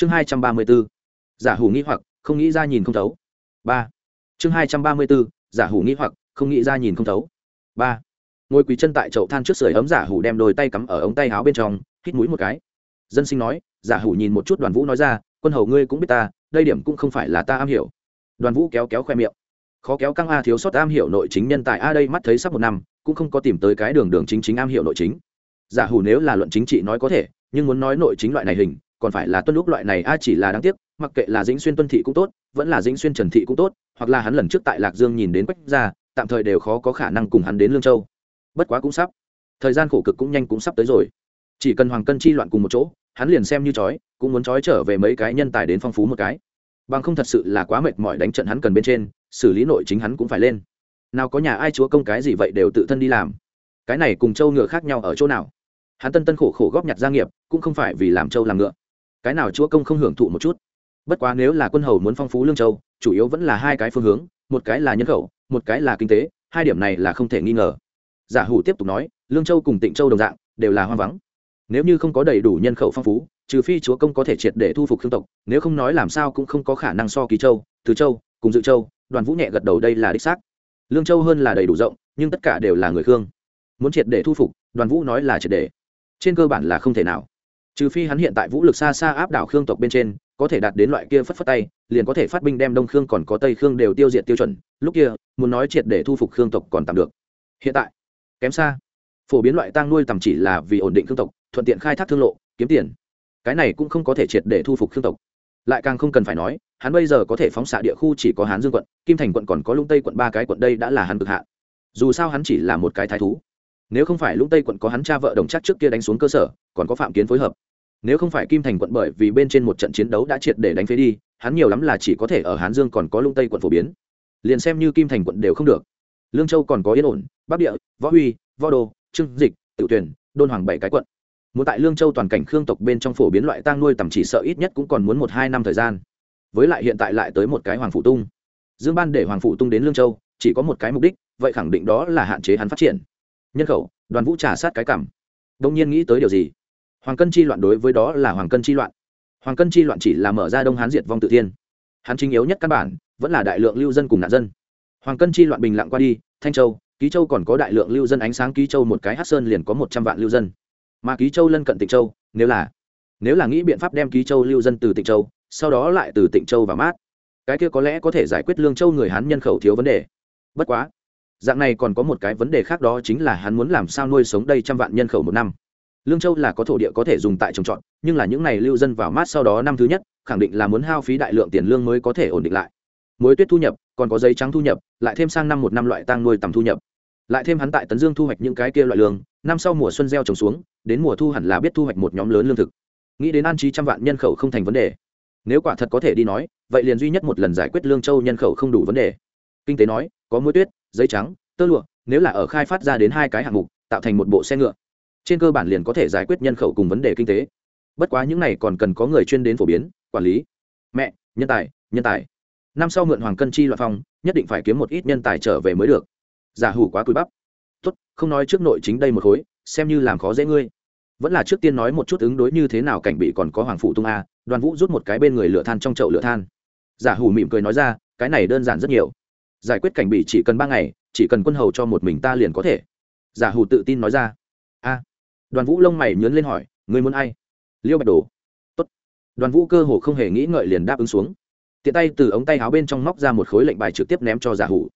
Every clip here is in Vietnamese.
chương hai trăm ba mươi b ố giả hủ nghĩ hoặc, không nghĩ ra nhìn không thấu. Ba. Chương hai trăm ba mươi b ố giả hủ nghĩ hoặc, không nghĩ ra nhìn không thấu. Ba. Ngồi quỳ chân tại chậu than trước sưởi ấm giả hủ đem đôi tay cắm ở ống tay áo bên trong, hít mũi một cái. Dân sinh nói, giả hủ nhìn một chút đoàn vũ nói ra, quân hầu ngươi cũng biết ta, đây điểm cũng không phải là ta am hiểu. Đoàn vũ kéo kéo khoe miệng. Khó kéo căng a thiếu sót am hiểu nội chính nhân tài a đây mắt thấy sắp một năm, cũng không có tìm tới cái đường đường chính chính am hiểu nội chính. Giả hủ nếu là luận chính trị nói có thể, nhưng muốn nói nội chính loại này hình còn phải là tuân lúc loại này, a, chỉ là đáng tiếc, mặc kệ là dĩnh xuyên tuân thị cũng tốt, vẫn là dĩnh xuyên trần thị cũng tốt, hoặc là hắn lần trước tại lạc dương nhìn đến quách gia, tạm thời đều khó có khả năng cùng hắn đến lương châu. Bất quá cũng sắp, thời gian khổ cực cũng nhanh cũng sắp tới rồi. Chỉ cần hoàng cân chi loạn cùng một chỗ, hắn liền xem như chói cũng muốn chói trở về mấy cái nhân tài đến phong phú một cái. Bằng không thật sự là quá mệt mỏi đánh trận hắn cần bên trên, xử lý nội chính hắn cũng phải lên. Nào có nhà ai chúa công cái gì vậy đều tự thân đi làm. Cái này cùng châu ngựa khác nhau ở chỗ nào? Hắn tân tân khổ khổ góp nhặt gia nghiệp, cũng không phải vì làm châu làm ngựa cái nào chúa công không hưởng thụ một chút. Bất quá nếu là quân hầu muốn phong phú lương châu, chủ yếu vẫn là hai cái phương hướng, một cái là nhân khẩu, một cái là kinh tế, hai điểm này là không thể nghi ngờ. Giả hủ tiếp tục nói, lương châu cùng tịnh châu đồng dạng, đều là hoang vắng. Nếu như không có đầy đủ nhân khẩu phong phú, trừ phi chúa công có thể triệt để thu phục khương tộc, nếu không nói làm sao cũng không có khả năng so ký châu, từ châu, cùng dự châu, đoàn vũ nhẹ gật đầu đây là đích xác. Lương châu hơn là đầy đủ rộng, nhưng tất cả đều là người khương. Muốn triệt để thu phục, đoàn vũ nói là triệt để. Trên cơ bản là không thể nào trừ phi hắn hiện tại vũ lực xa xa áp đảo khương tộc bên trên, có thể đạt đến loại kia phất phất tay, liền có thể phát binh đem đông khương còn có tây khương đều tiêu diệt tiêu chuẩn. Lúc kia, muốn nói triệt để thu phục khương tộc còn tạm được. Hiện tại, kém xa. Phổ biến loại tang nuôi tầm chỉ là vì ổn định khương tộc, thuận tiện khai thác thương lộ, kiếm tiền. Cái này cũng không có thể triệt để thu phục khương tộc. Lại càng không cần phải nói, hắn bây giờ có thể phóng xạ địa khu chỉ có hán dương quận, kim thành quận còn có lũng tây quận ba cái quận đây đã là hắn cực hạn. Dù sao hắn chỉ là một cái thái thú nếu không phải lũng tây quận có hắn cha vợ đồng chắc trước kia đánh xuống cơ sở, còn có phạm kiến phối hợp. Nếu không phải kim thành quận bởi vì bên trên một trận chiến đấu đã triệt để đánh phế đi, hắn nhiều lắm là chỉ có thể ở hán dương còn có lũng tây quận phổ biến. Liền xem như kim thành quận đều không được. Lương châu còn có yên ổn, bắc địa, võ huy, võ đô trưng dịch tự tuyển đôn hoàng bảy cái quận. Muốn tại lương châu toàn cảnh khương tộc bên trong phổ biến loại tang nuôi tầm chỉ sợ ít nhất cũng còn muốn một hai năm thời gian. Với lại hiện tại lại tới một cái hoàng phụ tung. Dương ban để hoàng phụ tung đến lương châu, chỉ có một cái mục đích, vậy khẳng định đó là hạn chế hắn phát triển nhân khẩu, đoàn vũ trả sát cái cảm. Đông nhiên nghĩ tới điều gì? Hoàng cân chi loạn đối với đó là hoàng cân chi loạn. Hoàng cân chi loạn chỉ là mở ra đông hán diệt vong tự thiên. Hắn chính yếu nhất căn bản, vẫn là đại lượng lưu dân cùng nạn dân. Hoàng cân chi loạn bình lặng qua đi, thanh châu, ký châu còn có đại lượng lưu dân ánh sáng ký châu một cái hát sơn liền có một trăm vạn lưu dân. Mà ký châu lân cận tịnh châu, nếu là nếu là nghĩ biện pháp đem ký châu lưu dân từ tịnh châu, sau đó lại từ tịnh châu vào mát, cái kia có lẽ có thể giải quyết lương châu người hán nhân khẩu thiếu vấn đề. Bất quá dạng này còn có một cái vấn đề khác đó chính là hắn muốn làm sao nuôi sống đây trăm vạn nhân khẩu một năm. Lương châu là có thổ địa có thể dùng tại trồng trọt, nhưng là những n à y lưu dân vào mát sau đó năm thứ nhất, khẳng định là muốn hao phí đại lượng tiền lương mới có thể ổn định lại. Muối tuyết thu nhập, còn có giấy trắng thu nhập, lại thêm sang năm một năm loại tăng nuôi tầm thu nhập. Lại thêm hắn tại tấn dương thu hoạch những cái kia loại lương, năm sau mùa xuân gieo trồng xuống, đến mùa thu hẳn là biết thu hoạch một nhóm lớn lương thực. Nghĩ đến an trí trăm vạn nhân khẩu không thành vấn đề. Nếu quả thật có thể đi nói, vậy liền duy nhất một lần giải quyết lương châu nhân khẩu không đủ vấn đề. Kinh tế nói, có muối tuyết giấy trắng, tơ lụa, nếu là ở khai phát ra đến hai cái hạng mục, tạo thành một bộ xe ngựa. Trên cơ bản liền có thể giải quyết nhân khẩu cùng vấn đề kinh tế. Bất quá những này còn cần có người chuyên đến phổ biến, quản lý. Mẹ, nhân tài nhân tài. Năm sau mượn hoàng cân chi loạn phong, nhất định phải kiếm một ít nhân tài trở về mới được. Giả hủ quá cùi bắp. Tốt, không nói trước nội chính đây một khối, xem như làm khó dễ ngươi. Vẫn là trước tiên nói một chút ứng đối như thế nào cảnh bị còn có hoàng phụ tung a, đoàn vũ rút một cái bên người lửa than trong chậu lửa than. Giả hủ mỉm cười nói ra, cái này đơn giản rất nhiều giải quyết cảnh bị chỉ cần ba ngày, chỉ cần quân hầu cho một mình ta liền có thể. Giả hủ tự tin nói ra. A. Đoàn vũ lông mày nhớn lên hỏi người muốn ai? Liêu bạch đồ Tốt. đoàn vũ cơ hồ không hề nghĩ ngợi liền đáp ứng xuống. Tiện tay từ ống tay áo bên trong móc ra một khối lệnh bài trực tiếp ném cho giả hủ.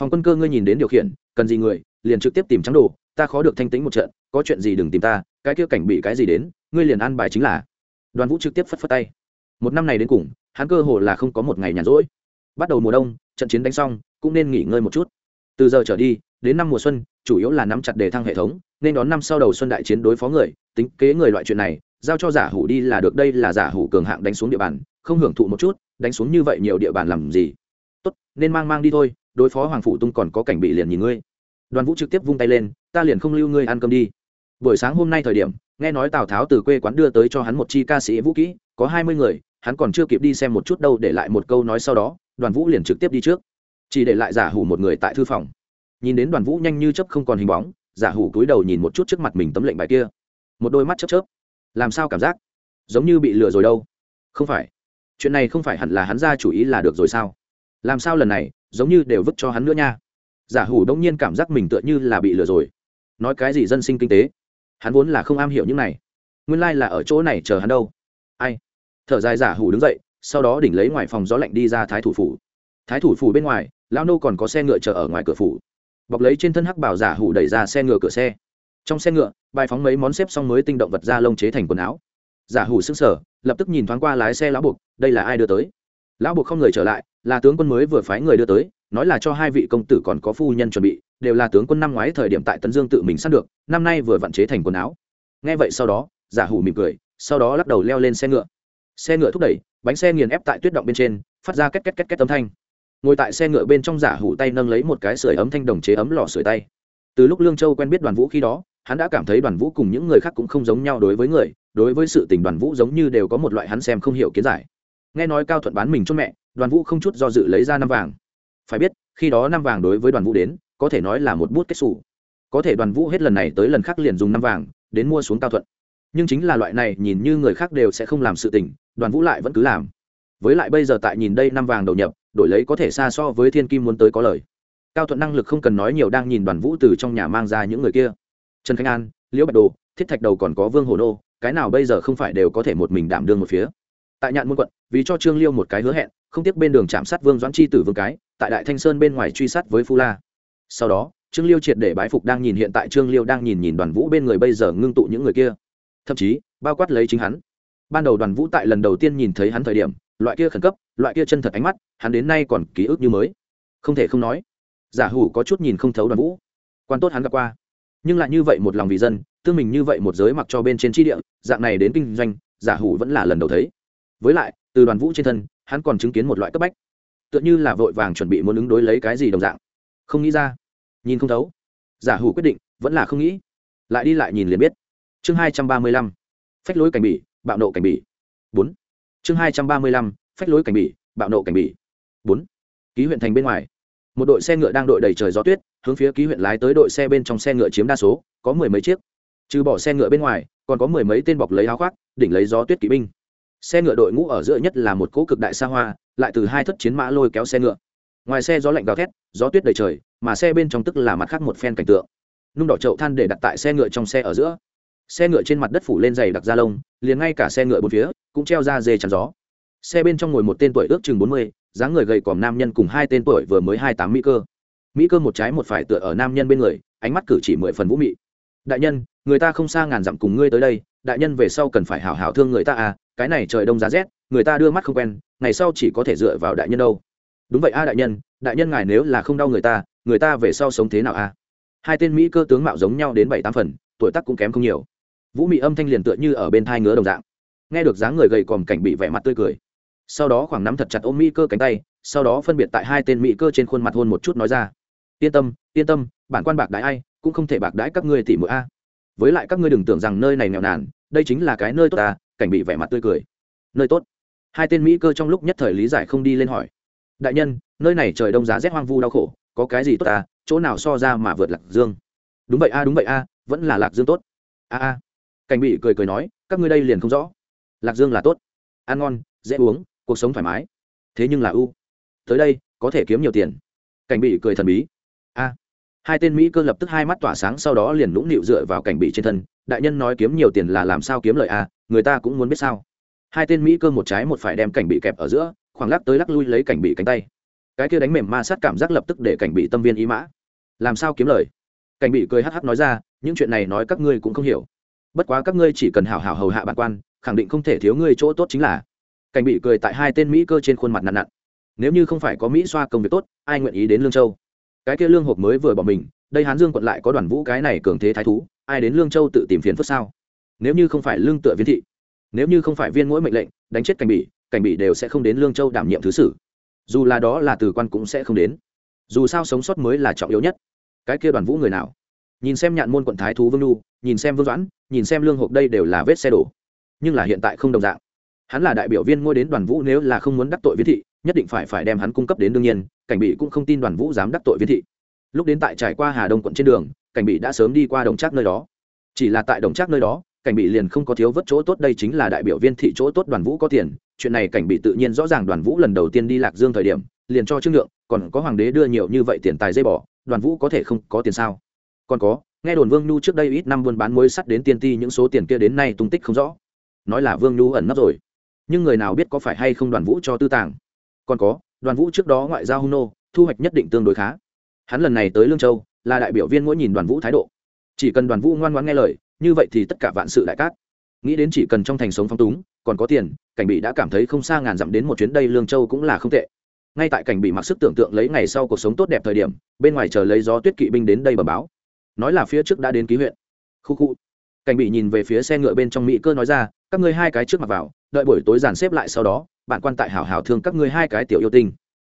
Phòng quân cơ ngươi nhìn đến điều khiển, cần gì người, liền trực tiếp tìm trắng đồ, ta khó được thanh tĩnh một trận, có chuyện gì đừng tìm ta, cái kia cảnh bị cái gì đến, ngươi liền ăn bài chính là. Đoàn vũ trực tiếp phất phất tay. Một năm này đến cùng, hắn cơ hồ là không có một ngày nhàn rỗi. Bắt đầu mùa đông trận chiến đánh xong, cũng nên nghỉ ngơi một chút. Từ giờ trở đi, đến năm mùa xuân, chủ yếu là nắm chặt đề thăng hệ thống, nên đón năm sau đầu xuân đại chiến đối phó người, tính kế người loại chuyện này, giao cho giả hủ đi là được, đây là giả hủ cường hạng đánh xuống địa bàn, không hưởng thụ một chút, đánh xuống như vậy nhiều địa bàn làm gì? Tốt, nên mang mang đi thôi, đối phó hoàng phụ tung còn có cảnh bị liền nhìn ngươi. Đoàn vũ trực tiếp vung tay lên, ta liền không lưu ngươi ăn cơm đi. Buổi sáng hôm nay thời điểm, nghe nói tào tháo từ quê quán đưa tới cho hắn một chi ca sĩ vũ kỹ, có hai mươi người, hắn còn chưa kịp đi xem một chút đâu để lại một câu nói sau đó đoàn vũ liền trực tiếp đi trước. Chỉ để lại giả hủ một người tại thư phòng. Nhìn đến đoàn vũ nhanh như chấp không còn hình bóng, giả hủ cúi đầu nhìn một chút trước mặt mình tấm lệnh bài kia. Một đôi mắt chớp chớp. Làm sao cảm giác? Giống như bị lừa rồi đâu. Không phải. Chuyện này không phải hẳn là hắn ra chủ ý là được rồi sao? Làm sao lần này, giống như đều vứt cho hắn nữa nha? Giả hủ đông nhiên cảm giác mình tựa như là bị lừa rồi. Nói cái gì dân sinh kinh tế? Hắn vốn là không am hiểu những này. Nguyên lai、like、là ở chỗ này chờ hắn đâu. Ai? Thở dài giả hủ đứng dậy sau đó đỉnh lấy ngoài phòng gió lạnh đi ra thái thủ phủ. Thái thủ phủ bên ngoài, lão nô còn có xe ngựa chờ ở ngoài cửa phủ. Bọc lấy trên thân hắc bảo giả hủ đẩy ra xe ngựa cửa xe. Trong xe ngựa, bài phóng mấy món xếp xong mới tinh động vật da lông chế thành quần áo. Giả hủ sức sở lập tức nhìn thoáng qua lái xe lão buộc, đây là ai đưa tới? Lão buộc không người trở lại, là tướng quân mới vừa phái người đưa tới, nói là cho hai vị công tử còn có phu nhân chuẩn bị, đều là tướng quân năm ngoái thời điểm tại tấn dương tự mình săn được, năm nay vừa vặn chế thành quần áo. Nghe vậy sau đó, giả hủ mỉm cười, sau đó lắc đầu leo lên xe ngựa xe ngựa thúc đẩy, bánh xe nghiền ép tại tuyết động bên trên, phát ra két két két két âm thanh. Ngồi tại xe ngựa bên trong giả hủ tay nâng lấy một cái sưởi ấm thanh đồng chế ấm lò sưởi tay. Từ lúc lương châu quen biết đoàn vũ khi đó, hắn đã cảm thấy đoàn vũ cùng những người khác cũng không giống nhau đối với người, đối với sự tình đoàn vũ giống như đều có một loại hắn xem không hiểu kiến giải. Nghe nói cao thuận bán mình cho mẹ, đoàn vũ không chút do dự lấy ra năm vàng. Phải biết, khi đó năm vàng đối với đoàn vũ đến, có thể nói là một bút kết xù. Có thể đoàn vũ hết lần này tới lần khác liền dùng năm vàng, đến mua xuống cao thuận. Nhưng chính là loại này, nhìn như người khác đều sẽ không làm sự tình đoàn vũ lại vẫn cứ làm. Với lại bây giờ tại nhìn đây năm vàng đầu nhập đổi lấy có thể xa so với thiên kim muốn tới có lời. Cao thuận năng lực không cần nói nhiều đang nhìn đoàn vũ từ trong nhà mang ra những người kia. Trần khánh an liễu bạch đồ thiết thạch đầu còn có vương hồ Đô, cái nào bây giờ không phải đều có thể một mình đảm đương một phía. Tại nhạn môn quận vì cho trương liêu một cái hứa hẹn không tiếc bên đường chạm sát vương doãn chi tử vương cái tại đại thanh sơn bên ngoài truy sát với phu la. Sau đó trương liêu triệt để bái phục đang nhìn hiện tại trương liêu đang nhìn nhìn đoàn vũ bên người bây giờ ngưng tụ những người kia. Thậm chí bao quát lấy chính hắn ban đầu đoàn vũ tại lần đầu tiên nhìn thấy hắn thời điểm, loại kia khẩn cấp, loại kia chân thật ánh mắt, hắn đến nay còn ký ức như mới. Không thể không nói, giả hủ có chút nhìn không thấu đoàn vũ. Quan tốt hắn gặp qua. Nhưng lại như vậy một lòng vì dân, tương mình như vậy một giới mặc cho bên trên tri địa, dạng này đến kinh doanh, giả hủ vẫn là lần đầu thấy. Với lại, từ đoàn vũ trên thân, hắn còn chứng kiến một loại cấp bách. Tựa như là vội vàng chuẩn bị muốn ứng đối lấy cái gì đồng dạng. Không nghĩ ra. Nhìn không thấu. Giả hủ quyết định, vẫn là không nghĩ. Lại đi lại nhìn liền biết. Chương hai trăm ba mươi lăm. Phách lối cảnh bỉ bạo nộ cảnh bỉ. Bốn. Chương hai trăm ba mươi lăm, phách lối cảnh bỉ, bạo nộ cảnh bỉ. Bốn. Ký huyện thành bên ngoài. Một đội xe ngựa đang đội đầy trời gió tuyết, hướng phía ký huyện lái tới đội xe bên trong xe ngựa chiếm đa số, có mười mấy chiếc. Trừ bỏ xe ngựa bên ngoài, còn có mười mấy tên bọc lấy áo khoác, đỉnh lấy gió tuyết kỵ binh. Xe ngựa đội ngũ ở giữa nhất là một cỗ cực đại xa hoa, lại từ hai thất chiến mã lôi kéo xe ngựa. Ngoài xe gió lạnh gào thét, gió tuyết đầy trời, mà xe bên trong tức là mặt khác một phen cảnh tượng. Nung đỏ chậu than để đặt tại xe ngựa trong xe ở giữa xe ngựa trên mặt đất phủ lên dày đặc da lông, liền ngay cả xe ngựa bốn phía cũng treo ra dê chắn gió. Xe bên trong ngồi một tên tuổi ước chừng bốn mươi, dáng người gầy còm nam nhân cùng hai tên tuổi vừa mới hai tám mỹ cơ. Mỹ cơ một trái một phải tựa ở nam nhân bên người, ánh mắt cử chỉ mười phần vũ mị. Đại nhân, người ta không xa ngàn dặm cùng ngươi tới đây, đại nhân về sau cần phải hảo hảo thương người ta à cái này trời đông giá rét, người ta đưa mắt không quen, ngày sau chỉ có thể dựa vào đại nhân đâu. Đúng vậy a, đại nhân đại nhân ngài nếu là không đau người ta người ta về sau sống thế nào a? Hai tên mỹ cơ tướng mạo giống nhau đến bảy tám phần, tuổi tác cũng kém không nhiều vũ mị âm thanh liền tựa như ở bên thai ngứa đồng dạng nghe được dáng người gầy còm cảnh bị vẻ mặt tươi cười sau đó khoảng nắm thật chặt ôm mỹ cơ cánh tay sau đó phân biệt tại hai tên mỹ cơ trên khuôn mặt hôn một chút nói ra yên tâm yên tâm bản quan bạc đái ai cũng không thể bạc đái các ngươi tỉ mũi a với lại các ngươi đừng tưởng rằng nơi này nghèo nàn đây chính là cái nơi tốt ta cảnh bị vẻ mặt tươi cười nơi tốt hai tên mỹ cơ trong lúc nhất thời lý giải không đi lên hỏi đại nhân nơi này trời đông giá rét hoang vu đau khổ có cái gì tốt ta chỗ nào so ra mà vượt lạc dương đúng vậy a đúng vậy a vẫn là lạc dương tốt a a cảnh bị cười cười nói, các ngươi đây liền không rõ. Lạc dương là tốt. Ăn ngon, dễ uống, cuộc sống thoải mái. Thế nhưng là u. tới đây, có thể kiếm nhiều tiền. Cảnh bị cười thần bí. A. Hai tên mỹ cơ lập tức hai mắt tỏa sáng, sau đó liền lũng nịu dựa vào cảnh bị trên thân. Đại nhân nói kiếm nhiều tiền là làm sao kiếm lợi a, người ta cũng muốn biết sao. Hai tên mỹ cơ một trái một phải đem cảnh bị kẹp ở giữa, khoảng lắc tới lắc lui lấy cảnh bị cánh tay. Cái kia đánh mềm ma sát cảm giác lập tức để cảnh bị tâm viên ý mã. Làm sao kiếm lời? Cảnh bị cười hắc hắc nói ra, những chuyện này nói các ngươi cũng không hiểu bất quá các ngươi chỉ cần hảo hảo hầu hạ bản quan, khẳng định không thể thiếu ngươi chỗ tốt chính là. Cảnh bị cười tại hai tên mỹ cơ trên khuôn mặt nặn nặn nếu như không phải có mỹ xoa công việc tốt, ai nguyện ý đến lương châu? Cái kia lương hộp mới vừa bỏ mình, đây hán dương quận lại có đoàn vũ cái này cường thế thái thú, ai đến lương châu tự tìm phiền phức sao? Nếu như không phải lương tựa viên thị, nếu như không phải viên mỗi mệnh lệnh, đánh chết cảnh bị cảnh bị đều sẽ không đến lương châu đảm nhiệm thứ sử. Dù là đó là từ quan cũng sẽ không đến. Dù sao sống sót mới là trọng yếu nhất. Cái kia đoàn vũ người nào? Nhìn xem nhạn môn quận thái thú vương lu nhìn xem vương doãn nhìn xem lương hộp đây đều là vết xe đổ. Nhưng là hiện tại không đồng dạng. Hắn là đại biểu viên ngôi đến đoàn vũ nếu là không muốn đắc tội viễn thị nhất định phải phải đem hắn cung cấp đến đương nhiên cảnh bị cũng không tin đoàn vũ dám đắc tội viễn thị. Lúc đến tại trải qua hà đông quận trên đường cảnh bị đã sớm đi qua đồng trác nơi đó. Chỉ là tại đồng trác nơi đó cảnh bị liền không có thiếu vất chỗ tốt đây chính là đại biểu viên thị chỗ tốt đoàn vũ có tiền. Chuyện này cảnh bị tự nhiên rõ ràng đoàn vũ lần đầu tiên đi lạc dương thời điểm liền cho trương lượng, còn có hoàng đế đưa nhiều như vậy tiền tài dây bỏ đoàn vũ có thể không có tiền sao? Còn có, nghe đồn vương nhu trước đây ít năm buôn bán muối sắt đến tiên ti, những số tiền kia đến nay tung tích không rõ. Nói là vương nhu ẩn nấp rồi. Nhưng người nào biết có phải hay không đoàn vũ cho tư tàng? Còn có, đoàn vũ trước đó ngoại giao hung nô, thu hoạch nhất định tương đối khá. Hắn lần này tới lương châu, là đại biểu viên mỗi nhìn đoàn vũ thái độ. Chỉ cần đoàn vũ ngoan ngoãn nghe lời, như vậy thì tất cả vạn sự đại cát. Nghĩ đến chỉ cần trong thành sống phong túng, còn có tiền, cảnh bị đã cảm thấy không xa ngàn dặm đến một chuyến đây lương châu cũng là không tệ. Ngay tại cảnh bị mặc sức tưởng tượng lấy ngày sau cuộc sống tốt đẹp thời điểm, bên ngoài chờ lấy gió tuyết kỵ binh đến đây bờ báo nói là phía trước đã đến ký huyện. Khu khu. Cảnh bị nhìn về phía xe ngựa bên trong mỹ cơ nói ra, các ngươi hai cái trước mặt vào, đợi buổi tối dàn xếp lại sau đó, bạn quan tại hảo hảo thương các ngươi hai cái tiểu yêu tinh.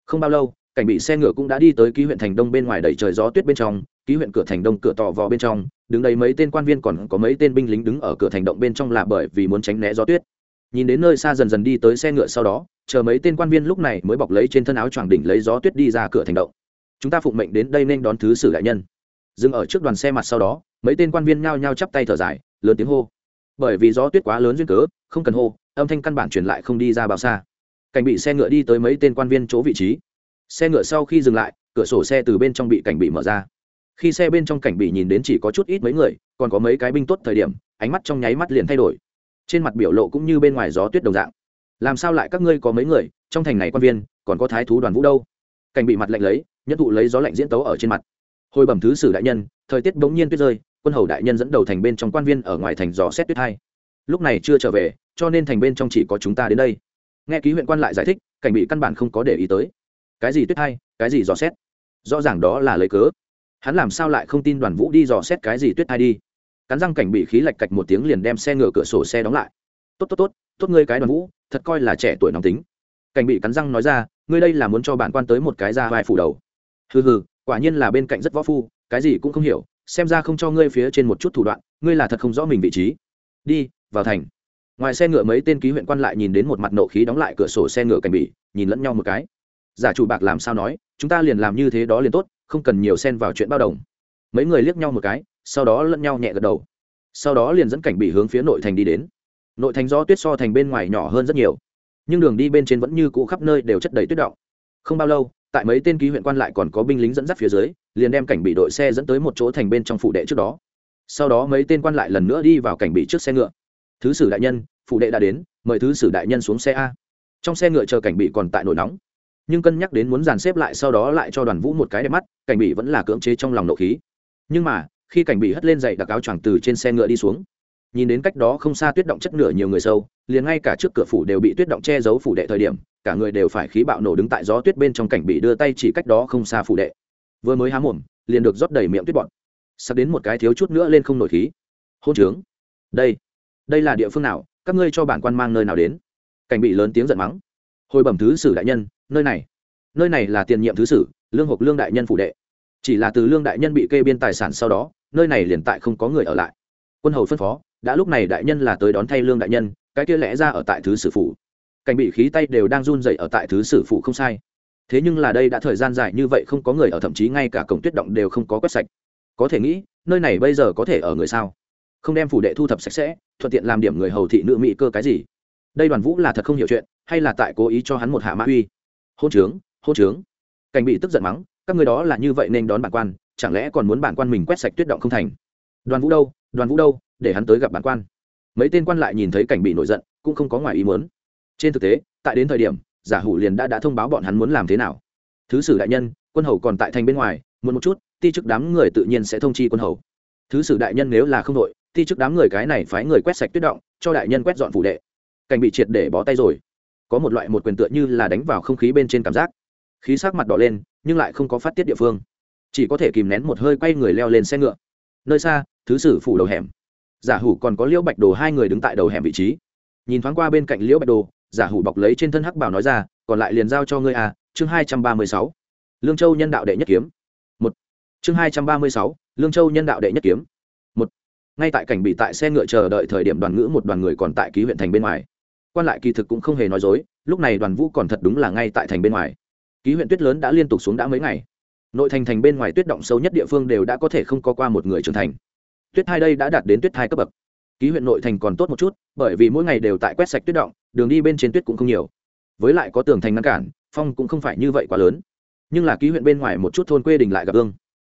Không bao lâu, cảnh bị xe ngựa cũng đã đi tới ký huyện thành đông bên ngoài đầy trời gió tuyết bên trong, ký huyện cửa thành đông cửa tỏ vò bên trong, đứng đây mấy tên quan viên còn có mấy tên binh lính đứng ở cửa thành động bên trong là bởi vì muốn tránh né gió tuyết. Nhìn đến nơi xa dần dần đi tới xe ngựa sau đó, chờ mấy tên quan viên lúc này mới bọc lấy trên thân áo choàng đỉnh lấy gió tuyết đi ra cửa thành động. Chúng ta phụng mệnh đến đây nên đón thứ sử đại nhân dừng ở trước đoàn xe mặt sau đó, mấy tên quan viên nhao nhao chắp tay thở dài, lớn tiếng hô. Bởi vì gió tuyết quá lớn duyên cớ, không cần hô, âm thanh căn bản truyền lại không đi ra bao xa. Cảnh bị xe ngựa đi tới mấy tên quan viên chỗ vị trí. Xe ngựa sau khi dừng lại, cửa sổ xe từ bên trong bị cảnh bị mở ra. Khi xe bên trong cảnh bị nhìn đến chỉ có chút ít mấy người, còn có mấy cái binh tốt thời điểm, ánh mắt trong nháy mắt liền thay đổi. Trên mặt biểu lộ cũng như bên ngoài gió tuyết đồng dạng. Làm sao lại các ngươi có mấy người, trong thành này quan viên, còn có thái thú đoàn vũ đâu? Cảnh bị mặt lạnh lấy, nhất thụ lấy gió lạnh diễn tấu ở trên mặt hồi bẩm thứ sử đại nhân, thời tiết bỗng nhiên tuyết rơi, quân hầu đại nhân dẫn đầu thành bên trong quan viên ở ngoài thành dò xét tuyết hai. Lúc này chưa trở về, cho nên thành bên trong chỉ có chúng ta đến đây. Nghe ký huyện quan lại giải thích, cảnh bị căn bản không có để ý tới. Cái gì tuyết hai, cái gì dò xét? Rõ ràng đó là lấy cớ. Hắn làm sao lại không tin đoàn vũ đi dò xét cái gì tuyết hai đi? Cắn răng cảnh bị khí lạch cạch một tiếng liền đem xe ngựa cửa sổ xe đóng lại. Tốt tốt tốt tốt ngươi cái đoàn vũ, thật coi là trẻ tuổi nóng tính. Cảnh bị cắn răng nói ra, ngươi đây là muốn cho bản quan tới một cái ra vai phủ đầu. Hừ hừ quả nhiên là bên cạnh rất võ phu, cái gì cũng không hiểu, xem ra không cho ngươi phía trên một chút thủ đoạn, ngươi là thật không rõ mình vị trí. Đi, vào thành. Ngoài xe ngựa mấy tên ký huyện quan lại nhìn đến một mặt nộ khí đóng lại cửa sổ xe ngựa cảnh bị nhìn lẫn nhau một cái. Giả chủ bạc làm sao nói, chúng ta liền làm như thế đó liền tốt, không cần nhiều xen vào chuyện bao đồng. Mấy người liếc nhau một cái, sau đó lẫn nhau nhẹ gật đầu. Sau đó liền dẫn cảnh bị hướng phía nội thành đi đến. Nội thành do tuyết so thành bên ngoài nhỏ hơn rất nhiều, nhưng đường đi bên trên vẫn như cũ khắp nơi đều chất đầy tuyết động. Không bao lâu tại mấy tên ký huyện quan lại còn có binh lính dẫn dắt phía dưới, liền đem cảnh bị đội xe dẫn tới một chỗ thành bên trong phủ đệ trước đó. Sau đó mấy tên quan lại lần nữa đi vào cảnh bị trước xe ngựa. Thứ sử đại nhân, phủ đệ đã đến, mời thứ sử đại nhân xuống xe a. Trong xe ngựa chờ cảnh bị còn tại nổi nóng. Nhưng cân nhắc đến muốn dàn xếp lại sau đó lại cho đoàn vũ một cái đẹp mắt, cảnh bị vẫn là cưỡng chế trong lòng nộ khí. Nhưng mà, khi cảnh bị hất lên dậy đặc áo choàng từ trên xe ngựa đi xuống, nhìn đến cách đó không xa tuyết động chất nửa nhiều người sâu, liền ngay cả trước cửa phủ đều bị tuyết động che giấu phủ đệ thời điểm cả người đều phải khí bạo nổ đứng tại gió tuyết bên trong cảnh bị đưa tay chỉ cách đó không xa phủ đệ. Vừa mới há mồm, liền được rót đầy miệng tuyết bọn sắp đến một cái thiếu chút nữa lên không nổi khí. Hôn trướng. Đây đây là địa phương nào? Các ngươi cho bản quan mang nơi nào đến? Cảnh bị lớn tiếng giận mắng. Hồi bẩm thứ sử đại nhân, nơi này. Nơi này là tiền nhiệm thứ sử, lương hộp lương đại nhân phủ đệ. Chỉ là từ lương đại nhân bị kê biên tài sản sau đó, nơi này liền tại không có người ở lại. Quân hầu phân phó, đã lúc này đại nhân là tới đón thay lương đại nhân, cái kia lẽ ra ở tại thứ sử phủ cảnh bị khí tay đều đang run dậy ở tại thứ sử phụ không sai. Thế nhưng là đây đã thời gian dài như vậy không có người ở, thậm chí ngay cả cổng tuyết động đều không có quét sạch. Có thể nghĩ, nơi này bây giờ có thể ở người sao? Không đem phủ đệ thu thập sạch sẽ, thuận tiện làm điểm người hầu thị nữ mỹ cơ cái gì? Đây đoàn vũ là thật không hiểu chuyện, hay là tại cố ý cho hắn một hạ mã uy? Hôn trướng hôn trướng. Cảnh bị tức giận mắng, các người đó là như vậy nên đón bản quan, chẳng lẽ còn muốn bản quan mình quét sạch tuyết động không thành? Đoàn vũ đâu, đoàn vũ đâu, để hắn tới gặp bản quan. Mấy tên quan lại nhìn thấy cảnh bị nổi giận, cũng không có ngoài ý muốn trên thực tế, tại đến thời điểm, giả hủ liền đã đã thông báo bọn hắn muốn làm thế nào. Thứ sử đại nhân, quân hầu còn tại thành bên ngoài, muốn một chút, ti chức đám người tự nhiên sẽ thông chi quân hầu. Thứ sử đại nhân nếu là không đội, ti chức đám người cái này phái người quét sạch tuyết động, cho đại nhân quét dọn phủ đệ. Cảnh bị triệt để bó tay rồi. Có một loại một quyền tựa như là đánh vào không khí bên trên cảm giác. Khí sắc mặt đỏ lên, nhưng lại không có phát tiết địa phương. Chỉ có thể kìm nén một hơi quay người leo lên xe ngựa. Nơi xa, thứ sử phủ đầu hẻm. Giả hủ còn có liễu bạch đồ hai người đứng tại đầu hẻm vị trí. Nhìn thoáng qua bên cạnh liễu bạch đồ giả hủ bọc lấy trên thân hắc bảo nói ra, còn lại liền giao cho ngươi à chương hai trăm ba mươi sáu. Lương châu nhân đạo đệ nhất kiếm. Một. Chương hai trăm ba mươi sáu, lương châu nhân đạo đệ nhất kiếm. Một. Ngay tại cảnh bị tại xe ngựa chờ đợi thời điểm đoàn ngữ một đoàn người còn tại ký huyện thành bên ngoài. Quan lại kỳ thực cũng không hề nói dối, lúc này đoàn vũ còn thật đúng là ngay tại thành bên ngoài. Ký huyện tuyết lớn đã liên tục xuống đã mấy ngày. Nội thành thành bên ngoài tuyết động sâu nhất địa phương đều đã có thể không có qua một người trưởng thành. Tuyết hai đây đã đạt đến tuyết hai cấp bậc ký huyện nội thành còn tốt một chút, bởi vì mỗi ngày đều tại quét sạch tuyết động, đường đi bên trên tuyết cũng không nhiều. Với lại có tường thành ngăn cản, phong cũng không phải như vậy quá lớn. Nhưng là ký huyện bên ngoài một chút thôn quê đình lại gặp ương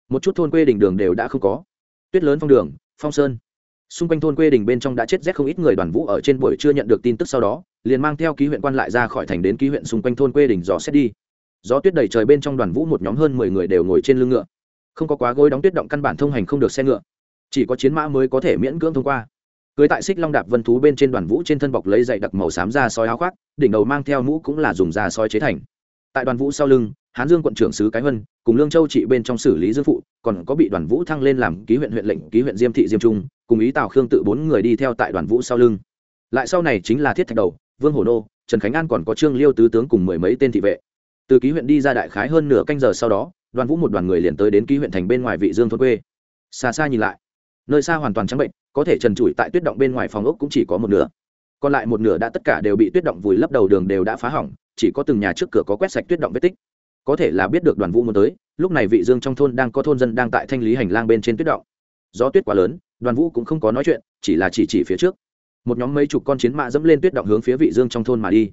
một chút thôn quê đình đường đều đã không có. Tuyết lớn phong đường, phong sơn. Xung quanh thôn quê đình bên trong đã chết rét không ít người đoàn vũ ở trên buổi chưa nhận được tin tức sau đó, liền mang theo ký huyện quan lại ra khỏi thành đến ký huyện xung quanh thôn quê đình dò xét đi. Gió tuyết đầy trời bên trong đoàn vũ một nhóm hơn mười người đều ngồi trên lưng ngựa. Không có quá gối đóng tuyết động căn bản thông hành không được xe ngựa. Chỉ có chiến mã mới có thể miễn cưỡng thông qua cưới tại xích long đạp vân thú bên trên đoàn vũ trên thân bọc lấy dậy đặc màu xám ra soi áo khoác, đỉnh đầu mang theo mũ cũng là dùng da soi chế thành. Tại đoàn vũ sau lưng, hán dương quận trưởng sứ cái vân cùng lương châu trị bên trong xử lý dương phụ, còn có bị đoàn vũ thăng lên làm ký huyện huyện lệnh, ký huyện diêm thị diêm trung, cùng ý tào khương tự bốn người đi theo tại đoàn vũ sau lưng. Lại sau này chính là thiết thạch đầu, vương hổ nô, trần khánh an còn có trương liêu tứ tướng cùng mười mấy tên thị vệ. Từ ký huyện đi ra đại khái hơn nửa canh giờ sau đó, đoàn vũ một đoàn người liền tới đến ký huyện thành bên ngoài vị dương thôn quê. Xa xa nhìn lại, nơi xa hoàn toàn trắng bệnh có thể trần trụi tại tuyết động bên ngoài phòng ốc cũng chỉ có một nửa. Còn lại một nửa đã tất cả đều bị tuyết động vùi lấp đầu đường đều đã phá hỏng, chỉ có từng nhà trước cửa có quét sạch tuyết động vết tích. Có thể là biết được đoàn vũ muốn tới, lúc này vị dương trong thôn đang có thôn dân đang tại thanh lý hành lang bên trên tuyết động. Do tuyết quá lớn, đoàn vũ cũng không có nói chuyện, chỉ là chỉ chỉ phía trước. Một nhóm mấy chục con chiến mã dẫm lên tuyết động hướng phía vị dương trong thôn mà đi.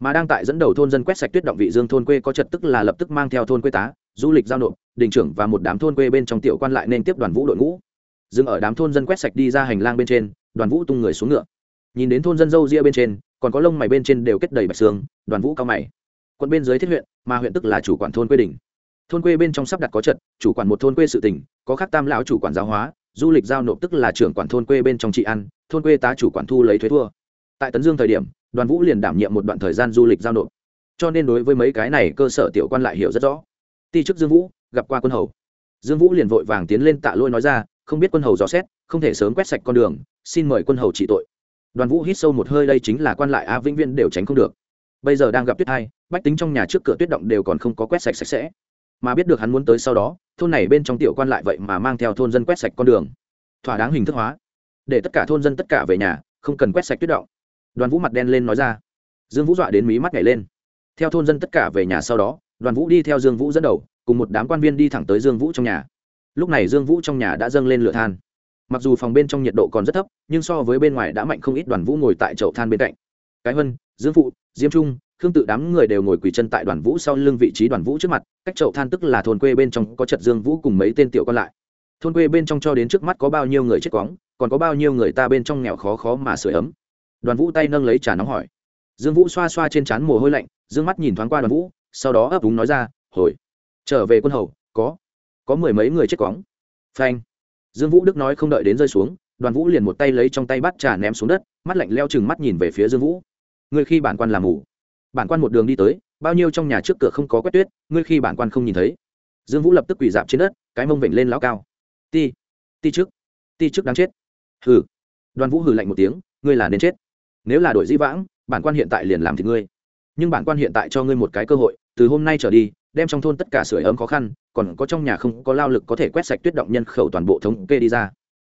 Mà đang tại dẫn đầu thôn dân quét sạch tuyết động vị dương thôn quê có trật tức là lập tức mang theo thôn quê tá, du lịch giao nộp, đình trưởng và một đám thôn quê bên trong tiểu quan lại nên tiếp đoàn vũ đội ngũ dừng ở đám thôn dân quét sạch đi ra hành lang bên trên, đoàn vũ tung người xuống ngựa. Nhìn đến thôn dân dâu ria bên trên, còn có lông mày bên trên đều kết đầy bạch xương, đoàn vũ cao mày. Quận bên dưới thiết huyện, mà huyện tức là chủ quản thôn quê đỉnh. Thôn quê bên trong sắp đặt có trận chủ quản một thôn quê sự tỉnh, có khắc tam lão chủ quản giáo hóa, du lịch giao nộp tức là trưởng quản thôn quê bên trong trị ăn thôn quê tá chủ quản thu lấy thuế thua. Tại tấn dương thời điểm, đoàn vũ liền đảm nhiệm một đoạn thời gian du lịch giao nộp. Cho nên đối với mấy cái này, cơ sở tiểu quan lại hiểu rất rõ. Ti chức dương vũ, gặp qua quân hầu. Dương vũ liền vội vàng tiến lên tạ lôi nói ra không biết quân hầu dò xét, không thể sớm quét sạch con đường, xin mời quân hầu trị tội. Đoàn vũ hít sâu một hơi, đây chính là quan lại a vĩnh viên đều tránh không được. Bây giờ đang gặp tuyết hai, bách tính trong nhà trước cửa tuyết động đều còn không có quét sạch sạch sẽ. Mà biết được hắn muốn tới sau đó, thôn này bên trong tiểu quan lại vậy mà mang theo thôn dân quét sạch con đường. Thỏa đáng hình thức hóa. Để tất cả thôn dân tất cả về nhà, không cần quét sạch tuyết động. Đoàn vũ mặt đen lên nói ra. Dương vũ dọa đến mí mắt nhảy lên. Theo thôn dân tất cả về nhà sau đó, đoàn vũ đi theo dương vũ dẫn đầu, cùng một đám quan viên đi thẳng tới dương vũ trong nhà lúc này dương vũ trong nhà đã dâng lên lửa than. Mặc dù phòng bên trong nhiệt độ còn rất thấp, nhưng so với bên ngoài đã mạnh không ít đoàn vũ ngồi tại chậu than bên cạnh. Cái vân, dương phụ, diêm trung, khương tự đám người đều ngồi quỳ chân tại đoàn vũ sau lưng vị trí đoàn vũ trước mặt, cách chậu than tức là thôn quê bên trong có trật dương vũ cùng mấy tên tiểu còn lại. Thôn quê bên trong cho đến trước mắt có bao nhiêu người chết quóng còn có bao nhiêu người ta bên trong nghèo khó khó mà sửa ấm. Đoàn vũ tay nâng lấy trà nóng hỏi. Dương vũ xoa xoa trên trán mồ hôi lạnh d ư ơ n g mắt nhìn thoáng qua đoàn vũ, sau đó ấp úng nói ra, hồi, trở về quân hầu, có có mười mấy người chết quóng. Phanh. Dương vũ đức nói không đợi đến rơi xuống, đoàn vũ liền một tay lấy trong tay bát trà ném xuống đất, mắt lạnh leo chừng mắt nhìn về phía dương vũ. Ngươi khi bản quan làm mù. Bản quan một đường đi tới, bao nhiêu trong nhà trước cửa không có quét tuyết, ngươi khi bản quan không nhìn thấy. Dương vũ lập tức quỳ dạp trên đất, cái mông vịnh lên lão cao. Ti ti trước ti trước đáng chết. Hừ. Đoàn vũ hừ lạnh một tiếng, ngươi là nên chết. Nếu là đội di vãng, bản quan hiện tại liền làm thì ngươi. Nhưng bản quan hiện tại cho ngươi một cái cơ hội, từ hôm nay trở đi đem trong thôn tất cả sửa ấm khó khăn, còn có trong nhà không có lao lực có thể quét sạch tuyết động nhân khẩu toàn bộ thống kê đi ra.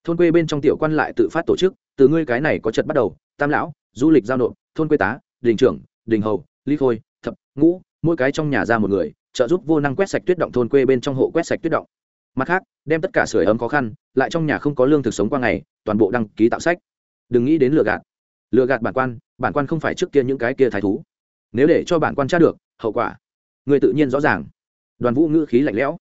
Thôn quê bên trong tiểu quan lại tự phát tổ chức, từ ngươi cái này có trật bắt đầu, tam lão, du lịch giao nộp, thôn quê tá, đình trưởng, đình hầu ly khôi, thập, ngũ, mỗi cái trong nhà ra một người, trợ giúp vô năng quét sạch tuyết động thôn quê bên trong hộ quét sạch tuyết động. Mặt khác, đem tất cả sửa ấm khó khăn, lại trong nhà không có lương thực sống qua ngày, toàn bộ đăng ký tạo sách. Đừng nghĩ đến lừa gạt. Lừa gạt bản quan bản quan không phải trước kia những cái kia thái thú. Nếu để cho bản quan tra được, hậu quả người tự nhiên rõ ràng. Đoàn vũ ngữ khí lạnh lẽo.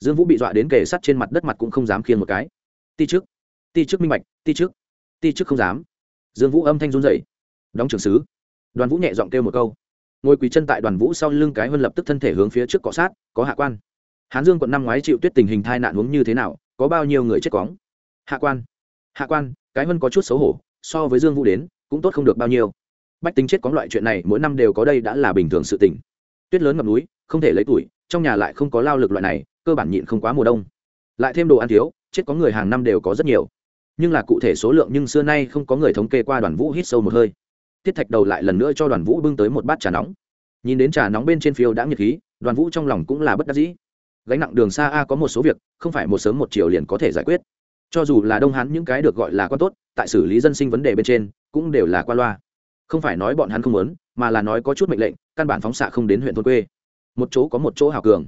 Dương vũ bị dọa đến kề sắt trên mặt đất mặt cũng không dám khiêng một cái. Ti trước ti trước minh bạch ti trước ti trước không dám. Dương vũ âm thanh run dậy đóng trường sứ. Đoàn vũ nhẹ giọng kêu một câu. Ngồi quỳ chân tại đoàn vũ sau lưng cái hơn lập tức thân thể hướng phía trước cọ sát, có hạ quan. Hán dương quận năm ngoái chịu tuyết tình hình thai nạn huống như thế nào, có bao nhiêu người chết cóng? Hạ quan hạ quan, cái hơn có chút xấu hổ, so với dương vũ đến, cũng tốt không được bao nhiêu. Bách tính chết cóng loại chuyện này mỗi năm đều có đây đã là bình thường sự tình tuyết lớn ngập núi, không thể lấy tuổi, trong nhà lại không có lao lực loại này, cơ bản nhịn không quá mùa đông. Lại thêm đồ ăn thiếu, chết có người hàng năm đều có rất nhiều. Nhưng là cụ thể số lượng nhưng xưa nay không có người thống kê qua đoàn vũ hít sâu một hơi. Tiết thạch đầu lại lần nữa cho đoàn vũ bưng tới một bát trà nóng. Nhìn đến trà nóng bên trên phiêu đã nhiệt khí, đoàn vũ trong lòng cũng là bất đắc dĩ. Gánh nặng đường xa a có một số việc, không phải một sớm một chiều liền có thể giải quyết. Cho dù là đông hắn những cái được gọi là quan tốt, tại xử lý dân sinh vấn đề bên trên, cũng đều là qua loa. Không phải nói bọn hắn không muốn mà là nói có chút mệnh lệnh, căn bản phóng xạ không đến huyện thôn quê. Một chỗ có một chỗ hào cường.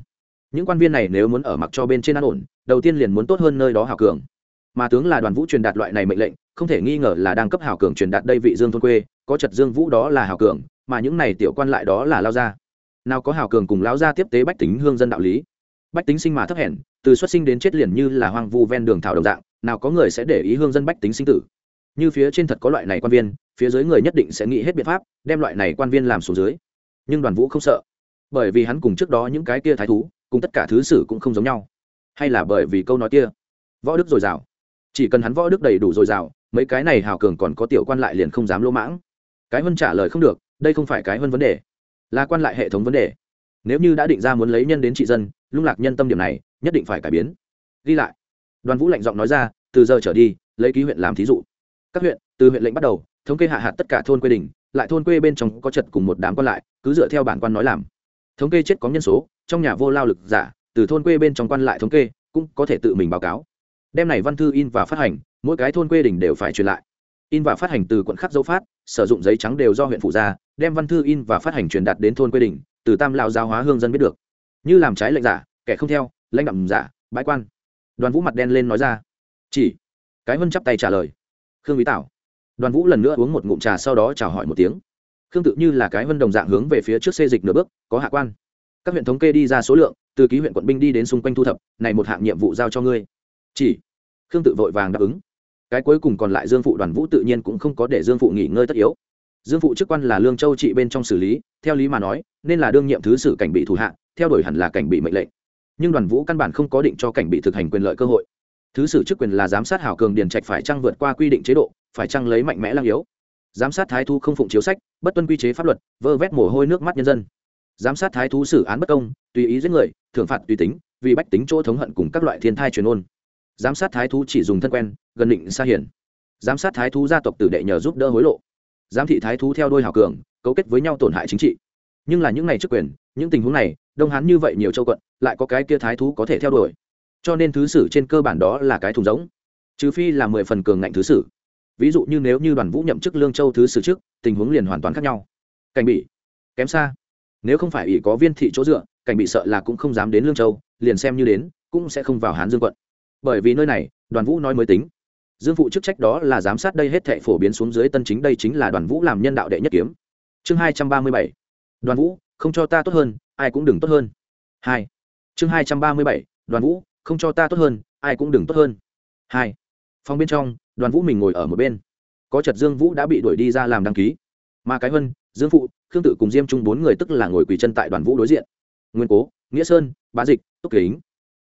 Những quan viên này nếu muốn ở mặc cho bên trên an ổn, đầu tiên liền muốn tốt hơn nơi đó hào cường. Mà tướng là đoàn vũ truyền đạt loại này mệnh lệnh, không thể nghi ngờ là đang cấp hào cường truyền đạt đây vị dương thôn quê, có trật dương vũ đó là hào cường, mà những này tiểu quan lại đó là lao gia. Nào có hào cường cùng lão gia tiếp tế bách tính hương dân đạo lý. Bách tính sinh mà thấp hèn, từ xuất sinh đến chết liền như là hoang vu ven đường thảo đồng dạng, nào có người sẽ để ý hương dân bách tính sinh tử. Như phía trên thật có loại này quan viên phía dưới người nhất định sẽ nghĩ hết biện pháp, đem loại này quan viên làm xuống dưới. Nhưng đoàn vũ không sợ, bởi vì hắn cùng trước đó những cái kia thái thú, cùng tất cả thứ sử cũng không giống nhau. Hay là bởi vì câu nói kia, võ đức dồi dào. Chỉ cần hắn võ đức đầy đủ dồi dào, mấy cái này hào cường còn có tiểu quan lại liền không dám lỗ mãng. Cái hơn trả lời không được, đây không phải cái hơn vấn đề, là quan lại hệ thống vấn đề. Nếu như đã định ra muốn lấy nhân đến trị dân, lung lạc nhân tâm điểm này, nhất định phải cải biến. Ghi lại. Đoàn vũ lạnh giọng nói ra, từ giờ trở đi, lấy ký huyện làm thí dụ. Các huyện, từ huyện lệnh bắt đầu thống kê hạ hạt tất cả thôn quê đình, lại thôn quê bên trong có chật cùng một đám quan lại, cứ dựa theo bản quan nói làm. Thống kê chết có nhân số, trong nhà vô lao lực giả, từ thôn quê bên trong quan lại thống kê, cũng có thể tự mình báo cáo. Đem này văn thư in và phát hành, mỗi cái thôn quê đình đều phải truyền lại. In và phát hành từ quận khắc dấu phát, sử dụng giấy trắng đều do huyện phụ ra, đem văn thư in và phát hành truyền đạt đến thôn quê đình, từ tam lao giáo hóa hương dân biết được. Như làm trái lệnh giả, kẻ không theo, lãnh đậm giả, bãi quan. Đoàn vũ mặt đen lên nói ra, chỉ. Cái vân chắp tay trả lời, khương quý tảo đoàn vũ lần nữa uống một ngụm trà sau đó chào hỏi một tiếng. Khương tự như là cái vân đồng dạng hướng về phía trước xê dịch nửa bước, có hạ quan. Các huyện thống kê đi ra số lượng, từ ký huyện quận binh đi đến xung quanh thu thập, này một hạng nhiệm vụ giao cho ngươi. Chỉ. Khương tự vội vàng đáp ứng. Cái cuối cùng còn lại dương phụ đoàn vũ tự nhiên cũng không có để dương phụ nghỉ ngơi tất yếu. Dương phụ chức quan là lương châu trị bên trong xử lý, theo lý mà nói, nên là đương nhiệm thứ sử cảnh bị thủ hạ, theo đuổi hẳn là cảnh bị mệnh lệnh. Nhưng đoàn vũ căn bản không có định cho cảnh bị thực hành quyền lợi cơ hội. Thứ sử chức quyền là giám sát hảo cường điền trạch phải trăng vượt qua quy định chế độ phải chăng lấy mạnh mẽ lang yếu? Giám sát thái thu không phụng chiếu sách, bất tuân quy chế pháp luật, vơ vét mồ hôi nước mắt nhân dân. Giám sát thái thú xử án bất công, tùy ý giết người, thưởng phạt tùy tính, vì bách tính chỗ thống hận cùng các loại thiên thai truyền ôn. Giám sát thái thú chỉ dùng thân quen, gần định xa hiển giám sát thái thú gia tộc tử đệ nhờ giúp đỡ hối lộ. Giám thị thái thú theo đôi hào cường, cấu kết với nhau tổn hại chính trị. Nhưng là những ngày chức quyền, những tình huống này, đông hán như vậy nhiều châu quận, lại có cái kia thái thú có thể theo đuổi. Cho nên thứ sử trên cơ bản đó là cái thùng giống. Trừ phi là mười phần cường ngạnh thứ sử ví dụ như nếu như đoàn vũ nhậm chức lương châu thứ sử trước, tình huống liền hoàn toàn khác nhau. Cảnh bị kém xa. Nếu không phải ỷ có viên thị chỗ dựa, cảnh bị sợ là cũng không dám đến lương châu, liền xem như đến, cũng sẽ không vào hán dương quận. Bởi vì nơi này, đoàn vũ nói mới tính. Dương phụ chức trách đó là giám sát đây hết thệ phổ biến xuống dưới tân chính, đây chính là đoàn vũ làm nhân đạo đệ nhất kiếm. Chương hai trăm ba mươi bảy. Đoàn vũ, không cho ta tốt hơn, ai cũng đừng tốt hơn. Hai. Chương hai trăm ba mươi bảy. Đoàn vũ, không cho ta tốt hơn, ai cũng đừng tốt hơn. Hai. Phòng bên trong đoàn vũ mình ngồi ở một bên. Có Chật dương vũ đã bị đuổi đi ra làm đăng ký. Mà cái vân, dương phụ, khương tự cùng diêm trung bốn người tức là ngồi quỳ chân tại đoàn vũ đối diện. Nguyên cố, nghĩa sơn, bá dịch, túc kính.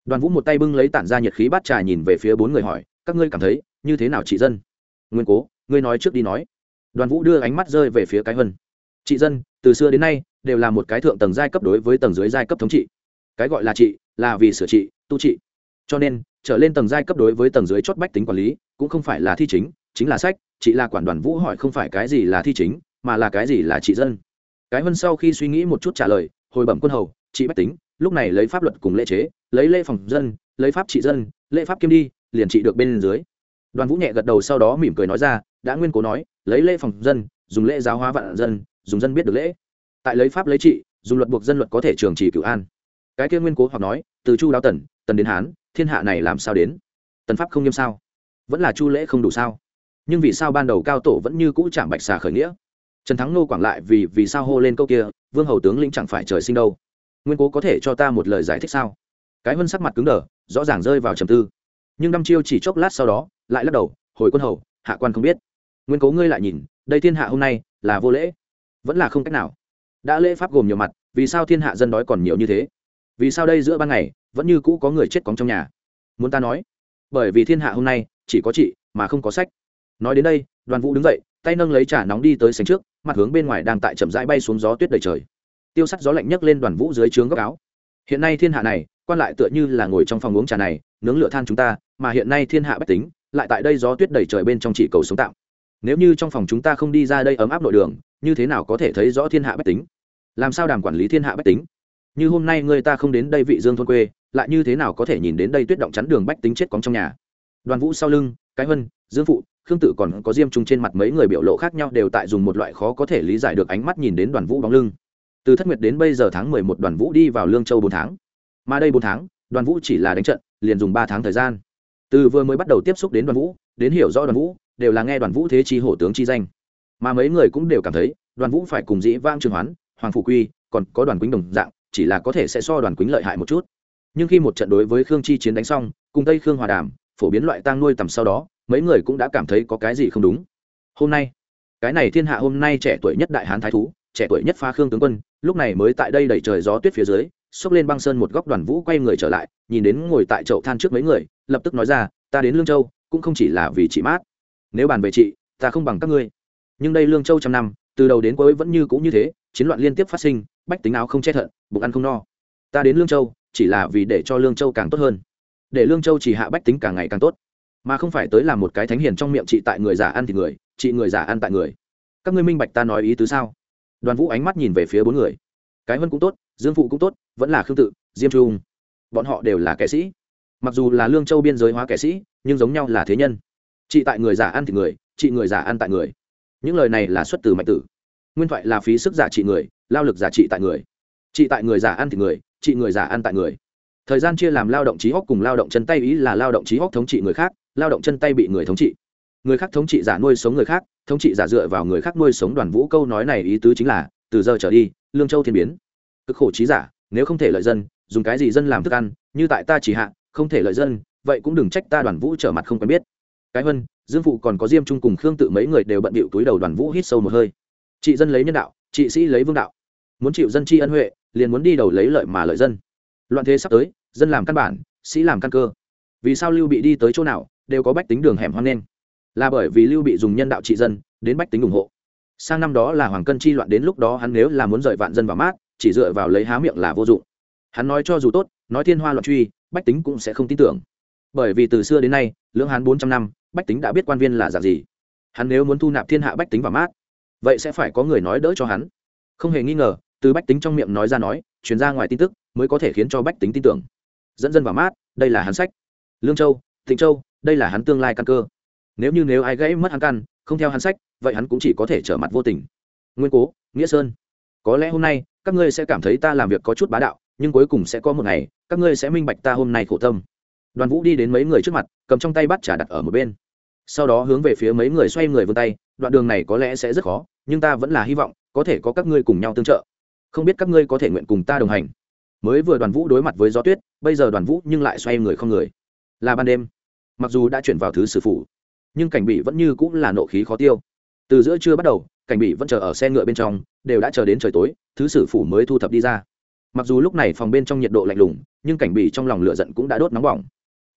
Đoàn vũ một tay bưng lấy tản ra nhiệt khí bát trà nhìn về phía bốn người hỏi, các ngươi cảm thấy như thế nào, chị dân? Nguyên cố, ngươi nói trước đi nói. Đoàn vũ đưa ánh mắt rơi về phía cái vân. Chị dân, từ xưa đến nay, đều là một cái thượng tầng giai cấp đối với tầng dưới giai cấp thống trị. Cái gọi là trị là vì sửa trị, tu trị. Cho nên trở lên tầng giai cấp đối với tầng dưới chót bách tính quản lý, cũng không phải là thi chính chính là sách chị là quản đoàn vũ hỏi không phải cái gì là thi chính, mà là cái gì là trị dân. Cái vân sau khi suy nghĩ một chút trả lời, hồi bẩm quân hầu, trị bách tính, lúc này lấy pháp luật cùng lễ chế, lấy lễ phòng dân, lấy pháp trị dân, lễ pháp kiêm đi, liền trị được bên dưới. Đoàn vũ nhẹ gật đầu sau đó mỉm cười nói ra, đã nguyên cố nói, lấy lễ phòng dân, dùng lễ giáo hóa vạn dân, dùng dân biết được lễ. Tại lấy pháp lấy trị, dùng luật buộc dân luật có thể trường trì cửu an. Cái kia nguyên cố hoặc nói, từ chu đáo tần tần đến hán thiên hạ này làm sao đến? Tần pháp không nghiêm sao? Vẫn là chu lễ không đủ sao? Nhưng vì sao ban đầu cao tổ vẫn như cũ chạm bạch xà khởi nghĩa? Trần thắng nô quảng lại vì vì sao hô lên câu kia, vương hầu tướng lĩnh chẳng phải trời sinh đâu. Nguyên cố có thể cho ta một lời giải thích sao? Cái vân sắc mặt cứng đờ, rõ ràng rơi vào trầm tư. Nhưng đăm chiêu chỉ chốc lát sau đó, lại lắc đầu, hồi quân hầu, hạ quan không biết. Nguyên cố ngươi lại nhìn, đây thiên hạ hôm nay là vô lễ. Vẫn là không cách nào. Đã lễ pháp gồm nhiều mặt, vì sao thiên hạ dân đói còn nhiều như thế? Vì sao đây giữa ban ngày vẫn như cũ có người chết cóng trong nhà? Muốn ta nói? Bởi vì thiên hạ hôm nay chỉ có chị mà không có sách. Nói đến đây, đoàn vũ đứng dậy, tay nâng lấy trà nóng đi tới sành trước, mặt hướng bên ngoài đang tại chậm rãi bay xuống gió tuyết đầy trời. Tiêu sắt gió lạnh nhấc lên đoàn vũ dưới trướng góc áo. Hiện nay thiên hạ này, quan lại tựa như là ngồi trong phòng uống trà này, nướng lửa than chúng ta, mà hiện nay thiên hạ bách tính, lại tại đây gió tuyết đầy trời bên trong chỉ cầu sống tạm. Nếu như trong phòng chúng ta không đi ra đây ấm áp nội đường, như thế nào có thể thấy rõ thiên hạ bách tính? Làm sao đàm quản lý thiên hạ bách tính? Như hôm nay người ta không đến đây vị dương thôn quê, lại như thế nào có thể nhìn đến đây tuyết động chắn đường bách tính chết cóng trong nhà? Đoàn vũ sau lưng, cái huân dương phụ, khương tự còn có diêm trung trên mặt mấy người biểu lộ khác nhau đều tại dùng một loại khó có thể lý giải được ánh mắt nhìn đến đoàn vũ bóng lưng. Từ thất nguyệt đến bây giờ tháng mười một đoàn vũ đi vào lương châu bốn tháng. Mà đây bốn tháng, đoàn vũ chỉ là đánh trận, liền dùng ba tháng thời gian. Từ vừa mới bắt đầu tiếp xúc đến đoàn vũ, đến hiểu rõ đoàn vũ, đều là nghe đoàn vũ thế chi hổ tướng chi danh. Mà mấy người cũng đều cảm thấy, đoàn vũ phải cùng dĩ vang trường hoán, hoàng phủ quy, còn có đoàn quýnh đồng dạng chỉ là có thể sẽ so đoàn quýnh lợi hại một chút. Nhưng khi một trận đối với khương chi chiến đánh xong, cùng tây khương hòa đàm, phổ biến loại tang nuôi tầm sau đó, mấy người cũng đã cảm thấy có cái gì không đúng. Hôm nay, cái này thiên hạ hôm nay trẻ tuổi nhất đại hán thái thú, trẻ tuổi nhất pha khương tướng quân, lúc này mới tại đây đẩy trời gió tuyết phía dưới, xốc lên băng sơn một góc đoàn vũ quay người trở lại, nhìn đến ngồi tại chậu than trước mấy người, lập tức nói ra, ta đến lương châu, cũng không chỉ là vì chị mát. Nếu bàn về chị, ta không bằng các ngươi. Nhưng đây lương châu trăm năm, từ đầu đến cuối vẫn như cũng như thế chiến loạn liên tiếp phát sinh, bách tính áo không che thận, bụng ăn không no. Ta đến lương châu, chỉ là vì để cho lương châu càng tốt hơn. Để lương châu chỉ hạ bách tính càng ngày càng tốt, mà không phải tới làm một cái thánh hiền trong miệng chị tại người giả ăn thì người, chị người giả ăn tại người. Các ngươi minh bạch ta nói ý tứ sao? Đoàn vũ ánh mắt nhìn về phía bốn người. Cái vân cũng tốt, dương phụ cũng tốt, vẫn là khương tự, diêm trung. Bọn họ đều là kẻ sĩ. Mặc dù là lương châu biên giới hóa kẻ sĩ, nhưng giống nhau là thế nhân. Chị tại người giả ăn thì người, chị người giả ăn tại người. Những lời này là xuất từ mạnh tử nguyên thoại là phí sức giả trị người, lao lực giả trị tại người. Trị tại người giả ăn thì người, trị người giả ăn tại người. Thời gian chia làm lao động trí hóc cùng lao động chân tay, ý là lao động trí hóc thống trị người khác, lao động chân tay bị người thống trị. Người khác thống trị giả nuôi sống người khác, thống trị giả dựa vào người khác nuôi sống đoàn vũ câu nói này, ý tứ chính là, từ giờ trở đi, lương châu thiên biến. Cực khổ trí giả, nếu không thể lợi dân, dùng cái gì dân làm thức ăn, như tại ta chỉ hạ, không thể lợi dân, vậy cũng đừng trách ta đoàn vũ trở mặt không quen biết. Cái vân, dương phụ còn có diêm trung cùng khương tự mấy người đều bận bịu túi đầu đoàn vũ hít sâu một hơi chị dân lấy nhân đạo, chị sĩ lấy vương đạo. Muốn chịu dân tri ân huệ, liền muốn đi đầu lấy lợi mà lợi dân. Loạn thế sắp tới, dân làm căn bản, sĩ làm căn cơ. Vì sao lưu bị đi tới chỗ nào, đều có bách tính đường hẻm hoang nên. Là bởi vì lưu bị dùng nhân đạo trị dân, đến bách tính ủng hộ. Sang năm đó là hoàng cân chi loạn đến lúc đó hắn nếu là muốn rời vạn dân vào mát, chỉ dựa vào lấy há miệng là vô dụng. Hắn nói cho dù tốt, nói thiên hoa loạn truy, bách tính cũng sẽ không tin tưởng. Bởi vì từ xưa đến nay, lưỡng hán bốn trăm năm, bách tính đã biết quan viên là dạng gì. Hắn nếu muốn thu nạp thiên hạ bách tính vào mát vậy sẽ phải có người nói đỡ cho hắn. Không hề nghi ngờ, từ bách tính trong miệng nói ra nói chuyển ra ngoài tin tức, mới có thể khiến cho bách tính tin tưởng. Dẫn dân vào mát, đây là hắn sách. Lương châu, thịnh châu, đây là hắn tương lai căn cơ. Nếu như nếu ai gãy mất hắn căn, không theo hắn sách, vậy hắn cũng chỉ có thể trở mặt vô tình. Nguyên cố, nghĩa sơn. Có lẽ hôm nay, các ngươi sẽ cảm thấy ta làm việc có chút bá đạo, nhưng cuối cùng sẽ có một ngày, các ngươi sẽ minh bạch ta hôm nay khổ tâm. Đoàn vũ đi đến mấy người trước mặt, cầm trong tay bắt trả đặt ở một bên. Sau đó hướng về phía mấy người xoay người vươn tay đoạn đường này có lẽ sẽ rất khó, nhưng ta vẫn là hy vọng có thể có các ngươi cùng nhau tương trợ. Không biết các ngươi có thể nguyện cùng ta đồng hành. Mới vừa đoàn vũ đối mặt với gió tuyết, bây giờ đoàn vũ nhưng lại xoay người không người. Là ban đêm, mặc dù đã chuyển vào thứ sử phủ, nhưng cảnh bị vẫn như cũng là nộ khí khó tiêu. Từ giữa trưa bắt đầu, cảnh bị vẫn chờ ở xe ngựa bên trong, đều đã chờ đến trời tối, thứ sử phủ mới thu thập đi ra. Mặc dù lúc này phòng bên trong nhiệt độ lạnh lùng, nhưng cảnh bị trong lòng lửa giận cũng đã đốt nóng bỏng.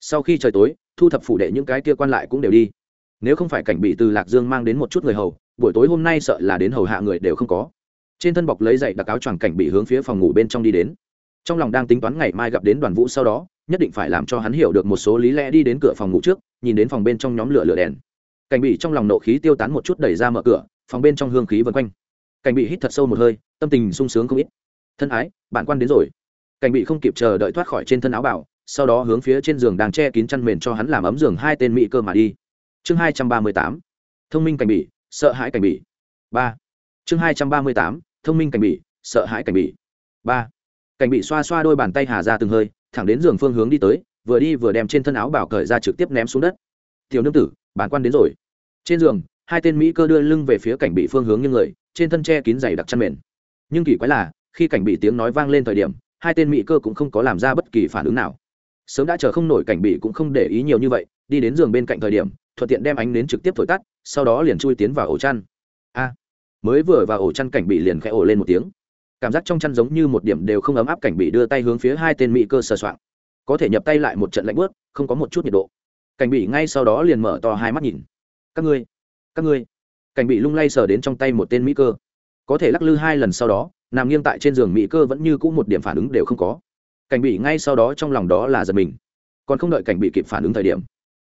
Sau khi trời tối, thu thập phủ đệ những cái kia quan lại cũng đều đi nếu không phải cảnh bị từ lạc dương mang đến một chút người hầu, buổi tối hôm nay sợ là đến hầu hạ người đều không có. Trên thân bọc lấy dậy đặc áo choàng cảnh bị hướng phía phòng ngủ bên trong đi đến. Trong lòng đang tính toán ngày mai gặp đến đoàn vũ sau đó, nhất định phải làm cho hắn hiểu được một số lý lẽ đi đến cửa phòng ngủ trước, nhìn đến phòng bên trong nhóm lửa lửa đèn. Cảnh bị trong lòng nộ khí tiêu tán một chút đẩy ra mở cửa, phòng bên trong hương khí vân quanh. Cảnh bị hít thật sâu một hơi, tâm tình sung sướng không ít. Thân ái, bạn quan đến rồi. Cảnh bị không kịp chờ đợi thoát khỏi trên thân áo bảo sau đó hướng phía trên giường đang che kín chăn mền cho hắn làm ấm giường hai tên mỹ cơ mà đi chương hai trăm ba mươi tám, thông minh cảnh bị sợ hãi cảnh bị ba. Chương hai trăm ba mươi tám, thông minh cảnh bị sợ hãi cảnh bị ba. Cảnh bị xoa xoa đôi bàn tay hà ra từng hơi, thẳng đến giường phương hướng đi tới, vừa đi vừa đem trên thân áo bảo cởi ra trực tiếp ném xuống đất. Tiểu nương tử, bản quan đến rồi. Trên giường, hai tên mỹ cơ đưa lưng về phía cảnh bị phương hướng như người, trên thân che kín dày đặc chăn mền. Nhưng kỳ quái là, khi cảnh bị tiếng nói vang lên thời điểm, hai tên mỹ cơ cũng không có làm ra bất kỳ phản ứng nào. Sớm đã chờ không nổi cảnh bị cũng không để ý nhiều như vậy, đi đến giường bên cạnh thời điểm thuận tiện đem ánh nến trực tiếp thổi tắt, sau đó liền chui tiến vào ổ chăn. A, mới vừa vào ổ chăn cảnh bị liền khẽ ổ lên một tiếng. Cảm giác trong chăn giống như một điểm đều không ấm áp cảnh bị đưa tay hướng phía hai tên mỹ cơ sờ soạng. Có thể nhập tay lại một trận lạnh bớt không có một chút nhiệt độ. Cảnh bị ngay sau đó liền mở to hai mắt nhìn. Các ngươi các ngươi. Cảnh bị lung lay sờ đến trong tay một tên mỹ cơ. Có thể lắc lư hai lần sau đó, nằm nghiêng tại trên giường mỹ cơ vẫn như cũ một điểm phản ứng đều không có. Cảnh bị ngay sau đó trong lòng đó là giật mình. Còn không đợi cảnh bị kịp phản ứng thời điểm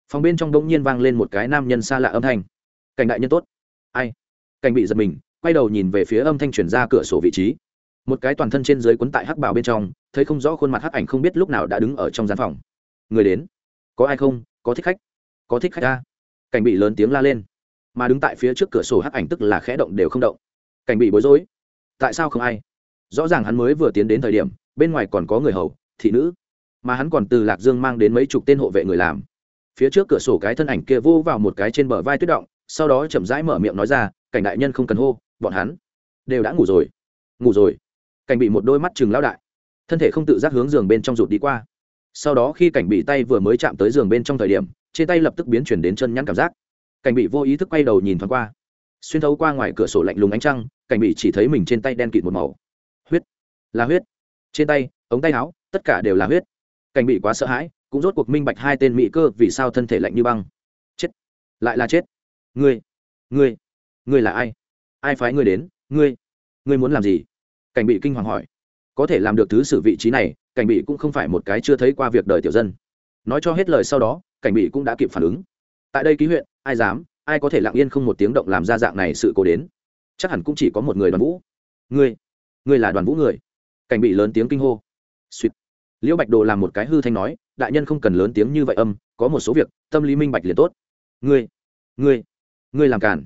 phòng bên trong đ ỗ n g nhiên vang lên một cái nam nhân xa lạ âm thanh. Cảnh đại nhân tốt. Ai? Cảnh bị giật mình, quay đầu nhìn về phía âm thanh chuyển ra cửa sổ vị trí. Một cái toàn thân trên dưới quấn tại hắc bảo bên trong, thấy không rõ khuôn mặt hắc ảnh không biết lúc nào đã đứng ở trong gian phòng. Người đến. Có ai không? Có thích khách. Có thích khách ta cảnh bị lớn tiếng la lên. Mà đứng tại phía trước cửa sổ hắc ảnh tức là khẽ động đều không động. Cảnh bị bối rối. Tại sao không ai? Rõ ràng hắn mới vừa tiến đến thời điểm, bên ngoài còn có người hầu, thị nữ. Mà hắn còn từ lạc dương mang đến mấy chục tên hộ vệ người làm phía trước cửa sổ cái thân ảnh kia vô vào một cái trên bờ vai tuyết động, sau đó chậm rãi mở miệng nói ra, cảnh đại nhân không cần hô, bọn hắn đều đã ngủ rồi. Ngủ rồi? Cảnh bị một đôi mắt chừng lao đại. Thân thể không tự giác hướng giường bên trong rụt đi qua. Sau đó khi cảnh bị tay vừa mới chạm tới giường bên trong thời điểm, trên tay lập tức biến chuyển đến chân nhắn cảm giác. Cảnh bị vô ý thức quay đầu nhìn thoáng qua. Xuyên thấu qua ngoài cửa sổ lạnh lùng ánh trăng, cảnh bị chỉ thấy mình trên tay đen kịt một màu. Huyết. Là huyết. Trên tay, ống tay áo, tất cả đều là huyết. Cảnh bị quá sợ hãi cũng rốt cuộc minh bạch hai tên mỹ cơ vì sao thân thể lạnh như băng. Chết. Lại là chết. Ngươi. Ngươi. Ngươi là ai? Ai phái ngươi đến? Ngươi. Ngươi muốn làm gì? Cảnh bị kinh hoàng hỏi. Có thể làm được thứ xử vị trí này, cảnh bị cũng không phải một cái chưa thấy qua việc đời tiểu dân. Nói cho hết lời sau đó, cảnh bị cũng đã kịp phản ứng. Tại đây ký huyện, ai dám, ai có thể lặng yên không một tiếng động làm ra dạng này sự cố đến? Chắc hẳn cũng chỉ có một người đoàn vũ. Ngươi. Ngươi là đoàn vũ người. Cảnh bị lớn tiếng kinh hô. Suýt. Liễu bạch đồ làm một cái hư thanh nói đại nhân không cần lớn tiếng như vậy âm, có một số việc, tâm lý minh bạch liền tốt. Ngươi ngươi ngươi làm cản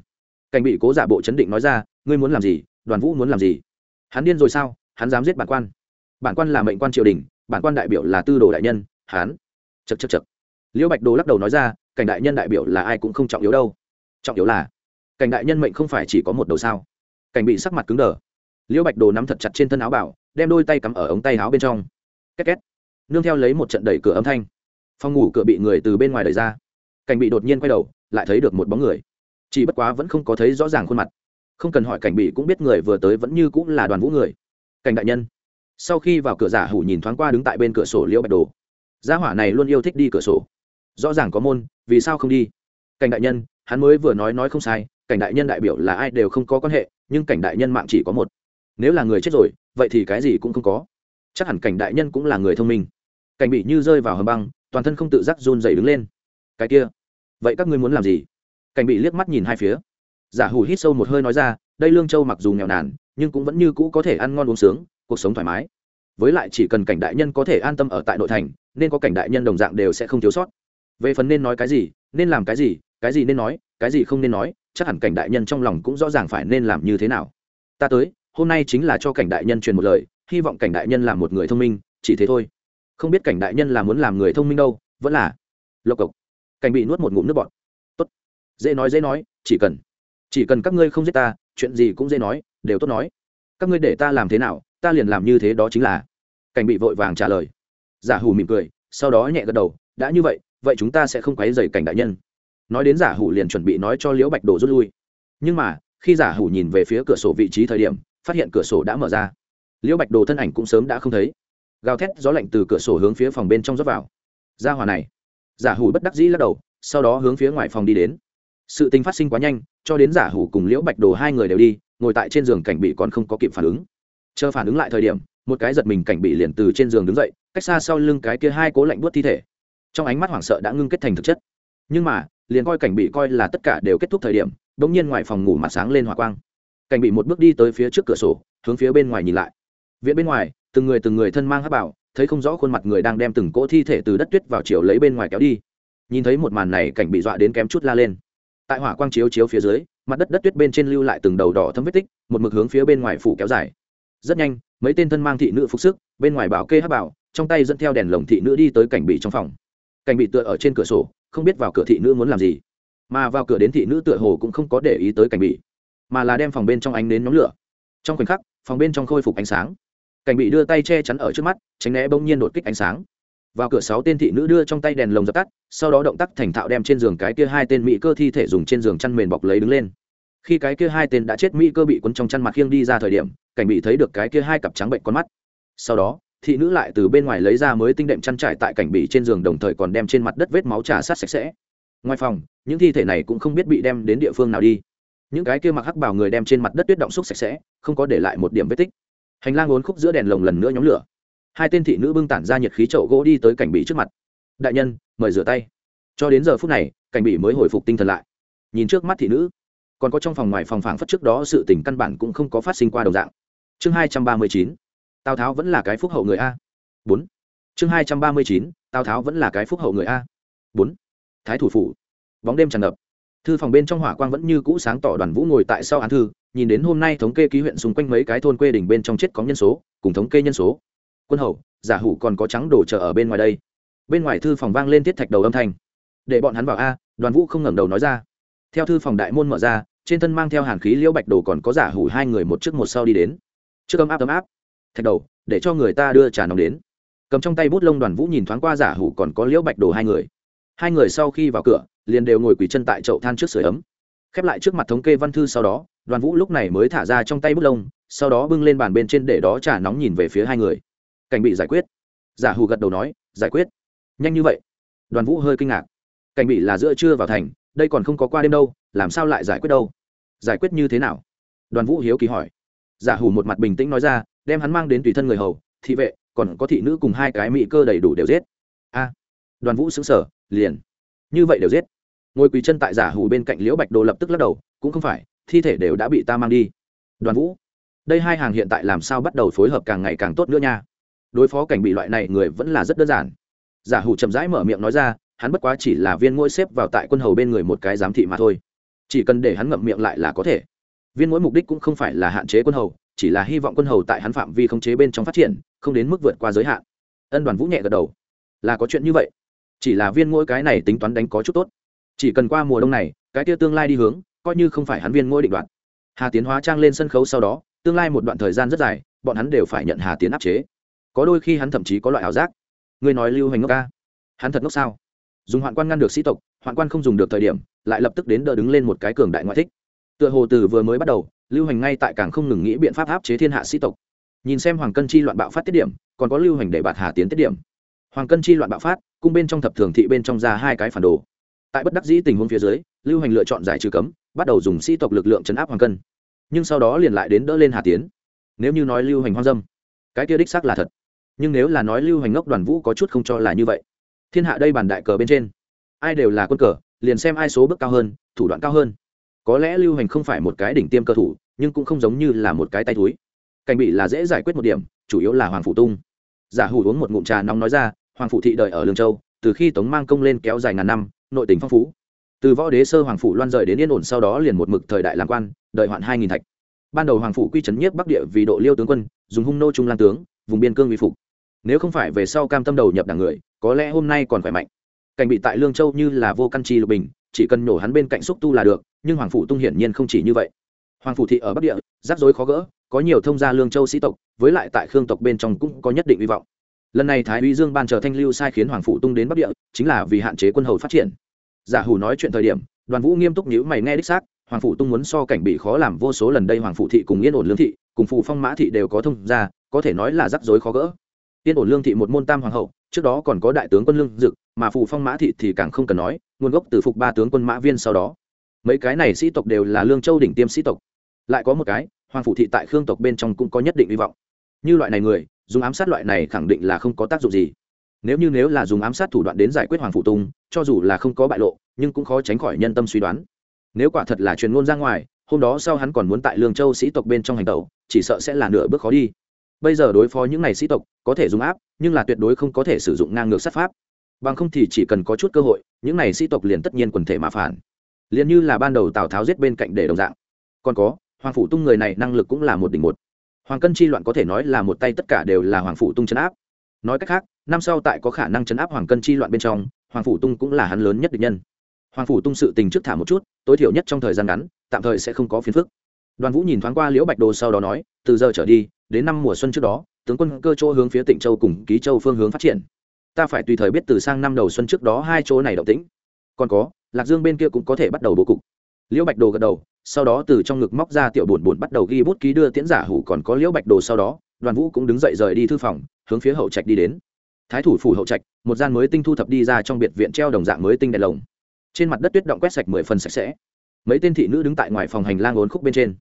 cảnh bị cố giả bộ chấn định nói ra, ngươi muốn làm gì, đoàn vũ muốn làm gì? Hắn điên rồi sao, hắn dám giết bản quan. Bản quan là mệnh quan triều đình, bản quan đại biểu là tư đồ đại nhân, hắn. Chật chật chật liễu bạch đồ lắc đầu nói ra, cảnh đại nhân đại biểu là ai cũng không trọng yếu đâu. Trọng yếu là, cảnh đại nhân mệnh không phải chỉ có một đầu sao. Cảnh bị sắc mặt cứng đờ. Liễu bạch đồ nắm thật chặt trên thân áo bảo, đem đôi tay cắm ở ống tay áo bên trong. Két két nương theo lấy một trận đẩy cửa âm thanh. Phòng ngủ cửa bị người từ bên ngoài đẩy ra. Cảnh bị đột nhiên quay đầu, lại thấy được một bóng người. Chỉ bất quá vẫn không có thấy rõ ràng khuôn mặt. Không cần hỏi cảnh bị cũng biết người vừa tới vẫn như cũng là đoàn vũ người. Cảnh đại nhân. Sau khi vào cửa giả hủ nhìn thoáng qua đứng tại bên cửa sổ liễu bạch đồ. Gia hỏa này luôn yêu thích đi cửa sổ. Rõ ràng có môn, vì sao không đi? Cảnh đại nhân, hắn mới vừa nói nói không sai, cảnh đại nhân đại biểu là ai đều không có quan hệ, nhưng cảnh đại nhân mạng chỉ có một. Nếu là người chết rồi, vậy thì cái gì cũng không có. Chắc hẳn cảnh đại nhân cũng là người thông minh cảnh bị như rơi vào hầm băng, toàn thân không tự giác run dày đứng lên. Cái kia, vậy các ngươi muốn làm gì? Cảnh bị liếc mắt nhìn hai phía. Giả hủ hít sâu một hơi nói ra, đây lương châu mặc dù nghèo nàn, nhưng cũng vẫn như cũ có thể ăn ngon uống sướng, cuộc sống thoải mái. Với lại chỉ cần cảnh đại nhân có thể an tâm ở tại nội thành, nên có cảnh đại nhân đồng dạng đều sẽ không thiếu sót. Về phần nên nói cái gì, nên làm cái gì cái gì nên nói, cái gì không nên nói, chắc hẳn cảnh đại nhân trong lòng cũng rõ ràng phải nên làm như thế nào. Ta tới, hôm nay chính là cho cảnh đại nhân truyền một lời, hy vọng cảnh đại nhân là một người thông minh, chỉ thế thôi không biết cảnh đại nhân là muốn làm người thông minh đâu, vẫn là. Lộc cộc. Cảnh bị nuốt một ngụm nước bọt. Tốt. Dễ nói dễ nói, chỉ cần. Chỉ cần các ngươi không giết ta, chuyện gì cũng dễ nói, đều tốt nói. Các ngươi để ta làm thế nào, ta liền làm như thế đó chính là. Cảnh bị vội vàng trả lời. Giả hủ mỉm cười, sau đó nhẹ gật đầu, đã như vậy vậy chúng ta sẽ không quấy dày cảnh đại nhân. Nói đến giả hủ liền chuẩn bị nói cho liễu bạch đồ rút lui. Nhưng mà, khi giả hủ nhìn về phía cửa sổ vị trí thời điểm, phát hiện cửa sổ đã mở ra. Liễu bạch đồ thân ảnh cũng sớm đã không thấy gào thét gió lạnh từ cửa sổ hướng phía phòng bên trong rót vào. Ra hòa này. Giả hủ bất đắc dĩ lắc đầu, sau đó hướng phía ngoài phòng đi đến. Sự tình phát sinh quá nhanh, cho đến giả hủ cùng liễu bạch đồ hai người đều đi, ngồi tại trên giường cảnh bị còn không có kịp phản ứng. Chờ phản ứng lại thời điểm, một cái giật mình cảnh bị liền từ trên giường đứng dậy, cách xa sau lưng cái kia hai cố lạnh buốt thi thể. Trong ánh mắt hoảng sợ đã ngưng kết thành thực chất. Nhưng mà, liền coi cảnh bị coi là tất cả đều kết thúc thời điểm đ ỗ n g nhiên ngoài phòng ngủ mặt sáng lên hỏa quang. Cảnh bị một bước đi tới phía trước cửa sổ, hướng phía bên ngoài nhìn lại. Viện bên ngoài từng người từng người thân mang hắc bảo, thấy không rõ khuôn mặt người đang đem từng cỗ thi thể từ đất tuyết vào chiều lấy bên ngoài kéo đi. Nhìn thấy một màn này, cảnh bị dọa đến kém chút la lên. Tại hỏa quang chiếu chiếu phía dưới, mặt đất đất tuyết bên trên lưu lại từng đầu đỏ thâm vết tích, một mực hướng phía bên ngoài phủ kéo dài. Rất nhanh, mấy tên thân mang thị nữ phục sức, bên ngoài bảo kê hắc bảo, trong tay dẫn theo đèn lồng thị nữ đi tới cảnh bị trong phòng. Cảnh bị tựa ở trên cửa sổ, không biết vào cửa thị nữ muốn làm gì. Mà vào cửa đến thị nữ tựa hồ cũng không có để ý tới cảnh bị, mà là đem phòng bên trong ánh đến nhóm lửa. Trong khoảnh khắc, phòng bên trong khôi phục ánh sáng cảnh bị đưa tay che chắn ở trước mắt, tránh né bỗng nhiên đột kích ánh sáng. Vào cửa sáu tên thị nữ đưa trong tay đèn lồng dập tắt, sau đó động tác thành thạo đem trên giường cái kia hai tên mỹ cơ thi thể dùng trên giường chăn mền bọc lấy đứng lên. Khi cái kia hai tên đã chết, mỹ cơ bị quấn trong chăn mặt khiêng đi ra thời điểm, cảnh bị thấy được cái kia hai cặp trắng bệnh con mắt. Sau đó, thị nữ lại từ bên ngoài lấy ra mới tinh đệm chăn trải tại cảnh bị trên giường đồng thời còn đem trên mặt đất vết máu trà sát sạch sẽ. Ngoài phòng, những thi thể này cũng không biết bị đem đến địa phương nào đi. Những cái kia mặc hắc bảo người đem trên mặt đất tuyết động xúc sạch sẽ, không có để lại một điểm vết tích hành lang uốn khúc giữa đèn lồng lần nữa nhóm lửa. Hai tên thị nữ bưng tản ra nhiệt khí chậu gỗ đi tới cảnh bị trước mặt. Đại nhân, mời rửa tay. Cho đến giờ phút này, cảnh bị mới hồi phục tinh thần lại. Nhìn trước mắt thị nữ, còn có trong phòng ngoài phòng phảng phất trước đó sự tình căn bản cũng không có phát sinh qua đồng dạng. Chương hai trăm ba mươi chín, tào tháo vẫn là cái phúc hậu người a. Bốn. Chương hai trăm ba mươi chín, tào tháo vẫn là cái phúc hậu người a. Bốn. Thái thủ phủ. Bóng đêm tràn ngập. Thư phòng bên trong hỏa quang vẫn như cũ sáng tỏ đoàn vũ ngồi tại sau án thư nhìn đến hôm nay thống kê ký huyện xung quanh mấy cái thôn quê đỉnh bên trong chết có nhân số, cùng thống kê nhân số. Quân hầu, giả hủ còn có trắng đồ chờ ở bên ngoài đây. Bên ngoài thư phòng vang lên thiết thạch đầu âm thanh. Để bọn hắn vào a, đoàn vũ không ngẩng đầu nói ra. Theo thư phòng đại môn mở ra, trên thân mang theo hàn khí liễu bạch đồ còn có giả hủ hai người một trước một sau đi đến. Trước ấm áp ấm áp. Thạch đầu, để cho người ta đưa trà nóng đến. Cầm trong tay bút lông đoàn vũ nhìn thoáng qua giả hủ còn có liễu bạch đồ hai người. Hai người sau khi vào cửa, liền đều ngồi quỳ chân tại chậu than trước sửa ấm. Khép lại trước mặt thống kê văn thư sau đó đoàn vũ lúc này mới thả ra trong tay bút lông, sau đó bưng lên bàn bên trên để đó trà nóng nhìn về phía hai người. Cảnh bị giải quyết. Giả hủ gật đầu nói, giải quyết. Nhanh như vậy. Đoàn vũ hơi kinh ngạc. Cảnh bị là giữa trưa vào thành, đây còn không có qua đêm đâu, làm sao lại giải quyết đâu? Giải quyết như thế nào? Đoàn vũ hiếu kỳ hỏi. Giả hủ một mặt bình tĩnh nói ra, đem hắn mang đến tùy thân người hầu, thị vệ, còn có thị nữ cùng hai cái mỹ cơ đầy đủ đều giết. A. Đoàn vũ xứng sở liền. Như vậy đều giết. Ngồi quỳ chân tại giả hủ bên cạnh liễu bạch đồ lập tức lắc đầu, cũng không phải thi thể đều đã bị ta mang đi. Đoàn vũ, đây hai hàng hiện tại làm sao bắt đầu phối hợp càng ngày càng tốt nữa nha. Đối phó cảnh bị loại này người vẫn là rất đơn giản. Giả hủ chậm rãi mở miệng nói ra, hắn bất quá chỉ là viên ngôi xếp vào tại quân hầu bên người một cái giám thị mà thôi. Chỉ cần để hắn ngậm miệng lại là có thể. Viên mỗi mục đích cũng không phải là hạn chế quân hầu, chỉ là hy vọng quân hầu tại hắn phạm vi khống chế bên trong phát triển, không đến mức vượt qua giới hạn. Ân đoàn vũ nhẹ gật đầu. Là có chuyện như vậy. Chỉ là viên mỗi cái này tính toán đánh có chút tốt. Chỉ cần qua mùa đông này, cái tia tương lai đi hướng coi như không phải hắn viên mỗi định đoạn hà tiến hóa trang lên sân khấu sau đó, tương lai một đoạn thời gian rất dài, bọn hắn đều phải nhận hà tiến áp chế. Có đôi khi hắn thậm chí có loại ảo giác. Ngươi nói lưu hành ngốc ca, hắn thật ngốc sao? Dùng hoạn quan ngăn được sĩ tộc, hoạn quan không dùng được thời điểm, lại lập tức đến đỡ đứng lên một cái cường đại ngoại thích. Tựa hồ từ vừa mới bắt đầu, lưu hành ngay tại càng không ngừng nghĩ biện pháp áp chế thiên hạ sĩ tộc. Nhìn xem hoàng cân chi loạn bạo phát tiết điểm, còn có lưu hành để bạt hà tiến tiết điểm. Hoàng cân chi loạn bạo phát, cung bên trong thập thường thị bên trong ra hai cái phản đồ. Tại bất đắc dĩ tình huống phía dưới lưu hành lựa chọn giải trừ cấm, bắt đầu dùng sĩ tộc lực lượng chấn áp hoàng cân. Nhưng sau đó liền lại đến đỡ lên hà tiến. Nếu như nói lưu hành hoang dâm, cái kia đích xác là thật. Nhưng nếu là nói lưu hành ngốc đoàn vũ có chút không cho là như vậy, thiên hạ đây bàn đại cờ bên trên, ai đều là quân cờ, liền xem ai số bước cao hơn, thủ đoạn cao hơn. Có lẽ lưu hành không phải một cái đỉnh tiêm cơ thủ, nhưng cũng không giống như là một cái tay túi. Cảnh bị là dễ giải quyết một điểm, chủ yếu là hoàng phụ tung. Giả hủ uống một ngụm trà nóng nói ra, hoàng phụ thị đợi ở lương châu, từ khi tống mang công lên kéo dài ngàn năm, nội tình phong phú từ võ đế sơ hoàng phủ loan rời đến yên ổn sau đó liền một mực thời đại làm quan, đợi hoạn hai nghìn thạch. Ban đầu hoàng phủ quy trấn nhiếp bắc địa vì độ liêu tướng quân, dùng hung nô trung lan tướng, vùng biên cương vi phục. Nếu không phải về sau cam tâm đầu nhập đảng người, có lẽ hôm nay còn khỏe mạnh. Cảnh bị tại lương châu như là vô căn chi lục bình, chỉ cần nổ hắn bên cạnh xúc tu là được, nhưng hoàng phủ tung hiển nhiên không chỉ như vậy. Hoàng phủ thị ở bắc địa, rắc rối khó gỡ, có nhiều thông gia lương châu sĩ tộc, với lại tại khương tộc bên trong cũng có nhất định hy vọng. Lần này thái uy dương ban chờ thanh lưu sai khiến hoàng phủ tung đến bắc địa, chính là vì hạn chế quân hầu phát triển giả hủ nói chuyện thời điểm, đoàn vũ nghiêm túc nhữ mày nghe đích xác, hoàng phủ tung muốn so cảnh bị khó làm vô số lần đây hoàng phụ thị cùng yên ổn lương thị, cùng phụ phong mã thị đều có thông gia, có thể nói là rắc rối khó gỡ. Yên ổn lương thị một môn tam hoàng hậu, trước đó còn có đại tướng quân lương dực, mà phù phong mã thị thì càng không cần nói, nguồn gốc từ phục ba tướng quân mã viên sau đó. Mấy cái này sĩ tộc đều là lương châu đỉnh tiêm sĩ tộc. Lại có một cái, hoàng phụ thị tại khương tộc bên trong cũng có nhất định hy vọng. Như loại này người, dùng ám sát loại này khẳng định là không có tác dụng gì nếu như nếu là dùng ám sát thủ đoạn đến giải quyết hoàng phụ tung, cho dù là không có bại lộ, nhưng cũng khó tránh khỏi nhân tâm suy đoán. Nếu quả thật là truyền ngôn ra ngoài, hôm đó sau hắn còn muốn tại lương châu sĩ tộc bên trong hành tẩu, chỉ sợ sẽ là nửa bước khó đi. Bây giờ đối phó những n à y sĩ tộc, có thể dùng áp, nhưng là tuyệt đối không có thể sử dụng ngang ngược sát pháp. Bằng không thì chỉ cần có chút cơ hội, những n à y sĩ tộc liền tất nhiên quần thể mà phản. Liền như là ban đầu tào tháo giết bên cạnh để đồng dạng. Còn có, hoàng phủ tung người này năng lực cũng là một đỉnh một. Hoàng cân chi loạn có thể nói là một tay tất cả đều là hoàng phủ tung chấn áp nói cách khác, năm sau tại có khả năng chấn áp hoàng cân chi loạn bên trong, hoàng phủ tung cũng là hắn lớn nhất địch nhân. Hoàng phủ tung sự tình trước thả một chút, tối thiểu nhất trong thời gian ngắn, tạm thời sẽ không có phiền phức. Đoàn vũ nhìn thoáng qua liễu bạch đồ sau đó nói, từ giờ trở đi, đến năm mùa xuân trước đó, tướng quân cơ chỗ hướng phía tịnh châu cùng ký châu phương hướng phát triển. Ta phải tùy thời biết từ sang năm đầu xuân trước đó hai chỗ này động tĩnh. Còn có, lạc dương bên kia cũng có thể bắt đầu bố cục. Liễu bạch đồ gật đầu, sau đó từ trong ngực móc ra tiểu bổn bổn bắt đầu ghi bút ký đưa tiễn giả hủ, còn có liễu bạch đồ sau đó đoàn vũ cũng đứng dậy rời đi thư phòng, hướng phía hậu trạch đi đến. Thái thủ phủ hậu trạch, một gian mới tinh thu thập đi ra trong biệt viện treo đồng dạng mới tinh đèn lồng. Trên mặt đất tuyết động quét sạch mười phần sạch sẽ. Mấy tên thị nữ đứng tại ngoài phòng hành lang ốn khúc bên trên.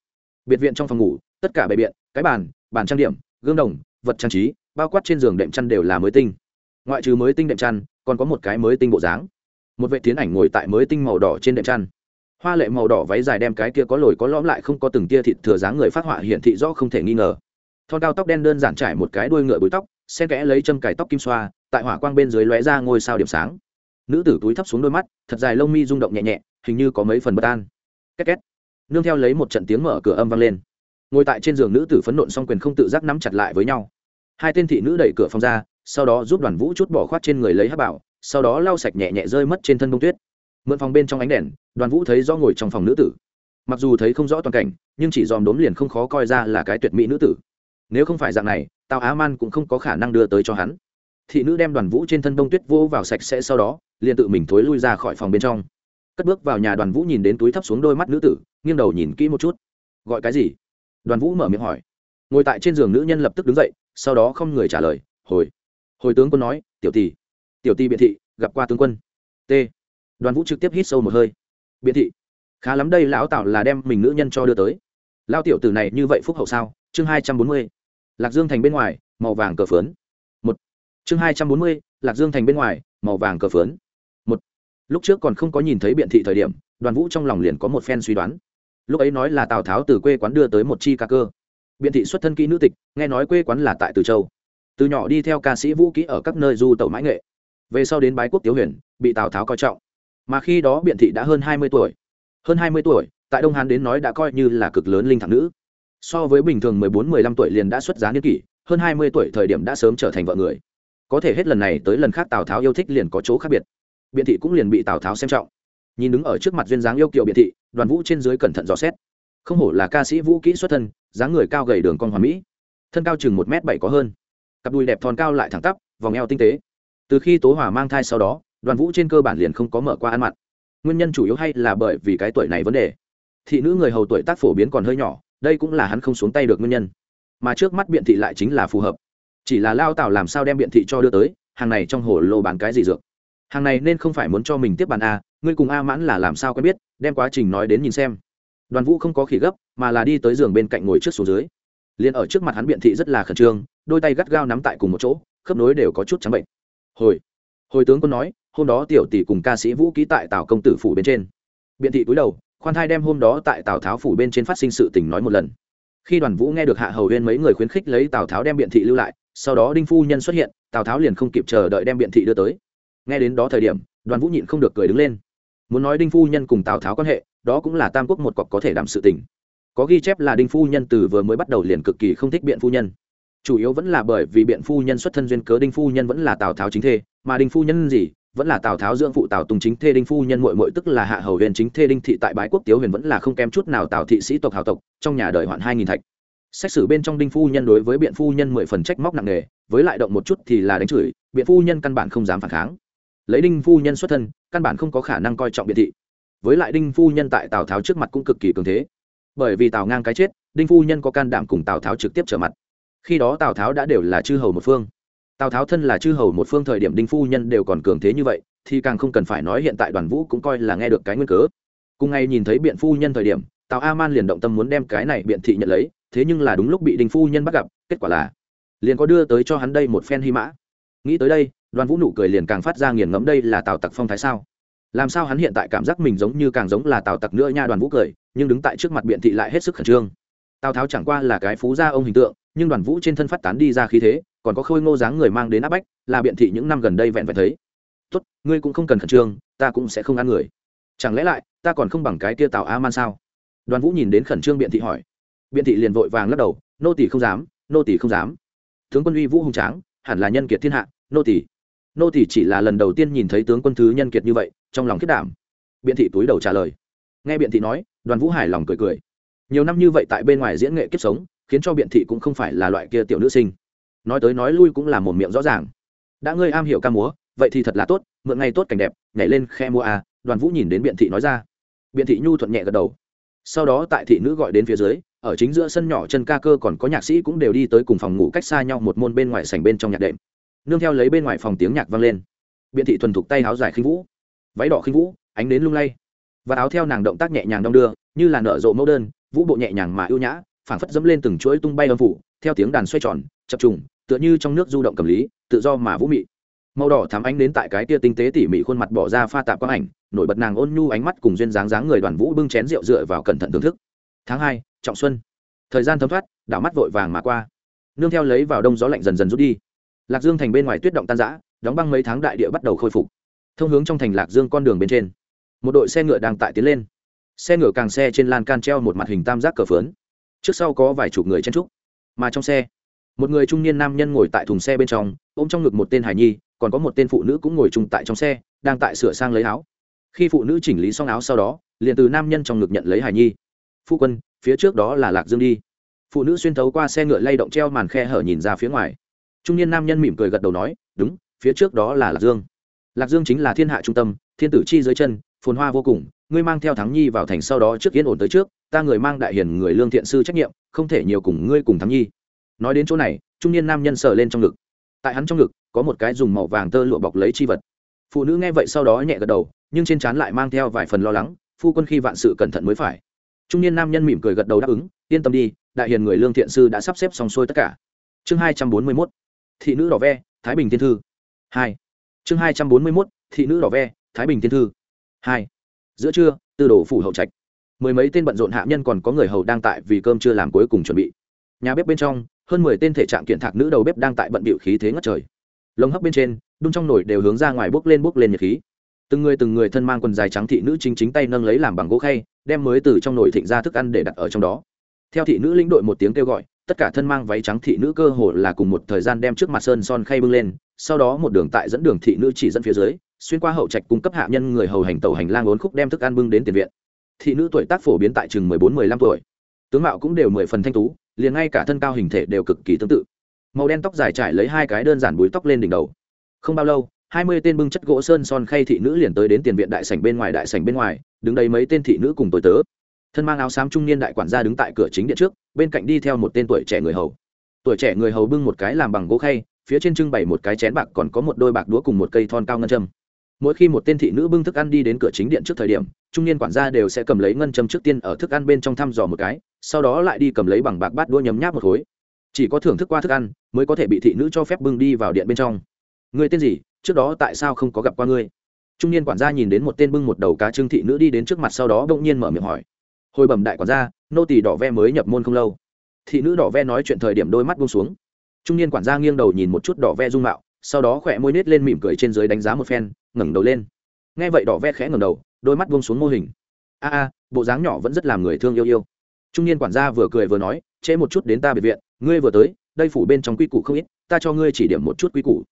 Biệt viện trong phòng ngủ, tất cả bề biện, cái bàn bàn trang điểm, gương đồng, vật trang trí, bao quát trên giường đệm chăn đều là mới tinh. Ngoại trừ mới tinh đệm chăn, còn có một cái mới tinh bộ dáng. Một vệ tiến ảnh ngồi tại mới tinh màu đỏ trên đệm chăn. Hoa lệ màu đỏ váy dài đem cái kia có lồi có lõm lại không có từng tia thịt thừa dáng người phát họa hiển thị rõ không thể nghi ngờ thon cao tóc đen đơn giản trải một cái đuôi ngựa búi tóc, xen kẽ lấy châm cài tóc kim xoa, tại hỏa quang bên dưới lóe ra ngôi sao điểm sáng. Nữ tử túi thấp xuống đôi mắt, thật dài lông mi rung động nhẹ nhẹ, hình như có mấy phần bất an. Két két. Nương theo lấy một trận tiếng mở cửa âm vang lên. Ngồi tại trên giường nữ tử phấn nộn song quyền không tự giác nắm chặt lại với nhau. Hai tên thị nữ đẩy cửa phòng ra, sau đó giúp đoàn vũ chút bỏ khoát trên người lấy hát bảo, sau đó lau sạch nhẹ nhẹ rơi mất trên thân bông tuyết. Mượn phòng bên trong ánh đèn, đoàn vũ thấy do ngồi trong phòng nữ tử. Mặc dù thấy không rõ toàn cảnh, nhưng chỉ dòm đốm liền không khó coi ra là cái tuyệt mỹ nữ tử nếu không phải dạng này, tào á man cũng không có khả năng đưa tới cho hắn. Thị nữ đem đoàn vũ trên thân bông tuyết vô vào sạch sẽ sau đó, liền tự mình thối lui ra khỏi phòng bên trong. Cất bước vào nhà đoàn vũ nhìn đến túi thấp xuống đôi mắt nữ tử, nghiêng đầu nhìn kỹ một chút. Gọi cái gì? Đoàn vũ mở miệng hỏi. Ngồi tại trên giường nữ nhân lập tức đứng dậy, sau đó không người trả lời, hồi. Hồi tướng quân nói, tiểu tỷ tiểu tỷ biện thị, gặp qua tướng quân. T. Đoàn vũ trực tiếp hít sâu một hơi. Biện thị, khá lắm đây, lão tạo là đem mình nữ nhân cho đưa tới. Lao tiểu tử này như vậy phúc hậu sao? Chương hai trăm bốn mươi, lạc dương thành bên ngoài, màu vàng cờ phớn một. Chương hai trăm bốn mươi, lạc dương thành bên ngoài, màu vàng cờ phớn một. Lúc trước còn không có nhìn thấy biện thị thời điểm, đoàn vũ trong lòng liền có một phen suy đoán. Lúc ấy nói là tào tháo từ quê quán đưa tới một chi ca cơ. Biện thị xuất thân kỹ nữ tịch, nghe nói quê quán là tại từ châu. Từ nhỏ đi theo ca sĩ vũ kỹ ở các nơi du tẩu mãi nghệ. Về sau đến bái quốc tiếu huyền, bị tào tháo coi trọng. Mà khi đó biện thị đã hơn hai mươi tuổi. Hơn hai mươi tuổi, tại đông hán đến nói đã coi như là cực lớn linh thẳng nữ so với bình thường mười bốn, mười lăm tuổi liền đã xuất giá niên kỷ, hơn hai mươi tuổi thời điểm đã sớm trở thành vợ người. Có thể hết lần này tới lần khác tào tháo yêu thích liền có chỗ khác biệt. Biện thị cũng liền bị tào tháo xem trọng. Nhìn đứng ở trước mặt duyên dáng yêu kiều biện thị, đoàn vũ trên dưới cẩn thận dò xét. Không hổ là ca sĩ vũ kỹ xuất thân, dáng người cao gầy đường con hoàn mỹ, thân cao chừng một m bảy có hơn. Cặp đùi đẹp thon cao lại thẳng tắp, vòng eo tinh tế. Từ khi tố hỏa mang thai sau đó, đoàn vũ trên cơ bản liền không có mở qua ăn mặn nguyên nhân chủ yếu hay là bởi vì cái tuổi này vấn đề. Thị nữ người hầu tuổi tác phổ biến còn hơi nhỏ đây cũng là hắn không xuống tay được nguyên nhân. Mà trước mắt biện thị lại chính là phù hợp. Chỉ là lao tảo làm sao đem biện thị cho đưa tới, hàng này trong hồ lô bán cái gì dược? Hàng này nên không phải muốn cho mình tiếp bàn a ngươi cùng a mãn là làm sao quen biết, đem quá trình nói đến nhìn xem. Đoàn vũ không có khỉ gấp, mà là đi tới giường bên cạnh ngồi trước xuống dưới. Liền ở trước mặt hắn biện thị rất là khẩn trương, đôi tay gắt gao nắm tại cùng một chỗ, khớp nối đều có chút trắng bệnh. Hồi hồi tướng quân nói, hôm đó tiểu tỷ cùng ca sĩ vũ ký tại tào công tử phủ bên trên. Biện thị cúi đầu khoan thai đem hôm đó tại tào tháo phủ bên trên phát sinh sự tình nói một lần. Khi đoàn vũ nghe được hạ hầu huyên mấy người khuyến khích lấy tào tháo đem biện thị lưu lại, sau đó đinh phu nhân xuất hiện, tào tháo liền không kịp chờ đợi đem biện thị đưa tới. Nghe đến đó thời điểm, đoàn vũ nhịn không được cười đứng lên. Muốn nói đinh phu nhân cùng tào tháo quan hệ, đó cũng là tam quốc một cọc có thể đảm sự tình. Có ghi chép là đinh phu nhân từ vừa mới bắt đầu liền cực kỳ không thích biện phu nhân. Chủ yếu vẫn là bởi vì biện phu nhân xuất thân duyên cớ đinh phu nhân vẫn là tào tháo chính thê, mà đinh phu nhân gì vẫn là tào tháo dưỡng phụ tào tùng chính thê đinh phu nhân mội mội tức là hạ hầu huyền chính thê đinh thị tại bái quốc tiếu huyền vẫn là không kém chút nào tào thị sĩ tộc hào tộc, trong nhà đời hoạn hai nghìn thạch. Xét xử bên trong đinh phu nhân đối với biện phu nhân mười phần trách móc nặng nề, với lại động một chút thì là đánh chửi, biện phu nhân căn bản không dám phản kháng. Lấy đinh phu nhân xuất thân, căn bản không có khả năng coi trọng biện thị. Với lại đinh phu nhân tại tào tháo trước mặt cũng cực kỳ cường thế. Bởi vì tào ngang cái chết, đinh phu nhân có can đảm cùng tào tháo trực tiếp trở mặt. Khi đó tào tháo đã đều là chư hầu một phương tào tháo thân là chư hầu một phương thời điểm đinh phu nhân đều còn cường thế như vậy, thì càng không cần phải nói hiện tại đoàn vũ cũng coi là nghe được cái nguyên cớ. Cùng ngày nhìn thấy biện phu nhân thời điểm, tào a man liền động tâm muốn đem cái này biện thị nhận lấy, thế nhưng là đúng lúc bị đinh phu nhân bắt gặp, kết quả là liền có đưa tới cho hắn đây một phen hy mã. Nghĩ tới đây, đoàn vũ nụ cười liền càng phát ra nghiền ngẫm đây là tào tặc phong thái sao? Làm sao hắn hiện tại cảm giác mình giống như càng giống là tào tặc nữa nha đoàn vũ cười, nhưng đứng tại trước mặt biện thị lại hết sức khẩn trương. Tào tháo chẳng qua là cái phú gia ông hình tượng, nhưng đoàn vũ trên thân phát tán đi ra khí thế còn có khôi ngô dáng người mang đến áp bách, là biện thị những năm gần đây vẹn vẹn thấy. Tốt, ngươi cũng không cần khẩn trương, ta cũng sẽ không ăn người. Chẳng lẽ lại, ta còn không bằng cái kia tào a man sao? Đoàn vũ nhìn đến khẩn trương biện thị hỏi. Biện thị liền vội vàng lắc đầu, nô tỷ không dám, nô tỷ không dám. Tướng quân uy vũ hùng tráng, hẳn là nhân kiệt thiên hạ, nô tỷ nô tỷ chỉ là lần đầu tiên nhìn thấy tướng quân thứ nhân kiệt như vậy, trong lòng kết đảm. Biện thị túi đầu trả lời. Nghe biện thị nói, đoàn vũ hài lòng cười cười. Nhiều năm như vậy tại bên ngoài diễn nghệ kiếp sống, khiến cho biện thị cũng không phải là loại kia tiểu nữ sinh nói tới nói lui cũng là một miệng rõ ràng. Đã ngươi am hiểu ca múa, vậy thì thật là tốt, mượn ngày tốt cảnh đẹp, nhảy lên khe mua à đoàn vũ nhìn đến biện thị nói ra. Biện thị nhu thuận nhẹ gật đầu. Sau đó tại thị nữ gọi đến phía dưới, ở chính giữa sân nhỏ chân ca cơ còn có nhạc sĩ cũng đều đi tới cùng phòng ngủ cách xa nhau một môn bên ngoài sảnh bên trong nhạc đệm. Nương theo lấy bên ngoài phòng tiếng nhạc vang lên. Biện thị thuần thục tay áo dài khinh vũ. Váy đỏ khinh vũ, ánh đến lung lay. Và áo theo nàng động tác nhẹ nhàng đong đưa, như là nở rộ mẫu đơn, vũ bộ nhẹ nhàng mà ưu nhã, phảng phất dẫm lên từng chuỗi tung bay âm phủ, theo tiếng đàn xoay tròn, chập trùng tựa như trong nước du động cầm lý, tự do mà vũ mị. Màu đỏ thắm ánh đến tại cái tia tinh tế tỉ mỉ khuôn mặt bỏ ra pha tạp quang ảnh, nổi bật nàng ôn nhu ánh mắt cùng duyên dáng dáng người đoàn vũ bưng chén rượu dựa vào cẩn thận thưởng thức. Tháng hai, trọng xuân. Thời gian thấm thoát, đảo mắt vội vàng mà qua. Nương theo lấy vào đông gió lạnh dần dần rút đi. Lạc dương thành bên ngoài tuyết động tan giã đóng băng mấy tháng đại địa bắt đầu khôi phục. Thông hướng trong thành lạc dương con đường bên trên. Một đội xe ngựa đang tại tiến lên. Xe ngựa càng xe trên lan can treo một mặt hình tam giác cờ phớn trước sau có vài chục người chen trúc mà trong xe một người trung niên nam nhân ngồi tại thùng xe bên trong, ôm trong ngực một tên hải nhi, còn có một tên phụ nữ cũng ngồi chung tại trong xe, đang tại sửa sang lấy áo. Khi phụ nữ chỉnh lý xong áo sau đó, liền từ nam nhân trong ngực nhận lấy hải nhi. Phu quân, phía trước đó là lạc dương đi. Phụ nữ xuyên thấu qua xe ngựa lay động treo màn khe hở nhìn ra phía ngoài. Trung niên nam nhân mỉm cười gật đầu nói, đúng, phía trước đó là lạc dương. Lạc dương chính là thiên hạ trung tâm, thiên tử chi dưới chân, phồn hoa vô cùng, ngươi mang theo thắng nhi vào thành sau đó trước yên ổn tới trước, ta người mang đại hiền người lương thiện sư trách nhiệm, không thể nhiều cùng ngươi cùng thắng nhi nói đến chỗ này, trung niên nam nhân sờ lên trong ngực. Tại hắn trong ngực, có một cái dùng màu vàng tơ lụa bọc lấy chi vật. Phụ nữ nghe vậy sau đó nhẹ gật đầu, nhưng trên trán lại mang theo vài phần lo lắng, phu quân khi vạn sự cẩn thận mới phải. Trung niên nam nhân mỉm cười gật đầu đáp ứng, yên tâm đi, đại hiền người lương thiện sư đã sắp xếp xong xuôi tất cả. Chương hai trăm bốn mươi mốt, thị nữ đỏ ve, thái bình thiên thư. Hai. Chương hai trăm bốn mươi mốt, thị nữ đỏ ve, thái bình thiên thư. Hai. Giữa trưa, tư đồ phủ hậu trạch. Mười mấy tên bận rộn hạ nhân còn có người hầu đang tại vì cơm chưa làm cuối cùng chuẩn bị. Nhà bếp bên trong hơn mười tên thể trạng kiện thạc nữ đầu bếp đang tại bận bịu khí thế ngất trời. Lồng hấp bên trên, đun trong nồi đều hướng ra ngoài bốc lên bốc lên nhiệt khí. Từng người từng người thân mang quần dài trắng thị nữ chính chính tay nâng lấy làm bằng gỗ khay, đem mới từ trong nồi thịnh ra thức ăn để đặt ở trong đó. Theo thị nữ lĩnh đội một tiếng kêu gọi, tất cả thân mang váy trắng thị nữ cơ hồ là cùng một thời gian đem trước mặt sơn son khay bưng lên, sau đó một đường tại dẫn đường thị nữ chỉ dẫn phía dưới, xuyên qua hậu trạch cung cấp hạ nhân người hầu hành tàu hành lang ốn khúc đem thức ăn bưng đến tiền viện. Thị nữ tuổi tác phổ biến tại chừng mười bốn mười lăm tuổi. Tướng mạo cũng đều mười phần thanh tú liền ngay cả thân cao hình thể đều cực kỳ tương tự. Màu đen tóc dài trải lấy hai cái đơn giản búi tóc lên đỉnh đầu. Không bao lâu, hai mươi tên bưng chất gỗ sơn son khay thị nữ liền tới đến tiền viện đại sảnh bên ngoài đại sảnh bên ngoài, đứng đây mấy tên thị nữ cùng tôi tớ. Thân mang áo xám trung niên đại quản gia đứng tại cửa chính điện trước, bên cạnh đi theo một tên tuổi trẻ người hầu. Tuổi trẻ người hầu bưng một cái làm bằng gỗ khay, phía trên trưng bày một cái chén bạc còn có một đôi bạc đũa cùng một cây thon cao ngân châm. Mỗi khi một tên thị nữ bưng thức ăn đi đến cửa chính điện trước thời điểm, trung niên quản gia đều sẽ cầm lấy ngân châm trước tiên ở thức ăn bên trong thăm dò một cái sau đó lại đi cầm lấy bằng bạc bát đua nhấm nháp một khối. Chỉ có thưởng thức qua thức ăn mới có thể bị thị nữ cho phép bưng đi vào điện bên trong. Người tên gì? Trước đó tại sao không có gặp qua ngươi? Trung niên quản gia nhìn đến một tên bưng một đầu cá trưng thị nữ đi đến trước mặt sau đó bỗng nhiên mở miệng hỏi. Hồi bẩm đại quản gia, nô tỳ đỏ ve mới nhập môn không lâu. Thị nữ đỏ ve nói chuyện thời điểm đôi mắt buông xuống. Trung niên quản gia nghiêng đầu nhìn một chút đỏ ve dung mạo, sau đó khỏe môi nết lên mỉm cười trên dưới đánh giá một phen, ngẩng đầu lên. Nghe vậy đỏ ve khẽ ngẩng đầu, đôi mắt buông xuống mô hình. A a, bộ dáng nhỏ vẫn rất làm người thương yêu yêu trung niên quản gia vừa cười vừa nói, trễ một chút đến ta biệt viện, ngươi vừa tới, đây phủ bên trong quy củ không ít, ta cho ngươi chỉ điểm một chút quy củ.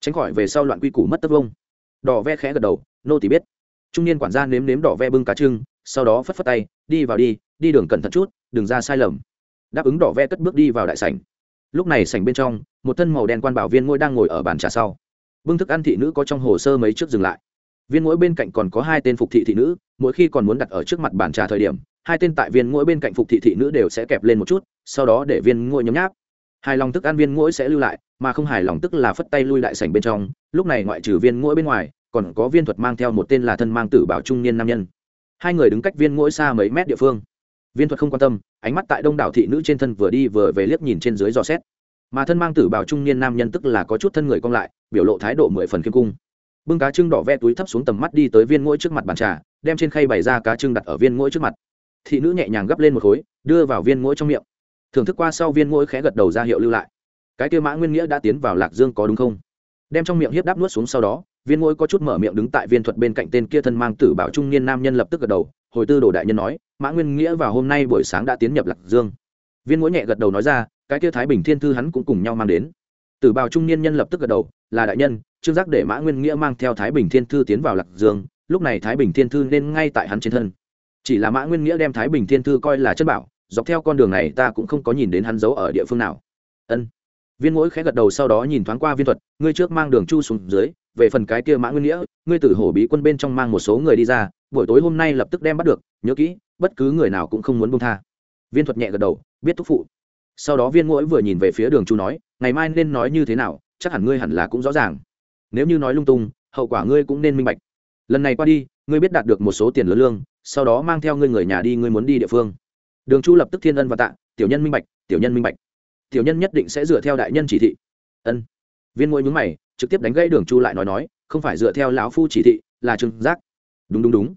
Tránh khỏi về sau loạn quy củ mất tất vông. Đỏ ve khẽ gật đầu, nô tỳ biết. Trung niên quản gia nếm nếm đỏ ve bưng cá trưng, sau đó phất phất tay, đi vào đi đi đường cẩn thận chút, đừng ra sai lầm. Đáp ứng đỏ ve cất bước đi vào đại sảnh. Lúc này sảnh bên trong, một thân màu đen quan bảo viên ngôi đang ngồi ở bàn trà sau. Bưng thức ăn thị nữ có trong hồ sơ mấy trước dừng lại. Viên mỗi bên cạnh còn có hai tên phục thị thị nữ, mỗi khi còn muốn đặt ở trước mặt bàn trà thời điểm hai tên tại viên mỗi bên cạnh phục thị thị nữ đều sẽ kẹp lên một chút, sau đó để viên ngôi nhấm nháp. Hài lòng tức ăn viên mỗi sẽ lưu lại, mà không hài lòng tức là phất tay lui lại sảnh bên trong, lúc này ngoại trừ viên mỗi bên ngoài, còn có viên thuật mang theo một tên là thân mang tử bảo trung niên nam nhân. Hai người đứng cách viên mỗi xa mấy mét địa phương. Viên thuật không quan tâm, ánh mắt tại đông đảo thị nữ trên thân vừa đi vừa về liếc nhìn trên dưới dò xét. Mà thân mang tử bảo trung niên nam nhân tức là có chút thân người cong lại, biểu lộ thái độ mười phần khiêm cung. Bưng cá trưng đỏ ve túi thấp xuống tầm mắt đi tới viên mỗi trước mặt bàn trà, đem trên khay bày ra cá trưng đặt ở viên mỗi trước mặt thị nữ nhẹ nhàng gấp lên một khối, đưa vào viên mũi trong miệng. Thưởng thức qua sau viên mũi khẽ gật đầu ra hiệu lưu lại. Cái kia mã nguyên nghĩa đã tiến vào lạc dương có đúng không? Đem trong miệng hiếp đáp nuốt xuống sau đó, viên mũi có chút mở miệng đứng tại viên thuật bên cạnh tên kia thân mang tử bảo trung niên nam nhân lập tức gật đầu, hồi tư đồ đại nhân nói, mã nguyên nghĩa vào hôm nay buổi sáng đã tiến nhập lạc dương. Viên mũi nhẹ gật đầu nói ra, cái kia thái bình thiên thư hắn cũng cùng nhau mang đến. Tử bảo trung niên nhân lập tức gật đầu, là đại nhân, trương giác để mã nguyên nghĩa mang theo thái bình thiên thư tiến vào lạc dương, lúc này thái bình thiên thư nên ngay tại hắn trên thân chỉ là mã nguyên nghĩa đem thái bình thiên thư coi là chân bảo, dọc theo con đường này ta cũng không có nhìn đến hắn giấu ở địa phương nào. Ân. Viên mỗi khẽ gật đầu sau đó nhìn thoáng qua viên thuật, ngươi trước mang đường chu xuống dưới, về phần cái kia mã nguyên nghĩa, ngươi từ hổ bí quân bên trong mang một số người đi ra, buổi tối hôm nay lập tức đem bắt được, nhớ kỹ, bất cứ người nào cũng không muốn buông tha. Viên thuật nhẹ gật đầu, biết thúc phụ. Sau đó viên mỗi vừa nhìn về phía đường chu nói, ngày mai nên nói như thế nào, chắc hẳn ngươi hẳn là cũng rõ ràng. Nếu như nói lung tung, hậu quả ngươi cũng nên minh bạch. Lần này qua đi, ngươi biết đạt được một số tiền lớn lương sau đó mang theo ngươi người nhà đi, ngươi muốn đi địa phương. Đường chu lập tức thiên ân và tạ, tiểu nhân minh bạch, tiểu nhân minh bạch. Tiểu nhân nhất định sẽ dựa theo đại nhân chỉ thị. Ân. Viên ngôi nhúng mày, trực tiếp đánh gãy đường chu lại nói nói, không phải dựa theo lão phu chỉ thị, là trương giác. Đúng đúng đúng.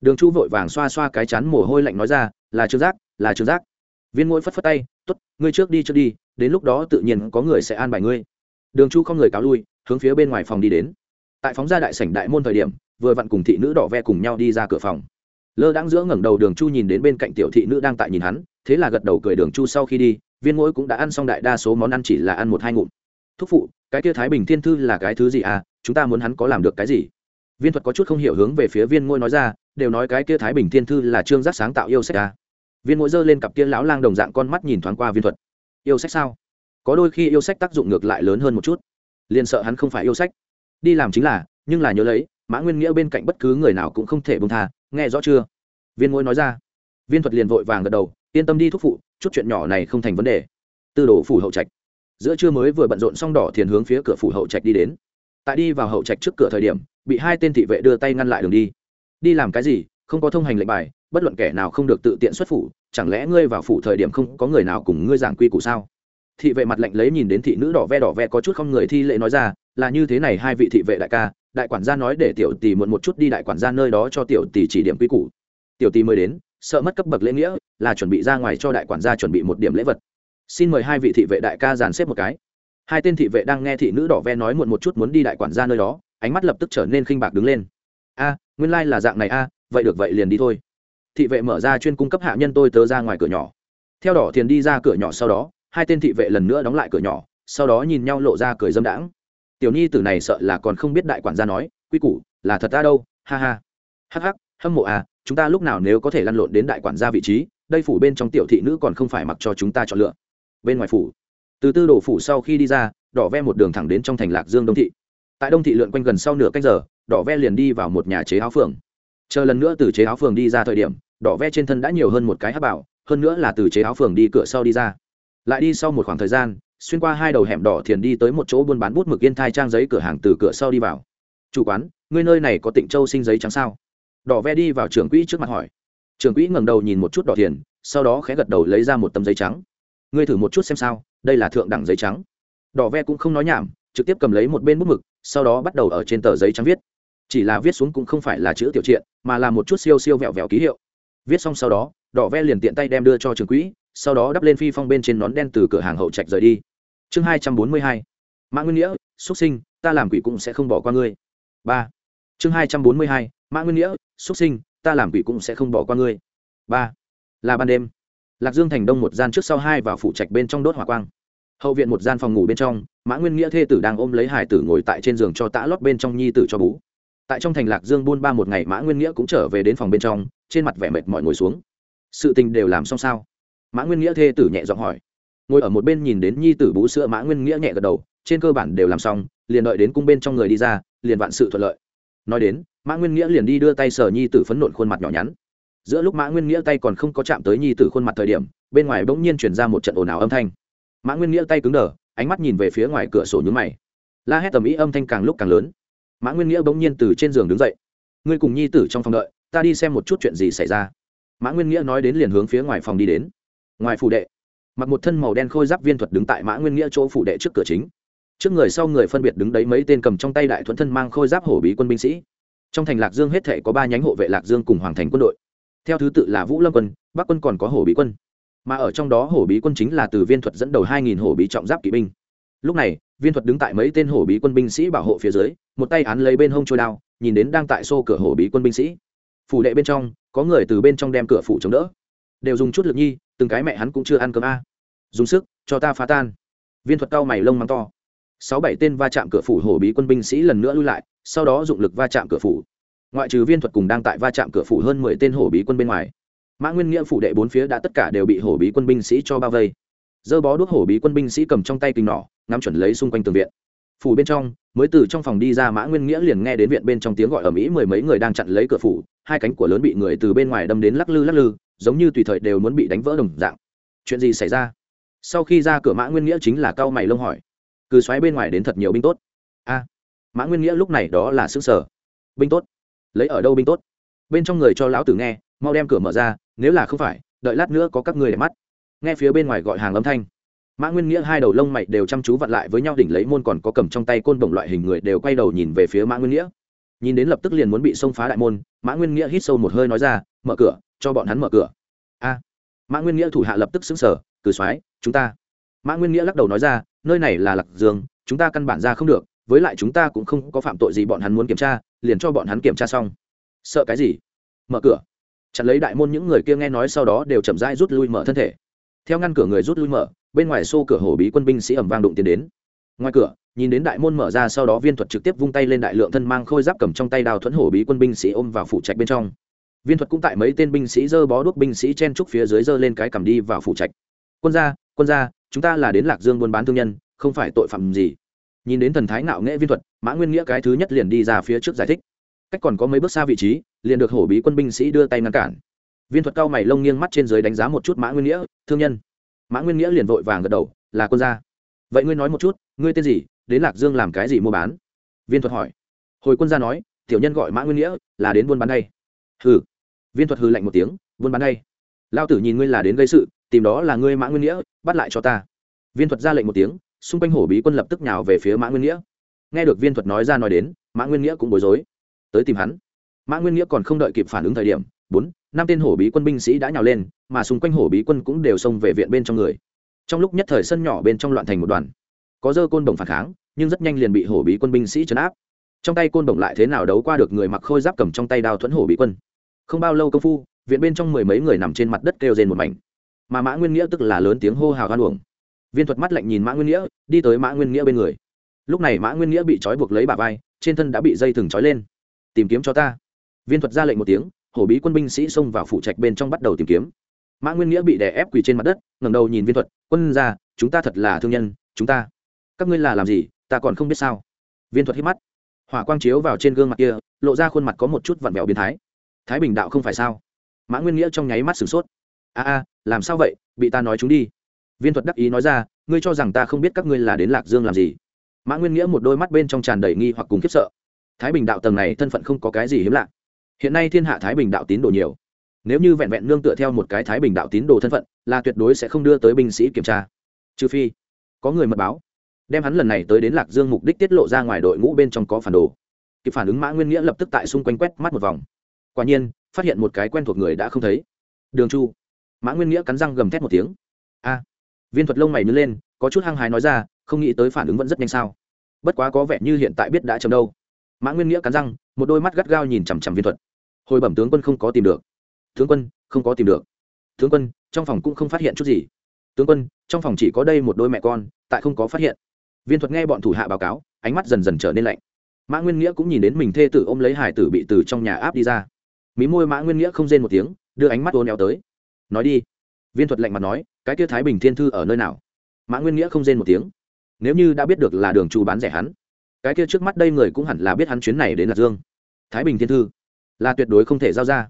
Đường chu vội vàng xoa xoa cái chán mồ hôi lạnh nói ra, là trương giác, là trương giác. Viên ngôi phất phất tay t ố t ngươi trước đi trước đi, đến lúc đó tự nhiên có người sẽ an bài ngươi. Đường chu không người cáo lui, hướng phía bên ngoài phòng đi đến. Tại phóng ra đại sảnh đại môn thời điểm, vừa vặn cùng thị nữ đỏ ve cùng nhau đi ra cửa phòng lơ đãng giữa ngẩng đầu đường chu nhìn đến bên cạnh tiểu thị nữ đang tại nhìn hắn, thế là gật đầu cười đường chu sau khi đi, viên mỗi cũng đã ăn xong đại đa số món ăn chỉ là ăn một hai ngụm. Thúc phụ, cái kia thái bình thiên thư là cái thứ gì à? Chúng ta muốn hắn có làm được cái gì? Viên thuật có chút không hiểu hướng về phía viên ngôi nói ra, đều nói cái kia thái bình thiên thư là trương giác sáng tạo yêu sách à. viên ngôi giơ lên cặp kia lão lang đồng dạng con mắt nhìn thoáng qua viên thuật. Yêu sách sao? Có đôi khi yêu sách tác dụng ngược lại lớn hơn một chút. Liền sợ hắn không phải yêu sách. Đi làm chính là, nhưng là nhớ lấy, mã nguyên nghĩa bên cạnh bất cứ người nào cũng không thể bông tha nghe rõ chưa? Viên ngôi nói ra. Viên thuật liền vội vàng gật đầu, yên tâm đi thúc phụ, chút chuyện nhỏ này không thành vấn đề. Tư đồ phủ hậu trạch. Giữa trưa mới vừa bận rộn xong đỏ thiền hướng phía cửa phủ hậu trạch đi đến. Tại đi vào hậu trạch trước cửa thời điểm, bị hai tên thị vệ đưa tay ngăn lại đường đi. Đi làm cái gì? Không có thông hành lệnh bài, bất luận kẻ nào không được tự tiện xuất phủ, chẳng lẽ ngươi vào phủ thời điểm không có người nào cùng ngươi giảng quy củ sao? Thị vệ mặt lạnh lấy nhìn đến thị nữ đỏ ve đỏ ve có chút không người thi lệ nói ra, là như thế này hai vị thị vệ đại ca đại quản gia nói để tiểu tỷ muộn một chút đi đại quản gia nơi đó cho tiểu tỷ chỉ điểm quy củ. Tiểu tỷ mới đến, sợ mất cấp bậc lễ nghĩa, là chuẩn bị ra ngoài cho đại quản gia chuẩn bị một điểm lễ vật. Xin mời hai vị thị vệ đại ca dàn xếp một cái. Hai tên thị vệ đang nghe thị nữ đỏ ve nói muộn một chút muốn đi đại quản gia nơi đó, ánh mắt lập tức trở nên khinh bạc đứng lên. A, nguyên lai、like、là dạng này a, vậy được vậy liền đi thôi. Thị vệ mở ra chuyên cung cấp hạ nhân tôi tớ ra ngoài cửa nhỏ. Theo đỏ thiền đi ra cửa nhỏ sau đó, hai tên thị vệ lần nữa đóng lại cửa nhỏ, sau đó nhìn nhau lộ ra cười dâm đãng tiểu nhi tử này sợ là còn không biết đại quản gia nói, quy củ là thật ta đâu, ha ha. Hắc hắc, hâm mộ à chúng ta lúc nào nếu có thể lăn lộn đến đại quản gia vị trí, đây phủ bên trong tiểu thị nữ còn không phải mặc cho chúng ta chọn lựa. Bên ngoài phủ, từ tư đồ phủ sau khi đi ra, đỏ ve một đường thẳng đến trong thành lạc dương đông thị. Tại đông thị lượn quanh gần sau nửa canh giờ, đỏ ve liền đi vào một nhà chế áo phường. Chờ lần nữa từ chế áo phường đi ra thời điểm, đỏ ve trên thân đã nhiều hơn một cái hát bảo, hơn nữa là từ chế áo phường đi cửa sau đi ra. Lại đi sau một khoảng thời gian xuyên qua hai đầu hẻm đỏ thiền đi tới một chỗ buôn bán bút mực yên thai trang giấy cửa hàng từ cửa sau đi vào. Chủ quán, ngươi nơi này có tịnh châu sinh giấy trắng sao? Đỏ ve đi vào trưởng quỹ trước mặt hỏi. Trưởng quỹ ngẩng đầu nhìn một chút đỏ thiền, sau đó khẽ gật đầu lấy ra một tấm giấy trắng. Ngươi thử một chút xem sao, đây là thượng đẳng giấy trắng. Đỏ ve cũng không nói nhảm, trực tiếp cầm lấy một bên bút mực, sau đó bắt đầu ở trên tờ giấy trắng viết. Chỉ là viết xuống cũng không phải là chữ tiểu triện mà là một chút siêu siêu vẹo vẹo ký hiệu viết xong sau đó, đỏ ve liền tiện tay đem đưa cho trường quỹ, sau đó đắp lên phi phong bên trên nón đen từ cửa hàng hậu trạch rời đi. Chương hai trăm bốn mươi hai. Mã nguyên nghĩa, xuất sinh, ta làm quỷ cũng sẽ không bỏ qua ngươi. Ba. Chương hai trăm bốn mươi hai. Mã nguyên nghĩa, xuất sinh, ta làm quỷ cũng sẽ không bỏ qua ngươi. Ba. Là ban đêm. Lạc dương thành đông một gian trước sau hai và phủ trạch bên trong đốt hỏa quang. Hậu viện một gian phòng ngủ bên trong, mã nguyên nghĩa thê tử đang ôm lấy hải tử ngồi tại trên giường cho tã lót bên trong nhi tử cho bú tại trong thành lạc dương buôn ba một ngày mã nguyên nghĩa cũng trở về đến phòng bên trong, trên mặt vẻ mệt mỏi ngồi xuống. Sự tình đều làm xong sao? Mã nguyên nghĩa thê tử nhẹ giọng hỏi. Ngồi ở một bên nhìn đến nhi tử bú sữa mã nguyên nghĩa nhẹ gật đầu, trên cơ bản đều làm xong, liền đợi đến cung bên trong người đi ra, liền vạn sự thuận lợi. Nói đến, mã nguyên nghĩa liền đi đưa tay sờ nhi tử phấn nộn khuôn mặt nhỏ nhắn. Giữa lúc mã nguyên nghĩa tay còn không có chạm tới nhi tử khuôn mặt thời điểm, bên ngoài bỗng nhiên chuyển ra một trận ồn ào âm thanh. Mã nguyên nghĩa tay cứng đờ, ánh mắt nhìn về phía ngoài cửa sổ nhúm mày. La hét tầm ý âm thanh càng lúc càng lớn mã nguyên nghĩa bỗng nhiên từ trên giường đứng dậy. Ngươi cùng nhi tử trong phòng đợi, ta đi xem một chút chuyện gì xảy ra. Mã nguyên nghĩa nói đến liền hướng phía ngoài phòng đi đến. Ngoài phủ đệ, mặc một thân màu đen khôi giáp viên thuật đứng tại mã nguyên nghĩa chỗ phủ đệ trước cửa chính. Trước người sau người phân biệt đứng đấy mấy tên cầm trong tay đại thuẫn thân mang khôi giáp hổ bí quân binh sĩ. Trong thành lạc dương hết thể có ba nhánh hộ vệ lạc dương cùng hoàng thành quân đội. Theo thứ tự là vũ lâm quân, bắc quân còn có hổ bí quân. Mà ở trong đó hổ bí quân chính là từ viên thuật dẫn đầu hai nghìn hổ bí trọng giáp kỵ binh. Lúc này viên thuật đứng tại mấy tên hổ bí quân binh sĩ bảo hộ phía dưới, một tay án lấy bên hông trôi đao, nhìn đến đang tại xô cửa hổ bí quân binh sĩ. Phủ đệ bên trong, có người từ bên trong đem cửa phủ chống đỡ. Đều dùng chút lực nhi, từng cái mẹ hắn cũng chưa ăn cơm a. Dùng sức, cho ta phá tan. Viên thuật cao mày lông mắng to. Sáu bảy tên va chạm cửa phủ hổ bí quân binh sĩ lần nữa lui lại, sau đó dụng lực va chạm cửa phủ. Ngoại trừ viên thuật cùng đang tại va chạm cửa phủ hơn mười tên hổ bí quân bên ngoài, mã nguyên nghĩa phủ đệ bốn phía đã tất cả đều bị hổ bí quân binh sĩ cho bao vây. Dơ bó đuốc hổ bí quân binh sĩ cầm trong tay kinh nỏ ngắm chuẩn lấy xung quanh tường viện. Phủ bên trong, mới từ trong phòng đi ra mã nguyên nghĩa liền nghe đến viện bên trong tiếng gọi ở mỹ, mười mấy người đang chặn lấy cửa phủ, hai cánh của lớn bị người từ bên ngoài đâm đến lắc lư lắc lư, giống như tùy thời đều muốn bị đánh vỡ đồng dạng. Chuyện gì xảy ra? Sau khi ra cửa mã nguyên nghĩa chính là cao mày lông hỏi. Cứ xoáy bên ngoài đến thật nhiều binh tốt. A, mã nguyên nghĩa lúc này đó là xứ sở binh tốt? Lấy ở đâu binh tốt? Bên trong người cho lão tử nghe, mau đem cửa mở ra, nếu là không phải, đợi lát nữa có các người để mắt. Nghe phía bên ngoài gọi hàng âm thanh mã nguyên nghĩa hai đầu lông mày đều chăm chú vặn lại với nhau, đỉnh lấy môn còn có cầm trong tay côn bổng loại hình người đều quay đầu nhìn về phía mã nguyên nghĩa. Nhìn đến lập tức liền muốn bị xông phá đại môn, mã nguyên nghĩa hít sâu một hơi nói ra, mở cửa, cho bọn hắn mở cửa. A. Mã nguyên nghĩa thủ hạ lập tức xứng sở cử soái, chúng ta. Mã nguyên nghĩa lắc đầu nói ra, nơi này là lạc dương, chúng ta căn bản ra không được, với lại chúng ta cũng không có phạm tội gì bọn hắn muốn kiểm tra, liền cho bọn hắn kiểm tra xong. Sợ cái gì? Mở cửa. Chặn lấy đại môn, những người kia nghe nói sau đó đều chậm rãi rút lui mở thân thể. Theo ngăn cửa người rút lui mở bên ngoài xô cửa hổ bí quân binh sĩ ẩm vang đụng tiến đến. Ngoài cửa, nhìn đến đại môn mở ra sau đó viên thuật trực tiếp vung tay lên đại lượng thân mang khôi giáp cầm trong tay đào thuẫn hổ bí quân binh sĩ ôm vào phủ trạch bên trong. Viên thuật cũng tại mấy tên binh sĩ dơ bó đuốc binh sĩ chen trúc phía dưới dơ lên cái cầm đi vào phủ trạch. Quân gia quân gia, chúng ta là đến lạc dương buôn bán thương nhân, không phải tội phạm gì. Nhìn đến thần thái ngạo nghệ viên thuật, mã nguyên nghĩa cái thứ nhất liền đi ra phía trước giải thích. Cách còn có mấy bước xa vị trí, liền được hổ bí quân binh sĩ đưa tay ngăn cản. Viên thuật cao mày lông nghiêng mắt trên dưới đánh giá một chút mã nguyên nghĩa, thương nhân mã nguyên nghĩa liền vội vàng gật đầu, là quân gia. Vậy ngươi nói một chút, ngươi tên gì, đến lạc dương làm cái gì mua bán? Viên thuật hỏi. Hồi quân gia nói, tiểu nhân gọi mã nguyên nghĩa, là đến buôn bán đây. Hừ. Viên thuật hừ lạnh một tiếng, buôn bán đây? Lao tử nhìn ngươi là đến gây sự, tìm đó là ngươi mã nguyên nghĩa, bắt lại cho ta. Viên thuật ra lệnh một tiếng, xung quanh hổ bí quân lập tức nhào về phía mã nguyên nghĩa. Nghe được viên thuật nói ra nói đến, mã nguyên nghĩa cũng bối rối. Tới tìm hắn. Mã nguyên nghĩa còn không đợi kịp phản ứng thời điểm, bốn năm tên hổ bí quân binh sĩ đã nhào lên, mà xung quanh hổ bí quân cũng đều xông về viện bên trong người. Trong lúc nhất thời sân nhỏ bên trong loạn thành một đoàn. Có dơ côn đồng phản kháng, nhưng rất nhanh liền bị hổ bí quân binh sĩ chấn áp. Trong tay côn đồng lại thế nào đấu qua được người mặc khôi giáp cầm trong tay đao thuẫn hổ bí quân. Không bao lâu công phu, viện bên trong mười mấy người nằm trên mặt đất kêu rên một mảnh. Mà mã nguyên nghĩa tức là lớn tiếng hô hào hoan uổng. Viên thuật mắt lạnh nhìn mã nguyên nghĩa, đi tới mã nguyên nghĩa bên người. Lúc này mã nguyên nghĩa bị trói buộc lấy bà vai, trên thân đã bị dây thừng trói lên. Tìm kiếm cho ta. Viên thuật ra lệnh một tiếng hổ bí quân binh sĩ xông vào phủ trạch bên trong bắt đầu tìm kiếm. Mã nguyên nghĩa bị đè ép quỳ trên mặt đất, ngẩng đầu nhìn viên thuật, quân ra chúng ta thật là thương nhân, chúng ta, các ngươi là làm gì, ta còn không biết sao? Viên thuật hít mắt, hỏa quang chiếu vào trên gương mặt kia, lộ ra khuôn mặt có một chút vặn vẹo biến thái. Thái bình đạo không phải sao? Mã nguyên nghĩa trong nháy mắt sửng sốt. A a, làm sao vậy? Bị ta nói chúng đi. Viên thuật đắc ý nói ra, ngươi cho rằng ta không biết các ngươi là đến lạc dương làm gì? Mã nguyên nghĩa một đôi mắt bên trong tràn đầy nghi hoặc cùng khiếp sợ. Thái bình đạo tầng này thân phận không có cái gì hiếm lạ hiện nay thiên hạ thái bình đạo tín đồ nhiều. Nếu như vẹn vẹn nương tựa theo một cái thái bình đạo tín đồ thân phận, là tuyệt đối sẽ không đưa tới binh sĩ kiểm tra. Trừ phi, có người mật báo, đem hắn lần này tới đến lạc dương mục đích tiết lộ ra ngoài đội ngũ bên trong có phản đồ. Kịp phản ứng mã nguyên nghĩa lập tức tại xung quanh quét mắt một vòng. Quả nhiên, phát hiện một cái quen thuộc người đã không thấy. Đường chu. Mã nguyên nghĩa cắn răng gầm thét một tiếng. A. Viên thuật lông mày nhớ lên, có chút hăng hái nói ra, không nghĩ tới phản ứng vẫn rất nhanh sao. Bất quá có vẻ như hiện tại biết đã chấm đâu. Mã nguyên nghĩa cắn răng, một đôi mắt gắt gao nhìn chằm chằm viên thuật hồi bẩm tướng quân không có tìm được. Tướng quân, không có tìm được. Tướng quân, trong phòng cũng không phát hiện chút gì. Tướng quân, trong phòng chỉ có đây một đôi mẹ con, tại không có phát hiện. Viên thuật nghe bọn thủ hạ báo cáo, ánh mắt dần dần trở nên lạnh. Mã nguyên nghĩa cũng nhìn đến mình thê tử ôm lấy hải tử bị từ trong nhà áp đi ra. Mí môi mã nguyên nghĩa không rên một tiếng, đưa ánh mắt ôn éo tới. Nói đi. Viên thuật lạnh mặt nói, cái kia thái bình thiên thư ở nơi nào? Mã nguyên nghĩa không rên một tiếng. Nếu như đã biết được là đường chu bán rẻ hắn, cái kia trước mắt đây người cũng hẳn là biết hắn chuyến này đến lạc dương. Thái bình thiên thư là tuyệt đối không thể giao ra.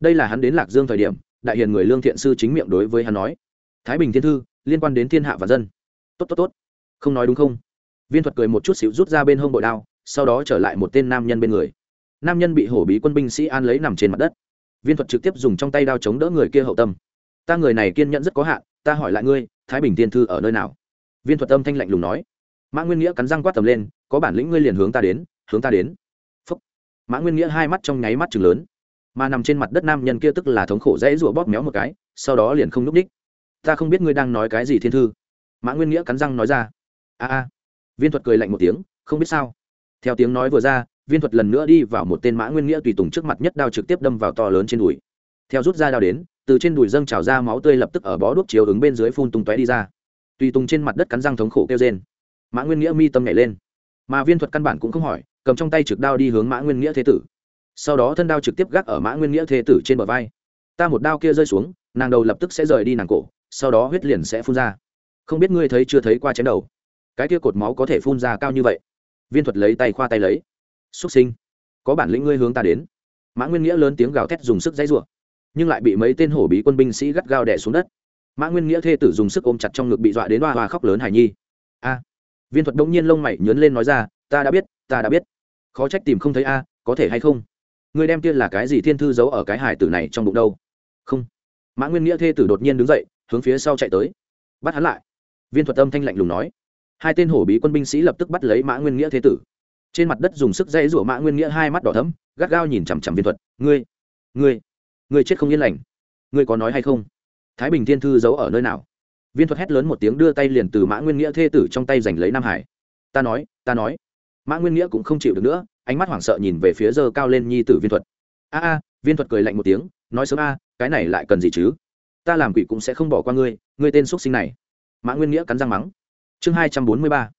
Đây là hắn đến lạc dương thời điểm, đại hiền người lương thiện sư chính miệng đối với hắn nói. Thái bình thiên thư, liên quan đến thiên hạ và dân. Tốt tốt tốt. Không nói đúng không? Viên thuật cười một chút xíu rút ra bên hông bội đao, sau đó trở lại một tên nam nhân bên người. Nam nhân bị hổ bí quân binh sĩ an lấy nằm trên mặt đất. Viên thuật trực tiếp dùng trong tay đao chống đỡ người kia hậu tâm. Ta người này kiên nhẫn rất có hạn, ta hỏi lại ngươi, thái bình thiên thư ở nơi nào? Viên thuật âm thanh lạnh lùng nói. Mã nguyên nghĩa cắn răng quát tầm lên, có bản lĩnh ngươi liền hướng ta đến, hướng ta đến mã nguyên nghĩa hai mắt trong nháy mắt chừng lớn, mà nằm trên mặt đất nam nhân kia tức là thống khổ dãy rụa bóp méo một cái, sau đó liền không n ú c ních ta không biết ngươi đang nói cái gì thiên thư. Mã nguyên nghĩa cắn răng nói ra. A a. Viên thuật cười lạnh một tiếng, không biết sao. Theo tiếng nói vừa ra, viên thuật lần nữa đi vào một tên mã nguyên nghĩa tùy tùng trước mặt nhất đao trực tiếp đâm vào to lớn trên đùi. Theo rút ra đao đến, từ trên đùi dâng trào ra máu tươi lập tức ở bó đuốc chiếu ứng bên dưới phun tung tóe đi ra. Tùy tùng trên mặt đất cắn răng thống khổ kêu trên mã nguyên nghĩa mi tâm nhảy lên mà viên thuật căn bản cũng không hỏi, cầm trong tay trực đao đi hướng mã nguyên nghĩa thế tử. Sau đó thân đao trực tiếp gác ở mã nguyên nghĩa thế tử trên bờ vai. Ta một đao kia rơi xuống, nàng đầu lập tức sẽ rời đi nàng cổ, sau đó huyết liền sẽ phun ra. Không biết ngươi thấy chưa thấy qua chém đầu? Cái kia cột máu có thể phun ra cao như vậy. Viên thuật lấy tay khoa tay lấy. Xúc sinh. Có bản lĩnh ngươi hướng ta đến. Mã nguyên nghĩa lớn tiếng gào thét dùng sức dãy rủa, nhưng lại bị mấy tên hổ bí quân binh sĩ gắt gao đẻ xuống đất. Mã nguyên nghĩa thê tử dùng sức ôm chặt trong ngực bị dọa đến hoa hoa khóc lớn hải nhi viên thuật đông nhiên lông mày nhớn lên nói ra, ta đã biết, ta đã biết. Khó trách tìm không thấy a, có thể hay không? Người đem kia là cái gì thiên thư giấu ở cái hải tử này trong bụng đâu? Không. Mã nguyên nghĩa thê tử đột nhiên đứng dậy, hướng phía sau chạy tới. Bắt hắn lại. Viên thuật âm thanh lạnh lùng nói. Hai tên hổ bí quân binh sĩ lập tức bắt lấy mã nguyên nghĩa thế tử. Trên mặt đất dùng sức dây rủa mã nguyên nghĩa hai mắt đỏ thấm gắt gao nhìn chằm chằm viên thuật. Ngươi ngươi ngươi chết không yên lành. Ngươi có nói hay không? Thái bình thiên thư giấu ở nơi nào? Viên thuật hét lớn một tiếng đưa tay liền từ mã nguyên nghĩa thê tử trong tay giành lấy nam hải. Ta nói ta nói. Mã nguyên nghĩa cũng không chịu được nữa, ánh mắt hoảng sợ nhìn về phía dơ cao lên nhi tử viên thuật. A a, viên thuật cười lạnh một tiếng, nói sớm a, cái này lại cần gì chứ? Ta làm quỷ cũng sẽ không bỏ qua ngươi ngươi tên x sinh này. Mã nguyên nghĩa cắn răng mắng. Chương hai trăm bốn mươi ba.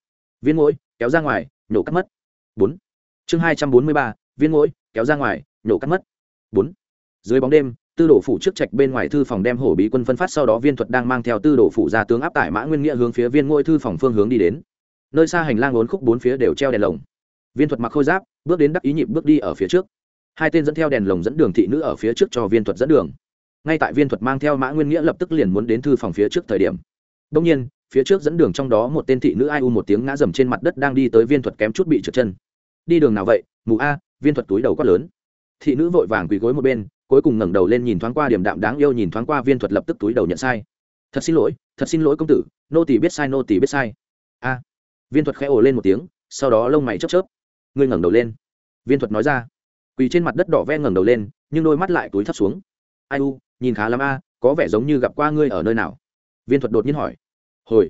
Viên mỗi kéo ra ngoài, nhổ cắt mất. Bốn. Chương hai trăm bốn mươi ba. Viên mũi kéo ra ngoài, nhổ cắt mất. Bốn. Dưới bóng đêm tư đồ phủ trước trạch bên ngoài thư phòng đem hổ bí quân phân phát, sau đó viên thuật đang mang theo tư đồ phủ ra tướng áp tải mã nguyên nghĩa hướng phía viên ngôi thư phòng phương hướng đi đến. Nơi xa hành lang bốn khúc bốn phía đều treo đèn lồng. Viên thuật mặc khôi giáp, bước đến đắc ý nhịp bước đi ở phía trước. Hai tên dẫn theo đèn lồng dẫn đường thị nữ ở phía trước cho viên thuật dẫn đường. Ngay tại viên thuật mang theo mã nguyên nghĩa lập tức liền muốn đến thư phòng phía trước thời điểm. Đông nhiên, phía trước dẫn đường trong đó một tên thị nữ ai u một tiếng ngã dầm trên mặt đất đang đi tới viên thuật kém chút bị trượt chân. Đi đường nào vậy? Mù a, viên thuật túi đầu quát lớn. Thị nữ vội vàng quỳ gối một bên cuối cùng ngẩng đầu lên nhìn thoáng qua điểm đạm đáng yêu, nhìn thoáng qua viên thuật lập tức túi đầu nhận sai. Thật xin lỗi, thật xin lỗi công tử, nô tỳ biết sai, nô tỳ biết sai. A. Viên thuật khẽ ồ lên một tiếng, sau đó lông mày chớp chớp. Ngươi ngẩng đầu lên. Viên thuật nói ra. Quỳ trên mặt đất đỏ ve ngẩng đầu lên, nhưng đôi mắt lại túi thấp xuống. Ai u, nhìn khá lắm a, có vẻ giống như gặp qua ngươi ở nơi nào. Viên thuật đột nhiên hỏi. Hồi.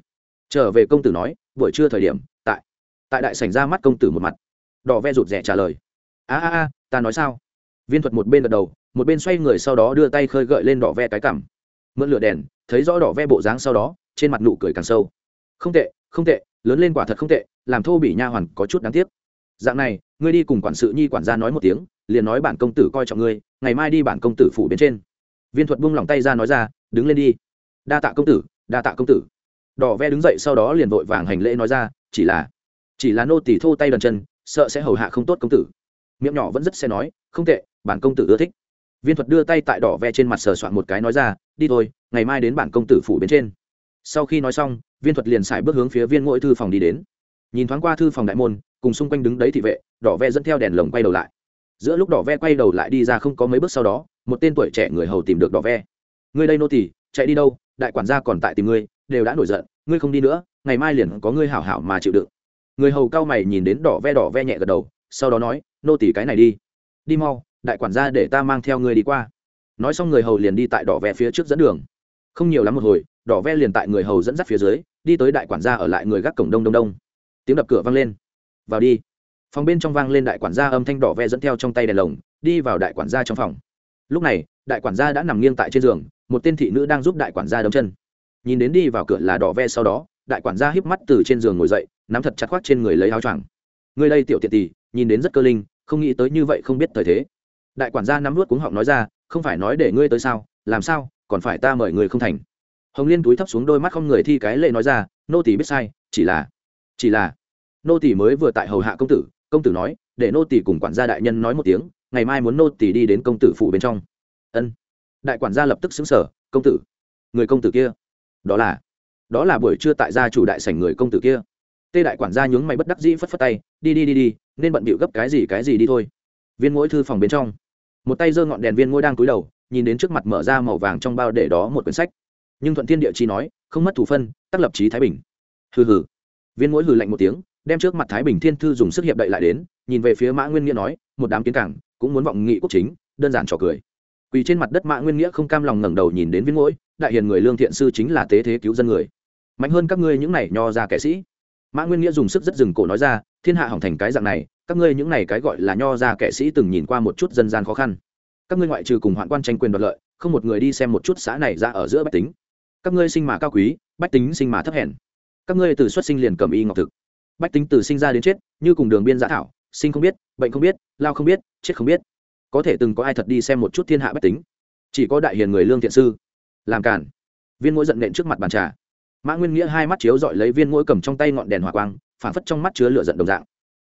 Trở về công tử nói, buổi trưa thời điểm, tại. Tại đại sảnh ra mắt công tử một mặt. Đỏ ve rụt rè trả lời. A a a, ta nói sao? Viên thuật một bên gật đầu, một bên xoay người sau đó đưa tay khơi gợi lên đỏ ve cái cảm. Mượn lửa đèn, thấy rõ đỏ ve bộ dáng sau đó, trên mặt nụ cười càng sâu. Không tệ không tệ, lớn lên quả thật không tệ, làm thô bị nha hoàn có chút đáng tiếc. Dạng này, ngươi đi cùng quản sự nhi quản gia nói một tiếng, liền nói bản công tử coi trọng ngươi, ngày mai đi bản công tử phủ bên trên. Viên thuật buông lỏng tay ra nói ra, đứng lên đi. Đa tạ công tử, đa tạ công tử. Đỏ ve đứng dậy sau đó liền vội vàng hành lễ nói ra, chỉ là chỉ là nô tỳ thô tay đần chân, sợ sẽ hầu hạ không tốt công tử miệng nhỏ vẫn rất sẽ nói, không tệ, bản công tử ưa thích. Viên thuật đưa tay tại đỏ ve trên mặt sờ soạn một cái nói ra, đi thôi, ngày mai đến bản công tử phủ bên trên. Sau khi nói xong, viên thuật liền xài bước hướng phía viên ngỗi thư phòng đi đến. Nhìn thoáng qua thư phòng đại môn, cùng xung quanh đứng đấy thị vệ, đỏ ve dẫn theo đèn lồng quay đầu lại. Giữa lúc đỏ ve quay đầu lại đi ra không có mấy bước sau đó, một tên tuổi trẻ người hầu tìm được đỏ ve. Ngươi đây nô tỳ, chạy đi đâu? Đại quản gia còn tại tìm ngươi, đều đã nổi giận, ngươi không đi nữa, ngày mai liền có ngươi hảo hảo mà chịu đựng. Người hầu cao mày nhìn đến đỏ ve đỏ ve nhẹ gật đầu sau đó nói, nô tỉ cái này đi. Đi mau, đại quản gia để ta mang theo ngươi đi qua. Nói xong người hầu liền đi tại đỏ ve phía trước dẫn đường. Không nhiều lắm một hồi, đỏ ve liền tại người hầu dẫn dắt phía dưới, đi tới đại quản gia ở lại người gác cổng đông đông đông. Tiếng đập cửa vang lên. Vào đi. Phòng bên trong vang lên đại quản gia âm thanh đỏ ve dẫn theo trong tay đèn lồng, đi vào đại quản gia trong phòng. Lúc này, đại quản gia đã nằm nghiêng tại trên giường, một tên thị nữ đang giúp đại quản gia đấm chân. Nhìn đến đi vào cửa là đỏ ve sau đó, đại quản gia híp mắt từ trên giường ngồi dậy, nắm thật chặt khoác trên người lấy áo choàng. Người đây tiểu tiện tỳ nhìn đến rất cơ linh, không nghĩ tới như vậy không biết thời thế. Đại quản gia nắm nuốt cuống họng nói ra, không phải nói để ngươi tới sao, làm sao, còn phải ta mời người không thành. Hồng liên túi thấp xuống đôi mắt không người thi cái lệ nói ra, nô tỷ biết sai, chỉ là chỉ là, nô tỷ mới vừa tại hầu hạ công tử công tử nói, để nô tỷ cùng quản gia đại nhân nói một tiếng, ngày mai muốn nô tỷ đi đến công tử phủ bên trong. Ân. Đại quản gia lập tức xứng sở công tử, người công tử kia, đó là đó là buổi trưa tại gia chủ đại sảnh người công tử kia. Tê đại quản gia nhướng mày bất đắc dĩ phất phất tay, đi đi đi đi nên bận bịu gấp cái gì cái gì đi thôi. Viên mỗi thư phòng bên trong. Một tay giơ ngọn đèn viên ngôi đang cúi đầu, nhìn đến trước mặt mở ra màu vàng trong bao để đó một quyển sách. Nhưng thuận thiên địa chi nói, không mất thủ phân, tác lập trí thái bình. Hừ hừ. Viên mỗi hừ lạnh một tiếng, đem trước mặt thái bình thiên thư dùng sức hiệp đậy lại đến, nhìn về phía mã nguyên nghĩa nói, một đám kiến cảng, cũng muốn vọng nghị quốc chính, đơn giản trò cười. Quỳ trên mặt đất mã nguyên nghĩa không cam lòng ngẩng đầu nhìn đến viên mỗi đại hiền người lương thiện sư chính là tế thế cứu dân người. Mạnh hơn các ngươi những này nho ra kẻ sĩ. Mã nguyên nghĩa dùng sức rất dừng cổ nói ra thiên hạ hỏng thành cái dạng này, các ngươi những này cái gọi là nho ra kẻ sĩ từng nhìn qua một chút dân gian khó khăn. Các ngươi ngoại trừ cùng hoạn quan tranh quyền đoạt lợi, không một người đi xem một chút xã này ra ở giữa bách tính. Các ngươi sinh mà cao quý, bách tính sinh mà thấp hèn. Các ngươi từ xuất sinh liền cầm y ngọc thực. Bách tính từ sinh ra đến chết, như cùng đường biên giã thảo, sinh không biết, bệnh không biết, lao không biết, chết không biết. Có thể từng có ai thật đi xem một chút thiên hạ bách tính? Chỉ có đại hiền người lương thiện sư, làm cản viên mỗi giận nện trước mặt bàn trà. Mã nguyên nghĩa hai mắt chiếu dọi lấy viên mỗi cầm trong tay ngọn đèn hỏa quang phản phất trong mắt chứa lửa giận đồng dạng.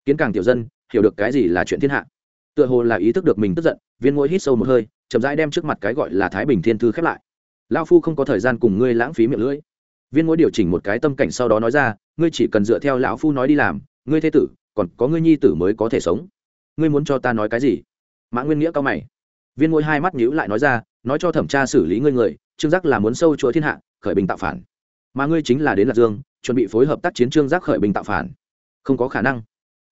Kiến càng tiểu dân, hiểu được cái gì là chuyện thiên hạ. Tựa hồ là ý thức được mình tức giận, viên mỗi hít sâu một hơi, chậm rãi đem trước mặt cái gọi là thái bình thiên thư khép lại. Lao phu không có thời gian cùng ngươi lãng phí miệng lưỡi. Viên mỗi điều chỉnh một cái tâm cảnh sau đó nói ra, ngươi chỉ cần dựa theo lão phu nói đi làm, ngươi thế tử, còn có ngươi nhi tử mới có thể sống. Ngươi muốn cho ta nói cái gì? Mã nguyên nghĩa cao mày. Viên mỗi hai mắt nhíu lại nói ra, nói cho thẩm tra xử lý ngươi người, trương giác là muốn sâu chúa thiên hạ, khởi bình tạo phản mà ngươi chính là đến lạc dương, chuẩn bị phối hợp tác chiến trương giác khởi bình tạo phản. Không có khả năng.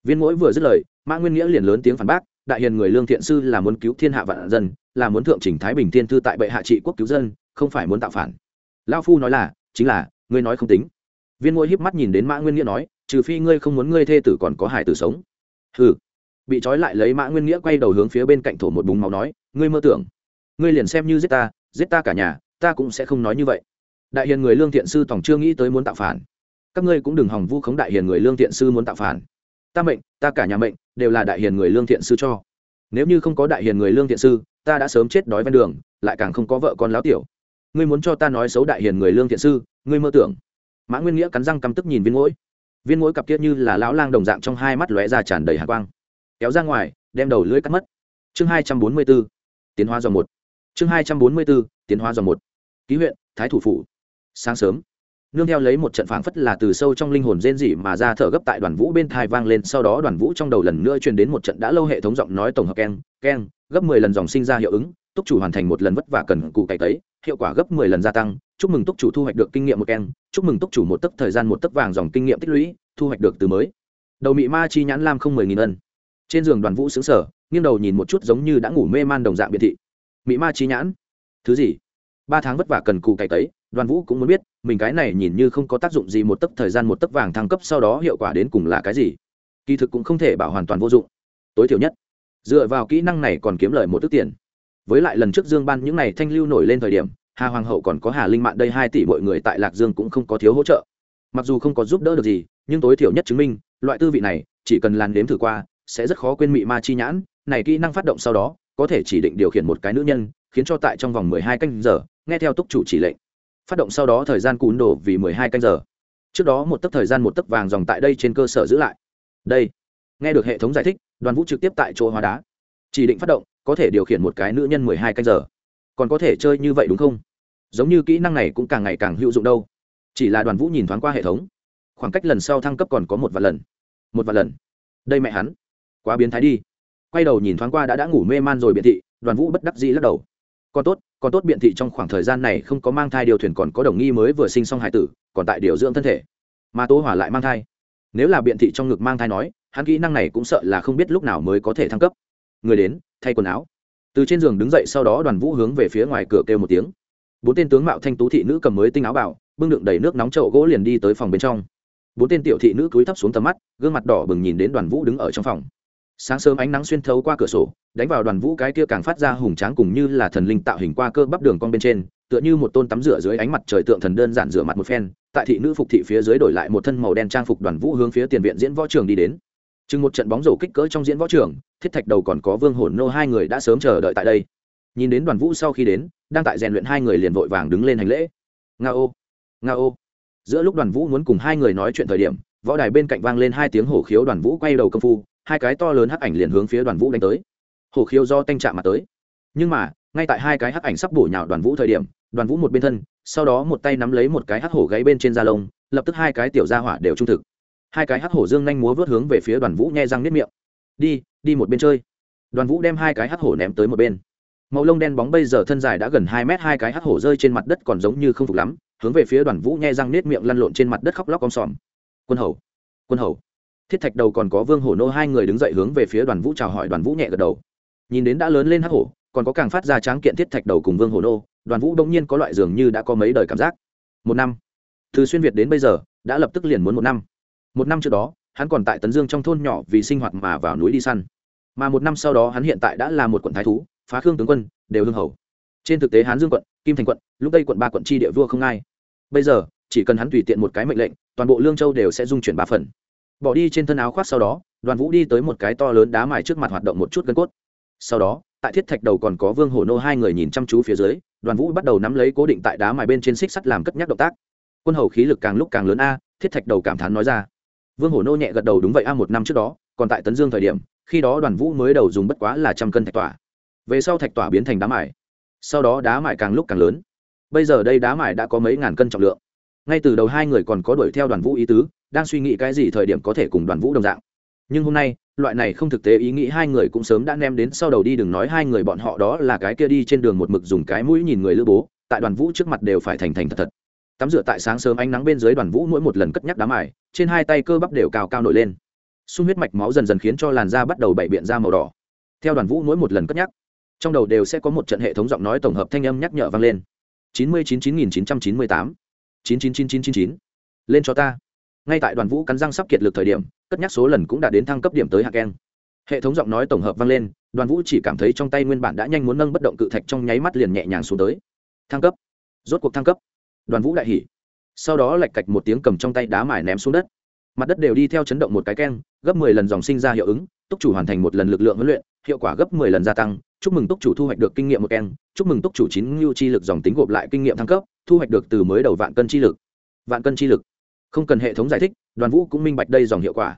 Viên mỗi vừa dứt lời, mã nguyên nghĩa liền lớn tiếng phản bác, đại hiền người lương thiện sư là muốn cứu thiên hạ vạn dân, là muốn thượng chỉnh thái bình thiên thư tại bệ hạ trị quốc cứu dân, không phải muốn tạo phản. Lao phu nói là, chính là, ngươi nói không tính. Viên mỗi híp mắt nhìn đến mã nguyên nghĩa nói, trừ phi ngươi không muốn ngươi thê tử còn có hải tử sống. Hừ. Bị trói lại lấy mã nguyên nghĩa quay đầu hướng phía bên cạnh thổ một búng máu nói, ngươi mơ tưởng. Ngươi liền xem như giết ta giết ta cả nhà, ta cũng sẽ không nói như vậy đại hiền người lương thiện sư tổng chưa nghĩ tới muốn tạo phản. Các ngươi cũng đừng hòng vu khống đại hiền người lương thiện sư muốn tạo phản. Ta mệnh, ta cả nhà mệnh, đều là đại hiền người lương thiện sư cho. Nếu như không có đại hiền người lương thiện sư, ta đã sớm chết đói ven đường, lại càng không có vợ con láo tiểu. Ngươi muốn cho ta nói xấu đại hiền người lương thiện sư, ngươi mơ tưởng. Mã nguyên nghĩa cắn răng căm tức nhìn viên mũi viên mũi cặp kia như là lão lang đồng dạng trong hai mắt lóe ra tràn đầy hạ quang. Kéo ra ngoài, đem đầu lưỡi cắt mất. Chương hai trăm bốn mươi b ố tiến hóa dòng một. Chương hai trăm bốn mươi b ố tiến hóa dòng một. Ký huyện, thái thủ phủ sáng sớm, nương theo lấy một trận phảng phất là từ sâu trong linh hồn rên rỉ mà ra thở gấp tại đoàn vũ bên thai vang lên, sau đó đoàn vũ trong đầu lần nữa truyền đến một trận đã lâu hệ thống giọng nói tổng hợp keng keng, gấp mười lần dòng sinh ra hiệu ứng, túc chủ hoàn thành một lần vất vả cần cụ cày tấy, hiệu quả gấp mười lần gia tăng, chúc mừng túc chủ thu hoạch được kinh nghiệm một keng, chúc mừng túc chủ một tấc thời gian một tấc vàng dòng kinh nghiệm tích lũy, thu hoạch được từ mới. Đầu mị ma chi nhãn lam không mười nghìn ân. Trên giường đoàn vũ xứng sở nghiêng đầu nhìn một chút giống như đã ngủ mê man đồng dạng biệt thị. Mị ma chi nhãn? Thứ gì? Ba tháng vất vả cần cù cày tấy đoàn vũ cũng muốn biết, mình cái này nhìn như không có tác dụng gì một tấc thời gian một tấc vàng thăng cấp sau đó hiệu quả đến cùng là cái gì. Kỳ thực cũng không thể bảo hoàn toàn vô dụng. Tối thiểu nhất, dựa vào kỹ năng này còn kiếm lời một tức tiền. Với lại lần trước dương ban những n à y thanh lưu nổi lên thời điểm, hà hoàng hậu còn có hà linh mạn đây hai tỷ mọi người tại lạc dương cũng không có thiếu hỗ trợ. Mặc dù không có giúp đỡ được gì, nhưng tối thiểu nhất chứng minh, loại tư vị này, chỉ cần làn đếm thử qua, sẽ rất khó quên mị ma chi nhãn, này kỹ năng phát động sau đó, có thể chỉ định điều khiển một cái nữ nhân, khiến cho tại trong vòng mười hai canh giờ, nghe theo túc chủ chỉ lệnh phát động sau đó thời gian cún đổ vì mười hai canh giờ. Trước đó một tấc thời gian một tấc vàng dòng tại đây trên cơ sở giữ lại. Đây, nghe được hệ thống giải thích, đoàn vũ trực tiếp tại chỗ hóa đá. Chỉ định phát động, có thể điều khiển một cái nữ nhân mười hai canh giờ. Còn có thể chơi như vậy đúng không? Giống như kỹ năng này cũng càng ngày càng hữu dụng đâu. Chỉ là đoàn vũ nhìn thoáng qua hệ thống. Khoảng cách lần sau thăng cấp còn có một vài lần. Một vài lần. Đây mẹ hắn. Quá biến thái đi. Quay đầu nhìn thoáng qua đã đã ngủ mê man rồi biện thị, đoàn vũ bất đắc dĩ lắc đầu còn tốt còn tốt biện thị trong khoảng thời gian này không có mang thai điều thuyền còn có đồng nghi mới vừa sinh xong hải tử, còn tại điều dưỡng thân thể. Mà tố hỏa lại mang thai. Nếu là biện thị trong ngực mang thai nói, hắn kỹ năng này cũng sợ là không biết lúc nào mới có thể thăng cấp. Người đến, thay quần áo. Từ trên giường đứng dậy sau đó đoàn vũ hướng về phía ngoài cửa kêu một tiếng. Bốn tên tướng mạo thanh tú thị nữ cầm mới tinh áo bảo, bưng đựng đầy nước nóng chậu gỗ liền đi tới phòng bên trong. Bốn tên tiểu thị nữ cúi thấp xuống tầm mắt, gương mặt đỏ bừng nhìn đến đoàn vũ đứng ở trong phòng sáng sớm ánh nắng xuyên thấu qua cửa sổ, đánh vào đoàn vũ cái kia càng phát ra hùng tráng cùng như là thần linh tạo hình qua cơ bắp đường con bên trên, tựa như một tôn tắm rửa dưới ánh mặt trời tượng thần đơn giản rửa mặt một phen, tại thị nữ phục thị phía dưới đổi lại một thân màu đen trang phục đoàn vũ hướng phía tiền viện diễn võ trường đi đến. Chừng một trận bóng rổ kích cỡ trong diễn võ trường, thiết thạch đầu còn có vương hồn nô hai người đã sớm chờ đợi tại đây. Nhìn đến đoàn vũ sau khi đến, đang tại rèn luyện hai người liền vội vàng đứng lên hành lễ. Nga ô nga ô giữa lúc đoàn vũ muốn cùng hai người nói chuyện thời điểm, võ đài bên cạnh vang lên hai tiếng hổ khiếu đoàn vũ quay đầu công phu hai cái to lớn hắc ảnh liền hướng phía đoàn vũ đánh tới. Hổ khiếu do tanh chạm mặt tới. Nhưng mà, ngay tại hai cái hắc ảnh sắp bổ nhào đoàn vũ thời điểm, đoàn vũ một bên thân, sau đó một tay nắm lấy một cái hắc hổ gáy bên trên da lông, lập tức hai cái tiểu gia hỏa đều trung thực. Hai cái hắc hổ dương nhanh múa vớt hướng về phía đoàn vũ nhai răng nếp miệng. Đi đi một bên chơi. Đoàn vũ đem hai cái hắc hổ ném tới một bên. Màu lông đen bóng bây giờ thân dài đã gần hai mét, hai cái hắc hổ rơi trên mặt đất còn giống như không phục lắm, hướng về phía đoàn vũ nhai răng nết miệng lăn lộn trên mặt đất khóc lóc om sòm. Quân hầu quân hầu thiết thạch đầu còn có vương hổ nô hai người đứng dậy hướng về phía đoàn vũ chào hỏi, đoàn vũ nhẹ gật đầu. Nhìn đến đã lớn lên hắc hổ, còn có càng phát ra tráng kiện thiết thạch đầu cùng vương hổ nô, đoàn vũ đông nhiên có loại dường như đã có mấy đời cảm giác. Một năm. Từ xuyên việt đến bây giờ, đã lập tức liền muốn một năm. Một năm trước đó, hắn còn tại tấn dương trong thôn nhỏ vì sinh hoạt mà vào núi đi săn. Mà một năm sau đó hắn hiện tại đã là một quận thái thú, phá khương tướng quân, đều hưng hầu trên thực tế hán dương quận, kim thành quận, lúc đây quận ba quận tri địa vua không ai. Bây giờ, chỉ cần hắn tùy tiện một cái mệnh lệnh, toàn bộ lương châu đều sẽ dung chuyển ba phần bỏ đi trên thân áo khoác sau đó, đoàn vũ đi tới một cái to lớn đá mài trước mặt hoạt động một chút gân cốt. Sau đó, tại thiết thạch đầu còn có vương hổ nô hai người nhìn chăm chú phía dưới, đoàn vũ bắt đầu nắm lấy cố định tại đá mài bên trên xích sắt làm cất nhắc động tác. Quân hầu khí lực càng lúc càng lớn a, thiết thạch đầu cảm thán nói ra. Vương hổ nô nhẹ gật đầu đúng vậy a, một năm trước đó, còn tại tấn dương thời điểm, khi đó đoàn vũ mới đầu dùng bất quá là trăm cân thạch tỏa. Về sau thạch tỏa biến thành đá mài. Sau đó đá mài càng lúc càng lớn. Bây giờ đây đá mài đã có mấy ngàn cân trọng lượng. Ngay từ đầu hai người còn có đuổi theo đoàn vũ ý tứ đang suy nghĩ cái gì thời điểm có thể cùng đoàn vũ đồng dạng. Nhưng hôm nay, loại này không thực tế ý nghĩ hai người cũng sớm đã ném đến sau đầu đi đừng nói hai người bọn họ đó là cái kia đi trên đường một mực dùng cái mũi nhìn người lữ bố, tại đoàn vũ trước mặt đều phải thành thành thật thật. Tắm rửa tại sáng sớm ánh nắng bên dưới đoàn vũ mỗi một lần cất nhắc đám ải trên hai tay cơ bắp đều cao cao nổi lên. Sung huyết mạch máu dần dần khiến cho làn da bắt đầu bậy biện ra màu đỏ. Theo đoàn vũ mỗi một lần cất nhắc, trong đầu đều sẽ có một trận hệ thống giọng nói tổng hợp thanh âm nhắc nhở vang lên. chín mươi chín chín nghìn chín trăm chín mươi tám, chín chín chín chín chín chín. Lên cho ta ngay tại đoàn vũ cắn răng sắp kiệt lực thời điểm, cất nhắc số lần cũng đã đến thăng cấp điểm tới hạng keng. Hệ thống giọng nói tổng hợp vang lên, đoàn vũ chỉ cảm thấy trong tay nguyên bản đã nhanh muốn nâng bất động cự thạch trong nháy mắt liền nhẹ nhàng xuống tới. Thăng cấp. Rốt cuộc thăng cấp. Đoàn vũ đại hỉ. Sau đó lạch cạch một tiếng cầm trong tay đá mài ném xuống đất. Mặt đất đều đi theo chấn động một cái keng, gấp mười lần dòng sinh ra hiệu ứng, túc chủ hoàn thành một lần lực lượng huấn luyện, hiệu quả gấp mười lần gia tăng. Chúc mừng túc chủ thu hoạch được kinh nghiệm một keng, chúc mừng túc chủ chín ngưu chi lực dòng tính gộp lại kinh nghiệm thăng cấp, thu hoạch được từ mới đầu vạn cân chi lực. Vạn cân chi lực không cần hệ thống giải thích, đoàn vũ cũng minh bạch đây dòng hiệu quả.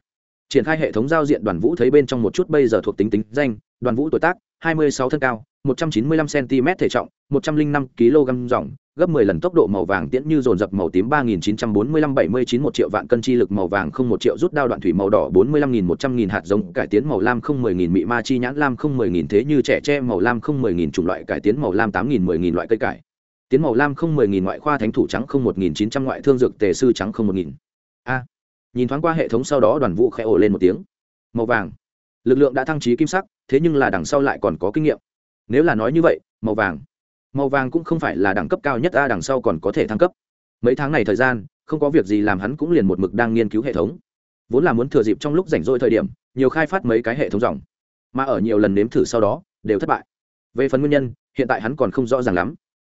Triển khai hệ thống giao diện đoàn vũ thấy bên trong một chút bây giờ thuộc tính tính danh, đoàn vũ tuổi tác, hai mươi sáu thân cao, một trăm chín mươi lăm cm thể trọng, một trăm linh năm kg dòng, gấp 10 lần tốc độ màu vàng tiễn như dồn dập màu tím 3945-79 một triệu vạn cân chi lực màu vàng không một triệu rút đao đoạn thủy màu đỏ 45.100.000 hạt giống cải tiến màu lam không 10.000 mị ma chi nhãn lam không 10.000 thế như trẻ tre màu lam không 10.000 chủng loại cải tiến màu lam 8.000 10.000 loại cây cải tiến màu lam không mười nghìn, ngoại khoa thánh thủ trắng không 1.900 ngoại thương dược tề sư trắng không 1.000 a. Nhìn thoáng qua hệ thống sau đó đoàn vũ khẽ ồ lên một tiếng. Màu vàng. Lực lượng đã thăng trí kim sắc, thế nhưng là đằng sau lại còn có kinh nghiệm. Nếu là nói như vậy, màu vàng. Màu vàng cũng không phải là đẳng cấp cao nhất, a, đằng sau còn có thể thăng cấp. Mấy tháng này thời gian, không có việc gì làm hắn cũng liền một mực đang nghiên cứu hệ thống. Vốn là muốn thừa dịp trong lúc rảnh rỗi thời điểm, nhiều khai phát mấy cái hệ thống dòng. Mà ở nhiều lần nếm thử sau đó, đều thất bại. Về phần nguyên nhân, hiện tại hắn còn không rõ ràng lắm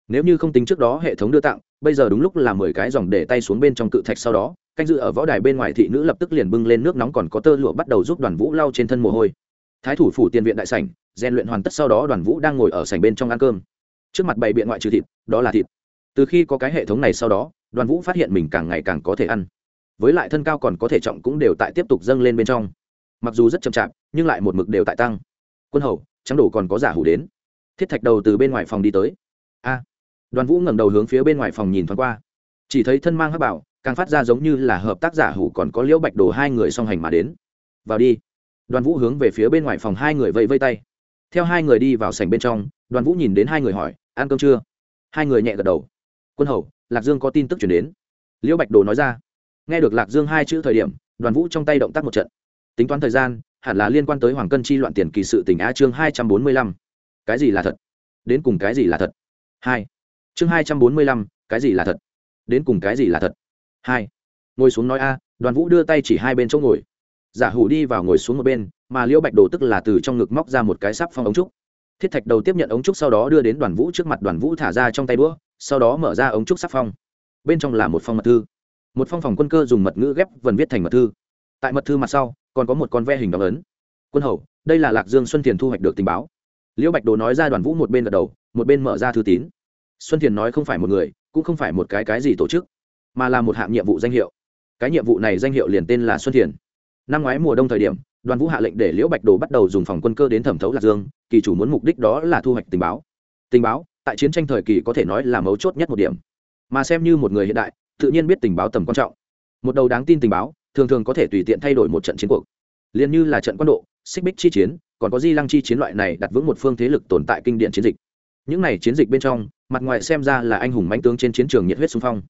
nếu như không tính trước đó hệ thống đưa tặng, bây giờ đúng lúc là mười cái dòng để tay xuống bên trong cự thạch sau đó, canh dự ở võ đài bên ngoài thị nữ lập tức liền bưng lên nước nóng còn có tơ lụa bắt đầu giúp đoàn vũ lau trên thân mồ hôi. Thái thủ phủ tiền viện đại sảnh, rèn luyện hoàn tất sau đó đoàn vũ đang ngồi ở sảnh bên trong ăn cơm. Trước mặt bày biện ngoại trừ thịt, đó là thịt. Từ khi có cái hệ thống này sau đó, đoàn vũ phát hiện mình càng ngày càng có thể ăn. Với lại thân cao còn có thể trọng cũng đều tại tiếp tục dâng lên bên trong. Mặc dù rất chậm chạp, nhưng lại một mực đều tại tăng. Quân hầu, trắng đổ còn có giả hủ đến. Thiết thạch đầu từ bên ngoài phòng đi tới đoàn vũ ngẩng đầu hướng phía bên ngoài phòng nhìn thoáng qua. Chỉ thấy thân mang hắc bảo, càng phát ra giống như là hợp tác giả hủ còn có liễu bạch đồ hai người song hành mà đến. Vào đi. Đoàn vũ hướng về phía bên ngoài phòng hai người vẫy vây tay. Theo hai người đi vào sảnh bên trong, đoàn vũ nhìn đến hai người hỏi, ăn cơm chưa? Hai người nhẹ gật đầu. Quân hầu, lạc dương có tin tức chuyển đến. Liễu bạch đồ nói ra. Nghe được lạc dương hai chữ thời điểm, đoàn vũ trong tay động tác một trận. Tính toán thời gian, hẳn là liên quan tới hoàng cân chi loạn tiền kỳ sự tỉnh a chương hai trăm bốn mươi lăm. Cái gì là thật? Đến cùng cái gì là thật? Hai chương hai trăm bốn mươi lăm, cái gì là thật? Đến cùng cái gì là thật? Hai. Ngồi xuống nói a, đoàn vũ đưa tay chỉ hai bên chỗ ngồi. Giả hủ đi vào ngồi xuống một bên, mà liễu bạch đồ tức là từ trong ngực móc ra một cái sắp phong ống trúc. Thiết thạch đầu tiếp nhận ống trúc sau đó đưa đến đoàn vũ trước mặt, đoàn vũ thả ra trong tay đũa, sau đó mở ra ống trúc sắp phong. Bên trong là một phong mật thư. Một phong phòng quân cơ dùng mật ngữ ghép vần viết thành mật thư. Tại mật thư mặt sau, còn có một con ve hình đóng ấn. Quân hầu, đây là lạc dương xuân tiền thu hoạch được tình báo. Liễu bạch đồ nói ra đoàn vũ một bên gật đầu, một bên mở ra thư tín xuân thiền nói không phải một người, cũng không phải một cái cái gì tổ chức, mà là một hạng nhiệm vụ danh hiệu. Cái nhiệm vụ này danh hiệu liền tên là xuân thiền. Năm ngoái mùa đông thời điểm, đoàn vũ hạ lệnh để liễu bạch đồ bắt đầu dùng phòng quân cơ đến thẩm thấu lạc dương, kỳ chủ muốn mục đích đó là thu hoạch tình báo. Tình báo, tại chiến tranh thời kỳ có thể nói là mấu chốt nhất một điểm. Mà xem như một người hiện đại, tự nhiên biết tình báo tầm quan trọng. Một đầu đáng tin tình báo, thường thường có thể tùy tiện thay đổi một trận chiến cuộc. Liền như là trận quân độ, xích bích chi chiến, còn có di lăng chi chiến loại này đặt vững một phương thế lực tồn tại kinh điển chiến dịch. Những này chiến dịch bên trong mặt ngoài xem ra là anh hùng mãnh tướng trên chiến trường nhiệt huyết xung phong.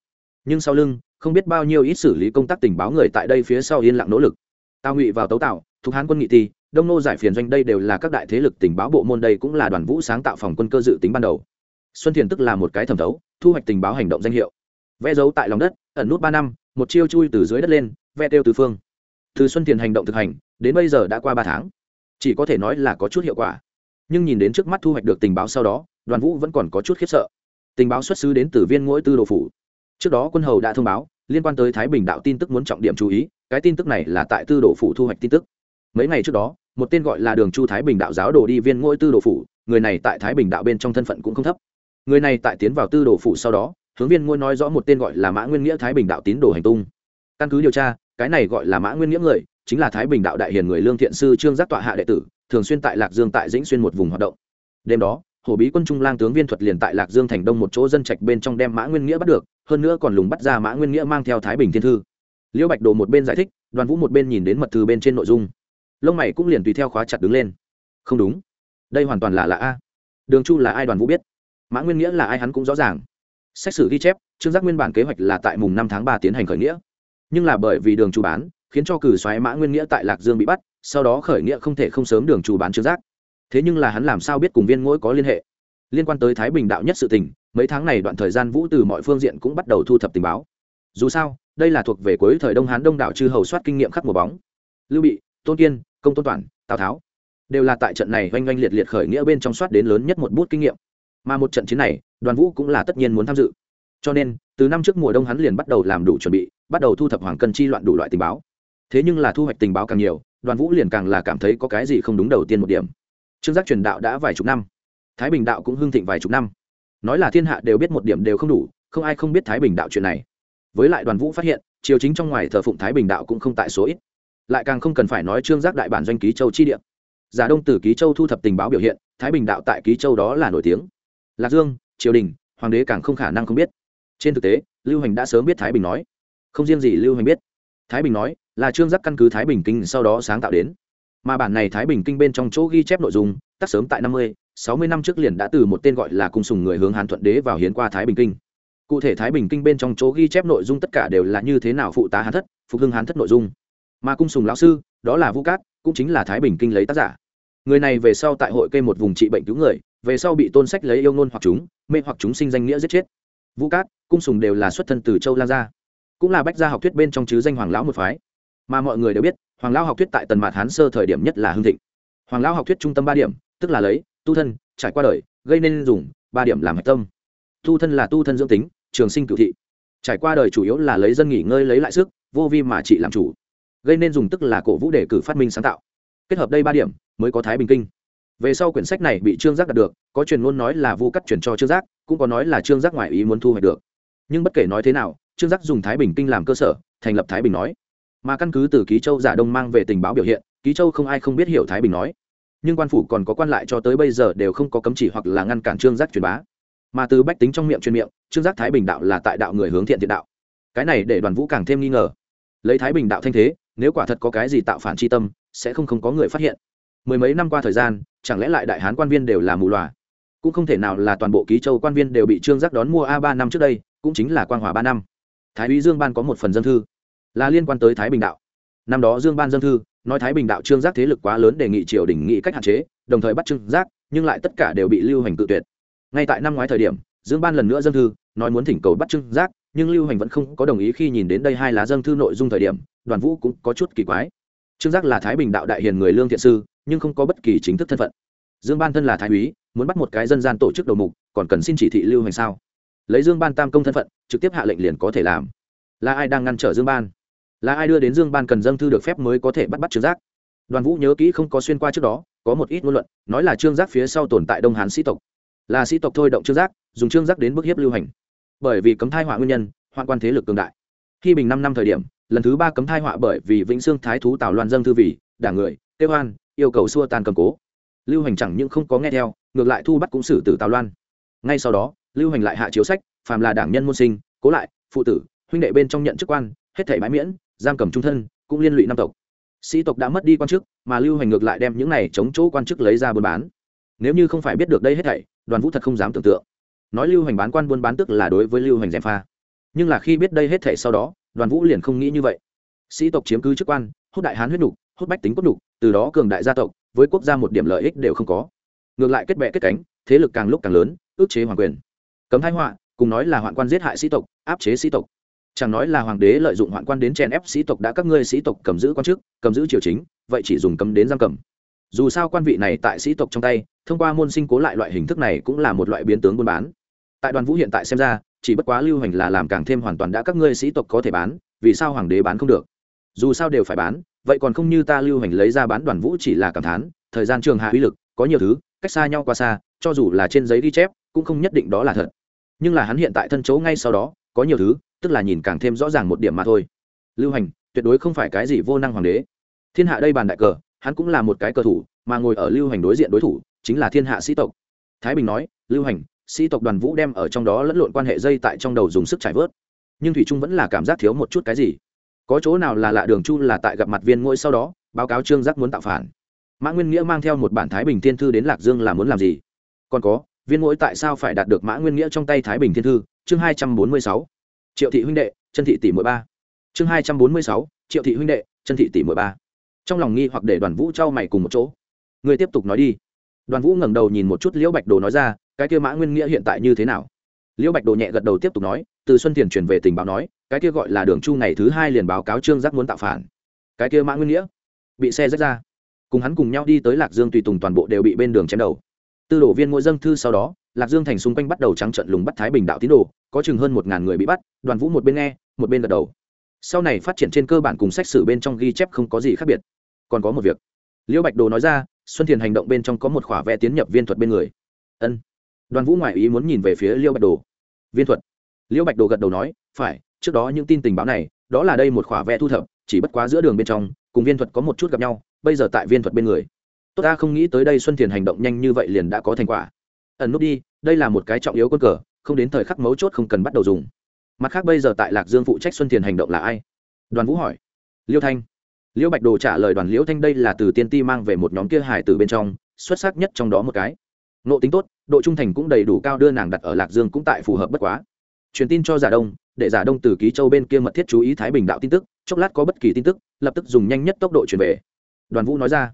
Nhưng sau lưng, không biết bao nhiêu ít xử lý công tác tình báo người tại đây phía sau yên lặng nỗ lực. Tào ngụy vào tấu tạo, thuộc hán quân nghị ti đông nô giải phiền doanh đây đều là các đại thế lực tình báo bộ môn đây cũng là đoàn vũ sáng tạo phòng quân cơ dự tính ban đầu. Xuân thiền tức là một cái thẩm thấu, thu hoạch tình báo hành động danh hiệu. Vẽ dấu tại lòng đất, ẩn nút ba năm, một chiêu chui từ dưới đất lên, vẽ tiêu từ phương. Từ xuân thiền hành động thực hành, đến bây giờ đã qua ba tháng. Chỉ có thể nói là có chút hiệu quả. Nhưng nhìn đến trước mắt thu hoạch được tình báo sau đó đoàn vũ vẫn còn có chút khiếp sợ. Tình báo xuất xứ đến từ viên mỗi tư đồ phủ. Trước đó quân hầu đã thông báo, liên quan tới thái bình đạo tin tức muốn trọng điểm chú ý, cái tin tức này là tại tư đồ phủ thu hoạch tin tức. Mấy ngày trước đó, một tên gọi là đường chu thái bình đạo giáo đồ đi viên ngôi tư đồ phủ, người này tại thái bình đạo bên trong thân phận cũng không thấp. Người này tại tiến vào tư đồ phủ sau đó, hướng viên ngôi nói rõ một tên gọi là mã nguyên nghĩa thái bình đạo tín đồ hành tung. Căn cứ điều tra, cái này gọi là mã nguyên nghĩa người, chính là thái bình đạo đại hiền người lương thiện sư trương giác tọa hạ đệ tử, thường xuyên tại lạc dương tại dĩnh xuyên một vùng hoạt động. Đêm đó hổ bí quân trung lang tướng viên thuật liền tại lạc dương thành đông một chỗ dân trạch bên trong đem mã nguyên nghĩa bắt được, hơn nữa còn lùng bắt ra mã nguyên nghĩa mang theo thái bình thiên thư. Liễu bạch đồ một bên giải thích, đoàn vũ một bên nhìn đến mật thư bên trên nội dung. Lông mày cũng liền tùy theo khóa chặt đứng lên. Không đúng. Đây hoàn toàn là lạ a. Đường chu là ai đoàn vũ biết? Mã nguyên nghĩa là ai hắn cũng rõ ràng. Xét xử ghi chép, trương giác nguyên bản kế hoạch là tại mùng năm tháng ba tiến hành khởi nghĩa. Nhưng là bởi vì đường chu bán, khiến cho cử xoáy mã nguyên nghĩa tại lạc dương bị bắt, sau đó khởi nghĩa không thể không sớm đường chu bán trương giác thế nhưng là hắn làm sao biết cùng viên ngỗi có liên hệ? Liên quan tới thái bình đạo nhất sự tình, mấy tháng này đoạn thời gian vũ từ mọi phương diện cũng bắt đầu thu thập tình báo. Dù sao, đây là thuộc về cuối thời đông hán đông đảo chư hầu soát kinh nghiệm khắc mùa bóng. Lưu bị, tôn kiên, công tôn Toản tào tháo đều là tại trận này oanh oanh liệt liệt khởi nghĩa bên trong soát đến lớn nhất một bút kinh nghiệm. Mà một trận chiến này, đoàn vũ cũng là tất nhiên muốn tham dự. Cho nên, từ năm trước mùa đông hắn liền bắt đầu làm đủ chuẩn bị, bắt đầu thu thập hoàng cân chi loạn đủ loại tình báo. Thế nhưng là thu hoạch tình báo càng nhiều, đoàn vũ liền càng là cảm thấy có cái gì không đúng đầu tiên một điểm trương giác truyền đạo đã vài chục năm. Thái bình đạo cũng hưng thịnh vài chục năm. Nói là thiên hạ đều biết một điểm đều không đủ, không ai không biết thái bình đạo chuyện này. Với lại đoàn vũ phát hiện, triều chính trong ngoài thờ phụng thái bình đạo cũng không tại số ít. Lại càng không cần phải nói trương giác đại bản doanh ký châu chi địa. Giả đông từ ký châu thu thập tình báo biểu hiện, thái bình đạo tại ký châu đó là nổi tiếng. Lạc dương, triều đình, hoàng đế càng không khả năng không biết. Trên thực tế, lưu hành đã sớm biết thái bình nói. Không riêng gì lưu hành biết. Thái bình nói là trương giác căn cứ thái bình kinh sau đó sáng tạo đến mà bản này thái bình kinh bên trong chỗ ghi chép nội dung tắt sớm tại năm mươi, sáu mươi năm trước liền đã từ một tên gọi là cung sùng người hướng hán thuận đế vào hiến qua thái bình kinh. Cụ thể thái bình kinh bên trong chỗ ghi chép nội dung tất cả đều là như thế nào phụ tá hán thất, phục hưng hán thất nội dung. Mà cung sùng lão sư, đó là vũ cát, cũng chính là thái bình kinh lấy tác giả. Người này về sau tại hội cây một vùng trị bệnh cứu người, về sau bị tôn sách lấy yêu ngôn hoặc chúng, mê hoặc chúng sinh danh nghĩa giết chết. Vũ cát, cung sùng đều là xuất thân từ châu lan gia. Cũng là bách gia học thuyết bên trong chứ danh hoàng lão một phái mà mọi người đều biết, hoàng lão học thuyết tại tần mạt hán sơ thời điểm nhất là hưng thịnh. Hoàng lão học thuyết trung tâm ba điểm, tức là lấy, tu thân, trải qua đời, gây nên dùng, ba điểm làm hạch tâm. Tu thân là tu thân dưỡng tính, trường sinh cựu thị. Trải qua đời chủ yếu là lấy dân nghỉ ngơi lấy lại sức, vô vi mà trị làm chủ. Gây nên dùng tức là cổ vũ đề cử phát minh sáng tạo. Kết hợp đây ba điểm, mới có thái bình kinh. Về sau quyển sách này bị trương giác đạt được, có truyền ngôn nói là vu cắt chuyển cho trương giác, cũng có nói là trương giác ngoại ý muốn thu hoạch được. Nhưng bất kể nói thế nào, trương giác dùng thái bình kinh làm cơ sở, thành lập thái bình nói mà căn cứ từ ký châu giả đông mang về tình báo biểu hiện, ký châu không ai không biết hiểu thái bình nói. Nhưng quan phủ còn có quan lại cho tới bây giờ đều không có cấm chỉ hoặc là ngăn cản trương giác truyền bá. Mà từ bách tính trong miệng truyền miệng, trương giác thái bình đạo là tại đạo người hướng thiện thiện đạo. Cái này để đoàn vũ càng thêm nghi ngờ. Lấy thái bình đạo thanh thế, nếu quả thật có cái gì tạo phản tri tâm, sẽ không không có người phát hiện. Mười mấy năm qua thời gian, chẳng lẽ lại đại hán quan viên đều là mù loà? Cũng không thể nào là toàn bộ ký châu quan viên đều bị trương giác đón mua a ba năm trước đây, cũng chính là quang hòa ba năm. Thái úy dương ban có một phần dân thư là liên quan tới thái bình đạo. Năm đó dương ban dân thư nói thái bình đạo trương giác thế lực quá lớn đề nghị triều đình nghị cách hạn chế, đồng thời bắt trương giác, nhưng lại tất cả đều bị lưu hành tự tuyệt. Ngay tại năm ngoái thời điểm, dương ban lần nữa dân thư, nói muốn thỉnh cầu bắt trương giác, nhưng lưu hành vẫn không có đồng ý khi nhìn đến đây hai lá dân thư nội dung thời điểm, đoàn vũ cũng có chút kỳ quái. Trương giác là thái bình đạo đại hiền người lương thiện sư, nhưng không có bất kỳ chính thức thân phận. Dương ban thân là thái úy, muốn bắt một cái dân gian tổ chức đầu mục, còn cần xin chỉ thị lưu hành sao? Lấy dương ban tam công thân phận, trực tiếp hạ lệnh liền có thể làm. Là ai đang ngăn trở dương ban? Là ai đưa đến dương ban cần dâng thư được phép mới có thể bắt bắt trương giác? Đoàn vũ nhớ kỹ không có xuyên qua trước đó, có một ít ngôn luận, nói là trương giác phía sau tồn tại đông hán sĩ tộc. Là sĩ tộc thôi động trương giác, dùng trương giác đến bức hiếp lưu hành. Bởi vì cấm thai họa nguyên nhân, hoạn quan thế lực cường đại. Khi bình năm năm thời điểm, lần thứ ba cấm thai họa bởi vì vĩnh xương thái thú tào loan dâng thư vì đảng người têu hoan, yêu cầu xua tan cầm cố. Lưu hành chẳng những không có nghe theo, ngược lại thu bắt cũng xử tử tào loan. Ngay sau đó, lưu hành lại hạ chiếu sách, phàm là đảng nhân môn sinh, cố lại, phụ tử, huynh đệ bên trong nhận chức quan hết thảy bãi miễn, giam cầm trung thân, cũng liên lụy năm tộc. Sĩ tộc đã mất đi quan chức, mà lưu hành ngược lại đem những này chống chỗ quan chức lấy ra buôn bán. Nếu như không phải biết được đây hết thảy, đoàn vũ thật không dám tưởng tượng. Nói lưu hành bán quan buôn bán tức là đối với lưu hành gièm pha. Nhưng là khi biết đây hết thảy sau đó, đoàn vũ liền không nghĩ như vậy. Sĩ tộc chiếm cứ chức quan, hút đại hán huyết nục, hút bách tính cốt nục, từ đó cường đại gia tộc, với quốc gia một điểm lợi ích đều không có. Ngược lại kết bệ kết cánh, thế lực càng lúc càng lớn ước chế hoàng quyền. Cấm thái họa, cùng nói là hoạn quan giết hại sĩ tộc, áp chế sĩ tộc chẳng nói là hoàng đế lợi dụng hoạn quan đến chèn ép sĩ tộc đã các ngươi sĩ tộc cầm giữ quan chức, cầm giữ triều chính, vậy chỉ dùng cấm đến giam cầm. Dù sao quan vị này tại sĩ tộc trong tay, thông qua môn sinh cố lại loại hình thức này cũng là một loại biến tướng buôn bán. Tại đoàn vũ hiện tại xem ra, chỉ bất quá lưu hành là làm càng thêm hoàn toàn đã các ngươi sĩ tộc có thể bán, vì sao hoàng đế bán không được? Dù sao đều phải bán, vậy còn không như ta lưu hành lấy ra bán đoàn vũ chỉ là cảm thán, thời gian trường hạ uy lực, có nhiều thứ, cách xa nhau qua xa, cho dù là trên giấy ghi chép, cũng không nhất định đó là thật. Nhưng là hắn hiện tại thân chấu ngay sau đó, có nhiều thứ tức là nhìn càng thêm rõ ràng một điểm mà thôi. Lưu hành, tuyệt đối không phải cái gì vô năng hoàng đế. Thiên hạ đây bàn đại cờ, hắn cũng là một cái cờ thủ, mà ngồi ở lưu hành đối diện đối thủ, chính là thiên hạ sĩ tộc. Thái bình nói, lưu hành, sĩ tộc đoàn vũ đem ở trong đó lẫn lộn quan hệ dây tại trong đầu dùng sức trải vớt. Nhưng thủy trung vẫn là cảm giác thiếu một chút cái gì. Có chỗ nào là lạ đường chu là tại gặp mặt viên ngôi sau đó, báo cáo trương giác muốn tạo phản. Mã nguyên nghĩa mang theo một bản thái bình thiên thư đến lạc dương là muốn làm gì? Còn có, viên ngỗi tại sao phải đạt được mã nguyên nghĩa trong tay thái bình thiên thư? Chương hai trăm bốn mươi sáu triệu thị huynh đệ, chân thị tỷ mười ba. Chương hai trăm bốn mươi sáu, triệu thị huynh đệ, chân thị tỷ mười ba. Trong lòng nghi hoặc để đoàn vũ trao mày cùng một chỗ. Người tiếp tục nói đi. Đoàn vũ ngẩng đầu nhìn một chút liễu bạch đồ nói ra, cái kia mã nguyên nghĩa hiện tại như thế nào? Liễu bạch đồ nhẹ gật đầu tiếp tục nói, từ xuân thiền truyền về tình báo nói, cái kia gọi là đường chu ngày thứ hai liền báo cáo trương giác muốn tạo phản. Cái kia mã nguyên nghĩa bị xe rách ra. Cùng hắn cùng nhau đi tới lạc dương tùy tùng toàn bộ đều bị bên đường chém đầu. Tư đổ viên mỗi dâng thư sau đó lạc dương thành xung quanh bắt đầu trắng trận lùng bắt thái bình đạo tín đồ, có chừng hơn một ngàn người bị bắt, đoàn vũ một bên nghe, một bên gật đầu. Sau này phát triển trên cơ bản cùng sách sử bên trong ghi chép không có gì khác biệt. Còn có một việc. Liễu bạch đồ nói ra, xuân thiền hành động bên trong có một khỏa vẽ tiến nhập viên thuật bên người. Ân. Đoàn vũ ngoại ý muốn nhìn về phía liễu bạch đồ. Viên thuật. Liễu bạch đồ gật đầu nói, phải, trước đó những tin tình báo này, đó là đây một khỏa vẽ thu thập, chỉ bất quá giữa đường bên trong, cùng viên thuật có một chút gặp nhau, bây giờ tại viên thuật bên người. Tôi ta không nghĩ tới đây xuân thiền hành động nhanh như vậy liền đã có thành quả ẩn nút đi, đây là một cái trọng yếu quân cờ, không đến thời khắc mấu chốt không cần bắt đầu dùng. Mặt khác bây giờ tại lạc dương phụ trách xuân thiền hành động là ai? Đoàn vũ hỏi. Liêu thanh. Liễu bạch đồ trả lời đoàn liễu thanh đây là từ tiên ti mang về một nhóm kia hải từ bên trong, xuất sắc nhất trong đó một cái. Nộ tính tốt, độ trung thành cũng đầy đủ cao đưa nàng đặt ở lạc dương cũng tại phù hợp bất quá. Truyền tin cho giả đông, để giả đông từ ký châu bên kia mật thiết chú ý thái bình đạo tin tức, chốc lát có bất kỳ tin tức, lập tức dùng nhanh nhất tốc độ truyền về. Đoàn vũ nói ra.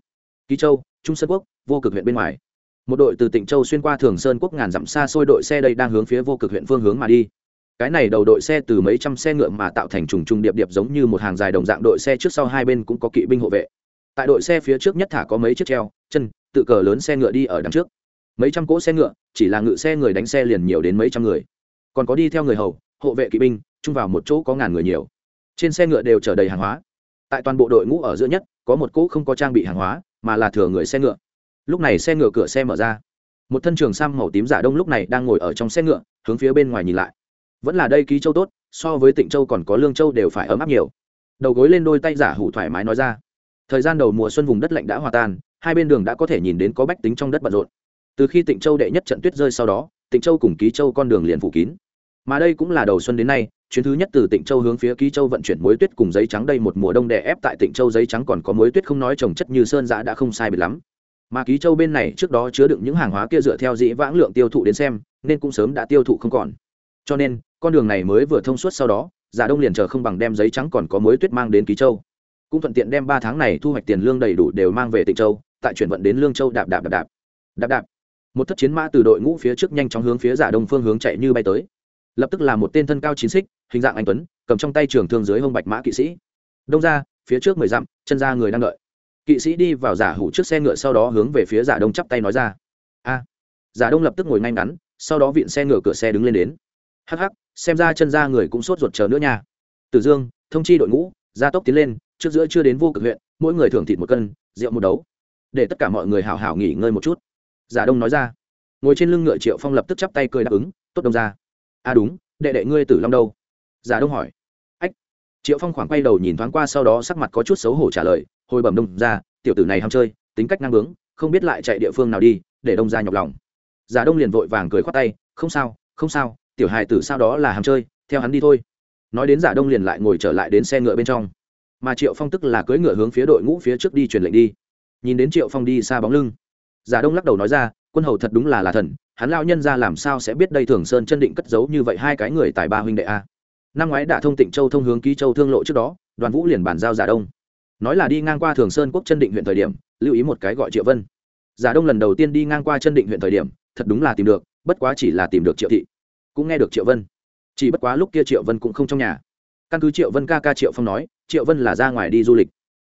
Ký châu, trung sơn quốc, vô cực huyện bên ngoài một đội từ Tịnh châu xuyên qua thường sơn quốc ngàn dặm xa xôi đội xe đây đang hướng phía vô cực huyện phương hướng mà đi. Cái này đầu đội xe từ mấy trăm xe ngựa mà tạo thành trùng trùng điệp điệp giống như một hàng dài đồng dạng đội xe trước sau hai bên cũng có kỵ binh hộ vệ. Tại đội xe phía trước nhất thả có mấy chiếc treo, chân, tự cờ lớn xe ngựa đi ở đằng trước. Mấy trăm cỗ xe ngựa, chỉ là ngựa xe người đánh xe liền nhiều đến mấy trăm người. Còn có đi theo người hầu, hộ vệ kỵ binh, chung vào một chỗ có ngàn người nhiều. Trên xe ngựa đều chở đầy hàng hóa. Tại toàn bộ đội ngũ ở giữa nhất, có một cỗ không có trang bị hàng hóa, mà là thừa người xe ngựa lúc này xe ngựa cửa xe mở ra. Một thân trường sam màu tím giả đông lúc này đang ngồi ở trong xe ngựa, hướng phía bên ngoài nhìn lại. Vẫn là đây ký châu tốt, so với tịnh châu còn có lương châu đều phải ấm áp nhiều. Đầu gối lên đôi tay giả hủ thoải mái nói ra. Thời gian đầu mùa xuân vùng đất lạnh đã hòa tan, hai bên đường đã có thể nhìn đến có bách tính trong đất bận rộn. Từ khi tịnh châu đệ nhất trận tuyết rơi sau đó, tịnh châu cùng ký châu con đường liền phủ kín. Mà đây cũng là đầu xuân đến nay, chuyến thứ nhất từ tịnh châu hướng phía ký châu vận chuyển muối tuyết cùng giấy trắng đây một mùa đông đè ép tại tịnh châu giấy trắng còn có muối tuyết không nói trồng chất như sơn giã đã không sai biệt lắm mà ký châu bên này trước đó chứa đựng những hàng hóa kia dựa theo dĩ vãng lượng tiêu thụ đến xem, nên cũng sớm đã tiêu thụ không còn. Cho nên, con đường này mới vừa thông suốt sau đó, giả đông liền chờ không bằng đem giấy trắng còn có muối tuyết mang đến ký châu. Cũng thuận tiện đem ba tháng này thu hoạch tiền lương đầy đủ đều mang về tịnh châu, tại chuyển vận đến lương châu đạp đạp đạp đạp. Đạp đạp. Một thất chiến mã từ đội ngũ phía trước nhanh chóng hướng phía giả đông phương hướng chạy như bay tới. Lập tức là một tên thân cao chín xích, hình dạng anh tuấn, cầm trong tay trường thương dưới hông bạch mã kỵ sĩ. Đông ra, phía trước mười dặm, chân ra người đang đợi kỵ sĩ đi vào giả hủ trước xe ngựa sau đó hướng về phía giả đông chắp tay nói ra. A, giả đông lập tức ngồi ngay ngắn, sau đó viện xe ngựa cửa xe đứng lên đến. Hắc hắc, xem ra chân ra người cũng sốt ruột chờ nữa nha. Tử dương, thông chi đội ngũ, gia tốc tiến lên, trước giữa chưa đến vô cực huyện, mỗi người thưởng thịt một cân, rượu một đấu. Để tất cả mọi người hào hào nghỉ ngơi một chút. Giả đông nói ra. Ngồi trên lưng ngựa triệu phong lập tức chắp tay cười đáp ứng, tốt đông ra. À đúng, đệ đệ ngươi tử long đâu? Giả đông hỏi. Ách, triệu phong khoảng quay đầu nhìn thoáng qua sau đó sắc mặt có chút xấu hổ trả lời hồi bẩm đông ra, tiểu tử này ham chơi, tính cách năng bướng, không biết lại chạy địa phương nào đi, để đông ra nhọc lòng. Giả đông liền vội vàng cười khoát tay, không sao không sao, tiểu hài tử sao đó là ham chơi, theo hắn đi thôi. Nói đến giả đông liền lại ngồi trở lại đến xe ngựa bên trong. Mà triệu phong tức là cưỡi ngựa hướng phía đội ngũ phía trước đi truyền lệnh đi. Nhìn đến triệu phong đi xa bóng lưng giả đông lắc đầu nói ra, quân hầu thật đúng là là thần, hắn lao nhân ra làm sao sẽ biết đây thường sơn chân định cất giấu như vậy hai cái người tại ba huynh đệ a. Năm ngoái đã thông tịnh châu thông hướng ký châu thương lộ trước đó, đoàn vũ liền bàn giao giả đông nói là đi ngang qua thường sơn quốc chân định huyện thời điểm lưu ý một cái gọi triệu vân giả đông lần đầu tiên đi ngang qua chân định huyện thời điểm thật đúng là tìm được bất quá chỉ là tìm được triệu thị cũng nghe được triệu vân chỉ bất quá lúc kia triệu vân cũng không trong nhà căn cứ triệu vân ca ca triệu phong nói triệu vân là ra ngoài đi du lịch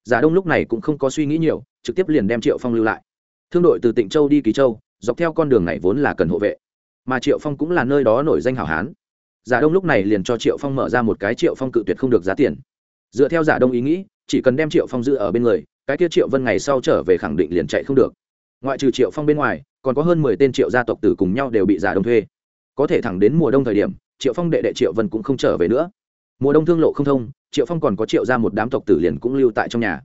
giả đông lúc này cũng không có suy nghĩ nhiều trực tiếp liền đem triệu phong lưu lại thương đội từ tịnh châu đi Kỳ châu dọc theo con đường này vốn là cần hộ vệ mà triệu phong cũng là nơi đó nổi danh hảo hán giả đông lúc này liền cho triệu phong mở ra một cái triệu phong cự tuyệt không được giá tiền dựa theo giả đông ý nghĩ chỉ cần đem triệu phong giữ ở bên người, cái kia triệu vân ngày sau trở về khẳng định liền chạy không được. Ngoại trừ triệu phong bên ngoài, còn có hơn mười tên triệu gia tộc tử cùng nhau đều bị giả đông thuê. Có thể thẳng đến mùa đông thời điểm, triệu phong đệ đệ triệu vân cũng không trở về nữa. Mùa đông thương lộ không thông, triệu phong còn có triệu ra một đám tộc tử liền cũng lưu tại trong nhà.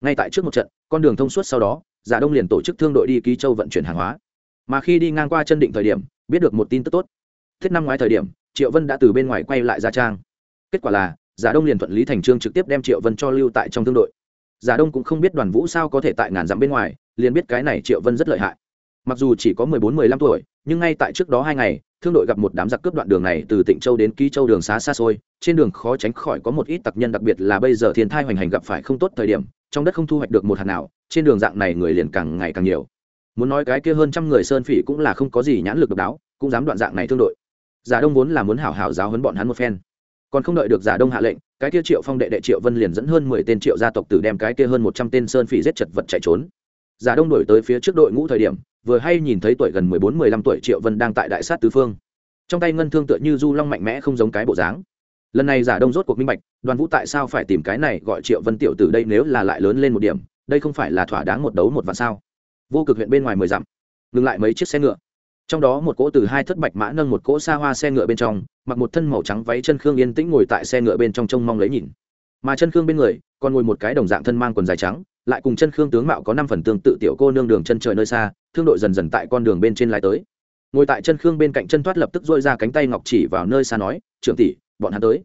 Ngay tại trước một trận, con đường thông suốt sau đó, giả đông liền tổ chức thương đội đi ký châu vận chuyển hàng hóa. Mà khi đi ngang qua chân định thời điểm, biết được một tin tức tốt. Thiết năm ngoái thời điểm, triệu vân đã từ bên ngoài quay lại gia trang. Kết quả là giả đông liền thuận lý thành trương trực tiếp đem triệu vân cho lưu tại trong thương đội. Giả đông cũng không biết đoàn vũ sao có thể tại ngàn dặm bên ngoài, liền biết cái này triệu vân rất lợi hại. Mặc dù chỉ có mười bốn, mười lăm tuổi, nhưng ngay tại trước đó hai ngày, thương đội gặp một đám giặc cướp đoạn đường này từ tịnh châu đến ký châu đường xá xa xôi, trên đường khó tránh khỏi có một ít tặc nhân, đặc biệt là bây giờ thiên thai hoành hành gặp phải không tốt thời điểm, trong đất không thu hoạch được một hạt nào, trên đường dạng này người liền càng ngày càng nhiều. Muốn nói cái kia hơn trăm người sơn phỉ cũng là không có gì nhãn lực độc đáo, cũng dám đoạn dạng này thương đội. Giả đông vốn là muốn hảo hảo giáo hấn bọn hắn một phen còn không đợi được giả đông hạ lệnh, cái kia triệu phong đệ đệ triệu vân liền dẫn hơn mười tên triệu gia tộc tử đem cái kia hơn một trăm tên sơn phỉ giết chật vật chạy trốn. Giả đông đổi tới phía trước đội ngũ thời điểm, vừa hay nhìn thấy tuổi gần mười bốn, mười lăm tuổi triệu vân đang tại đại sát tứ phương. Trong tay ngân thương tựa như du long mạnh mẽ không giống cái bộ dáng. Lần này giả đông rốt cuộc minh bạch, đoàn vũ tại sao phải tìm cái này gọi triệu vân tiểu từ đây nếu là lại lớn lên một điểm, đây không phải là thỏa đáng một đấu một vạn sao? Vô cực huyện bên ngoài mười dặm, ngừng lại mấy chiếc xe ngựa. Trong đó một cỗ từ hai thất bạch mã nâng một cỗ xa hoa xe ngựa bên trong mặc một thân màu trắng váy chân khương yên tĩnh ngồi tại xe ngựa bên trong trông mong lấy nhìn. Mà chân khương bên người, còn ngồi một cái đồng dạng thân mang quần dài trắng, lại cùng chân khương tướng mạo có năm phần tương tự tiểu cô nương đường chân trời nơi xa, thương đội dần dần tại con đường bên trên lái tới. Ngồi tại chân khương bên cạnh chân thoát lập tức dội ra cánh tay ngọc chỉ vào nơi xa nói, trưởng tỷ, bọn hắn tới.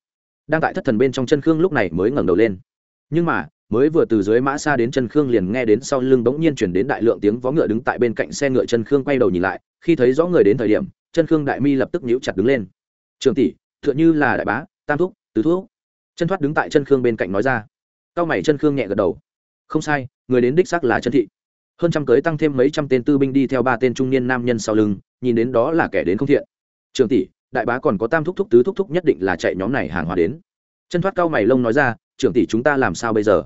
Đang tại thất thần bên trong chân khương lúc này mới ngẩng đầu lên. Nhưng mà, mới vừa từ dưới mã xa đến chân khương liền nghe đến sau lưng bỗng nhiên chuyển đến đại lượng tiếng vó ngựa đứng tại bên cạnh xe ngựa chân khương quay đầu nhìn lại, khi thấy rõ người đến thời điểm, chân khương đại mi lập tức nhíu chặt đứng lên trường tỷ t h ư ợ n như là đại bá, tam thúc, tứ thúc. Chân thoát đứng tại chân khương bên cạnh nói ra. Cao mày chân khương nhẹ gật đầu. Không sai, người đến đích xác là chân thị. Hơn trăm cưới tăng thêm mấy trăm tên tư binh đi theo ba tên trung niên nam nhân sau lưng, nhìn đến đó là kẻ đến không thiện. Trường tỷ, đại bá còn có tam thúc thúc, tứ thúc thúc nhất định là chạy nhóm này hàng hóa đến. Chân thoát cao mày lông nói ra trưởng tỷ chúng ta làm sao bây giờ?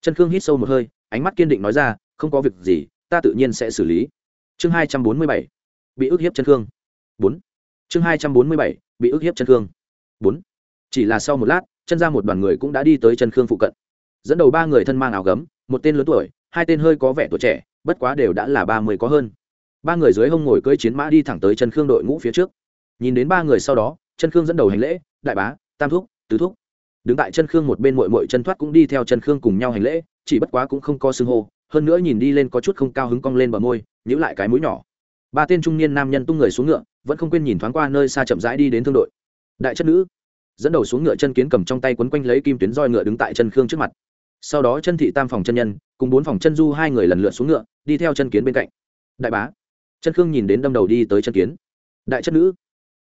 Chân khương hít sâu một hơi, ánh mắt kiên định nói ra, không có việc gì, ta tự nhiên sẽ xử lý. Chương hai trăm bốn mươi bảy, bị ức hiếp chân khương. Bốn. Chương hai trăm bốn mươi bảy bị ức hiếp chân khương. Bốn, chỉ là sau một lát, chân ra một đoàn người cũng đã đi tới chân khương phụ cận. Dẫn đầu ba người thân mang áo gấm, một tên lớn tuổi, hai tên hơi có vẻ tuổi trẻ, bất quá đều đã là ba mươi có hơn. Ba người dưới hông ngồi cưỡi chiến mã đi thẳng tới chân khương đội ngũ phía trước. Nhìn đến ba người sau đó, chân khương dẫn đầu hành lễ, đại bá, tam thúc, tứ thúc. Đứng tại chân khương một bên mội mội chân thoát cũng đi theo chân khương cùng nhau hành lễ, chỉ bất quá cũng không có xưng hô, hơn nữa nhìn đi lên có chút không cao hứng cong lên bờ môi nhữ lại cái mũi nhỏ. Ba tên trung niên nam nhân tung người xuống ngựa vẫn không quên nhìn thoáng qua nơi xa chậm rãi đi đến thương đội. Đại chất nữ, dẫn đầu xuống ngựa chân kiến cầm trong tay quấn quanh lấy kim tuyến roi ngựa đứng tại chân khương trước mặt. Sau đó chân thị tam phòng chân nhân, cùng bốn phòng chân du hai người lần lượt xuống ngựa, đi theo chân kiến bên cạnh. Đại bá, chân khương nhìn đến đâm đầu đi tới chân kiến. Đại chất nữ,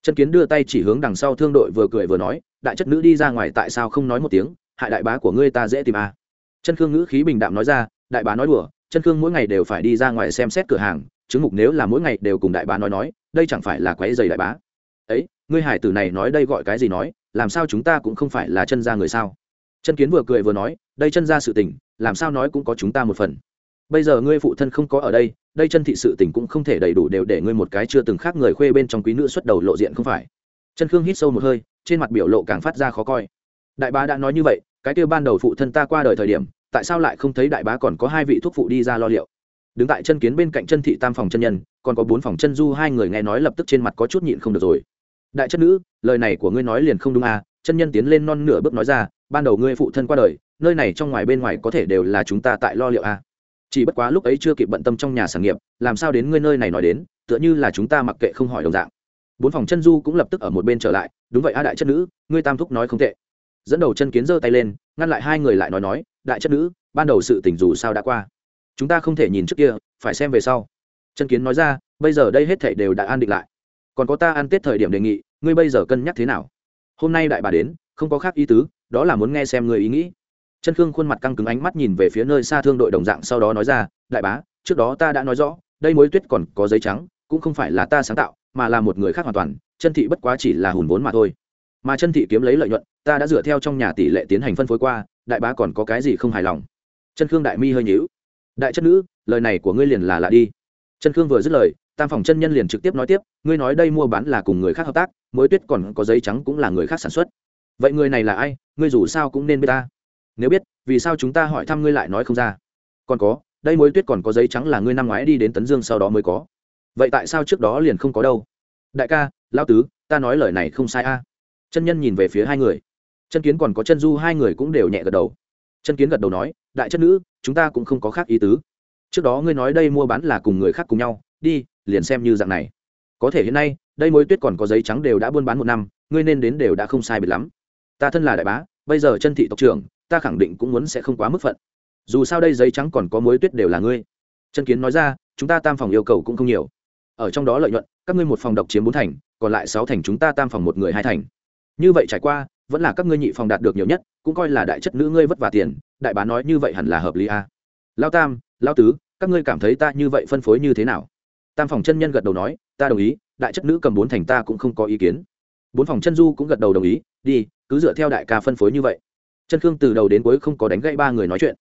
chân kiến đưa tay chỉ hướng đằng sau thương đội vừa cười vừa nói, đại chất nữ đi ra ngoài tại sao không nói một tiếng, hại đại bá của ngươi ta dễ tìm à. chân khương ngữ khí bình đạm nói ra, đại bá nói đùa, chân khương mỗi ngày đều phải đi ra ngoài xem xét cửa hàng chứng mục nếu là mỗi ngày đều cùng đại bá nói nói, đây chẳng phải là quái dày đại bá. Ấy, ngươi hải tử này nói đây gọi cái gì nói, làm sao chúng ta cũng không phải là chân gia người sao? Chân kiến vừa cười vừa nói, đây chân gia sự tình, làm sao nói cũng có chúng ta một phần. Bây giờ ngươi phụ thân không có ở đây đây chân thị sự tình cũng không thể đầy đủ đều để ngươi một cái chưa từng khác người khuê bên trong quý nữ xuất đầu lộ diện không phải. Chân khương hít sâu một hơi, trên mặt biểu lộ càng phát ra khó coi. Đại bá đã nói như vậy, cái kêu ban đầu phụ thân ta qua đời thời điểm, tại sao lại không thấy đại bá còn có hai vị thuốc phụ đi ra lo liệu? Đứng tại chân kiến bên cạnh chân thị tam phòng chân nhân, còn có bốn phòng chân du hai người nghe nói lập tức trên mặt có chút nhịn không được rồi. Đại chất nữ, lời này của ngươi nói liền không đúng à? Chân nhân tiến lên non nửa bước nói ra, ban đầu ngươi phụ thân qua đời, nơi này trong ngoài bên ngoài có thể đều là chúng ta tại lo liệu à? Chỉ bất quá lúc ấy chưa kịp bận tâm trong nhà sản nghiệp, làm sao đến ngươi nơi này nói đến, tựa như là chúng ta mặc kệ không hỏi đồng dạng. Bốn phòng chân du cũng lập tức ở một bên trở lại, đúng vậy a đại chất nữ, ngươi tam thúc nói không tệ. Dẫn đầu chân kiến giơ tay lên, ngăn lại hai người lại nói nói, đại chất nữ, ban đầu sự tình dù sao đã qua chúng ta không thể nhìn trước kia, phải xem về sau. Chân kiến nói ra, bây giờ đây hết thảy đều đã an định lại. Còn có ta ăn tết thời điểm đề nghị, ngươi bây giờ cân nhắc thế nào? Hôm nay đại bà đến, không có khác ý tứ, đó là muốn nghe xem người ý nghĩ. Chân khương khuôn mặt căng cứng ánh mắt nhìn về phía nơi xa thương đội đồng dạng sau đó nói ra, đại bá, trước đó ta đã nói rõ, đây mối tuyết còn có giấy trắng, cũng không phải là ta sáng tạo, mà là một người khác hoàn toàn chân thị bất quá chỉ là hùn vốn mà thôi. Mà chân thị kiếm lấy lợi nhuận, ta đã dựa theo trong nhà tỷ lệ tiến hành phân phối qua, đại bá còn có cái gì không hài lòng? Chân khương đại mi hơi nhíu đại chất nữ, lời này của ngươi liền là lạ đi. Chân khương vừa dứt lời, tam phòng chân nhân liền trực tiếp nói tiếp, ngươi nói đây mua bán là cùng người khác hợp tác, Mối tuyết còn có giấy trắng cũng là người khác sản xuất. Vậy người này là ai, ngươi dù sao cũng nên biết ta. Nếu biết, vì sao chúng ta hỏi thăm ngươi lại nói không ra? Còn có, đây mối tuyết còn có giấy trắng là ngươi năm ngoái đi đến tấn dương sau đó mới có. Vậy tại sao trước đó liền không có đâu? Đại ca lao tứ, ta nói lời này không sai a. Chân nhân nhìn về phía hai người. Chân kiến còn có chân du hai người cũng đều nhẹ gật đầu. Chân kiến gật đầu nói, đại chất nữ chúng ta cũng không có khác ý tứ. Trước đó ngươi nói đây mua bán là cùng người khác cùng nhau, đi, liền xem như dạng này. Có thể hiện nay, đây mối tuyết còn có giấy trắng đều đã buôn bán một năm, ngươi nên đến đều đã không sai biệt lắm. Ta thân là đại bá, bây giờ chân thị tộc trưởng, ta khẳng định cũng muốn sẽ không quá mức phận. Dù sao đây giấy trắng còn có mối tuyết đều là ngươi. Chân kiến nói ra, chúng ta tam phòng yêu cầu cũng không nhiều. Ở trong đó lợi nhuận, các ngươi một phòng độc chiếm bốn thành, còn lại sáu thành chúng ta tam phòng một người hai thành. Như vậy trải qua vẫn là các ngươi nhị phòng đạt được nhiều nhất, cũng coi là đại chất nữ ngươi vất vả tiền, đại bá nói như vậy hẳn là hợp lý a à. lao tam, lao tứ, các ngươi cảm thấy ta như vậy phân phối như thế nào? Tam phòng chân nhân gật đầu nói, ta đồng ý, đại chất nữ cầm bốn thành ta cũng không có ý kiến. Bốn phòng chân du cũng gật đầu đồng ý, đi, cứ dựa theo đại ca phân phối như vậy. Chân khương từ đầu đến cuối không có đánh gãy ba người nói chuyện.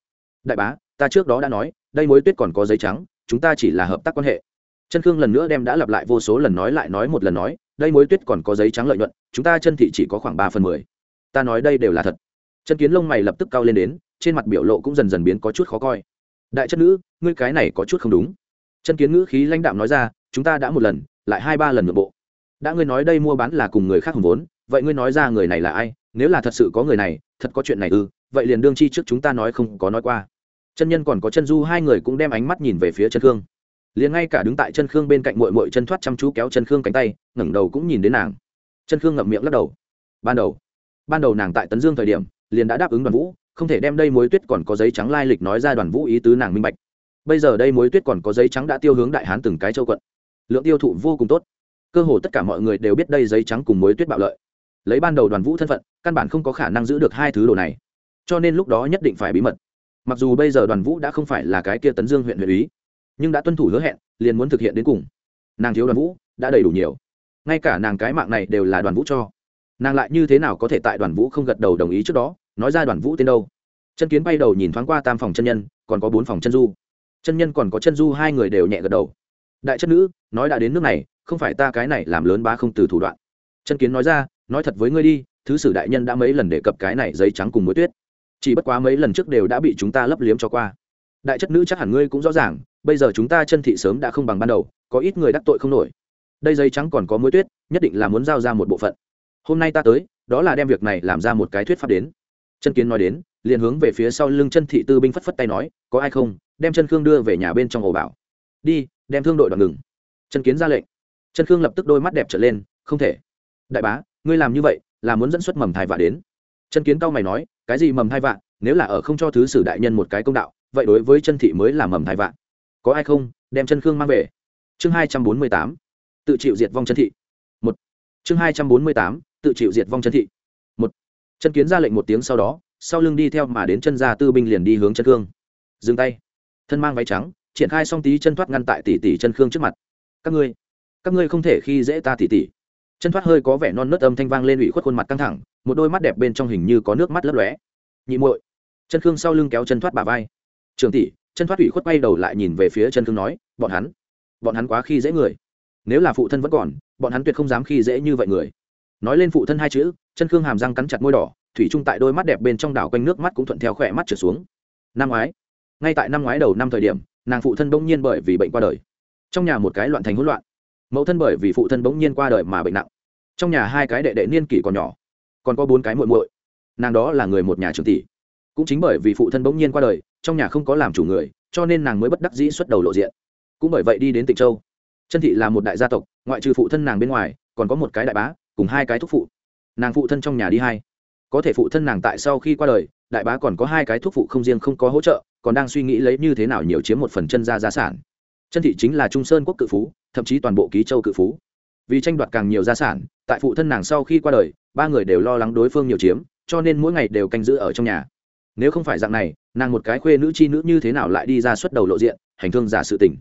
Đại bá, ta trước đó đã nói, đây mối tuyết còn có giấy trắng, chúng ta chỉ là hợp tác quan hệ. Chân khương lần nữa đem đã lặp lại vô số lần nói lại nói một lần nói, đây mối tuyết còn có giấy trắng lợi nhuận, chúng ta chân thị chỉ có khoảng ba phần mười ta nói đây đều là thật. Chân kiến lông mày lập tức cao lên đến, trên mặt biểu lộ cũng dần dần biến có chút khó coi. Đại chất nữ, ngươi cái này có chút không đúng. Chân kiến ngữ khí lãnh đạm nói ra, chúng ta đã một lần, lại hai ba lần nội bộ. Đã ngươi nói đây mua bán là cùng người khác hùng vốn, vậy ngươi nói ra người này là ai? Nếu là thật sự có người này, thật có chuyện này ư? Vậy liền đương chi trước chúng ta nói không có nói qua. Chân nhân còn có chân du, hai người cũng đem ánh mắt nhìn về phía chân khương. Liền ngay cả đứng tại chân khương bên cạnh mội mội chân thoát chăm chú kéo chân khương cánh tay, ngẩng đầu cũng nhìn đến nàng. Chân khương ngậm miệng lắc đầu. Ban đầu ban đầu nàng tại tấn dương thời điểm, liền đã đáp ứng đoàn vũ, không thể đem đây mối tuyết còn có giấy trắng lai lịch nói ra đoàn vũ ý tứ nàng minh bạch. Bây giờ đây mối tuyết còn có giấy trắng đã tiêu hướng đại hán từng cái châu quận. Lượng tiêu thụ vô cùng tốt. Cơ hồ tất cả mọi người đều biết đây giấy trắng cùng mối tuyết bạo lợi. Lấy ban đầu đoàn vũ thân phận, căn bản không có khả năng giữ được hai thứ đồ này. Cho nên lúc đó nhất định phải bí mật. Mặc dù bây giờ đoàn vũ đã không phải là cái kia tấn dương huyện huyện ý, nhưng đã tuân thủ hứa hẹn, liền muốn thực hiện đến cùng. Nàng thiếu đoàn vũ, đã đầy đủ nhiều. Ngay cả nàng cái mạng này đều là đoàn vũ cho nàng lại như thế nào có thể tại đoàn vũ không gật đầu đồng ý trước đó? Nói ra đoàn vũ tên đâu? Chân kiến bay đầu nhìn thoáng qua tam phòng chân nhân, còn có bốn phòng chân du. Chân nhân còn có chân du hai người đều nhẹ gật đầu. Đại chất nữ, nói đã đến nước này, không phải ta cái này làm lớn bá không từ thủ đoạn. Chân kiến nói ra, nói thật với ngươi đi, thứ sử đại nhân đã mấy lần đề cập cái này giấy trắng cùng muối tuyết. Chỉ bất quá mấy lần trước đều đã bị chúng ta lấp liếm cho qua. Đại chất nữ chắc hẳn ngươi cũng rõ ràng, bây giờ chúng ta chân thị sớm đã không bằng ban đầu, có ít người đắc tội không nổi. Đây giấy trắng còn có muối tuyết, nhất định là muốn giao ra một bộ phận hôm nay ta tới, đó là đem việc này làm ra một cái thuyết pháp đến. Chân kiến nói đến, liền hướng về phía sau lưng chân thị tư binh phất phất tay nói, có ai không? Đem chân khương đưa về nhà bên trong ổ bảo. Đi, đem thương đội đoạn ngừng. Chân kiến ra lệnh. Chân khương lập tức đôi mắt đẹp trở lên, không thể. Đại bá, ngươi làm như vậy là muốn dẫn xuất mầm thai vạ đến. Chân kiến cao mày nói, cái gì mầm thai vạ? Nếu là ở không cho thứ sử đại nhân một cái công đạo, vậy đối với chân thị mới là mầm thai vạ. Có ai không? Đem chân khương mang về. Chương hai trăm bốn mươi tám. Tự chịu diệt vong chân thị. Một. Chương hai trăm bốn mươi tám tự chịu diệt vong chân thị. Một, chân kiến ra lệnh một tiếng sau đó, sau lưng đi theo mà đến chân gia tư binh liền đi hướng chân khương. Dừng tay. Thân mang váy trắng, triển khai xong tí chân thoát ngăn tại tỷ tỷ chân khương trước mặt. Các ngươi các ngươi không thể khi dễ ta tỷ tỷ. Chân thoát hơi có vẻ non nớt âm thanh vang lên ủy khuất khuôn mặt căng thẳng, một đôi mắt đẹp bên trong hình như có nước mắt lấp lóe. Nhị muội, chân khương sau lưng kéo chân thoát bà vai. Trường tỷ, chân thoát ủy khuất bay đầu lại nhìn về phía chân khương nói, bọn hắn bọn hắn quá khi dễ người. Nếu là phụ thân vẫn còn, bọn hắn tuyệt không dám khi dễ như vậy người nói lên phụ thân hai chữ, chân khương hàm răng cắn chặt môi đỏ, thủy trung tại đôi mắt đẹp bên trong đảo quanh nước mắt cũng thuận theo khỏe mắt trở xuống. Năm ngoái, ngay tại năm ngoái đầu năm thời điểm, nàng phụ thân bỗng nhiên bởi vì bệnh qua đời. Trong nhà một cái loạn thành hỗn loạn. Mẫu thân bởi vì phụ thân bỗng nhiên qua đời mà bệnh nặng. Trong nhà hai cái đệ đệ niên kỷ còn nhỏ, còn có bốn cái muội muội. Nàng đó là người một nhà trưởng tỷ. Cũng chính bởi vì phụ thân bỗng nhiên qua đời, trong nhà không có làm chủ người, cho nên nàng mới bất đắc dĩ xuất đầu lộ diện. Cũng bởi vậy đi đến tịnh châu. Chân thị là một đại gia tộc, ngoại trừ phụ thân nàng bên ngoài, còn có một cái đại bá cùng hai cái thúc phụ. Nàng phụ thân trong nhà đi hai. Có thể phụ thân nàng tại sau khi qua đời, đại bá còn có hai cái thúc phụ không riêng không có hỗ trợ, còn đang suy nghĩ lấy như thế nào nhiều chiếm một phần chân gia gia sản. Chân thị chính là trung sơn quốc cự phú, thậm chí toàn bộ ký châu cự phú. Vì tranh đoạt càng nhiều gia sản, tại phụ thân nàng sau khi qua đời, ba người đều lo lắng đối phương nhiều chiếm, cho nên mỗi ngày đều canh giữ ở trong nhà. Nếu không phải dạng này, nàng một cái khuê nữ chi nữ như thế nào lại đi ra xuất đầu lộ diện, hành thương giả sự tình.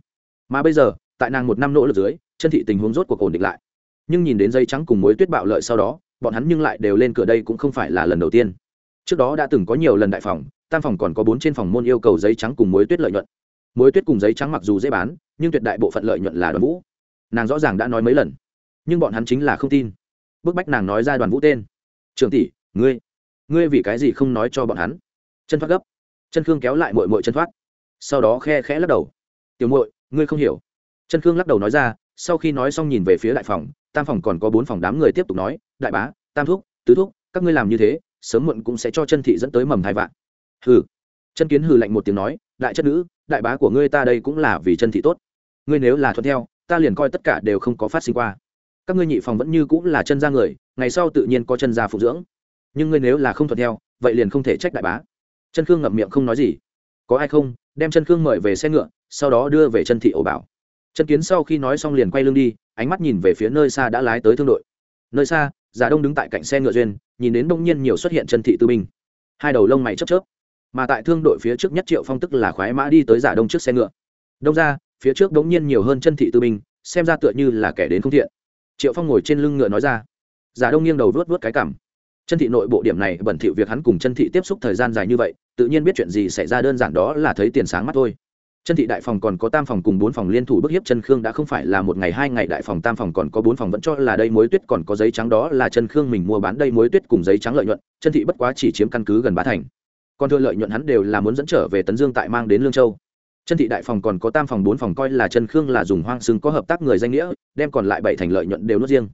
Mà bây giờ, tại nàng một năm nỗ lực dưới, chân thị tình huống rốt cuộc ổn định lại nhưng nhìn đến dây trắng cùng mối tuyết bạo lợi sau đó, bọn hắn nhưng lại đều lên cửa đây cũng không phải là lần đầu tiên. Trước đó đã từng có nhiều lần đại phòng, tam phòng còn có bốn trên phòng môn yêu cầu giấy trắng cùng mối tuyết lợi nhuận. Mối tuyết cùng giấy trắng mặc dù dễ bán, nhưng tuyệt đại bộ phận lợi nhuận là đoàn vũ. Nàng rõ ràng đã nói mấy lần, nhưng bọn hắn chính là không tin. Bức bách nàng nói ra đoàn vũ tên. Trường tỷ, ngươi ngươi vì cái gì không nói cho bọn hắn? Chân thoát gấp. Chân khương kéo lại mội mội chân thoát. Sau đó khe khẽ lắc đầu. Tiểu mội ngươi không hiểu. Chân khương lắc đầu nói ra, sau khi nói xong nhìn về phía đại phòng tam phòng còn có bốn phòng đám người tiếp tục nói, đại bá, tam thúc, tứ thúc, các ngươi làm như thế, sớm muộn cũng sẽ cho chân thị dẫn tới mầm hai vạn. Hừ. Chân kiến hừ lạnh một tiếng nói, đại chất nữ, đại bá của ngươi ta đây cũng là vì chân thị tốt. Ngươi nếu là thuận theo, ta liền coi tất cả đều không có phát sinh qua. Các ngươi nhị phòng vẫn như cũng là chân ra người, ngày sau tự nhiên có chân ra phụ dưỡng. Nhưng ngươi nếu là không thuận theo, vậy liền không thể trách đại bá. Chân khương ngậm miệng không nói gì. Có ai không? Đem chân khương mời về xe ngựa, sau đó đưa về chân thị ổ bảo. Chân kiến sau khi nói xong liền quay lưng đi ánh mắt nhìn về phía nơi xa đã lái tới thương đội. Nơi xa, giả đông đứng tại cạnh xe ngựa duyên, nhìn đến đông nhiên nhiều xuất hiện chân thị tư binh. Hai đầu lông mày chớp chớp. Mà tại thương đội phía trước nhất triệu phong tức là khoái mã đi tới giả đông trước xe ngựa. Đông ra, phía trước đống nhiên nhiều hơn chân thị tư binh, xem ra tựa như là kẻ đến không thiện. Triệu phong ngồi trên lưng ngựa nói ra. Giả đông nghiêng đầu vớt vớt cái cảm chân thị nội bộ điểm này bẩn thỉu việc hắn cùng chân thị tiếp xúc thời gian dài như vậy, tự nhiên biết chuyện gì xảy ra đơn giản đó là thấy tiền sáng mắt thôi chân thị đại phòng còn có tam phòng cùng bốn phòng liên thủ bức hiếp chân khương đã không phải là một ngày hai ngày đại phòng, tam phòng còn có bốn phòng vẫn cho là đây mối tuyết, còn có giấy trắng đó là chân khương mình mua bán đây mối tuyết cùng giấy trắng lợi nhuận, chân thị bất quá chỉ chiếm căn cứ gần bá thành. Còn thừa lợi nhuận hắn đều là muốn dẫn trở về tấn dương tại mang đến lương châu. Chân thị đại phòng còn có tam phòng, bốn phòng coi là chân khương là dùng hoang xưng có hợp tác người danh nghĩa, đem còn lại bảy thành lợi nhuận đều nuốt riêng.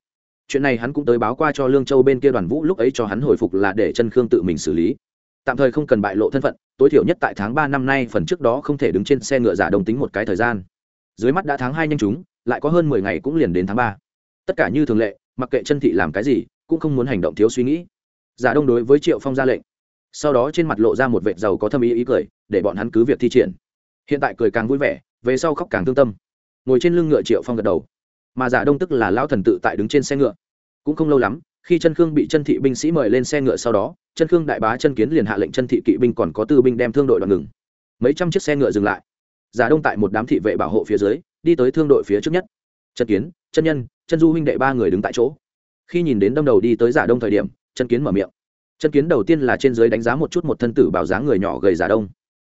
Chuyện này hắn cũng tới báo qua cho lương châu bên kia đoàn vũ, lúc ấy cho hắn hồi phục là để chân khương tự mình xử lý. Tạm thời không cần bại lộ thân phận tối thiểu nhất tại tháng ba năm nay phần trước đó không thể đứng trên xe ngựa giả đồng tính một cái thời gian. Dưới mắt đã tháng hai nhanh chúng, lại có hơn mười ngày cũng liền đến tháng ba. Tất cả như thường lệ, mặc kệ chân thị làm cái gì, cũng không muốn hành động thiếu suy nghĩ. Giả đông đối với triệu phong ra lệnh. Sau đó trên mặt lộ ra một vệt giàu có thâm ý ý cười, để bọn hắn cứ việc thi triển. Hiện tại cười càng vui vẻ, về sau khóc càng thương tâm. Ngồi trên lưng ngựa triệu phong gật đầu. Mà giả đông tức là lão thần tự tại đứng trên xe ngựa. Cũng không lâu lắm khi chân khương bị chân thị binh sĩ mời lên xe ngựa sau đó, chân khương đại bá chân kiến liền hạ lệnh chân thị kỵ binh còn có tư binh đem thương đội đoạn ngừng. Mấy trăm chiếc xe ngựa dừng lại. Giả đông tại một đám thị vệ bảo hộ phía dưới, đi tới thương đội phía trước nhất. Chân kiến, chân nhân, chân du huynh đệ ba người đứng tại chỗ. Khi nhìn đến đâm đầu đi tới giả đông thời điểm, chân kiến mở miệng. Chân kiến đầu tiên là trên dưới đánh giá một chút một thân tử bảo dáng người nhỏ gầy giả đông.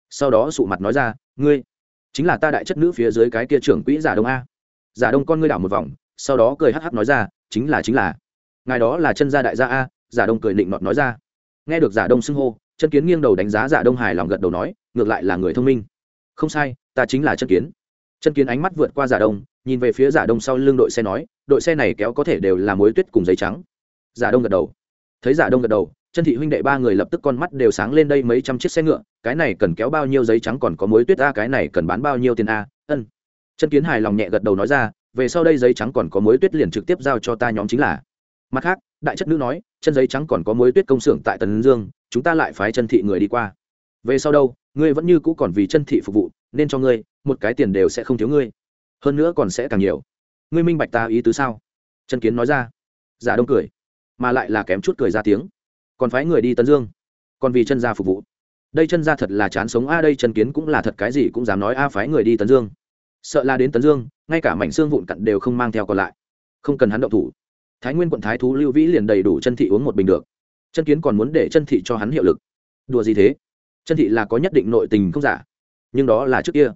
Sau đó sụ mặt nói ra, ngươi, chính là ta đại chất nữ phía dưới cái kia trưởng quỹ giả đông a. Giả đông con ngươi đảo một vòng, sau đó cười hắc hắc nói ra, chính là chính là ngài đó là chân gia đại gia a, giả đông cười định nọt nói ra. Nghe được giả đông xưng hô, chân kiến nghiêng đầu đánh giá giả đông hài lòng gật đầu nói, ngược lại là người thông minh. Không sai, ta chính là chân kiến. Chân kiến ánh mắt vượt qua giả đông, nhìn về phía giả đông sau lưng đội xe nói, đội xe này kéo có thể đều là mối tuyết cùng giấy trắng. Giả đông gật đầu. Thấy giả đông gật đầu, chân thị huynh đệ ba người lập tức con mắt đều sáng lên đây mấy trăm chiếc xe ngựa, cái này cần kéo bao nhiêu giấy trắng còn có mối tuyết a, cái này cần bán bao nhiêu tiền a, ân. Chân kiến hài lòng nhẹ gật đầu nói ra, về sau đây giấy trắng còn có mối tuyết liền trực tiếp giao cho ta nhóm chính là mặt khác, đại chất nữ nói, chân giấy trắng còn có mối tuyết công xưởng tại tần dương, chúng ta lại phái chân thị người đi qua. Về sau đâu, ngươi vẫn như cũ còn vì chân thị phục vụ, nên cho ngươi, một cái tiền đều sẽ không thiếu ngươi. Hơn nữa còn sẽ càng nhiều. Ngươi minh bạch ta ý tứ sao? Chân kiến nói ra. Giả đông cười, mà lại là kém chút cười ra tiếng. Còn phái người đi tấn dương, còn vì chân gia phục vụ. Đây chân gia thật là chán sống, a, đây chân kiến cũng là thật, cái gì cũng dám nói, a, phái người đi tấn dương. Sợ là đến tấn dương, ngay cả mảnh xương vụn cặn đều không mang theo còn lại, không cần hắn động thủ thái nguyên quận thái thú lưu vĩ liền đầy đủ chân thị uống một bình được. Chân kiến còn muốn để chân thị cho hắn hiệu lực. Đùa gì thế? Chân thị là có nhất định nội tình không giả. Nhưng đó là trước kia.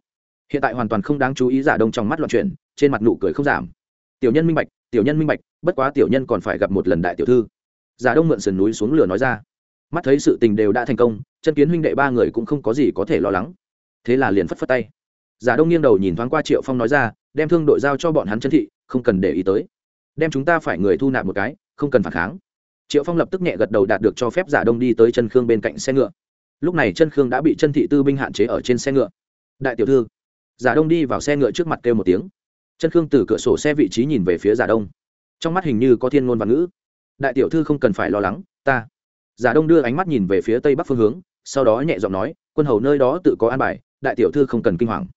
Hiện tại hoàn toàn không đáng chú ý giả đông trong mắt loạn chuyển, trên mặt nụ cười không giảm. Tiểu nhân minh bạch, tiểu nhân minh bạch, bất quá tiểu nhân còn phải gặp một lần đại tiểu thư. Giả đông mượn sườn núi xuống lửa nói ra. Mắt thấy sự tình đều đã thành công, chân kiến huynh đệ ba người cũng không có gì có thể lo lắng. Thế là liền phất phất tay. Giả đông nghiêng đầu nhìn thoáng qua triệu phong nói ra, đem thương đội giao cho bọn hắn chân thị, không cần để ý tới đem chúng ta phải người thu nạp một cái, không cần phản kháng. Triệu phong lập tức nhẹ gật đầu đạt được cho phép giả đông đi tới chân khương bên cạnh xe ngựa. Lúc này chân khương đã bị chân thị tư binh hạn chế ở trên xe ngựa. Đại tiểu thư, giả đông đi vào xe ngựa trước mặt kêu một tiếng. Chân khương từ cửa sổ xe vị trí nhìn về phía giả đông. Trong mắt hình như có thiên ngôn văn ngữ. Đại tiểu thư không cần phải lo lắng, ta. Giả đông đưa ánh mắt nhìn về phía tây bắc phương hướng, sau đó nhẹ giọng nói, quân hầu nơi đó tự có an bài, đại tiểu thư không cần kinh hoàng.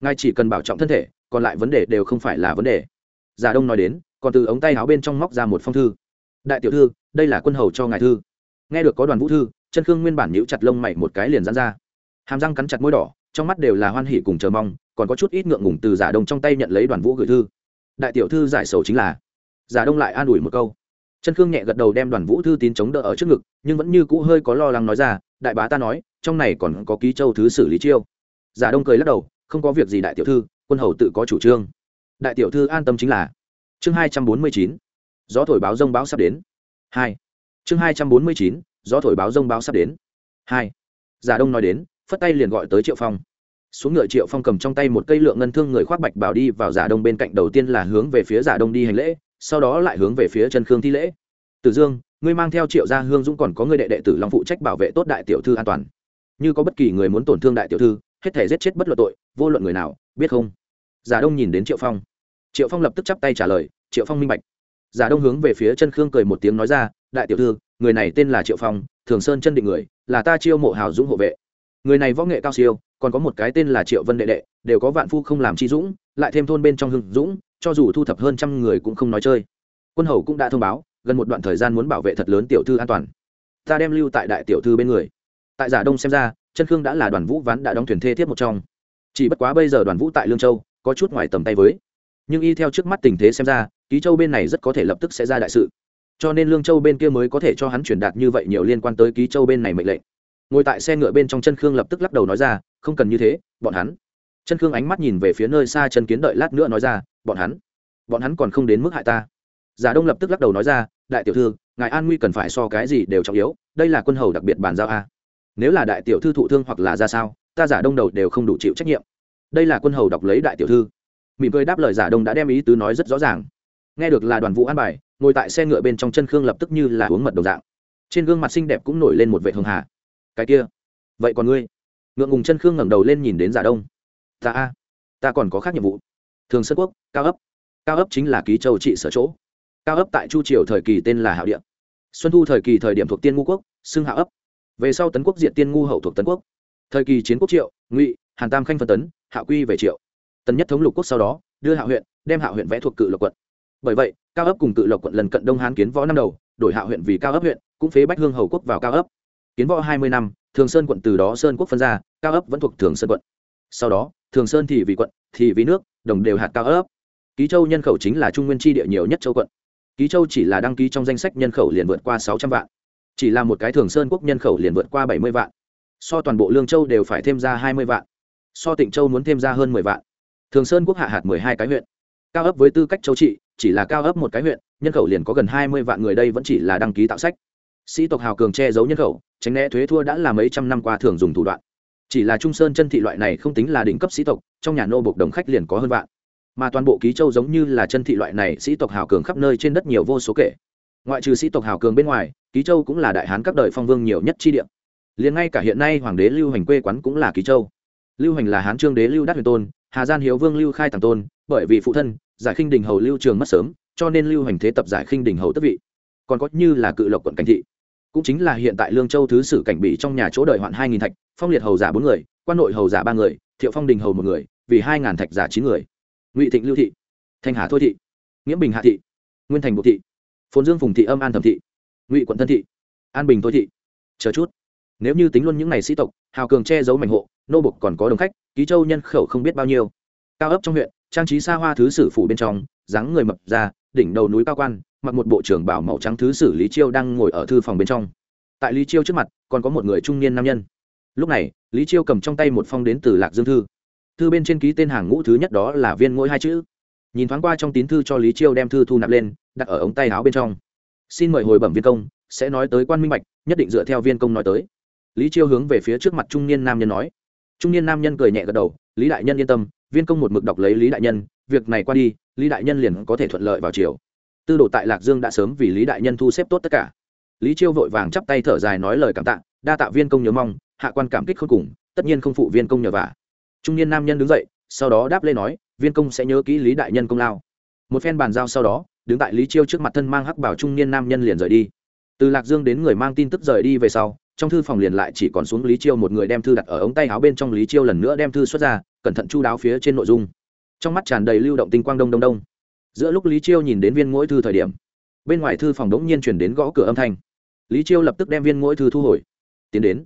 Ngài chỉ cần bảo trọng thân thể, còn lại vấn đề đều không phải là vấn đề giả đông nói đến, còn từ ống tay áo bên trong móc ra một phong thư. Đại tiểu thư, đây là quân hầu cho ngài thư. Nghe được có đoàn vũ thư, chân khương nguyên bản nhíu chặt lông mày một cái liền dán ra. Hàm răng cắn chặt môi đỏ, trong mắt đều là hoan hỉ cùng chờ mong, còn có chút ít ngượng ngùng từ giả đông trong tay nhận lấy đoàn vũ gửi thư. Đại tiểu thư giải sầu chính là, giả đông lại an ủi một câu. Chân khương nhẹ gật đầu đem đoàn vũ thư tín chống đỡ ở trước ngực, nhưng vẫn như cũ hơi có lo lắng nói ra, đại bá ta nói, trong này còn có ký châu thứ xử lý chiêu. Giả đông cười lắc đầu, không có việc gì đại tiểu thư, quân hầu tự có chủ trương đại tiểu thư an tâm chính là. Chương hai trăm bốn mươi chín, gió thổi báo rông báo sắp đến. Hai, chương hai trăm bốn mươi chín, gió thổi báo rông báo sắp đến. Hai, giả đông nói đến, phất tay liền gọi tới triệu phong. Xuống ngựa triệu phong cầm trong tay một cây lượng ngân thương người khoác bạch bảo đi vào giả đông bên cạnh đầu tiên là hướng về phía giả đông đi hành lễ, sau đó lại hướng về phía chân khương thi lễ. Tử dương, ngươi mang theo triệu gia hương dũng còn có người đệ đệ tử long phụ trách bảo vệ tốt đại tiểu thư an toàn. Như có bất kỳ người muốn tổn thương đại tiểu thư, hết thể giết chết bất luận tội, vô luận người nào, biết không? Giả đông nhìn đến triệu phong triệu phong lập tức chắp tay trả lời triệu phong minh bạch giả đông hướng về phía chân khương cười một tiếng nói ra đại tiểu thư người này tên là triệu phong thường sơn chân định người là ta chiêu mộ hào dũng hộ vệ người này võ nghệ cao siêu còn có một cái tên là triệu vân đệ đệ đều có vạn phu không làm chi dũng lại thêm thôn bên trong hưng dũng cho dù thu thập hơn trăm người cũng không nói chơi quân hầu cũng đã thông báo gần một đoạn thời gian muốn bảo vệ thật lớn tiểu thư an toàn ta đem lưu tại đại tiểu thư bên người tại giả đông xem ra chân khương đã là đoàn vũ ván đã đóng thuyền thê thiết một trong chỉ bất quá bây giờ đoàn vũ tại lương châu có chút ngoài tầm tay với nhưng y theo trước mắt tình thế xem ra, ký châu bên này rất có thể lập tức sẽ ra đại sự. Cho nên lương châu bên kia mới có thể cho hắn truyền đạt như vậy nhiều liên quan tới ký châu bên này mệnh lệnh. Ngồi tại xe ngựa bên trong chân khương lập tức lắc đầu nói ra, không cần như thế, bọn hắn. Chân khương ánh mắt nhìn về phía nơi xa chân kiến đợi lát nữa nói ra, bọn hắn bọn hắn còn không đến mức hại ta. Giả đông lập tức lắc đầu nói ra, đại tiểu thư, ngài an nguy cần phải so cái gì đều trọng yếu, đây là quân hầu đặc biệt bàn giao a. Nếu là đại tiểu thư thụ thương hoặc là ra sao, ta giả đông đầu đều không đủ chịu trách nhiệm. Đây là quân hầu đọc lấy đại tiểu thư mỉm cười đáp lời giả đông đã đem ý tứ nói rất rõ ràng. Nghe được là đoàn vũ an bài, ngồi tại xe ngựa bên trong chân khương lập tức như là uống mật đồng dạng. Trên gương mặt xinh đẹp cũng nổi lên một vệ hường hà. Cái kia, vậy còn ngươi? Ngượng ngùng chân khương ngẩng đầu lên nhìn đến giả đông. Ta a, ta còn có khác nhiệm vụ. Thường sơn quốc, cao ấp. Cao ấp chính là ký châu trị sở chỗ. Cao ấp tại chu triều thời kỳ tên là hạo địa xuân thu thời kỳ thời điểm thuộc tiên ngu quốc, xưng hạ ấp. Về sau tấn quốc diện tiên ngu hậu thuộc tấn quốc. Thời kỳ chiến quốc triệu, ngụy, hàn tam khanh phân tấn, hạ quy về triệu tần nhất thống lục quốc sau đó, đưa hạ huyện, đem hạ huyện vẽ thuộc cự lộc quận. Bởi vậy, cao ấp cùng cự lộc quận lần cận đông hán kiến võ năm đầu, đổi hạ huyện vì cao ấp huyện, cũng phế bách hương hầu quốc vào cao ấp. Kiến võ hai mươi năm, thường sơn quận từ đó sơn quốc phân ra, cao ấp vẫn thuộc thường sơn quận. Sau đó, thường sơn thì vì quận, thì vì nước, đồng đều hạt cao ấp. Ký châu nhân khẩu chính là trung nguyên tri địa nhiều nhất châu quận. Ký châu chỉ là đăng ký trong danh sách nhân khẩu liền vượt qua sáu trăm vạn. Chỉ là một cái thường sơn quốc nhân khẩu liền vượt qua bảy mươi vạn. So toàn bộ lương châu đều phải thêm ra hai mươi vạn. So tịnh châu muốn thêm ra hơn mười vạn thường sơn quốc hạ hạt mười hai cái huyện. Cao ấp với tư cách châu trị, chỉ là cao ấp một cái huyện, nhân khẩu liền có gần hai mươi vạn người đây vẫn chỉ là đăng ký tạo sách. Sĩ tộc hào cường che giấu nhân khẩu, tránh né thuế thua đã là mấy trăm năm qua thường dùng thủ đoạn. Chỉ là trung sơn chân thị loại này không tính là đỉnh cấp sĩ tộc, trong nhà nô bộc đồng khách liền có hơn vạn. Mà toàn bộ ký châu giống như là chân thị loại này, sĩ tộc hào cường khắp nơi trên đất nhiều vô số kể. Ngoại trừ sĩ tộc hào cường bên ngoài, ký châu cũng là đại hán các đời phong vương nhiều nhất chi địa. Liền ngay cả hiện nay hoàng đế lưu hành quê quán cũng là ký châu. Lưu hành là hán trương đế lưu đắc huyền tôn hà gian hiếu vương lưu khai tàng tôn, bởi vì phụ thân, giải khinh đình hầu lưu trường mất sớm, cho nên lưu hành thế tập giải khinh đình hầu tức vị. Còn có như là cự lộc quận cảnh thị, cũng chính là hiện tại lương châu thứ sử cảnh bị trong nhà chỗ đợi hoạn hai nghìn thạch, phong liệt hầu giả bốn người, quan nội hầu giả ba người, thiệu phong đình hầu một người, vì hai ngàn thạch giả chín người. Ngụy thịnh lưu thị, thanh hà thôi thị nghĩa bình hạ thị, nguyên thành bộ thị, phồn dương phùng thị âm an thẩm thị, ngụy quận thân thị, an bình thôi thị. Chờ chút. Nếu như tính luôn những ngày sĩ tộc, hào cường che giấu mảnh hộ nô bục còn có đồng khách, ký châu nhân khẩu không biết bao nhiêu. Cao ấp trong huyện, trang trí xa hoa thứ sử phủ bên trong, dáng người mập ra, đỉnh đầu núi cao quan, mặc một bộ trưởng bảo màu trắng thứ sử lý chiêu đang ngồi ở thư phòng bên trong. Tại lý chiêu trước mặt, còn có một người trung niên nam nhân. Lúc này, lý chiêu cầm trong tay một phong đến từ lạc dương thư. Thư bên trên ký tên hàng ngũ thứ nhất đó là viên ngỗi hai chữ. Nhìn thoáng qua trong tín thư cho lý chiêu đem thư thu nạp lên, đặt ở ống tay áo bên trong. Xin mời hồi bẩm viên công, sẽ nói tới quan minh bạch, nhất định dựa theo viên công nói tới. Lý chiêu hướng về phía trước mặt trung niên nam nhân nói trung niên nam nhân cười nhẹ gật đầu, lý đại nhân yên tâm, viên công một mực đọc lấy lý đại nhân, việc này qua đi, lý đại nhân liền có thể thuận lợi vào chiều tư đồ tại lạc dương đã sớm vì lý đại nhân thu xếp tốt tất cả. Lý chiêu vội vàng chắp tay thở dài nói lời cảm tạ, đa tạ viên công nhớ mong, hạ quan cảm kích khôn cùng, tất nhiên không phụ viên công nhờ vả. Trung niên nam nhân đứng dậy, sau đó đáp lên nói, viên công sẽ nhớ kỹ lý đại nhân công lao. Một phen bàn giao sau đó, đứng tại lý chiêu trước mặt thân mang hắc bảo trung niên nam nhân liền rời đi. Từ lạc dương đến người mang tin tức rời đi về sau trong thư phòng liền lại chỉ còn xuống lý chiêu một người đem thư đặt ở ống tay áo bên trong. Lý chiêu lần nữa đem thư xuất ra, cẩn thận chu đáo phía trên nội dung. Trong mắt tràn đầy lưu động tinh quang đông đông đông. Giữa lúc lý chiêu nhìn đến viên mỗi thư thời điểm, bên ngoài thư phòng đống nhiên chuyển đến gõ cửa âm thanh. Lý chiêu lập tức đem viên mỗi thư thu hồi, tiến đến.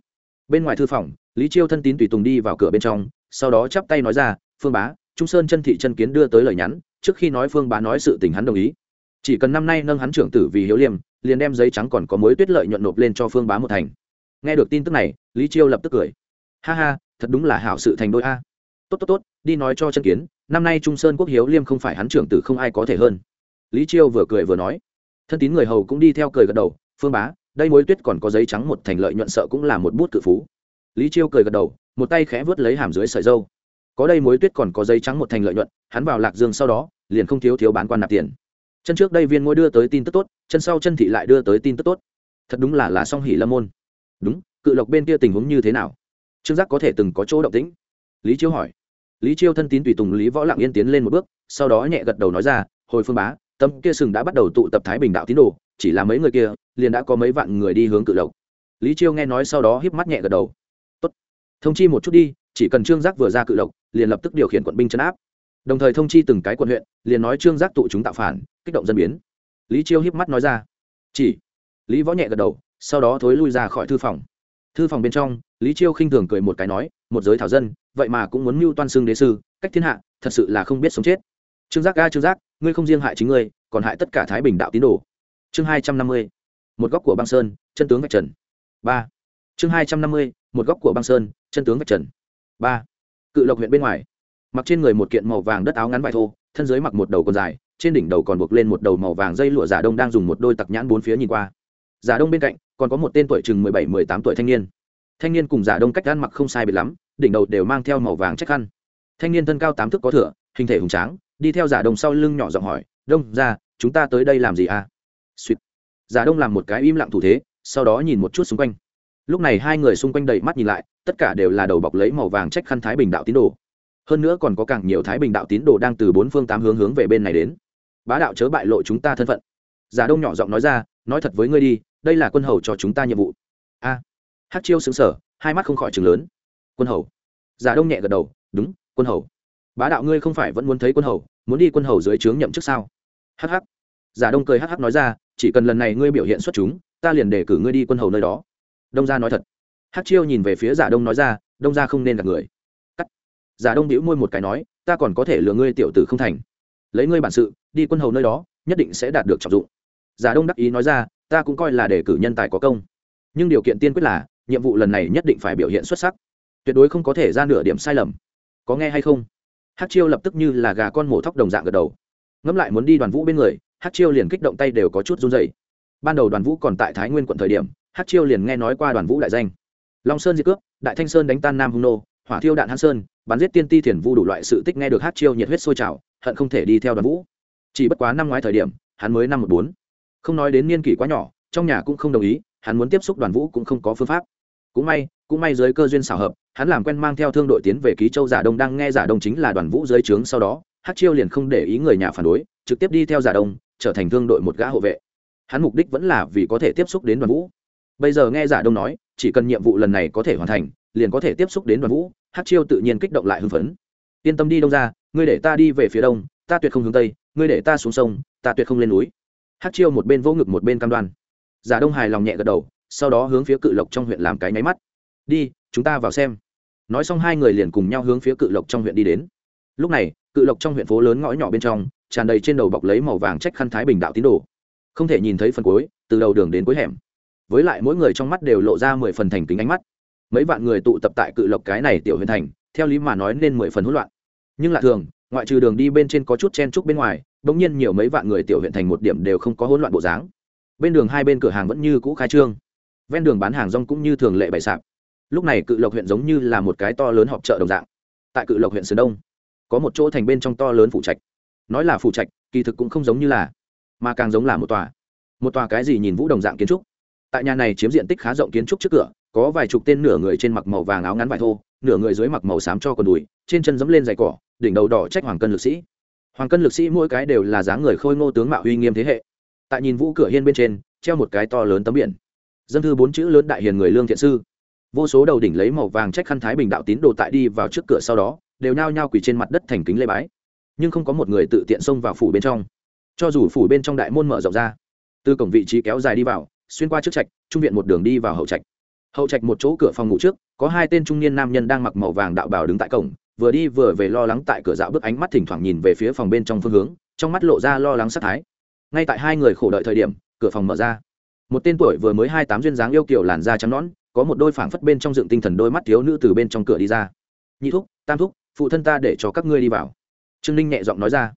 Bên ngoài thư phòng, lý chiêu thân tín tùy tùng đi vào cửa bên trong, sau đó chắp tay nói ra, phương bá, trung sơn chân thị chân kiến đưa tới lời nhắn, trước khi nói phương bá nói sự tình hắn đồng ý. Chỉ cần năm nay nâng hắn trưởng tử vì hiếu liêm, liền đem giấy trắng còn có mối tuyết lợi nhuận nộp lên cho phương bá một thành nghe được tin tức này, lý chiêu lập tức cười. Ha ha, thật đúng là hảo sự thành đôi a. Tốt tốt tốt, đi nói cho chân kiến, năm nay trung sơn quốc hiếu liêm không phải hắn trưởng tử không ai có thể hơn. Lý chiêu vừa cười vừa nói. Thân tín người hầu cũng đi theo cười gật đầu, phương bá, đây mối tuyết còn có giấy trắng một thành lợi nhuận sợ cũng là một bút cự phú. Lý chiêu cười gật đầu, một tay khẽ vớt lấy hàm dưới sợi dâu. Có đây mối tuyết còn có giấy trắng một thành lợi nhuận, hắn vào lạc dương sau đó, liền không thiếu thiếu bán quan nạp tiền. Chân trước đây viên ngôi đưa tới tin tức tốt, chân sau chân thị lại đưa tới tin tức tốt. Thật đúng là là song hỉ lâm môn đúng, cự lộc bên kia tình huống như thế nào? Trương giác có thể từng có chỗ động tĩnh. Lý chiêu hỏi. Lý chiêu thân tín tùy tùng lý võ lặng yên tiến lên một bước, sau đó nhẹ gật đầu nói ra, hồi phương bá tâm kia sừng đã bắt đầu tụ tập thái bình đạo tín đồ, chỉ là mấy người kia, liền đã có mấy vạn người đi hướng cự lộc. Lý chiêu nghe nói sau đó híp mắt nhẹ gật đầu. Tốt, thông chi một chút đi, chỉ cần trương giác vừa ra cự lộc, liền lập tức điều khiển quận binh chấn áp. Đồng thời thông chi từng cái quận huyện, liền nói trương giác tụ chúng tạo phản, kích động dân biến. Lý chiêu híp mắt nói ra. Chỉ. Lý võ nhẹ gật đầu sau đó thối lui ra khỏi thư phòng. Thư phòng bên trong, lý chiêu khinh thường cười một cái nói, một giới thảo dân, vậy mà cũng muốn mưu toan xưng đế sư, cách thiên hạ, thật sự là không biết sống chết. Trương giác ga trương giác, ngươi không riêng hại chính ngươi, còn hại tất cả thái bình đạo tín đồ. Chương hai trăm năm mươi, một góc của băng sơn, chân tướng vạch trần. Ba. Chương hai trăm năm mươi, một góc của băng sơn, chân tướng vạch trần. Ba. Cự lộc huyện bên ngoài. Mặc trên người một kiện màu vàng đất áo ngắn vải thô, thân dưới mặc một đầu còn dài, trên đỉnh đầu còn buộc lên một đầu màu vàng dây lụa giả đông đang dùng một đôi tặc nhãn bốn phía nhìn qua. Giả đông bên cạnh còn có một tên tuổi chừng mười bảy, mười tám tuổi thanh niên. Thanh niên cùng giả đông cách ăn mặc không sai biệt lắm, đỉnh đầu đều mang theo màu vàng chắc khăn. Thanh niên thân cao tám thước có thửa hình thể hùng tráng, đi theo giả đông sau lưng nhỏ giọng hỏi, đông, ra, chúng ta tới đây làm gì à? Suýt giả đông làm một cái im lặng thủ thế, sau đó nhìn một chút xung quanh. Lúc này hai người xung quanh đầy mắt nhìn lại, tất cả đều là đầu bọc lấy màu vàng trách khăn thái bình đạo tín đồ. Hơn nữa còn có càng nhiều thái bình đạo tín đồ đang từ bốn phương tám hướng hướng về bên này đến. Bá đạo chớ bại lộ chúng ta thân phận. Giả đông nhỏ giọng nói ra, nói thật với ngươi đi đây là quân hầu cho chúng ta nhiệm vụ. A à, hát chiêu xứng sở hai mắt không khỏi chừng lớn. Quân hầu. Giả đông nhẹ gật đầu đúng quân hầu. Bá đạo ngươi không phải vẫn muốn thấy quân hầu muốn đi quân hầu dưới trướng nhậm chức sao? Hh giả đông cười hh nói ra chỉ cần lần này ngươi biểu hiện xuất chúng ta liền để cử ngươi đi quân hầu nơi đó. Đông gia nói thật. Hát chiêu nhìn về phía giả đông nói ra đông gia không nên gặp người. Cắt. Giả đông đĩu môi một cái nói ta còn có thể lừa ngươi tiểu tử không thành. Lấy ngươi bản sự đi quân hầu nơi đó nhất định sẽ đạt được trọng dụng. Giả đông đắc ý nói ra ta cũng coi là để cử nhân tài có công. Nhưng điều kiện tiên quyết là, nhiệm vụ lần này nhất định phải biểu hiện xuất sắc. Tuyệt đối không có thể ra nửa điểm sai lầm. Có nghe hay không? Hát chiêu lập tức như là gà con mổ thóc đồng dạng gật đầu. Ngẫm lại muốn đi đoàn vũ bên người hát chiêu liền kích động tay đều có chút run dày ban đầu đoàn vũ còn tại thái nguyên quận thời điểm hát chiêu liền nghe nói qua đoàn vũ đại danh. Long sơn diệt cướp, đại thanh sơn đánh tan nam hung nô, hỏa thiêu đạn hán sơn, bắn giết tiên ti thiền vu đủ loại sự tích nghe được hát chiêu nhiệt huyết sôi trào, hận không thể đi theo đoàn vũ. Chỉ bất quá năm ngoái thời điểm, hắn mới năm một bốn không nói đến niên kỷ quá nhỏ, trong nhà cũng không đồng ý, hắn muốn tiếp xúc đoàn vũ cũng không có phương pháp. Cũng may cũng may dưới cơ duyên xảo hợp, hắn làm quen mang theo thương đội tiến về ký châu giả đông, đang nghe giả đông chính là đoàn vũ dưới trướng sau đó hát chiêu liền không để ý người nhà phản đối, trực tiếp đi theo giả đông, trở thành thương đội một gã hộ vệ. Hắn mục đích vẫn là vì có thể tiếp xúc đến đoàn vũ. Bây giờ nghe giả đông nói, chỉ cần nhiệm vụ lần này có thể hoàn thành, liền có thể tiếp xúc đến đoàn vũ hát chiêu tự nhiên kích động lại hưng phấn. Yên tâm đi đông ra ngươi để ta đi về phía đông, ta tuyệt không hướng tây, ngươi để ta xuống sông, ta tuyệt không lên núi hát chiêu một bên vỗ ngực một bên cam đoan. Giả đông hài lòng nhẹ gật đầu, sau đó hướng phía cự lộc trong huyện làm cái nháy mắt. Đi, chúng ta vào xem. Nói xong hai người liền cùng nhau hướng phía cự lộc trong huyện đi đến. Lúc này, cự lộc trong huyện phố lớn ngõ nhỏ bên trong, tràn đầy trên đầu bọc lấy màu vàng trách khăn thái bình đạo tín đồ. Không thể nhìn thấy phần cuối, từ đầu đường đến cuối hẻm. Với lại mỗi người trong mắt đều lộ ra mười phần thành kính ánh mắt. Mấy vạn người tụ tập tại cự lộc cái này tiểu huyện thành, theo lý mà nói nên mười phần hỗn loạn. Nhưng lạ thường, ngoại trừ đường đi bên trên có chút chen trúc bên ngoài bỗng nhiên nhiều mấy vạn người tiểu huyện thành một điểm đều không có hỗn loạn bộ dáng. Bên đường hai bên cửa hàng vẫn như cũ khai trương. Ven đường bán hàng rong cũng như thường lệ bày sạp. Lúc này cự lộc huyện giống như là một cái to lớn họp chợ đồng dạng. Tại cự lộc huyện sơn đông, có một chỗ thành bên trong to lớn phủ trạch. Nói là phủ trạch, kỳ thực cũng không giống như là, mà càng giống là một tòa. Một tòa cái gì nhìn vũ đồng dạng kiến trúc. Tại nhà này chiếm diện tích khá rộng kiến trúc trước cửa, có vài chục tên nửa người trên mặc màu vàng áo ngắn vải thô, nửa người dưới mặc màu xám cho quần đùi, trên chân dẫm lên giày cỏ, đỉnh đầu đỏ trách hoàng cân lực sĩ hoàng cân lực sĩ mỗi cái đều là dáng người khôi ngô tướng mạo uy nghiêm thế hệ. Tại nhìn vũ cửa hiên bên trên, treo một cái to lớn tấm biển. Dân thư bốn chữ lớn đại hiền người lương thiện sư. Vô số đầu đỉnh lấy màu vàng trách khăn thái bình đạo tín đồ tại đi vào trước cửa sau đó, đều nhao nhao quỳ trên mặt đất thành kính lê bái. Nhưng không có một người tự tiện xông vào phủ bên trong. Cho dù phủ bên trong đại môn mở rộng ra, từ cổng vị trí kéo dài đi vào, xuyên qua trước trạch, trung viện một đường đi vào hậu trạch. Hậu trạch một chỗ cửa phòng ngủ trước, có hai tên trung niên nam nhân đang mặc màu vàng đạo bào đứng tại cổng vừa đi vừa về lo lắng tại cửa dạo bước ánh mắt thỉnh thoảng nhìn về phía phòng bên trong phương hướng, trong mắt lộ ra lo lắng sát thái. Ngay tại hai người khổ đợi thời điểm, cửa phòng mở ra. Một tên tuổi vừa mới hai tám duyên dáng yêu kiểu làn da trắng nõn, có một đôi phảng phất bên trong dựng tinh thần đôi mắt thiếu nữ từ bên trong cửa đi ra. Nhị thúc, tam thúc, phụ thân ta để cho các ngươi đi vào. Trương ninh nhẹ giọng nói ra.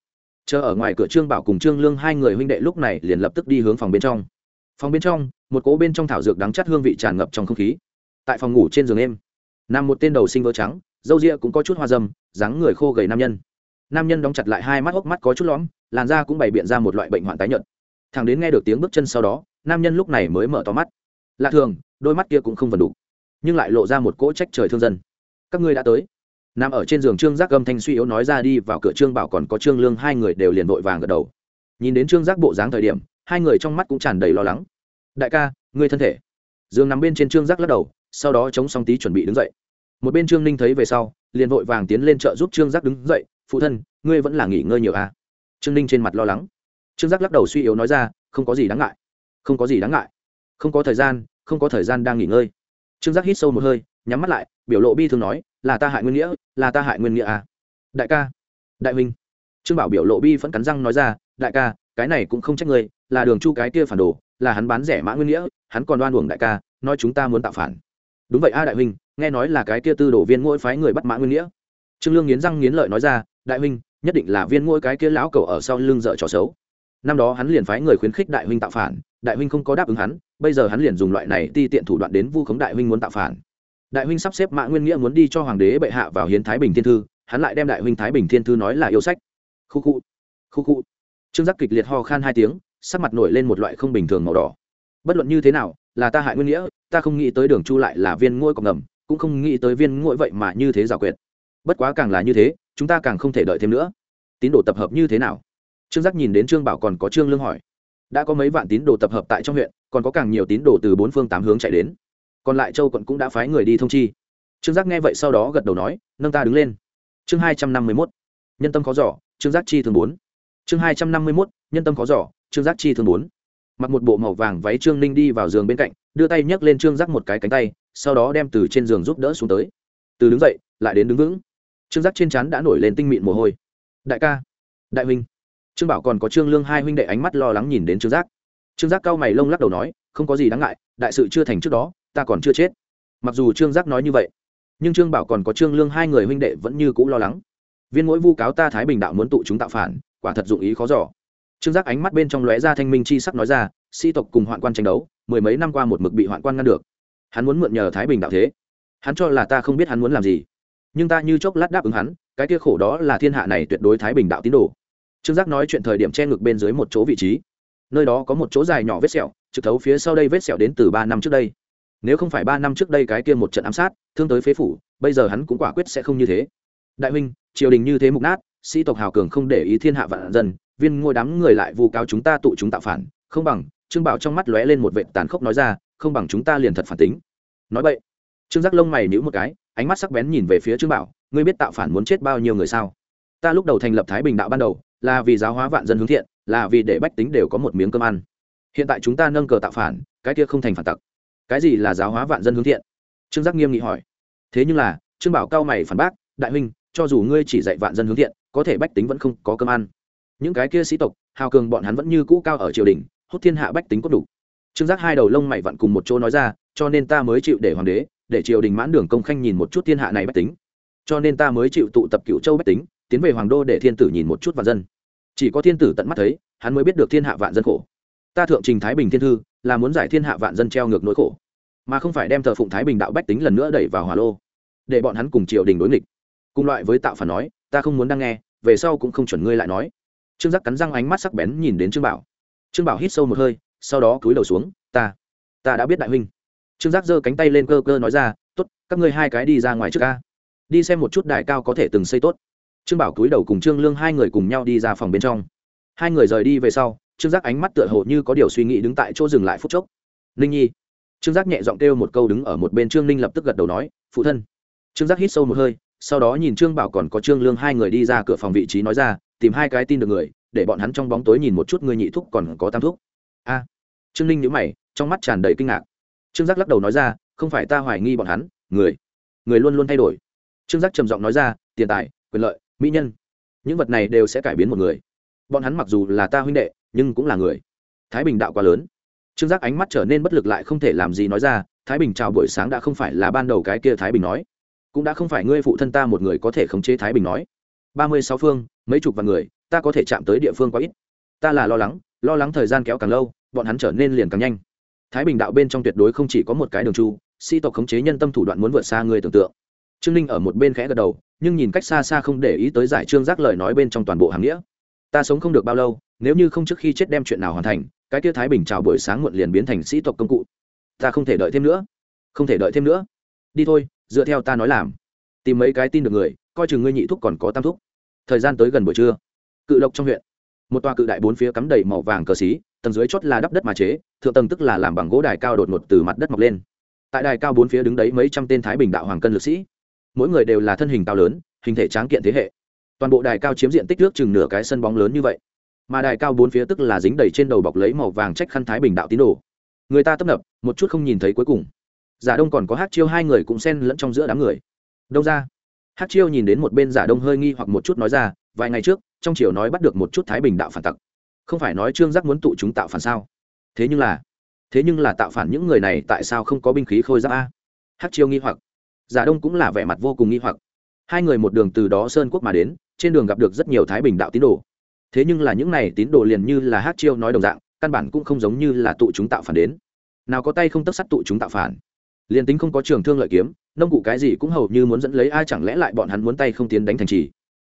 Chờ ở ngoài cửa trương bảo cùng trương lương hai người huynh đệ lúc này liền lập tức đi hướng phòng bên trong. Phòng bên trong, một cỗ bên trong thảo dược đắng chắt hương vị tràn ngập trong không khí. Tại phòng ngủ trên giường em nằm một tên đầu sinh vỡ trắng dâu ria cũng có chút hoa dâm, dáng người khô gầy nam nhân. Nam nhân đóng chặt lại hai mắt hốc mắt có chút lõm, làn da cũng bày biện ra một loại bệnh hoạn tái nhợt. Thằng đến nghe được tiếng bước chân sau đó, nam nhân lúc này mới mở to mắt. Lạ thường, đôi mắt kia cũng không vần đủ, nhưng lại lộ ra một cỗ trách trời thương dân. Các ngươi đã tới. Nằm ở trên giường trương giác gâm thanh suy yếu nói ra đi vào cửa trương bảo còn có trương lương hai người đều liền vội vàng gật đầu. Nhìn đến trương giác bộ dáng thời điểm, hai người trong mắt cũng tràn đầy lo lắng. Đại ca, ngươi thân thể. Giường nằm bên trên trương giác lắc đầu, sau đó chống xong tí chuẩn bị đứng dậy một bên trương ninh thấy về sau, liền vội vàng tiến lên chợ giúp trương giác đứng dậy, phụ thân, ngươi vẫn là nghỉ ngơi nhiều à? Trương ninh trên mặt lo lắng. Trương giác lắc đầu suy yếu nói ra, không có gì đáng ngại, không có gì đáng ngại. Không có thời gian, không có thời gian đang nghỉ ngơi. Trương giác hít sâu một hơi, nhắm mắt lại, biểu lộ bi thường nói, là ta hại nguyên nghĩa, là ta hại nguyên nghĩa à? Đại ca, đại huynh. Trương bảo biểu lộ bi vẫn cắn răng nói ra, đại ca, cái này cũng không trách ngươi, là đường chu cái kia phản đồ, là hắn bán rẻ mã nguyên nghĩa, hắn còn đoan uổng đại ca, nói chúng ta muốn tạo phản đúng vậy a đại huynh, nghe nói là cái kia tư đổ viên mỗi phái người bắt mã nguyên nghĩa. Trương lương nghiến răng nghiến lợi nói ra, đại huynh, nhất định là viên mỗi cái kia lão cầu ở sau lưng dợ trò xấu. Năm đó hắn liền phái người khuyến khích đại huynh tạo phản, đại huynh không có đáp ứng hắn, bây giờ hắn liền dùng loại này ti tiện thủ đoạn đến vu khống đại huynh muốn tạo phản. Đại huynh sắp xếp mã nguyên nghĩa muốn đi cho hoàng đế bệ hạ vào hiến thái bình thiên thư, hắn lại đem đại huynh thái bình thiên thư nói là yêu sách. Khu khu khu khu. Trương giác kịch liệt ho khan hai tiếng, sắc mặt nổi lên một loại không bình thường màu đỏ. Bất luận như thế nào là ta hại nguyên nghĩa, ta không nghĩ tới đường chu lại là viên ngôi cọc ngầm, cũng không nghĩ tới viên ngôi vậy mà như thế giả quyệt. Bất quá càng là như thế, chúng ta càng không thể đợi thêm nữa. Tín đồ tập hợp như thế nào? Trương giác nhìn đến trương bảo còn có trương lương hỏi. Đã có mấy vạn tín đồ tập hợp tại trong huyện, còn có càng nhiều tín đồ từ bốn phương tám hướng chạy đến. Còn lại châu quận cũng đã phái người đi thông chi. Trương giác nghe vậy sau đó gật đầu nói, nâng ta đứng lên. Chương hai trăm năm mươi mốt, nhân tâm khó giỏ trương giác chi thường bốn. Chương hai trăm năm mươi mốt, nhân tâm khó giỏ trương giác chi thường bốn mặc một bộ màu vàng váy trương ninh đi vào giường bên cạnh, đưa tay nhấc lên trương giác một cái cánh tay, sau đó đem từ trên giường giúp đỡ xuống tới. Từ đứng dậy, lại đến đứng vững. Trương giác trên chắn đã nổi lên tinh mịn mồ hôi. Đại ca, đại huynh. Trương bảo còn có trương lương hai huynh đệ ánh mắt lo lắng nhìn đến trương giác. Trương giác cao mày lông lắc đầu nói, không có gì đáng ngại, đại sự chưa thành trước đó, ta còn chưa chết. Mặc dù trương giác nói như vậy, nhưng trương bảo còn có trương lương hai người huynh đệ vẫn như c ũ lo lắng. Viên mỗi vu cáo ta thái bình đạo muốn tụ chúng tạo phản, quả thật dụng ý khó giỏ trương giác ánh mắt bên trong lóe ra thanh minh chi sắc nói ra sĩ tộc cùng hoạn quan tranh đấu, mười mấy năm qua một mực bị hoạn quan ngăn được. Hắn muốn mượn nhờ thái bình đạo thế. Hắn cho là ta không biết hắn muốn làm gì. Nhưng ta như chốc lát đáp ứng hắn, cái kia khổ đó là thiên hạ này tuyệt đối thái bình đạo tín đồ. Trương giác nói chuyện thời điểm che ngực bên dưới một chỗ vị trí. Nơi đó có một chỗ dài nhỏ vết sẹo, trực thấu phía sau đây vết sẹo đến từ ba năm trước đây. Nếu không phải ba năm trước đây cái kia một trận ám sát, thương tới phế phủ, bây giờ hắn cũng quả quyết sẽ không như thế. Đại huynh, triều đình như thế mục nát sĩ tộc hào cường không để ý thiên hạ vạn dân viên ngôi đám người lại vu cáo chúng ta tụ chúng tạo phản, không bằng, trương bảo trong mắt lóe lên một vệ tàn khốc nói ra, không bằng chúng ta liền thật phản tính. Nói vậy trương giác lông mày nhíu một cái, ánh mắt sắc bén nhìn về phía trương bảo, ngươi biết tạo phản muốn chết bao nhiêu người sao? Ta lúc đầu thành lập thái bình đạo ban đầu, là vì giáo hóa vạn dân hướng thiện, là vì để bách tính đều có một miếng cơm ăn. Hiện tại chúng ta nâng cờ tạo phản, cái kia không thành phản tặc. Cái gì là giáo hóa vạn dân hướng thiện? Trương giác nghiêm nghị hỏi. Thế nhưng là, trương bảo cao mày phản bác, đại huynh, cho dù ngươi chỉ dạy vạn dân hướng thiện, có thể bách tính vẫn không có cơm ăn những cái kia sĩ tộc, hào cường bọn hắn vẫn như cũ cao ở triều đình, hốt thiên hạ bách tính cốt đủ. Trương giác hai đầu lông mày vặn cùng một chỗ nói ra, cho nên ta mới chịu để hoàng đế, để triều đình mãn đường công khanh nhìn một chút thiên hạ này bách tính. Cho nên ta mới chịu tụ tập cựu châu bách tính, tiến về hoàng đô để thiên tử nhìn một chút vạn dân. Chỉ có thiên tử tận mắt thấy, hắn mới biết được thiên hạ vạn dân khổ. Ta thượng trình thái bình thiên thư, là muốn giải thiên hạ vạn dân treo ngược nỗi khổ, mà không phải đem thờ phụng thái bình đạo bách tính lần nữa đẩy vào hỏa lô, để bọn hắn cùng triều đình đối nghịch. Cùng loại với tạo phản nói, ta không muốn đang nghe, về sau cũng không chuẩn ngươi lại nói trương giác cắn răng ánh mắt sắc bén nhìn đến trương bảo. Trương bảo hít sâu một hơi, sau đó cúi đầu xuống, ta ta đã biết đại huynh. Trương giác giơ cánh tay lên cơ cơ nói ra, tốt, các ngươi hai cái đi ra ngoài trước ca. Đi xem một chút đại cao có thể từng xây tốt. Trương bảo cúi đầu cùng trương lương hai người cùng nhau đi ra phòng bên trong. Hai người rời đi về sau, trương giác ánh mắt tựa hồ như có điều suy nghĩ đứng tại chỗ dừng lại phút chốc. Ninh nhi. Trương giác nhẹ giọng kêu một câu đứng ở một bên trương ninh lập tức gật đầu nói, phụ thân. Trương giác hít sâu một hơi sau đó nhìn trương bảo còn có trương lương hai người đi ra cửa phòng vị trí nói ra, tìm hai cái tin được người, để bọn hắn trong bóng tối nhìn một chút người nhị thúc còn có tam thúc. A. Trương ninh nhữ mày, trong mắt tràn đầy kinh ngạc. Trương giác lắc đầu nói ra, không phải ta hoài nghi bọn hắn, người người luôn luôn thay đổi. Trương giác trầm giọng nói ra, tiền tài, quyền lợi, mỹ nhân, những vật này đều sẽ cải biến một người. Bọn hắn mặc dù là ta huynh đệ, nhưng cũng là người. Thái bình đạo quá lớn. Trương giác ánh mắt trở nên bất lực lại không thể làm gì nói ra, thái bình chào buổi sáng đã không phải là ban đầu cái kia thái bình nói cũng đã không phải ngươi phụ thân ta một người có thể khống chế thái bình nói. Ba mươi sáu phương, mấy chục vạn người, ta có thể chạm tới địa phương quá ít. Ta là lo lắng lo lắng thời gian kéo càng lâu, bọn hắn trở nên liền càng nhanh. Thái bình đạo bên trong tuyệt đối không chỉ có một cái đường chu sĩ tộc khống chế nhân tâm thủ đoạn muốn vượt xa người tưởng tượng. Trương Linh ở một bên khẽ gật đầu, nhưng nhìn cách xa xa không để ý tới giải trương giác lời nói bên trong toàn bộ hàng nghĩa. Ta sống không được bao lâu, nếu như không trước khi chết đem chuyện nào hoàn thành, cái kia thái bình chào buổi sáng muộn liền biến thành sĩ tộc công cụ. Ta không thể đợi thêm nữa. Không thể đợi thêm nữa. Đi thôi dựa theo ta nói làm. Tìm mấy cái tin được người, coi chừng ngươi nhị thúc còn có tam thúc. Thời gian tới gần buổi trưa. Cự lộc trong huyện. Một tòa cự đại bốn phía cắm đầy màu vàng cờ xí, tầng dưới chót là đắp đất mà chế, thượng tầng tức là làm bằng gỗ đài cao đột ngột từ mặt đất mọc lên. Tại đài cao bốn phía đứng đấy mấy trăm tên thái bình đạo hoàng cân lực sĩ. Mỗi người đều là thân hình cao lớn, hình thể tráng kiện thế hệ. Toàn bộ đài cao chiếm diện tích nước chừng nửa cái sân bóng lớn như vậy. Mà đài cao bốn phía tức là dính đầy trên đầu bọc lấy màu vàng trách khăn thái bình đạo tín đồ. Người ta tấp nập, một chút không nhìn thấy cuối cùng giả đông còn có hát chiêu, hai người cũng xen lẫn trong giữa đám người. Đông ra. Hát chiêu nhìn đến một bên giả đông hơi nghi hoặc một chút nói ra, vài ngày trước, trong chiều nói bắt được một chút thái bình đạo phản tặc. Không phải nói trương giác muốn tụ chúng tạo phản sao? Thế nhưng là, thế nhưng là tạo phản những người này tại sao không có binh khí khôi giáp a? Hát chiêu nghi hoặc. Giả đông cũng là vẻ mặt vô cùng nghi hoặc. Hai người một đường từ đó sơn quốc mà đến, trên đường gặp được rất nhiều thái bình đạo tín đồ. Thế nhưng là những này tín đồ liền như là hát chiêu nói đồng dạng, căn bản cũng không giống như là tụ chúng tạo phản đến. Nào có tay không tất sắt tụ chúng tạo phản liền tính không có trường thương lợi kiếm, nông cụ cái gì cũng hầu như muốn dẫn lấy, ai chẳng lẽ lại bọn hắn muốn tay không tiến đánh thành trì?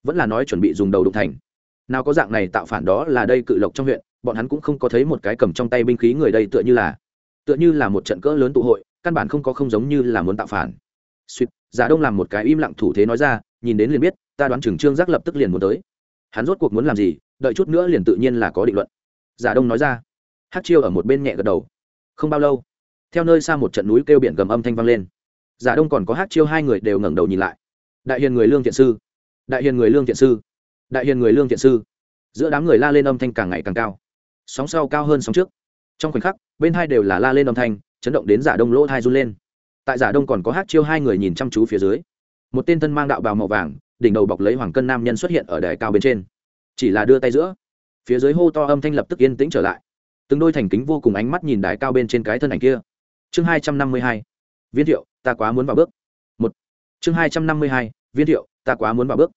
Vẫn là nói chuẩn bị dùng đầu đụng thành. Nào có dạng này tạo phản đó là đây cự lộc trong huyện, bọn hắn cũng không có thấy một cái cầm trong tay binh khí người đây tựa như là, tựa như là một trận cỡ lớn tụ hội, căn bản không có không giống như là muốn tạo phản. Suýt giả đông làm một cái im lặng thủ thế nói ra, nhìn đến liền biết, ta đoán trường trương giác lập tức liền muốn tới. Hắn rốt cuộc muốn làm gì, đợi chút nữa liền tự nhiên là có định luận. Giả đông nói ra. Hát chiêu ở một bên nhẹ gật đầu. Không bao lâu theo nơi xa một trận núi kêu biển gầm âm thanh vang lên. Giả đông còn có hát chiêu hai người đều ngẩng đầu nhìn lại. Đại hiền người lương thiện sư. Đại hiền người lương thiện sư. Đại hiền người lương thiện sư. Giữa đám người la lên âm thanh càng ngày càng cao. Sóng sau cao hơn sóng trước. Trong khoảnh khắc, bên hai đều là la lên âm thanh, chấn động đến giả đông lỗ thai run lên. Tại giả đông còn có hát chiêu hai người nhìn chăm chú phía dưới. Một tên thân mang đạo bào màu vàng, đỉnh đầu bọc lấy hoàng cân nam nhân xuất hiện ở đài cao bên trên. Chỉ là đưa tay giữa, phía dưới hô to âm thanh lập tức yên tĩnh trở lại. Từng đôi thành kính vô cùng ánh mắt nhìn đài cao bên trên cái thân ảnh kia chương hai trăm năm mươi hai, viên thiệu, ta quá muốn vào bước. Một. Chương hai trăm năm mươi hai, viên thiệu, ta quá muốn vào bước.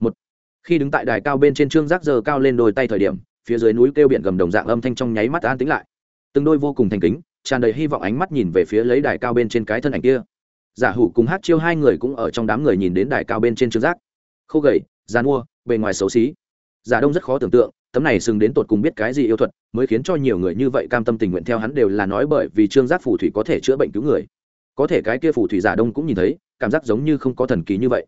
Một. Khi đứng tại đài cao bên trên trương giác giờ cao lên đôi tay thời điểm, phía dưới núi kêu biển gầm đồng dạng âm thanh trong nháy mắt an tính lại. Từng đôi vô cùng thành kính, tràn đầy hy vọng ánh mắt nhìn về phía lấy đài cao bên trên cái thân ảnh kia. Giả hủ cùng hát chiêu hai người cũng ở trong đám người nhìn đến đài cao bên trên trương giác. Khô gầy gian mua bề ngoài xấu xí. Giả đông rất khó tưởng tượng tấm này sừng đến tột cùng biết cái gì yêu thuật, mới khiến cho nhiều người như vậy cam tâm tình nguyện theo hắn đều là nói bởi vì trương giác phù thủy có thể chữa bệnh cứu người. Có thể cái kia phù thủy giả đông cũng nhìn thấy, cảm giác giống như không có thần kỳ như vậy.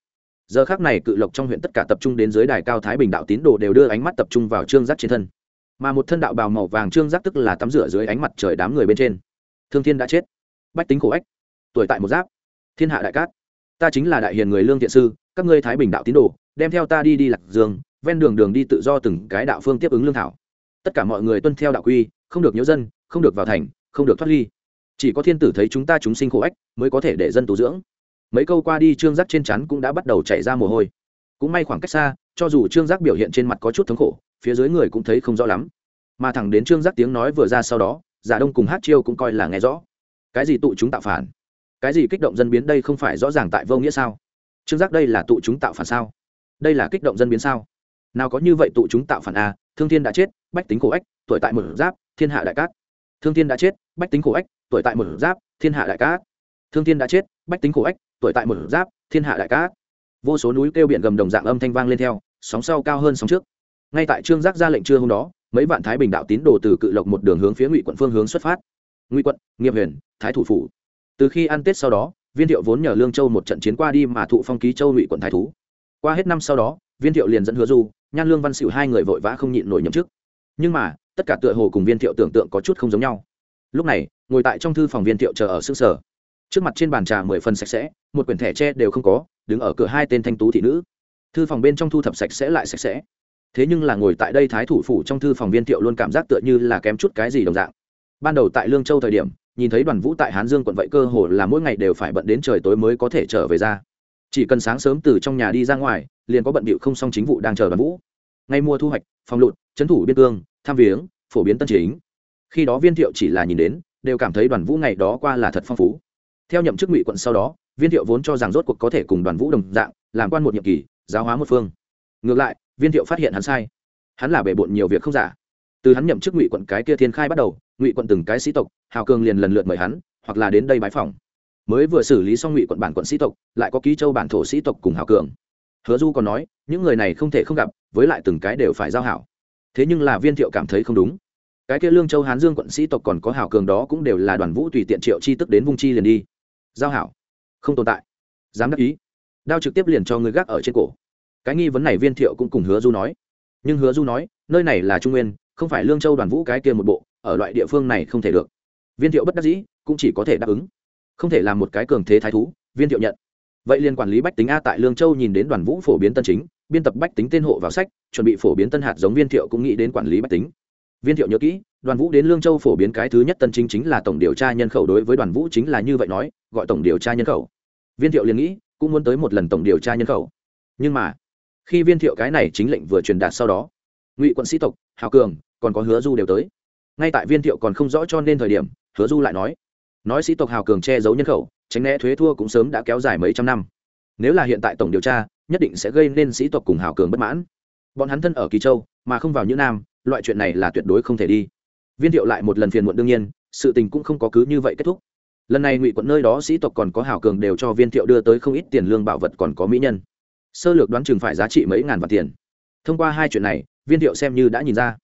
Giờ khác này cự lộc trong huyện tất cả tập trung đến dưới đài cao thái bình đạo tín đồ đều đưa ánh mắt tập trung vào trương giác trên thân. Mà một thân đạo bào màu vàng trương giác tức là tắm rửa dưới ánh mặt trời đám người bên trên. Thương thiên đã chết. Bách tính khổ ách. Tuổi tại một giáp. Thiên hạ đại cát. Ta chính là đại hiền người lương thiện sư, các ngươi thái bình đạo tín đồ, đem theo ta đi đi lạc dương ven đường đường đi tự do từng cái đạo phương tiếp ứng lương thảo. Tất cả mọi người tuân theo đạo quy, không được nhớ dân, không được vào thành, không được thoát ly. Chỉ có thiên tử thấy chúng ta chúng sinh khổ ách, mới có thể để dân tu dưỡng. Mấy câu qua đi trương giác trên chắn cũng đã bắt đầu chảy ra mồ hôi. Cũng may khoảng cách xa, cho dù trương giác biểu hiện trên mặt có chút thống khổ, phía dưới người cũng thấy không rõ lắm. Mà thẳng đến trương giác tiếng nói vừa ra sau đó, giả đông cùng hát chiêu cũng coi là nghe rõ. Cái gì tụ chúng tạo phản? Cái gì kích động dân biến đây không phải rõ ràng tại vô nghĩa sao? Trương giác đây là tụ chúng tạo phản sao? Đây là kích động dân biến sao? Nào có như vậy tụ chúng tạo phản a, thương thiên đã chết, bách tính khổ ách, tuổi tại một giáp, thiên hạ đại cát. Thương thiên đã chết, bách tính khổ ách, tuổi tại một giáp, thiên hạ đại cát. Thương thiên đã chết, bách tính khổ ách, tuổi tại một giáp, thiên hạ đại cát. Vô số núi kêu biển gầm đồng dạng âm thanh vang lên theo, sóng sau cao hơn sóng trước. Ngay tại trương giác ra lệnh trưa hôm đó, mấy vạn thái bình đạo tín đồ từ cự lộc một đường hướng phía ngụy quận phương hướng xuất phát. Ngụy quận, nghiệp huyền, thái thủ phủ. Từ khi ăn tết sau đó, viên thiệu vốn nhờ lương châu một trận chiến qua đi mà thụ phong ký châu ngụy quận thái thú. Qua hết năm sau đó, viên thiệu liền dẫn hứa du nhan lương văn xịu hai người vội vã không nhịn nổi nhậm chức. Nhưng mà, tất cả tựa hồ cùng viên thiệu tưởng tượng có chút không giống nhau. Lúc này, ngồi tại trong thư phòng viên thiệu chờ ở xương sở. Trước mặt trên bàn trà mười phần sạch sẽ, một quyển thẻ tre đều không có, đứng ở cửa hai tên thanh tú thị nữ. Thư phòng bên trong thu thập sạch sẽ lại sạch sẽ. Thế nhưng là ngồi tại đây thái thủ phủ trong thư phòng viên thiệu luôn cảm giác tựa như là kém chút cái gì đồng dạng. Ban đầu tại lương châu thời điểm, nhìn thấy đoàn vũ tại hán dương quận vậy cơ hồ là mỗi ngày đều phải bận đến trời tối mới có thể trở về ra chỉ cần sáng sớm từ trong nhà đi ra ngoài, liền có bận bịu không xong chính vụ đang chờ đoàn vũ. Ngay mua thu hoạch, phòng lụt, trấn thủ biên cương, tham viếng, phổ biến tân chính. Khi đó viên thiệu chỉ là nhìn đến, đều cảm thấy đoàn vũ ngày đó qua là thật phong phú. Theo nhậm chức ngụy quận sau đó, viên thiệu vốn cho rằng rốt cuộc có thể cùng đoàn vũ đồng dạng, làm quan một nhiệm kỳ, giáo hóa một phương. Ngược lại, viên thiệu phát hiện hắn sai. Hắn là bề bộn nhiều việc không giả. Từ hắn nhậm chức ngụy quận cái kia thiên khai bắt đầu, ngụy quận từng cái sĩ tộc, hào cường liền lần lượt mời hắn, hoặc là đến đây bái phòng mới vừa xử lý xong ngụy quận bản quận sĩ tộc, lại có ký châu bản thổ sĩ tộc cùng hào cường. Hứa du còn nói, những người này không thể không gặp, với lại từng cái đều phải giao hảo. Thế nhưng là viên thiệu cảm thấy không đúng. Cái kia lương châu hán dương quận sĩ tộc còn có hảo cường đó cũng đều là đoàn vũ tùy tiện triệu chi tức đến vung chi liền đi. Giao hảo. Không tồn tại. Dám đắc ý. Đao trực tiếp liền cho người gác ở trên cổ. Cái nghi vấn này viên thiệu cũng cùng hứa du nói. Nhưng hứa du nói, nơi này là trung nguyên, không phải lương châu đoàn vũ cái kia một bộ, ở loại địa phương này không thể được. Viên thiệu bất đắc dĩ, cũng chỉ có thể đáp ứng không thể làm một cái cường thế thái thú, viên thiệu nhận. Vậy liên quản lý bách tính a tại lương châu nhìn đến đoàn vũ phổ biến tân chính, biên tập bách tính tên hộ vào sách, chuẩn bị phổ biến tân hạt giống viên thiệu cũng nghĩ đến quản lý bách tính. Viên thiệu nhớ kỹ, đoàn vũ đến lương châu phổ biến cái thứ nhất tân chính chính là tổng điều tra nhân khẩu đối với đoàn vũ chính là như vậy nói, gọi tổng điều tra nhân khẩu. Viên thiệu liền nghĩ, cũng muốn tới một lần tổng điều tra nhân khẩu. Nhưng mà, khi viên thiệu cái này chính lệnh vừa truyền đạt sau đó, ngụy quận sĩ tộc, hào cường, còn có hứa du đều tới. Ngay tại viên thiệu còn không rõ cho nên thời điểm, hứa du lại nói nói sĩ tộc hào cường che giấu nhân khẩu, tránh né thuế thua cũng sớm đã kéo dài mấy trăm năm. Nếu là hiện tại tổng điều tra, nhất định sẽ gây nên sĩ tộc cùng hào cường bất mãn. Bọn hắn thân ở kỳ châu, mà không vào như nam, loại chuyện này là tuyệt đối không thể đi. Viên thiệu lại một lần phiền muộn đương nhiên, sự tình cũng không có cứ như vậy kết thúc. Lần này ngụy quận nơi đó sĩ tộc còn có hào cường đều cho viên thiệu đưa tới không ít tiền lương bảo vật còn có mỹ nhân. Sơ lược đoán chừng phải giá trị mấy ngàn vạn tiền. Thông qua hai chuyện này, viên thiệu xem như đã nhìn ra.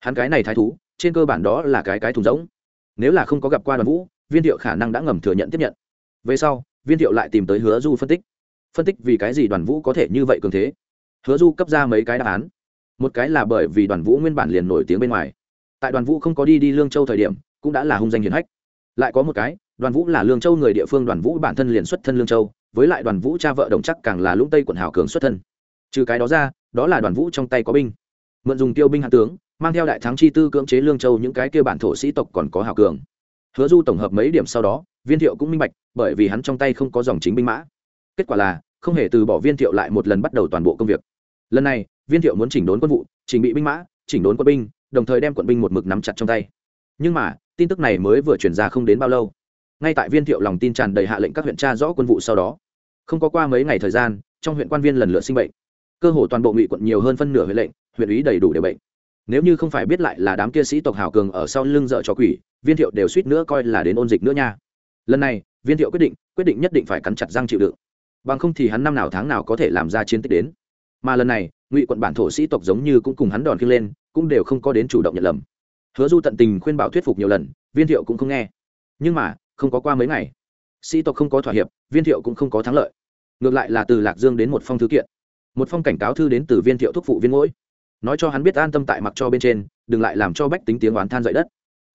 Hắn cái này thái thú, trên cơ bản đó là cái cái thùng rỗng. Nếu là không có gặp qua đoàn vũ viên thiệu khả năng đã ngầm thừa nhận tiếp nhận. Về sau, viên thiệu lại tìm tới hứa du phân tích. Phân tích vì cái gì đoàn vũ có thể như vậy cường thế? Hứa du cấp ra mấy cái đáp án. Một cái là bởi vì đoàn vũ nguyên bản liền nổi tiếng bên ngoài. Tại đoàn vũ không có đi đi lương châu thời điểm, cũng đã là hung danh hiền hách. Lại có một cái, đoàn vũ là lương châu người địa phương, đoàn vũ bản thân liền xuất thân lương châu, với lại đoàn vũ cha vợ đồng chắc càng là lũng tây quận hào cường xuất thân. Trừ cái đó ra, đó là đoàn vũ trong tay có binh. Mượn dùng tiêu binh hạ tướng, mang theo đại thắng chi tư cưỡng chế lương châu những cái kia bản thổ sĩ tộc còn có hào cường hứa du tổng hợp mấy điểm sau đó, viên thiệu cũng minh bạch, bởi vì hắn trong tay không có dòng chính binh mã. Kết quả là, không hề từ bỏ viên thiệu lại một lần bắt đầu toàn bộ công việc. Lần này, viên thiệu muốn chỉnh đốn quân vụ, chỉnh bị binh mã, chỉnh đốn quân binh, đồng thời đem quận binh một mực nắm chặt trong tay. Nhưng mà, tin tức này mới vừa chuyển ra không đến bao lâu. Ngay tại viên thiệu lòng tin tràn đầy hạ lệnh các huyện tra rõ quân vụ sau đó, không có qua mấy ngày thời gian, trong huyện quan viên lần lượt sinh bệnh. Cơ hồ toàn bộ ngụy quận nhiều hơn phân nửa huyện lệnh, huyện ý đầy đủ đều bệnh nếu như không phải biết lại là đám kia sĩ tộc hào cường ở sau lưng dợ cho quỷ, viên thiệu đều suýt nữa coi là đến ôn dịch nữa nha. Lần này, viên thiệu quyết định quyết định nhất định phải cắn chặt răng chịu đựng. Bằng không thì hắn năm nào tháng nào có thể làm ra chiến tích đến. Mà lần này, ngụy quận bản thổ sĩ tộc giống như cũng cùng hắn đòn khiêng lên, cũng đều không có đến chủ động nhận lầm. Hứa du tận tình khuyên bảo thuyết phục nhiều lần, viên thiệu cũng không nghe. Nhưng mà, không có qua mấy ngày, sĩ tộc không có thỏa hiệp, viên thiệu cũng không có thắng lợi. Ngược lại là từ lạc dương đến một phong thư kiện. Một phong cảnh cáo thư đến từ viên thiệu thúc phụ viên mỗi nói cho hắn biết an tâm tại mặc cho bên trên, đừng lại làm cho bách tính tiếng oán than dậy đất.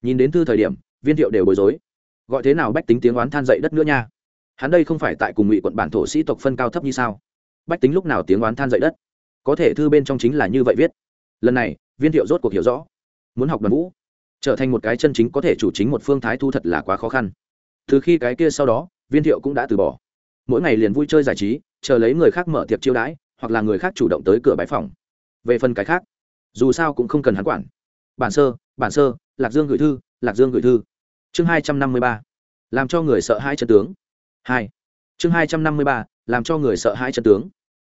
Nhìn đến thư thời điểm, viên thiệu đều bối rối. Gọi thế nào bách tính tiếng oán than dậy đất nữa nha? Hắn đây không phải tại cùng ngụy quận bản thổ sĩ tộc phân cao thấp như sao? Bách tính lúc nào tiếng oán than dậy đất? Có thể thư bên trong chính là như vậy viết. Lần này, viên thiệu rốt cuộc hiểu rõ. Muốn học đoàn vũ, trở thành một cái chân chính có thể chủ chính một phương thái thu thật là quá khó khăn. Từ khi cái kia sau đó, viên thiệu cũng đã từ bỏ. Mỗi ngày liền vui chơi giải trí, chờ lấy người khác mở tiệc chiêu đãi, hoặc là người khác chủ động tới cửa bãi phòng về phần cái khác, dù sao cũng không cần hắn quản. Bản sơ bản sơ, lạc dương gửi thư, lạc dương gửi thư. Chương hai trăm năm mươi ba, làm cho người sợ hai chân tướng. Hai. Chương hai trăm năm mươi ba, làm cho người sợ hai chân tướng.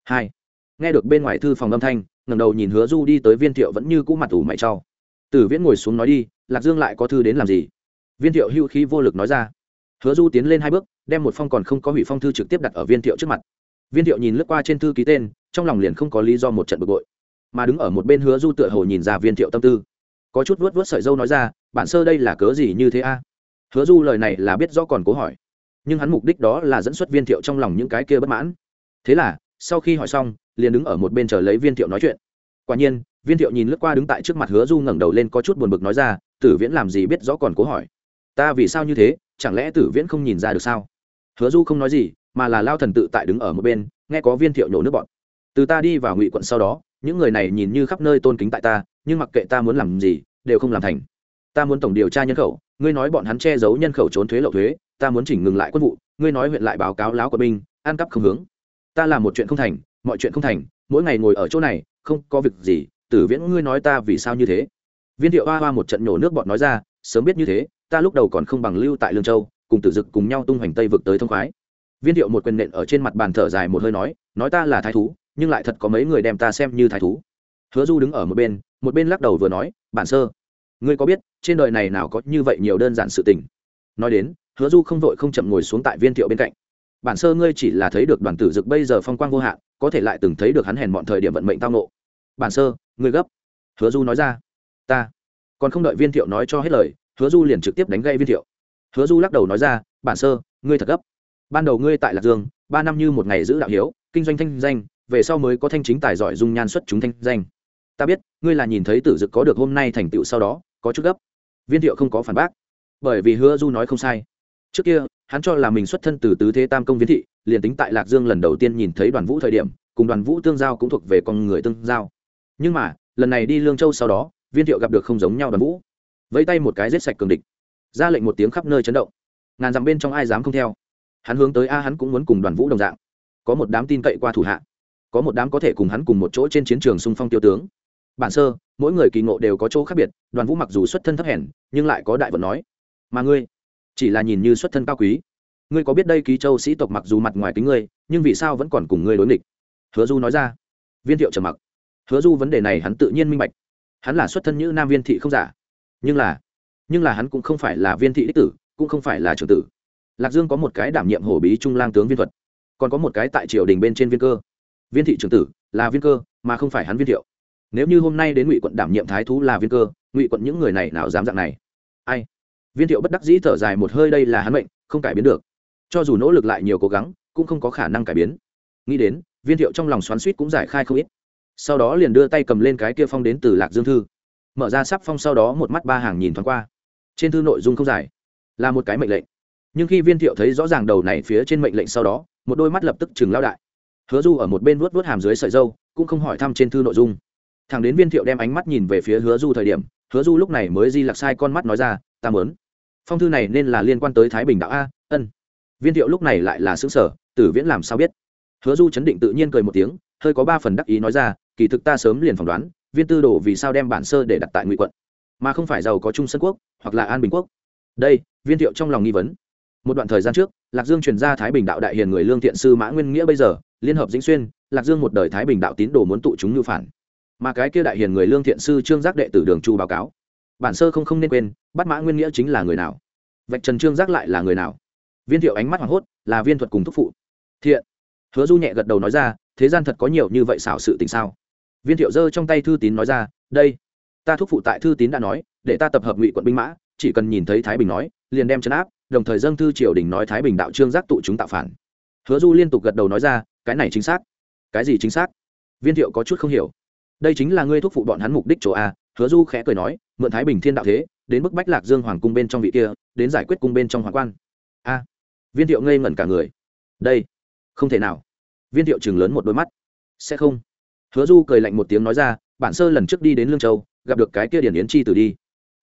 Hai. Nghe được bên ngoài thư phòng âm thanh, ngẩng đầu nhìn hứa du đi tới viên thiệu vẫn như cũ mặt ủ mày trau tử viễn ngồi xuống nói đi, lạc dương lại có thư đến làm gì? Viên thiệu hưu khí vô lực nói ra. Hứa du tiến lên hai bước, đem một phong còn không có hủy phong thư trực tiếp đặt ở viên thiệu trước mặt. Viên thiệu nhìn lướt qua trên thư ký tên, trong lòng liền không có lý do một trận bực bội mà đứng ở một bên hứa du tựa hồ nhìn ra viên thiệu tâm tư. Có chút vuốt vuốt sợi dâu nói ra, bản sơ đây là cớ gì như thế a? Hứa du lời này là biết rõ còn cố hỏi. Nhưng hắn mục đích đó là dẫn xuất viên thiệu trong lòng những cái kia bất mãn. Thế là, sau khi hỏi xong, liền đứng ở một bên chờ lấy viên thiệu nói chuyện. Quả nhiên, viên thiệu nhìn lướt qua đứng tại trước mặt hứa du ngẩng đầu lên có chút buồn bực nói ra, tử viễn làm gì biết rõ còn cố hỏi? Ta vì sao như thế, chẳng lẽ tử viễn không nhìn ra được sao? Hứa du không nói gì, mà là lao thần tự tại đứng ở một bên, nghe có viên thiệu nhổ nước bọn. Từ ta đi vào ngụy quận sau đó những người này nhìn như khắp nơi tôn kính tại ta, nhưng mặc kệ ta muốn làm gì, đều không làm thành. Ta muốn tổng điều tra nhân khẩu, ngươi nói bọn hắn che giấu nhân khẩu trốn thuế lậu thuế, ta muốn chỉnh ngừng lại quân vụ, ngươi nói huyện lại báo cáo láo của binh, ăn cắp không hướng. Ta làm một chuyện không thành, mọi chuyện không thành, mỗi ngày ngồi ở chỗ này, không có việc gì, tử viễn ngươi nói ta vì sao như thế? Viên thiệu hoa hoa một trận nhổ nước bọn nói ra, sớm biết như thế, ta lúc đầu còn không bằng lưu tại lương châu, cùng tử dực cùng nhau tung hoành tây vực tới thông khoái. Viên thiệu một quyền nện ở trên mặt bàn thở dài một hơi nói nói ta là thái thú nhưng lại thật có mấy người đem ta xem như thái thú. Hứa du đứng ở một bên một bên lắc đầu vừa nói, bản sơ, ngươi có biết, trên đời này nào có như vậy nhiều đơn giản sự tình? Nói đến, hứa du không vội không chậm ngồi xuống tại viên thiệu bên cạnh. Bản sơ ngươi chỉ là thấy được đoàn tử dực bây giờ phong quang vô hạn, có thể lại từng thấy được hắn hèn mọn thời điểm vận mệnh tao nộ bản sơ, ngươi gấp. Hứa du nói ra. Ta. Còn không đợi viên thiệu nói cho hết lời, hứa du liền trực tiếp đánh gây viên thiệu. Hứa du lắc đầu nói ra, bản sơ, ngươi thật gấp. Ban đầu ngươi tại lạc dương, ba năm như một ngày giữ đạo hiếu, kinh doanh thanh danh về sau mới có thanh chính tài giỏi dung nhan xuất chúng thanh danh. Ta biết, ngươi là nhìn thấy tử dực có được hôm nay thành tựu sau đó, có chút gấp. Viên thiệu không có phản bác. Bởi vì hứa du nói không sai. Trước kia, hắn cho là mình xuất thân từ tứ thế tam công viên thị, liền tính tại lạc dương lần đầu tiên nhìn thấy đoàn vũ thời điểm, cùng đoàn vũ tương giao cũng thuộc về con người tương giao. Nhưng mà, lần này đi lương châu sau đó, viên thiệu gặp được không giống nhau đoàn vũ. Vẫy tay một cái giết sạch cường địch. Ra lệnh một tiếng khắp nơi chấn động. Ngàn dặm bên trong ai dám không theo. Hắn hướng tới a, hắn cũng muốn cùng đoàn vũ đồng dạng. Có một đám tin cậy qua thủ hạ có một đám có thể cùng hắn cùng một chỗ trên chiến trường xung phong tiêu tướng. Bản sơ, mỗi người kỳ ngộ đều có chỗ khác biệt, đoàn vũ mặc dù xuất thân thấp hèn, nhưng lại có đại vận nói. Mà ngươi, chỉ là nhìn như xuất thân cao quý. Ngươi có biết đây ký châu sĩ tộc mặc dù mặt ngoài kính ngươi, nhưng vì sao vẫn còn cùng ngươi đối nghịch? Hứa du nói ra. Viên thiệu trầm mặc. Hứa du vấn đề này hắn tự nhiên minh bạch. Hắn là xuất thân như nam viên thị không giả. Nhưng là nhưng là hắn cũng không phải là viên thị đích tử, cũng không phải là trưởng tử. Lạc dương có một cái đảm nhiệm hổ bí trung lang tướng viên thuật, còn có một cái tại triều đình bên trên viên cơ viên thị trưởng tử là viên cơ, mà không phải hắn viên thiệu. Nếu như hôm nay đến ngụy quận đảm nhiệm thái thú là viên cơ, ngụy quận những người này nào dám dạng này? Ai? Viên thiệu bất đắc dĩ thở dài một hơi, đây là hắn mệnh, không cải biến được. Cho dù nỗ lực lại nhiều cố gắng, cũng không có khả năng cải biến. Nghĩ đến, viên thiệu trong lòng xoắn suýt cũng giải khai không ít. Sau đó liền đưa tay cầm lên cái kia phong đến từ lạc dương thư. Mở ra sắp phong sau đó một mắt ba hàng nhìn thoáng qua. Trên thư nội dung không dài, là một cái mệnh lệnh. Nhưng khi viên thiệu thấy rõ ràng đầu này phía trên mệnh lệnh sau đó, một đôi mắt lập tức chừng lao đại hứa du ở một bên vuốt vuốt hàm dưới sợi dâu, cũng không hỏi thăm trên thư nội dung. Thằng đến viên thiệu đem ánh mắt nhìn về phía hứa du thời điểm, hứa du lúc này mới di lặc sai con mắt nói ra, ta mớn phong thư này nên là liên quan tới thái bình đạo a, ân. Viên thiệu lúc này lại là xứng sở tử viễn làm sao biết? Hứa du chấn định tự nhiên cười một tiếng, hơi có ba phần đắc ý nói ra, kỳ thực ta sớm liền phỏng đoán, viên tư đồ vì sao đem bản sơ để đặt tại ngụy quận, mà không phải giàu có trung Sơn quốc hoặc là an bình quốc. Đây, viên thiệu trong lòng nghi vấn một đoạn thời gian trước, lạc dương truyền ra thái bình đạo đại hiền người lương thiện sư mã nguyên nghĩa bây giờ, liên hợp dĩnh xuyên, lạc dương một đời thái bình đạo tín đồ muốn tụ chúng như phản. Mà cái kia đại hiền người lương thiện sư trương giác đệ tử đường chu báo cáo. Bản sơ không không nên quên, bắt mã nguyên nghĩa chính là người nào. Vạch trần trương giác lại là người nào. Viên thiệu ánh mắt hoảng hốt, là viên thuật cùng thúc phụ. Thiện. Hứa du nhẹ gật đầu nói ra, thế gian thật có nhiều như vậy xảo sự tình sao? Viên thiệu giơ trong tay thư tín nói ra, đây. Ta thúc phụ tại thư tín đã nói, để ta tập hợp ngụy quận binh mã, chỉ cần nhìn thấy thái bình nói, liền đem chấn áp đồng thời dâng thư triều đình nói thái bình đạo trương giác tụ chúng tạo phản. Hứa du liên tục gật đầu nói ra, cái này chính xác. Cái gì chính xác? Viên thiệu có chút không hiểu. Đây chính là ngươi thúc phụ bọn hắn mục đích chỗ a, hứa du khẽ cười nói, mượn thái bình thiên đạo thế, đến bức bách lạc dương hoàng cung bên trong vị kia, đến giải quyết cung bên trong hoàng quan. A. Viên thiệu ngây ngẩn cả người. Đây, không thể nào. Viên thiệu chừng lớn một đôi mắt. Sẽ không. Hứa du cười lạnh một tiếng nói ra, bản sơ lần trước đi đến lương châu, gặp được cái kia điển yến chi từ đi.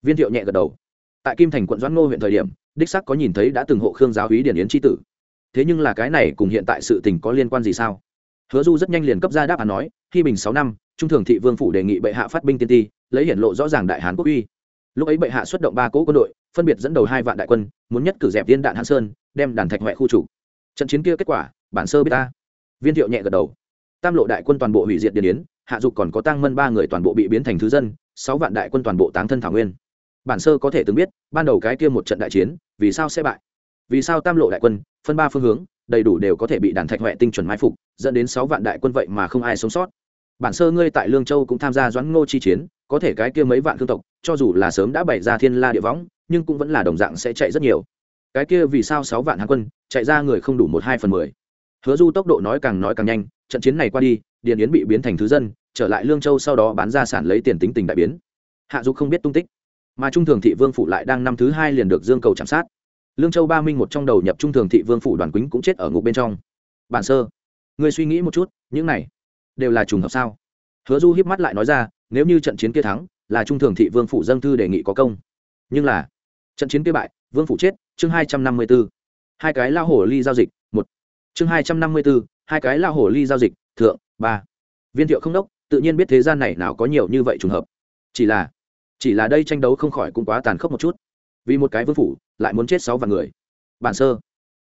Viên thiệu nhẹ gật đầu. Tại kim thành quận doãn ngô huyện thời điểm đích sắc có nhìn thấy đã từng hộ khương giáo hí điển yến chi tử. Thế nhưng là cái này cùng hiện tại sự tình có liên quan gì sao? Hứa du rất nhanh liền cấp ra đáp án nói, khi bình sáu năm, trung thường thị vương phủ đề nghị bệ hạ phát binh tiên ti, lấy hiển lộ rõ ràng đại hán quốc uy. Lúc ấy bệ hạ xuất động ba cỗ quân đội, phân biệt dẫn đầu hai vạn đại quân, muốn nhất cử dẹp viên đạn hãn sơn, đem đàn thạch huệ khu chủ trận chiến kia kết quả, bản sơ biết ta. Viên thiệu nhẹ gật đầu. Tam lộ đại quân toàn bộ hủy diệt điền yến, hạ dục còn có tăng mân ba người toàn bộ bị biến thành thứ dân, sáu vạn đại quân toàn bộ táng thân thảo nguyên bản sơ có thể từng biết, ban đầu cái kia một trận đại chiến, vì sao sẽ bại? Vì sao tam lộ đại quân, phân ba phương hướng, đầy đủ đều có thể bị đàn thạch huệ tinh chuẩn mai phục, dẫn đến sáu vạn đại quân vậy mà không ai sống sót? Bản sơ ngươi tại lương châu cũng tham gia doãn ngô chi chiến, có thể cái kia mấy vạn thương tộc, cho dù là sớm đã bày ra thiên la địa võng, nhưng cũng vẫn là đồng dạng sẽ chạy rất nhiều. Cái kia vì sao sáu vạn hán quân, chạy ra người không đủ một hai phần mười? Hứa du tốc độ nói càng nói càng nhanh, trận chiến này qua đi, điền yến bị biến thành thứ dân, trở lại lương châu sau đó bán ra sản lấy tiền tính tình đại biến. Hạ dục không biết tung tích mà trung thường thị vương phủ lại đang năm thứ hai liền được dương cầu chạm sát. Lương châu ba minh một trong đầu nhập trung thường thị vương phủ đoàn quýnh cũng chết ở ngục bên trong. Bản sơ người suy nghĩ một chút, những này đều là trùng hợp sao? Hứa du hiếp mắt lại nói ra, nếu như trận chiến kia thắng, là trung thường thị vương phủ dâng thư đề nghị có công. Nhưng là, trận chiến kia bại, vương phủ chết, chương hai trăm năm mươi b ố hai cái lao hổ ly giao dịch, một. Chương hai trăm năm mươi b ố hai cái lao hổ ly giao dịch, thượng, ba. Viên thiệu không đốc, tự nhiên biết thế gian này nào có nhiều như vậy trùng hợp. Chỉ là chỉ là đây tranh đấu không khỏi cũng quá tàn khốc một chút. Vì một cái vương phủ, lại muốn chết sáu vạn người. Bản sơ,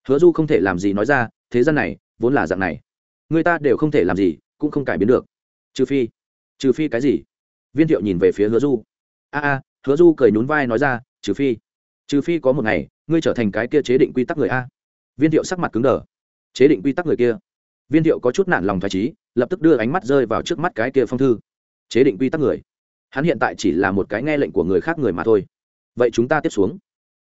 hứa du không thể làm gì nói ra, thế gian này, vốn là dạng này. Người ta đều không thể làm gì, cũng không cải biến được. Trừ phi trừ phi cái gì? Viên thiệu nhìn về phía hứa du. A a, hứa du cười nhún vai nói ra, trừ phi trừ phi có một ngày, ngươi trở thành cái kia chế định quy tắc người a. Viên thiệu sắc mặt cứng đờ. Chế định quy tắc người kia. Viên thiệu có chút nản lòng thoải trí lập tức đưa ánh mắt rơi vào trước mắt cái kia phong thư. Chế định quy tắc người hắn hiện tại chỉ là một cái nghe lệnh của người khác người mà thôi. Vậy chúng ta tiếp xuống.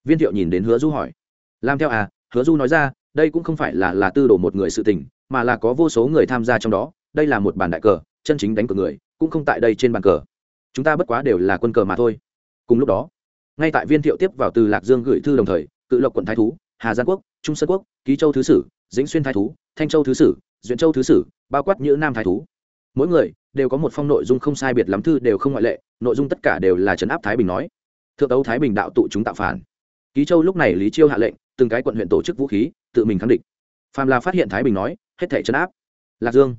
Viên thiệu nhìn đến hứa du hỏi. Làm theo à? Hứa du nói ra, đây cũng không phải là là tư đồ một người sự tình, mà là có vô số người tham gia trong đó. Đây là một bàn đại cờ, chân chính đánh cờ người, cũng không tại đây trên bàn cờ. Chúng ta bất quá đều là quân cờ mà thôi. Cùng lúc đó, ngay tại viên thiệu tiếp vào từ lạc dương gửi thư đồng thời, cự lộc quận thái thú, hà giang quốc, trung sơn quốc, ký châu thứ sử, dĩnh xuyên thái thú, thanh châu thứ sử, duyện châu thứ sử, bao quát như nam thái thú. Mỗi người đều có một phong nội dung không sai biệt lắm thư đều không ngoại lệ, nội dung tất cả đều là trấn áp thái bình nói. Thượng tấu thái bình đạo tụ chúng tạo phản. Ký châu lúc này lý chiêu hạ lệnh, từng cái quận huyện tổ chức vũ khí, tự mình khẳng định phàm là phát hiện thái bình nói, hết thể trấn áp. Lạc dương.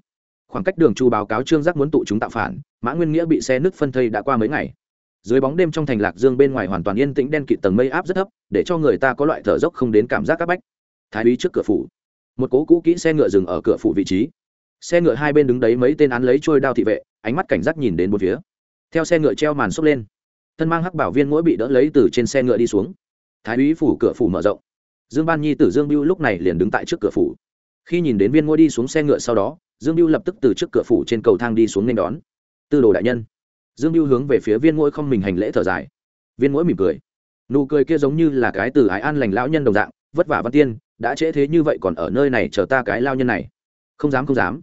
Khoảng cách đường chu báo cáo trương giác muốn tụ chúng tạo phản, mã nguyên nghĩa bị xe nước phân thây đã qua mấy ngày. Dưới bóng đêm trong thành lạc dương bên ngoài hoàn toàn yên tĩnh đen kịt tầng mây áp rất thấp, để cho người ta có loại thở dốc không đến cảm giác áp bách. Thái úy trước cửa phủ. Một cố cũ kỹ xe ngựa dừng ở cửa phủ vị trí xe ngựa hai bên đứng đấy mấy tên án lấy trôi đao thị vệ, ánh mắt cảnh giác nhìn đến một phía. Theo xe ngựa treo màn xốc lên, thân mang hắc bảo viên mỗi bị đỡ lấy từ trên xe ngựa đi xuống. Thái úy phủ cửa phủ mở rộng. Dương ban nhi tử dương biêu lúc này liền đứng tại trước cửa phủ. Khi nhìn đến viên ngôi đi xuống xe ngựa sau đó, dương biêu lập tức từ trước cửa phủ trên cầu thang đi xuống nên đón. Tư đồ đại nhân. Dương biêu hướng về phía viên ngôi không mình hành lễ thở dài. Viên ngôi mỉm cười. Nụ cười kia giống như là cái từ ái an lành lão nhân đồng dạng, vất vả văn tiên, đã trễ thế như vậy còn ở nơi này chờ ta cái lao nhân này. Không dám không dám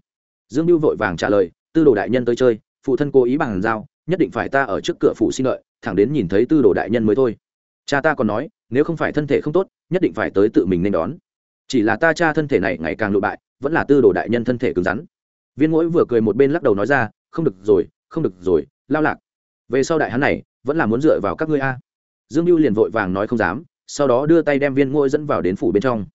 dương biêu vội vàng trả lời, tư đồ đại nhân tới chơi, phụ thân cố ý bằng giao nhất định phải ta ở trước cửa phủ xin lợi, thẳng đến nhìn thấy tư đồ đại nhân mới thôi. Cha ta còn nói, nếu không phải thân thể không tốt, nhất định phải tới tự mình nên đón. Chỉ là ta cha thân thể này ngày càng lụ bại, vẫn là tư đồ đại nhân thân thể cứng rắn. Viên mũi vừa cười một bên lắc đầu nói ra, không được rồi, không được rồi, lao lạc. Về sau đại hắn này, vẫn là muốn dựa vào các ngươi a. Dương mưu liền vội vàng nói không dám, sau đó đưa tay đem viên Ngũ dẫn vào đến phủ bên trong.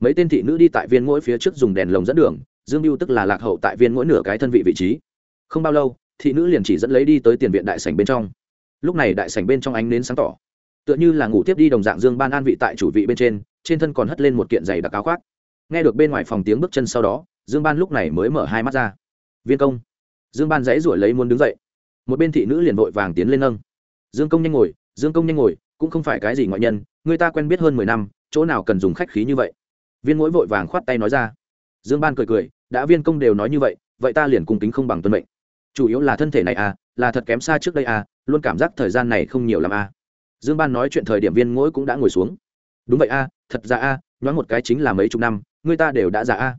Mấy tên thị nữ đi tại viên Ngũ phía trước dùng đèn lồng dẫn đường dương mưu tức là lạc hậu tại viên mỗi nửa cái thân vị vị trí. Không bao lâu, thị nữ liền chỉ dẫn lấy đi tới tiền viện đại sảnh bên trong. Lúc này đại sảnh bên trong ánh nến sáng tỏ. Tựa như là ngủ tiếp đi đồng dạng dương ban an vị tại chủ vị bên trên trên thân còn hất lên một kiện giày đặc áo khoác. Nghe được bên ngoài phòng tiếng bước chân sau đó, dương ban lúc này mới mở hai mắt ra. Viên công. Dương ban dãy ruổi lấy muốn đứng dậy. Một bên thị nữ liền vội vàng tiến lên nâng. Dương công nhanh ngồi, dương công nhanh ngồi, cũng không phải cái gì ngoại nhân, người ta quen biết hơn mười năm, chỗ nào cần dùng khách khí như vậy? Viên mỗi vội vàng khoát tay nói ra. Dương ban cười cười đã viên công đều nói như vậy vậy ta liền cung kính không bằng tuân mệnh. Chủ yếu là thân thể này à là thật kém xa trước đây à luôn cảm giác thời gian này không nhiều l à. Dương ban nói chuyện thời điểm viên ngỗi cũng đã ngồi xuống. Đúng vậy à thật ra à nhoáng một cái chính là mấy chục năm, người ta đều đã già a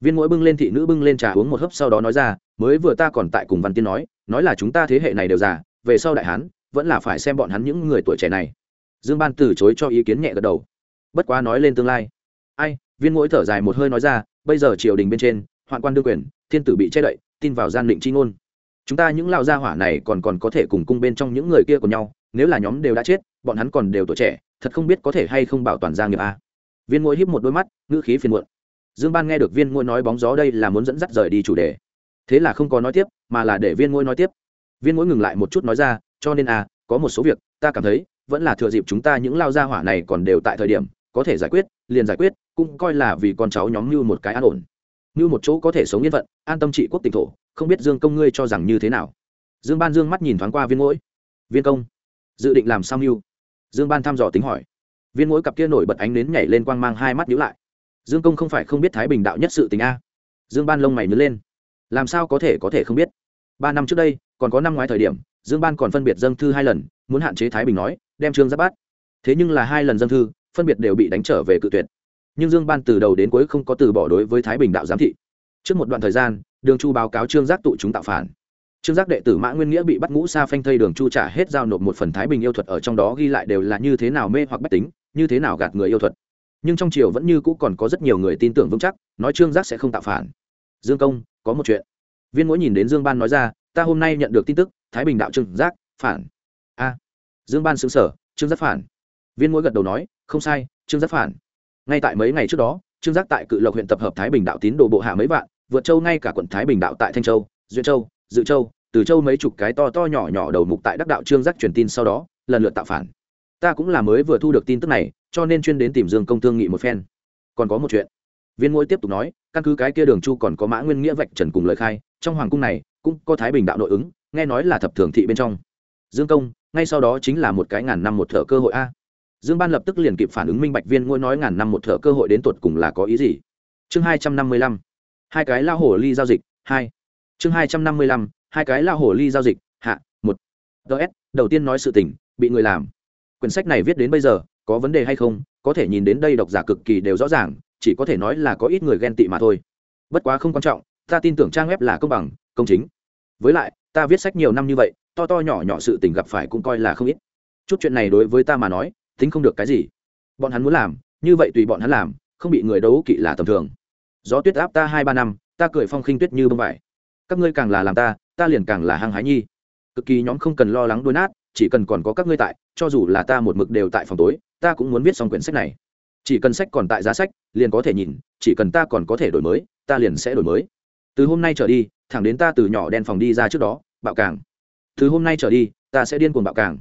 viên ngỗi bưng lên thị nữ bưng lên trà uống một hớp sau đó nói ra, mới vừa ta còn tại cùng văn tiên nói nói là chúng ta thế hệ này đều già, về sau đại hán, vẫn là phải xem bọn hắn những người tuổi trẻ này. Dương ban từ chối cho ý kiến nhẹ gật đầu. Bất quá nói lên tương lai. Ai, viên mỗi thở dài một hơi nói ra, bây giờ triều đình bên trên hoạn quan đương quyền, thiên tử bị che đậy, tin vào gian định c h i ngôn. Chúng ta những lao gia hỏa này còn còn có thể cùng cung bên trong những người kia của nhau, nếu là nhóm đều đã chết, bọn hắn còn đều tuổi trẻ, thật không biết có thể hay không bảo toàn gia nghiệp a. Viên ngôi híp một đôi mắt, ngữ khí phiền muộn. Dương ban nghe được viên ngôi nói bóng gió đây là muốn dẫn dắt rời đi chủ đề. Thế là không có nói tiếp, mà là để viên ngôi nói tiếp. Viên ngôi ngừng lại một chút nói ra, cho nên a, có một số việc, ta cảm thấy, vẫn là thừa dịp chúng ta những lao gia hỏa này còn đều tại thời điểm, có thể giải quyết, liền giải quyết, cũng coi là vì con cháu nhóm như một cái an ổn như một chỗ có thể sống yên phận an tâm trị quốc tỉnh thổ không biết dương công ngươi cho rằng như thế nào. Dương ban dương mắt nhìn thoáng qua viên ngỗi, viên công dự định làm sao mưu? Dương ban thăm dò tính hỏi. Viên ngỗi cặp kia nổi bật ánh nến nhảy lên quang mang hai mắt nhíu lại. Dương công không phải không biết thái bình đạo nhất sự tình a. Dương ban lông mày nhớ lên. Làm sao có thể có thể không biết? Ba năm trước đây còn có năm ngoái thời điểm dương ban còn phân biệt dâng thư hai lần muốn hạn chế thái bình nói đem trương giáp bắt. Thế nhưng là hai lần dâng thư phân biệt đều bị đánh trở về cự tuyệt nhưng dương ban từ đầu đến cuối không có từ bỏ đối với thái bình đạo giám thị. Trước một đoạn thời gian, đường chu báo cáo trương giác tụ chúng tạo phản. Trương giác đệ tử mã nguyên nghĩa bị bắt ngũ xa phanh thây đường chu trả hết giao nộp một phần thái bình yêu thuật ở trong đó ghi lại đều là như thế nào mê hoặc bách tính, như thế nào gạt người yêu thuật. Nhưng trong triều vẫn như cũ còn có rất nhiều người tin tưởng vững chắc, nói trương giác sẽ không tạo phản. Dương công, có một chuyện. Viên mỗi nhìn đến dương ban nói ra, ta hôm nay nhận được tin tức, thái bình đạo trương giác phản. A. Dương ban xứng sở trương giác phản. Viên mỗi gật đầu nói, không sai, trương giác phản ngay tại mấy ngày trước đó, trương giác tại cự lộc huyện tập hợp thái bình đạo tín đồ bộ hạ mấy vạn, vượt châu ngay cả quận thái bình đạo tại thanh châu duyên châu, dự châu, từ châu mấy chục cái to to nhỏ nhỏ đầu mục tại đắc đạo trương giác truyền tin sau đó, lần lượt tạo phản. Ta cũng là mới vừa thu được tin tức này, cho nên chuyên đến tìm dương công thương nghị một phen. Còn có một chuyện. Viên ngôi tiếp tục nói, căn cứ cái kia đường chu còn có mã nguyên nghĩa vạch trần cùng lời khai, trong hoàng cung này, cũng có thái bình đạo nội ứng, nghe nói là thập thường thị bên trong. Dương công, ngay sau đó chính là một cái ngàn năm một thợ cơ hội a dương ban lập tức liền kịp phản ứng minh bạch viên ngôi nói ngàn năm một thợ cơ hội đến tột cùng là có ý gì. Chương hai trăm năm mươi lăm, hai cái lao hổ ly giao dịch, hai. Chương hai trăm năm mươi lăm, hai cái lao hổ ly giao dịch, hạ, một. Ts đầu tiên nói sự tình, bị người làm. Quyển sách này viết đến bây giờ, có vấn đề hay không, có thể nhìn đến đây độc giả cực kỳ đều rõ ràng, chỉ có thể nói là có ít người ghen tị mà thôi. Bất quá không quan trọng, ta tin tưởng trang web là công bằng, công chính. Với lại, ta viết sách nhiều năm như vậy, to to nhỏ nhỏ sự tình gặp phải cũng coi là không ít. Chút chuyện này đối với ta mà nói tính không được cái gì. Bọn hắn muốn làm, như vậy tùy bọn hắn làm, không bị người đấu kỵ là tầm thường. Gió tuyết áp ta hai ba năm, ta cười phong khinh tuyết như bông vải. Các ngươi càng là làm ta ta liền càng là hăng hái nhi. Cực kỳ nhóm không cần lo lắng đuôi nát, chỉ cần còn có các ngươi tại, cho dù là ta một mực đều tại phòng tối, ta cũng muốn viết xong quyển sách này. Chỉ cần sách còn tại giá sách, liền có thể nhìn, chỉ cần ta còn có thể đổi mới, ta liền sẽ đổi mới. Từ hôm nay trở đi, thẳng đến ta từ nhỏ đen phòng đi ra trước đó, bạo càng. Từ hôm nay trở đi, ta sẽ điên cuồng bạo càng.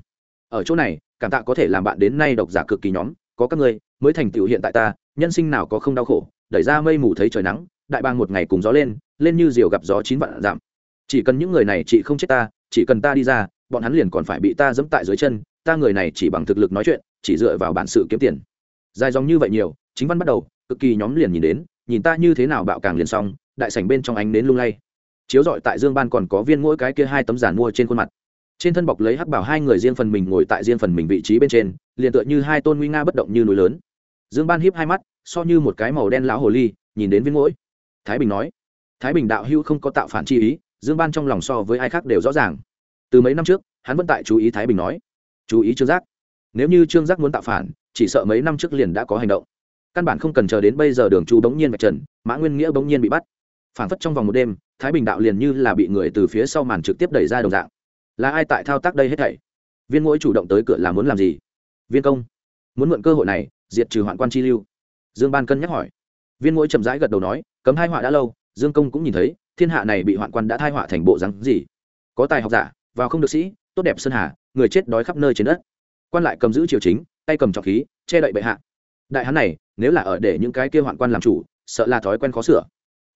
Ở chỗ này cảm tạ có thể làm bạn đến nay độc giả cực kỳ nhóm, có các ngươi, mới thành tựu hiện tại ta, nhân sinh nào có không đau khổ, đẩy ra mây mù thấy trời nắng, đại bang một ngày cùng gió lên lên như diều gặp gió chín vạn giảm. Chỉ cần những người này chị không chết ta, chỉ cần ta đi ra, bọn hắn liền còn phải bị ta dẫm tại dưới chân, ta người này chỉ bằng thực lực nói chuyện, chỉ dựa vào bản sự kiếm tiền. Dài dòng như vậy nhiều, chính văn bắt đầu, cực kỳ nhóm liền nhìn đến, nhìn ta như thế nào bạo càng liền xong, đại sảnh bên trong ánh đến lung lay. Chiếu dọi tại dương ban còn có viên mỗi cái kia hai tấm giản mua trên khuôn mặt trên thân bọc lấy hắc bảo hai người riêng phần mình ngồi tại riêng phần mình vị trí bên trên, liền tựa như hai tôn nguy nga bất động như núi lớn. Dương ban hiếp hai mắt, so như một cái màu đen lão hồ ly, nhìn đến viên mũi thái bình nói, thái bình đạo hữu không có tạo phản chi ý, dương ban trong lòng so với ai khác đều rõ ràng. Từ mấy năm trước, hắn vẫn tại chú ý thái bình nói, chú ý trương giác. Nếu như trương giác muốn tạo phản, chỉ sợ mấy năm trước liền đã có hành động. Căn bản không cần chờ đến bây giờ đường chu bỗng nhiên vạch trần, mã nguyên nghĩa bỗng nhiên bị bắt. Phản phất trong vòng một đêm, thái bình đạo liền như là bị người từ phía sau màn trực tiếp đẩy ra đồng dạng là ai tại thao tác đây hết thảy? Viên mỗi chủ động tới cửa là muốn làm gì? Viên công, muốn mượn cơ hội này, diệt trừ hoạn quan chi lưu. Dương ban cân nhắc hỏi. Viên mỗi chậm rãi gật đầu nói, cấm hai họa đã lâu, dương công cũng nhìn thấy, thiên hạ này bị hoạn quan đã thai họa thành bộ rắn gì? Có tài học giả, vào không được sĩ, tốt đẹp sơn hà, người chết đói khắp nơi trên đất. Quan lại cầm giữ triều chính, tay cầm trọc khí, che đậy bệ hạ. Đại hán này, nếu là ở để những cái kia hoạn quan làm chủ, sợ là thói quen khó sửa.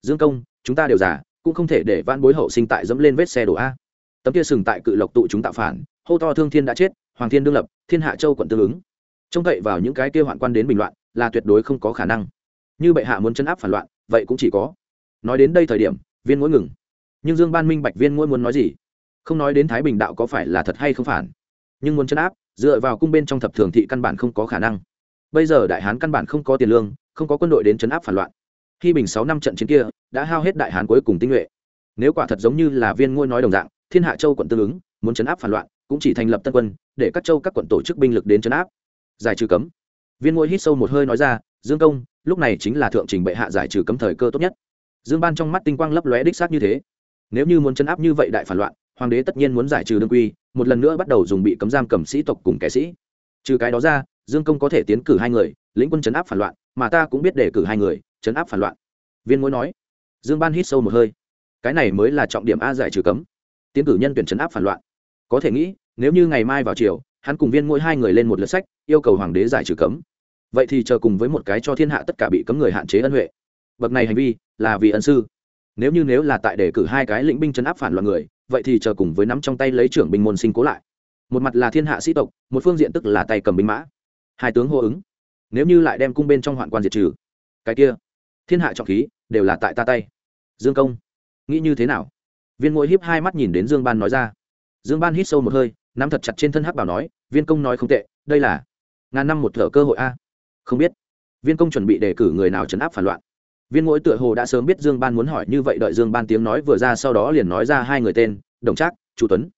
Dương công, chúng ta đều giả cũng không thể để van bối hậu sinh tại dẫm lên vết xe đổ a tấm kia sừng tại cự lộc tụ chúng tạo phản, hô to thương thiên đã chết, hoàng thiên đương lập, thiên hạ châu quận tương ứng. Trông cậy vào những cái kia hoạn quan đến bình loạn, là tuyệt đối không có khả năng. Như bệ hạ muốn chấn áp phản loạn, vậy cũng chỉ có. Nói đến đây thời điểm, viên mỗi ngừng. Nhưng dương ban minh bạch viên mỗi muốn nói gì? Không nói đến thái bình đạo có phải là thật hay không phản. Nhưng muốn chấn áp, dựa vào cung bên trong thập thường thị căn bản không có khả năng. Bây giờ đại hán căn bản không có tiền lương, không có quân đội đến chấn áp phản loạn. Khi bình sáu năm trận chiến kia, đã hao hết đại hán cuối cùng tinh nhuệ. Nếu quả thật giống như là viên ngôi nói đồng dạng thiên hạ châu quận tương ứng, muốn chấn áp phản loạn, cũng chỉ thành lập tân quân, để các châu các quận tổ chức binh lực đến chấn áp. Giải trừ cấm. Viên ngôi hít sâu một hơi nói ra, dương công, lúc này chính là thượng trình bệ hạ giải trừ cấm thời cơ tốt nhất. Dương ban trong mắt tinh quang lấp lóe đích xác như thế. Nếu như muốn chấn áp như vậy đại phản loạn, hoàng đế tất nhiên muốn giải trừ đương quy, một lần nữa bắt đầu dùng bị cấm giam cầm sĩ tộc cùng kẻ sĩ. Trừ cái đó ra, dương công có thể tiến cử hai người, lĩnh quân chấn áp phản loạn, mà ta cũng biết để cử hai người, chấn áp phản loạn. Viên mỗi nói. Dương ban hít sâu một hơi. Cái này mới là trọng điểm a giải trừ cấm tiến cử nhân tuyển chấn áp phản loạn. Có thể nghĩ, nếu như ngày mai vào chiều hắn cùng viên mỗi hai người lên một lượt sách, yêu cầu hoàng đế giải trừ cấm. Vậy thì chờ cùng với một cái cho thiên hạ tất cả bị cấm người hạn chế ân huệ. Bậc này hành vi là vì ân sư. Nếu như nếu là tại để cử hai cái lĩnh binh chấn áp phản loạn người, vậy thì chờ cùng với nắm trong tay lấy trưởng binh môn sinh cố lại. Một mặt là thiên hạ sĩ tộc, một phương diện tức là tay cầm binh mã. Hai tướng hô ứng. Nếu như lại đem cung bên trong hoạn quan diệt trừ, cái kia, thiên hạ trọng khí đều là tại ta tay. Dương công, nghĩ như thế nào? Viên ngôi hiếp hai mắt nhìn đến dương ban nói ra. Dương ban hít sâu một hơi, nắm thật chặt trên thân hắc bảo nói, viên công nói không tệ, đây là ngàn năm một thở cơ hội a. Không biết. Viên công chuẩn bị đề cử người nào chấn áp phản loạn. Viên mỗi tựa hồ đã sớm biết dương ban muốn hỏi như vậy, đợi dương ban tiếng nói vừa ra sau đó liền nói ra hai người tên, đồng trác, chu tuấn.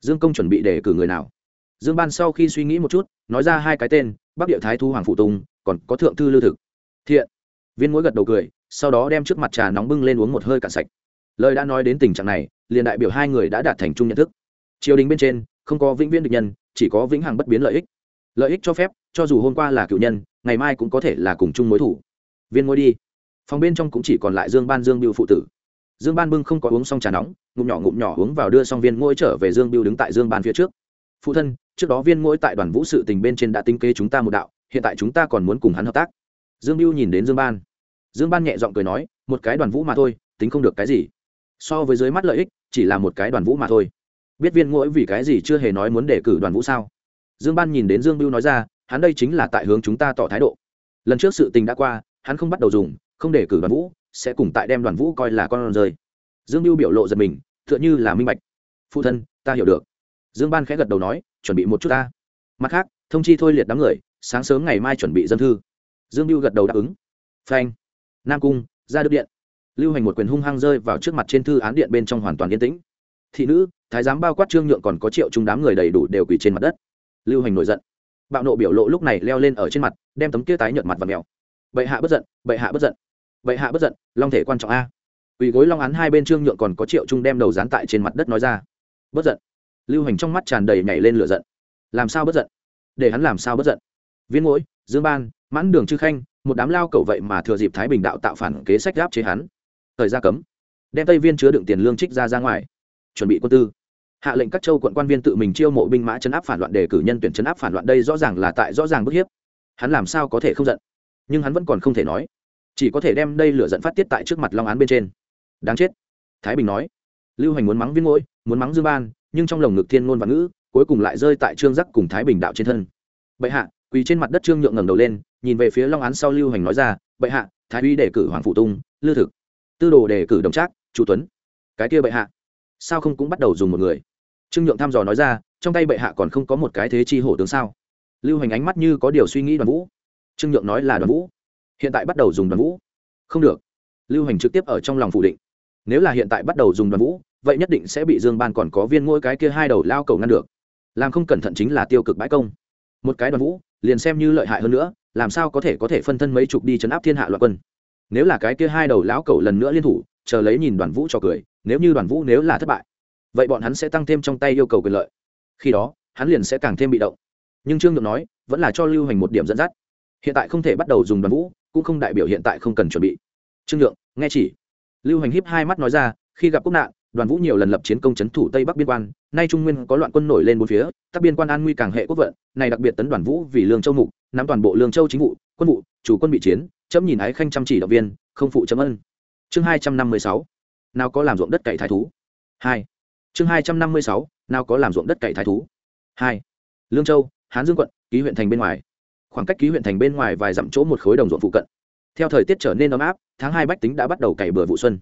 Dương công chuẩn bị đề cử người nào? Dương ban sau khi suy nghĩ một chút, nói ra hai cái tên, bắc địa thái thu hoàng phụ tùng, còn có thượng thư lưu thực. Thiện. Viên Mũi gật đầu cười, sau đó đem trước mặt trà nóng bưng lên uống một hơi cạn sạch. Lời đã nói đến tình trạng này liền đại biểu hai người đã đạt thành chung nhận thức. Triều đình bên trên, không có vĩnh viễn địch nhân, chỉ có vĩnh hằng bất biến lợi ích. Lợi ích cho phép, cho dù hôm qua là cựu nhân, ngày mai cũng có thể là cùng chung mối thủ. Viên ngôi đi. Phòng bên trong cũng chỉ còn lại dương ban dương biêu phụ tử. Dương ban bưng không có uống xong trà nóng, ngụm nhỏ ngụm nhỏ uống vào đưa xong viên ngôi trở về dương biêu đứng tại dương ban phía trước. Phụ thân, trước đó viên ngôi tại đoàn vũ sự tình bên trên đã tính kế chúng ta một đạo, hiện tại chúng ta còn muốn cùng hắn hợp tác. Dương biêu nhìn đến dương ban. Dương ban nhẹ giọng cười nói, một cái đoàn vũ mà thôi, tính không được cái gì so với dưới mắt lợi ích, chỉ là một cái đoàn vũ mà thôi. Biết viên ngỗi vì cái gì chưa hề nói muốn đề cử đoàn vũ sao? Dương ban nhìn đến dương biêu nói ra, hắn đây chính là tại hướng chúng ta tỏ thái độ. Lần trước sự tình đã qua, hắn không bắt đầu dùng, không đề cử đoàn vũ, sẽ cùng tại đem đoàn vũ coi là con rơi. Dương biêu biểu lộ giật mình t h ư ợ n h ư là minh bạch. Phụ thân, ta hiểu được. Dương ban khẽ gật đầu nói, chuẩn bị một chút ta. Mặt khác, thông chi thôi liệt đám người, sáng sớm ngày mai chuẩn bị dân thư. Dương biêu gật đầu đáp ứng. Phanh. Nam cung, ra đức điện lưu hành một quyền hung hăng rơi vào trước mặt trên thư án điện bên trong hoàn toàn yên tĩnh. Thị nữ, thái giám bao quát trương nhượng còn có triệu chúng đám người đầy đủ đều quỳ trên mặt đất. Lưu hành nổi giận. Bạo nộ biểu lộ lúc này leo lên ở trên mặt, đem tấm kia tái nhợt mặt và mèo. Bệ hạ bất giận, bệ hạ bất giận, bệ hạ bất giận, long thể quan trọng a. Quỳ gối long án hai bên trương nhượng còn có triệu trung đem đầu dán tại trên mặt đất nói ra. Bất giận. Lưu hành trong mắt tràn đầy nhảy lên lửa giận. Làm sao bất giận? Để hắn làm sao bất giận? Viên mũi dương ban, mãn đường chư khanh, một đám lao cầu vậy mà thừa dịp thái bình đạo tạo phản kế sách gáp chế hắn thời gian cấm. Đem tây viên chứa đựng tiền lương trích ra ra ngoài. Chuẩn bị quân tư. Hạ lệnh các châu quận quan viên tự mình chiêu mộ binh mã chấn áp phản loạn đề cử nhân tuyển chấn áp phản loạn đây rõ ràng là tại rõ ràng bức hiếp. Hắn làm sao có thể không giận? Nhưng hắn vẫn còn không thể nói. Chỉ có thể đem đây lửa giận phát tiết tại trước mặt long án bên trên. Đáng chết. Thái bình nói. Lưu hành muốn mắng viên ngỗi muốn mắng dương ban, nhưng trong lồng ngực thiên ngôn và ngữ, cuối cùng lại rơi tại trương giác cùng thái bình đạo trên thân. Bệ hạ, quỳ trên mặt đất trương nhượng ngẩng đầu lên, nhìn về phía long án sau lưu hành nói ra, bệ hạ, thái uy đề cử hoàng phụ tung, lư thực tư đồ đề cử đồng trác, chu tuấn. Cái kia bệ hạ, sao không cũng bắt đầu dùng một người? Trương nhượng thăm dò nói ra, trong tay bệ hạ còn không có một cái thế chi hổ tướng sao? Lưu hành ánh mắt như có điều suy nghĩ đoàn vũ. Trương nhượng nói là đoàn vũ. Hiện tại bắt đầu dùng đoàn vũ. Không được. Lưu hành trực tiếp ở trong lòng phủ định. Nếu là hiện tại bắt đầu dùng đoàn vũ, vậy nhất định sẽ bị dương ban còn có viên ngôi cái kia hai đầu lao cầu ngăn được. Làm không cẩn thận chính là tiêu cực bãi công. Một cái đoàn vũ, liền xem như lợi hại hơn nữa, làm sao có thể có thể phân thân mấy chục đi chấn áp thiên hạ loạn quân? Nếu là cái kia hai đầu lão cẩu lần nữa liên thủ, chờ lấy nhìn đoàn vũ cho cười, nếu như đoàn vũ nếu là thất bại, vậy bọn hắn sẽ tăng thêm trong tay yêu cầu quyền lợi. Khi đó, hắn liền sẽ càng thêm bị động. Nhưng trương nhượng nói, vẫn là cho lưu hành một điểm dẫn dắt. Hiện tại không thể bắt đầu dùng đoàn vũ, cũng không đại biểu hiện tại không cần chuẩn bị. Trương nhượng, nghe chỉ. Lưu hành hiếp hai mắt nói ra, khi gặp quốc nạn, đoàn vũ nhiều lần lập chiến công c thủ tây bắc biên quan, nay trung nguyên có loạn quân nổi lên bốn phía các biên quan an nguy càng hệ quốc vận, này đặc biệt tấn đoàn vũ vì lương châu mục, nắm toàn bộ lương châu chính vụ quân vụ, chủ quân bị chiến, chấm nhìn ái khanh chăm chỉ động viên, không phụ chấm ân. Chương hai trăm năm mươi sáu, nào có làm ruộng đất cày thái thú? Hai. Chương hai trăm năm mươi sáu, nào có làm ruộng đất cày thái thú? Hai. Lương châu, hán dương quận, ký huyện thành bên ngoài. Khoảng cách ký huyện thành bên ngoài vài dặm chỗ một khối đồng ruộng phụ cận. Theo thời tiết trở nên ấm áp, tháng hai bách tính đã bắt đầu cày bừa vụ xuân.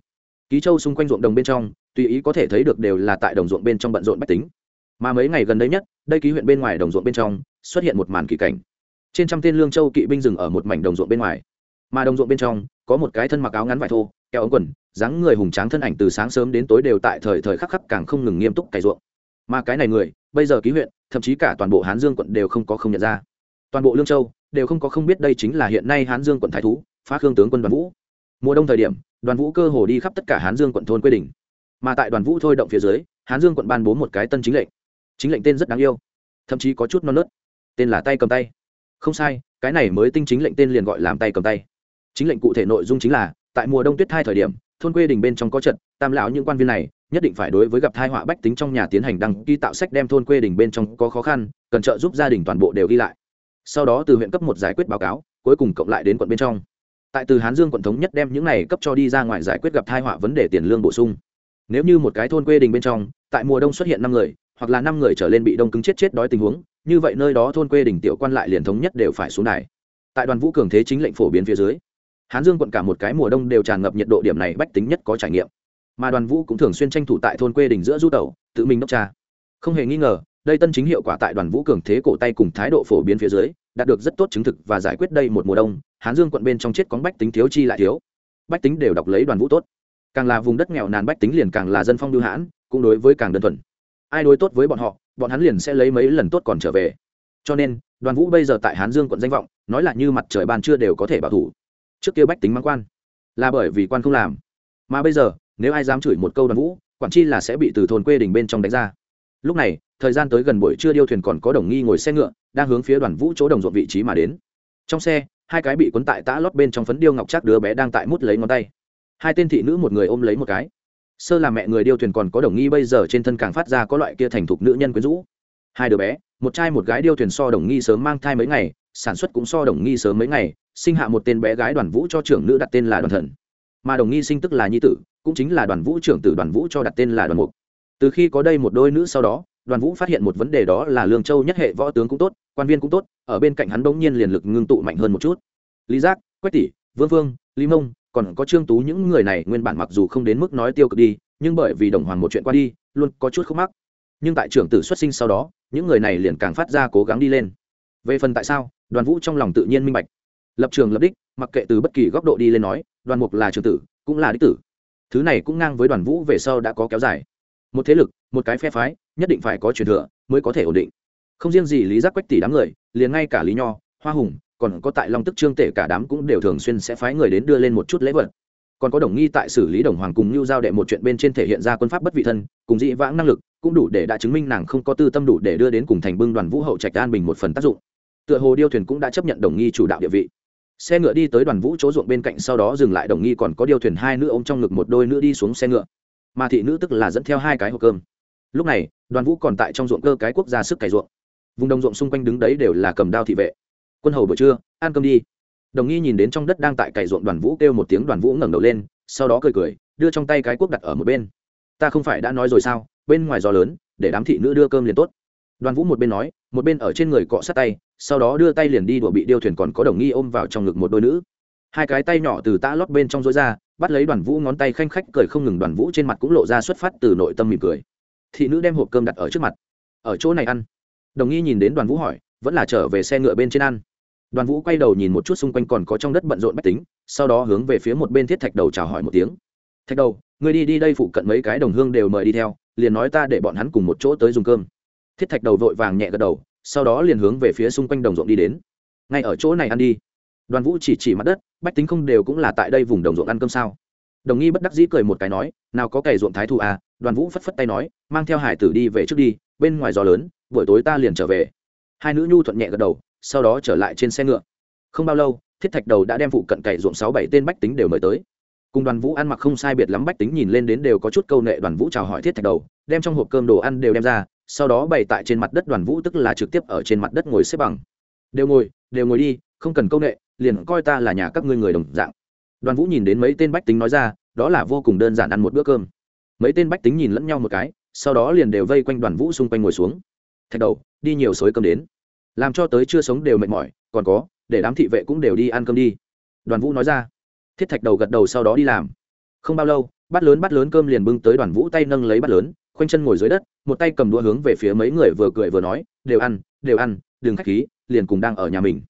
Ký châu xung quanh ruộng đồng bên trong, tùy ý có thể thấy được đều là tại đồng ruộng bên trong bận rộn bách tính. Mà mấy ngày gần đây nhất, đây ký huyện bên ngoài đồng ruộng bên trong, xuất hiện một màn kỳ cảnh trên trăm tên lương châu kỵ binh dừng ở một mảnh đồng ruộng bên ngoài. Mà đồng ruộng bên trong, có một cái thân mặc áo ngắn vải thô kéo ống quần, dáng người hùng tráng thân ảnh từ sáng sớm đến tối đều tại thời thời khắc khắc càng không ngừng nghiêm túc cày ruộng. Mà cái này người, bây giờ ký huyện, thậm chí cả toàn bộ hán dương quận đều không có không nhận ra. Toàn bộ lương châu đều không có không biết đây chính là hiện nay hán dương quận thái thú, phá khương tướng quân đoàn vũ. Mùa đông thời điểm, đoàn vũ cơ hồ đi khắp tất cả hán dương quận thôn quê đình mà tại đoàn vũ thôi động phía dưới, hán dương quận ban bố một cái tân chính lệnh. Chính lệnh tên rất đáng yêu, thậm chí có chút non nớt. Tên là tay cầm tay không sai, cái này mới tinh chính lệnh tên liền gọi làm tay cầm tay. Chính lệnh cụ thể nội dung chính là, tại mùa đông tuyết thai thời điểm, thôn quê đình bên trong có trận, tam lão những quan viên này, nhất định phải đối với gặp thai họa bách tính trong nhà tiến hành đăng ký tạo sách đem thôn quê đình bên trong có khó khăn, cần trợ giúp gia đình toàn bộ đều ghi lại. Sau đó từ huyện cấp một giải quyết báo cáo, cuối cùng cộng lại đến quận bên trong. Tại từ hán dương quận thống nhất đem những này cấp cho đi ra ngoài giải quyết gặp thai họa vấn đề tiền lương bổ sung. Nếu như một cái thôn quê đình bên trong, tại mùa đông xuất hiện năm người, hoặc là năm người trở lên bị đông cứng chết chết đói tình huống như vậy nơi đó thôn quê đình tiểu quan lại liền thống nhất đều phải xuống đài. Tại đoàn vũ cường thế chính lệnh phổ biến phía dưới, hán dương quận cả một cái mùa đông đều tràn ngập nhiệt độ điểm này bách tính nhất có trải nghiệm. Mà đoàn vũ cũng thường xuyên tranh thủ tại thôn quê đình giữa du tẩu, tự mình đốc tra. Không hề nghi ngờ, đây tân chính hiệu quả tại đoàn vũ cường thế cổ tay cùng thái độ phổ biến phía dưới, đạt được rất tốt chứng thực và giải quyết đây một mùa đông, hán dương quận bên trong chết có bách tính thiếu chi lại thiếu. Bách tính đều đọc lấy đoàn vũ tốt. Càng là vùng đất nghèo nàn bách tính liền càng là dân phong lưu hãn, cũng đối với càng đơn thuần ai đối tốt với bọn họ, bọn hắn liền sẽ lấy mấy lần tốt còn trở về. Cho nên, đoàn vũ bây giờ tại hán dương quận danh vọng, nói là như mặt trời ban trưa đều có thể bảo thủ. Trước kia bách tính mang quan, là bởi vì quan không làm. Mà bây giờ, nếu ai dám chửi một câu đoàn vũ, quản chi là sẽ bị từ thôn quê đình bên trong đánh ra. Lúc này, thời gian tới gần buổi trưa điêu thuyền còn có đồng nghi ngồi xe ngựa, đang hướng phía đoàn vũ chỗ đồng ruộng vị trí mà đến. Trong xe, hai cái bị cuốn tại tã lót bên trong phấn điêu ngọc chắc đứa bé đang tại mút lấy ngón tay. Hai tên thị nữ một người ôm lấy một cái sơ là mẹ người điêu thuyền còn có đồng nghi bây giờ trên thân càng phát ra có loại kia thành thục nữ nhân quyến rũ. Hai đứa bé, một trai một gái điêu thuyền so đồng nghi sớm mang thai mấy ngày, sản xuất cũng so đồng nghi sớm mấy ngày, sinh hạ một tên bé gái đoàn vũ cho trưởng nữ đặt tên là đoàn thần. Mà đồng nghi sinh tức là nhi tử, cũng chính là đoàn vũ trưởng tử đoàn vũ cho đặt tên là đoàn mục. Từ khi có đây một đôi nữ sau đó, đoàn vũ phát hiện một vấn đề đó là lương châu nhất hệ võ tướng cũng tốt, quan viên cũng tốt, ở bên cạnh hắn bỗng nhiên liền lực ngưng tụ mạnh hơn một chút. Lý giác, quách tỷ, vương vương, lý mông còn có trương tú những người này nguyên bản mặc dù không đến mức nói tiêu cực đi, nhưng bởi vì đồng hoàng một chuyện qua đi, luôn có chút khúc mắc. Nhưng tại trưởng tử xuất sinh sau đó, những người này liền càng phát ra cố gắng đi lên. Về phần tại sao, đoàn vũ trong lòng tự nhiên minh bạch. Lập trường lập đích, mặc kệ từ bất kỳ góc độ đi lên nói, đoàn mục là trường tử, cũng là đích tử. Thứ này cũng ngang với đoàn vũ về sau đã có kéo dài. Một thế lực, một cái phe phái, nhất định phải có truyền thừa mới có thể ổn định. Không riêng gì lý giác quách tỷ đám người, liền ngay cả lý nho, hoa hùng còn có tại long tức trương tể cả đám cũng đều thường xuyên sẽ phái người đến đưa lên một chút lễ vật. Còn có đồng nghi tại xử lý đồng hoàng cùng lưu giao đệ một chuyện bên trên thể hiện ra quân pháp bất vị thân, cùng dị vãng năng lực, cũng đủ để đã chứng minh nàng không có tư tâm đủ để đưa đến cùng thành bưng đoàn vũ hậu trạch an bình một phần tác dụng. Tựa hồ điêu thuyền cũng đã chấp nhận đồng nghi chủ đạo địa vị. Xe ngựa đi tới đoàn vũ chỗ ruộng bên cạnh sau đó dừng lại, đồng nghi còn có điêu thuyền hai nữ ôm trong ngực một đôi nữ đi xuống xe ngựa. Mà thị nữ tức là dẫn theo hai cái hộp cơm. Lúc này, đoàn vũ còn tại trong ruộng cơ cái quốc gia sức cày ruộng. Vùng đồng ruộng xung quanh đứng đấy đều là cầm đao thị vệ quân hầu buổi trưa, ăn cơm đi. Đồng nghi nhìn đến trong đất đang tại cày ruộng đoàn vũ kêu một tiếng đoàn vũ ngẩng đầu lên, sau đó cười cười, đưa trong tay cái cuốc đặt ở một bên. Ta không phải đã nói rồi sao, bên ngoài gió lớn, để đám thị nữ đưa cơm liền tốt. Đoàn vũ một bên nói, một bên ở trên người cọ sát tay, sau đó đưa tay liền đi đùa bị điêu thuyền còn có đồng nghi ôm vào trong ngực một đôi nữ. Hai cái tay nhỏ từ tã lót bên trong rối ra, bắt lấy đoàn vũ ngón tay khanh khách cười không ngừng, đoàn vũ trên mặt cũng lộ ra xuất phát từ nội tâm mỉm cười. Thị nữ đem hộp cơm đặt ở trước mặt. Ở chỗ này ăn. Đồng nghi nhìn đến đoàn vũ hỏi, vẫn là trở về xe ngựa bên trên ăn đoàn vũ quay đầu nhìn một chút xung quanh còn có trong đất bận rộn bách tính, sau đó hướng về phía một bên thiết thạch đầu chào hỏi một tiếng. Thạch đầu người đi đi đây phụ cận mấy cái đồng hương đều mời đi theo, liền nói ta để bọn hắn cùng một chỗ tới dùng cơm. Thiết thạch đầu vội vàng nhẹ gật đầu, sau đó liền hướng về phía xung quanh đồng ruộng đi đến. Ngay ở chỗ này ăn đi. Đoàn vũ chỉ chỉ mặt đất, bách tính không đều cũng là tại đây vùng đồng ruộng ăn cơm sao? Đồng nghi bất đắc dĩ cười một cái nói, nào có cày ruộng thái thu à? Đoàn vũ phất phất tay nói, mang theo hải tử đi về trước đi, bên ngoài gió lớn, buổi tối ta liền trở về. Hai nữ nhu thuận nhẹ gật đầu sau đó trở lại trên xe ngựa. Không bao lâu, thiết thạch đầu đã đem phụ cận cày ruộng sáu bảy tên bách tính đều mời tới. Cùng đoàn vũ ăn mặc không sai biệt lắm bách tính nhìn lên đến đều có chút câu nệ, đoàn vũ chào hỏi thiết thạch đầu, đem trong hộp cơm đồ ăn đều đem ra, sau đó bày tại trên mặt đất, đoàn vũ tức là trực tiếp ở trên mặt đất ngồi xếp bằng. Đều ngồi đều ngồi đi, không cần câu nệ, liền coi ta là nhà các ngươi người đồng dạng. Đoàn vũ nhìn đến mấy tên bách tính nói ra, đó là vô cùng đơn giản ăn một bữa cơm. Mấy tên bách tính nhìn lẫn nhau một cái, sau đó liền đều vây quanh đoàn vũ xung quanh ngồi xuống. Thạch đầu, đi nhiều xối cơm đến làm cho tới chưa sống đều mệt mỏi, còn có, để đám thị vệ cũng đều đi ăn cơm đi. Đoàn vũ nói ra. Thiết thạch đầu gật đầu sau đó đi làm. Không bao lâu, bát lớn bát lớn cơm liền bưng tới đoàn vũ tay nâng lấy bát lớn, khoanh chân ngồi dưới đất, một tay cầm đũa hướng về phía mấy người vừa cười vừa nói, đều ăn đều ăn, đừng khách khí, liền cùng đang ở nhà mình.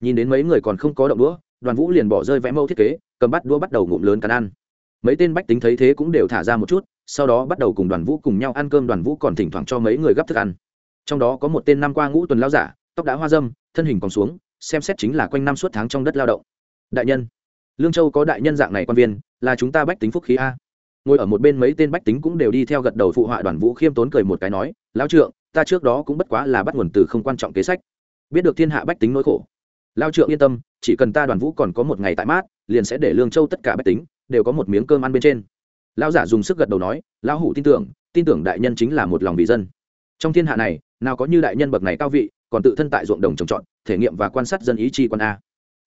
Nhìn đến mấy người còn không có động đũa, đoàn vũ liền bỏ rơi vẽ mẫu thiết kế, cầm bắt đũa bắt đầu ngụm lớn cắn ăn. Mấy tên bách tính thấy thế cũng đều thả ra một chút, sau đó bắt đầu cùng đoàn vũ cùng nhau ăn cơm, đoàn vũ còn thỉnh thoảng cho mấy người gấp thức ăn. Trong đó có một tên năm qua ngũ tuần lao giả tóc đã hoa dâm, thân hình còn xuống, xem xét chính là quanh năm suốt tháng trong đất lao động. Đại nhân, lương châu có đại nhân dạng này quan viên, là chúng ta bách tính phúc khí a. Ngồi ở một bên mấy tên bách tính cũng đều đi theo gật đầu phụ họa đoàn vũ khiêm tốn cười một cái nói lao trượng, ta trước đó cũng bất quá là bắt nguồn từ không quan trọng kế sách. Biết được thiên hạ bách tính nỗi khổ. Lao trượng yên tâm, chỉ cần ta đoàn vũ còn có một ngày tại mát, liền sẽ để lương châu tất cả bách tính đều có một miếng cơm ăn bên trên. Lão giả dùng sức gật đầu nói, lão hủ tin tưởng tin tưởng đại nhân chính là một lòng vì dân. Trong thiên hạ này, nào có như đại nhân bậc này cao vị còn tự thân tại ruộng đồng trồng trọt, thể nghiệm và quan sát dân ý chi quan a.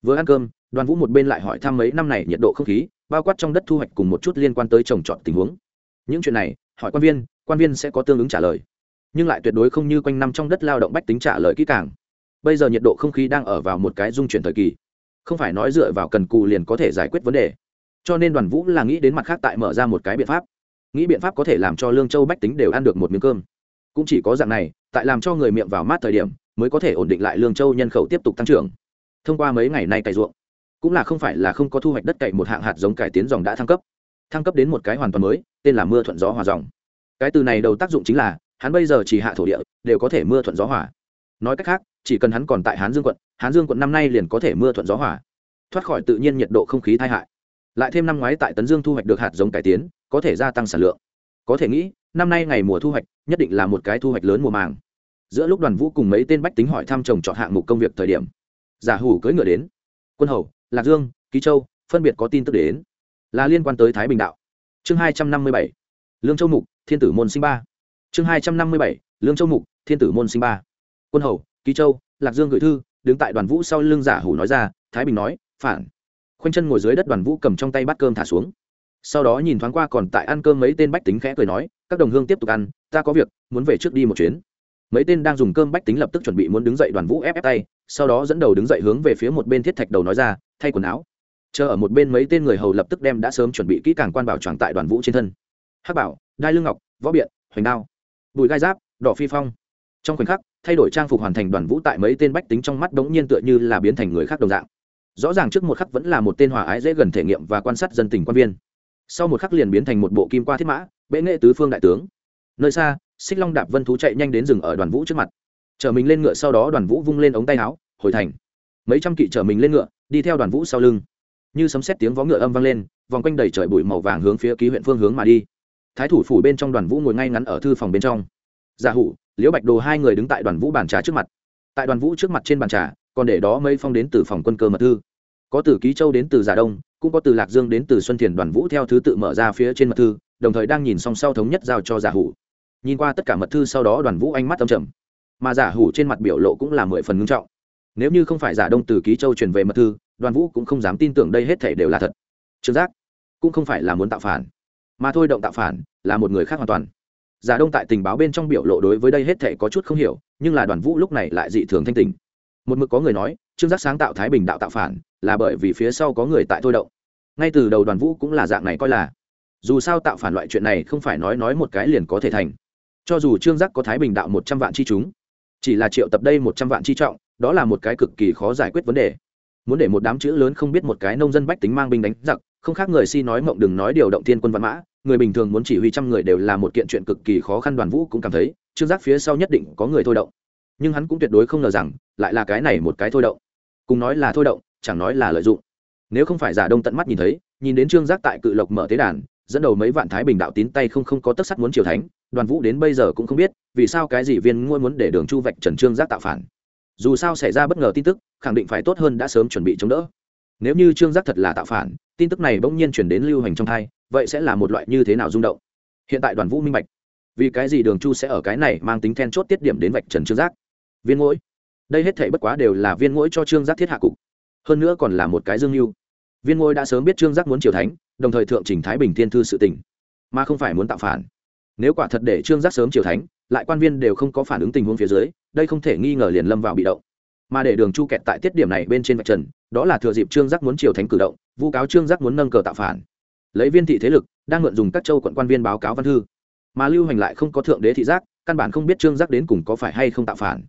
Vừa ăn cơm, đoàn vũ một bên lại hỏi thăm mấy năm này nhiệt độ không khí, bao quát trong đất thu hoạch cùng một chút liên quan tới trồng trọt tình huống. Những chuyện này, hỏi quan viên quan viên sẽ có tương ứng trả lời. Nhưng lại tuyệt đối không như quanh năm trong đất lao động bách tính trả lời kỹ càng. Bây giờ nhiệt độ không khí đang ở vào một cái dung chuyển thời kỳ. Không phải nói dựa vào cần cù liền có thể giải quyết vấn đề. Cho nên đoàn vũ là nghĩ đến mặt khác tại mở ra một cái biện pháp. Nghĩ biện pháp có thể làm cho lương châu bách tính đều ăn được một miếng cơm. Cũng chỉ có dạng này, tại làm cho người miệng vào mát thời điểm mới có thể ổn định lại lương châu nhân khẩu tiếp tục tăng trưởng. Thông qua mấy ngày nay cày ruộng, cũng là không phải là không có thu hoạch đất cày một hạng hạt giống cải tiến dòng đã thăng cấp. Thăng cấp đến một cái hoàn toàn mới, tên là mưa thuận gió hòa dòng. Cái từ này đầu tác dụng chính là, hắn bây giờ chỉ hạ thổ địa, đều có thể mưa thuận gió hỏa nói cách khác, chỉ cần hắn còn tại hán dương quận, hán dương quận năm nay liền có thể mưa thuận gió hỏa thoát khỏi tự nhiên nhiệt độ không khí tai hại. Lại thêm năm ngoái tại tấn dương thu hoạch được hạt giống cải tiến, có thể gia tăng sản lượng. Có thể nghĩ, năm nay ngày mùa thu hoạch, nhất định là một cái thu hoạch lớn mùa màng giữa lúc đoàn vũ cùng mấy tên bách tính hỏi thăm chồng chọn hạng mục công việc thời điểm, giả hủ cưỡi ngựa đến. Quân hầu, lạc dương, ký châu, phân biệt có tin tức đến. Là liên quan tới thái bình đạo. Chương hai trăm năm mươi bảy, lương châu mục, thiên tử môn sinh ba. Chương hai trăm năm mươi bảy, lương châu mục, thiên tử môn sinh ba. Quân hầu, ký châu, lạc dương gửi thư, đứng tại đoàn vũ sau lưng giả hủ nói ra, thái bình nói, phản. Khoanh chân ngồi dưới đất đoàn vũ cầm trong tay bát cơm thả xuống. Sau đó nhìn thoáng qua còn tại ăn cơm mấy tên bách tính khẽ cười nói, các đồng hương tiếp tục ăn, ta có việc, muốn về trước đi một chuyến mấy tên đang dùng cơm bách tính lập tức chuẩn bị muốn đứng dậy đoàn vũ ép ép tay, sau đó dẫn đầu đứng dậy hướng về phía một bên thiết thạch đầu nói ra, thay quần áo. Chờ ở một bên mấy tên người hầu lập tức đem đã sớm chuẩn bị kỹ càng quan bảo tròn tại đoàn vũ trên thân. Hắc bảo, đai lương ngọc, võ biện, hoành đao, bùi gai giáp, đỏ phi phong. Trong khoảnh khắc, thay đổi trang phục hoàn thành đoàn vũ tại mấy tên bách tính trong mắt đống nhiên tựa như là biến thành người khác đồng dạng. Rõ ràng trước một khắc vẫn là một tên hòa ái dễ gần thể nghiệm và quan sát dân tình quan viên. Sau một khắc liền biến thành một bộ kim qua thiết mã, bệ nghệ tứ phương đại tướng. Nơi xa xích long đạp vân thú chạy nhanh đến rừng ở đoàn vũ trước mặt. Chở mình lên ngựa sau đó đoàn vũ vung lên ống tay áo, hồi thành. Mấy trăm kỵ chở mình lên ngựa, đi theo đoàn vũ sau lưng. Như sấm xét tiếng vó ngựa âm vang lên, vòng quanh đầy trời bụi màu vàng hướng phía ký huyện phương hướng mà đi. Thái thủ phủ bên trong đoàn vũ ngồi ngay ngắn ở thư phòng bên trong. Giả hủ, liễu bạch đồ hai người đứng tại đoàn vũ bàn trà trước mặt. Tại đoàn vũ trước mặt trên bàn trà, còn để đó mây phong đến từ phòng quân cơ mật thư. Có từ ký châu đến từ giả đông, cũng có từ lạc dương đến từ xuân thiền đoàn vũ theo thứ tự mở ra phía trên mật thư, đồng thời đang nhìn song sau thống nhất giao cho giả hủ nhìn qua tất cả mật thư sau đó đoàn vũ ánh mắt âm trầm. Mà giả hủ trên mặt biểu lộ cũng là mười phần ngưng trọng. Nếu như không phải giả đông từ ký châu truyền về mật thư, đoàn vũ cũng không dám tin tưởng đây hết thể đều là thật. Trương giác, cũng không phải là muốn tạo phản, mà thôi động tạo phản là một người khác hoàn toàn. Giả đông tại tình báo bên trong biểu lộ đối với đây hết thể có chút không hiểu, nhưng là đoàn vũ lúc này lại dị thường thanh tình một mực có người nói, trương giác sáng tạo thái bình đạo tạo phản, là bởi vì phía sau có người tại thôi động. Ngay từ đầu đoàn vũ cũng là dạng này coi là. Dù sao tạo phản loại chuyện này không phải nói nói một cái liền có thể thành cho dù trương giác có thái bình đạo một trăm vạn chi chúng, chỉ là triệu tập đây một trăm vạn chi trọng, đó là một cái cực kỳ khó giải quyết vấn đề. Muốn để một đám chữ lớn không biết một cái nông dân bách tính mang binh đánh giặc, không khác người si nói mộng đừng nói điều động thiên quân văn mã, người bình thường muốn chỉ huy trăm người đều là một kiện chuyện cực kỳ khó khăn đoàn vũ cũng cảm thấy, trương giác phía sau nhất định có người thôi động. Nhưng hắn cũng tuyệt đối không ngờ rằng, lại là cái này một cái thôi động. Cùng nói là thôi động, chẳng nói là lợi dụng. Nếu không phải giả đông tận mắt nhìn thấy, nhìn đến trương giác tại cự lộc mở tế đàn dẫn đầu mấy vạn thái bình đạo tín tay không không có tất sắt muốn triều thánh, đoàn vũ đến bây giờ cũng không biết, vì sao cái gì viên ngôi muốn để đường chu vạch trần trương giác tạo phản. Dù sao xảy ra bất ngờ tin tức, khẳng định phải tốt hơn đã sớm chuẩn bị chống đỡ. Nếu như trương giác thật là tạo phản, tin tức này bỗng nhiên chuyển đến lưu hành trong thai, vậy sẽ là một loại như thế nào rung động? Hiện tại đoàn vũ minh bạch. Vì cái gì đường chu sẽ ở cái này mang tính then chốt tiết điểm đến vạch trần trương giác? Viên mũi đây hết thể bất quá đều là viên mũi cho trương giác thiết hạ cục. Hơn nữa còn là một cái dương mưu. Viên ngôi đã sớm biết trương giác muốn triều thánh đồng thời thượng trình thái bình thiên thư sự tỉnh mà không phải muốn tạo phản. Nếu quả thật để trương giác sớm triều thánh, lại quan viên đều không có phản ứng tình huống phía dưới, đây không thể nghi ngờ liền lâm vào bị động. Mà để đường chu kẹt tại tiết điểm này bên trên vạch trần, đó là thừa dịp trương giác muốn triều thánh cử động, vu cáo trương giác muốn nâng cờ tạo phản. Lấy viên thị thế lực, đang mượn dùng các châu quận quan viên báo cáo văn thư. Mà lưu hành lại không có thượng đế thị giác, căn bản không biết trương giác đến cùng có phải hay không tạo phản.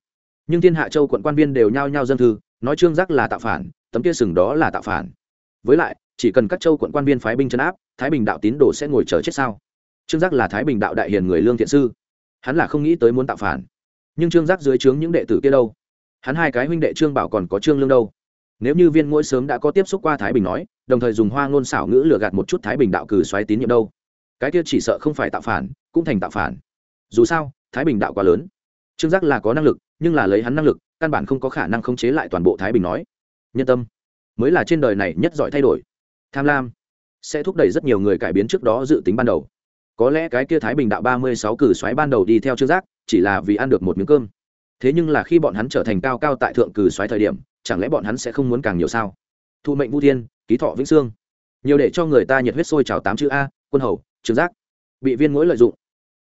Nhưng thiên hạ châu quận quan viên đều nhao nhao dân thư, nói trương giác là tạo phản, tấm kia sừng đó là tạo phản. Với lại chỉ cần các châu quận quan viên phái binh chấn áp, thái bình đạo tín đồ sẽ ngồi chờ chết sao? Trương giác là thái bình đạo đại hiền người lương thiện sư. Hắn là không nghĩ tới muốn tạo phản. Nhưng trương giác dưới trướng những đệ tử kia đâu? Hắn hai cái huynh đệ trương bảo còn có trương lương đâu? Nếu như viên mỗi sớm đã có tiếp xúc qua thái bình nói, đồng thời dùng hoa ngôn xảo ngữ lừa gạt một chút thái bình đạo cử xoáy tín nhiệm đâu? Cái kia chỉ sợ không phải tạo phản, cũng thành tạo phản. Dù sao, thái bình đạo quá lớn. Trương giác là có năng lực, nhưng là lấy hắn năng lực, căn bản không có khả năng khống chế lại toàn bộ thái bình nói. Nhân tâm. Mới là trên đời này nhất giỏi thay đổi tham lam sẽ thúc đẩy rất nhiều người cải biến trước đó dự tính ban đầu. Có lẽ cái kia thái bình đạo ba mươi sáu cử xoáy ban đầu đi theo trương giác, chỉ là vì ăn được một miếng cơm. Thế nhưng là khi bọn hắn trở thành cao cao tại thượng cử xoáy thời điểm, chẳng lẽ bọn hắn sẽ không muốn càng nhiều sao? Thụ mệnh vũ thiên, ký thọ vĩnh sương. Nhiều để cho người ta nhiệt huyết sôi trào tám chữ a, quân hầu, trương giác. Bị viên mỗi lợi dụng.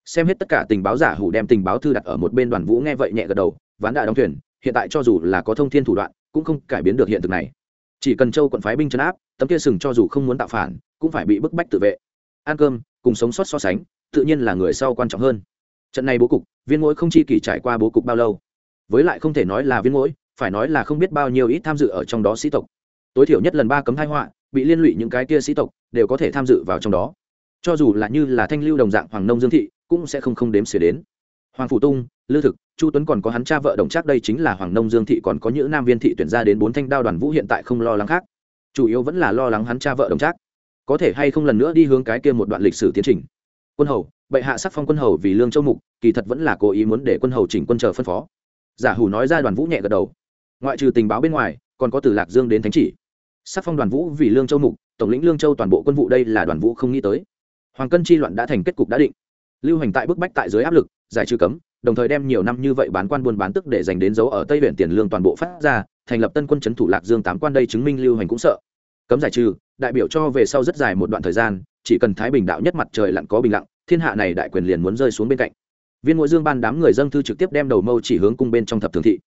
Xem hết tất cả tình báo giả hủ đem tình báo thư đặt ở một bên đoàn vũ nghe vậy nhẹ gật đầu, ván đại đóng thuyền, hiện tại cho dù là có thông thiên thủ đoạn, cũng không cải biến được hiện thực này chỉ cần châu quận phái binh chấn áp, tấm kia sừng cho dù không muốn tạo phản, cũng phải bị bức bách tự vệ. Ăn cơm, cùng sống sót so sánh, tự nhiên là người sau quan trọng hơn. Trận này bố cục, viên mỗi không chi kỷ trải qua bố cục bao lâu? Với lại không thể nói là viên mỗi phải nói là không biết bao nhiêu ít tham dự ở trong đó sĩ tộc. Tối thiểu nhất lần ba cấm thai họa, bị liên lụy những cái kia sĩ tộc, đều có thể tham dự vào trong đó. Cho dù là như là thanh lưu đồng dạng hoàng nông dương thị, cũng sẽ không không đếm xỉa đến hoàng phủ tung, lư thực, chu tuấn còn có hắn cha vợ đồng trác đây chính là hoàng nông dương thị, còn có những nam viên thị tuyển ra đến bốn thanh đao đoàn vũ hiện tại không lo lắng khác. Chủ yếu vẫn là lo lắng hắn cha vợ đồng trác có thể hay không lần nữa đi hướng cái kia một đoạn lịch sử tiến trình. Quân hầu, bệ hạ sắc phong quân hầu vì lương châu mục, kỳ thật vẫn là cố ý muốn để quân hầu chỉnh quân chờ phân phó. Giả hủ nói ra đoàn vũ nhẹ gật đầu. Ngoại trừ tình báo bên ngoài, còn có từ lạc dương đến thánh chỉ. Sắc phong đoàn vũ vì lương châu mục, tổng lĩnh lương châu toàn bộ quân vụ đây là đoàn vũ không nghĩ tới. Hoàng cân chi loạn đã thành kết cục đã định. Lưu hành tại bức bách tại dưới áp lực giải trừ cấm, đồng thời đem nhiều năm như vậy bán quan buôn bán tức để dành đến dấu ở tây huyện tiền lương toàn bộ phát ra, thành lập tân quân chấn thủ lạc dương tám quan đây chứng minh lưu hành cũng sợ. Cấm giải trừ, đại biểu cho về sau rất dài một đoạn thời gian, chỉ cần thái bình đạo nhất mặt trời lặn có bình lặng, thiên hạ này đại quyền liền muốn rơi xuống bên cạnh. Viên ngội dương ban đám người dân thư trực tiếp đem đầu mâu chỉ hướng cung bên trong thập thường thị.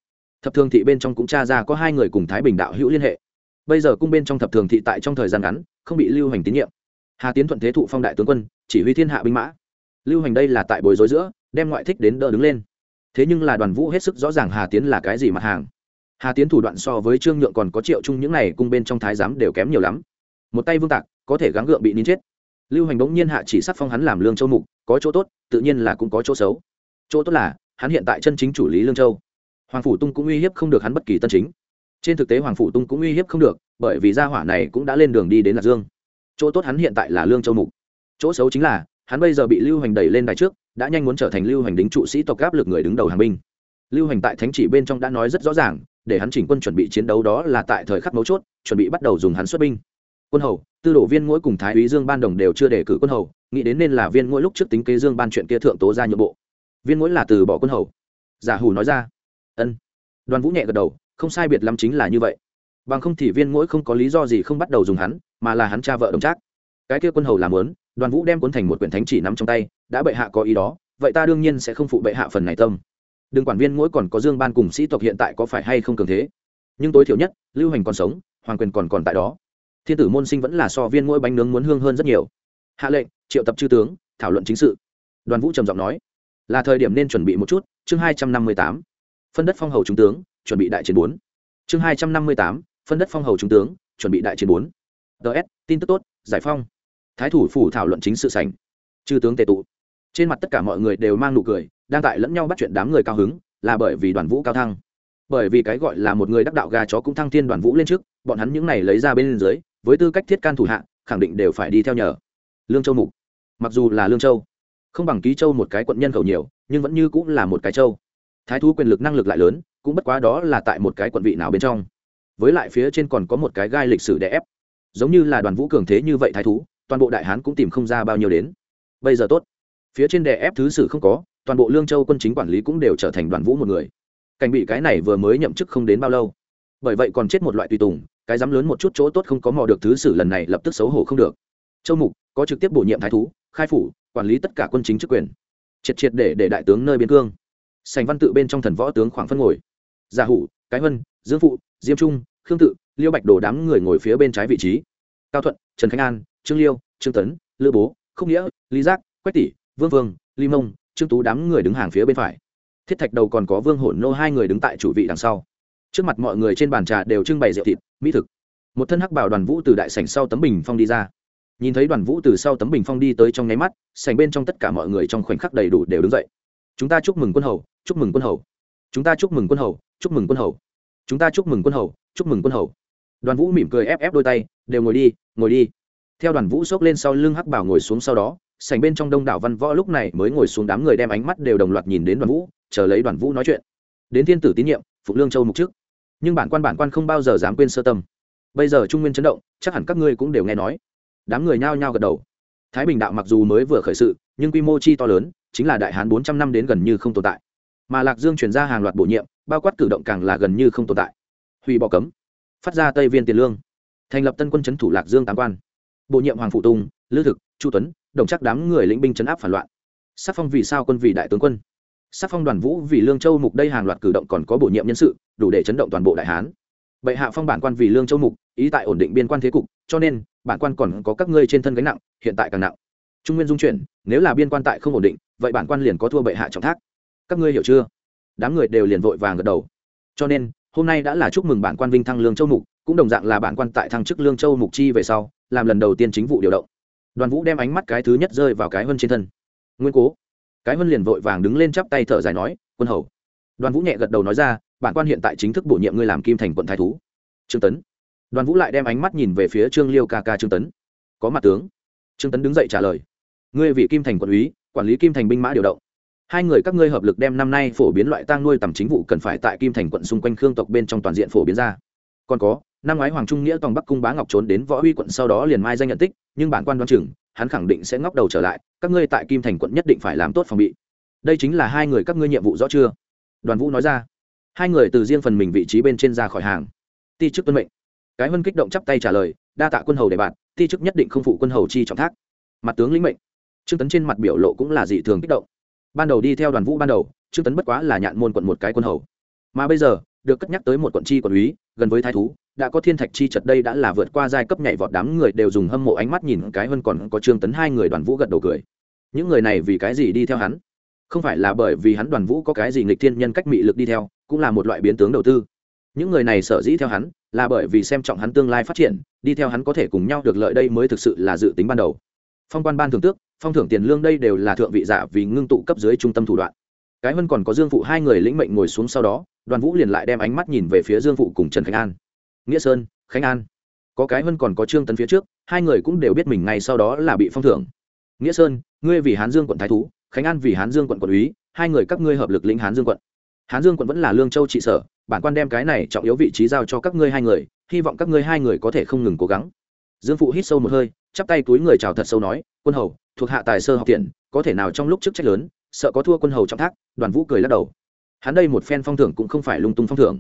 Thập thường thị bên trong cũng tra ra có hai người cùng thái bình đạo hữu liên hệ. Bây giờ cung bên trong thập thường thị tại trong thời gian ngắn, không bị lưu hành tín nhiệm. Hà tiến thuận thế thụ phong đại tướng quân, chỉ huy thiên hạ binh mã. Lưu hành đây là tại bối rối giữa đem ngoại thích đến đỡ đứng lên. Thế nhưng là đoàn vũ hết sức rõ ràng hà tiến là cái gì mặt hàng. Hà tiến thủ đoạn so với trương nhượng còn có triệu chung những này cung bên trong thái giám đều kém nhiều lắm. Một tay vương tạc, có thể gắng gượng bị nín chết. Lưu hành bỗng nhiên hạ chỉ sắc phong hắn làm lương châu mục, có chỗ tốt, tự nhiên là cũng có chỗ xấu. Chỗ tốt là, hắn hiện tại chân chính chủ lý lương châu. Hoàng phủ tung cũng uy hiếp không được hắn bất kỳ tân chính. Trên thực tế hoàng phủ tung cũng uy hiếp không được, bởi vì gia hỏa này cũng đã lên đường đi đến lạc dương. Chỗ tốt hắn hiện tại là lương châu mục. Chỗ xấu chính là, hắn bây giờ bị lưu hành đẩy lên đài trước đã nhanh muốn trở thành lưu hành đính trụ sĩ tộc áp lực người đứng đầu hàng binh. Lưu hành tại thánh chỉ bên trong đã nói rất rõ ràng, để hắn chỉnh quân chuẩn bị chiến đấu đó là tại thời khắc mấu chốt, chuẩn bị bắt đầu dùng hắn xuất binh. Quân hầu, tư đổ viên mỗi cùng thái úy dương ban đồng đều chưa đề cử quân hầu, nghĩ đến nên là viên mỗi lúc trước tính kế dương ban chuyện kia thượng tố ra nhượng bộ. Viên mỗi là từ bỏ quân hầu. Giả hù nói ra. Ân. Đoàn vũ nhẹ gật đầu, không sai biệt lắm chính là như vậy. Bằng không thì viên mỗi không có lý do gì không bắt đầu dùng hắn, mà là hắn cha vợ đồng trác. Cái kia quân hầu làm lớn đoàn vũ đem cuốn thành một quyển thánh chỉ nắm trong tay, đã bệ hạ có ý đó, vậy ta đương nhiên sẽ không phụ bệ hạ phần này tâm. Đừng quản viên mỗi còn có dương ban cùng sĩ tộc hiện tại có phải hay không cường thế, nhưng tối thiểu nhất, lưu hành còn sống, hoàng quyền còn còn tại đó. Thiên tử môn sinh vẫn là so viên mỗi bánh nướng muốn hương hơn rất nhiều. Hạ lệnh, triệu tập chư tướng, thảo luận chính sự. Đoàn vũ trầm giọng nói, là thời điểm nên chuẩn bị một chút, chương hai trăm năm mươi tám, phân đất phong hầu trung tướng, chuẩn bị đại chiến bốn. Chương hai trăm năm mươi tám, phân đất phong hầu trung tướng, chuẩn bị đại chiến bốn. Ts tin tức tốt, giải phong thái thủ phủ thảo luận chính sự sành chư tướng tề tụ. Trên mặt tất cả mọi người đều mang nụ cười, đang tại lẫn nhau bắt chuyện đám người cao hứng, là bởi vì đoàn vũ cao thăng. Bởi vì cái gọi là một người đắc đạo gà chó cũng thăng thiên đoàn vũ lên trước, bọn hắn những này lấy ra bên dưới, với tư cách thiết can thủ hạ, khẳng định đều phải đi theo nhờ. Lương châu mục. Mặc dù là lương châu, không bằng ký châu một cái quận nhân khẩu nhiều, nhưng vẫn như cũng là một cái châu. Thái thú quyền lực năng lực lại lớn, cũng bất quá đó là tại một cái quận vị nào bên trong. Với lại phía trên còn có một cái gai lịch sử đè ép. Giống như là đoàn vũ cường thế như vậy thái thú toàn bộ đại hán cũng tìm không ra bao nhiêu đến. Bây giờ tốt. Phía trên đè ép thứ sử không có, toàn bộ lương châu quân chính quản lý cũng đều trở thành đoàn vũ một người. Cảnh bị cái này vừa mới nhậm chức không đến bao lâu. Bởi vậy còn chết một loại tùy tùng, cái dám lớn một chút chỗ tốt không có mò được thứ sử lần này lập tức xấu hổ không được. Châu mục, có trực tiếp bổ nhiệm thái thú, khai phủ, quản lý tất cả quân chính chức quyền. Triệt triệt để để đại tướng nơi biên cương. Sành văn tự bên trong thần võ tướng khoảng phân ngồi. Gia hủ, cái vân dương phụ, diêm trung, khương tự, liêu bạch đồ đám người ngồi phía bên trái vị trí. Cao thuận, trần khánh an trương liêu, trương tấn, lữ bố không nghĩa, lý giác, quách tỷ, vương vương ly mông, trương tú đám người đứng hàng phía bên phải. Thiết thạch đầu còn có vương hổn nô hai người đứng tại chủ vị đằng sau. Trước mặt mọi người trên bàn trà đều trưng bày rượu thịt, mỹ thực. Một thân hắc bảo đoàn vũ từ đại sảnh sau tấm bình phong đi ra. Nhìn thấy đoàn vũ từ sau tấm bình phong đi tới trong nháy mắt, sảnh bên trong tất cả mọi người trong khoảnh khắc đầy đủ đều đứng dậy. Chúng ta chúc mừng quân hầu, chúc mừng quân hầu. Chúng ta chúc mừng quân hầu, chúc mừng quân hầu. Chúng ta chúc mừng quân hầu, chúc mừng quân hầu. Đoàn vũ mỉm cười ép ép đôi tay, đều ngồi đi ngồi đi theo đoàn vũ xốc lên sau lưng hắc bảo ngồi xuống sau đó, sảnh bên trong đông đảo văn võ lúc này mới ngồi xuống đám người đem ánh mắt đều đồng loạt nhìn đến đoàn vũ, chờ lấy đoàn vũ nói chuyện. Đến thiên tử tín nhiệm phụ lương châu mục trước nhưng bản quan bản quan không bao giờ dám quên sơ tâm. Bây giờ trung nguyên chấn động, chắc hẳn các ngươi cũng đều nghe nói. Đám người nhao nhao gật đầu. Thái bình đạo mặc dù mới vừa khởi sự, nhưng quy mô chi to lớn, chính là đại hán bốn trăm năm đến gần như không tồn tại. Mà lạc dương chuyển ra hàng loạt bổ nhiệm, bao quát cử động càng là gần như không tồn tại. Hủy bỏ cấm, phát ra tây viên tiền lương. Thành lập tân quân chấn thủ lạc dương tám quan bổ nhiệm hoàng phụ Tùng, lư thực chu tuấn đồng chắc đám người lĩnh binh chấn áp phản loạn. Sắc phong vì sao quân vị đại tướng quân? Sắc phong đoàn vũ vì lương châu mục đây hàng loạt cử động còn có bổ nhiệm nhân sự đủ để chấn động toàn bộ đại hán. Bệ hạ phong bản quan vì lương châu mục ý tại ổn định biên quan thế cục cho nên bản quan còn có các ngươi trên thân gánh nặng hiện tại càng nặng. Trung nguyên dung chuyển nếu là biên quan tại không ổn định vậy bản quan liền có thua bệ hạ trọng thác. Các ngươi hiểu chưa? Đám người đều liền vội vàng gật đầu. Cho nên hôm nay đã là chúc mừng bản quan vinh thăng lương châu mục cũng đồng dạng là bản quan tại thăng chức lương châu mục chi về sau làm lần đầu tiên chính vụ điều động. Đoàn vũ đem ánh mắt cái thứ nhất rơi vào cái vân trên thân. Nguyên cố. Cái vân liền vội vàng đứng lên chắp tay thở dài nói, quân hầu. Đoàn vũ nhẹ gật đầu nói ra, bản quan hiện tại chính thức bổ nhiệm ngươi làm kim thành quận thái thú. Trương tấn. Đoàn vũ lại đem ánh mắt nhìn về phía trương liêu ca ca trương tấn. Có mặt tướng. Trương tấn đứng dậy trả lời, ngươi vị kim thành quận úy, quản lý kim thành binh mã điều động. Hai người các ngươi hợp lực đem năm nay phổ biến loại tang nuôi tầm chính vụ cần phải tại kim thành quận xung quanh khương tộc bên trong toàn diện phổ biến ra. Còn có năm ngoái hoàng trung nghĩa tòng bắc cung bá ngọc trốn đến võ uy quận sau đó liền mai danh nhận tích, nhưng bản quan đoan chừng, hắn khẳng định sẽ ngóc đầu trở lại, các ngươi tại kim thành quận nhất định phải làm tốt phòng bị. Đây chính là hai người các ngươi nhiệm vụ rõ chưa? Đoàn vũ nói ra. Hai người từ riêng phần mình vị trí bên trên ra khỏi hàng. Ti chức tuân mệnh. Cái hân kích động chắp tay trả lời, đa tạ quân hầu để bạn, ti chức nhất định không phụ quân hầu chi trọng thác. Mặt tướng lĩnh mệnh. Trương tấn trên mặt biểu lộ cũng là dị thường kích động. Ban đầu đi theo đoàn vũ ban đầu, trương tấn bất quá là nhạn môn quận một cái quân hầu. Mà bây giờ, được cất nhắc tới một quận chi quận úy, gần với thái thú đã có thiên thạch chi trật đây đã là vượt qua giai cấp nhảy vọt đám người đều dùng hâm mộ ánh mắt nhìn cái hơn còn có trương tấn hai người đoàn vũ gật đầu cười. Những người này vì cái gì đi theo hắn? Không phải là bởi vì hắn đoàn vũ có cái gì nghịch thiên nhân cách mị lực đi theo, cũng là một loại biến tướng đầu tư. Những người này sở dĩ theo hắn, là bởi vì xem trọng hắn tương lai phát triển, đi theo hắn có thể cùng nhau được lợi đây mới thực sự là dự tính ban đầu. Phong quan ban thưởng tước, phong thưởng tiền lương đây đều là thượng vị giả vì ngưng tụ cấp dưới trung tâm thủ đoạn. Cái hơn còn có dương phụ hai người lĩnh mệnh ngồi xuống sau đó, đoàn vũ liền lại đem ánh mắt nhìn về phía dương phụ cùng trần khánh an nghĩa sơn, khánh an. Có cái hơn còn có trương tấn phía trước, hai người cũng đều biết mình ngay sau đó là bị phong thưởng. Nghĩa sơn, ngươi vì hán dương quận thái thú, khánh an vì hán dương quận quận úy, hai người các ngươi hợp lực lĩnh hán dương quận. Hán dương quận vẫn là lương châu trị sở, bản quan đem cái này trọng yếu vị trí giao cho các ngươi hai người, hy vọng các ngươi hai người có thể không ngừng cố gắng. Dương phụ hít sâu một hơi, chắp tay túi người chào thật sâu nói, quân hầu, thuộc hạ tài sơ học tiện, có thể nào trong lúc chức trách lớn, sợ có thua quân hầu trọng thác? Đoàn vũ cười lắc đầu. Hắn đây một phen phong thưởng cũng không phải lung tung phong thưởng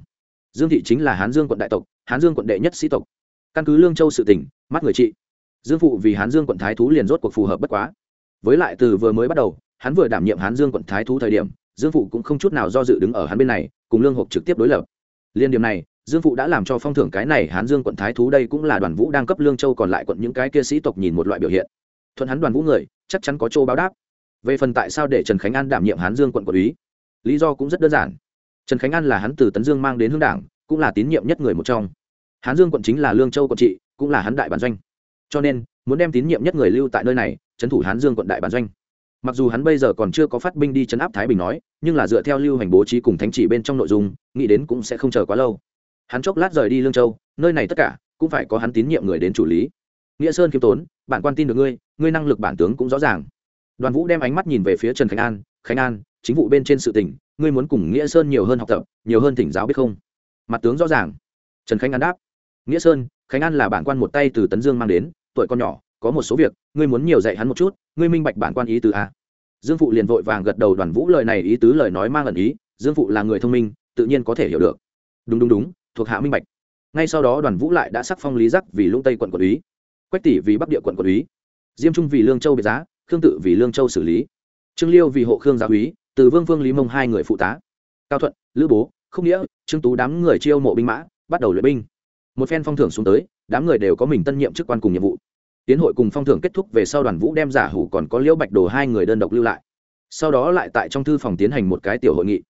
dương thị chính là hán dương quận đại tộc, hán dương quận đệ nhất sĩ tộc. Căn cứ lương châu sự tỉnh mắt người trị dương phụ vì hán dương quận thái thú liền rốt cuộc phù hợp bất quá. Với lại từ vừa mới bắt đầu, hắn vừa đảm nhiệm hán dương quận thái thú thời điểm, dương phụ cũng không chút nào do dự đứng ở hắn bên này, cùng lương hộp trực tiếp đối lập. Liên điểm này, dương phụ đã làm cho phong thưởng cái này hán dương quận thái thú đây cũng là đoàn vũ đang cấp lương châu còn lại quận những cái kia sĩ tộc nhìn một loại biểu hiện. Thuận hắn đoàn vũ người, chắc chắn có châu báo đáp. Về phần tại sao để trần khánh an đảm nhiệm hán dương quận quận úy? Lý do cũng rất đơn giản trần khánh an là hắn từ tấn dương mang đến hương đảng, cũng là tín nhiệm nhất người một trong. Hán dương quận chính là lương châu quận trị, cũng là hắn đại bản doanh. Cho nên, muốn đem tín nhiệm nhất người lưu tại nơi này, trấn thủ hán dương quận đại bản doanh. Mặc dù hắn bây giờ còn chưa có phát binh đi chấn áp thái bình nói, nhưng là dựa theo lưu hành bố trí cùng thánh chỉ bên trong nội dung, nghĩ đến cũng sẽ không chờ quá lâu. Hắn chốc lát rời đi lương châu, nơi này tất cả cũng phải có hắn tín nhiệm người đến chủ lý. Nghĩa sơn khiêm tốn bản quan tin được ngươi ngươi năng lực bản tướng cũng rõ ràng. Đoàn vũ đem ánh mắt nhìn về phía trần khánh an khánh an, chính vụ bên trên sự tỉnh ngươi muốn cùng nghĩa sơn nhiều hơn học tập, nhiều hơn thỉnh giáo biết không? Mặt tướng rõ ràng. Trần khánh an đáp. Nghĩa sơn, khánh an là bản quan một tay từ tấn dương mang đến, tuổi con nhỏ, có một số việc, ngươi muốn nhiều dạy hắn một chút, ngươi minh bạch bản quan ý tứ a. Dương phụ liền vội vàng gật đầu đoàn vũ lời này ý tứ lời nói mang ẩn ý, dương phụ là người thông minh, tự nhiên có thể hiểu được. Đúng đúng đúng, thuộc hạ minh bạch. Ngay sau đó đoàn vũ lại đã sắc phong lý giác vì lũng tây quận quận úy, quách tỷ vì bắc địa quận quận úy, diêm trung vì lương châu biệt giá, khương tự vì lương châu xử lý trương liêu vì hộ khương gia úy, từ vương vương lý mông hai người phụ tá. Cao thuận, lữ bố không nghĩa, trương tú đám người chiêu mộ binh mã, bắt đầu luyện binh. Một phen phong thưởng xuống tới, đám người đều có mình tân nhiệm chức quan cùng nhiệm vụ. Tiến hội cùng phong thưởng kết thúc về sau đoàn vũ đem giả hủ còn có liễu bạch đồ hai người đơn độc lưu lại. Sau đó lại tại trong thư phòng tiến hành một cái tiểu hội nghị.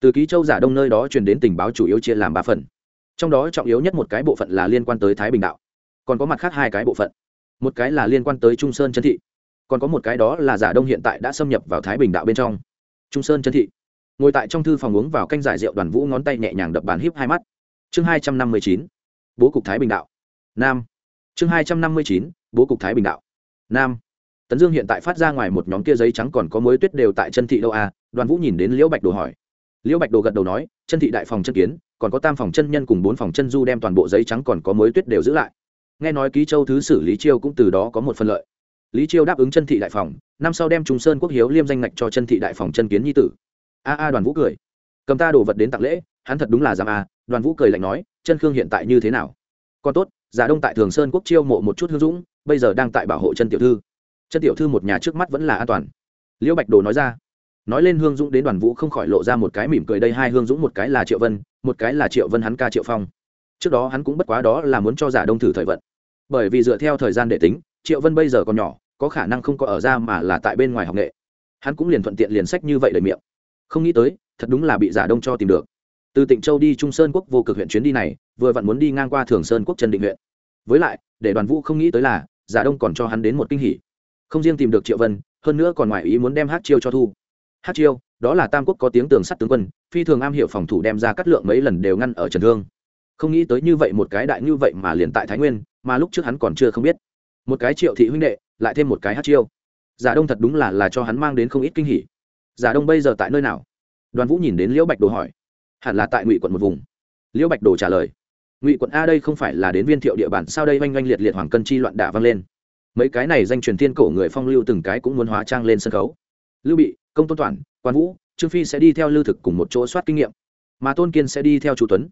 Từ ký châu giả đông nơi đó truyền đến tình báo chủ yếu chia làm ba phần. Trong đó trọng yếu nhất một cái bộ phận là liên quan tới thái bình đạo. Còn có mặt khác hai cái bộ phận. Một cái là liên quan tới trung sơn chân thị còn có một cái đó là giả đông hiện tại đã xâm nhập vào thái bình đạo bên trong. Trung sơn chân thị. Ngồi tại trong thư phòng uống vào canh giải rượu đoàn vũ ngón tay nhẹ nhàng đập bàn híp hai mắt. Chương hai trăm năm mươi chín, bố cục thái bình đạo. Nam. Chương hai trăm năm mươi chín, bố cục thái bình đạo. Nam. Tấn dương hiện tại phát ra ngoài một nhóm kia giấy trắng còn có mối tuyết đều tại chân thị đâu à? Đoàn vũ nhìn đến liễu bạch đồ hỏi. Liễu bạch đồ gật đầu nói, chân thị đại phòng chân kiến, còn có tam phòng chân nhân cùng bốn phòng chân du đem toàn bộ giấy trắng còn có mối tuyết đều giữ lại. Nghe nói ký châu thứ sử lý chiêu cũng từ đó có một phần lợi lý chiêu đáp ứng chân thị đại phòng, năm sau đem trung sơn quốc hiếu liêm danh ngạch cho chân thị đại phòng chân kiến nhi tử. A a đoàn vũ cười. Cầm ta đồ vật đến tặng lễ, hắn thật đúng là giam a, đoàn vũ cười lạnh nói, chân khương hiện tại như thế nào? Còn tốt, giả đông tại thường sơn quốc chiêu mộ một chút hương dũng, bây giờ đang tại bảo hộ chân tiểu thư. Chân tiểu thư một nhà trước mắt vẫn là an toàn. Liễu bạch đồ nói ra. Nói lên hương dũng đến đoàn vũ không khỏi lộ ra một cái mỉm cười, đây hai hương dũng một cái là triệu vân, một cái là triệu vân hắn ca triệu phong. Trước đó hắn cũng bất quá đó là muốn cho giả đông thử thời vận. Bởi vì dựa theo thời gian để tính, triệu vân bây giờ còn nhỏ có khả năng không có ở ra mà là tại bên ngoài học nghệ. Hắn cũng liền thuận tiện liền sách như vậy đời miệng. Không nghĩ tới, thật đúng là bị giả đông cho tìm được. Từ tịnh châu đi trung sơn quốc vô cực huyện chuyến đi này, vừa vặn muốn đi ngang qua thường sơn quốc trần định huyện. Với lại, để đoàn vũ không nghĩ tới là, giả đông còn cho hắn đến một kinh hỉ. Không riêng tìm được triệu vân, hơn nữa còn ngoài ý muốn đem hát chiêu cho thu. Hát chiêu, đó là tam quốc có tiếng tường sắt tướng quân, phi thường am hiểu phòng thủ đem ra cắt lượng mấy lần đều ngăn ở trần thương không nghĩ tới như vậy một cái đại như vậy mà liền tại thái nguyên, mà lúc trước hắn còn chưa không biết. Một cái triệu thị huynh đệ lại thêm một cái hát chiêu. Giả đông thật đúng là là cho hắn mang đến không ít kinh hỉ. Giả đông bây giờ tại nơi nào? Đoàn vũ nhìn đến liễu bạch đồ hỏi. Hẳn là tại ngụy quận một vùng. Liễu bạch đồ trả lời. Ngụy quận a đây không phải là đến viên thiệu địa bàn sao đây oanh oanh liệt liệt hoàng cân chi loạn đả vang lên. Mấy cái này danh truyền thiên cổ người phong lưu từng cái cũng muốn hóa trang lên sân khấu. Lưu bị, công tôn toản, quan vũ, trương phi sẽ đi theo lưu thực cùng một chỗ soát kinh nghiệm. Mà tôn kiên sẽ đi theo chu tuấn.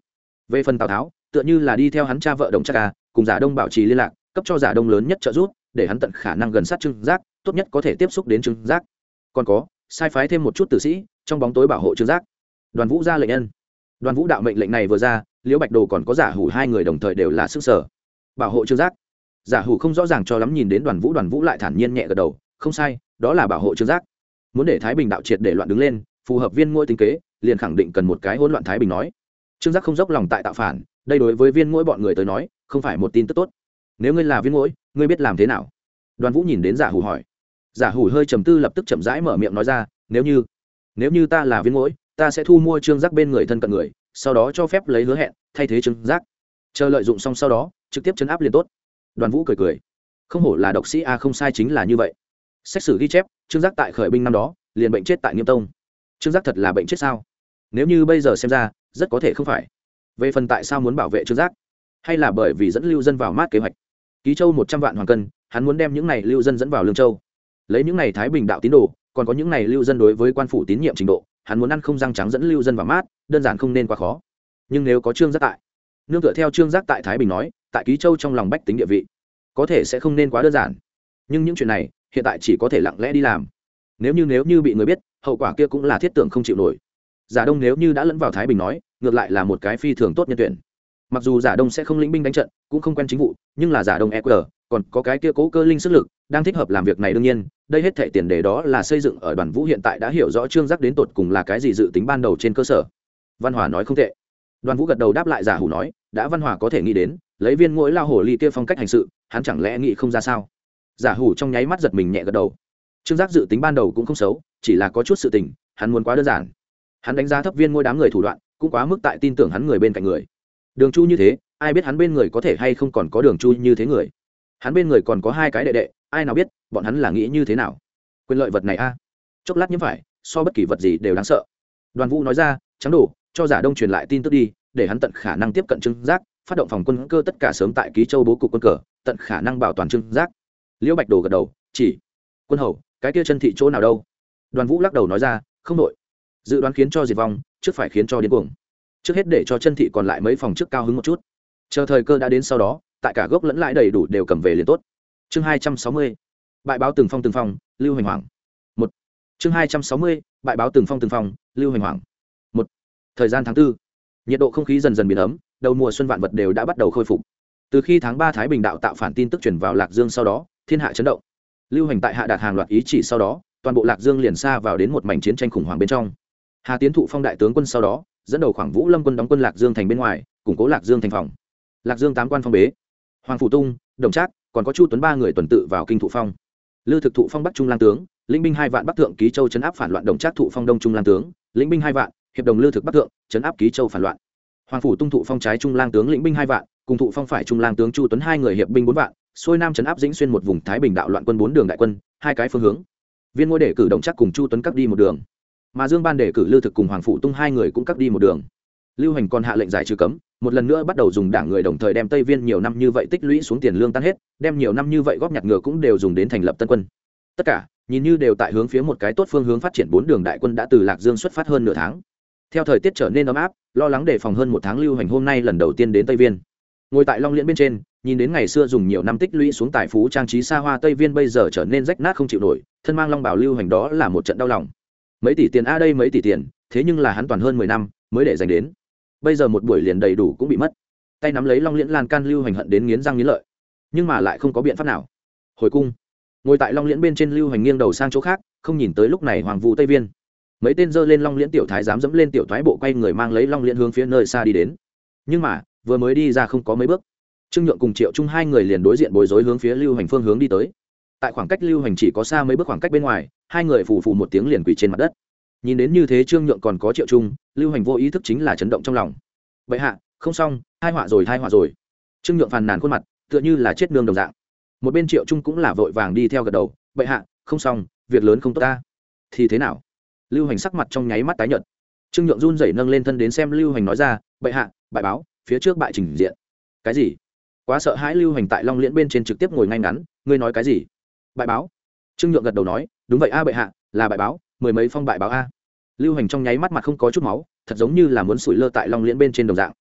Về phần tào tháo, tựa như là đi theo hắn cha vợ đồng chắc ca cùng giả đông bảo trì liên lạc, cấp cho giả đông lớn nhất trợ giúp để hắn tận khả năng gần sát trương giác, tốt nhất có thể tiếp xúc đến trương giác. Còn có, sai phái thêm một chút tử sĩ, trong bóng tối bảo hộ trương giác. Đoàn vũ ra lệnh nhân. Đoàn vũ đạo mệnh lệnh này vừa ra, liễu bạch đồ còn có giả hủ hai người đồng thời đều là sức sở. Bảo hộ trương giác. Giả hủ không rõ ràng cho lắm nhìn đến đoàn vũ đoàn vũ lại thản nhiên nhẹ gật đầu, không sai, đó là bảo hộ trương giác. Muốn để thái bình đạo triệt để loạn đứng lên, phù hợp viên ngôi tính kế, liền khẳng định cần một cái hỗn loạn thái bình nói. Trương giác không dốc lòng tại tạo phản, đây đối với viên ngôi bọn người tới nói, không phải một tin tức tốt nếu ngươi là viên mũi ngươi biết làm thế nào? Đoàn vũ nhìn đến giả hủ hỏi. Giả hủ hơi trầm tư lập tức chậm rãi mở miệng nói ra, nếu như nếu như ta là viên mũi ta sẽ thu mua trương giác bên người thân cận người, sau đó cho phép lấy hứa hẹn, thay thế trương giác. Chờ lợi dụng xong sau đó, trực tiếp chấn áp liền tốt. Đoàn vũ cười cười. Không hổ là độc sĩ a, không sai chính là như vậy. Xét xử ghi chép, trương giác tại khởi binh năm đó, liền bệnh chết tại nghiêm tông. Trương giác thật là bệnh chết sao? Nếu như bây giờ xem ra, rất có thể không phải. Về phần tại sao muốn bảo vệ trương giác? Hay là bởi vì dẫn lưu dân vào mát kế hoạch? Ký châu một trăm vạn hoàng cân, hắn muốn đem những này lưu dân dẫn vào lương châu. Lấy những này thái bình đạo tín đồ, còn có những này lưu dân đối với quan phủ tín nhiệm trình độ, hắn muốn ăn không răng trắng dẫn lưu dân vào mát, đơn giản không nên quá khó. Nhưng nếu có trương giác tại, nương tựa theo trương giác tại thái bình nói, tại ký châu trong lòng bách tính địa vị, có thể sẽ không nên quá đơn giản. Nhưng những chuyện này, hiện tại chỉ có thể lặng lẽ đi làm. Nếu như nếu như bị người biết, hậu quả kia cũng là thiết tưởng không chịu nổi. Giả đông nếu như đã lẫn vào thái bình nói, ngược lại là một cái phi thường tốt nhân tuyển. Mặc dù giả đông sẽ không lĩnh binh đánh trận cũng không quen chính vụ, nhưng là giả đông eq còn có cái kia cố cơ linh sức lực, đang thích hợp làm việc này đương nhiên, đây hết thệ tiền đề đó là xây dựng ở đoàn vũ hiện tại đã hiểu rõ trương giác đến tột cùng là cái gì dự tính ban đầu trên cơ sở. Văn hòa nói không tệ. Đoàn vũ gật đầu đáp lại giả hủ nói, đã văn hòa có thể nghĩ đến, lấy viên mỗi lao hồ ly kia phong cách hành sự, hắn chẳng lẽ nghĩ không ra sao? Giả hủ trong nháy mắt giật mình nhẹ gật đầu. Trương giác dự tính ban đầu cũng không xấu, chỉ là có chút sự tình, hắn muốn quá đơn giản. Hắn đánh giá thấp viên ngôi đám người thủ đoạn, cũng quá mức tại tin tưởng hắn người bên cạnh người. Đường chu như thế ai biết hắn bên người có thể hay không còn có đường chui như thế người. Hắn bên người còn có hai cái đệ đệ ai nào biết bọn hắn là nghĩ như thế nào? Quyền lợi vật này a. Chốc lát nhiễm phải so bất kỳ vật gì đều đáng sợ. Đoàn vũ nói ra trắng đủ, cho giả đông truyền lại tin tức đi để hắn tận khả năng tiếp cận trưng giác phát động phòng quân cơ tất cả sớm tại ký châu bố cục quân cờ tận khả năng bảo toàn trưng giác. Liễu bạch đồ gật đầu chỉ quân hầu cái kia chân thị chỗ nào đâu? Đoàn vũ lắc đầu nói ra không đội. Dự đoán khiến cho diệt vong trước phải khiến cho điên cuồng. Trước hết để cho chân thị còn lại mấy phòng trước cao hứng một chút chờ thời cơ đã đến sau đó, tại cả gốc lẫn lãi đầy đủ đều cầm về liền tốt. Chương hai trăm sáu mươi, bại báo từng phong từng phong, lưu hoành hoàng. Một. Chương hai trăm sáu mươi, bại báo từng phong từng phong, lưu hoành hoàng. Một. Thời gian tháng 4. nhiệt độ không khí dần dần biến ấm, đầu mùa xuân vạn vật đều đã bắt đầu khôi phục. Từ khi tháng ba thái bình đạo tạo phản tin tức truyền vào lạc dương sau đó, thiên hạ chấn động. Lưu hành tại hạ đạt hàng loạt ý chỉ sau đó, toàn bộ lạc dương liền xa vào đến một mảnh chiến tranh khủng hoảng bên trong. Hà tiến thụ phong đại tướng quân sau đó, dẫn đầu khoảng vũ lâm quân đóng quân lạc dương thành bên ngoài, củng cố lạc dương thành phòng lạc dương tám quan phong bế. Hoàng phủ tung, đồng trác, còn có chu tuấn ba người tuần tự vào kinh thụ phong. Lư thực thụ phong bắc trung lang tướng, lĩnh binh hai vạn bắc thượng ký châu chấn áp phản loạn đồng trác thụ phong đông trung lang tướng, lĩnh binh hai vạn, hiệp đồng lư thực bắc thượng chấn áp ký châu phản loạn. Hoàng phủ tung thụ phong trái trung lang tướng, lĩnh binh hai vạn, cùng thụ phong phải trung lang tướng chu tuấn hai người hiệp binh bốn vạn, xuôi nam chấn áp dĩnh xuyên một vùng thái bình đạo loạn quân bốn đường đại quân, hai cái phương hướng. Viên ngôi để cử đồng chắc cùng chu tuấn cắt đi một đường. Mà dương ban để cử Lư thực cùng hoàng Phủ tung hai người cũng cắt đi một đường. Lưu hành còn hạ lệnh giải trừ cấm một lần nữa bắt đầu dùng đảng người đồng thời đem tây viên nhiều năm như vậy tích lũy xuống tiền lương tan hết, đem nhiều năm như vậy góp nhặt ngựa cũng đều dùng đến thành lập tân quân. Tất cả, nhìn như đều tại hướng phía một cái tốt phương hướng phát triển bốn đường đại quân đã từ lạc dương xuất phát hơn nửa tháng. Theo thời tiết trở nên ấm áp, lo lắng đề phòng hơn một tháng lưu hành hôm nay lần đầu tiên đến tây viên. Ngồi tại long liễn bên trên, nhìn đến ngày xưa dùng nhiều năm tích lũy xuống tài phú trang trí xa hoa tây viên bây giờ trở nên rách nát không chịu nổi, thân mang long bảo lưu hành đó là một trận đau lòng. Mấy tỷ tiền a đây mấy tỷ tiền, thế nhưng là hắn toàn hơn mười năm mới để dành đến bây giờ một buổi liền đầy đủ cũng bị mất. Tay nắm lấy long liễn lan can lưu hành hận đến nghiến răng nghiến lợi. Nhưng mà lại không có biện pháp nào. Hồi cung, ngồi tại long liễn bên trên lưu hành nghiêng đầu sang chỗ khác, không nhìn tới lúc này hoàng vũ tây viên. Mấy tên dơ lên long liễn tiểu thái dám dẫm lên tiểu thoái bộ quay người mang lấy long liễn hướng phía nơi xa đi đến. Nhưng mà, vừa mới đi ra không có mấy bước. Trương nhượng cùng triệu chung hai người liền đối diện bối rối hướng phía lưu hành phương hướng đi tới. Tại khoảng cách lưu hành chỉ có xa mấy bước khoảng cách bên ngoài, hai người phù phù một tiếng liền quỳ trên mặt đất nhìn đến như thế trương nhượng còn có triệu trung, lưu hành vô ý thức chính là chấn động trong lòng. Vậy hạ, không xong hai họa rồi hai họa rồi. Trương nhượng phàn nàn khuôn mặt, tựa như là chết nương đồng dạng. Một bên triệu trung cũng là vội vàng đi theo gật đầu, bệ hạ, không xong, việc lớn không tốt ta. Thì thế nào? Lưu hành sắc mặt trong nháy mắt tái nhợt. Trương nhượng run rẩy nâng lên thân đến xem lưu hành nói ra, bệ hạ, bại báo, phía trước bại trình diện. Cái gì? Quá sợ hãi lưu hành tại long liễn bên trên trực tiếp ngồi ngay ngắn, ngươi nói cái gì? Bại báo. Trương nhượng gật đầu nói, đúng vậy a, bệ hạ, là bại báo mười mấy phong bại báo a. Lưu hành trong nháy mắt mặt không có chút máu, thật giống như là muốn sủi lơ tại long liễn bên trên đồng dạng.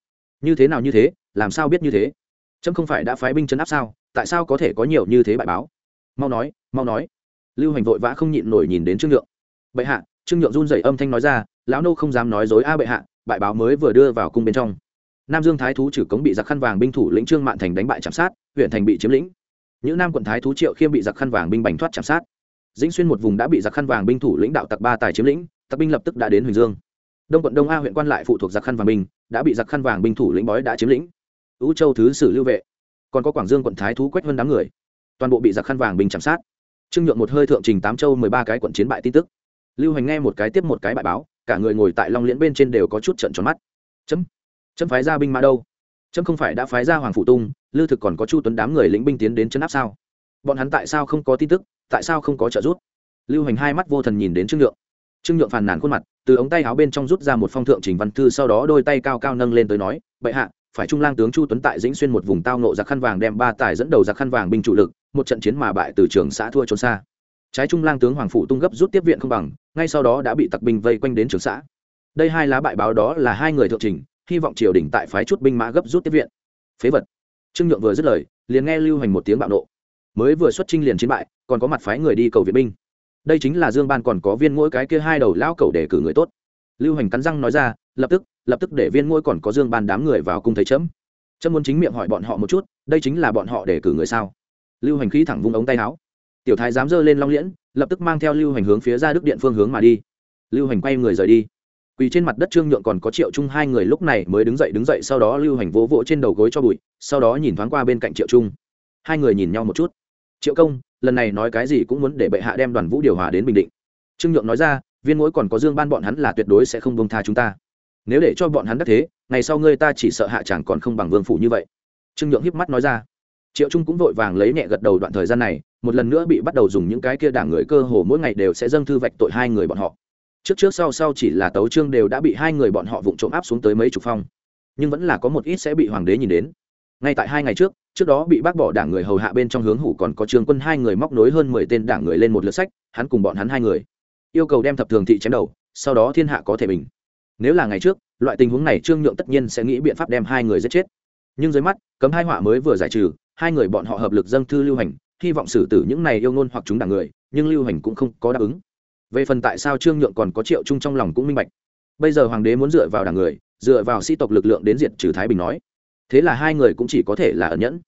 Như thế nào như thế, làm sao biết như thế? Trâm không phải đã phái binh chấn áp sao, tại sao có thể có nhiều như thế bại báo? Mau nói mau nói. Lưu hành vội vã không nhịn nổi nhìn đến trương nhượng. Bệ hạ, trương nhượng run rẩy âm thanh nói ra, lão nô không dám nói dối a bệ hạ, bại báo mới vừa đưa vào cung bên trong. Nam dương thái thú trừ cống bị giặc khăn vàng binh thủ lĩnh trương mạn thành đánh bại chạm sát, huyện thành bị chiếm lĩnh. Những nam quận thái thú triệu khiêm bị giặc khăn vàng binh bành thoát chạm sát dĩnh xuyên một vùng đã bị giặc khăn vàng binh thủ lĩnh đạo tặc ba tài chiếm lĩnh, tặc binh lập tức đã đến huỳnh dương. Đông quận đông a huyện quan lại phụ thuộc giặc khăn vàng binh, đã bị giặc khăn vàng binh thủ lĩnh bói đã chiếm lĩnh. Ú châu thứ sử lưu vệ, còn có quảng dương quận thái thú quách hơn đám người, toàn bộ bị giặc khăn vàng binh chạm sát. Trương nhượng một hơi thượng trình tám châu mười ba cái quận chiến bại tin tức. Lưu hành nghe một cái tiếp một cái bại báo, cả người ngồi tại long liễn bên trên đều có chút trận tròn mắt. Chấm chấm phái ra binh mã đâu? Chấm không phải đã phái ra hoàng phụ tung, lưu thực còn có chu tuấn đám người lĩnh binh tiến đến chấn áp sao? Bọn hắn tại sao không có tin tức, tại sao không có trợ giúp? Lưu hành hai mắt vô thần nhìn đến trương nhượng. Trương nhượng phàn nàn khuôn mặt, từ ống tay áo bên trong rút ra một phong thượng trình văn thư sau đó đôi tay cao cao nâng lên tới nói, bệ hạ, phải trung lang tướng chu tuấn tại dĩnh xuyên một vùng tao nộ giặc khăn vàng đem ba tài dẫn đầu giặc khăn vàng binh chủ lực, một trận chiến mà bại từ trường xã thua trốn xa. Trái trung lang tướng hoàng phụ tung gấp rút tiếp viện không bằng, ngay sau đó đã bị tặc binh vây quanh đến trường xã. Đây hai lá bại báo đó là hai người thượng trình, hy vọng triều đình tại phái chút binh mã gấp rút tiếp viện. Phế vật. Trương nhượng vừa dứt lời, liền nghe lưu hành một tiếng bạo nộ mới vừa xuất trinh liền chiến bại, còn có mặt phái người đi cầu viện binh. Đây chính là dương ban còn có viên mỗi cái kia hai đầu lão cầu để cử người tốt. Lưu hành cắn răng nói ra, lập tức lập tức để viên mỗi còn có dương ban đám người vào cung thấy chấm. Chấm muốn chính miệng hỏi bọn họ một chút, đây chính là bọn họ để cử người sao? Lưu hành khí thẳng vung ống tay áo. Tiểu thái dám dơ lên long liễn, lập tức mang theo lưu hành hướng phía ra đức điện phương hướng mà đi. Lưu hành quay người rời đi. Quỳ trên mặt đất trương nhượng còn có triệu trung hai người lúc này mới đứng dậy đứng dậy, sau đó lưu hành vỗ vỗ trên đầu gối cho bụi, sau đó nhìn thoáng qua bên cạnh triệu trung. Hai người nhìn nhau một chút triệu công, lần này nói cái gì cũng muốn để bệ hạ đem đoàn vũ điều hòa đến bình định. Trương nhượng nói ra, viên mỗi còn có dương ban bọn hắn là tuyệt đối sẽ không bông tha chúng ta. Nếu để cho bọn hắn đắc thế, ngày sau ngươi ta chỉ sợ hạ chẳng còn không bằng vương phủ như vậy. Trương nhượng hiếp mắt nói ra. Triệu trung cũng vội vàng lấy nhẹ gật đầu đoạn thời gian này, một lần nữa bị bắt đầu dùng những cái kia đảng người cơ hồ mỗi ngày đều sẽ dâng thư vạch tội hai người bọn họ. Trước trước sau sau chỉ là tấu trương đều đã bị hai người bọn họ vụng trộm áp xuống tới mấy chục phong. Nhưng vẫn là có một ít sẽ bị hoàng đế nhìn đến ngay tại hai ngày trước trước đó bị bác bỏ đảng người hầu hạ bên trong hướng hủ còn có trương quân hai người móc nối hơn mười tên đảng người lên một lượt sách, hắn cùng bọn hắn hai người. Yêu cầu đem thập thường thị chém đầu, sau đó thiên hạ có thể bình. Nếu là ngày trước, loại tình huống này trương nhượng tất nhiên sẽ nghĩ biện pháp đem hai người giết chết. Nhưng dưới mắt, cấm hai họa mới vừa giải trừ, hai người bọn họ hợp lực dâng thư lưu hành, hy vọng xử tử những này yêu ngôn hoặc chúng đảng người, nhưng lưu hành cũng không có đáp ứng. Về phần tại sao trương nhượng còn có triệu chung trong lòng cũng minh bạch. Bây giờ hoàng đế muốn dựa vào đảng người, dựa vào sĩ tộc lực lượng đến diệt trừ thái bình nói thế là hai người cũng chỉ có thể là ẩn nhẫn.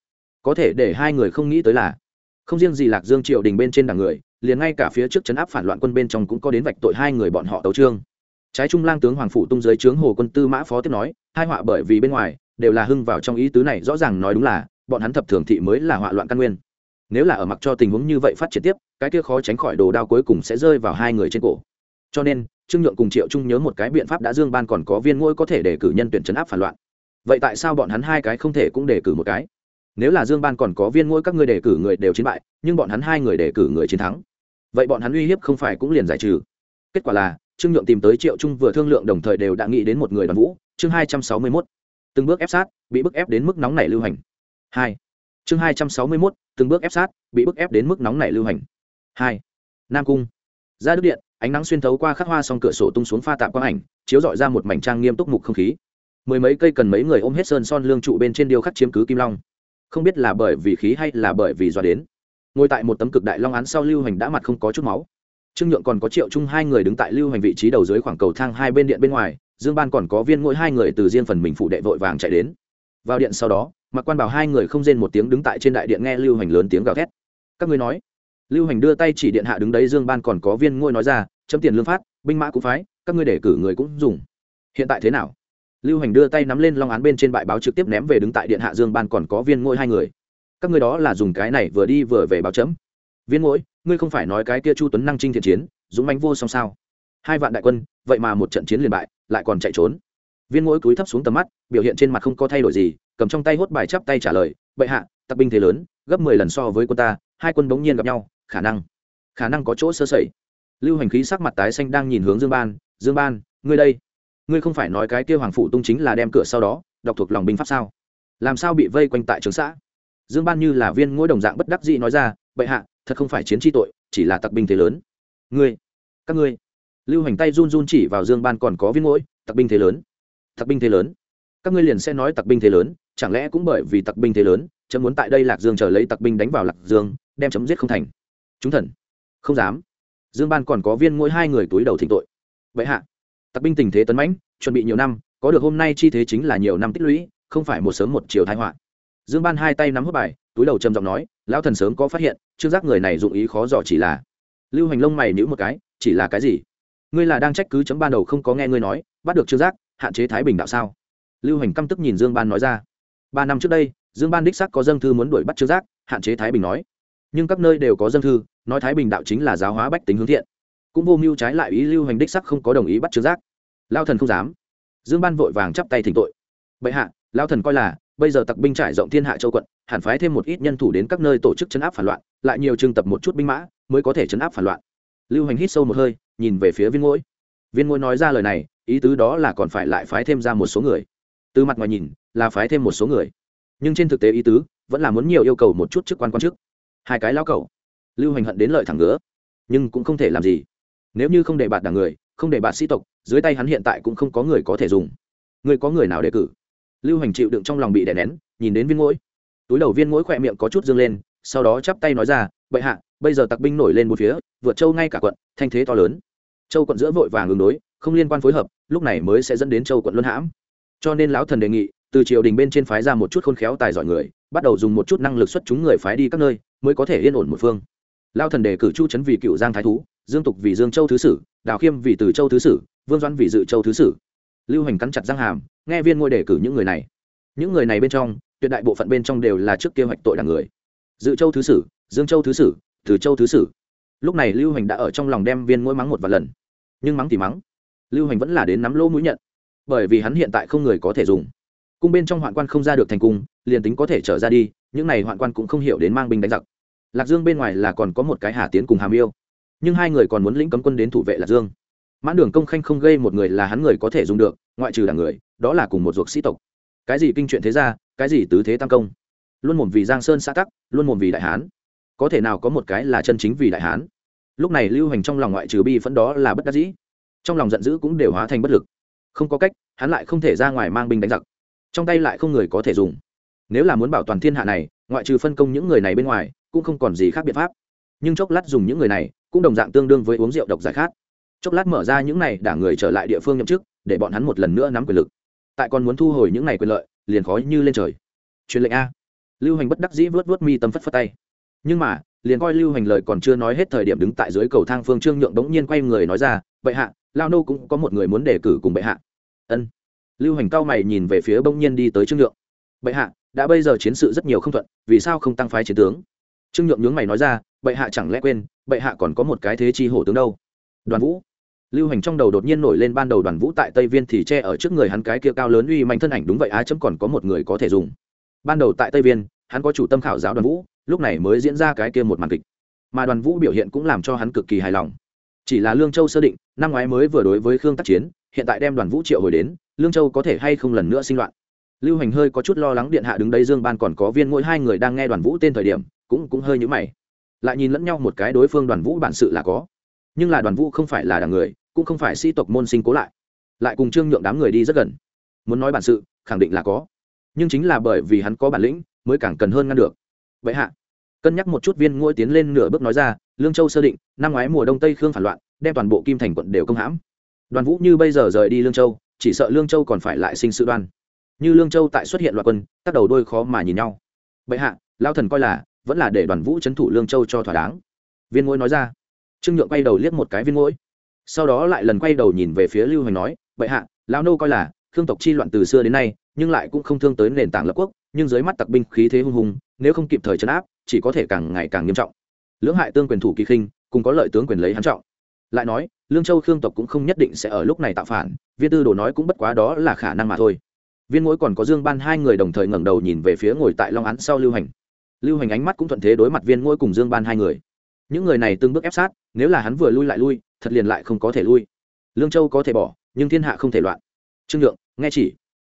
Có thể để hai người không nghĩ tới là, không riêng gì lạc dương triều đình bên trên đảng người, liền ngay cả phía trước chấn áp phản loạn quân bên trong cũng có đến vạch tội hai người bọn họ tấu trương. Trái trung lang tướng hoàng phủ tung dưới trướng hồ quân tư mã phó tiếp nói, hai họa bởi vì bên ngoài, đều là hưng vào trong ý tứ này, rõ ràng nói đúng là, bọn hắn thập thường thị mới là họa loạn căn nguyên. Nếu là ở mặc cho tình huống như vậy phát triển tiếp, cái kia khó tránh khỏi đồ đao cuối cùng sẽ rơi vào hai người trên cổ. Cho nên, trương nhượng cùng triệu trung nhớ một cái biện pháp đã dương ban còn có viên ngôi có thể để cử nhân tuyển chấn áp phản loạn vậy tại sao bọn hắn hai cái không thể cũng đề cử một cái? Nếu là dương ban còn có viên ngôi các ngươi đề cử người đều chiến bại, nhưng bọn hắn hai người đề cử người chiến thắng, vậy bọn hắn uy hiếp không phải cũng liền giải trừ? Kết quả là, trương nhượng tìm tới triệu trung vừa thương lượng đồng thời đều đã nghĩ đến một người đoàn vũ, chương hai trăm sáu mươi mốt. Từng bước ép sát, bị bức ép đến mức nóng nảy lưu hành. Hai. Chương hai trăm sáu mươi mốt, từng bước ép sát, bị bức ép đến mức nóng nảy lưu hành. Hai. Nam cung. Ra đức điện, ánh nắng xuyên thấu qua khắc hoa xong cửa sổ tung xuống pha tạp quang ảnh, chiếu dọi ra một mảnh trang nghiêm túc mục không khí mười mấy cây cần mấy người ôm hết sơn son lương trụ bên trên điêu khắc chiếm cứ kim long. Không biết là bởi vì khí hay là bởi vì do đến. Ngồi tại một tấm cực đại long án sau lưu hành đã mặt không có chút máu. Trương nhượng còn có triệu chung hai người đứng tại lưu hành vị trí đầu dưới khoảng cầu thang hai bên điện bên ngoài, dương ban còn có viên mỗi hai người từ riêng phần mình phụ đệ vội vàng chạy đến. Vào điện sau đó mặc quan bảo hai người không rên một tiếng đứng tại trên đại điện nghe lưu hành lớn tiếng gào thét. Các ngươi nói. Lưu hành đưa tay chỉ điện hạ đứng đấy, dương ban còn có viên ngôi nói ra, chấm tiền lương phát, binh mã cũng phái, các ngươi để cử người cũng dùng. Hiện tại thế nào? Lưu hành đưa tay nắm lên long án bên trên bại báo trực tiếp ném về đứng tại điện hạ dương ban còn có viên ngôi hai người. Các ngươi đó là dùng cái này vừa đi vừa về báo chấm. Viên ngôi, ngươi không phải nói cái kia chu tuấn năng trinh thiện chiến, dũng mánh vô song sao? Hai vạn đại quân, vậy mà một trận chiến liền bại, lại còn chạy trốn. Viên ngôi cúi thấp xuống tầm mắt, biểu hiện trên mặt không có thay đổi gì, cầm trong tay hốt bài chắp tay trả lời, bệ hạ tặc binh thế lớn, gấp mười lần so với quân ta, hai quân bỗng nhiên gặp nhau, khả năng khả năng có chỗ sơ sẩy. Lưu hành khí sắc mặt tái xanh đang nhìn hướng dương ban dương ban, ngươi đây ngươi không phải nói cái kia hoàng phụ tung chính là đem cửa sau đó, đọc thuộc lòng binh pháp sao? Làm sao bị vây quanh tại trường xã? Dương ban như là viên ngôi đồng dạng bất đắc dĩ nói ra, bệ hạ, thật không phải chiến tri tội, chỉ là tặc binh thế lớn. Ngươi, các ngươi. Lưu hành tay run run chỉ vào dương ban còn có viên ngỗi tặc binh thế lớn, tặc binh thế lớn. Các ngươi liền sẽ nói tặc binh thế lớn, chẳng lẽ cũng bởi vì tặc binh thế lớn, chấm muốn tại đây lạc dương chờ lấy tặc binh đánh vào lạc dương, đem chấm giết không thành? Chúng thần, không dám. Dương ban còn có viên ngôi hai người túi đầu thỉnh tội. Vậy hạ tặc binh tình thế tấn mãnh, chuẩn bị nhiều năm, có được hôm nay chi thế chính là nhiều năm tích lũy, không phải một sớm một chiều thái họa. Dương ban hai tay nắm hút bài, túi đầu trầm giọng nói, lão thần sớm có phát hiện trương giác người này dụng ý khó dò chỉ là lưu hành lông mày nhữ một cái, chỉ là cái gì? Ngươi là đang trách cứ chấm ban đầu không có nghe ngươi nói, bắt được trương giác, hạn chế thái bình đạo sao? Lưu hành căm tức nhìn dương ban nói ra. Ba năm trước đây, dương ban đích sắc có dân thư muốn đuổi bắt trương giác, hạn chế thái bình nói. Nhưng các nơi đều có dân thư, nói thái bình đạo chính là giáo hóa bách tính hướng thiện cũng vô mưu trái lại ý lưu hành đích sắc không có đồng ý bắt trương giác lao thần không dám. Dương ban vội vàng chắp tay thỉnh tội. Bệ hạ, lao thần coi là, bây giờ tặc binh trải rộng thiên hạ châu quận, hẳn phái thêm một ít nhân thủ đến các nơi tổ chức chấn áp phản loạn, lại nhiều trưng tập một chút binh mã, mới có thể chấn áp phản loạn. Lưu hành hít sâu một hơi, nhìn về phía viên ngôi. Viên ngôi nói ra lời này, ý tứ đó là còn phải lại phái thêm ra một số người. Từ mặt ngoài nhìn, là phái thêm một số người. Nhưng trên thực tế ý tứ, vẫn là muốn nhiều yêu cầu một chút chức quan quan chức. Hai cái lao cầu lưu hành hận đến lợi thẳng nữa nhưng cũng không thể làm gì nếu như không để bạt đảng người, không để bạt sĩ tộc, dưới tay hắn hiện tại cũng không có người có thể dùng. Người có người nào đề cử? Lưu hành chịu đựng trong lòng bị đè nén, nhìn đến viên mũi túi đầu viên mũi khỏe miệng có chút dương lên, sau đó chắp tay nói ra, bệ hạ, bây giờ tặc binh nổi lên một phía, vượt châu ngay cả quận, thanh thế to lớn. Châu quận giữa vội vàng ứng đối, không liên quan phối hợp, lúc này mới sẽ dẫn đến châu quận luân hãm. Cho nên lão thần đề nghị, từ triều đình bên trên phái ra một chút khôn khéo tài giỏi người, bắt đầu dùng một chút năng lực xuất chúng người phái đi các nơi, mới có thể yên ổn một phương. Lao thần đề cử chu trấn vì cựu giang thái thú dương tục vì dương châu thứ sử, đào khiêm vì từ châu thứ sử, vương doãn vì dự châu thứ sử. Lưu hành cắn chặt răng hàm, nghe viên ngôi đề cử những người này. Những người này bên trong, tuyệt đại bộ phận bên trong đều là trước kế hoạch tội đảng người. Dự châu thứ sử, dương châu thứ sử, từ châu thứ sử. Lúc này lưu hành đã ở trong lòng đem viên ngôi mắng một vài lần. Nhưng mắng thì mắng. Lưu hành vẫn là đến nắm lỗ mũi nhận. Bởi vì hắn hiện tại không người có thể dùng. Cung bên trong hoạn quan không ra được thành cung, liền tính có thể trở ra đi, những này hoạn quan cũng không hiểu đến mang binh đánh giặc. Lạc dương bên ngoài là còn có một cái hà tiến cùng hàm yêu nhưng hai người còn muốn lĩnh cấm quân đến thủ vệ lạc dương. Mãn đường công khanh không gây một người là hắn người có thể dùng được, ngoại trừ đảng người, đó là cùng một ruột sĩ tộc. Cái gì kinh chuyện thế ra cái gì tứ thế tam công? Luôn mồm vì giang sơn xã tắc, luôn mồm vì đại hán. Có thể nào có một cái là chân chính vì đại hán? Lúc này lưu hành trong lòng ngoại trừ bi phẫn đó là bất đắc dĩ. Trong lòng giận dữ cũng đều hóa thành bất lực. Không có cách, hắn lại không thể ra ngoài mang binh đánh giặc. Trong tay lại không người có thể dùng. Nếu là muốn bảo toàn thiên hạ này, ngoại trừ phân công những người này bên ngoài, cũng không còn gì khác biện pháp. Nhưng chốc lát dùng những người này cũng đồng dạng tương đương với uống rượu độc giải khát. Chốc lát mở ra những này đảng người trở lại địa phương nhậm chức, để bọn hắn một lần nữa nắm quyền lực. Tại còn muốn thu hồi những này quyền lợi, liền khó như lên trời. Truyền lệnh a. Lưu hành bất đắc dĩ vớt vớt mi tâm phất phất tay. Nhưng mà, liền coi lưu hành lời còn chưa nói hết thời điểm đứng tại dưới cầu thang phương trương nhượng đống nhiên quay người nói ra, bệ hạ, lao nô cũng có một người muốn đề cử cùng bệ hạ. Ân. Lưu hành cao mày nhìn về phía bỗng nhiên đi tới trương nhượng. Bệ hạ, đã bây giờ chiến sự rất nhiều không thuận, vì sao không tăng phái chiến tướng? Trương nhượng nhướng mày nói ra, bệ hạ chẳng lẽ quên, bệ hạ còn có một cái thế chi hổ tướng đâu? Đoàn vũ. Lưu hành trong đầu đột nhiên nổi lên ban đầu đoàn vũ tại tây viên thì che ở trước người hắn cái kia cao lớn uy mạnh thân ảnh, đúng vậy, á chấm còn có một người có thể dùng. Ban đầu tại tây viên, hắn có chủ tâm khảo giáo đoàn vũ, lúc này mới diễn ra cái kia một màn kịch. Mà đoàn vũ biểu hiện cũng làm cho hắn cực kỳ hài lòng. Chỉ là lương châu sơ định, năm ngoái mới vừa đối với khương tác chiến, hiện tại đem đoàn vũ triệu hồi đến, lương châu có thể hay không lần nữa sinh loạn. Lưu hành hơi có chút lo lắng điện hạ đứng đây dương ban còn có viên mỗi hai người đang nghe đoàn vũ tên thời điểm cũng cũng hơi nhữ mày. Lại nhìn lẫn nhau một cái đối phương đoàn vũ bản sự là có. Nhưng là đoàn vũ không phải là đảng người, cũng không phải sĩ tộc môn sinh cố lại. Lại cùng trương nhượng đám người đi rất gần. Muốn nói bản sự, khẳng định là có. Nhưng chính là bởi vì hắn có bản lĩnh, mới càng cần hơn ngăn được. Vậy hạ, cân nhắc một chút viên ngôi tiến lên nửa bước nói ra, lương châu sơ định, năm ngoái mùa đông tây khương phản loạn, đem toàn bộ kim thành quận đều công hãm. Đoàn vũ như bây giờ rời đi lương châu, chỉ sợ lương châu còn phải lại sinh sự đoan. Như lương châu tại xuất hiện loạt quân, các đầu đôi khó mà nhìn nhau. Bệ hạ, lao thần coi là vẫn là để đoàn vũ c h ấ n thủ lương châu cho thỏa đáng viên ngôi nói ra trương nhượng quay đầu liếc một cái viên ngôi sau đó lại lần quay đầu nhìn về phía lưu hành nói bệ hạ lao nô coi là khương tộc chi loạn từ xưa đến nay nhưng lại cũng không thương tới nền tảng lập quốc nhưng dưới mắt tặc binh khí thế hung hùng nếu không kịp thời chấn áp chỉ có thể càng ngày càng nghiêm trọng lưỡng hại tương quyền thủ kỳ khinh cùng có lợi tướng quyền lấy hắn trọng lại nói lương châu khương tộc cũng không nhất định sẽ ở lúc này tạo phản viên tư đồ nói cũng bất quá đó là khả năng mà thôi viên mỗi còn có dương ban hai người đồng thời ngẩng đầu nhìn về phía ngồi tại long án sau lưu hành lưu hành ánh mắt cũng thuận thế đối mặt viên ngôi cùng dương ban hai người. Những người này từng bước ép sát, nếu là hắn vừa lui lại lui, thật liền lại không có thể lui. Lương châu có thể bỏ, nhưng thiên hạ không thể loạn. Trương nhượng, nghe chỉ.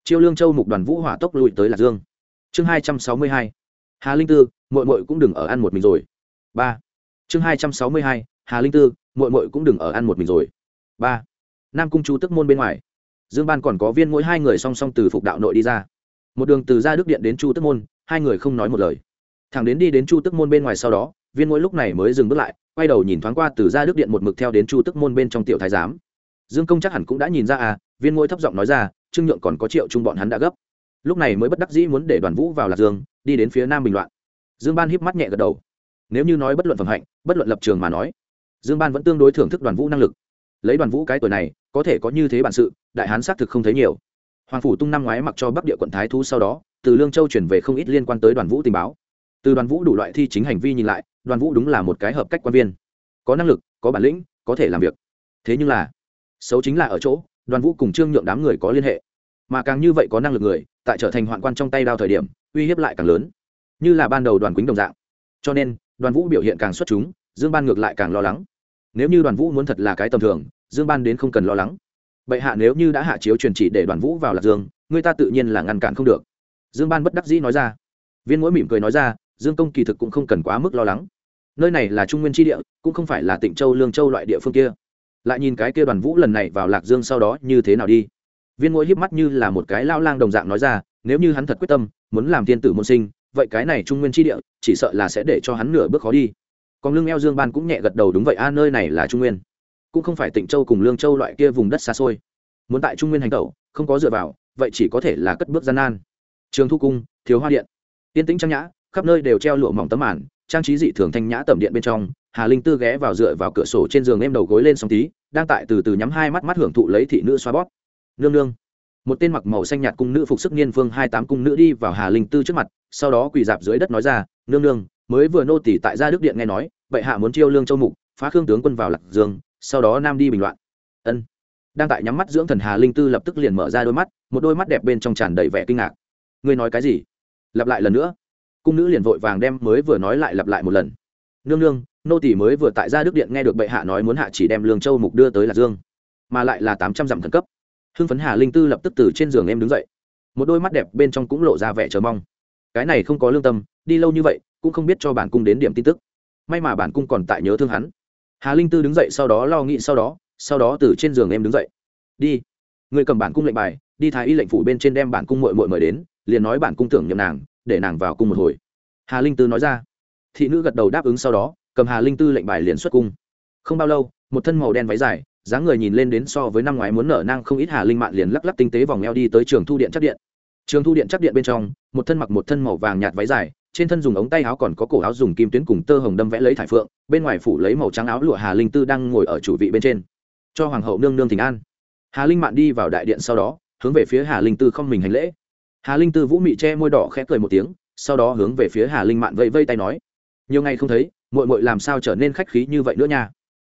Chiêu lương châu mục đoàn vũ hỏa tốc lùi tới lạc dương. Chương hai trăm sáu mươi hai. Hà linh tư mội mội cũng đừng ở ăn một mình rồi. Ba. Chương hai trăm sáu mươi hai, hà linh tư mội mội cũng đừng ở ăn một mình rồi. Ba. Nam cung chú tức môn bên ngoài. Dương ban còn có viên mỗi hai người song song từ phục đạo nội đi ra. Một đường từ ra đức điện đến chu tức môn, hai người không nói một lời thằng đến đi đến chu tức môn bên ngoài sau đó, viên mỗi lúc này mới dừng bước lại, quay đầu nhìn thoáng qua từ ra đức điện một mực theo đến chu tức môn bên trong tiểu thái giám. Dương công chắc hẳn cũng đã nhìn ra à viên mỗi thấp giọng nói ra, trương nhượng còn có triệu chung bọn hắn đã gấp. Lúc này mới bất đắc dĩ muốn để đoàn vũ vào lạc dương, đi đến phía nam bình loạn. Dương ban híp mắt nhẹ gật đầu. Nếu như nói bất luận phẩm hạnh, bất luận lập trường mà nói, dương ban vẫn tương đối thưởng thức đoàn vũ năng lực. Lấy đoàn vũ cái tuổi này, có thể có như thế bản sự, đại hán xác thực không thấy nhiều. Hoàng phủ tung năm ngoái mặc cho bắc địa quận thái thu sau đó, từ lương châu chuyển về không ít liên quan tới đoàn vũ tình báo từ đoàn vũ đủ loại thi chính hành vi nhìn lại, đoàn vũ đúng là một cái hợp cách quan viên. Có năng lực, có bản lĩnh, có thể làm việc. Thế nhưng là, xấu chính là ở chỗ, đoàn vũ cùng trương nhượng đám người có liên hệ. Mà càng như vậy có năng lực người, tại trở thành hoạn quan trong tay đao thời điểm, uy hiếp lại càng lớn. Như là ban đầu đoàn quýnh đồng dạng. Cho nên, đoàn vũ biểu hiện càng xuất chúng, dương ban ngược lại càng lo lắng. Nếu như đoàn vũ muốn thật là cái tầm thường, dương ban đến không cần lo lắng. Bệ hạ nếu như đã hạ chiếu truyền chỉ để đoàn vũ vào lạc dương, người ta tự nhiên là ngăn cản không được. Dương ban bất đắc dĩ nói ra. Viên Mũi mỉm cười nói ra dương công kỳ thực cũng không cần quá mức lo lắng. Nơi này là trung nguyên tri địa, cũng không phải là tịnh châu, lương châu loại địa phương kia. Lại nhìn cái kia đoàn vũ lần này vào lạc dương sau đó như thế nào đi. Viên ngôi hiếp mắt như là một cái lao lang đồng dạng nói ra, nếu như hắn thật quyết tâm, muốn làm thiên tử môn sinh, vậy cái này trung nguyên tri địa, chỉ sợ là sẽ để cho hắn nửa bước khó đi. Còn lương eo dương ban cũng nhẹ gật đầu đúng vậy, a, nơi này là trung nguyên. Cũng không phải tịnh châu cùng lương châu loại kia vùng đất xa xôi. Muốn tại trung nguyên hành tẩu, không có dựa vào, vậy chỉ có thể là cất bước gian nan. Trường thu cung, thiếu hoa điện. Tiên tĩnh trang nhã khắp nơi đều treo lụa mỏng tấm màn, trang trí dị thường thanh nhã tẩm điện bên trong, hà linh tư ghé vào dựa vào cửa sổ trên giường em đầu gối lên sóng tí, đang tại từ từ nhắm hai mắt mắt hưởng thụ lấy thị nữ xoa bóp. Nương nương. Một tên mặc màu xanh nhạt cung nữ phục sức niên vương hai tám cung nữ đi vào hà linh tư trước mặt, sau đó quỳ dạp dưới đất nói ra, nương nương, mới vừa nô tỳ tại gia đức điện nghe nói vậy hạ muốn chiêu lương châu mục, phá khương tướng quân vào lạc dương, sau đó nam đi bình loạn. Ân. Đang tại nhắm mắt dưỡng thần hà linh tư lập tức liền mở ra đôi mắt, một đôi mắt đẹp bên trong tràn đầy vẻ kinh ngạc. Ngươi nói cái gì? Lặp lại lần nữa cung nữ liền vội vàng đem mới vừa nói lại lặp lại một lần. Nương nương, nô tỷ mới vừa tại gia đức điện nghe được bệ hạ nói muốn hạ chỉ đem lương châu mục đưa tới lạc dương, mà lại là tám trăm dặm thần cấp. Hưng phấn hà linh tư lập tức từ trên giường em đứng dậy. Một đôi mắt đẹp bên trong cũng lộ ra vẻ chờ mong. Cái này không có lương tâm, đi lâu như vậy, cũng không biết cho bản cung đến điểm tin tức. May mà bản cung còn tại nhớ thương hắn. Hà linh tư đứng dậy sau đó lo nghĩ sau đó sau đó từ trên giường em đứng dậy. Đi. Người cầm bản cung lệnh bài, đi thái y lệnh phủ bên trên đem bản cung mội mội mời đến, liền nói bản cung tưởng nhầm nàng để nàng vào cung một hồi. Hà linh tư nói ra. Thị nữ gật đầu đáp ứng sau đó, cầm hà linh tư lệnh bài liền xuất cung. Không bao lâu, một thân màu đen váy dài, dáng người nhìn lên đến so với năm ngoái muốn nở nang không ít hà linh mạn liền lắc lắc tinh tế vòng eo đi tới trường thu điện chắc điện. Trường thu điện chắc điện bên trong, một thân mặc một thân màu vàng nhạt váy dài, trên thân dùng ống tay áo còn có cổ áo dùng kim tuyến cùng tơ hồng đâm vẽ lấy thải phượng, bên ngoài phủ lấy màu trắng áo lụa hà linh tư đang ngồi ở chủ vị bên trên. Cho hoàng hậu nương nương thỉnh an. Hà linh mạn đi vào đại điện sau đó, hướng về phía hà linh tư không mình hành lễ hà linh tư vũ mị che môi đỏ khẽ cười một tiếng, sau đó hướng về phía hà linh mạn vẫy vây tay nói, nhiều ngày không thấy mội mội làm sao trở nên khách khí như vậy nữa nha?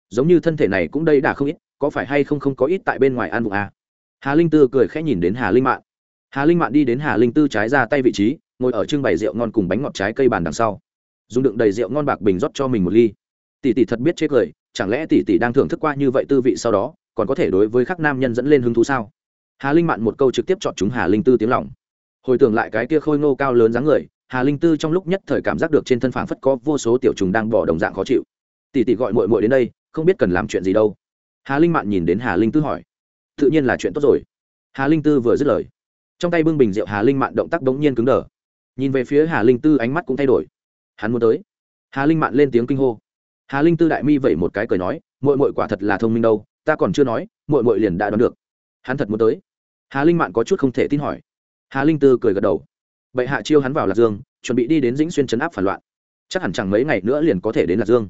Giống như thân thể này cũng đây đã không ít, có phải hay không không có ít tại bên ngoài an vùng à? hà linh tư cười khẽ nhìn đến hà linh mạn. Hà linh mạn đi đến hà linh tư trái ra tay vị trí, ngồi ở trưng bày rượu ngon cùng bánh ngọt trái cây bàn đằng sau. Dùng đựng đầy rượu ngon bạc bình rót cho mình một ly. Tỷ tỷ thật biết chế cười, chẳng lẽ tỷ tỷ đang thưởng thức qua như vậy tư vị sau đó, còn có thể đối với các nam nhân dẫn lên hứng thú sao? Hà linh mạn một câu trực tiếp chọn chúng hà linh tư tiếng lòng hồi tưởng lại cái kia khôi ngô cao lớn dáng người, hà linh tư trong lúc nhất thời cảm giác được trên thân phản phất có vô số tiểu trùng đang bỏ đồng dạng khó chịu. Tỷ tỷ gọi mội mội đến đây, không biết cần làm chuyện gì đâu. Hà linh mạn nhìn đến hà linh tư hỏi, tự nhiên là chuyện tốt rồi. Hà linh tư vừa dứt lời, trong tay bưng bình rượu hà linh mạn động tác bỗng nhiên cứng đờ. Nhìn về phía hà linh tư, ánh mắt cũng thay đổi. Hắn muốn tới. Hà linh mạn lên tiếng kinh hô. Hà linh tư đại mi vẩy một cái cười nói mội mội quả thật là thông minh đâu, ta còn chưa nói mội mội liền đã đoán được. Hắn thật muốn tới. Hà linh mạn có chút không thể tin hỏi hà linh tư cười gật đầu. Bệ hạ chiêu hắn vào lạc dương, chuẩn bị đi đến dĩnh xuyên chấn áp phản loạn. Chắc hẳn chẳng mấy ngày nữa liền có thể đến lạc dương.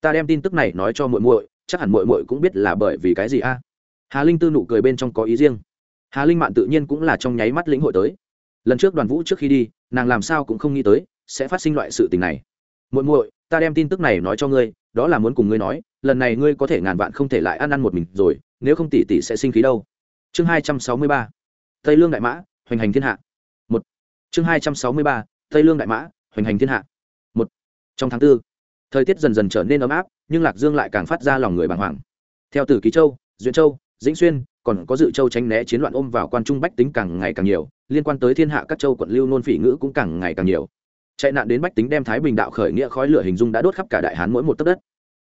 Ta đem tin tức này nói cho muội muội, chắc hẳn muội muội cũng biết là bởi vì cái gì a? Hà linh tư nụ cười bên trong có ý riêng. Hà linh mạn tự nhiên cũng là trong nháy mắt lĩnh hội tới. Lần trước đoàn vũ trước khi đi, nàng làm sao cũng không nghĩ tới, sẽ phát sinh loại sự tình này. Muội muội, ta đem tin tức này nói cho ngươi, đó là muốn cùng ngươi nói, lần này ngươi có thể ngàn vạn không thể lại ăn ăn một mình rồi, nếu không tỷ tỷ sẽ sinh khí đâu. Chương hai trăm sáu mươi ba. Tây lương đại mã hoành hành thiên hạ. Một. Chương hai trăm sáu mươi ba tây lương đại mã hoành hành thiên hạ. Một. Trong tháng 4, thời tiết dần dần trở nên ấm áp nhưng lạc dương lại càng phát ra lòng người bàng hoàng. Theo từ ký châu duyện châu dĩnh xuyên còn có dự châu tránh né chiến loạn ôm vào quan trung bách tính càng ngày càng nhiều liên quan tới thiên hạ các châu quận lưu nôn phỉ ngữ cũng càng ngày càng nhiều. Chạy nạn đến bách tính đem thái bình đạo khởi nghĩa khói lửa hình dung đã đốt khắp cả đại hán mỗi một tấc đất.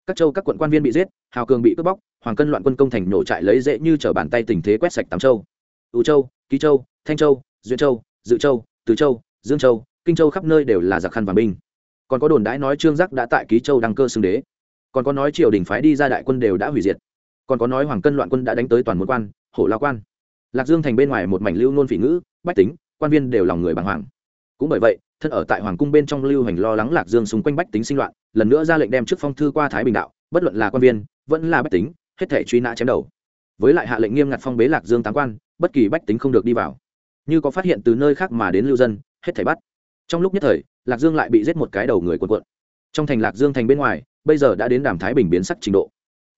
Các châu các quận quan viên bị giết hào cường bị cướp bóc hoàng cân loạn quân công thành nổ trại lấy dễ như t bàn tay tình thế quét sạch tám châu. Ưu châu ký châu thanh châu, duyên châu, dự châu, từ châu, dương châu, kinh châu khắp nơi đều là giặc khăn và binh. Còn có đồn đãi nói trương giác đã tại ký châu đăng cơ xưng đế. Còn có nói triều đình phái đi ra đại quân đều đã hủy diệt. Còn có nói hoàng cân loạn quân đã đánh tới toàn môn quan, hổ lao quan. Lạc dương thành bên ngoài một mảnh lưu nôn phỉ ngữ, bách tính, quan viên đều lòng người bàng hoàng. Cũng bởi vậy, thân ở tại hoàng cung bên trong lưu hành lo lắng lạc dương xung quanh bách tính sinh loạn, lần nữa ra lệnh đem trước phong thư qua thái bình đạo, bất luận là quan viên, vẫn là bách tính, hết thể truy nã chém đầu. Với lại hạ lệnh nghiêm ngặt phong bế lạc dương tám quan, bất kỳ bách tính không được đi vào như có phát hiện từ nơi khác mà đến lưu dân, hết thảy bắt. Trong lúc nhất thời, lạc dương lại bị giết một cái đầu người quần quận trong thành lạc dương thành bên ngoài, bây giờ đã đến đàm thái bình biến sắc trình độ.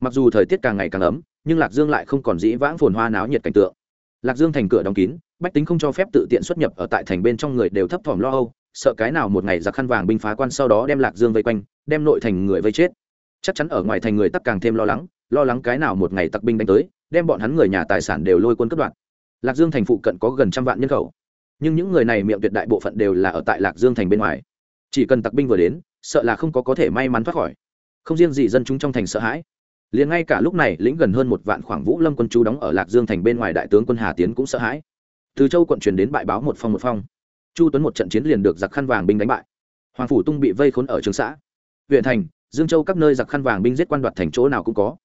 Mặc dù thời tiết càng ngày càng ấm, nhưng lạc dương lại không còn dĩ vãng phồn hoa náo nhiệt cảnh tượng. Lạc dương thành cửa đóng kín, bách tính không cho phép tự tiện xuất nhập ở tại thành bên trong người đều thấp thỏm lo âu, sợ cái nào một ngày giặc khăn vàng binh phá quan sau đó đem lạc dương vây quanh, đem nội thành người vây chết. Chắc chắn ở ngoài thành người tắc càng thêm lo lắng lo lắng cái nào một ngày tặc binh đánh tới, đem bọn hắn người nhà tài sản đều lôi quân cướp đoạt lạc dương thành phụ cận có gần trăm vạn nhân khẩu. Nhưng những người này miệng tuyệt đại bộ phận đều là ở tại lạc dương thành bên ngoài. Chỉ cần tặc binh vừa đến, sợ là không có có thể may mắn thoát khỏi. Không riêng gì dân chúng trong thành sợ hãi. Liền ngay cả lúc này, lĩnh gần hơn một vạn khoảng vũ lâm quân chú đóng ở lạc dương thành bên ngoài đại tướng quân hà tiến cũng sợ hãi. Từ châu quận truyền đến bại báo một phong một phong. Chu tuấn một trận chiến liền được giặc khăn vàng binh đánh bại. Hoàng phủ tung bị vây khốn ở trường xã. Huyện thành, dương châu các nơi giặc khăn vàng binh giết quan đoạt thành chỗ nào cũng có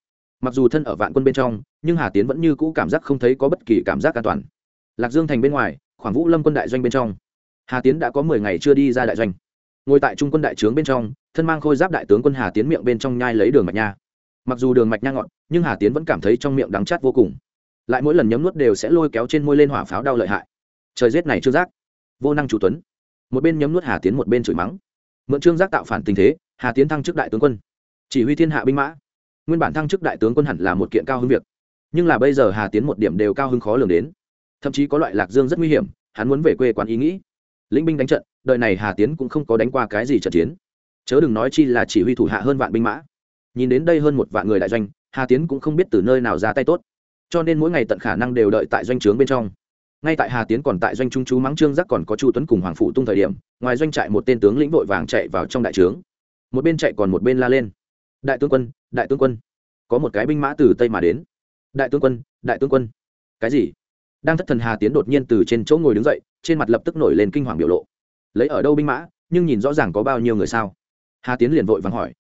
mặc dù thân ở vạn quân bên trong, nhưng hà tiến vẫn như cũ cảm giác không thấy có bất kỳ cảm giác an toàn. Lạc dương thành bên ngoài, khoảng vũ lâm quân đại doanh bên trong. Hà tiến đã có mười ngày chưa đi ra đại doanh. Ngồi tại trung quân đại trướng bên trong, thân mang khôi giáp đại tướng quân hà tiến miệng bên trong nhai lấy đường mạch nha. Mặc dù đường mạch nha ngọn, nhưng hà tiến vẫn cảm thấy trong miệng đắng chát vô cùng. Lại mỗi lần nhấm nuốt đều sẽ lôi kéo trên môi lên hỏa pháo đau lợi hại. Trời rét này trương giác. Vô năng chủ tuấn. Một bên nhấm nuốt hà tiến, một bên chửi mắng. Mượn trương giác tạo phản tình thế, hà tiến thăng chức đại tướng quân. Chỉ huy thiên hạ binh mã nguyên bản thăng chức đại tướng quân hẳn là một kiện cao hứng việc. Nhưng là bây giờ hà tiến một điểm đều cao hứng khó lường đến. Thậm chí có loại lạc dương rất nguy hiểm, hắn muốn về quê quán ý nghĩ. Lĩnh binh đánh trận, đời này hà tiến cũng không có đánh qua cái gì trận chiến. Chớ đừng nói chi là chỉ huy thủ hạ hơn vạn binh mã. Nhìn đến đây hơn một vạn người đại doanh, hà tiến cũng không biết từ nơi nào ra tay tốt. Cho nên mỗi ngày tận khả năng đều đợi tại doanh trướng bên trong. Ngay tại hà tiến còn tại doanh trung chú mắng trương giác còn có chu tuấn cùng hoàng phụ tung thời điểm, ngoài doanh trại một tên tướng lĩnh vội vàng chạy vào trong đại trướng. Một bên chạy còn một bên la lên đại tướng quân, đại tướng quân. Có một cái binh mã từ tây mà đến. Đại tướng quân, đại tướng quân. Cái gì? Đang thất thần hà tiến đột nhiên từ trên chỗ ngồi đứng dậy, trên mặt lập tức nổi lên kinh hoàng biểu lộ. Lấy ở đâu binh mã, nhưng nhìn rõ ràng có bao nhiêu người sao? Hà tiến liền vội vàng hỏi.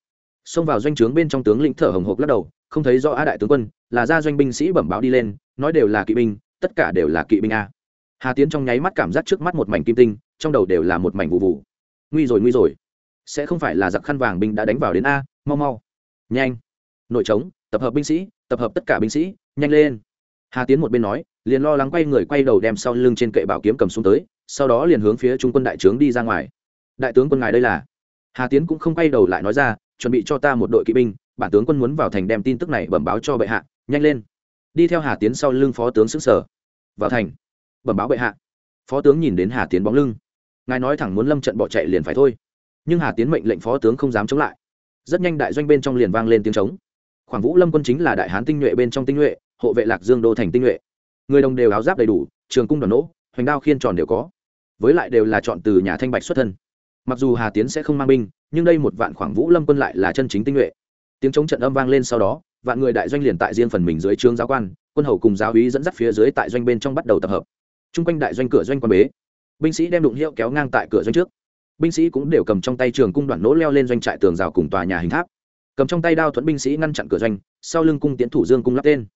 Xông vào doanh trướng bên trong tướng lĩnh thở hồng hộc lắc đầu, không thấy rõ a đại tướng quân, là ra doanh binh sĩ bẩm báo đi lên, nói đều là kỵ binh, tất cả đều là kỵ binh a. Hà tiến trong nháy mắt cảm giác trước mắt một mảnh kim tinh, trong đầu đều là một mảnh vụ vụ. Nguy rồi nguy rồi. Sẽ không phải là giặc khăn vàng binh đã đánh vào đến a, mau mau nhanh. Nội trống, tập hợp binh sĩ, tập hợp tất cả binh sĩ, nhanh lên. Hà tiến một bên nói, liền lo lắng quay người quay đầu đem sau lưng trên kệ bảo kiếm cầm xuống tới, sau đó liền hướng phía trung quân đại trướng đi ra ngoài. Đại tướng quân ngài đây là? Hà tiến cũng không quay đầu lại nói ra, chuẩn bị cho ta một đội kỵ binh, bản tướng quân muốn vào thành đem tin tức này bẩm báo cho bệ hạ, nhanh lên. Đi theo hà tiến sau lưng phó tướng xứng sở. Vào thành. Bẩm báo bệ hạ. Phó tướng nhìn đến hà tiến bóng lưng. Ngài nói thẳng muốn lâm trận bỏ chạy liền phải thôi. Nhưng hà tiến mệnh lệnh phó tướng không dám chống lại rất nhanh đại doanh bên trong liền vang lên tiếng trống. Khoảng vũ lâm quân chính là đại hán tinh nhuệ bên trong tinh nhuệ, hộ vệ lạc dương đô thành tinh nhuệ. Người đồng đều áo giáp đầy đủ, trường cung đoàn nỗ, hoành đao khiên tròn đều có. Với lại đều là chọn từ nhà thanh bạch xuất thân. Mặc dù hà tiến sẽ không mang binh, nhưng đây một vạn khoảng vũ lâm quân lại là chân chính tinh nhuệ. Tiếng chống trận âm vang lên sau đó, vạn người đại doanh liền tại riêng phần mình dưới trướng giáo quan, quân hầu cùng giáo úy dẫn dắt phía dưới tại doanh bên trong bắt đầu tập hợp. Chung quanh đại doanh cửa doanh quan bế. Binh sĩ đem đụng hiệu kéo ngang tại cửa doanh trước binh sĩ cũng đều cầm trong tay trường cung đoạn nỗ leo lên doanh trại tường rào cùng tòa nhà hình tháp. Cầm trong tay đao thuẫn binh sĩ ngăn chặn cửa doanh, sau lưng cung tiến thủ dương cung lắp tên.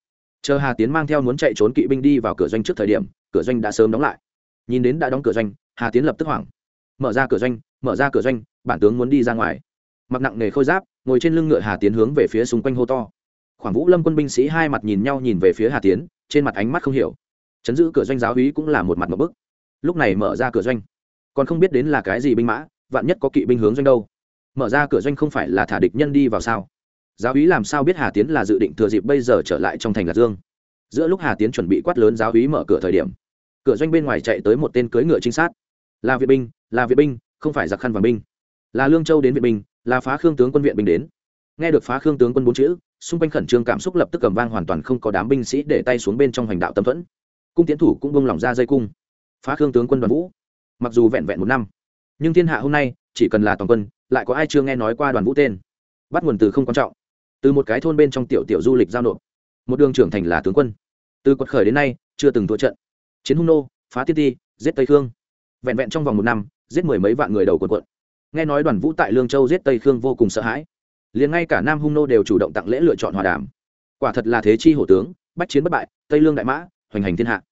Chờ hà tiến mang theo muốn chạy trốn kỵ binh đi vào cửa doanh trước thời điểm, cửa doanh đã sớm đóng lại. Nhìn đến đã đóng cửa doanh, hà tiến lập tức hoảng. Mở ra cửa doanh, mở ra cửa doanh, bản tướng muốn đi ra ngoài. Mặc nặng nề khôi giáp, ngồi trên lưng ngựa hà tiến hướng về phía xung quanh hô to. Khoảng vũ lâm quân binh sĩ hai mặt nhìn nhau nhìn về phía hà tiến, trên mặt ánh mắt không hiểu. Chấn giữ cửa doanh giáo hí cũng là một mặt một bức. Lúc này mở ra cửa doanh còn không biết đến là cái gì binh mã, vạn nhất có kỵ binh hướng doanh đâu. Mở ra cửa doanh không phải là thả địch nhân đi vào sao? Giáo hí làm sao biết hà tiến là dự định thừa dịp bây giờ trở lại trong thành lạc dương? Giữa lúc hà tiến chuẩn bị quát lớn giáo hí mở cửa thời điểm, cửa doanh bên ngoài chạy tới một tên cưỡi ngựa trinh sát. Là viện binh, là viện binh, không phải giặc khăn vàng binh. Là lương châu đến viện binh, là phá khương tướng quân viện binh đến. Nghe được phá khương tướng quân bốn chữ, xung quanh khẩn trương cảm xúc lập tức cầm vang hoàn toàn không có đám binh sĩ để tay xuống bên trong hành đạo tâm thuẫn. Cung tiến thủ cũng bông lỏng ra dây cung. Phá khương tướng quân đoàn vũ mặc dù vẹn vẹn một năm, nhưng thiên hạ hôm nay chỉ cần là toàn quân, lại có ai chưa nghe nói qua đoàn vũ tên? Bắt nguồn từ không quan trọng. Từ một cái thôn bên trong tiểu tiểu du lịch giao nộp, một đường trưởng thành là tướng quân. Từ quật khởi đến nay, chưa từng thua trận. Chiến hung nô, phá tiết ti, giết tây khương. Vẹn vẹn trong vòng một năm, giết mười mấy vạn người đầu quần quận. Nghe nói đoàn vũ tại lương châu giết tây khương vô cùng sợ hãi. Liền ngay cả nam hung nô đều chủ động tặng lễ lựa chọn hòa đàm. Quả thật là thế chi hổ tướng, bách chiến bất bại, tây lương đại mã, hoành hành thiên hạ.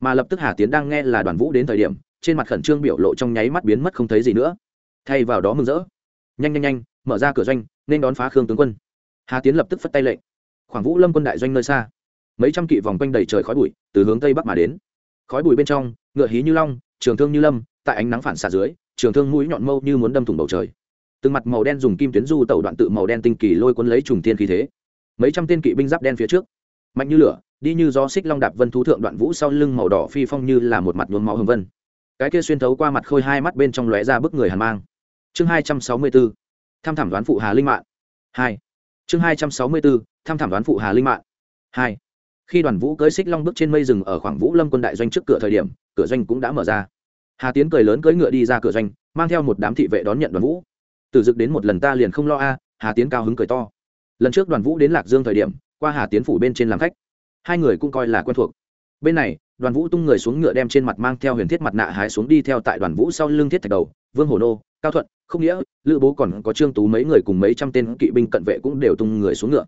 Mà lập tức hà tiến đang nghe là đoàn vũ đến thời điểm trên mặt khẩn trương biểu lộ trong nháy mắt biến mất không thấy gì nữa. Thay vào đó mừng rỡ. Nhanh nhanh nhanh, mở ra cửa doanh, nên đón phá khương tướng quân. Hà tiến lập tức phất tay lệnh. Khoảng vũ lâm quân đại doanh nơi xa. Mấy trăm kỵ vòng quanh đầy trời khói bụi, từ hướng tây bắc mà đến. Khói bụi bên trong, ngựa hí như long, trường thương như lâm, tại ánh nắng phản xạ dưới, trường thương mũi nhọn mâu như muốn đâm thủng bầu trời. Từng mặt màu đen dùng kim tuyến du tẩu đoạn tự màu đen tinh kỳ lôi cuốn lấy trùng tiên khí thế. Mấy trăm tên kỵ binh giáp đen phía trước. Mạnh như lửa, đi như gió xích long đạp vân thú thượng đoạn vũ sau lưng màu đỏ phi phong như là một mặt nhuốm máu hồng vân cái kia xuyên thấu qua mặt khôi hai mắt bên trong lóe ra bức người hàn mang. Chương hai trăm sáu mươi bốn, tham thảm đoán phụ hà linh mạng hai. Chương hai trăm sáu mươi bốn, tham thảm đoán phụ hà linh mạng hai. Khi đoàn vũ cưới xích long bước trên mây rừng ở khoảng vũ lâm quân đại doanh trước cửa thời điểm, cửa doanh cũng đã mở ra. Hà tiến cười lớn cưỡi ngựa đi ra cửa doanh, mang theo một đám thị vệ đón nhận đoàn vũ. Từ dực đến một lần ta liền không lo a, hà tiến cao hứng cười to. Lần trước đoàn vũ đến lạc dương thời điểm, qua hà tiến phủ bên trên làm khách. Hai người cũng coi là quen thuộc. Bên này đoàn vũ tung người xuống ngựa đem trên mặt mang theo huyền thiết mặt nạ hái xuống đi theo tại đoàn vũ sau lưng thiết thạch đầu, vương hồ nô, cao thuận không nghĩa, lữ bố còn có trương tú mấy người cùng mấy trăm tên kỵ binh cận vệ cũng đều tung người xuống ngựa.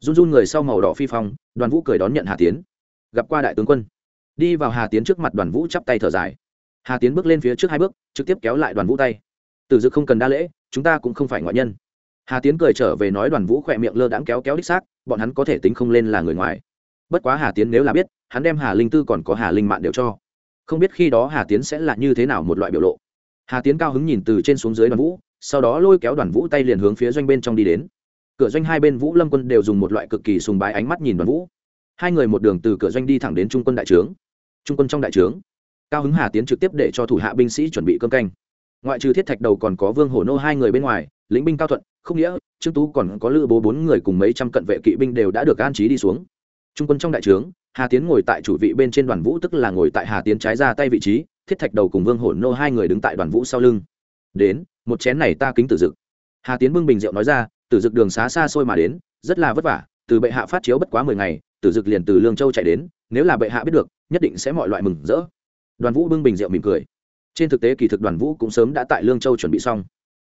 Run run người sau màu đỏ phi phong, đoàn vũ cười đón nhận hà tiến. Gặp qua đại tướng quân. Đi vào hà tiến trước mặt đoàn vũ chắp tay thở dài. Hà tiến bước lên phía trước hai bước, trực tiếp kéo lại đoàn vũ tay. Từ dự không cần đa lễ, chúng ta cũng không phải ngoại nhân. Hà tiến cười trở về nói đoàn vũ khỏe miệng lơ đãng kéo kéo đích xác, bọn hắn có thể tính không lên là người ngoài bất quá hà tiến nếu là biết, hắn đem hà linh tư còn có hà linh mạn đều cho. Không biết khi đó hà tiến sẽ là như thế nào một loại biểu lộ. Hà tiến cao hứng nhìn từ trên xuống dưới đoàn vũ, sau đó lôi kéo đoàn vũ tay liền hướng phía doanh bên trong đi đến. Cửa doanh hai bên vũ lâm quân đều dùng một loại cực kỳ sùng bái ánh mắt nhìn đoàn vũ. Hai người một đường từ cửa doanh đi thẳng đến trung quân đại trướng. Trung quân trong đại trướng, cao hứng hà tiến trực tiếp để cho thủ hạ binh sĩ chuẩn bị cơm canh. Ngoại trừ thiết thạch đầu còn có vương hổ nô hai người bên ngoài, lĩnh binh cao thuận không nghĩa, trương tú còn có lữ bố bốn người cùng mấy trăm cận vệ kỵ binh đều đã được an trí đi xuống trung quân trong đại trướng, hà tiến ngồi tại chủ vị bên trên đoàn vũ tức là ngồi tại hà tiến trái ra tay vị trí, thiết thạch đầu cùng vương hổ nô hai người đứng tại đoàn vũ sau lưng. Đến, một chén này ta kính tử dực. Hà tiến bưng bình rượu nói ra, tử dực đường xá xa xôi mà đến, rất là vất vả, từ bệ hạ phát chiếu bất quá mười ngày, tử dực liền từ lương châu chạy đến, nếu là bệ hạ biết được, nhất định sẽ mọi loại mừng rỡ. Đoàn vũ bưng bình rượu mỉm cười. Trên thực tế kỳ thực đoàn vũ cũng sớm đã tại lương châu chuẩn bị xong.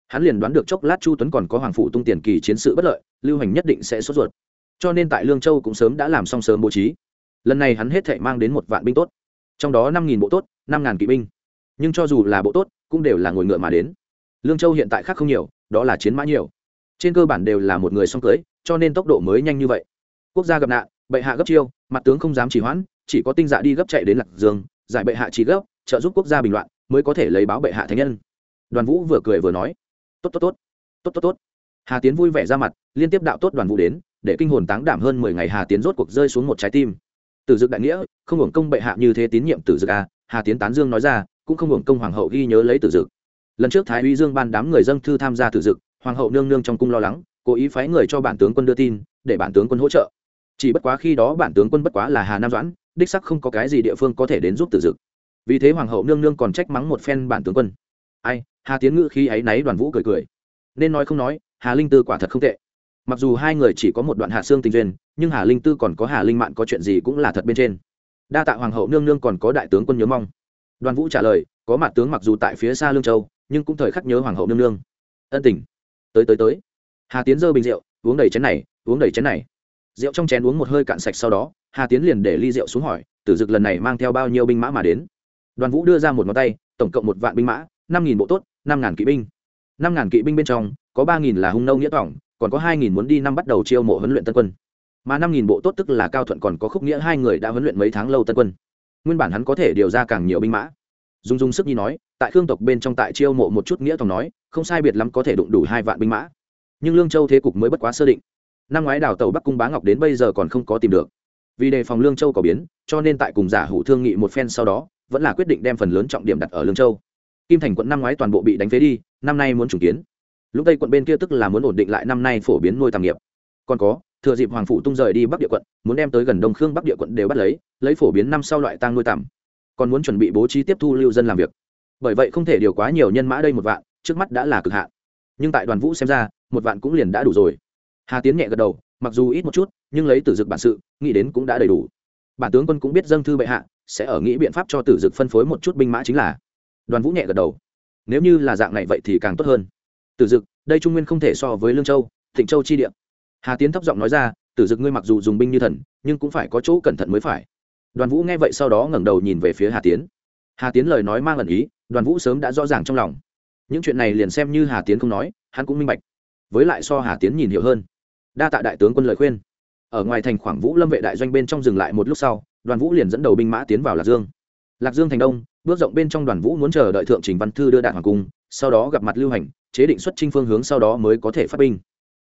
Hắn liền đoán được chốc lát chu tuấn còn có hoàng phụ tung tiền kỳ chiến sự bất lợi, lưu hành nhất định sẽ sốt ruột cho nên tại lương châu cũng sớm đã làm xong sớm bố trí. Lần này hắn hết thể mang đến một vạn binh tốt. Trong đó năm nghìn bộ tốt, năm ngàn kỵ binh. Nhưng cho dù là bộ tốt, cũng đều là ngồi ngựa mà đến. Lương châu hiện tại khác không nhiều, đó là chiến mã nhiều. Trên cơ bản đều là một người song cưới, cho nên tốc độ mới nhanh như vậy. Quốc gia gặp nạn, bệ hạ gấp chiêu, mặt tướng không dám chỉ hoãn, chỉ có tinh dạ đi gấp chạy đến lạc dương, giải bệ hạ chỉ gấp, trợ giúp quốc gia bình loạn, mới có thể lấy báo bệ hạ thánh nhân. Đoàn vũ vừa cười vừa nói, tốt tốt tốt tốt tốt tốt. Hà tiến vui vẻ ra mặt, liên tiếp đạo tốt đoàn vũ đến để kinh hồn táng đảm hơn mười ngày hà tiến rốt cuộc rơi xuống một trái tim. Tử dực đại nghĩa, không hưởng công bệ hạ như thế tín nhiệm tử dực a, hà tiến tán dương nói ra, cũng không hưởng công hoàng hậu ghi nhớ lấy tử dực. Lần trước thái uy dương ban đám người dân thư tham gia tử dực, hoàng hậu nương nương trong cung lo lắng, cố ý phái người cho bản tướng quân đưa tin, để bản tướng quân hỗ trợ. Chỉ bất quá khi đó bản tướng quân bất quá là hà nam doãn, đích sắc không có cái gì địa phương có thể đến giúp tử dực. Vì thế hoàng hậu nương nương còn trách mắng một phen bản tướng quân. Ai, hà tiến ngữ khi ấy náy đoàn vũ cười cười. Nên nói không nói, hà linh tư quả thật không tệ mặc dù hai người chỉ có một đoạn hạ xương tình duyên, nhưng hà linh tư còn có hà linh mạn có chuyện gì cũng là thật bên trên. Đa tạ hoàng hậu nương nương còn có đại tướng quân nhớ mong. Đoàn vũ trả lời, có mặt tướng mặc dù tại phía xa lương châu, nhưng cũng thời khắc nhớ hoàng hậu nương nương. Ân tình. Tới tới tới. Hà tiến giơ bình rượu, uống đầy chén này, uống đầy chén này. Rượu trong chén uống một hơi cạn sạch sau đó, hà tiến liền để ly rượu xuống hỏi, tử dực lần này mang theo bao nhiêu binh mã mà đến? Đoàn vũ đưa ra một ngón tay, tổng cộng một vạn binh mã, năm nghìn bộ tốt, năm ngàn kỵ binh. Năm ngàn kỵ binh bên trong, có ba nghìn là hung nâu nghĩa tỏng còn có hai nghìn muốn đi năm bắt đầu chiêu mộ huấn luyện tân quân. Mà năm nghìn bộ tốt tức là cao thuận còn có khúc nghĩa hai người đã huấn luyện mấy tháng lâu tân quân. Nguyên bản hắn có thể điều ra càng nhiều binh mã. Dung dung sức nhi nói, tại khương tộc bên trong tại chiêu mộ một chút nghĩa tòng nói, không sai biệt lắm có thể đụng đủ hai vạn binh mã. Nhưng lương châu thế cục mới bất quá sơ định. Năm ngoái đào tàu bắc cung bá ngọc đến bây giờ còn không có tìm được. Vì đề phòng lương châu có biến, cho nên tại cùng giả hủ thương nghị một phen sau đó, vẫn là quyết định đem phần lớn trọng điểm đặt ở lương châu. Kim thành quận năm ngoái toàn bộ bị đánh phế đi, năm nay muốn trùng kiến lúc tây quận bên kia tức là muốn ổn định lại năm nay phổ biến nuôi tàng nghiệp. Còn có, thừa dịp hoàng phủ tung rời đi bắc địa quận, muốn đem tới gần đông khương bắc địa quận đều bắt lấy lấy phổ biến năm sau loại tăng nuôi tầm còn muốn chuẩn bị bố trí tiếp thu lưu dân làm việc. Bởi vậy không thể điều quá nhiều nhân mã đây một vạn, trước mắt đã là cực hạn. Nhưng tại đoàn vũ xem ra, một vạn cũng liền đã đủ rồi. Hà tiến nhẹ gật đầu, mặc dù ít một chút, nhưng lấy tử dực bản sự, nghĩ đến cũng đã đầy đủ. Bản tướng quân cũng biết dâng thư bệ hạ, sẽ ở nghĩ biện pháp cho tử dực phân phối một chút binh mã chính là. Đoàn vũ nhẹ gật đầu. Nếu như là dạng này vậy thì càng tốt hơn tử dực, đây trung nguyên không thể so với lương châu, thịnh châu chi địa. Hà tiến thấp giọng nói ra, tử dực ngươi mặc dù dùng binh như thần, nhưng cũng phải có chỗ cẩn thận mới phải. Đoàn vũ nghe vậy sau đó ngẩng đầu nhìn về phía hà tiến. Hà tiến lời nói mang ẩn ý, đoàn vũ sớm đã rõ ràng trong lòng. Những chuyện này liền xem như hà tiến không nói, hắn cũng minh bạch. Với lại so hà tiến nhìn hiểu hơn. Đa tạ đại tướng quân lời khuyên. Ở ngoài thành khoảng vũ lâm vệ đại doanh bên trong dừng lại một lúc sau, đoàn vũ liền dẫn đầu binh mã tiến vào lạc dương. Lạc dương thành đông, bước rộng bên trong đoàn vũ muốn chờ đợi thượng trình văn thư đưa đạn hoàng cung sau đó gặp mặt lưu hành, chế định xuất trinh phương hướng sau đó mới có thể phát binh.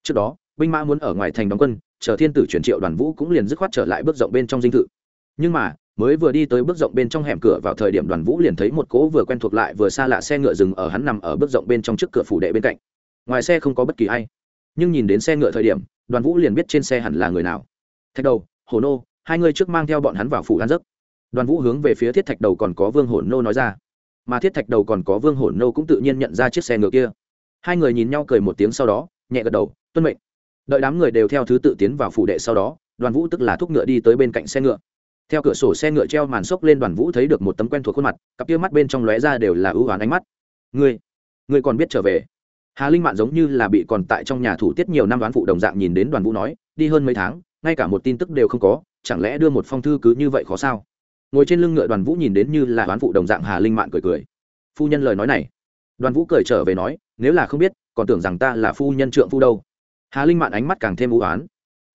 Trước đó, binh mã muốn ở ngoài thành đóng quân, chờ thiên tử chuyển triệu đoàn vũ cũng liền dứt khoát trở lại bước rộng bên trong dinh thự. Nhưng mà, mới vừa đi tới bước rộng bên trong hẻm cửa vào thời điểm đoàn vũ liền thấy một cỗ vừa quen thuộc lại vừa xa lạ xe ngựa dừng ở hắn nằm ở bước rộng bên trong trước cửa phủ đệ bên cạnh. Ngoài xe không có bất kỳ ai. Nhưng nhìn đến xe ngựa thời điểm, đoàn vũ liền biết trên xe hẳn là người nào. Thạch đầu, hồ nô, hai người trước mang theo bọn hắn vào phủ ăn giấc. Đoàn vũ hướng về phía thiết thạch đầu còn có vương hổn nô nói ra mà thiết thạch đầu còn có vương hổn nô cũng tự nhiên nhận ra chiếc xe ngựa kia. Hai người nhìn nhau cười một tiếng sau đó, nhẹ gật đầu, tuân mệnh. Đợi đám người đều theo thứ tự tiến vào phủ đệ sau đó, đoàn vũ tức là thúc ngựa đi tới bên cạnh xe ngựa. Theo cửa sổ xe ngựa treo màn xốc lên, đoàn vũ thấy được một tấm quen thuộc khuôn mặt, cặp kia mắt bên trong lóe ra đều là ưu oán ánh mắt. Ngươi ngươi còn biết trở về? Hà linh mạn giống như là bị còn tại trong nhà thủ tiết nhiều năm đoán phụ đồng dạng nhìn đến đoàn vũ nói, đi hơn mấy tháng, ngay cả một tin tức đều không có, chẳng lẽ đưa một phong thư cứ như vậy khó sao? Ngồi trên lưng ngựa đoàn vũ nhìn đến như là đoán phụ đồng dạng hà linh mạn cười cười. Phu nhân lời nói này. Đoàn vũ cười trở về nói, nếu là không biết, còn tưởng rằng ta là phu nhân trượng phu đâu. Hà linh mạn ánh mắt càng thêm ưu oán.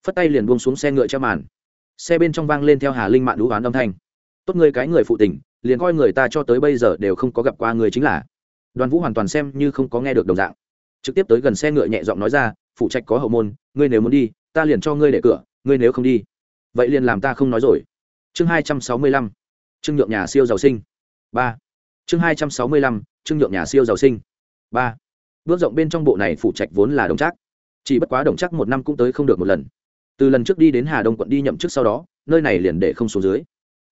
Phất tay liền buông xuống xe ngựa che màn. Xe bên trong vang lên theo hà linh mạn ưu oán âm thanh. Tốt ngươi cái người phụ tình, liền coi người ta cho tới bây giờ đều không có gặp qua người chính là. Đoàn vũ hoàn toàn xem như không có nghe được đồng dạng. Trực tiếp tới gần xe ngựa nhẹ giọng nói ra, phụ trách có hậu môn, ngươi nếu muốn đi, ta liền cho ngươi để cửa, ngươi nếu không đi. Vậy liền làm ta không nói rồi chương hai trăm sáu mươi lăm trưng nhượng nhà siêu giàu sinh. Ba. Chương hai trăm sáu mươi lăm trưng nhượng nhà siêu giàu sinh. Ba. Bước rộng bên trong bộ này phụ trạch vốn là đồng trác. Chỉ bất quá đồng trác một năm cũng tới không được một lần. Từ lần trước đi đến hà đông quận đi nhậm chức sau đó, nơi này liền để không xuống dưới.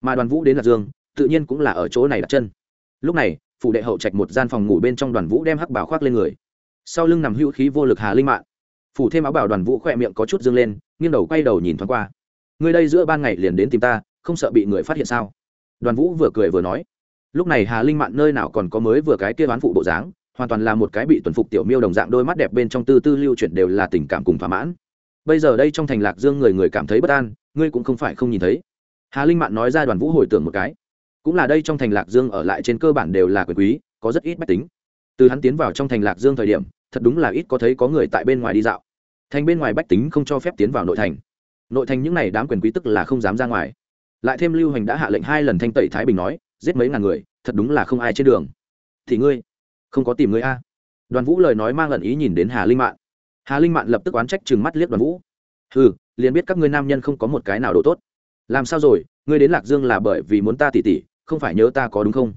Mà đoàn vũ đến lạc dương, tự nhiên cũng là ở chỗ này đặt chân. Lúc này phụ đệ hậu trạch một gian phòng ngủ bên trong đoàn vũ đem hắc bảo khoác lên người. Sau lưng nằm hữu khí vô lực hà linh mạng phủ thêm áo bảo đoàn vũ khỏe miệng có chút dương lên, nghiêng đầu quay đầu nhìn thoáng qua. Người đây giữa ban ngày liền đến tìm ta không sợ bị người phát hiện sao? Đoàn vũ vừa cười vừa nói, lúc này hà linh mạn nơi nào còn có mới vừa cái kia bán phụ bộ dáng, hoàn toàn là một cái bị tuần phục tiểu miêu đồng dạng đôi mắt đẹp bên trong tư tư lưu chuyển đều là tình cảm cùng thỏa mãn. Bây giờ đây trong thành lạc dương người người cảm thấy bất an, ngươi cũng không phải không nhìn thấy. Hà linh mạn nói ra đoàn vũ hồi tưởng một cái, cũng là đây trong thành lạc dương ở lại trên cơ bản đều là quyền quý, có rất ít bách tính. Từ hắn tiến vào trong thành lạc dương thời điểm, thật đúng là ít có thấy có người tại bên ngoài đi dạo. Thành bên ngoài bách tính không cho phép tiến vào nội thành. Nội thành những n à y đám quyền quý tức là không dám ra ngoài lại thêm lưu hành đã hạ lệnh hai lần thanh tẩy thái bình nói, giết mấy ngàn người, thật đúng là không ai trên đường. Thì ngươi, không có tìm ngươi a. Đoàn vũ lời nói mang lận ý nhìn đến hà linh mạn. Hà linh mạn lập tức oán trách chừng mắt liếc đoàn vũ. Ừ liền biết các ngươi nam nhân không có một cái nào đồ tốt. Làm sao rồi, ngươi đến lạc dương là bởi vì muốn ta tỉ tỉ, không phải nhớ ta có đúng không?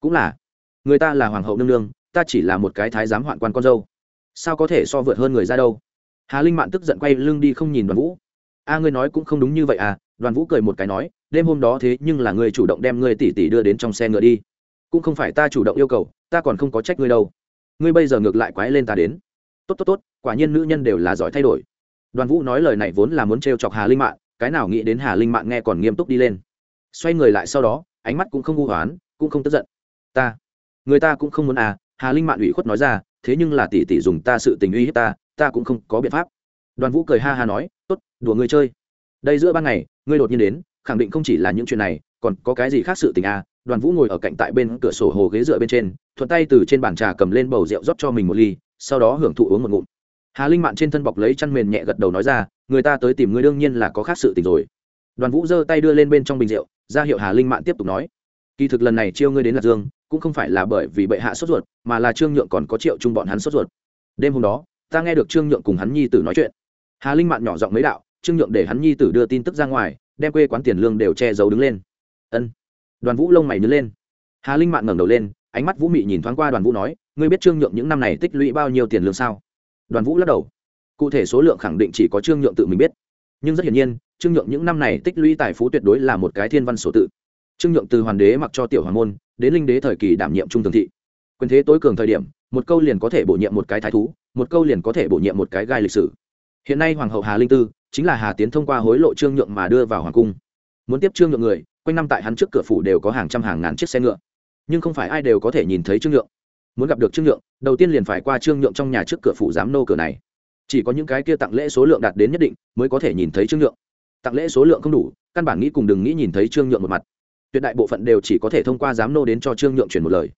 Cũng là. Người ta là hoàng hậu nương nương, ta chỉ là một cái thái giám hoạn quan con dâu. Sao có thể so vượt hơn người ra đâu? Hà linh mạn tức giận quay lưng đi không nhìn đoàn vũ. A, ngươi nói cũng không đúng như vậy à đoàn vũ cười một cái nói, đêm hôm đó thế nhưng là ngươi chủ động đem ngươi tỷ tỷ đưa đến trong xe ngựa đi. Cũng không phải ta chủ động yêu cầu, ta còn không có trách ngươi đâu. Ngươi bây giờ ngược lại quái lên ta đến. Tốt tốt tốt, quả nhiên nữ nhân đều là giỏi thay đổi. Đoàn vũ nói lời này vốn là muốn trêu chọc hà linh mạn, cái nào nghĩ đến hà linh mạn nghe còn nghiêm túc đi lên. Xoay người lại sau đó, ánh mắt cũng không ngu hoán, cũng không tức giận. Ta, người ta cũng không muốn à hà linh mạn ủy khuất nói ra, thế nhưng là tỷ tỷ dùng ta sự tình uy hiếp ta ta cũng không có biện pháp. Đoàn vũ cười ha ha nói, tốt, đùa ngươi chơi. Đây giữa ban ngày ngươi đột nhiên đến, khẳng định không chỉ là những chuyện này, còn có cái gì khác sự tình à? Đoàn vũ ngồi ở cạnh tại bên cửa sổ hồ ghế dựa bên trên, thuận tay từ trên bàn trà cầm lên bầu rượu rót cho mình một ly, sau đó hưởng thụ uống một ngụm. Hà linh mạn trên thân bọc lấy chăn mền nhẹ gật đầu nói ra, người ta tới tìm ngươi đương nhiên là có khác sự tình rồi. Đoàn vũ giơ tay đưa lên bên trong bình rượu, ra hiệu hà linh mạn tiếp tục nói, kỳ thực lần này chiêu ngươi đến lạc dương, cũng không phải là bởi vì bệ hạ sốt ruột, mà là trương nhượng còn có triệu chung bọn hắn sốt ruột. Đêm hôm đó, ta nghe được trương nhượng cùng hắn nhi tử nói chuyện. Hà linh mạn nhỏ giọng mấy đạo trương nhượng để hắn nhi tử đưa tin tức ra ngoài, đem quê quán tiền lương đều che giấu đứng lên. Ân. Đoàn vũ lông mày nhớ lên. Hà linh mạn ngẩng đầu lên, ánh mắt vũ mị nhìn thoáng qua đoàn vũ nói, ngươi biết trương nhượng những năm này tích lũy bao nhiêu tiền lương sao? Đoàn vũ lắc đầu. Cụ thể số lượng khẳng định chỉ có trương nhượng tự mình biết. Nhưng rất hiển nhiên, trương nhượng những năm này tích lũy tài phú tuyệt đối là một cái thiên văn sổ tự. Trương nhượng từ hoàng đế mặc cho tiểu hoàng môn, đến linh đế thời kỳ đảm nhiệm trung tường thị. Quyền thế tối cường thời điểm, một câu liền có thể bổ nhiệm một cái thái thú, một câu liền có thể bổ nhiệm một cái gai lịch sử. Hiện nay hoàng hậu hà linh tư chính là hà tiến thông qua hối lộ trương nhượng mà đưa vào hoàng cung. Muốn tiếp trương nhượng người, quanh năm tại hắn trước cửa phủ đều có hàng trăm hàng ngàn chiếc xe ngựa. Nhưng không phải ai đều có thể nhìn thấy trương nhượng. Muốn gặp được trương nhượng, đầu tiên liền phải qua trương nhượng trong nhà trước cửa phủ giám nô cửa này. Chỉ có những cái kia tặng lễ số lượng đạt đến nhất định, mới có thể nhìn thấy trương nhượng. Tặng lễ số lượng không đủ, căn bản nghĩ cùng đừng nghĩ nhìn thấy trương nhượng một mặt. Tuyệt đại bộ phận đều chỉ có thể thông qua giám nô đến cho trương nhượng chuyển một lời.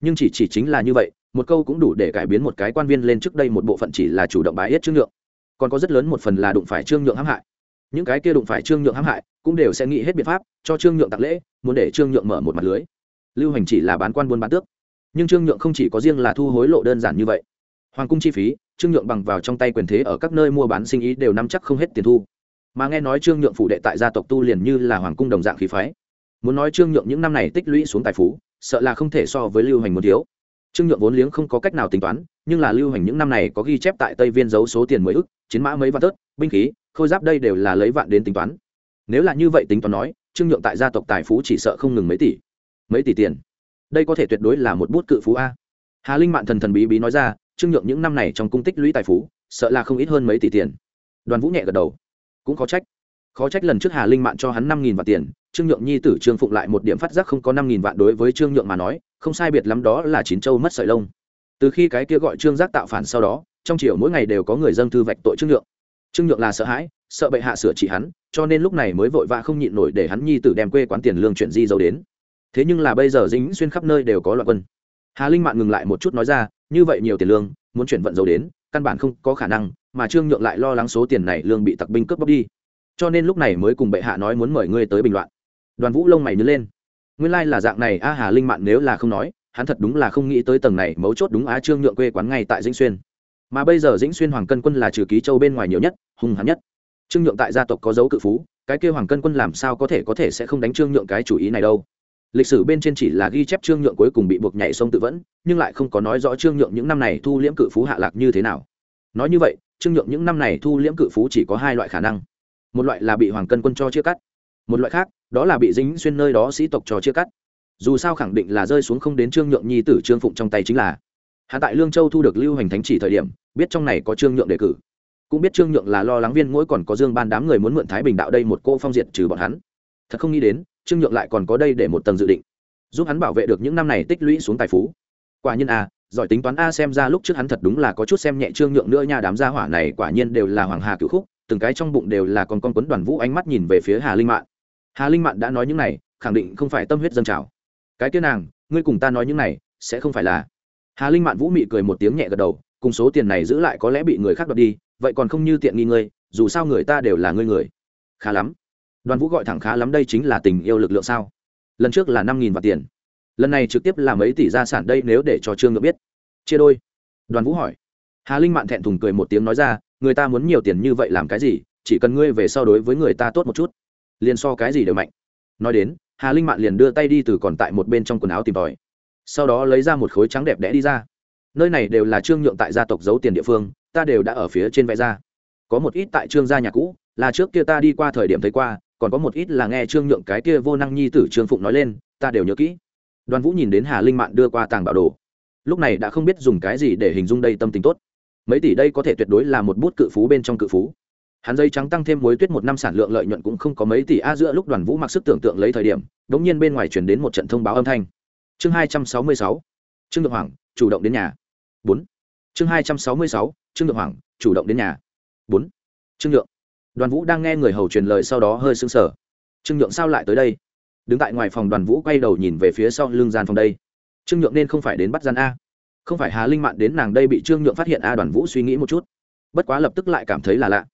Nhưng chỉ chỉ chính là như vậy, một câu cũng đủ để cải biến một cái quan viên lên trước đây một bộ phận chỉ là chủ động bái yết trương nhượng còn có rất lớn một phần là đụng phải trương nhượng hãm hại. Những cái kia đụng phải trương nhượng hãm hại cũng đều sẽ nghĩ hết biện pháp cho trương nhượng tặng lễ, muốn để trương nhượng mở một mặt lưới. Lưu hành chỉ là bán quan buôn bán tước, nhưng trương nhượng không chỉ có riêng là thu hối lộ đơn giản như vậy. Hoàng cung chi phí, trương nhượng bằng vào trong tay quyền thế ở các nơi mua bán sinh ý đều nắm chắc không hết tiền thu. Mà nghe nói trương nhượng phụ đệ tại gia tộc tu liền như là hoàng cung đồng dạng khí phái. Muốn nói trương nhượng những năm này tích lũy xuống tài phú, sợ là không thể so với lưu hành muốn thiếu. Trương nhượng vốn liếng không có cách nào tính toán, nhưng là lưu hành những năm này có ghi chép tại tây viên giấu số tiền mới ức chiến mã mấy vạn tớt, binh khí, khôi giáp đây đều là lấy vạn đến tính toán. Nếu là như vậy tính toán nói, trương nhượng tại gia tộc tài phú chỉ sợ không ngừng mấy tỷ. Mấy tỷ tiền. Đây có thể tuyệt đối là một bút cự phú a. Hà linh mạn thần thần bí bí nói ra, trương nhượng những năm này trong cung tích lũy tài phú, sợ là không ít hơn mấy tỷ tiền. Đoàn vũ nhẹ gật đầu. Cũng khó trách. Khó trách lần trước hà linh mạn cho hắn năm nghìn vạn tiền, trương nhượng nhi tử trương phụng lại một điểm phát giác không có năm nghìn vạn đối với trương nhượng mà nói, không sai biệt lắm đó là chín châu mất sợi lông. Từ khi cái kia gọi trương giác tạo phản sau đó trong triều mỗi ngày đều có người dâng thư vạch tội trương nhượng. Trương nhượng là sợ hãi, sợ bệ hạ sửa trị hắn, cho nên lúc này mới vội vã không nhịn nổi để hắn nhi tử đem quê quán tiền lương chuyện di dầu đến. Thế nhưng là bây giờ dính xuyên khắp nơi đều có loạn quân. Hà linh mạn ngừng lại một chút nói ra, như vậy nhiều tiền lương, muốn chuyển vận dầu đến, căn bản không có khả năng, mà trương nhượng lại lo lắng số tiền này lương bị tặc binh cướp bóc đi. Cho nên lúc này mới cùng bệ hạ nói muốn mời ngươi tới bình loạn. Đoàn vũ lông mày nhớ lên. Nguyên lai là dạng này, a hà linh mạn nếu là không nói, hắn thật đúng là không nghĩ tới tầng này mấu chốt đúng á trương nhượng quê quán ngay tại dĩnh xuyên mà bây giờ dĩnh xuyên hoàng cân quân là trừ ký châu bên ngoài nhiều nhất, hung hãn nhất. Trương nhượng tại gia tộc có dấu cự phú, cái kêu hoàng cân quân làm sao có thể có thể sẽ không đánh trương nhượng cái chủ ý này đâu. Lịch sử bên trên chỉ là ghi chép trương nhượng cuối cùng bị buộc nhảy sông tự vẫn, nhưng lại không có nói rõ trương nhượng những năm này thu liễm cự phú hạ lạc như thế nào. Nói như vậy, trương nhượng những năm này thu liễm cự phú chỉ có hai loại khả năng. Một loại là bị hoàng cân quân cho chia cắt, một loại khác, đó là bị dính xuyên nơi đó sĩ tộc cho chia cắt. Dù sao khẳng định là rơi xuống không đến trương nhượng nhi tử trương phụng trong tay chính là hạ tại lương châu thu được lưu hành thánh chỉ thời điểm, biết trong này có trương nhượng đề cử. Cũng biết trương nhượng là lo lắng viên mỗi còn có dương ban đám người muốn mượn thái bình đạo đây một cô phong diệt trừ bọn hắn. Thật không nghĩ đến, trương nhượng lại còn có đây để một tầng dự định, giúp hắn bảo vệ được những năm này tích lũy xuống tài phú. Quả nhiên a giỏi tính toán a xem ra lúc trước hắn thật đúng là có chút xem nhẹ trương nhượng nữa nha, đám gia hỏa này quả nhiên đều là hoàng hà cựu khúc, từng cái trong bụng đều là con con quấn đoàn vũ ánh mắt nhìn về phía hà linh mạn. Hà linh mạn đã nói những này, khẳng định không phải tâm huyết dân trào. Cái kia nàng, ngươi cùng ta nói những này, sẽ không phải là hà linh mạn vũ mị cười một tiếng nhẹ gật đầu, cùng số tiền này giữ lại có lẽ bị người khác đoạt đi, vậy còn không như tiện nghi ngươi, dù sao người ta đều là ngươi người. Khá lắm. Đoàn vũ gọi thẳng khá lắm đây chính là tình yêu lực lượng sao? Lần trước là năm nghìn vạn tiền. Lần này trực tiếp là mấy tỷ gia sản đây nếu để cho trương ngựa biết. Chia đôi. Đoàn vũ hỏi. Hà linh mạn thẹn thùng cười một tiếng nói ra, người ta muốn nhiều tiền như vậy làm cái gì, chỉ cần ngươi về so đối với người ta tốt một chút. Liền so cái gì đều mạnh. Nói đến, hà linh mạn liền đưa tay đi từ còn tại một bên trong quần áo tìm tòi sau đó lấy ra một khối trắng đẹp đẽ đi ra. Nơi này đều là trương nhượng tại gia tộc giấu tiền địa phương, ta đều đã ở phía trên vẽ ra. Có một ít tại trương gia nhà cũ, là trước kia ta đi qua thời điểm thấy qua, còn có một ít là nghe trương nhượng cái kia vô năng nhi tử trương phụng nói lên, ta đều nhớ kỹ. Đoàn vũ nhìn đến hà linh mạn đưa qua tàng bảo đồ. Lúc này đã không biết dùng cái gì để hình dung đây tâm tình tốt. Mấy tỷ đây có thể tuyệt đối là một bút cự phú bên trong cự phú. Hắn dây trắng tăng thêm muối tuyết một năm sản lượng lợi nhuận cũng không có mấy tỷ a giữa lúc đoàn vũ mặc sức tưởng tượng lấy thời điểm đ ỗ n g nhiên bên ngoài chuyển đến một trận thông báo âm thanh chương hai trăm sáu mươi sáu, trương được hoàng, chủ động đến nhà. Bốn. Chương hai trăm sáu mươi sáu, trương được hoàng, chủ động đến nhà. Bốn. Trương nhượng. Đoàn vũ đang nghe người hầu truyền lời sau đó hơi sững sờ. trương nhượng sao lại tới đây? Đứng tại ngoài phòng, đoàn vũ quay đầu nhìn về phía sau lưng gian phòng đây. Trương nhượng nên không phải đến bắt gian a. Không phải hà linh mạn đến nàng đây bị trương nhượng phát hiện a, đoàn vũ suy nghĩ một chút. Bất quá lập tức lại cảm thấy là lạ.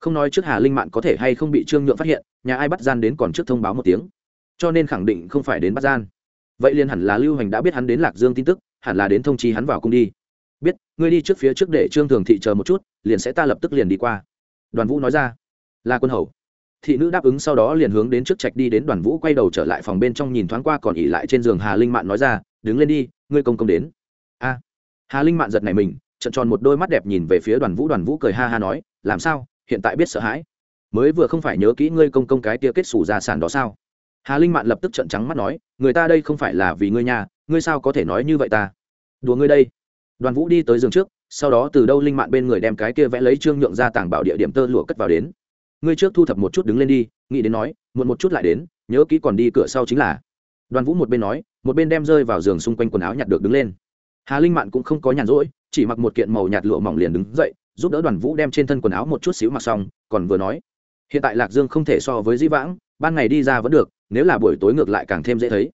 Không nói trước hà linh mạn có thể hay không bị trương nhượng phát hiện, nhà ai bắt gian đến còn trước thông báo một tiếng. Cho nên khẳng định không phải đến bắt gian vậy liền hẳn là lưu hành đã biết hắn đến lạc dương tin tức, hẳn là đến thông chi hắn vào cung đi. Biết, ngươi đi trước phía trước để trương thường thị chờ một chút, liền sẽ ta lập tức liền đi qua. Đoàn vũ nói ra. Là quân hầu. Thị nữ đáp ứng sau đó liền hướng đến trước trạch đi đến đoàn vũ quay đầu trở lại phòng bên trong nhìn thoáng qua còn ỉ lại trên giường hà linh mạn nói ra, đứng lên đi, ngươi công công đến. A. Hà linh mạn giật này mình trận tròn một đôi mắt đẹp nhìn về phía đoàn vũ đoàn vũ cười ha ha nói, làm sao? Hiện tại biết sợ hãi. Mới vừa không phải nhớ kỹ ngươi công công cái tia kết xù gia sản đó sao? Hà linh mạn lập tức trợn trắng mắt nói, người ta đây không phải là vì ngươi nhà ngươi sao có thể nói như vậy ta? Đùa ngươi đây. Đoàn vũ đi tới giường trước, sau đó từ đâu linh mạn bên người đem cái kia vẽ lấy trương nhượng ra tảng bảo địa điểm tơ lụa cất vào đến. Ngươi trước thu thập một chút đứng lên đi, nghĩ đến nói, muộn một chút lại đến, nhớ kỹ còn đi cửa sau chính là. Đoàn vũ một bên nói, một bên đem rơi vào giường xung quanh quần áo nhặt được đứng lên. Hà linh mạn cũng không có nhàn rỗi, chỉ mặc một kiện màu nhạt lụa mỏng liền đứng dậy, giúp đỡ đoàn vũ đem trên thân quần áo một chút xíu mặc xong, còn vừa nói, hiện tại lạc dương không thể so với dĩ vãng ban ngày đi ra vẫn được, nếu là buổi tối ngược lại càng thêm dễ thấy.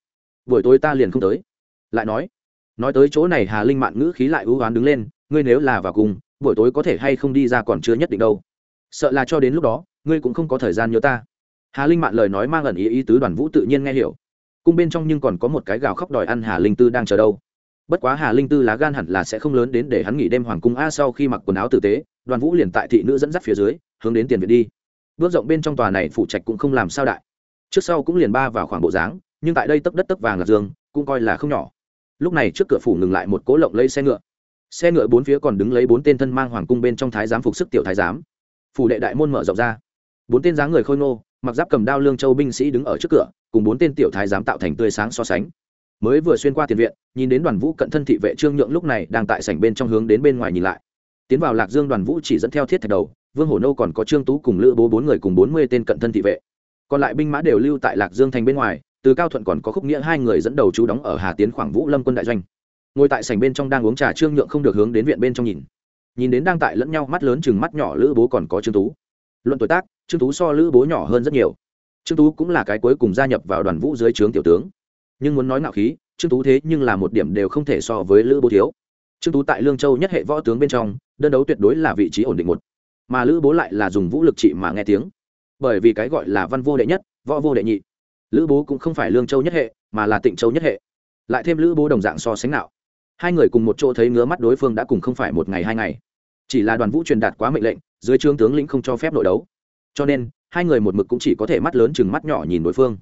Buổi tối ta liền không tới. Lại nói nói tới chỗ này hà linh mạn ngữ khí lại ưu oán đứng lên, ngươi nếu là vào cùng, buổi tối có thể hay không đi ra còn chưa nhất định đâu. Sợ là cho đến lúc đó, ngươi cũng không có thời gian nhớ ta. Hà linh mạn lời nói mang ẩn ý ý tứ đoàn vũ tự nhiên nghe hiểu. Cung bên trong nhưng còn có một cái gào khóc đòi ăn hà linh tư đang chờ đâu. Bất quá hà linh tư lá gan hẳn là sẽ không lớn đến để hắn nghỉ đêm hoàng cung a sau khi mặc quần áo tử tế, đoàn vũ liền tại thị nữ dẫn dắt phía dưới, hướng đến tiền viện đi bước rộng bên trong tòa này phủ trạch cũng không làm sao đại. Trước sau cũng liền ba vào khoảng bộ dáng, nhưng tại đây tấp đất tấp vàng là dương, cũng coi là không nhỏ. Lúc này trước cửa phủ ngừng lại một cố lộng lấy xe ngựa. Xe ngựa bốn phía còn đứng lấy bốn tên thân mang hoàng cung bên trong thái giám phục sức tiểu thái giám. Phủ đệ đại môn mở rộng ra. Bốn tên dáng người khôi nô mặc giáp cầm đao lương châu binh sĩ đứng ở trước cửa, cùng bốn tên tiểu thái giám tạo thành tươi sáng so sánh. Mới vừa xuyên qua tiền viện, nhìn đến đoàn vũ cận thân thị vệ trương nhượng lúc này đang tại sảnh bên trong hướng đến bên ngoài nhìn lại. Tiến vào lạc dương, đoàn vũ chỉ dẫn theo thiết thạch đầu vương hổ nô còn có trương tú cùng lữ bố bốn người cùng bốn mươi tên cận thân thị vệ. Còn lại binh mã đều lưu tại lạc dương thành bên ngoài, từ cao thuận còn có khúc nghĩa hai người dẫn đầu chú đóng ở hà tiến khoảng vũ lâm quân đại doanh. Ngồi tại sảnh bên trong đang uống trà trương nhượng không được hướng đến viện bên trong nhìn. Nhìn đến đang tại lẫn nhau mắt lớn chừng mắt nhỏ lữ bố còn có trương tú. Luận tuổi tác, trương tú so lữ bố nhỏ hơn rất nhiều. Trương tú cũng là cái cuối cùng gia nhập vào đoàn vũ dưới trướng tiểu tướng. Nhưng muốn nói ngạo khí, trương tú thế nhưng là một điểm đều không thể so với lữ bố thiếu. Trương tú tại lương châu nhất hệ võ tướng bên trong, đơn đấu tuyệt đối là vị trí ổn định một mà lữ bố lại là dùng vũ lực trị mà nghe tiếng. Bởi vì cái gọi là văn vô đệ nhất, võ vô đệ nhị. Lữ bố cũng không phải lương châu nhất hệ, mà là tịnh châu nhất hệ. Lại thêm lữ bố đồng dạng so sánh nào hai người cùng một chỗ thấy ngứa mắt đối phương đã cùng không phải một ngày hai ngày. Chỉ là đoàn vũ truyền đạt quá mệnh lệnh, dưới trương tướng lĩnh không cho phép nội đấu. Cho nên, hai người một mực cũng chỉ có thể mắt lớn chừng mắt nhỏ nhìn đối phương.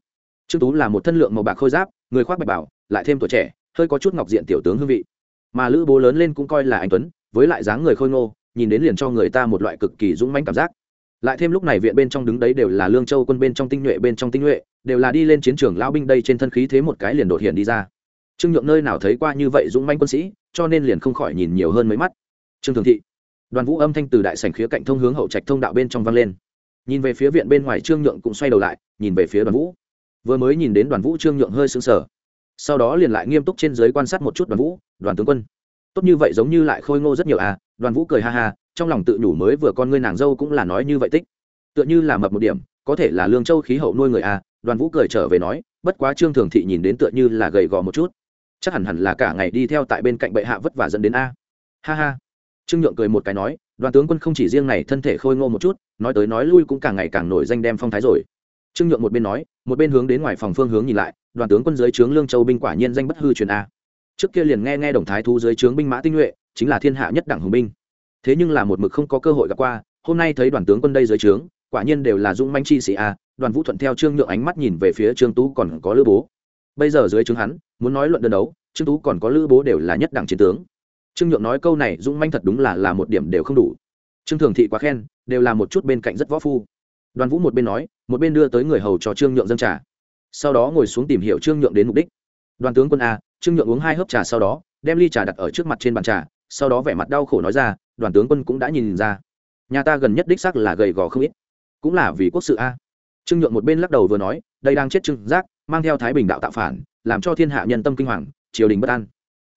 Trương tú là một thân lượng màu bạc khôi giáp, người khoác bạch bảo, lại thêm tuổi trẻ, hơi có chút ngọc diện tiểu tướng hương vị. Mà lữ bố lớn lên cũng coi là anh tuấn, với lại dáng người khôi ngô nhìn đến liền cho người ta một loại cực kỳ dũng mãnh cảm giác. Lại thêm lúc này viện bên trong đứng đấy đều là lương châu quân bên trong tinh nhuệ, bên trong tinh nhuệ, đều là đi lên chiến trường lão binh đây trên thân khí thế một cái liền đột hiện đi ra. Trương nhượng nơi nào thấy qua như vậy dũng manh quân sĩ, cho nên liền không khỏi nhìn nhiều hơn mấy mắt. Trương thường thị, đoàn vũ âm thanh từ đại sảnh khía cạnh thông hướng hậu trạch thông đạo bên trong vang lên. Nhìn về phía viện bên ngoài trương nhượng cũng xoay đầu lại, nhìn về phía đoàn vũ. Vừa mới nhìn đến đoàn vũ trương nhượng hơi sững sờ. Sau đó liền lại nghiêm túc trên giới quan sát một chút đoàn vũ, đoàn tướng quân. Tốt như vậy giống như lại khôi ngô rất nhiều à đoàn vũ cười ha ha, trong lòng tự nhủ mới vừa con ngươi nàng dâu cũng là nói như vậy tích. Tựa như là mập một điểm, có thể là lương châu khí hậu nuôi người à đoàn vũ cười trở về nói, bất quá trương thường thị nhìn đến tựa như là gầy gò một chút. Chắc hẳn hẳn là cả ngày đi theo tại bên cạnh bệ hạ vất vả dẫn đến a. Ha ha. Trương nhượng cười một cái nói, đoàn tướng quân không chỉ riêng này thân thể khôi ngô một chút, nói tới nói lui cũng càng ngày càng nổi danh đem phong thái rồi. Trương nhượng một bên nói, một bên hướng đến ngoài phòng phương hướng nhìn lại, đoàn tướng quân dưới trướng lương châu binh quả nhiên danh bất hư truyền a. Trước kia liền nghe nghe đồng thái thu dưới trướng binh mã tinh nhuệ chính là thiên hạ nhất đẳng hùng binh. Thế nhưng là một mực không có cơ hội gặp qua, hôm nay thấy đoàn tướng quân đây dưới trướng, quả nhiên đều là dũng manh chi sĩ a, đoàn vũ thuận theo trương nhượng ánh mắt nhìn về phía trương tú còn có lữ bố. Bây giờ dưới trướng hắn, muốn nói luận đơn đấu, trương tú còn có lữ bố đều là nhất đẳng chiến tướng. Trương nhượng nói câu này dũng manh thật đúng là là một điểm đều không đủ. Trương thường thị quá khen, đều là một chút bên cạnh rất võ phu. Đoàn vũ một bên nói, một bên đưa tới người hầu cho trương nhượng dân trà. Sau đó ngồi xuống tìm hiểu trương nhượng đến mục đích. Đoàn tướng quân a, trương nhượng uống hai hớp trà sau đó, đem ly trà đặt ở trước mặt trên bàn trà sau đó vẻ mặt đau khổ nói ra, đoàn tướng quân cũng đã nhìn ra. Nhà ta gần nhất đích sắc là gầy gò không ít. Cũng là vì quốc sự a. Trương nhượng một bên lắc đầu vừa nói, đây đang chết trương giác, mang theo thái bình đạo tạo phản, làm cho thiên hạ nhân tâm kinh hoàng, triều đình bất an.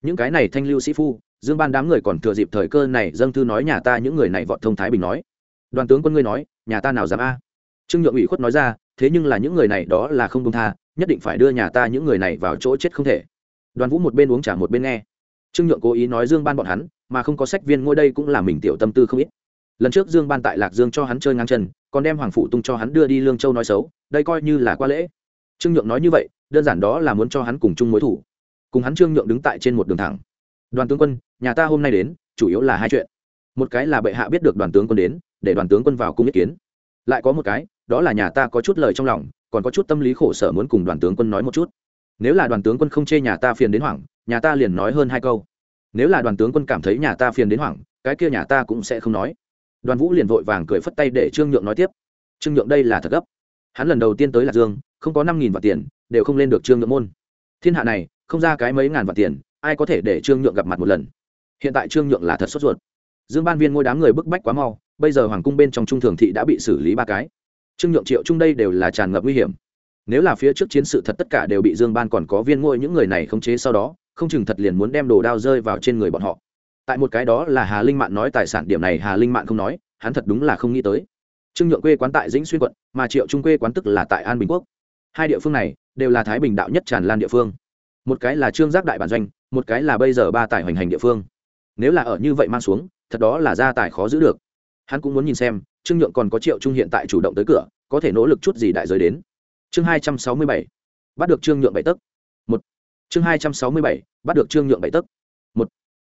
Những cái này thanh lưu sĩ phu, dương ban đám người còn thừa dịp thời cơ này dâng thư nói nhà ta những người này vọt thông thái bình nói. Đoàn tướng quân ngươi nói, nhà ta nào dám a? Trương nhượng ủy khuất nói ra, thế nhưng là những người này đó là không công tha, nhất định phải đưa nhà ta những người này vào chỗ chết không thể. Đoàn vũ một bên uống trả một bên nghe trương nhượng cố ý nói dương ban bọn hắn, mà không có sách viên ngôi đây cũng là mình tiểu tâm tư không ít. Lần trước dương ban tại lạc dương cho hắn chơi ngang chân, còn đem hoàng phụ tung cho hắn đưa đi lương châu nói xấu, đây coi như là qua lễ. Trương nhượng nói như vậy, đơn giản đó là muốn cho hắn cùng chung mối thủ. Cùng hắn trương nhượng đứng tại trên một đường thẳng. Đoàn tướng quân, nhà ta hôm nay đến, chủ yếu là hai chuyện. Một cái là bệ hạ biết được đoàn tướng quân đến, để đoàn tướng quân vào cung ý kiến. Lại có một cái, đó là nhà ta có chút lời trong lòng, còn có chút tâm lý khổ sở muốn cùng đoàn tướng quân nói một chút. Nếu là đoàn tướng quân không chê nhà ta phiền đến hoảng nhà ta liền nói hơn hai câu. Nếu là đoàn tướng quân cảm thấy nhà ta phiền đến hoảng, cái kia nhà ta cũng sẽ không nói. Đoàn vũ liền vội vàng cười phất tay để trương nhượng nói tiếp. Trương nhượng đây là thật gấp. Hắn lần đầu tiên tới lạc dương, không có năm nghìn vạn tiền, đều không lên được trương nhượng môn. Thiên hạ này, không ra cái mấy ngàn vạn tiền, ai có thể để trương nhượng gặp mặt một lần? Hiện tại trương nhượng là thật sốt ruột. Dương ban viên ngôi đám người bức bách quá mau, bây giờ hoàng cung bên trong trung thường thị đã bị xử lý ba cái. Trương nhượng triệu trung đây đều là tràn ngập nguy hiểm. Nếu là phía trước chiến sự thật tất cả đều bị dương ban còn có viên ngôi những người này khống chế sau đó không chừng thật liền muốn đem đồ đao rơi vào trên người bọn họ. Tại một cái đó là hà linh mạn nói tài sản điểm này hà linh mạn không nói, hắn thật đúng là không nghĩ tới. Trương nhượng quê quán tại dĩnh xuyên quận, mà triệu trung quê quán tức là tại an bình quốc. Hai địa phương này đều là thái bình đạo nhất tràn lan địa phương. Một cái là trương giác đại bản doanh, một cái là bây giờ ba tài hoành hành địa phương. Nếu là ở như vậy mang xuống, thật đó là gia tài khó giữ được. Hắn cũng muốn nhìn xem, trương nhượng còn có triệu trung hiện tại chủ động tới cửa, có thể nỗ lực chút gì đại giới đến. Chương hai trăm sáu mươi bảy, bắt được trương nhượng bảy tấc một chương hai trăm sáu mươi bảy, bắt được trương nhượng bảy tấc. Một,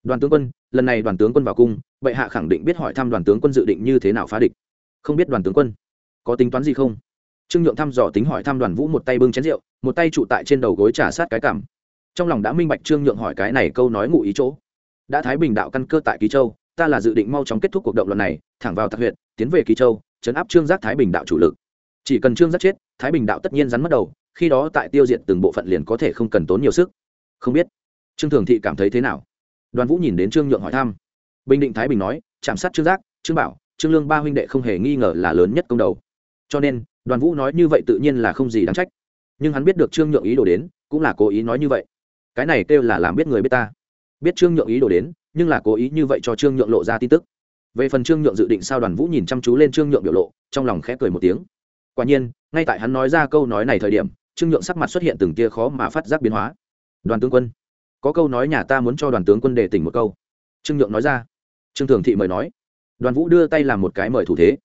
đoàn tướng quân, lần này đoàn tướng quân vào cung, bệ hạ khẳng định biết hỏi thăm đoàn tướng quân dự định như thế nào phá địch. Không biết đoàn tướng quân, có tính toán gì không? Trương nhượng thăm dò tính hỏi thăm đoàn vũ một tay bưng chén rượu, một tay trụ tại trên đầu gối trả sát cái cảm trong lòng đã minh bạch trương nhượng hỏi cái này câu nói ngụ ý chỗ. Đã thái bình đạo căn cơ tại ký châu, ta là dự định mau chóng kết thúc cuộc động loạn này, thẳng vào tạc huyện tiến về ký châu, chấn áp trương giác thái bình đạo chủ lực. Chỉ cần trương giác chết, thái bình đạo tất nhiên rắn mất đầu khi đó tại tiêu diệt từng bộ phận liền có thể không cần tốn nhiều sức. Không biết, trương thường thị cảm thấy thế nào? Đoàn vũ nhìn đến trương nhượng hỏi thăm. Bình định thái bình nói, chạm sát trương giác, trương bảo, trương lương ba huynh đệ không hề nghi ngờ là lớn nhất công đầu. Cho nên, đoàn vũ nói như vậy tự nhiên là không gì đáng trách. Nhưng hắn biết được trương nhượng ý đồ đến, cũng là cố ý nói như vậy. Cái này kêu là làm biết người biết ta. Biết trương nhượng ý đồ đến, nhưng là cố ý như vậy cho trương nhượng lộ ra tin tức. Về phần trương nhượng dự định sao đoàn vũ nhìn chăm chú lên trương nhượng biểu lộ, trong lòng khẽ cười một tiếng. Quả nhiên, ngay tại hắn nói ra câu nói này thời điểm trương nhượng sắc mặt xuất hiện từng tia khó mà phát giác biến hóa. Đoàn tướng quân, có câu nói nhà ta muốn cho đoàn tướng quân đề tỉnh một câu. Trương nhượng nói ra. Trương thường thị mời nói. Đoàn vũ đưa tay làm một cái mời thủ thế.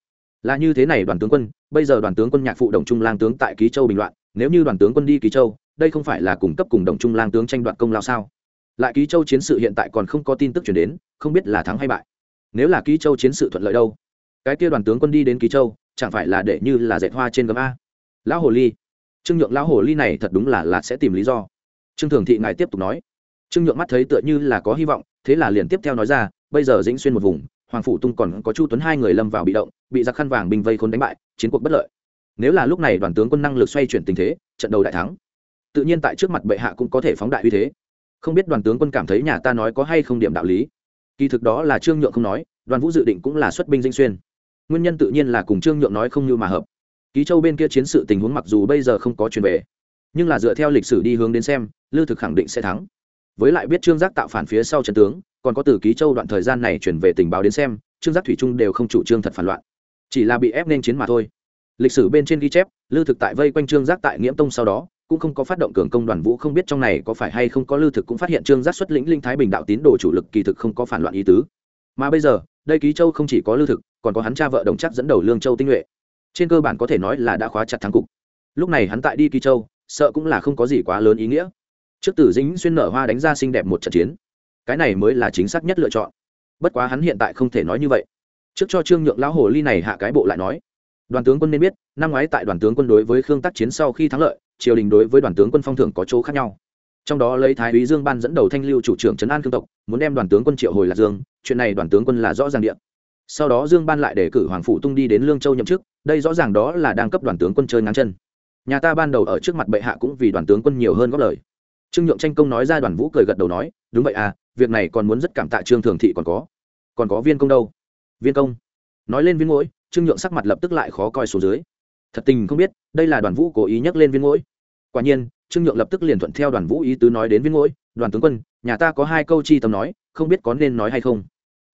Là như thế này đoàn tướng quân, bây giờ đoàn tướng quân nhạc phụ đồng trung lang tướng tại ký châu bình loạn, nếu như đoàn tướng quân đi ký châu, đây không phải là cung cấp cùng đồng trung lang tướng tranh đoạt công lao sao? Lại ký châu chiến sự hiện tại còn không có tin tức chuyển đến, không biết là thắng hay bại. Nếu là ký châu chiến sự thuận lợi đâu? Cái kia đoàn tướng quân đi đến ký châu, chẳng phải là để như là dạy hoa trên gấm a? Lão hồ ly trương nhượng lão hồ ly này thật đúng là là sẽ tìm lý do. Trương thường thị ngài tiếp tục nói. Trương nhượng mắt thấy tựa như là có hy vọng, thế là liền tiếp theo nói ra, bây giờ dĩnh xuyên một vùng, hoàng phủ tung còn có chu tuấn hai người lâm vào bị động, bị giặc khăn vàng bình vây khốn đánh bại, chiến cuộc bất lợi. Nếu là lúc này đoàn tướng quân năng lực xoay chuyển tình thế, trận đầu đại thắng. Tự nhiên tại trước mặt bệ hạ cũng có thể phóng đại uy thế. Không biết đoàn tướng quân cảm thấy nhà ta nói có hay không điểm đạo lý. Kỳ thực đó là trương nhượng không nói, đoàn vũ dự định cũng là xuất binh dinh xuyên. Nguyên nhân tự nhiên là cùng trương nhượng nói không như mà hợp ký châu bên kia chiến sự tình huống mặc dù bây giờ không có truyền về, nhưng là dựa theo lịch sử đi hướng đến xem, lư thực khẳng định sẽ thắng. Với lại biết trương giác tạo phản phía sau trận tướng, còn có từ ký châu đoạn thời gian này chuyển về tình báo đến xem, trương giác thủy trung đều không chủ trương thật phản loạn. Chỉ là bị ép nên chiến mà thôi. Lịch sử bên trên ghi chép, lư thực tại vây quanh trương giác tại nghiễm tông sau đó, cũng không có phát động cường công đoàn vũ không biết trong này có phải hay không có lư thực cũng phát hiện trương giác xuất lĩnh linh thái bình đạo tín đồ chủ lực kỳ thực không có phản loạn ý tứ. Mà bây giờ, đây ký châu không chỉ có lư thực, còn có hắn cha vợ đồng chắc dẫn đầu lương châu tinh nhuệ trên cơ bản có thể nói là đã khóa chặt thắng cục. Lúc này hắn tại đi kỳ châu, sợ cũng là không có gì quá lớn ý nghĩa. Trước tử dính xuyên nở hoa đánh ra xinh đẹp một trận chiến. Cái này mới là chính xác nhất lựa chọn. Bất quá hắn hiện tại không thể nói như vậy. Trước cho trương nhượng lão hồ ly này hạ cái bộ lại nói. Đoàn tướng quân nên biết, năm ngoái tại đoàn tướng quân đối với khương tác chiến sau khi thắng lợi, triều đình đối với đoàn tướng quân phong thưởng có chỗ khác nhau. Trong đó lấy thái úy dương ban dẫn đầu thanh lưu chủ trưởng trấn an cương tộc, muốn đem đoàn tướng quân triệu hồi lạc dương, chuyện này đoàn tướng quân là rõ ràng điện sau đó dương ban lại đề cử hoàng phụ tung đi đến lương châu nhậm chức, đây rõ ràng đó là đang cấp đoàn tướng quân chơi ngang chân. Nhà ta ban đầu ở trước mặt bệ hạ cũng vì đoàn tướng quân nhiều hơn góp lời. Trương nhượng tranh công nói ra đoàn vũ cười gật đầu nói, đúng vậy à việc này còn muốn rất cảm tạ trương thường thị còn có. Còn có viên công đâu? Viên công. Nói lên viên ngỗi, trương nhượng sắc mặt lập tức lại khó coi xuống dưới. Thật tình không biết, đây là đoàn vũ cố ý nhắc lên viên ngỗi. Quả nhiên, trương nhượng lập tức liền thuận theo đoàn vũ ý tứ nói đến viên ngỗi, đoàn tướng quân, nhà ta có hai câu chi tâm nói, không biết có nên nói hay không.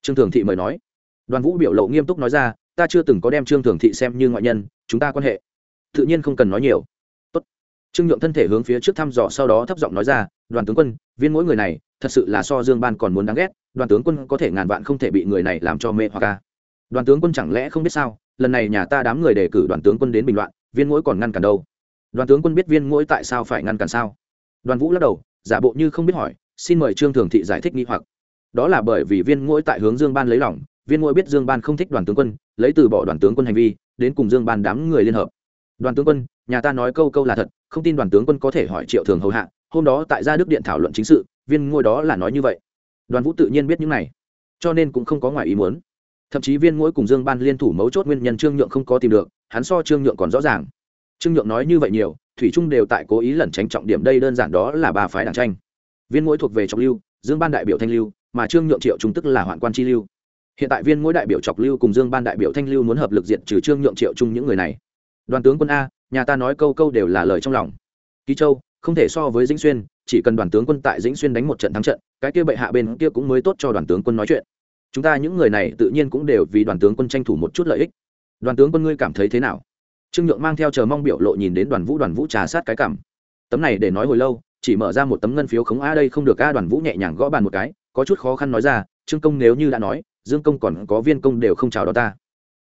Trương thường thị mời nói đoàn vũ biểu lộ nghiêm túc nói ra, ta chưa từng có đem trương thường thị xem như ngoại nhân, chúng ta quan hệ tự nhiên không cần nói nhiều. Tốt. trương nhượng thân thể hướng phía trước thăm dò sau đó thấp giọng nói ra, đoàn tướng quân, viên mỗi người này, thật sự là so dương ban còn muốn đáng ghét, đoàn tướng quân có thể ngàn vạn không thể bị người này làm cho mê hoặc ca đoàn tướng quân chẳng lẽ không biết sao, lần này nhà ta đám người đề cử đoàn tướng quân đến bình loạn, viên mỗi còn ngăn cản đâu? Đoàn tướng quân biết viên mỗi tại sao phải ngăn cản sao? Đoàn vũ lắc đầu, giả bộ như không biết hỏi, xin mời trương thường thị giải thích nghi hoặc. Đó là bởi vì viên mỗi tại hướng dương ban lấy lỏng viên ngôi biết dương ban không thích đoàn tướng quân, lấy từ bỏ đoàn tướng quân hành vi, đến cùng dương ban đám người liên hợp. Đoàn tướng quân, nhà ta nói câu câu là thật, không tin đoàn tướng quân có thể hỏi triệu thường hầu hạ, hôm đó tại gia đức điện thảo luận chính sự, viên ngôi đó là nói như vậy. Đoàn vũ tự nhiên biết những này, cho nên cũng không có ngoài ý muốn. Thậm chí viên ngôi cùng dương ban liên thủ mấu chốt nguyên nhân trương nhượng không có tìm được, hắn so trương nhượng còn rõ ràng. Trương nhượng nói như vậy nhiều, thủy trung đều tại cố ý lẩn tránh trọng điểm đây đơn giản đó là ba phái đảng tranh. Viên ngôi thuộc về trọng lưu, dương ban đại biểu thanh lưu, mà trương nhượng triệu trung tức là hoạn quan chi lưu hiện tại viên mỗi đại biểu chọc lưu cùng dương ban đại biểu thanh lưu muốn hợp lực diện trừ trương nhượng triệu chung những người này. Đoàn tướng quân a, nhà ta nói câu câu đều là lời trong lòng. Ký châu, không thể so với dĩnh xuyên, chỉ cần đoàn tướng quân tại dĩnh xuyên đánh một trận thắng trận, cái kia bệ hạ bên kia cũng mới tốt cho đoàn tướng quân nói chuyện. Chúng ta những người này tự nhiên cũng đều vì đoàn tướng quân tranh thủ một chút lợi ích. Đoàn tướng quân ngươi cảm thấy thế nào? Trương nhượng mang theo chờ mong biểu lộ nhìn đến đoàn vũ đoàn vũ trà sát cái cảm. Tấm này để nói hồi lâu, chỉ mở ra một tấm ngân phiếu khống a đây không được a đoàn vũ nhẹ nhàng gõ bàn một cái, có chút khó khăn nói ra, trương công nếu như đã nói dương công còn có viên công đều không chào đón ta.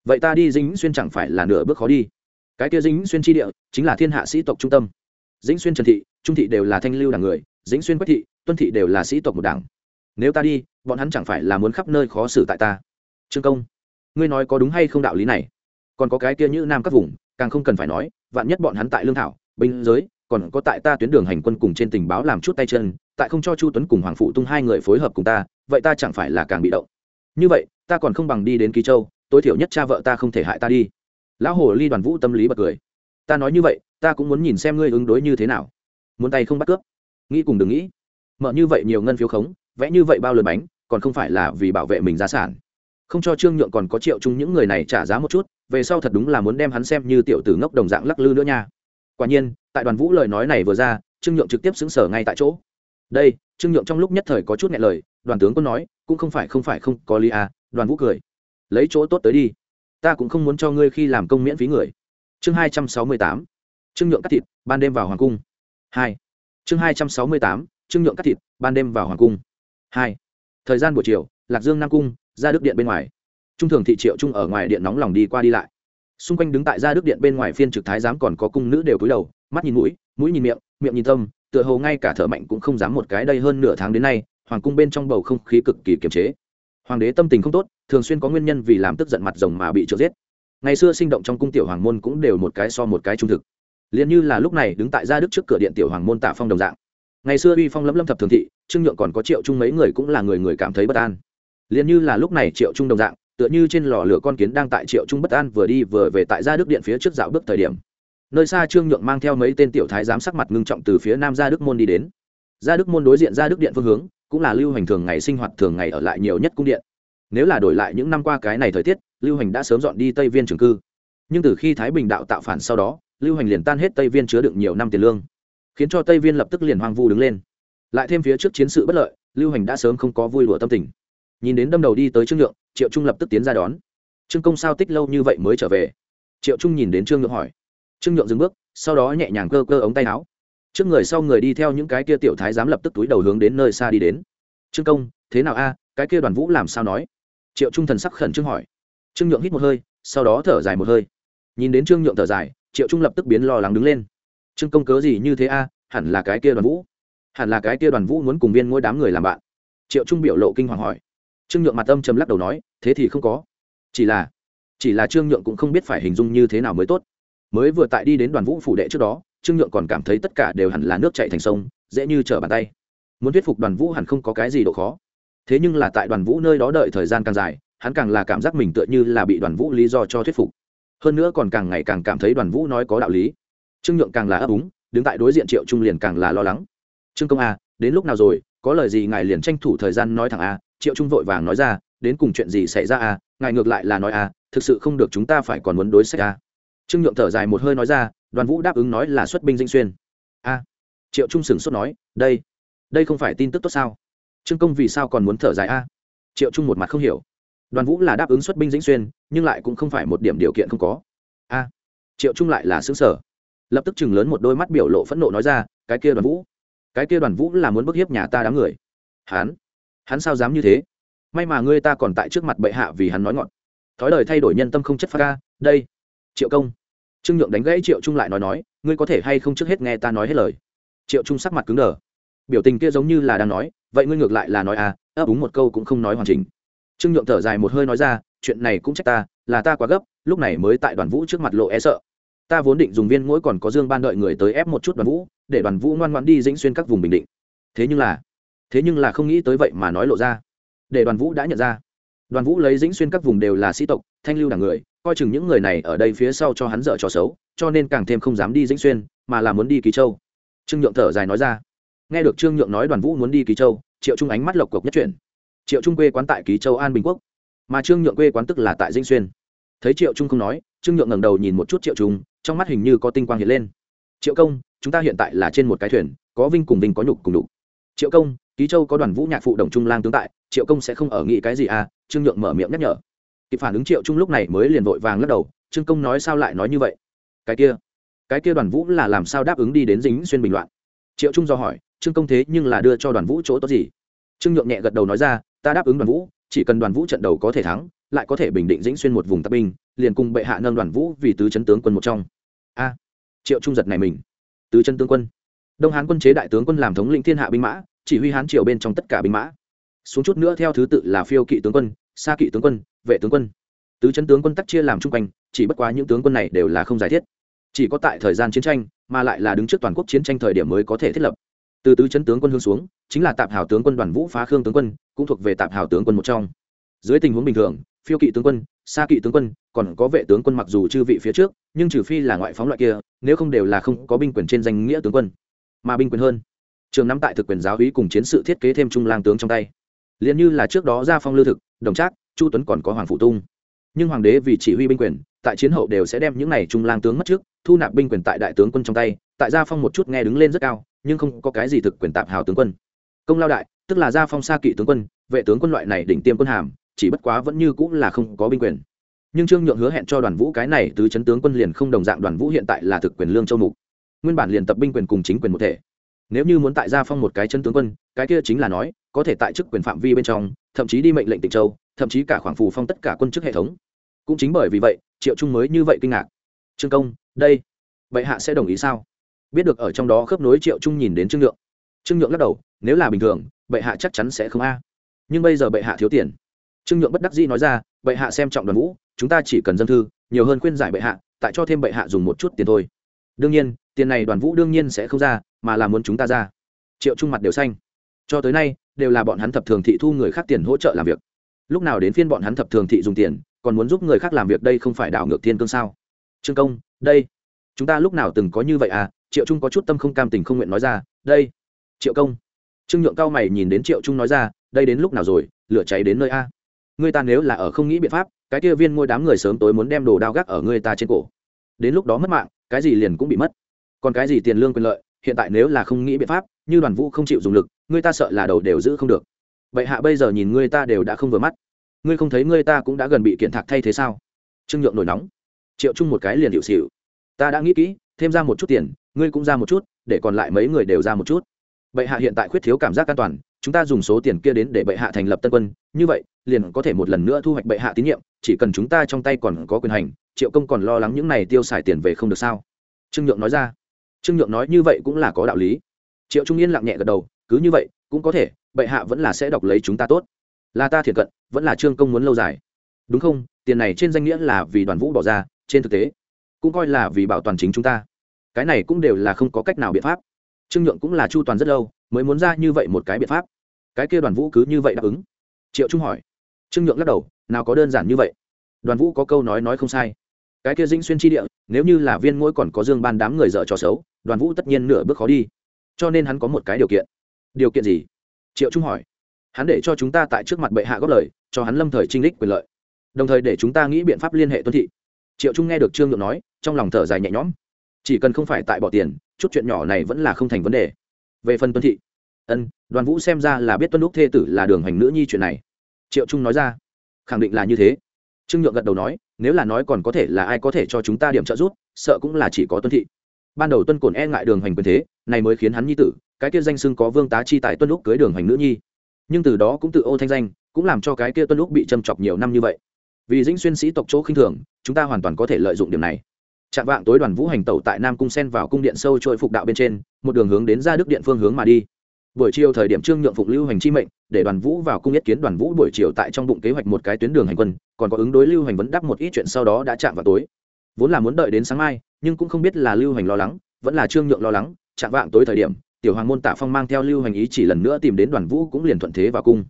Vậy ta đi dính xuyên chẳng phải là nửa bước khó đi. Cái kia dính xuyên tri địa chính là thiên hạ sĩ tộc trung tâm. Dính xuyên trần thị, trung thị đều là thanh lưu đảng người dính xuyên quách thị, tuân thị đều là sĩ tộc một đảng. Nếu ta đi, bọn hắn chẳng phải là muốn khắp nơi khó xử tại ta. Trương công, ngươi nói có đúng hay không đạo lý này? Còn có cái kia như nam các vùng, càng không cần phải nói, vạn nhất bọn hắn tại lương thảo binh giới, còn có tại ta tuyến đường hành quân cùng trên tình báo làm chút tay chân, tại không cho chu tuấn cùng hoàng phụ tung hai người phối hợp cùng ta, vậy ta chẳng phải là càng bị động như vậy, ta còn không bằng đi đến ký châu, tối thiểu nhất cha vợ ta không thể hại ta đi. Lão hồ ly đoàn vũ tâm lý bật cười. Ta nói như vậy, ta cũng muốn nhìn xem ngươi ứng đối như thế nào. Muốn tay không bắt cướp. Nghĩ cùng đừng nghĩ. Mở như vậy nhiều ngân phiếu khống, vẽ như vậy bao lượt bánh, còn không phải là vì bảo vệ mình gia sản. Không cho trương nhượng còn có triệu chung những người này trả giá một chút, về sau thật đúng là muốn đem hắn xem như tiểu tử ngốc đồng dạng lắc lư nữa nha. Quả nhiên, tại đoàn vũ lời nói này vừa ra, trương nhượng trực tiếp xứng sở ngay tại chỗ. Đây, trương nhượng trong lúc nhất thời có chút nghẹn lời đoàn tướng quân nói, cũng không phải không phải, không có lý à đoàn vũ cười. Lấy chỗ tốt tới đi. Ta cũng không muốn cho ngươi khi làm công miễn phí người. Chương hai trăm sáu mươi tám, trương nhượng cắt thịt, ban đêm vào hoàng cung. Hai. Chương hai trăm sáu mươi tám, trương nhượng cắt thịt, ban đêm vào hoàng cung. Hai. Thời gian buổi chiều, lạc dương nam cung, ra đức điện bên ngoài. Trung thường thị triệu trung ở ngoài điện nóng lòng đi qua đi lại. Xung quanh đứng tại gia đức điện bên ngoài phiên trực thái giám còn có cung nữ đều cúi đầu, mắt nhìn mũi mũi nhìn miệng miệng nhìn tâm, tựa hồ ngay cả thở mạnh cũng không dám một cái đây hơn nửa tháng đến nay hoàng cung bên trong bầu không khí cực kỳ kiềm chế. Hoàng đế tâm tình không tốt, thường xuyên có nguyên nhân vì làm tức giận mặt rồng mà bị trợ giết. Ngày xưa sinh động trong cung tiểu hoàng môn cũng đều một cái so một cái trung thực. Liền như là lúc này đứng tại gia đức trước cửa điện tiểu hoàng môn tạ phong đồng dạng. Ngày xưa uy phong lấm lâm thập thường thị, trương nhượng còn có triệu chung mấy người cũng là người người cảm thấy bất an. Liền như là lúc này triệu trung đồng dạng, tựa như trên lò lửa con kiến đang tại triệu trung bất an vừa đi vừa về tại gia đức điện phía trước dạo bước thời điểm. Nơi xa trương nhượng mang theo mấy tên tiểu thái giám sắc mặt ngưng trọng từ phía nam gia đức môn đi đến. Gia đức môn đối diện gia đức điện phương hướng cũng là lưu hành thường ngày sinh hoạt thường ngày ở lại nhiều nhất cung điện. Nếu là đổi lại những năm qua cái này thời tiết, lưu hành đã sớm dọn đi tây viên trường cư. Nhưng từ khi thái bình đạo tạo phản sau đó, lưu hành liền tan hết tây viên chứa đựng nhiều năm tiền lương, khiến cho tây viên lập tức liền hoang vu đứng lên. Lại thêm phía trước chiến sự bất lợi, lưu hành đã sớm không có vui lụa tâm tình. Nhìn đến đâm đầu đi tới trương nhượng, triệu trung lập tức tiến ra đón. Trương công sao tích lâu như vậy mới trở về? Triệu trung nhìn đến trương nhượng hỏi. Trương nhượng dừng bước, sau đó nhẹ nhàng cơ cơ ống tay áo trước người sau người đi theo những cái kia tiểu thái giám lập tức túi đầu hướng đến nơi xa đi đến. Trương công, thế nào a? Cái kia đoàn vũ làm sao nói? Triệu trung thần sắc khẩn trương hỏi. Trương nhượng hít một hơi, sau đó thở dài một hơi. Nhìn đến trương nhượng thở dài, triệu trung lập tức biến lo lắng đứng lên. Trương công cớ gì như thế a? Hẳn là cái kia đoàn vũ. Hẳn là cái kia đoàn vũ muốn cùng viên ngôi đám người làm bạn. Triệu trung biểu lộ kinh hoàng hỏi. Trương nhượng mặt âm trầm lắc đầu nói, thế thì không có. Chỉ là chỉ là trương nhượng cũng không biết phải hình dung như thế nào mới tốt. Mới vừa tại đi đến đoàn vũ phủ đệ trước đó trương nhượng còn cảm thấy tất cả đều hẳn là nước chạy thành sông, dễ như trở bàn tay. Muốn thuyết phục đoàn vũ hẳn không có cái gì độ khó. Thế nhưng là tại đoàn vũ nơi đó đợi thời gian càng dài, hắn càng là cảm giác mình tựa như là bị đoàn vũ lý do cho thuyết phục. Hơn nữa còn càng ngày càng cảm thấy đoàn vũ nói có đạo lý. Trương nhượng càng là ấp úng, đứng tại đối diện triệu trung liền càng là lo lắng. Trương công a, đến lúc nào rồi? Có lời gì ngài liền tranh thủ thời gian nói thẳng a. Triệu trung vội vàng nói ra, đến cùng chuyện gì xảy ra a? Ngài ngược lại là nói a, thực sự không được chúng ta phải còn muốn đối sách a. Trương nhượng thở dài một hơi nói ra đoàn vũ đáp ứng nói là xuất binh dinh xuyên. A, triệu trung sửng sốt nói, đây đây không phải tin tức tốt sao? Trương công vì sao còn muốn thở dài a? Triệu trung một mặt không hiểu. Đoàn vũ là đáp ứng xuất binh dĩnh xuyên, nhưng lại cũng không phải một điểm điều kiện không có. A, triệu trung lại là xứng sở lập tức chừng lớn một đôi mắt biểu lộ phẫn nộ nói ra, cái kia đoàn vũ, cái kia đoàn vũ là muốn bức hiếp nhà ta đám người. Hắn hắn sao dám như thế? May mà ngươi ta còn tại trước mặt bệ hạ vì hắn nói ngọn. Thói lời thay đổi nhân tâm không chất pha ca đây, triệu công trương nhượng đánh gãy triệu trung lại nói nói, ngươi có thể hay không trước hết nghe ta nói hết lời? Triệu trung sắc mặt cứng đờ. Biểu tình kia giống như là đang nói, vậy ngươi ngược lại là nói à ấp úng một câu cũng không nói hoàn chỉnh. Trương nhượng thở dài một hơi nói ra, chuyện này cũng trách ta, là ta quá gấp, lúc này mới tại đoàn vũ trước mặt lộ e sợ. Ta vốn định dùng viên mỗi còn có dương ban đợi người tới ép một chút đoàn vũ, để đoàn vũ ngoan ngoan đi dĩnh xuyên các vùng bình định. Thế nhưng là, thế nhưng là không nghĩ tới vậy mà nói lộ ra. Để đoàn vũ đã nhận ra đoàn vũ lấy dĩnh xuyên các vùng đều là sĩ tộc, thanh lưu đảng người, coi chừng những người này ở đây phía sau cho hắn dở trò xấu, cho nên càng thêm không dám đi dĩnh xuyên, mà là muốn đi kỳ châu. Trương nhượng thở dài nói ra. Nghe được trương nhượng nói đoàn vũ muốn đi kỳ châu, triệu trung ánh mắt lộc cộc nhất chuyển. Triệu trung quê quán tại Kỳ châu an bình quốc, mà trương nhượng quê quán tức là tại Dĩnh xuyên. Thấy triệu trung không nói, trương nhượng ngẩng đầu nhìn một chút triệu trung, trong mắt hình như có tinh quang hiện lên. Triệu công, chúng ta hiện tại là trên một cái thuyền, có vinh cùng vinh có nhục cùng đục triệu công ký châu có đoàn vũ nhạc phụ đồng trung lang tướng tại, triệu công sẽ không ở nghĩ cái gì à trương nhượng mở miệng nhắc nhở. Kịp phản ứng triệu trung lúc này mới liền vội vàng lắc đầu, trương công nói sao lại nói như vậy? Cái kia cái kia đoàn vũ là làm sao đáp ứng đi đến dính xuyên bình loạn? Triệu trung do hỏi, trương công thế nhưng là đưa cho đoàn vũ chỗ tốt gì? Trương nhượng nhẹ gật đầu nói ra, ta đáp ứng đoàn vũ, chỉ cần đoàn vũ trận đầu có thể thắng, lại có thể bình định dĩnh xuyên một vùng tạp binh, liền cùng bệ hạ nâng đoàn vũ vì tứ chấn tướng quân một trong. A, triệu trung giật này mình. Tứ chân tướng quân? Đông hán quân chế đại tướng quân làm thống lĩnh thiên hạ binh mã, chỉ huy hán triều bên trong tất cả binh mã. Xuống chút nữa theo thứ tự là phiêu kỵ tướng quân xa kỵ tướng quân, vệ tướng quân. Tứ chấn tướng quân tắc chia làm chung quanh, chỉ bất quá những tướng quân này đều là không giải thiết. Chỉ có tại thời gian chiến tranh, mà lại là đứng trước toàn quốc chiến tranh thời điểm mới có thể thiết lập. Từ tứ chấn tướng quân hướng xuống, chính là tạp hảo tướng quân đoàn vũ phá khương tướng quân, cũng thuộc về tạp hảo tướng quân một trong. Dưới tình huống bình thường, phiêu kỵ tướng quân xa kỵ tướng quân, còn có vệ tướng quân mặc dù chư vị phía trước, nhưng trừ phi là ngoại phóng loại kia, nếu không đều là không có binh quyền trên danh nghĩa tướng quân. Mà binh quyền hơn. Trường nắm tại thực quyền giáo hí cùng chiến sự thiết kế thêm trung lang tướng trong tay. Liền như là trước đó ra phong lưu thực đồng trác, chu tuấn còn có hoàng phụ tung. Nhưng hoàng đế vì chỉ huy binh quyền, tại chiến hậu đều sẽ đem những này trung lang tướng mất trước, thu nạp binh quyền tại đại tướng quân trong tay, tại gia phong một chút nghe đứng lên rất cao, nhưng không có cái gì thực quyền tạp hào tướng quân. Công lao đại, tức là gia phong xa kỵ tướng quân, vệ tướng quân loại này đỉnh tiêm quân hàm, chỉ bất quá vẫn như cũng là không có binh quyền. Nhưng trương nhượng hứa hẹn cho đoàn vũ cái này tứ chấn tướng quân liền không đồng dạng đoàn vũ hiện tại là thực quyền lương châu mục. Nguyên bản liền tập binh quyền cùng chính quyền một thể. Nếu như muốn tại gia phong một cái chân tướng quân, cái kia chính là nói có thể tại chức quyền phạm vi bên trong, thậm chí đi mệnh lệnh tịnh châu, thậm chí cả khoảng phù phong tất cả quân chức hệ thống. Cũng chính bởi vì vậy, triệu trung mới như vậy kinh ngạc. Trương công, đây, bệ hạ sẽ đồng ý sao? Biết được ở trong đó khớp nối triệu trung nhìn đến trương nhượng. Trương nhượng lắc đầu, nếu là bình thường, bệ hạ chắc chắn sẽ không a. Nhưng bây giờ bệ hạ thiếu tiền. Trương nhượng bất đắc dĩ nói ra, bệ hạ xem trọng đoàn vũ chúng ta chỉ cần dân thư, nhiều hơn khuyên giải bệ hạ, tại cho thêm bệ hạ dùng một chút tiền thôi. Đương nhiên, tiền này đoàn vũ đương nhiên sẽ không ra, mà là muốn chúng ta ra. Triệu trung mặt đều xanh. Cho tới nay đều là bọn hắn thập thường thị thu người khác tiền hỗ trợ làm việc. Lúc nào đến phiên bọn hắn thập thường thị dùng tiền, còn muốn giúp người khác làm việc đây không phải đảo ngược thiên cương sao? Trương công, đây, chúng ta lúc nào từng có như vậy à? Triệu trung có chút tâm không cam tình không nguyện nói ra, đây. Triệu công. Trương nhượng cao mày nhìn đến triệu trung nói ra, đây đến lúc nào rồi? Lửa cháy đến nơi a. Người ta nếu là ở không nghĩ biện pháp, cái kia viên ngôi đám người sớm tối muốn đem đồ đao gác ở người ta trên cổ. Đến lúc đó mất mạng, cái gì liền cũng bị mất. Còn cái gì tiền lương quyền lợi, hiện tại nếu là không nghĩ biện pháp, như đoàn vũ không chịu dùng lực Ngươi ta sợ là đầu đều giữ không được. Vậy hạ bây giờ nhìn ngươi ta đều đã không vừa mắt. Ngươi không thấy ngươi ta cũng đã gần bị kiện thạc thay thế sao? Trương nhượng nổi nóng. Triệu chung một cái liền hiệu xịu ta đã nghĩ kỹ, thêm ra một chút tiền, ngươi cũng ra một chút, để còn lại mấy người đều ra một chút. Bệ hạ hiện tại khuyết thiếu cảm giác an toàn, chúng ta dùng số tiền kia đến để bệ hạ thành lập tân quân, như vậy, liền có thể một lần nữa thu hoạch bệ hạ tín nhiệm, chỉ cần chúng ta trong tay còn có quyền hành, triệu công còn lo lắng những này tiêu xài tiền về không được sao? Trương nhượng nói ra. Trương nhượng nói như vậy cũng là có đạo lý. Triệu trung yên lặng nhẹ gật đầu cứ như vậy, cũng có thể, bệ hạ vẫn là sẽ đọc lấy chúng ta tốt. Là ta thiệt cận, vẫn là trương công muốn lâu dài. Đúng không? Tiền này trên danh nghĩa là vì đoàn vũ bỏ ra, trên thực tế, cũng coi là vì bảo toàn chính chúng ta. Cái này cũng đều là không có cách nào biện pháp. Trương nhượng cũng là chu toàn rất lâu, mới muốn ra như vậy một cái biện pháp. Cái kia đoàn vũ cứ như vậy đáp ứng. Triệu trung hỏi. Trương nhượng lắc đầu, nào có đơn giản như vậy? Đoàn vũ có câu nói nói không sai. Cái kia dinh xuyên tri địa, nếu như là viên ngôi còn có dương ban đám người dở trò xấu, đoàn vũ tất nhiên nửa bước khó đi. Cho nên hắn có một cái điều kiện điều kiện gì? Triệu trung hỏi. Hắn để cho chúng ta tại trước mặt bệ hạ góp lời, cho hắn lâm thời trinh lích quyền lợi. Đồng thời để chúng ta nghĩ biện pháp liên hệ tuân thị. Triệu trung nghe được trương nhượng nói, trong lòng thở dài nhẹ nhõm. Chỉ cần không phải tại bỏ tiền, chút chuyện nhỏ này vẫn là không thành vấn đề. Về phần tuân thị, ân, đoàn vũ xem ra là biết tuân lúc thê tử là đường hành nữ nhi chuyện này. Triệu trung nói ra, khẳng định là như thế. Trương nhượng gật đầu nói, nếu là nói còn có thể là ai có thể cho chúng ta điểm trợ giúp, sợ cũng là chỉ có tuân thị. Ban đầu tuân cồn e ngại đường hành quyền thế, này mới khiến hắn nhi tử cái kia danh xưng có vương tá chi tại tuân lúc cưới đường hành nữ nhi. Nhưng từ đó cũng tự ô thanh danh, cũng làm cho cái kia tuân lúc bị châm chọc nhiều năm như vậy. Vì dĩnh xuyên sĩ tộc chỗ khinh thường, chúng ta hoàn toàn có thể lợi dụng điểm này. Chạm vạng tối đoàn vũ hành tẩu tại nam cung sen vào cung điện sâu trôi phục đạo bên trên, một đường hướng đến ra đức điện phương hướng mà đi. Buổi chiều thời điểm trương nhượng phục lưu hành chi mệnh, để đoàn vũ vào cung nhất kiến đoàn vũ buổi chiều tại trong bụng kế hoạch một cái tuyến đường hành quân, còn có ứng đối lưu hành vấn đáp một ít chuyện sau đó đã chạm vào tối. Vốn là muốn đợi đến sáng mai, nhưng cũng không biết là lưu hành lo lắng, vẫn là trương nhượng lo lắng, chạm vạng tối thời điểm tiểu hoàng môn tạ phong mang theo lưu hành ý chỉ lần nữa tìm đến đoàn vũ cũng liền thuận thế vào cung.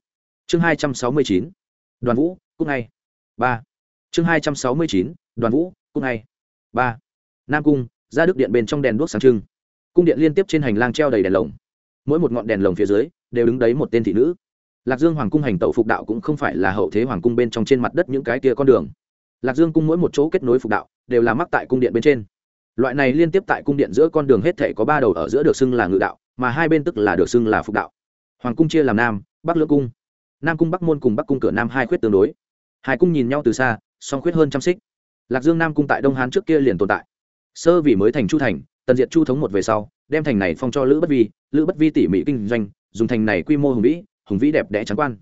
Chương hai trăm sáu mươi chín, đoàn vũ cung ngay. Ba. Chương hai trăm sáu mươi chín, đoàn vũ cung ngay. Ba. Nam cung, ra đức điện bên trong đèn đuốc sáng trưng. Cung điện liên tiếp trên hành lang treo đầy đèn lồng. Mỗi một ngọn đèn lồng phía dưới, đều đứng đấy một tên thị nữ. Lạc dương hoàng cung hành tẩu phục đạo cũng không phải là hậu thế hoàng cung bên trong trên mặt đất những cái kia con đường. Lạc dương cung mỗi một chỗ kết nối phục đạo, đều là mắc tại cung điện bên trên loại này liên tiếp tại cung điện giữa con đường hết thể có ba đầu ở giữa được xưng là ngự đạo, mà hai bên tức là được xưng là phục đạo. Hoàng cung chia làm nam, bắc lưỡng cung. Nam cung bắc môn cùng bắc cung cửa nam hai khuyết tương đối. Hai cung nhìn nhau từ xa, song khuyết hơn trăm xích. Lạc dương nam cung tại đông hán trước kia liền tồn tại. Sơ vì mới thành chu thành, tần diệt chu thống một về sau, đem thành này phong cho lữ bất vi, lữ bất vi tỉ mỉ kinh doanh, dùng thành này quy mô hùng vĩ hùng vĩ đẹp đẽ trắng quan.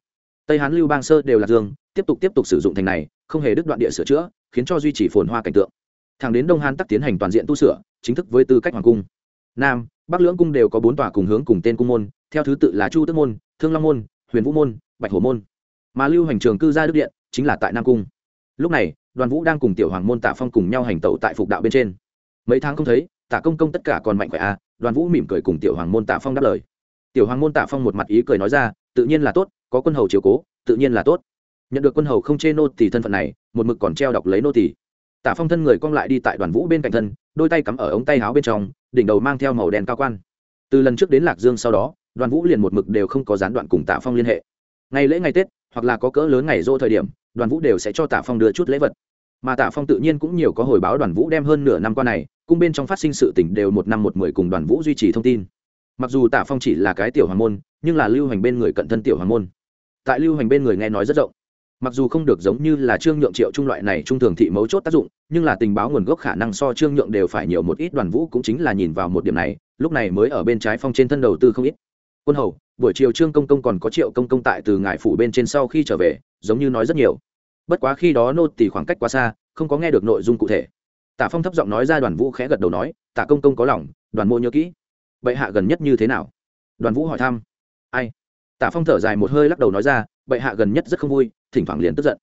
Tây hán lưu bang sơ đều lạc dương, tiếp tục tiếp tục sử dụng thành này, không hề đứt đoạn địa sửa chữa, khiến cho duy trì phồn hoa cảnh tượng thẳng đến đông hán tắc tiến hành toàn diện tu sửa, chính thức với tư cách hoàng cung. Nam, bắc lưỡng cung đều có bốn tòa cùng hướng cùng tên cung môn, theo thứ tự là chu tức môn, thương long môn, huyền vũ môn, bạch hồ môn. Mà lưu hành trường cư gia đức điện chính là tại nam cung. Lúc này, đoàn vũ đang cùng tiểu hoàng môn tạ phong cùng nhau hành tẩu tại phục đạo bên trên. Mấy tháng không thấy tạ công công tất cả còn mạnh khỏe à đoàn vũ mỉm cười cùng tiểu hoàng môn tạ phong đáp lời. Tiểu hoàng môn tạ phong một mặt ý cười nói ra, tự nhiên là tốt, có quân hầu chiếu cố, tự nhiên là tốt. Nhận được quân hầu không chê nô tỷ thân phận này, một mực còn treo đọc lấy nô tỷ tạ phong thân người cong lại đi tại đoàn vũ bên cạnh thân, đôi tay cắm ở ống tay áo bên trong, đỉnh đầu mang theo màu đen cao quan. Từ lần trước đến lạc dương sau đó, đoàn vũ liền một mực đều không có gián đoạn cùng tạ phong liên hệ. Ngày lễ ngày tết, hoặc là có cỡ lớn ngày rỗ thời điểm, đoàn vũ đều sẽ cho tạ phong đưa chút lễ vật. Mà tạ phong tự nhiên cũng nhiều có hồi báo đoàn vũ đem hơn nửa năm qua này, cung bên trong phát sinh sự tỉnh đều một năm một mười cùng đoàn vũ duy trì thông tin. Mặc dù tạ phong chỉ là cái tiểu hoàng môn, nhưng là lưu hành bên người cận thân tiểu hoàng môn. Tại lưu hành bên người nghe nói rất rộng mặc dù không được giống như là trương nhượng triệu trung loại này trung thường thị mấu chốt tác dụng, nhưng là tình báo nguồn gốc khả năng so trương nhượng đều phải nhiều một ít đoàn vũ cũng chính là nhìn vào một điểm này, lúc này mới ở bên trái phong trên thân đầu tư không ít. Quân hầu, buổi chiều trương công công còn có triệu công công tại từ ngại phủ bên trên sau khi trở về, giống như nói rất nhiều. Bất quá khi đó nô tỳ khoảng cách quá xa, không có nghe được nội dung cụ thể. Tạ phong thấp giọng nói ra đoàn vũ khẽ gật đầu nói tạ công công có lòng, đoàn mô nhớ kỹ. Bệ hạ gần nhất như thế nào? Đoàn vũ hỏi thăm. Ai? Tạ phong thở dài một hơi lắc đầu nói ra, bệ hạ gần nhất rất không vui thỉnh thoảng liền tức giận.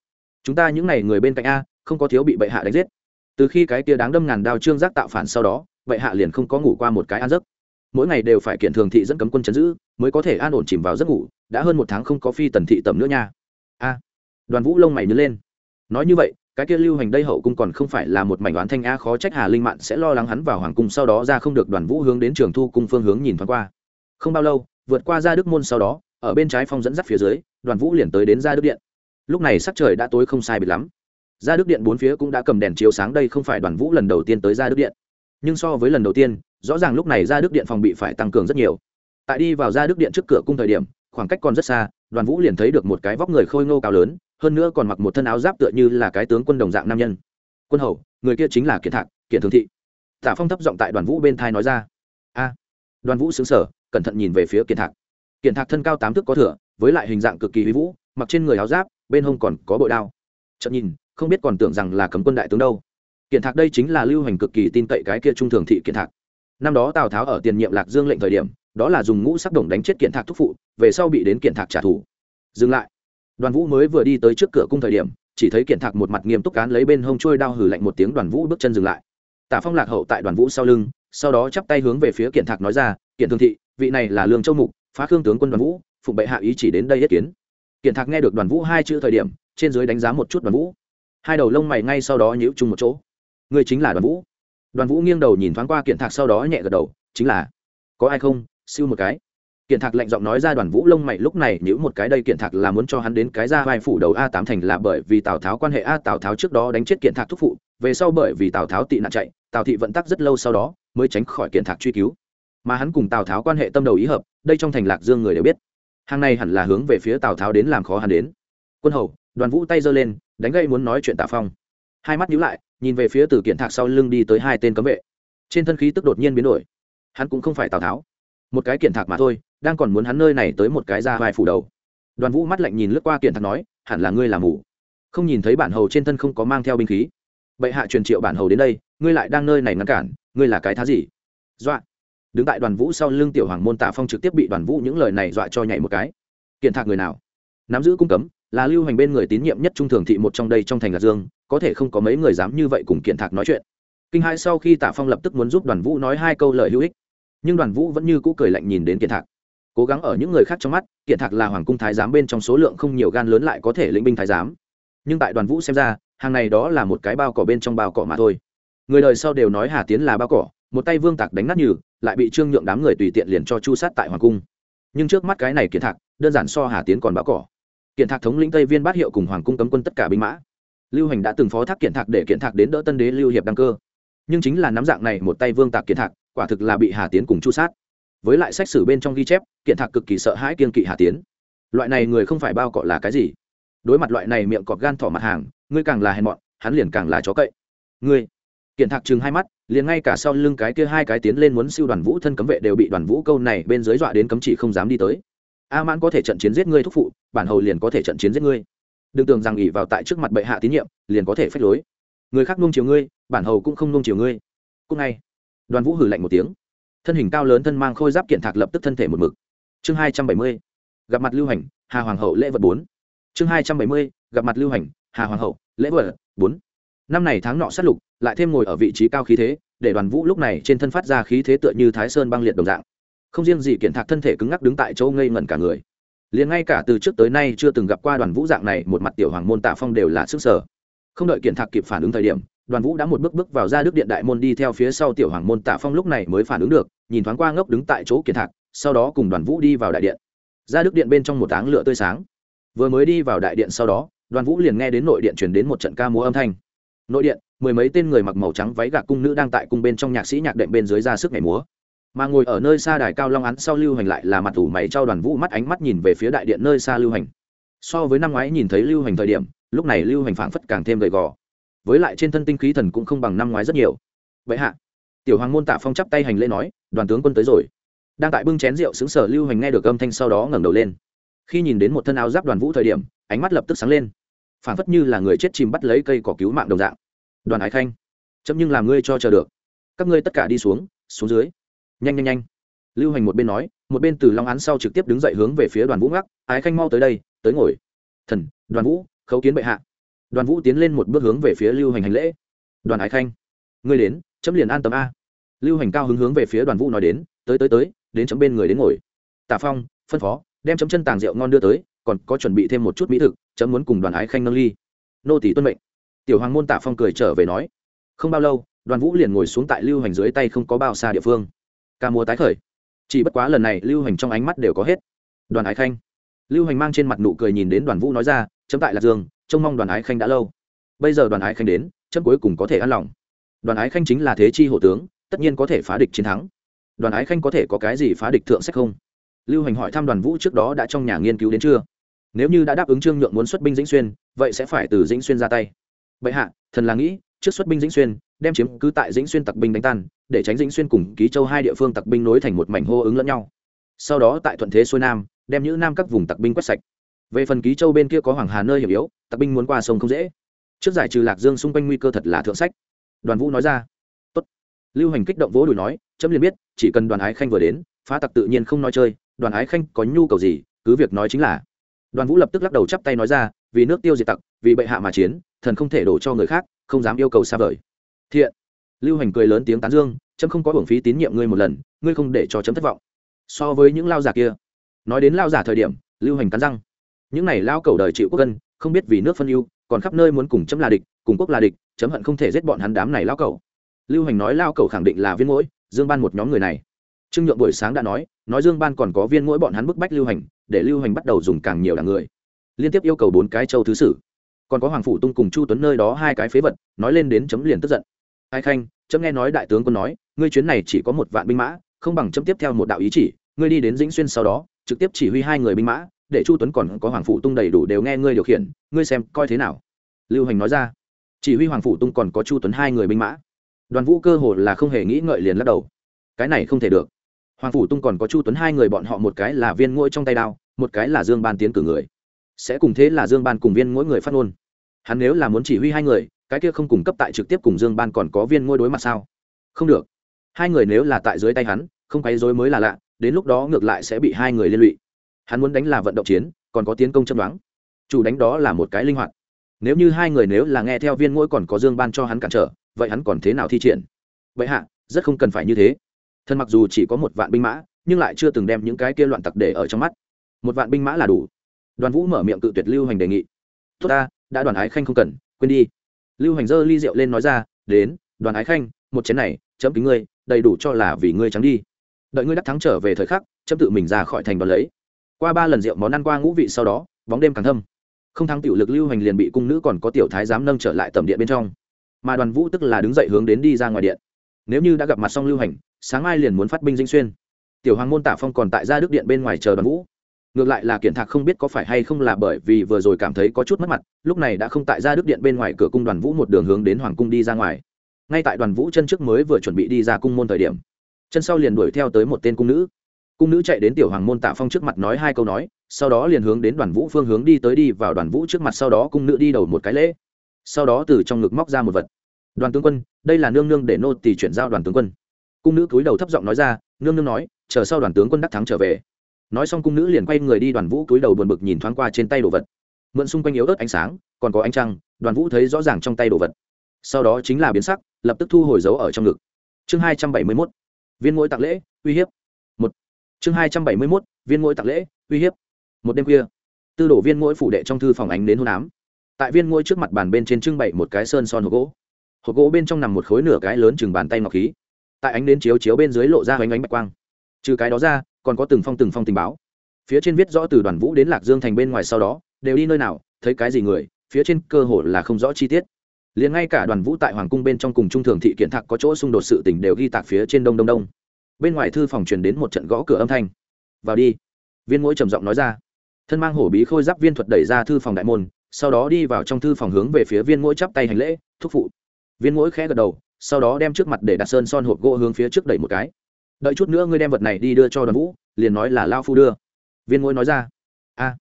Chúng ta những n à y người bên cạnh a, không có thiếu bị bệ hạ đánh giết. Từ khi cái tia đáng đâm ngàn đao trương giác tạo phản sau đó, bệ hạ liền không có ngủ qua một cái ăn giấc. Mỗi ngày đều phải kiện thường thị dẫn cấm quân chấn giữ, mới có thể an ổn chìm vào giấc ngủ, đã hơn một tháng không có phi tần thị tầm nữa nha. A, đoàn vũ lông mày nhớ lên. Nói như vậy, cái kia lưu hành đây hậu cung còn không phải là một mảnh đoán thanh a khó trách hà linh mạn sẽ lo lắng hắn vào hoàng cung sau đó ra không được đoàn vũ hướng đến trường thu cung phương hướng nhìn thoáng qua. Không bao lâu, vượt qua ra đức môn sau đó, ở bên trái phong dẫn dắt phía dưới, đoàn vũ liền tới đến ra đức điện lúc này sắc trời đã tối không sai bịt lắm. Ra đức điện bốn phía cũng đã cầm đèn chiếu sáng đây không phải đoàn vũ lần đầu tiên tới ra đức điện. Nhưng so với lần đầu tiên, rõ ràng lúc này ra đức điện phòng bị phải tăng cường rất nhiều. Tại đi vào ra đức điện trước cửa cung thời điểm, khoảng cách còn rất xa, đoàn vũ liền thấy được một cái vóc người khôi ngô cao lớn, hơn nữa còn mặc một thân áo giáp tựa như là cái tướng quân đồng dạng nam nhân. Quân hầu, người kia chính là kiệt thạc, kiện thường thị. Tả phong thấp giọng tại đoàn vũ bên thai nói ra. A, đoàn vũ xứng sở cẩn thận nhìn về phía kiệt thạc. Kiện thạc thân cao tám thước có thửa với lại hình dạng cực kỳ uy vũ, mặc trên người áo giáp bên hông còn có bội đao. Chợt nhìn, không biết còn tưởng rằng là cấm quân đại tướng đâu. Kiện thạc đây chính là lưu hành cực kỳ tin cậy cái kia trung thường thị kiện thạc. Năm đó tào tháo ở tiền nhiệm lạc dương lệnh thời điểm, đó là dùng ngũ sắc đồng đánh chết kiện thạc thúc phụ, về sau bị đến kiện thạc trả thù. Dừng lại. Đoàn vũ mới vừa đi tới trước cửa cung thời điểm, chỉ thấy kiện thạc một mặt nghiêm túc cán lấy bên hông trôi đao hử lạnh một tiếng đoàn vũ bước chân dừng lại. Tả phong lạc hậu tại đoàn vũ sau lưng, sau đó chắp tay hướng về phía kiện thạc nói ra, kiện thương thị, vị này là lương châu mục, phá khương tướng quân đoàn vũ, phụng bệ hạ ý chỉ đến đây yết kiến kiện thạc nghe được đoàn vũ hai chữ thời điểm, trên dưới đánh giá một chút đoàn vũ. Hai đầu lông mày ngay sau đó nhíu chung một chỗ. Người chính là đoàn vũ. Đoàn vũ nghiêng đầu nhìn thoáng qua kiện thạc sau đó nhẹ gật đầu, chính là, có ai không? Siêu một cái. Kiện thạc lạnh giọng nói ra đoàn vũ lông mày lúc này nhữ một cái đây kiện thạc là muốn cho hắn đến cái ra vai phủ đầu a tám thành là bởi vì tào tháo quan hệ a tào tháo trước đó đánh chết kiện thạc thúc phụ, về sau bởi vì tào tháo tị nạn chạy, tào thị vận tắc rất lâu sau đó mới tránh khỏi kiện thạc truy cứu. Mà hắn cùng tào tháo quan hệ tâm đầu ý hợp, đây trong thành lạc dương người đều biết hàng này hẳn là hướng về phía tào tháo đến làm khó hắn đến. Quân hầu, đoàn vũ tay giơ lên, đánh gây muốn nói chuyện tạ phong. Hai mắt nhíu lại, nhìn về phía từ kiện thạc sau lưng đi tới hai tên cấm vệ. Trên thân khí tức đột nhiên biến đổi. Hắn cũng không phải tào tháo. Một cái kiện thạc mà thôi, đang còn muốn hắn nơi này tới một cái ra vai phủ đầu. Đoàn vũ mắt lạnh nhìn lướt qua kiện thạc nói, hẳn là ngươi làm mù. Không nhìn thấy bản hầu trên thân không có mang theo binh khí. Bệ hạ truyền triệu bản hầu đến đây, ngươi lại đang nơi này ngăn cản, ngươi là cái thá gì? Dọa đứng tại đoàn vũ sau lưng tiểu hoàng môn tạ phong trực tiếp bị đoàn vũ những lời này dọa cho nhảy một cái. Kiện thạc người nào? Nắm giữ cung cấm, là lưu hành bên người tín nhiệm nhất trung thường thị một trong đây trong thành lạc dương, có thể không có mấy người dám như vậy cùng kiện thạc nói chuyện. Kinh hai sau khi tạ phong lập tức muốn giúp đoàn vũ nói hai câu lời hữu ích. Nhưng đoàn vũ vẫn như cũ cười lạnh nhìn đến kiện thạc. Cố gắng ở những người khác trong mắt, kiện thạc là hoàng cung thái giám bên trong số lượng không nhiều gan lớn lại có thể lĩnh binh thái giám. Nhưng tại đoàn vũ xem ra, hàng này đó là một cái bao cỏ bên trong bao cỏ mà thôi. Người đời sau đều nói hà tiến là bao cỏ một tay vương tạc đánh nát nhừ, lại bị trương nhượng đám người tùy tiện liền cho chu sát tại hoàng cung. Nhưng trước mắt cái này kiến thạc, đơn giản so hà tiến còn bão cỏ. Kiện thạc thống lĩnh tây viên bát hiệu cùng hoàng cung cấm quân tất cả binh mã. Lưu hành đã từng phó thác kiện thạc để kiện thạc đến đỡ tân đế lưu hiệp đăng cơ. Nhưng chính là nắm dạng này một tay vương tạc kiện thạc, quả thực là bị hà tiến cùng chu sát. Với lại sách sử bên trong ghi chép, kiện thạc cực kỳ sợ hãi kiên kỵ hà tiến. Loại này người không phải bao cọ là cái gì? Đối mặt loại này miệng cọp gan thỏ mặt hàng, ngươi càng là hèn mọn, hắn liền càng là chó cậy. Ngươi, kiện thạc chừng hai mắt liền ngay cả sau lưng cái kia hai cái tiến lên muốn siêu đoàn vũ thân cấm vệ đều bị đoàn vũ câu này bên dưới dọa đến cấm chỉ không dám đi tới. A mãn có thể trận chiến giết ngươi thúc phụ, bản hầu liền có thể trận chiến giết ngươi. Đừng tưởng rằng ỉ vào tại trước mặt bệ hạ tín nhiệm, liền có thể phách lối. Người khác nung chiều ngươi, bản hầu cũng không nung chiều ngươi. Cúc ngay, đoàn vũ hử lạnh một tiếng. Thân hình cao lớn thân mang khôi giáp kiện thạc lập tức thân thể một mực. Chương hai trăm bảy mươi, gặp mặt lưu hành, hà hoàng hậu lễ vật bốn. Chương hai trăm bảy mươi, gặp mặt lưu hành, hà hoàng hậu lễ vật bốn năm này tháng nọ sát lục, lại thêm ngồi ở vị trí cao khí thế, để đoàn vũ lúc này trên thân phát ra khí thế tựa như thái sơn băng liệt đồng dạng. Không riêng gì kiện thạc thân thể cứng ngắc đứng tại chỗ ngây ngẩn cả người. Liền ngay cả từ trước tới nay chưa từng gặp qua đoàn vũ dạng này, một mặt tiểu hoàng môn tạ phong đều là sức sở. Không đợi kiện thạc kịp phản ứng thời điểm, đoàn vũ đã một bước bước vào ra đức điện đại môn đi theo phía sau tiểu hoàng môn tạ phong lúc này mới phản ứng được, nhìn thoáng qua ngốc đứng tại chỗ kiện thạc, sau đó cùng đoàn vũ đi vào đại điện. Ra đức điện bên trong một áng lửa tươi sáng. Vừa mới đi vào đại điện sau đó, đoàn vũ liền nghe đến nội điện chuyển đến một trận ca múa âm thanh nội điện, mười mấy tên người mặc màu trắng váy gạc cung nữ đang tại cung bên trong nhạc sĩ nhạc đệm bên dưới ra sức nhảy múa. Mà ngồi ở nơi xa đài cao long án sau lưu hành lại là mặt thủ mày trao đoàn vũ mắt ánh mắt nhìn về phía đại điện nơi xa lưu hành. So với năm ngoái nhìn thấy lưu hành thời điểm, lúc này lưu hành phảng phất càng thêm gầy gò. Với lại trên thân tinh khí thần cũng không bằng năm ngoái rất nhiều. Vậy hạ, tiểu hoàng môn tạ phong chắp tay hành lễ nói, đoàn tướng quân tới rồi. Đang tại bưng chén rượu xứng sở lưu hành nghe được âm thanh sau đó ngẩng đầu lên. Khi nhìn đến một thân áo giáp đoàn vũ thời điểm, ánh mắt lập tức sáng lên phảng phất như là người chết chìm bắt lấy cây cỏ cứu mạng đồng dạng. Đoàn ái khanh, chấm nhưng làm ngươi cho chờ được. Các ngươi tất cả đi xuống xuống dưới. Nhanh nhanh nhanh. Lưu hành một bên nói, một bên từ long án sau trực tiếp đứng dậy hướng về phía đoàn vũ ngắc, ái khanh mau tới đây, tới ngồi. Thần, đoàn vũ, khấu kiến bệ hạ. Đoàn vũ tiến lên một bước hướng về phía lưu hành hành lễ. Đoàn ái khanh, ngươi đến, chấm liền an tâm a. Lưu hành cao hứng hướng về phía đoàn vũ nói đến, tới tới tới, đến chấm bên người đến ngồi. Tả phong, phân phó, đem chấm chân tàng rượu ngon đưa tới, còn có chuẩn bị thêm một chút mỹ thực chấm muốn cùng đoàn ái khanh nâng ly. Nô tỷ tuân mệnh. Tiểu hoàng môn tả phong cười trở về nói, không bao lâu, đoàn vũ liền ngồi xuống tại lưu hành dưới tay không có bao xa địa phương. Ca múa tái khởi. Chỉ bất quá lần này lưu hành trong ánh mắt đều có hết. Đoàn ái khanh. Lưu hành mang trên mặt nụ cười nhìn đến đoàn vũ nói ra, chấm tại lạc dương, trông mong đoàn ái khanh đã lâu. Bây giờ đoàn ái khanh đến, chấm cuối cùng có thể an lòng. Đoàn ái khanh chính là thế chi hộ tướng, tất nhiên có thể phá địch chiến thắng. Đoàn ái khanh có thể có cái gì phá địch thượng sách không? Lưu hành hỏi thăm đoàn vũ trước đó đã trong nhà nghiên cứu đến chưa? Nếu như đã đáp ứng trương nhượng muốn xuất binh dĩnh xuyên, vậy sẽ phải từ dĩnh xuyên ra tay. Bệ hạ, thần là nghĩ, trước xuất binh dĩnh xuyên, đem chiếm cứ tại dĩnh xuyên tặc binh đánh tan, để tránh dĩnh xuyên cùng ký châu hai địa phương tặc binh nối thành một mảnh hô ứng lẫn nhau. Sau đó tại thuận thế xuôi nam, đem những nam các vùng tặc binh quét sạch. Về phần ký châu bên kia có hoàng hà nơi hiểm yếu, tặc binh muốn qua sông không dễ. Trước giải trừ lạc dương xung quanh nguy cơ thật là thượng sách. Đoàn vũ nói ra. Tốt. lưu hành kích động vỗ đùi nói, chấm liền biết, chỉ cần đoàn ái khanh vừa đến, phá tặc tự nhiên không nói chơi, đoàn ái khanh có nhu cầu gì, cứ việc nói chính là đoàn vũ lập tức lắc đầu chắp tay nói ra, vì nước tiêu diệt tặc, vì bệ hạ mà chiến, thần không thể đổ cho người khác, không dám yêu cầu xa vời. Thiện. Lưu hành cười lớn tiếng tán dương trâm không có hưởng phí tín nhiệm ngươi một lần, ngươi không để cho chấm thất vọng. So với những lao giả kia. Nói đến lao giả thời điểm, lưu hành cắn răng. Những này lao cầu đời chịu quốc dân, không biết vì nước phân ưu, còn khắp nơi muốn cùng chấm là địch, cùng quốc là địch, chấm hận không thể giết bọn hắn đám này lao cầu. Lưu hành nói lao cầu khẳng định là viên mũi dương ban một nhóm người này trương nhượng buổi sáng đã nói nói dương ban còn có viên mũi bọn hắn bức bách lưu hành, để lưu hành bắt đầu dùng càng nhiều đảng người. Liên tiếp yêu cầu bốn cái châu thứ sử. Còn có hoàng phủ tung cùng chu tuấn nơi đó hai cái phế vật, nói lên đến chấm liền tức giận. Ai khanh, chấm nghe nói đại tướng quân nói, ngươi chuyến này chỉ có một vạn binh mã, không bằng chấm tiếp theo một đạo ý chỉ, ngươi đi đến dĩnh xuyên sau đó, trực tiếp chỉ huy hai người binh mã, để chu tuấn còn có hoàng phủ tung đầy đủ đều nghe ngươi điều khiển, ngươi xem coi thế nào. Lưu hành nói ra. Chỉ huy hoàng phủ tung còn có chu tuấn hai người binh mã. Đoàn vũ cơ hồ là không hề nghĩ ngợi liền lắc đầu. Cái này không thể được hoàng phủ tung còn có chu tuấn hai người bọn họ, một cái là viên ngôi trong tay đao, một cái là dương ban tiến cử người. Sẽ cùng thế là dương ban cùng viên mỗi người phát ngôn. Hắn nếu là muốn chỉ huy hai người, cái kia không cung cấp tại trực tiếp cùng dương ban còn có viên ngôi đối mặt sao? Không được. Hai người nếu là tại dưới tay hắn, không quấy dối mới là lạ, đến lúc đó ngược lại sẽ bị hai người liên lụy. Hắn muốn đánh là vận động chiến, còn có tiến công châm đoán. Chủ đánh đó là một cái linh hoạt. Nếu như hai người nếu là nghe theo viên ngôi còn có dương ban cho hắn cản trở, vậy hắn còn thế nào thi triển? Vậy hạ, rất không cần phải như thế thân mặc dù chỉ có một vạn binh mã, nhưng lại chưa từng đem những cái kia loạn tặc để ở trong mắt. Một vạn binh mã là đủ. Đoàn vũ mở miệng cự tuyệt lưu hành đề nghị. Tốt ta, đã đoàn ái khanh không cần, quên đi. Lưu hành dơ ly rượu lên nói ra, đến, đoàn ái khanh, một chén này, chấm kính ngươi, đầy đủ cho là vì ngươi trắng đi. Đợi ngươi đắc thắng trở về thời khắc, chấm tự mình ra khỏi thành đón lấy. Qua ba lần rượu món ăn qua ngũ vị sau đó, bóng đêm càng thâm. Không thắng tiểu lực lưu hành liền bị cung nữ còn có tiểu thái giám nâng trở lại tầm điện bên trong. Mà đoàn vũ tức là đứng dậy hướng đến đi ra ngoài điện. Nếu như đã gặp mặt xong lưu hành sáng mai liền muốn phát binh dinh xuyên. Tiểu hoàng môn tả phong còn tại gia đức điện bên ngoài chờ đoàn vũ ngược lại là kiện thạc không biết có phải hay không là bởi vì vừa rồi cảm thấy có chút mất mặt, lúc này đã không tại gia đức điện bên ngoài cửa cung đoàn vũ một đường hướng đến hoàng cung đi ra ngoài. Ngay tại đoàn vũ chân trước mới vừa chuẩn bị đi ra cung môn thời điểm, chân sau liền đuổi theo tới một tên cung nữ. Cung nữ chạy đến tiểu hoàng môn tạ phong trước mặt nói hai câu nói, sau đó liền hướng đến đoàn vũ phương hướng đi tới đi vào đoàn vũ trước mặt, sau đó cung nữ đi đầu một cái lễ. Sau đó từ trong ngực móc ra một vật. Đoàn tướng quân, đây là nương nương để nô tỳ chuyển giao đoàn tướng quân cung nữ cúi đầu thấp giọng nói ra, nương nương nói, chờ sau đoàn tướng quân đắc thắng trở về. Nói xong cung nữ liền quay người đi đoàn vũ cúi đầu buồn bực nhìn thoáng qua trên tay đồ vật. Mượn xung quanh yếu ớt ánh sáng, còn có ánh trăng, đoàn vũ thấy rõ ràng trong tay đồ vật. Sau đó chính là biến sắc, lập tức thu hồi dấu ở trong ngực. Chương hai trăm bảy mươi mốt, viên mỗi tặng lễ, uy hiếp. Một. Chương hai trăm bảy mươi mốt, viên mỗi tặng lễ, uy hiếp. Một đêm khuya, tư đổ viên mỗi phủ đệ trong thư phòng ánh đến hôn ám. Tại viên ngôi trước mặt bàn bên trên trưng bày một cái sơn son hộp gỗ. Hộp gỗ bên trong nằm một khối nửa cái lớn chừng bàn tay ngọc khí tại ánh đến chiếu chiếu bên dưới lộ ra ánh ánh bạch quang. Trừ cái đó ra, còn có từng phong từng phong tình báo. Phía trên viết rõ từ đoàn vũ đến lạc dương thành bên ngoài sau đó, đều đi nơi nào, thấy cái gì người, phía trên cơ hồ là không rõ chi tiết. Liền ngay cả đoàn vũ tại hoàng cung bên trong cùng trung thường thị kiện thạc có chỗ xung đột sự tình đều ghi tạc phía trên đông đông đông. Bên ngoài thư phòng truyền đến một trận gõ cửa âm thanh. Vào đi. Viên mũi trầm giọng nói ra. Thân mang hổ bí khôi giáp viên thuật đẩy ra thư phòng đại môn, sau đó đi vào trong thư phòng hướng về phía viên mũi chắp tay hành lễ, thúc phụ. Viên mũi khẽ gật đầu sau đó đem trước mặt để đặt sơn son hộp gỗ hướng phía trước đẩy một cái. Đợi chút nữa ngươi đem vật này đi đưa cho đoàn vũ, liền nói là lao phu đưa. Viên ngôi nói ra. A.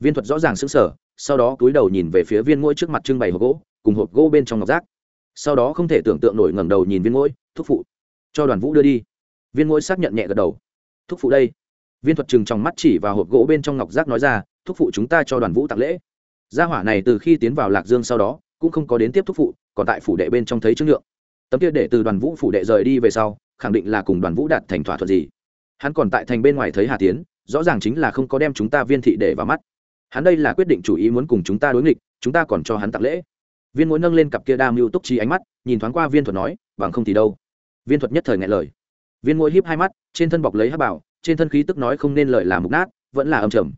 Viên thuật rõ ràng xứng sở sau đó cúi đầu nhìn về phía viên ngôi trước mặt trưng bày hộp gỗ, cùng hộp gỗ bên trong ngọc rác. Sau đó không thể tưởng tượng nổi ngẩng đầu nhìn viên ngôi, thúc phụ. Cho đoàn vũ đưa đi. Viên ngôi xác nhận nhẹ gật đầu. Thúc phụ đây. Viên thuật chừng trong mắt chỉ vào hộp gỗ bên trong ngọc giác nói ra, thúc phụ chúng ta cho đoàn vũ tặng lễ. Gia hỏa này từ khi tiến vào lạc dương sau đó, cũng không có đến tiếp thúc phụ, còn tại phủ đệ bên trong thấy chứng lượng tấm kia để từ đoàn vũ phủ đệ rời đi về sau, khẳng định là cùng đoàn vũ đạt thành thỏa thuận gì. Hắn còn tại thành bên ngoài thấy hà tiến, rõ ràng chính là không có đem chúng ta viên thị để vào mắt. Hắn đây là quyết định chủ ý muốn cùng chúng ta đối nghịch, chúng ta còn cho hắn tặng lễ. Viên mũi nâng lên cặp kia đa mưu túc trí ánh mắt, nhìn thoáng qua viên thuật nói, bằng không thì đâu. Viên thuật nhất thời ngại lời. Viên mũi híp hai mắt, trên thân bọc lấy hát bảo, trên thân khí tức nói không nên lời là mục nát, vẫn là âm trầm.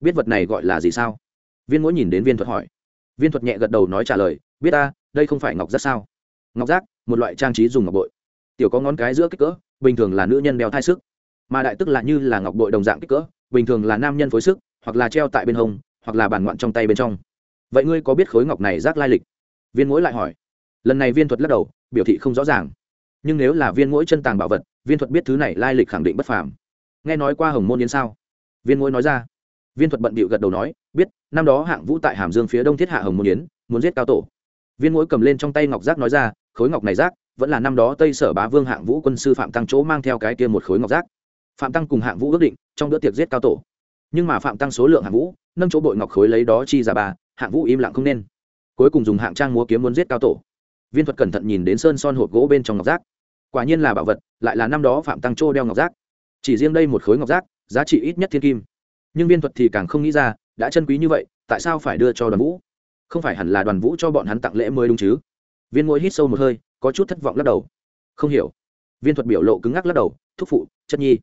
Biết vật này gọi là gì sao? Viên mũi nhìn đến viên thuật hỏi. Viên thuật nhẹ gật đầu nói trả lời, biết ta, đây không phải ngọc giác sao? Ngọc giác, một loại trang trí dùng ngọc bội. Tiểu có ngón cái giữa kích cỡ, bình thường là nữ nhân đeo thai sức. Mà đại tức là như là ngọc bội đồng dạng kích cỡ, bình thường là nam nhân phối sức, hoặc là treo tại bên hông, hoặc là bàn ngoạn trong tay bên trong. Vậy ngươi có biết khối ngọc này rác lai lịch? Viên mũi lại hỏi. Lần này viên thuật lắc đầu, biểu thị không rõ ràng. Nhưng nếu là viên mũi chân tàng bảo vật, viên thuật biết thứ này lai lịch khẳng định bất phàm. Nghe nói qua hồng môn yến sao? Viên mũi nói ra. Viên thuật bận bịu gật đầu nói, biết, năm đó hạng vũ tại hàm dương phía đông thiết hạ hồng môn yến, muốn giết cao tổ. Viên mũi cầm lên trong tay ngọc giác nói ra khối ngọc này rác, vẫn là năm đó tây sở bá vương hạng vũ quân sư phạm tăng chỗ mang theo cái kia một khối ngọc rác. phạm tăng cùng hạng vũ ước định, trong bữa tiệc giết cao tổ nhưng mà phạm tăng số lượng hạng vũ, nâng chỗ bội ngọc khối lấy đó chi ra bà hạng vũ im lặng không nên cuối cùng dùng hạng trang múa kiếm muốn giết cao tổ viên thuật cẩn thận nhìn đến sơn son hộp gỗ bên trong ngọc rác. quả nhiên là bảo vật, lại là năm đó phạm tăng châu đeo ngọc rác. chỉ riêng đây một khối ngọc rác, giá trị ít nhất thiên kim nhưng viên thuật thì càng không nghĩ ra, đã chân quý như vậy, tại sao phải đưa cho đoàn vũ không phải hẳn là đoàn vũ cho bọn hắn tặng lễ mới đúng chứ viên ngôi hít sâu một hơi, có chút thất vọng lắc đầu. Không hiểu. Viên thuật biểu lộ cứng ngắc lắc đầu, thúc phụ, chất nhi.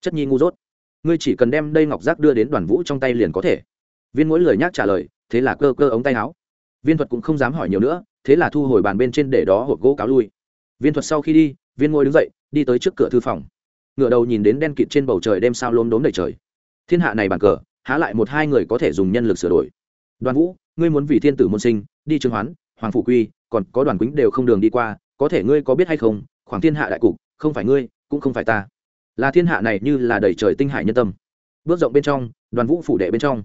Chất nhi ngu dốt. Ngươi chỉ cần đem đây ngọc giác đưa đến đoàn vũ trong tay liền có thể. Viên mỗi lời nhắc trả lời, thế là cơ cơ ống tay áo. Viên thuật cũng không dám hỏi nhiều nữa, thế là thu hồi bàn bên trên để đó hộp gỗ cáo lui. Viên thuật sau khi đi, viên ngôi đứng dậy, đi tới trước cửa thư phòng. Ngựa đầu nhìn đến đen kịt trên bầu trời đêm sao lốm đốm đầy trời. Thiên hạ này bàn cờ, há lại một hai người có thể dùng nhân lực sửa đổi. Đoàn vũ, ngươi muốn vì thiên tử môn sinh, đi trương hoán, hoàng phủ quy còn có đoàn quýnh đều không đường đi qua, có thể ngươi có biết hay không, khoảng thiên hạ đại cục, không phải ngươi, cũng không phải ta. Là thiên hạ này như là đầy trời tinh hải nhân tâm. Bước rộng bên trong, đoàn vũ phủ đệ bên trong.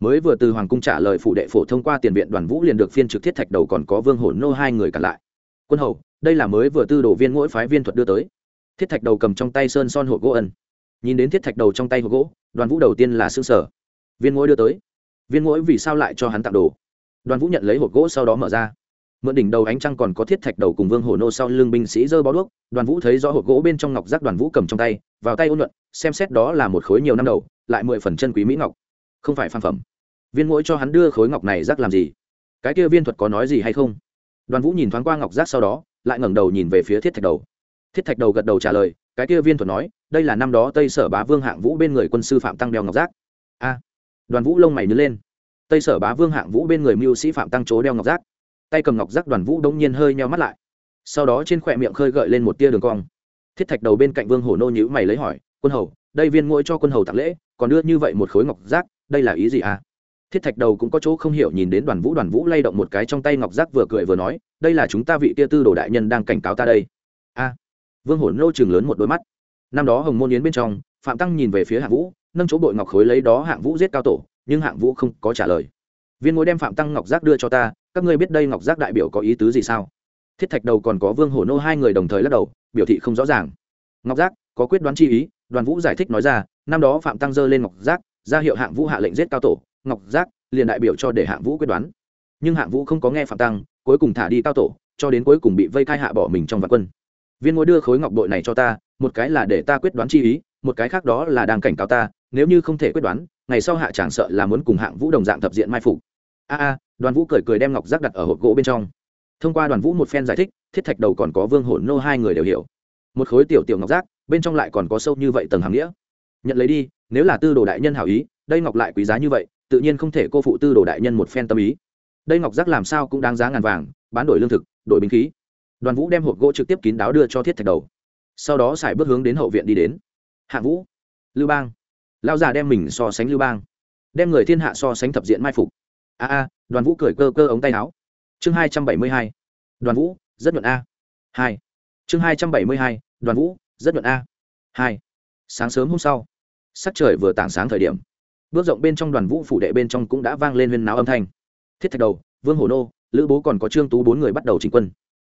Mới vừa từ hoàng cung trả lời phủ đệ phổ thông qua tiền viện, đoàn vũ liền được phiên trực thiết thạch đầu còn có vương hồn nô hai người cản lại. Quân hầu, đây là mới vừa tư đồ viên mỗi phái viên thuật đưa tới. Thiết thạch đầu cầm trong tay sơn son hộp gỗ ẩn nhìn đến thiết thạch đầu trong tay hộp gỗ, đoàn vũ đầu tiên là xương sở viên mỗi đưa tới. Viên mỗi vì sao lại cho hắn tặng đồ? Đoàn vũ nhận lấy hộp gỗ sau đó mở ra mượn đỉnh đầu ánh trăng còn có thiết thạch đầu cùng vương hồ nô sau lưng binh sĩ dơ bó đuốc, đoàn vũ thấy rõ hộp gỗ bên trong ngọc giác đoàn vũ cầm trong tay, vào tay ôn luận, xem xét đó là một khối nhiều năm đầu, lại mười phần chân quý mỹ ngọc. Không phải phan phẩm. Viên mũi cho hắn đưa khối ngọc này giác làm gì? Cái kia viên thuật có nói gì hay không? Đoàn vũ nhìn thoáng qua ngọc giác sau đó, lại ngẩng đầu nhìn về phía thiết thạch đầu. Thiết thạch đầu gật đầu trả lời, cái kia viên thuật nói, đây là năm đó tây sở bá vương hạng vũ bên người quân sư phạm tăng đeo ngọc giác. A. Đoàn vũ lông mày nhớ lên. Tây sở bá vương hạng vũ bên người mưu sĩ phạm tăng chố đeo ngọc giác tay cầm ngọc giác đoàn vũ đông nhiên hơi nheo mắt lại. Sau đó trên khỏe miệng khơi gợi lên một tia đường cong. Thiết thạch đầu bên cạnh vương hổ nô nhữ mày lấy hỏi, quân hầu, đây viên ngôi cho quân hầu tặng lễ, còn đưa như vậy một khối ngọc giác, đây là ý gì à? Thiết thạch đầu cũng có chỗ không hiểu nhìn đến đoàn vũ đoàn vũ lay động một cái trong tay ngọc giác vừa cười vừa nói, đây là chúng ta vị tia tư đồ đại nhân đang cảnh cáo ta đây. A. Vương hổ nô chừng lớn một đôi mắt. Năm đó hồng môn yến bên trong, phạm tăng nhìn về phía hạng vũ, nâng chỗ bội ngọc khối lấy đó hạng vũ giết cao tổ, nhưng hạng vũ không có trả lời viên mối đem phạm tăng ngọc giác đưa cho ta, các ngươi biết đây ngọc giác đại biểu có ý tứ gì sao? Thiết thạch đầu còn có vương hổ nô hai người đồng thời lắc đầu, biểu thị không rõ ràng. Ngọc giác, có quyết đoán chi ý, đoàn vũ giải thích nói ra, năm đó phạm tăng dơ lên ngọc giác, ra hiệu hạng vũ hạ lệnh giết cao tổ, ngọc giác liền đại biểu cho để hạng vũ quyết đoán. Nhưng hạng vũ không có nghe phạm tăng, cuối cùng thả đi cao tổ, cho đến cuối cùng bị vây khai hạ bỏ mình trong vạn quân. Viên ngôi đưa khối ngọc bội này cho ta, một cái là để ta quyết đoán chi ý, một cái khác đó là đang cảnh cáo ta, nếu như không thể quyết đoán, ngày sau hạ chẳng sợ là muốn cùng hạng vũ đồng dạng thập diện mai phục a a, đoàn vũ cười cười đem ngọc giác đặt ở hộp gỗ bên trong. Thông qua đoàn vũ một phen giải thích, thiết thạch đầu còn có vương hổn nô hai người đều hiểu. Một khối tiểu tiểu ngọc giác, bên trong lại còn có sâu như vậy tầng hàm nghĩa. Nhận lấy đi, nếu là tư đồ đại nhân hảo ý, đây ngọc lại quý giá như vậy, tự nhiên không thể cô phụ tư đồ đại nhân một phen tâm ý. Đây ngọc giác làm sao cũng đáng giá ngàn vàng, bán đổi lương thực, đổi binh khí. Đoàn vũ đem hộp gỗ trực tiếp kín đáo đưa cho thiết thạch đầu. Sau đó xài bước hướng đến hậu viện đi đến. Hạ vũ, lưu bang. Lao già đem mình so sánh lưu bang. Đem người thiên hạ so sánh thập diện mai phục a a, đoàn vũ cười cơ cơ ống tay áo. Chương hai trăm bảy mươi hai. Đoàn vũ, rất nhuận a. Hai. Chương hai trăm bảy mươi hai, đoàn vũ, rất nhuận a. Hai. Sáng sớm hôm sau, sắc trời vừa tảng sáng thời điểm, bước rộng bên trong đoàn vũ phủ đệ bên trong cũng đã vang lên huyên náo âm thanh. Thiết thạch đầu, vương hổ nô, lữ bố còn có trương tú bốn người bắt đầu chỉnh quân.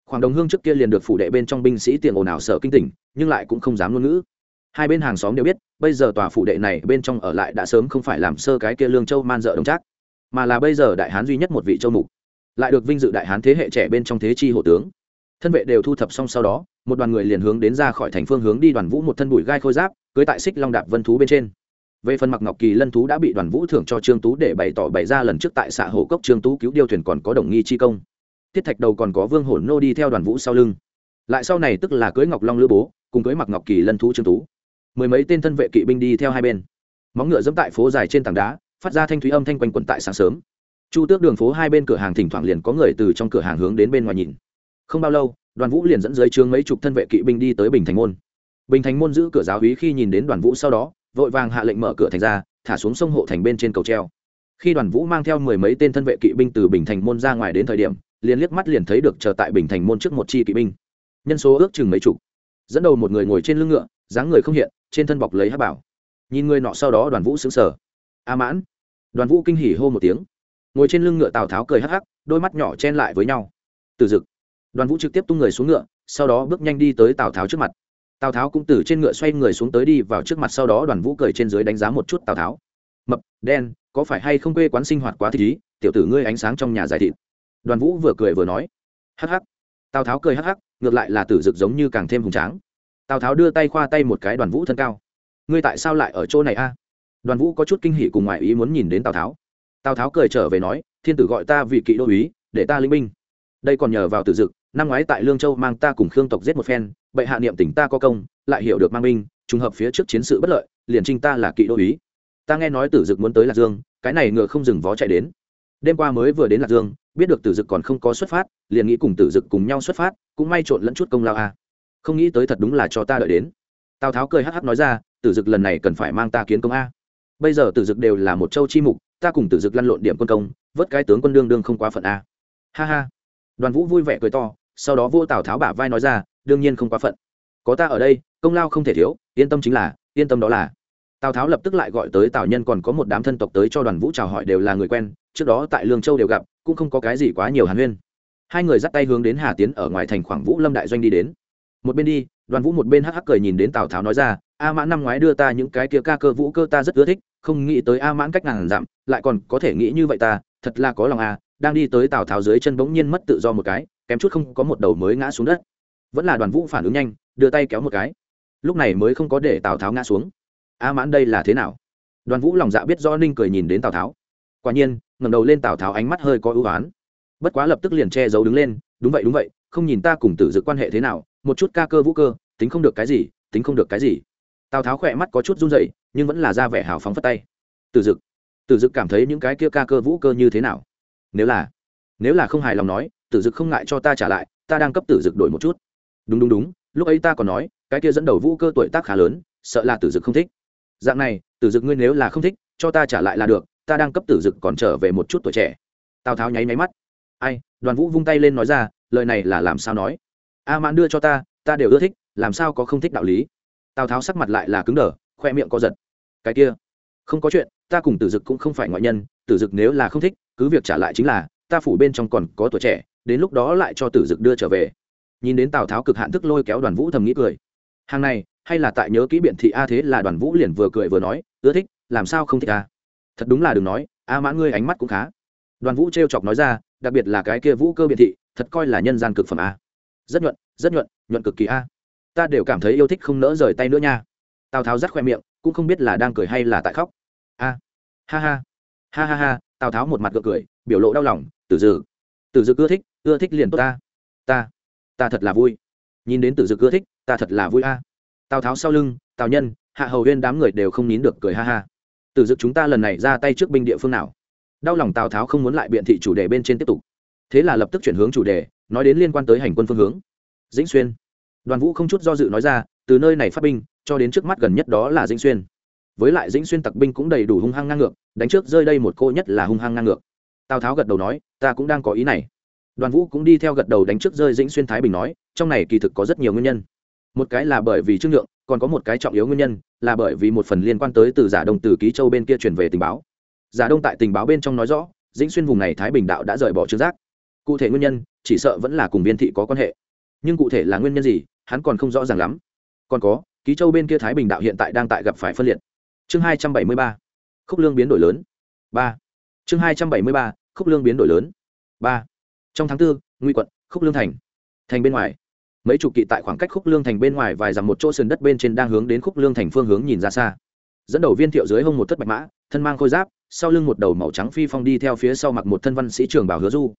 Khoảng đồng hương trước kia liền được phủ đệ bên trong binh sĩ tiền ồn ào sợ kinh tỉnh, nhưng lại cũng không dám ngôn ngữ. Hai bên hàng xóm đều biết, bây giờ tòa phủ đệ này bên trong ở lại đã sớm không phải làm sơ cái kia lương châu man dợ đồng trác mà là bây giờ đại hán duy nhất một vị châu mục, lại được vinh dự đại hán thế hệ trẻ bên trong thế chi hộ tướng. Thân vệ đều thu thập xong sau đó, một đoàn người liền hướng đến ra khỏi thành phương hướng đi đoàn vũ một thân bụi gai khôi giáp, cưới tại xích long đạp vân thú bên trên. Về phần mặc ngọc kỳ lân thú đã bị đoàn vũ thưởng cho trương tú để bày tỏ bày ra lần trước tại xã hồ cốc trương tú cứu điêu thuyền còn có đồng nghi chi công. Tiết thạch đầu còn có vương hổn nô đi theo đoàn vũ sau lưng. Lại sau này tức là cưới ngọc long lữ bố, cùng cưới mặc ngọc kỳ lân thú trương tú. Mười mấy tên thân vệ kỵ binh đi theo hai bên. Móng ngựa dẫm tại phố dài trên tảng đá phát ra thanh thúy âm thanh quanh quẩn tại sáng sớm. Chu tước đường phố hai bên cửa hàng thỉnh thoảng liền có người từ trong cửa hàng hướng đến bên ngoài nhìn. Không bao lâu, đoàn vũ liền dẫn dưới trướng mấy chục thân vệ kỵ binh đi tới bình thành môn. Bình thành môn giữ cửa giáo hí khi nhìn đến đoàn vũ sau đó, vội vàng hạ lệnh mở cửa thành ra, thả xuống sông hộ thành bên trên cầu treo. Khi đoàn vũ mang theo mười mấy tên thân vệ kỵ binh từ bình thành môn ra ngoài đến thời điểm, liền liếc mắt liền thấy được chờ tại bình thành môn trước một chi kỵ binh. Nhân số ước chừng mấy chục. Dẫn đầu một người ngồi trên lưng ngựa, dáng người không hiện, trên thân bọc lấy hát bảo. Nhìn người nọ sau đó, đoàn vũ xứng sở a mãn. Đoàn vũ kinh hỉ hô một tiếng. Ngồi trên lưng ngựa tào tháo cười hắc hắc, đôi mắt nhỏ chen lại với nhau. Từ rực đoàn vũ trực tiếp tung người xuống ngựa, sau đó bước nhanh đi tới tào tháo trước mặt. Tào tháo cũng từ trên ngựa xoay người xuống tới đi vào trước mặt, sau đó đoàn vũ cười trên dưới đánh giá một chút tào tháo. Mập, đen, có phải hay không quê quán sinh hoạt quá thích ý? Tiểu tử ngươi ánh sáng trong nhà giải thịt. Đoàn vũ vừa cười vừa nói. Hắc hắc. Tào tháo cười hắc hắc, ngược lại là tử dực giống như càng thêm hùng tráng. Tào tháo đưa tay khoa tay một cái đoàn vũ thân cao. Ngươi tại sao lại ở chỗ này a? Đoàn vũ có chút kinh hỉ cùng ngoại ý muốn nhìn đến tào tháo. Tào tháo cười trở về nói, thiên tử gọi ta vì kỵ đô úy, để ta linh binh. Đây còn nhờ vào tử dực, năm ngoái tại lương châu mang ta cùng khương tộc giết một phen, bệ hạ niệm tỉnh ta có công, lại hiểu được mang binh, trùng hợp phía trước chiến sự bất lợi, liền trinh ta là kỵ đô úy. Ta nghe nói tử dực muốn tới lạc dương, cái này ngựa không dừng vó chạy đến. Đêm qua mới vừa đến lạc dương, biết được tử dực còn không có xuất phát, liền nghĩ cùng tử dực cùng nhau xuất phát, cũng may trộn lẫn chút công lao a. Không nghĩ tới thật đúng là cho ta đợi đến. Tào tháo cười hắc hắc nói ra, tử dực lần này cần phải mang ta kiến công a bây giờ tử dực đều là một châu chi mục, ta cùng tử dực lăn lộn điểm quân công, vớt cái tướng quân đương đương không quá phận a. Ha ha. Đoàn vũ vui vẻ cười to, sau đó vô tào tháo bả vai nói ra, đương nhiên không quá phận. Có ta ở đây, công lao không thể thiếu, yên tâm chính là, yên tâm đó là. Tào tháo lập tức lại gọi tới tào nhân còn có một đám thân tộc tới cho đoàn vũ chào hỏi đều là người quen, trước đó tại lương châu đều gặp, cũng không có cái gì quá nhiều hàn huyên. Hai người dắt tay hướng đến hà tiến ở ngoài thành khoảng vũ lâm đại doanh đi đến. Một bên đi, đoàn vũ một bên hắc hắc cười nhìn đến tào tháo nói ra a mãn năm ngoái đưa ta những cái kia ca cơ vũ cơ ta rất ưa thích, không nghĩ tới a mãn cách ngàn dặm, lại còn có thể nghĩ như vậy ta, thật là có lòng a, đang đi tới tào tháo dưới chân bỗng nhiên mất tự do một cái, kém chút không có một đầu mới ngã xuống đất. Vẫn là đoàn vũ phản ứng nhanh, đưa tay kéo một cái. Lúc này mới không có để tào tháo ngã xuống. A mãn đây là thế nào? Đoàn vũ lòng dạ biết do ninh cười nhìn đến tào tháo. Quả nhiên ngầm đầu lên tào tháo ánh mắt hơi có ưu á bất quá lập tức liền che giấu đứng lên, đúng vậy đúng vậy, không nhìn ta cùng tử dự quan hệ thế nào, một chút ca cơ vũ cơ, tính không được cái gì, tính không được cái gì tào tháo khỏe mắt có chút run dậy nhưng vẫn là ra vẻ hào phóng phất tay. Tử dực tử dực cảm thấy những cái kia ca cơ vũ cơ như thế nào? Nếu là nếu là không hài lòng nói tử dực không ngại cho ta trả lại, ta đang cấp tử dực đổi một chút. Đúng đúng đúng, lúc ấy ta còn nói, cái kia dẫn đầu vũ cơ tuổi tác khá lớn, sợ là tử dực không thích. Dạng này tử dực ngươi nếu là không thích, cho ta trả lại là được, ta đang cấp tử dực còn trở về một chút tuổi trẻ. Tào tháo nháy máy mắt. Ai, đoàn vũ vung tay lên nói ra, lời này là làm sao nói? A mãn đưa cho ta ta đều ưa thích, làm sao có không thích đạo lý? Tào tháo sắc mặt lại là cứng đờ, khoe miệng co giật. Cái kia, không có chuyện, ta cùng tử dực cũng không phải ngoại nhân, tử dực nếu là không thích, cứ việc trả lại chính là, ta phủ bên trong còn có tuổi trẻ, đến lúc đó lại cho tử dực đưa trở về. Nhìn đến tào tháo cực hạn thức lôi kéo đoàn vũ thầm nghĩ cười. Hàng này, hay là tại nhớ kỹ biện thị a thế là đoàn vũ liền vừa cười vừa nói, ưa thích, làm sao không thích a? Thật đúng là đừng nói, a mã ngươi ánh mắt cũng khá. Đoàn vũ t chọc nói ra, đặc biệt là cái kia vũ cơ biện thị, thật coi là nhân gian cực phẩm a. Rất nhuận rất nhuận nhuận cực kỳ a ta đều cảm thấy yêu thích không nỡ rời tay nữa nha. Tào tháo rắt khoe miệng, cũng không biết là đang cười hay là tại khóc. A, ha ha ha ha ha, tào tháo một mặt gượng cười, biểu lộ đau lòng, tử dực tử dực ưa thích ưa thích liền tốt ta ta ta thật là vui. Nhìn đến tử dực ưa thích, ta thật là vui a. Tào tháo sau lưng, tào nhân, hạ hầu huyên đám người đều không nín được cười ha ha. Tử dực chúng ta lần này ra tay trước binh địa phương nào? Đau lòng tào tháo không muốn lại biện thị chủ đề bên trên tiếp tục. Thế là lập tức chuyển hướng chủ đề, nói đến liên quan tới hành quân phương hướng. Dĩnh xuyên đoàn vũ không chút do dự nói ra từ nơi này phát binh cho đến trước mắt gần nhất đó là dĩnh xuyên. Với lại dĩnh xuyên tặc binh cũng đầy đủ hung hăng ngang ngược đánh trước rơi đây một cô nhất là hung hăng ngang ngược. Tào tháo gật đầu nói ta cũng đang có ý này. Đoàn vũ cũng đi theo gật đầu đánh trước rơi dĩnh xuyên thái bình nói trong này kỳ thực có rất nhiều nguyên nhân. Một cái là bởi vì trương lượng, còn có một cái trọng yếu nguyên nhân là bởi vì một phần liên quan tới từ giả đông từ ký châu bên kia truyền về tình báo. Giả đông tại tình báo bên trong nói rõ dĩnh xuyên vùng này thái bình đạo đã rời bỏ trương giác. Cụ thể nguyên nhân chỉ sợ vẫn là cùng viên thị có quan hệ. Nhưng cụ thể là nguyên nhân gì hắn còn không rõ ràng lắm. Còn có ký châu bên kia thái bình đạo hiện tại đang tại gặp phải phân liệt. Chương hai trăm bảy mươi ba khúc lương biến đổi lớn. Ba. Chương hai trăm bảy mươi ba khúc lương biến đổi lớn. Ba. Trong tháng 4, nguy quận khúc lương thành. Thành bên ngoài. Mấy chục kỵ tại khoảng cách khúc lương thành bên ngoài vài dặm một chỗ sườn đất bên trên đang hướng đến khúc lương thành phương hướng nhìn ra xa. Dẫn đầu viên thiệu dưới hông một thất bạch mã thân mang khôi giáp sau lưng một đầu màu trắng phi phong đi theo phía sau mặc một thân văn sĩ trường bảo hứa du.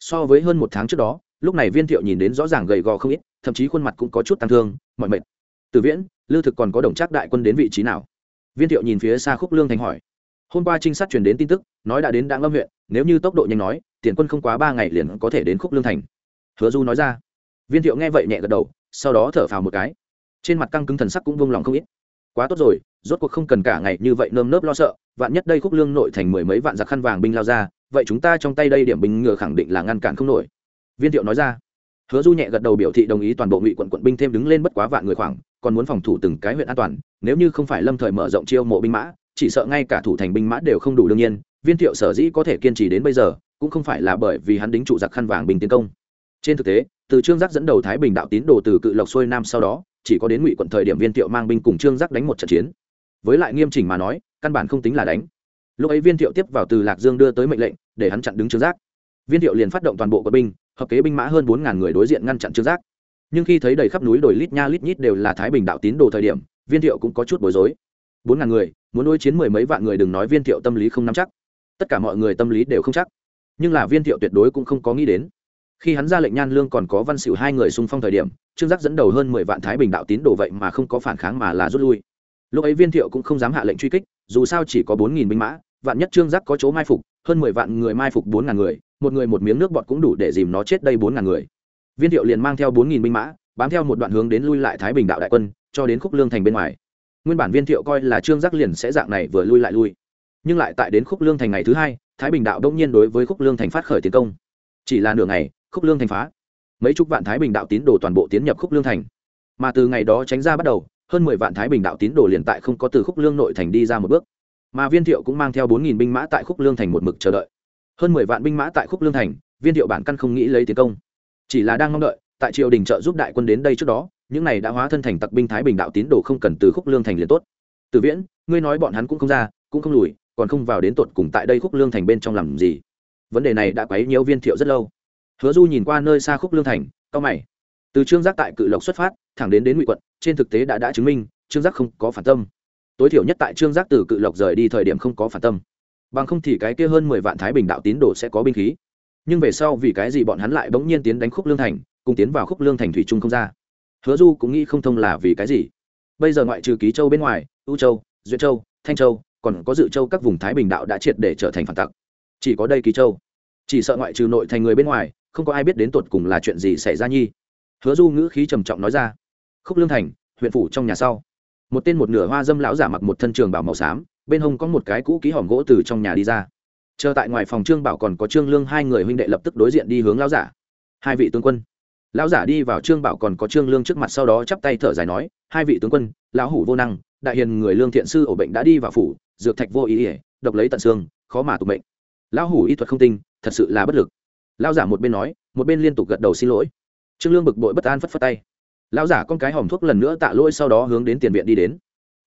So với hơn một tháng trước đó lúc này viên thiệu nhìn đến rõ ràng gầy gò không ít, thậm chí khuôn mặt cũng có chút tăng thương, mọi mệt. Từ viễn, lư thực còn có đồng trác đại quân đến vị trí nào? Viên thiệu nhìn phía xa khúc lương thành hỏi. Hôm qua trinh sát truyền đến tin tức, nói đã đến đặng lâm huyện, nếu như tốc độ nhanh nói, tiền quân không quá ba ngày liền có thể đến khúc lương thành. Hứa du nói ra. Viên thiệu nghe vậy nhẹ gật đầu, sau đó thở phào một cái. Trên mặt căng cứng thần sắc cũng vung lòng không ít. Quá tốt rồi, rốt cuộc không cần cả ngày như vậy nơm nớp lo sợ, vạn nhất đây khúc lương nội thành mười mấy vạn giặc khăn vàng binh lao ra, vậy chúng ta trong tay đây điểm binh ngựa khẳng định là ngăn cản không nổi viên thiệu nói ra. Hứa du nhẹ gật đầu biểu thị đồng ý toàn bộ ngụy quận quận binh thêm đứng lên bất quá vạn người khoảng, còn muốn phòng thủ từng cái huyện an toàn, nếu như không phải lâm thời mở rộng chiêu mộ binh mã, chỉ sợ ngay cả thủ thành binh mã đều không đủ đương nhiên, viên thiệu sở dĩ có thể kiên trì đến bây giờ, cũng không phải là bởi vì hắn đính trụ giặc khăn vàng bình tiến công. Trên thực tế, từ trương giác dẫn đầu thái bình đạo tín đồ từ cự lộc xuôi nam sau đó, chỉ có đến ngụy quận thời điểm viên thiệu mang binh cùng trương giác đánh một trận chiến. Với lại nghiêm chỉnh mà nói, căn bản không tính là đánh. Lúc ấy viên thiệu tiếp vào từ lạc dương đưa tới mệnh lệnh, để hắn chặn đứng trương giác. Viên thiệu liền phát động toàn bộ quân binh hợp kế binh mã hơn bốn ngàn người đối diện ngăn chặn trương giác. Nhưng khi thấy đầy khắp núi đồi lít nha lít nhít đều là thái bình đạo tín đồ thời điểm, viên thiệu cũng có chút bối rối. Bốn ngàn người, muốn đối chiến mười mấy vạn người đừng nói viên thiệu tâm lý không nắm chắc. Tất cả mọi người tâm lý đều không chắc. Nhưng là viên thiệu tuyệt đối cũng không có nghĩ đến. Khi hắn ra lệnh nhan lương còn có văn xỉu hai người xung phong thời điểm, trương giác dẫn đầu hơn mười vạn thái bình đạo tín đồ vậy mà không có phản kháng mà là rút lui. Lúc ấy viên thiệu cũng không dám hạ lệnh truy kích, dù sao chỉ có bốn nghìn binh mã, vạn nhất trương giác có chỗ mai phục, hơn mười vạn người mai phục bốn ngàn người một người một miếng nước bọt cũng đủ để dìm nó chết đây bốn ngàn người. Viên thiệu liền mang theo bốn nghìn binh mã, bám theo một đoạn hướng đến lui lại thái bình đạo đại quân, cho đến khúc lương thành bên ngoài. Nguyên bản viên thiệu coi là trương giác liền sẽ dạng này vừa lui lại lui. Nhưng lại tại đến khúc lương thành ngày thứ hai, thái bình đạo đông nhiên đối với khúc lương thành phát khởi tiến công. Chỉ là nửa ngày, khúc lương thành phá. Mấy chục vạn thái bình đạo tín đồ toàn bộ tiến nhập khúc lương thành. Mà từ ngày đó tránh ra bắt đầu, hơn mười vạn thái bình đạo tín đồ liền tại không có từ khúc lương nội thành đi ra một bước. Mà viên thiệu cũng mang theo bốn nghìn binh mã tại khúc lương thành một mực chờ đợi hơn mười vạn binh mã tại khúc lương thành, viên thiệu bản căn không nghĩ lấy tiến công. Chỉ là đang mong đợi, tại triều đình trợ giúp đại quân đến đây trước đó, những này đã hóa thân thành tặc binh thái bình đạo tín đồ không cần từ khúc lương thành liền tốt. Từ viễn, ngươi nói bọn hắn cũng không ra, cũng không lùi, còn không vào đến tột cùng tại đây khúc lương thành bên trong làm gì? Vấn đề này đã quấy nhiều viên thiệu rất lâu. Hứa du nhìn qua nơi xa khúc lương thành cao mày. Từ trương giác tại cự lộc xuất phát, thẳng đến đến ngụy quận, trên thực tế đã đã chứng minh, trương giác không có phản tâm. Tối thiểu nhất tại trương giác từ cự lộc rời đi thời điểm không có phản tâm bằng không thì cái kia hơn mười vạn thái bình đạo tín đồ sẽ có binh khí. Nhưng về sau vì cái gì bọn hắn lại bỗng nhiên tiến đánh khúc lương thành, cùng tiến vào khúc lương thành thủy trung không ra? Hứa du cũng nghĩ không thông là vì cái gì? Bây giờ ngoại trừ ký châu bên ngoài ưu châu duyệt châu, thanh châu, còn có dự châu các vùng thái bình đạo đã triệt để trở thành phản tặc. Chỉ có đây ký châu. Chỉ sợ ngoại trừ nội thành người bên ngoài, không có ai biết đến tột cùng là chuyện gì xảy ra nhi. Hứa du ngữ khí trầm trọng nói ra. Khúc lương thành, huyện phủ trong nhà sau. Một tên một nửa hoa dâm lão giả mặc một thân trường bảo màu xám bên hông có một cái cũ ký hòm gỗ từ trong nhà đi ra. Chờ tại ngoài phòng trương bảo còn có trương lương hai người huynh đệ lập tức đối diện đi hướng lão giả. Hai vị tướng quân. Lão giả đi vào trương bảo còn có trương lương trước mặt sau đó chắp tay thở dài nói, hai vị tướng quân, lão hủ vô năng, đại hiền người lương thiện sư ổ bệnh đã đi vào phủ, dược thạch vô ý ỉa, độc lấy tận xương, khó mà tục bệnh lão hủ y thuật không tinh, thật sự là bất lực. Lão giả một bên nói, một bên liên tục gật đầu xin lỗi. Trương lương bực bội bất an phất phất tay. Lão giả con cái hòm thuốc lần nữa tạ lỗi sau đó hướng đến tiền viện đi đến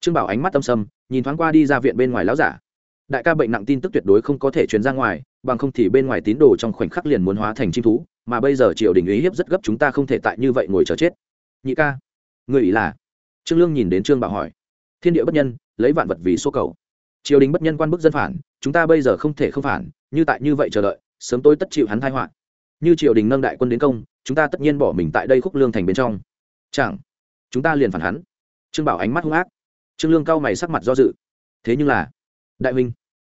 trương bảo ánh mắt tâm sâm, nhìn thoáng qua đi ra viện bên ngoài lão giả. Đại ca bệnh nặng tin tức tuyệt đối không có thể truyền ra ngoài, bằng không thì bên ngoài tín đồ trong khoảnh khắc liền muốn hóa thành chim thú, mà bây giờ triều đình ý hiếp rất gấp chúng ta không thể tại như vậy ngồi chờ chết. Nhị ca, người ý là? Trương lương nhìn đến trương bảo hỏi. Thiên địa bất nhân, lấy vạn vật vì số cầu. Triều đình bất nhân quan bức dân phản, chúng ta bây giờ không thể không phản, như tại như vậy chờ đợi, sớm tôi tất chịu hắn thai họa. Như triều đình nâng đại quân đến công, chúng ta tất nhiên bỏ mình tại đây khúc lương thành bên trong. Chẳng, chúng ta liền phản hắn. Trương bảo ánh mắt hung ác trương lương cao mày sắc mặt do dự. Thế nhưng là, đại huynh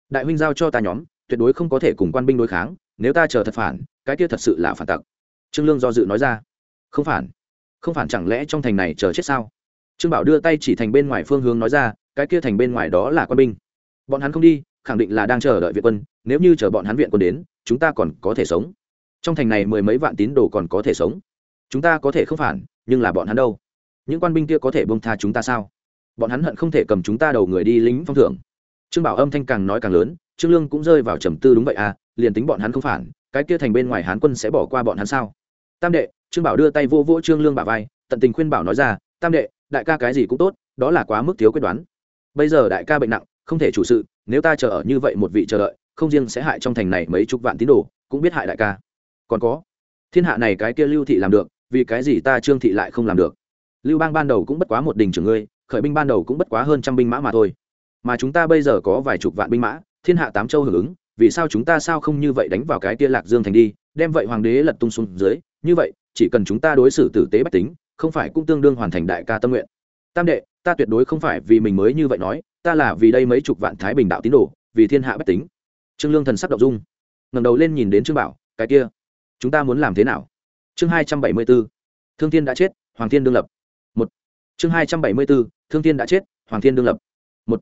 đại huynh giao cho ta nhóm, tuyệt đối không có thể cùng quan binh đối kháng, nếu ta chờ thật phản, cái kia thật sự là phản tặc. Trương lương do dự nói ra. Không phản không phản chẳng lẽ trong thành này chờ chết sao? Trương bảo đưa tay chỉ thành bên ngoài phương hướng nói ra, cái kia thành bên ngoài đó là quân binh. Bọn hắn không đi, khẳng định là đang chờ đợi viện quân, nếu như chờ bọn hắn viện quân đến, chúng ta còn có thể sống. Trong thành này mười mấy vạn tín đồ còn có thể sống. Chúng ta có thể không phản, nhưng là bọn hắn đâu? Những quan binh kia có thể bông tha chúng ta sao? Bọn hắn hận không thể cầm chúng ta đầu người đi lính phong thưởng. Trương bảo âm thanh càng nói càng lớn, trương lương cũng rơi vào trầm tư đúng vậy à liền tính bọn hắn không phản, cái kia thành bên ngoài hán quân sẽ bỏ qua bọn hắn sao? Tam đệ, trương bảo đưa tay vô vỗ trương lương bà vai, tận tình khuyên bảo nói ra, tam đệ, đại ca cái gì cũng tốt, đó là quá mức thiếu quyết đoán. Bây giờ đại ca bệnh nặng, không thể chủ sự, nếu ta chờ ở như vậy một vị chờ đợi, không riêng sẽ hại trong thành này mấy chục vạn tín đồ, cũng biết hại đại ca. Còn có, thiên hạ này cái kia lưu thị làm được, vì cái gì ta trương thị lại không làm được? Lưu bang ban đầu cũng bất quá một đình trưởng ngươi khởi binh ban đầu cũng bất quá hơn trăm binh mã mà thôi. Mà chúng ta bây giờ có vài chục vạn binh mã, thiên hạ tám châu hưởng ứng, vì sao chúng ta sao không như vậy đánh vào cái kia lạc dương thành đi, đem vậy hoàng đế lật tung xuống dưới? Như vậy, chỉ cần chúng ta đối xử tử tế bách tính, không phải cũng tương đương hoàn thành đại ca tâm nguyện. Tam đệ, ta tuyệt đối không phải vì mình mới như vậy nói, ta là vì đây mấy chục vạn thái bình đạo tín đồ, vì thiên hạ bách tính. Trương lương thần sắc động dung, ngẩng đầu lên nhìn đến trương bảo, cái kia, chúng ta muốn làm thế nào? Chương hai trăm bảy mươi 274. thương thiên đã chết, hoàng thiên đương lập. Một chương hai trăm bảy mươi bốn, thương thiên đã chết hoàng thiên đương lập. Một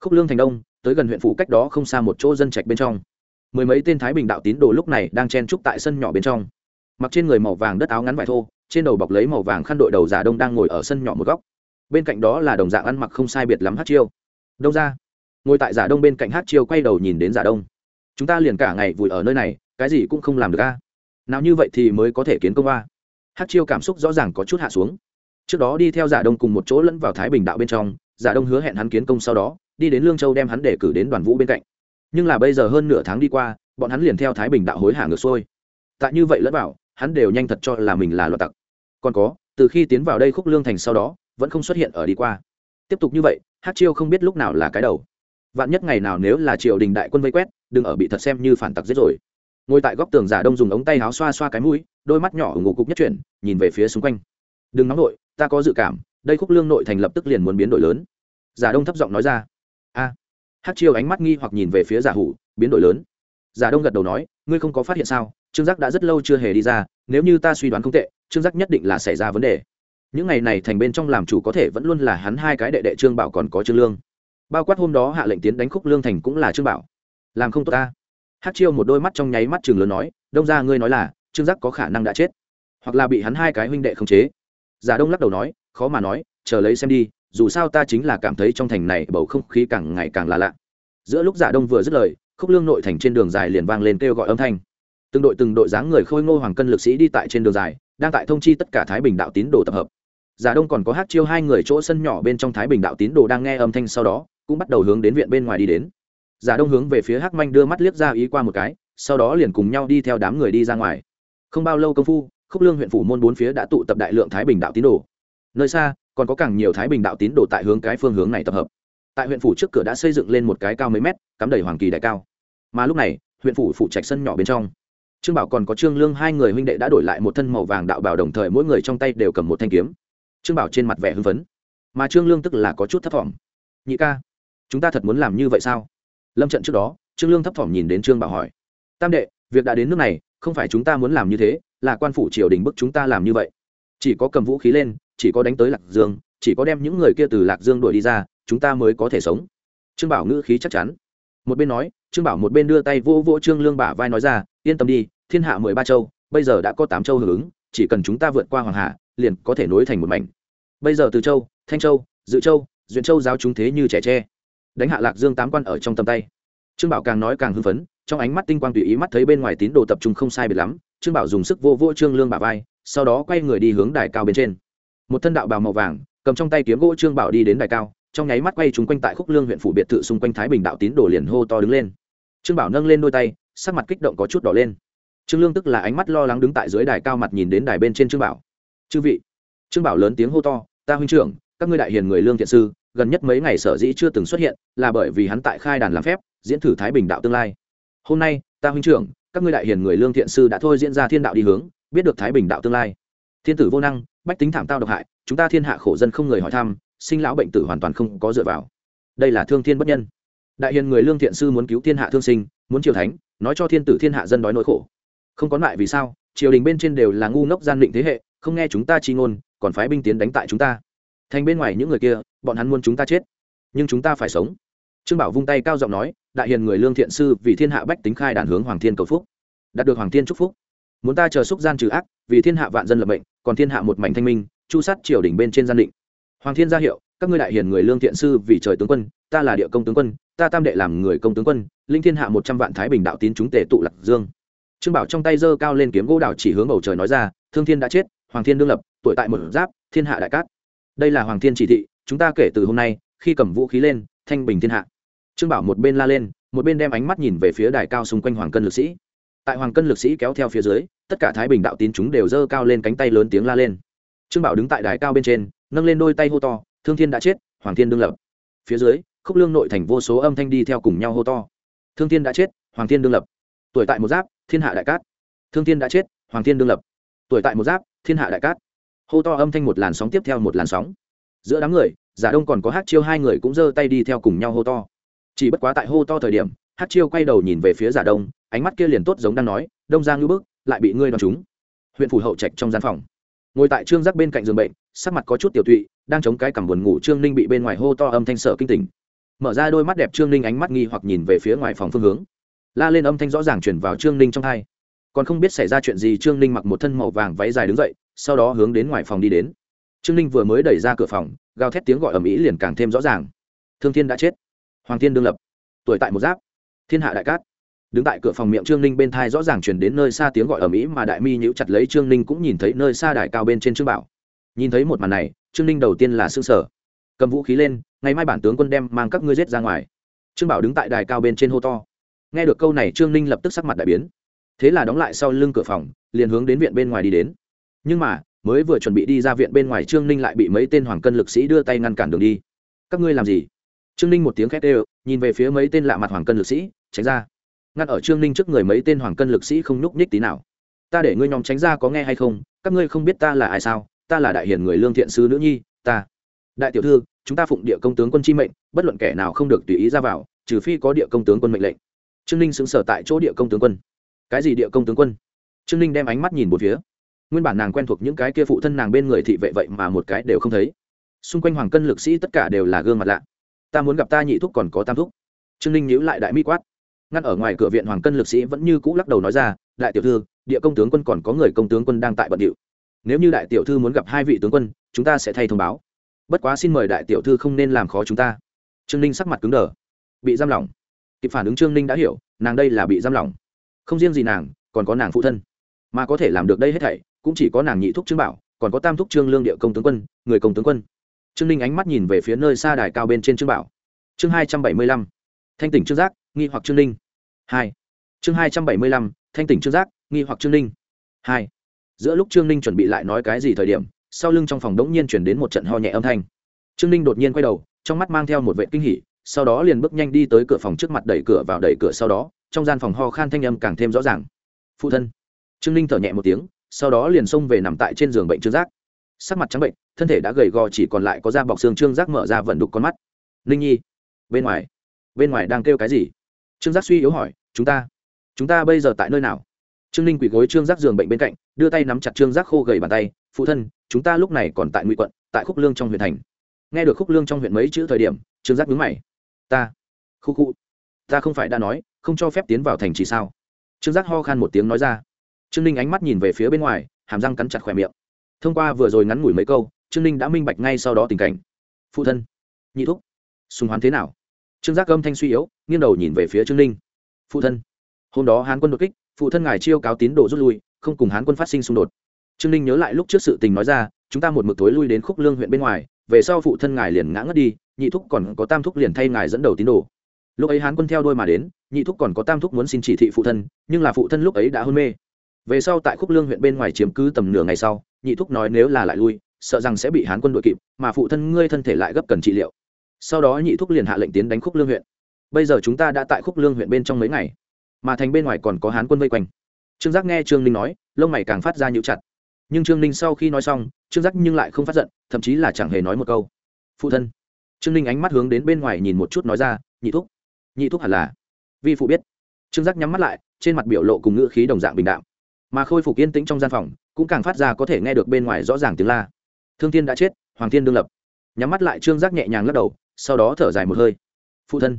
khúc lương thành đông tới gần huyện phủ cách đó không xa một chỗ dân trạch bên trong. Mười mấy tên thái bình đạo tín đồ lúc này đang chen trúc tại sân nhỏ bên trong. Mặc trên người màu vàng đất áo ngắn vải thô trên đầu bọc lấy màu vàng khăn đội đầu giả đông đang ngồi ở sân nhỏ một góc. Bên cạnh đó là đồng dạng ăn mặc không sai biệt lắm hát chiêu. Đông ra. Ngồi tại giả đông bên cạnh hát chiêu quay đầu nhìn đến giả đông. Chúng ta liền cả ngày vùi ở nơi này cái gì cũng không làm được a. Nào như vậy thì mới có thể kiến công a. Hát chiêu cảm xúc rõ ràng có chút hạ xuống trước đó đi theo giả đông cùng một chỗ lẫn vào thái bình đạo bên trong, giả đông hứa hẹn hắn kiến công sau đó, đi đến lương châu đem hắn để cử đến đoàn vũ bên cạnh. Nhưng là bây giờ hơn nửa tháng đi qua, bọn hắn liền theo thái bình đạo hối hả ngược xuôi. Tại như vậy lẫn vào, hắn đều nhanh thật cho là mình là loạt tặc. Còn có, từ khi tiến vào đây khúc lương thành sau đó, vẫn không xuất hiện ở đi qua. Tiếp tục như vậy, hát chiêu không biết lúc nào là cái đầu. Vạn nhất ngày nào nếu là triều đình đại quân vây quét, đừng ở bị thật xem như phản tặc giết rồi. Ngồi tại góc tường giả đông dùng ống tay áo xoa xoa cái mũi, đôi mắt nhỏ ngủ cục nhất chuyển, nhìn về phía xung quanh. Đừng nóng nổi ta có dự cảm, đây khúc lương nội thành lập tức liền muốn biến đổi lớn. Giả đông thấp giọng nói ra. A. Hát chiêu ánh mắt nghi hoặc nhìn về phía giả hủ, biến đổi lớn. Giả đông gật đầu nói, ngươi không có phát hiện sao? Trương giác đã rất lâu chưa hề đi ra, nếu như ta suy đoán không tệ, trương giác nhất định là xảy ra vấn đề. Những ngày này thành bên trong làm chủ có thể vẫn luôn là hắn hai cái đệ đệ trương bảo còn có trương lương. Bao quát hôm đó hạ lệnh tiến đánh khúc lương thành cũng là trương bảo. Làm không tốt ta. Hát chiêu một đôi mắt trong nháy mắt chừng lớn nói, đông ra ngươi nói là, trương giác có khả năng đã chết, hoặc là bị hắn hai cái huynh đệ khống chế giả đông lắc đầu nói, khó mà nói, chờ lấy xem đi, dù sao ta chính là cảm thấy trong thành này bầu không khí càng ngày càng là lạ. Giữa lúc giả đông vừa dứt lời, khúc lương nội thành trên đường dài liền vang lên kêu gọi âm thanh. Từng đội từng đội dáng người khôi ngô hoàng cân lực sĩ đi tại trên đường dài, đang tại thông chi tất cả thái bình đạo tín đồ tập hợp. Giả đông còn có hát chiêu hai người chỗ sân nhỏ bên trong thái bình đạo tín đồ đang nghe âm thanh sau đó, cũng bắt đầu hướng đến viện bên ngoài đi đến. Giả đông hướng về phía hát manh đưa mắt liếc ra ý qua một cái, sau đó liền cùng nhau đi theo đám người đi ra ngoài. Không bao lâu công phu khúc lương huyện phủ môn bốn phía đã tụ tập đại lượng thái bình đạo tín đồ. Nơi xa, còn có càng nhiều thái bình đạo tín đồ tại hướng cái phương hướng này tập hợp. Tại huyện phủ trước cửa đã xây dựng lên một cái cao mấy mét, cắm đầy hoàng kỳ đại cao. Mà lúc này, huyện phủ phủ trạch sân nhỏ bên trong. Trương bảo còn có trương lương hai người huynh đệ đã đổi lại một thân màu vàng đạo bảo đồng thời mỗi người trong tay đều cầm một thanh kiếm. Trương bảo trên mặt vẻ hưng phấn. Mà trương lương tức là có chút thấp thỏm. Nhị ca, chúng ta thật muốn làm như vậy sao? Lâm trận trước đó, trương lương thấp thỏm nhìn đến trương bảo hỏi. Tam đệ, việc đã đến nước này không phải chúng ta muốn làm như thế, là quan phủ triều đình bức chúng ta làm như vậy. Chỉ có cầm vũ khí lên, chỉ có đánh tới lạc dương, chỉ có đem những người kia từ lạc dương đuổi đi ra, chúng ta mới có thể sống. Trương bảo ngữ khí chắc chắn. Một bên nói, trương bảo một bên đưa tay vô vô trương lương bả vai nói ra, yên tâm đi, thiên hạ mười ba châu, bây giờ đã có tám châu hưởng ứng, chỉ cần chúng ta vượt qua hoàng hà liền có thể nối thành một mảnh. Bây giờ từ châu, thanh châu, dự châu, duyện châu giáo chúng thế như trẻ tre. Đánh hạ lạc dương tám quan ở trong tầm tay. Trương bảo càng nói càng hưng phấn trong ánh mắt tinh quang tùy ý mắt thấy bên ngoài tín đồ tập trung không sai biệt lắm, trương bảo dùng sức vô vô trương lương bả vai, sau đó quay người đi hướng đài cao bên trên. Một thân đạo bào màu vàng, cầm trong tay kiếm gỗ trương bảo đi đến đài cao, trong nháy mắt quay chúng quanh tại khúc lương huyện phủ biệt thự xung quanh thái bình đạo tín đồ liền hô to đứng lên. Trương bảo nâng lên đôi tay, sắc mặt kích động có chút đỏ lên. Trương lương tức là ánh mắt lo lắng đứng tại dưới đài cao mặt nhìn đến đài bên trên trương bảo. Chư vị. Trương bảo lớn tiếng hô to, ta huynh trưởng, các ngươi đại hiền người lương thiện sư, gần nhất mấy ngày sở dĩ chưa từng xuất hiện, là bởi vì hắn tại khai đàn làm phép, diễn thử thái bình đạo tương lai hôm nay, ta huynh trưởng, các ngươi đại hiền người lương thiện sư đã thôi diễn ra thiên đạo đi hướng, biết được thái bình đạo tương lai. Thiên tử vô năng, bách tính thảm tao độc hại, chúng ta thiên hạ khổ dân không người hỏi thăm, sinh lão bệnh tử hoàn toàn không có dựa vào. Đây là thương thiên bất nhân. Đại hiền người lương thiện sư muốn cứu thiên hạ thương sinh, muốn triều thánh, nói cho thiên tử thiên hạ dân đói nỗi khổ. Không có lại vì sao, triều đình bên trên đều là ngu ngốc gian định thế hệ, không nghe chúng ta chi ngôn, còn phái binh tiến đánh tại chúng ta. Thành bên ngoài những người kia, bọn hắn muốn chúng ta chết, nhưng chúng ta phải sống trương bảo vung tay cao giọng nói, đại hiền người lương thiện sư, vì thiên hạ bách tính khai đàn hướng hoàng thiên cầu phúc. Đạt được hoàng thiên chúc phúc. Muốn ta chờ xúc gian trừ ác, vì thiên hạ vạn dân lập mệnh, còn thiên hạ một mảnh thanh minh, chu sát triều đỉnh bên trên gian định. Hoàng thiên gia hiệu, các ngươi đại hiền người lương thiện sư, vì trời tướng quân, ta là địa công tướng quân, ta tam đệ làm người công tướng quân, linh thiên hạ một trăm vạn thái bình đạo tín chúng tề tụ lạc dương. Trương bảo trong tay giơ cao lên kiếm gỗ đảo chỉ hướng bầu trời nói ra, thương thiên đã chết, hoàng thiên đương lập, tuổi tại một giáp, thiên hạ đại cát. Đây là hoàng thiên chỉ thị, chúng ta kể từ hôm nay, khi cầm vũ khí lên, thanh bình thiên hạ trương bảo một bên la lên, một bên đem ánh mắt nhìn về phía đài cao xung quanh hoàng cân lực sĩ. Tại hoàng cân lực sĩ kéo theo phía dưới, tất cả thái bình đạo tín chúng đều giơ cao lên cánh tay lớn tiếng la lên. Trương bảo đứng tại đài cao bên trên, nâng lên đôi tay hô to, thương thiên đã chết, hoàng thiên đương lập. Phía dưới, khúc lương nội thành vô số âm thanh đi theo cùng nhau hô to, thương thiên đã chết, hoàng thiên đương lập. Tuổi tại một giáp, thiên hạ đại cát. Thương thiên đã chết, hoàng thiên đương lập. Tuổi tại một giáp, thiên hạ đại cát. Hô to âm thanh một làn sóng tiếp theo một làn sóng. Giữa đám người, giả đông còn có hát chiêu hai người cũng giơ tay đi theo cùng nhau hô to chỉ bất quá tại hô to thời điểm hát chiêu quay đầu nhìn về phía giả đông, ánh mắt kia liền tốt giống đang nói, đông giang ngưỡng bức, lại bị ngươi đòn chúng. Huyện phủ hậu trạch trong gian phòng. Ngồi tại trương giác bên cạnh giường bệnh, sắc mặt có chút tiểu tụy, đang chống cái cằm buồn ngủ trương ninh bị bên ngoài hô to âm thanh sở kinh tỉnh. Mở ra đôi mắt đẹp trương ninh ánh mắt nghi hoặc nhìn về phía ngoài phòng phương hướng. La lên âm thanh rõ ràng chuyển vào trương ninh trong hai còn không biết xảy ra chuyện gì, trương ninh mặc một thân màu vàng váy dài đứng dậy, sau đó hướng đến ngoài phòng đi đến. Trương ninh vừa mới đẩy ra cửa phòng, gào thét tiếng gọi ầm ĩ liền càng thêm rõ ràng. Thương thiên đã chết hoàng thiên đương lập. Tuổi tại một giáp. Thiên hạ đại cát. Đứng tại cửa phòng miệng trương ninh bên thai rõ ràng chuyển đến nơi xa tiếng gọi ở Mỹ mà đại mi nhữ chặt lấy trương ninh cũng nhìn thấy nơi xa đài cao bên trên trương bảo. Nhìn thấy một màn này, trương ninh đầu tiên là xương sở. Cầm vũ khí lên, ngày mai bản tướng quân đem mang các ngươi giết ra ngoài. Trương bảo đứng tại đài cao bên trên hô to. Nghe được câu này, trương ninh lập tức sắc mặt đại biến. Thế là đóng lại sau lưng cửa phòng, liền hướng đến viện bên ngoài đi đến. Nhưng mà, mới vừa chuẩn bị đi ra viện bên ngoài, trương ninh lại bị mấy tên hoàng cân lực sĩ đưa tay ngăn cản đường đi. Các ngươi làm gì? Trương ninh một tiếng khét ê nhìn về phía mấy tên lạ mặt hoàng cân lực sĩ, tránh ra. Ngăn ở trương ninh trước người mấy tên hoàng cân lực sĩ không nhúc nhích tí nào. Ta để ngươi nhóm tránh ra có nghe hay không, các ngươi không biết ta là ai sao, ta là đại hiền người lương thiện sứ nữ nhi, ta. Đại tiểu thư, chúng ta phụng địa công tướng quân chi mệnh, bất luận kẻ nào không được tùy ý ra vào, trừ phi có địa công tướng quân mệnh lệnh. Trương ninh xứng sở tại chỗ địa công tướng quân. Cái gì địa công tướng quân? Trương ninh đem ánh mắt nhìn một phía. Nguyên bản nàng quen thuộc những cái kia phụ thân nàng bên người thị vệ vậy mà một cái đều không thấy. Xung quanh hoàng cân lực sĩ tất cả đều là gương mặt lạ ta muốn gặp ta nhị thúc còn có tam thúc. Trương ninh nhíu lại đại mi quát. Ngăn ở ngoài cửa viện hoàng cân lực sĩ vẫn như cũ lắc đầu nói ra, đại tiểu thư, địa công tướng quân còn có người công tướng quân đang tại bận điệu. Nếu như đại tiểu thư muốn gặp hai vị tướng quân, chúng ta sẽ thay thông báo. Bất quá xin mời đại tiểu thư không nên làm khó chúng ta. Trương ninh sắc mặt cứng đờ. Bị giam lỏng. Kịp phản ứng trương ninh đã hiểu, nàng đây là bị giam lỏng. Không riêng gì nàng, còn có nàng phụ thân. Mà có thể làm được đây hết thảy, cũng chỉ có nàng nhị thúc trương bảo, còn có tam thúc trương lương địa công tướng quân, người công tướng quân trương ninh ánh mắt nhìn về phía nơi xa đài cao bên trên trương bảo. Chương hai trăm bảy mươi lăm, thanh tỉnh trương giác, nghi hoặc trương ninh. Hai. Chương hai trăm bảy mươi lăm, thanh tỉnh trương giác, nghi hoặc trương ninh. Hai. Giữa lúc trương ninh chuẩn bị lại nói cái gì thời điểm, sau lưng trong phòng đống nhiên chuyển đến một trận ho nhẹ âm thanh. Trương ninh đột nhiên quay đầu, trong mắt mang theo một vệ kinh hỉ, sau đó liền bước nhanh đi tới cửa phòng trước mặt đẩy cửa vào đẩy cửa sau đó, trong gian phòng ho khan thanh âm càng thêm rõ ràng. Phụ thân. Trương ninh thở nhẹ một tiếng, sau đó liền xông về nằm tại trên giường bệnh trương giác sắc mặt trắng bệnh, thân thể đã gầy gò, chỉ còn lại có da bọc xương trương giác mở ra vận đục con mắt. Ninh nhi, bên ngoài bên ngoài đang kêu cái gì? Trương giác suy yếu hỏi, chúng ta chúng ta bây giờ tại nơi nào? Trương ninh quỳ gối trương giác giường bệnh bên cạnh, đưa tay nắm chặt trương giác khô gầy bàn tay, phụ thân, chúng ta lúc này còn tại ngụy quận, tại khúc lương trong huyện thành. Nghe được khúc lương trong huyện mấy chữ thời điểm, trương giác nhớ mày. Ta, khu khu, ta không phải đã nói, không cho phép tiến vào thành chỉ sao? Trương giác ho khan một tiếng nói ra. Trương ninh ánh mắt nhìn về phía bên ngoài, hàm răng cắn chặt khỏe miệng thông qua vừa rồi ngắn ngủi mấy câu, trương ninh đã minh bạch ngay sau đó tình cảnh. Phụ thân, nhị thúc, sùng hoán thế nào? Trương giác âm thanh suy yếu, nghiêng đầu nhìn về phía trương ninh. Phụ thân, hôm đó hán quân đột kích, phụ thân ngài chiêu cáo tín đồ rút lui, không cùng hán quân phát sinh xung đột. Trương ninh nhớ lại lúc trước sự tình nói ra, chúng ta một mực thối lui đến khúc lương huyện bên ngoài, về sau phụ thân ngài liền ngã ngất đi, nhị thúc còn có tam thúc liền thay ngài dẫn đầu tín đồ. Lúc ấy hán quân theo đôi mà đến, nhị thúc còn có tam thúc muốn xin chỉ thị phụ thân, nhưng là phụ thân lúc ấy đã hôn mê. Về sau tại khúc lương huyện bên ngoài chiếm cứ tầm nửa ngày sau nhị thúc nói nếu là lại lui, sợ rằng sẽ bị hán quân đội kịp, mà phụ thân ngươi thân thể lại gấp cần trị liệu. Sau đó nhị thúc liền hạ lệnh tiến đánh khúc lương huyện. Bây giờ chúng ta đã tại khúc lương huyện bên trong mấy ngày, mà thành bên ngoài còn có hán quân vây quanh. Trương giác nghe trương ninh nói, lông mày càng phát ra nhũ chặt. Nhưng trương ninh sau khi nói xong, trương giác nhưng lại không phát giận, thậm chí là chẳng hề nói một câu. Phụ thân. Trương ninh ánh mắt hướng đến bên ngoài nhìn một chút nói ra, nhị thúc. Nhị thúc hẳn là. Vi phụ biết. Trương giác nhắm mắt lại, trên mặt biểu lộ cùng ngữ khí đồng dạng bình đạm. Mà khôi phục yên tĩnh trong gian phòng cũng càng phát ra có thể nghe được bên ngoài rõ ràng tiếng la. Thương thiên đã chết, hoàng thiên đương lập. Nhắm mắt lại, trương giác nhẹ nhàng lắc đầu, sau đó thở dài một hơi. Phụ thân,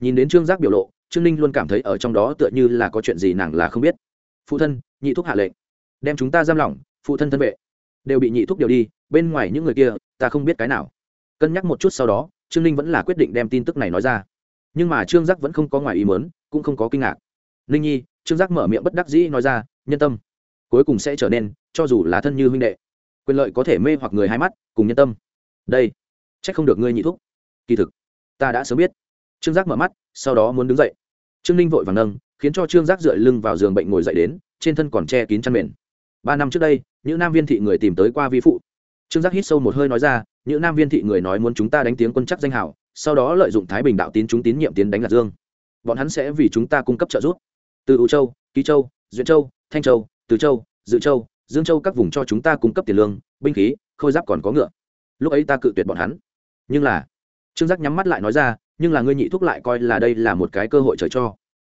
nhìn đến trương giác biểu lộ, trương ninh luôn cảm thấy ở trong đó tựa như là có chuyện gì nàng là không biết. Phụ thân, nhị thúc hạ lệnh. Đem chúng ta giam lỏng, phụ thân thân vệ. Đều bị nhị thúc điều đi, bên ngoài những người kia, ta không biết cái nào. Cân nhắc một chút sau đó, trương ninh vẫn là quyết định đem tin tức này nói ra. Nhưng mà trương giác vẫn không có ngoài ý mớn cũng không có kinh ngạc. Ninh nhi, trương giác mở miệng bất đắc dĩ nói ra, nhân tâm cuối cùng sẽ trở nên, cho dù là thân như huynh đệ. Quyền lợi có thể mê hoặc người hai mắt, cùng nhân tâm. Đây c h ắ c không được ngươi nhị thúc. Kỳ thực, ta đã sớm biết. Trương giác mở mắt, sau đó muốn đứng dậy. Trương ninh vội vàng nâng, khiến cho trương giác dựa lưng vào giường bệnh ngồi dậy đến, trên thân còn che kín chăn mền. Ba năm trước đây, những nam viên thị người tìm tới qua vi phụ. Trương giác hít sâu một hơi nói ra, những nam viên thị người nói muốn chúng ta đánh tiếng quân chắc danh hảo, sau đó lợi dụng thái bình đạo tín chúng tín nhiệm tiến đánh lạc dương. Bọn hắn sẽ vì chúng ta cung cấp trợ giúp. Từ ưu châu, ký châu, duyện châu, thanh châu từ châu, dự châu, dương châu các vùng cho chúng ta cung cấp tiền lương, binh khí, khôi giáp còn có ngựa. Lúc ấy ta cự tuyệt bọn hắn. Nhưng là, trương giác nhắm mắt lại nói ra, nhưng là ngươi nhị thúc lại coi là đây là một cái cơ hội trời cho.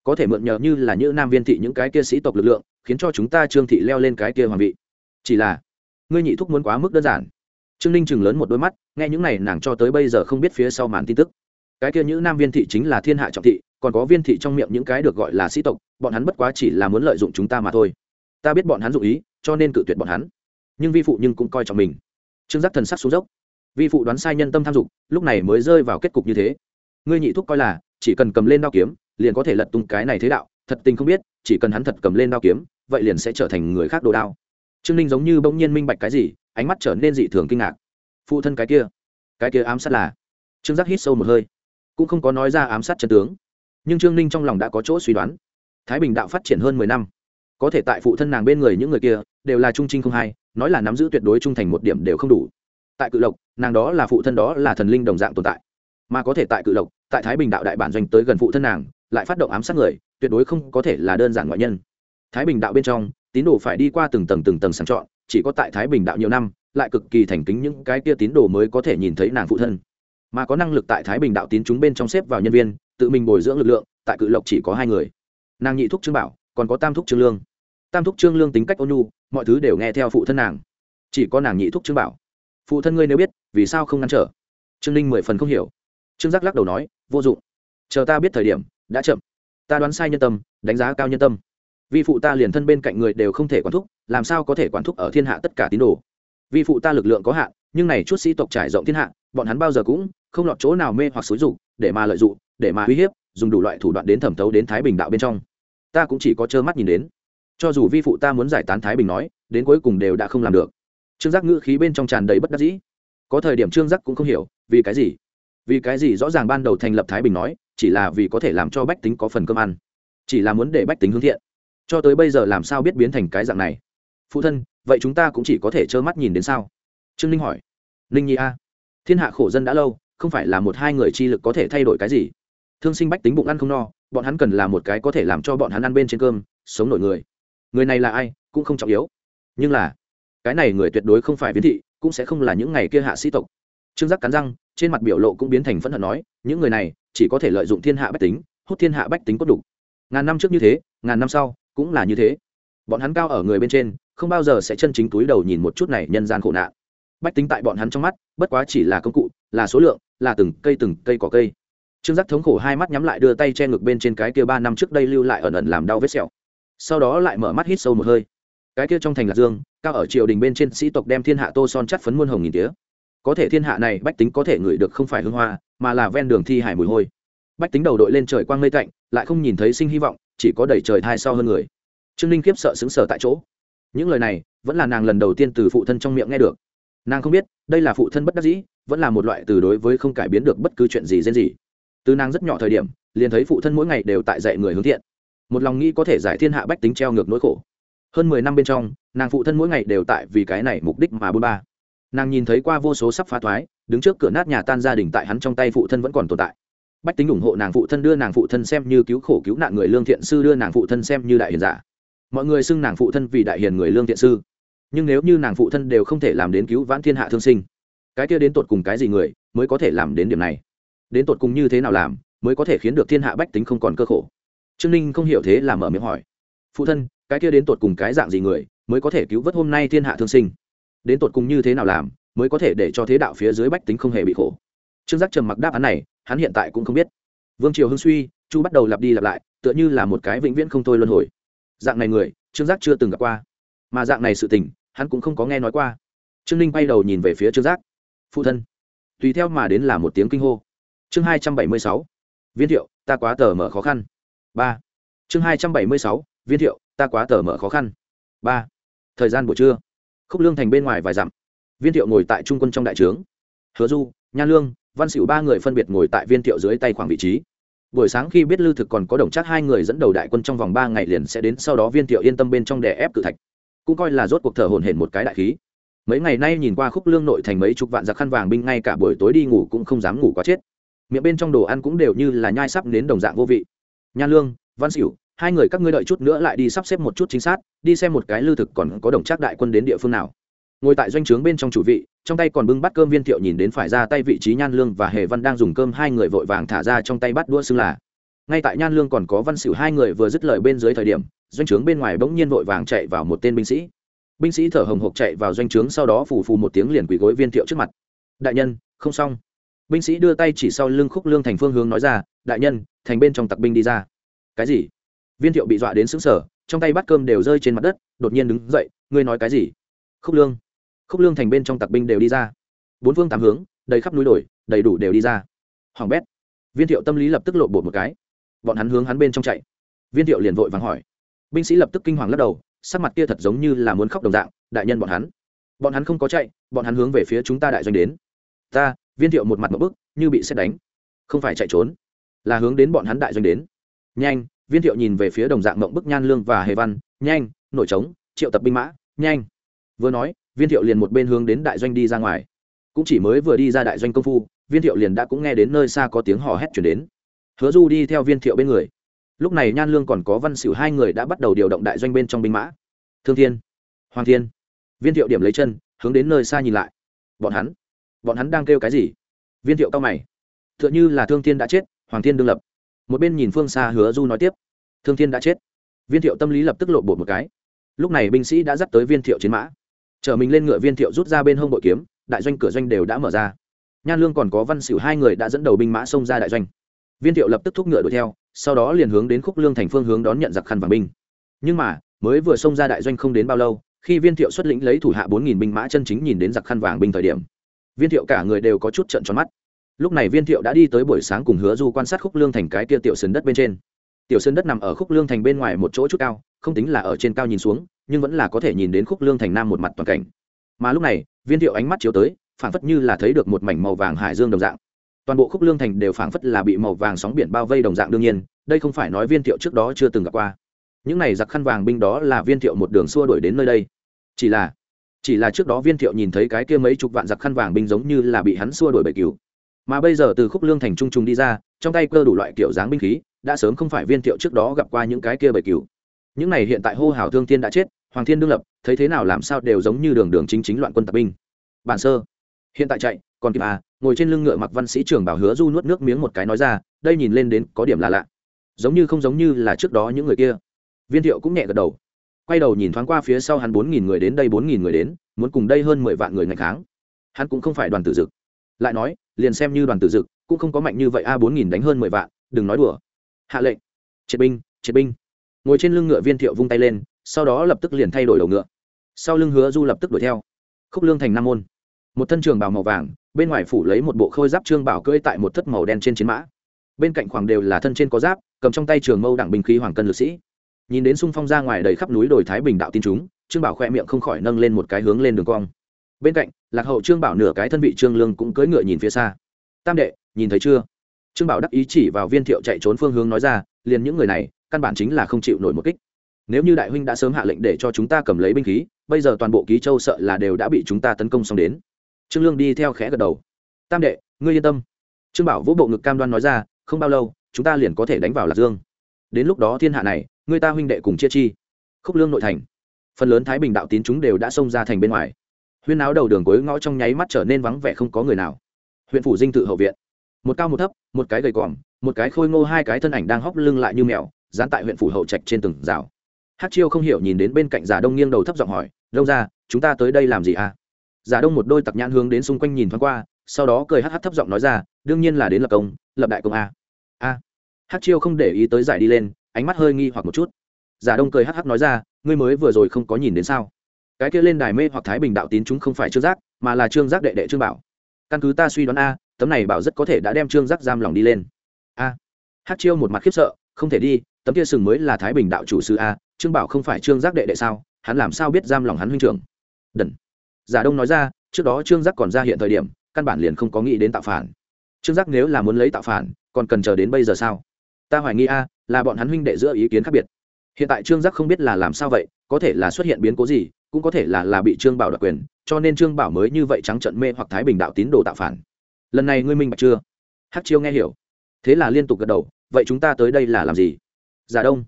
Có thể mượn nhờ như là những nam viên thị những cái kia sĩ tộc lực lượng, khiến cho chúng ta trương thị leo lên cái kia hoàng vị. Chỉ là, ngươi nhị thúc muốn quá mức đơn giản. Trương ninh chừng lớn một đôi mắt, nghe những này nàng cho tới bây giờ không biết phía sau màn tin tức. Cái kia những nam viên thị chính là thiên hạ trọng thị, còn có viên thị trong miệng những cái được gọi là sĩ tộc, bọn hắn bất quá chỉ là muốn lợi dụng chúng ta mà thôi ta biết bọn hắn dụ ý, cho nên cự tuyệt bọn hắn. Nhưng vi phụ nhưng cũng coi trọng mình. Trương giác thần sắc xuống dốc. Vi phụ đoán sai nhân tâm tham dục, lúc này mới rơi vào kết cục như thế. Ngươi nhị thúc coi là, chỉ cần cầm lên đao kiếm, liền có thể lật tung cái này thế đạo, thật tình không biết, chỉ cần hắn thật cầm lên đao kiếm, vậy liền sẽ trở thành người khác đồ đao. Trương ninh giống như bỗng nhiên minh bạch cái gì, ánh mắt trở nên dị thường kinh ngạc. Phụ thân cái kia cái kia ám sát là? Trương giác hít sâu một hơi. Cũng không có nói ra ám sát chân tướng. Nhưng trương ninh trong lòng đã có chỗ suy đoán. Thái bình đạo phát triển hơn mười năm có thể tại phụ thân nàng bên người những người kia, đều là trung trinh không hai, nói là nắm giữ tuyệt đối trung thành một điểm đều không đủ. Tại cự lộc, nàng đó là phụ thân đó là thần linh đồng dạng tồn tại. Mà có thể tại cự lộc, tại thái bình đạo đại bản doanh tới gần phụ thân nàng, lại phát động ám sát người, tuyệt đối không có thể là đơn giản ngoại nhân. Thái bình đạo bên trong, tín đồ phải đi qua từng tầng từng tầng sàng chọn, chỉ có tại thái bình đạo nhiều năm, lại cực kỳ thành kính những cái kia tín đồ mới có thể nhìn thấy nàng phụ thân. Mà có năng lực tại thái bình đạo tín chúng bên trong xếp vào nhân viên, tự mình bồi dưỡng lực lượng, tại cự lộc chỉ có hai người. Nàng nhị thúc trương bảo, còn có tam thúc trương lương tam thúc trương lương tính cách ôn nhu, mọi thứ đều nghe theo phụ thân nàng. Chỉ có nàng nhị thúc trương bảo. Phụ thân ngươi nếu biết, vì sao không ngăn trở? Trương ninh mười phần không hiểu. Trương giác lắc đầu nói, vô dụng. Chờ ta biết thời điểm, đã chậm. Ta đoán sai nhân tâm, đánh giá cao nhân tâm. Vi phụ ta liền thân bên cạnh người đều không thể quản thúc, làm sao có thể quản thúc ở thiên hạ tất cả tín đồ? Vi phụ ta lực lượng có hạn, nhưng này chút sĩ tộc trải rộng thiên hạ, bọn hắn bao giờ cũng không lọt chỗ nào mê hoặc xúi dục, để mà lợi dụng, để mà uy hiếp, dùng đủ loại thủ đoạn đến thẩm thấu đến thái bình đạo bên trong. Ta cũng chỉ có trơ mắt nhìn đến cho dù vi phụ ta muốn giải tán thái bình nói, đến cuối cùng đều đã không làm được. Trương giác ngữ khí bên trong tràn đầy bất đắc dĩ. Có thời điểm trương giác cũng không hiểu, vì cái gì? Vì cái gì rõ ràng ban đầu thành lập thái bình nói, chỉ là vì có thể làm cho bách tính có phần cơm ăn, chỉ là muốn để bách tính hướng thiện. Cho tới bây giờ làm sao biết biến thành cái dạng này? Phụ thân, vậy chúng ta cũng chỉ có thể trơ mắt nhìn đến sao? Trương ninh hỏi. Ninh nhi a, thiên hạ khổ dân đã lâu, không phải là một hai người chi lực có thể thay đổi cái gì? Thương sinh bách tính bụng ăn không no, bọn hắn cần là một cái có thể làm cho bọn hắn ăn bên trên cơm, sống nổi người người này là ai cũng không trọng yếu. Nhưng là, cái này người tuyệt đối không phải viễn thị, cũng sẽ không là những ngày kia hạ sĩ tộc. Trương giác cắn răng, trên mặt biểu lộ cũng biến thành phẫn hận nói, những người này chỉ có thể lợi dụng thiên hạ bách tính, hút thiên hạ bách tính cốt đủ ngàn năm trước như thế, ngàn năm sau cũng là như thế. Bọn hắn cao ở người bên trên, không bao giờ sẽ chân chính túi đầu nhìn một chút này nhân gian khổ nạn. Bách tính tại bọn hắn trong mắt, bất quá chỉ là công cụ, là số lượng, là từng cây từng cây cỏ cây. Trương giác thống khổ hai mắt nhắm lại đưa tay che ngực bên trên cái kia ba năm trước đây lưu lại ẩn ẩn làm đau vết sẹo sau đó lại mở mắt hít sâu một hơi. Cái kia trong thành lạc dương, cao ở triều đình bên trên sĩ tộc đem thiên hạ tô son chắt phấn muôn hồng nghìn tía. Có thể thiên hạ này bách tính có thể ngửi được không phải hương hoa, mà là ven đường thi hải mùi hôi. Bách tính đầu đội lên trời quang mây cạnh lại không nhìn thấy sinh hy vọng, chỉ có đẩy trời thai sau hơn người. Trương ninh khiếp sợ xứng sở tại chỗ. Những lời này, vẫn là nàng lần đầu tiên từ phụ thân trong miệng nghe được. Nàng không biết, đây là phụ thân bất đắc dĩ, vẫn là một loại từ đối với không cải biến được bất cứ chuyện gì diễn gì. Từ nàng rất nhỏ thời điểm, liền thấy phụ thân mỗi ngày đều tại dạy người hướng thiện một lòng nghĩ có thể giải thiên hạ bách tính treo ngược nỗi khổ. Hơn mười năm bên trong, nàng phụ thân mỗi ngày đều tại vì cái này mục đích mà bôn ba. Nàng nhìn thấy qua vô số sắp phá thoái, đứng trước cửa nát nhà tan gia đình tại hắn trong tay phụ thân vẫn còn tồn tại. Bách tính ủng hộ nàng phụ thân đưa nàng phụ thân xem như cứu khổ cứu nạn người lương thiện sư, đưa nàng phụ thân xem như đại hiền giả. Mọi người xưng nàng phụ thân vì đại hiền người lương thiện sư. Nhưng nếu như nàng phụ thân đều không thể làm đến cứu vãn thiên hạ thương sinh, cái kia đến tột cùng cái gì người mới có thể làm đến điểm này? Đến tột cùng như thế nào làm mới có thể khiến được thiên hạ bách tính không còn cơ khổ? Trương ninh không hiểu thế là mở miệng hỏi, phụ thân, cái kia đến tột cùng cái dạng gì người mới có thể cứu vớt hôm nay thiên hạ thương sinh? Đến tột cùng như thế nào làm mới có thể để cho thế đạo phía dưới bách tính không hề bị khổ? Trương giác trầm mặc đáp án này, hắn hiện tại cũng không biết. Vương triều hưng suy, chu bắt đầu lặp đi lặp lại, tựa như là một cái vĩnh viễn không thôi luân hồi. Dạng này người, trương giác chưa từng gặp qua. Mà dạng này sự tình, hắn cũng không có nghe nói qua. Trương ninh bay đầu nhìn về phía trương giác. Phụ thân. Tùy theo mà đến là một tiếng kinh hô. Chương hai trăm bảy mươi sáu. Viên thiệu, ta quá tờ mở khó khăn ba. Chương hai trăm bảy mươi sáu, viên thiệu, ta quá tờ mở khó khăn. Ba. Thời gian buổi trưa. Khúc lương thành bên ngoài vài dặm. Viên thiệu ngồi tại trung quân trong đại trướng. Hứa du, nha lương, văn xỉu ba người phân biệt ngồi tại viên thiệu dưới tay khoảng vị trí. Buổi sáng khi biết lưu thực còn có đồng chắc hai người dẫn đầu đại quân trong vòng ba ngày liền sẽ đến, sau đó viên thiệu yên tâm bên trong đè ép cự thạch. Cũng coi là rốt cuộc thở hồn hển một cái đại khí. Mấy ngày nay nhìn qua khúc lương nội thành mấy chục vạn giặc khăn vàng binh, ngay cả buổi tối đi ngủ cũng không dám ngủ quá chết. Miệng bên trong đồ ăn cũng đều như là nhai sắp đến đồng dạng vô vị. Nhan lương, văn xỉu hai người các ngươi đợi chút nữa lại đi sắp xếp một chút chính xác, đi xem một cái lưu thực còn có đồng trác đại quân đến địa phương nào. Ngồi tại doanh trướng bên trong chủ vị, trong tay còn bưng bắt cơm viên thiệu nhìn đến phải ra tay vị trí nhan lương và hề văn đang dùng cơm hai người vội vàng thả ra trong tay bắt đua xưng là. Ngay tại nhan lương còn có văn xỉu hai người vừa dứt lời bên dưới thời điểm, doanh trướng bên ngoài bỗng nhiên vội vàng chạy vào một tên binh sĩ. Binh sĩ thở hồng hộc chạy vào doanh trướng sau đó phù phù một tiếng liền quỳ gối viên thiệu trước mặt. Đại nhân, không xong. Binh sĩ đưa tay chỉ sau lưng khúc lương thành phương hướng nói ra đại nhân, thành bên trong tặc binh đi ra. Cái gì? Viên thiệu bị dọa đến xứng sở trong tay bát cơm đều rơi trên mặt đất, đột nhiên đứng dậy, ngươi nói cái gì? Khúc lương. Khúc lương thành bên trong tặc binh đều đi ra. Bốn phương tám hướng, đầy khắp núi đồi, đầy đủ đều đi ra. Hoàng bét. Viên thiệu tâm lý lập tức lộ bột một cái. Bọn hắn hướng hắn bên trong chạy. Viên thiệu liền vội vàng hỏi. Binh sĩ lập tức kinh hoàng lắc đầu, sắc mặt kia thật giống như là muốn khóc đồng dạng, đại nhân bọn hắn. Bọn hắn không có chạy, bọn hắn hướng về phía chúng ta đại doanh đến. Ta, viên thiệu một mặt một bức, như bị xét đánh. Không phải chạy trốn là hướng đến bọn hắn đại doanh đến. Nhanh, viên thiệu nhìn về phía đồng dạng mộng bức nhan lương và hề văn, nhanh, nổi trống, triệu tập binh mã, nhanh. Vừa nói, viên thiệu liền một bên hướng đến đại doanh đi ra ngoài. Cũng chỉ mới vừa đi ra đại doanh công phu, viên thiệu liền đã cũng nghe đến nơi xa có tiếng hò hét chuyển đến. Hứa du đi theo viên thiệu bên người. Lúc này nhan lương còn có văn xỉu hai người đã bắt đầu điều động đại doanh bên trong binh mã. Thương thiên, hoàng thiên. Viên thiệu điểm lấy chân, hướng đến nơi xa nhìn lại. Bọn hắn bọn hắn đang kêu cái gì? Viên thiệu cao mày. T h ư ợ n h ư là thương thiên đã chết hoàng thiên đương lập. Một bên nhìn phương xa hứa du nói tiếp. Thương thiên đã chết. Viên thiệu tâm lý lập tức lộ bột một cái. Lúc này binh sĩ đã dắt tới viên thiệu chiến mã. Chở mình lên ngựa viên thiệu rút ra bên hông bội kiếm, đại doanh cửa doanh đều đã mở ra. Nhan lương còn có văn xỉu hai người đã dẫn đầu binh mã xông ra đại doanh. Viên thiệu lập tức thúc ngựa đuổi theo, sau đó liền hướng đến khúc lương thành phương hướng đón nhận giặc khăn vàng binh. Nhưng mà, mới vừa xông ra đại doanh không đến bao lâu, khi viên thiệu xuất lĩnh lấy thủ hạ bốn nghìn binh mã chân chính nhìn đến giặc khăn vàng binh thời điểm, viên thiệu cả người đều có chút trận tròn mắt lúc này viên thiệu đã đi tới buổi sáng cùng hứa du quan sát khúc lương thành cái kia tiểu sơn đất bên trên. Tiểu sơn đất nằm ở khúc lương thành bên ngoài một chỗ chút cao, không tính là ở trên cao nhìn xuống, nhưng vẫn là có thể nhìn đến khúc lương thành nam một mặt toàn cảnh. Mà lúc này, viên thiệu ánh mắt chiếu tới phản phất như là thấy được một mảnh màu vàng hải dương đồng dạng. Toàn bộ khúc lương thành đều phảng phất là bị màu vàng sóng biển bao vây đồng dạng đương nhiên, đây không phải nói viên thiệu trước đó chưa từng gặp qua. Những này giặc khăn vàng binh đó là viên thiệu một đường xua đuổi đến nơi đây. Chỉ là chỉ là trước đó viên thiệu nhìn thấy cái kia mấy chục vạn giặc khăn vàng binh giống như là bị hắn xua đuổi bầy cứu mà bây giờ từ khúc lương thành trung trung đi ra, trong tay cơ đủ loại kiểu dáng binh khí, đã sớm không phải viên thiệu trước đó gặp qua những cái kia bầy cứu những này hiện tại hô hào thương thiên đã chết, hoàng thiên đương lập, thấy thế nào làm sao đều giống như đường đường chính chính loạn quân tập binh. Bản sơ, hiện tại chạy, còn kịp à ngồi trên lưng ngựa mặc văn sĩ trưởng bảo hứa du nuốt nước miếng một cái nói ra, đây nhìn lên đến có điểm là lạ. Giống như không giống như là trước đó những người kia. Viên thiệu cũng nhẹ gật đầu. Quay đầu nhìn thoáng qua phía sau hắn bốn nghìn người đến đây bốn nghìn người đến, muốn cùng đây hơn mười vạn người ngày tháng hắn cũng không phải đoàn tử dực. Lại nói liền xem như đoàn tử dực, cũng không có mạnh như vậy, a, bốn nghìn đánh hơn mười vạn, đừng nói đùa. Hạ lệnh. Triệt binh triệt binh. Ngồi trên lưng ngựa viên thiệu vung tay lên, sau đó lập tức liền thay đổi đầu ngựa. Sau lưng hứa du lập tức đuổi theo. Khúc lương thành nam môn. Một thân trường bào màu vàng, bên ngoài phủ lấy một bộ khôi giáp trương bảo cưỡi tại một thất màu đen trên chiến mã. Bên cạnh khoảng đều là thân trên có giáp, cầm trong tay trường mâu đẳng binh khí hoàng cân lực sĩ. Nhìn đến xung phong ra ngoài đầy khắp núi đồi thái bình đạo tin chúng, trương bảo khoe miệng không khỏi nâng lên một cái hướng lên đường cong. Bên cạnh lạc hậu trương bảo nửa cái thân vị trương lương cũng cưỡi ngựa nhìn phía xa. Tam đệ, nhìn thấy chưa? Trương bảo đắc ý chỉ vào viên thiệu chạy trốn phương hướng nói ra, liền những người này, căn bản chính là không chịu nổi một kích. Nếu như đại huynh đã sớm hạ lệnh để cho chúng ta cầm lấy binh khí, bây giờ toàn bộ ký châu sợ là đều đã bị chúng ta tấn công xong đến. Trương lương đi theo khẽ gật đầu. Tam đệ, ngươi yên tâm. Trương bảo vũ bộ ngực cam đoan nói ra, không bao lâu, chúng ta liền có thể đánh vào lạc dương. Đến lúc đó thiên hạ này ngươi ta huynh đệ cùng chia chi. Khúc lương nội thành. Phần lớn thái bình đạo tín chúng đều đã xông ra thành bên ngoài huyên áo đầu đường cuối ngõ trong nháy mắt trở nên vắng vẻ không có người nào. Huyện phủ dinh tự hậu viện. Một cao một thấp, một cái gầy còm, một cái khôi ngô, hai cái thân ảnh đang hóc lưng lại như mèo, dán tại huyện phủ hậu trạch trên từng rào. Hát chiêu không hiểu nhìn đến bên cạnh giả đông nghiêng đầu thấp giọng hỏi, đông ra chúng ta tới đây làm gì à? Giả đông một đôi tặc nhãn hướng đến xung quanh nhìn thoáng qua, sau đó cười hắt hắt thấp giọng nói ra, đương nhiên là đến lập công, lập đại công a. A? Hát chiêu không để ý tới giải đi lên, ánh mắt hơi nghi hoặc một chút. Giả đông cười hát hát nói ra, ngươi mới vừa rồi không có nhìn đến sao? Cái kia lên đài mê hoặc thái bình đạo tín chúng không phải trương giác, mà là trương giác đệ đệ trương bảo. Căn cứ ta suy đoán a, tấm này bảo rất có thể đã đem trương giác giam lòng đi lên. A. Hát chiêu một mặt khiếp sợ, không thể đi, tấm kia sừng mới là thái bình đạo chủ sư a, trương bảo không phải trương giác đệ đệ sao, hắn làm sao biết giam lòng hắn huynh trưởng? Đần. Giả đông nói ra, trước đó trương giác còn ra hiện thời điểm, căn bản liền không có nghĩ đến tạo phản. Trương giác nếu là muốn lấy tạo phản, còn cần chờ đến bây giờ sao? Ta hoài nghi a, là bọn hắn huynh đệ giữa ý kiến khác biệt. Hiện tại trương giác không biết là làm sao vậy, có thể là xuất hiện biến cố gì cũng có thể là là bị trương bảo đoạt quyền, cho nên trương bảo mới như vậy trắng trận mê hoặc thái bình đạo tín đồ tạo phản. Lần này ngươi minh bạch chưa? Hát chiêu nghe hiểu. Thế là liên tục gật đầu, vậy chúng ta tới đây là làm gì? Giả đông,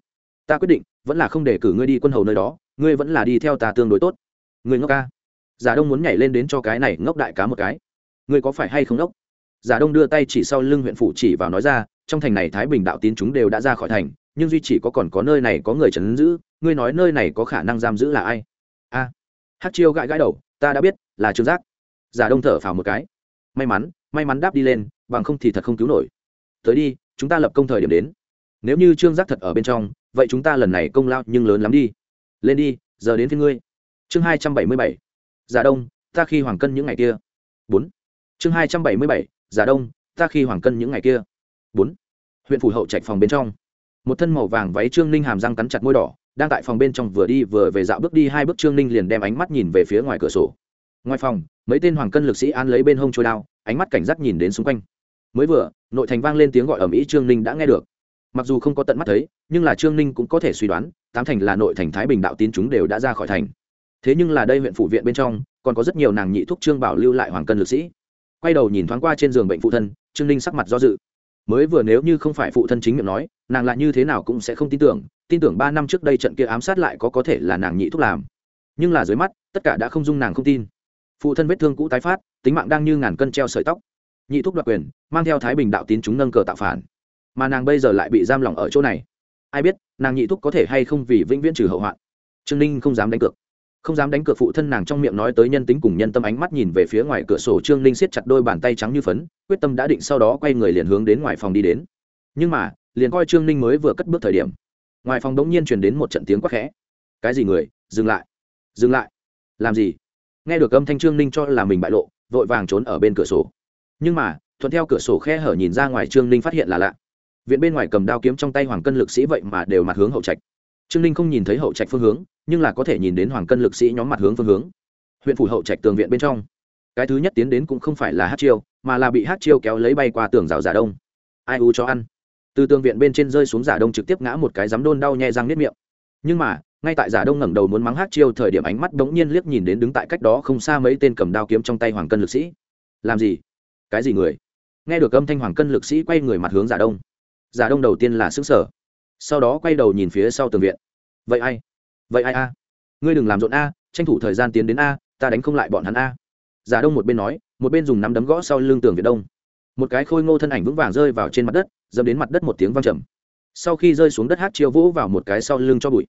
ta quyết định, vẫn là không để cử ngươi đi quân hầu nơi đó, ngươi vẫn là đi theo ta tương đối tốt. Ngươi ngốc ca. Giả đông muốn nhảy lên đến cho cái này ngốc đại cá một cái. Ngươi có phải hay không ngốc? Giả đông đưa tay chỉ sau lưng huyện phủ chỉ vào nói ra, trong thành này thái bình đạo tín chúng đều đã ra khỏi thành, nhưng duy chỉ có còn có nơi này có người trấn giữ, ngươi nói nơi này có khả năng giam giữ là ai? A. À, hát chiêu gãi gãi đầu ta đã biết là trương giác. Giả đông thở phào một cái. May mắn may mắn đáp đi lên bằng không thì thật không cứu nổi. Tới đi chúng ta lập công thời điểm đến. Nếu như trương giác thật ở bên trong vậy chúng ta lần này công lao nhưng lớn lắm đi. Lên đi giờ đến phía ngươi. Chương hai trăm bảy mươi bảy. Giả đông ta khi hoàng cân những ngày kia. Bốn. Chương hai trăm bảy mươi bảy. Giả đông ta khi hoàng cân những ngày kia. Bốn. Huyện phủ hậu trạch phòng bên trong. Một thân màu vàng váy trương ninh hàm răng cắn chặt môi đỏ đang tại phòng bên trong vừa đi vừa về dạo bước đi hai bước trương ninh liền đem ánh mắt nhìn về phía ngoài cửa sổ. Ngoài phòng, mấy tên hoàng cân lực sĩ an lấy bên hông trôi đao, ánh mắt cảnh giác nhìn đến xung quanh. Mới vừa, nội thành vang lên tiếng gọi ở mỹ trương ninh đã nghe được. Mặc dù không có tận mắt thấy, nhưng là trương ninh cũng có thể suy đoán, tám thành là nội thành thái bình đạo tín chúng đều đã ra khỏi thành. Thế nhưng là đây huyện phủ viện bên trong, còn có rất nhiều nàng nhị thúc trương bảo lưu lại hoàng cân lực sĩ. Quay đầu nhìn thoáng qua trên giường bệnh phụ thân, trương ninh sắc mặt do dự. Mới vừa nếu như không phải phụ thân chính miệng nói, nàng lại như thế nào cũng sẽ không tin tưởng tin tưởng ba năm trước đây trận kia ám sát lại có có thể là nàng nhị thúc làm. Nhưng là dưới mắt, tất cả đã không dung nàng không tin. Phụ thân vết thương cũ tái phát, tính mạng đang như ngàn cân treo sợi tóc. Nhị thúc đoạt quyền, mang theo thái bình đạo tín chúng nâng cờ tạo phản. Mà nàng bây giờ lại bị giam lỏng ở chỗ này. Ai biết, nàng nhị thúc có thể hay không vì vĩnh viễn trừ hậu hoạn. Trương ninh không dám đánh cược. Không dám đánh cược phụ thân nàng trong miệng nói tới nhân tính cùng nhân tâm ánh mắt nhìn về phía ngoài cửa sổ trương ninh siết chặt đôi bàn tay trắng như phấn, quyết tâm đã định sau đó quay người liền hướng đến ngoài phòng đi đến. Nhưng mà, liền coi trương ninh mới vừa cất bước thời điểm ngoài phòng đống nhiên truyền đến một trận tiếng quắc khẽ. Cái gì người? Dừng lại. Dừng lại. Làm gì? Nghe được âm thanh trương ninh cho là mình bại lộ, vội vàng trốn ở bên cửa sổ. Nhưng mà, thuận theo cửa sổ khe hở nhìn ra ngoài trương ninh phát hiện là lạ. Viện bên ngoài cầm đao kiếm trong tay hoàng cân lực sĩ vậy mà đều mặt hướng hậu trạch. Trương ninh không nhìn thấy hậu trạch phương hướng, nhưng là có thể nhìn đến hoàng cân lực sĩ nhóm mặt hướng phương hướng. Huyện phủ hậu trạch tường viện bên trong. Cái thứ nhất tiến đến cũng không phải là hát chiêu, mà là bị hát chiêu kéo lấy bay qua tường rào giả đông. Ai u cho ăn? Từ tường viện bên trên rơi xuống giả đông trực tiếp ngã một cái dám đôn đau nhẹ răng nếp miệng. Nhưng mà, ngay tại giả đông ngẩng đầu muốn mắng hát chiêu thời điểm ánh mắt bỗng nhiên liếc nhìn đến đứng tại cách đó không xa mấy tên cầm đao kiếm trong tay hoàng cân lực sĩ. Làm gì? Cái gì người? Nghe được âm thanh hoàng cân lực sĩ quay người mặt hướng giả đông. Giả đông đầu tiên là xứng sở sau đó quay đầu nhìn phía sau tường viện. Vậy ai? Vậy ai a? Ngươi đừng làm rộn a, tranh thủ thời gian tiến đến a, ta đánh không lại bọn hắn a. Giả đông một bên nói, một bên dùng nắm đấm gõ sau lưng tường viện đông một cái khôi ngô thân ảnh vững vàng rơi vào trên mặt đất, dẫm đến mặt đất một tiếng văng trầm. Sau khi rơi xuống đất hát chiêu vỗ vào một cái sau lưng cho bụi.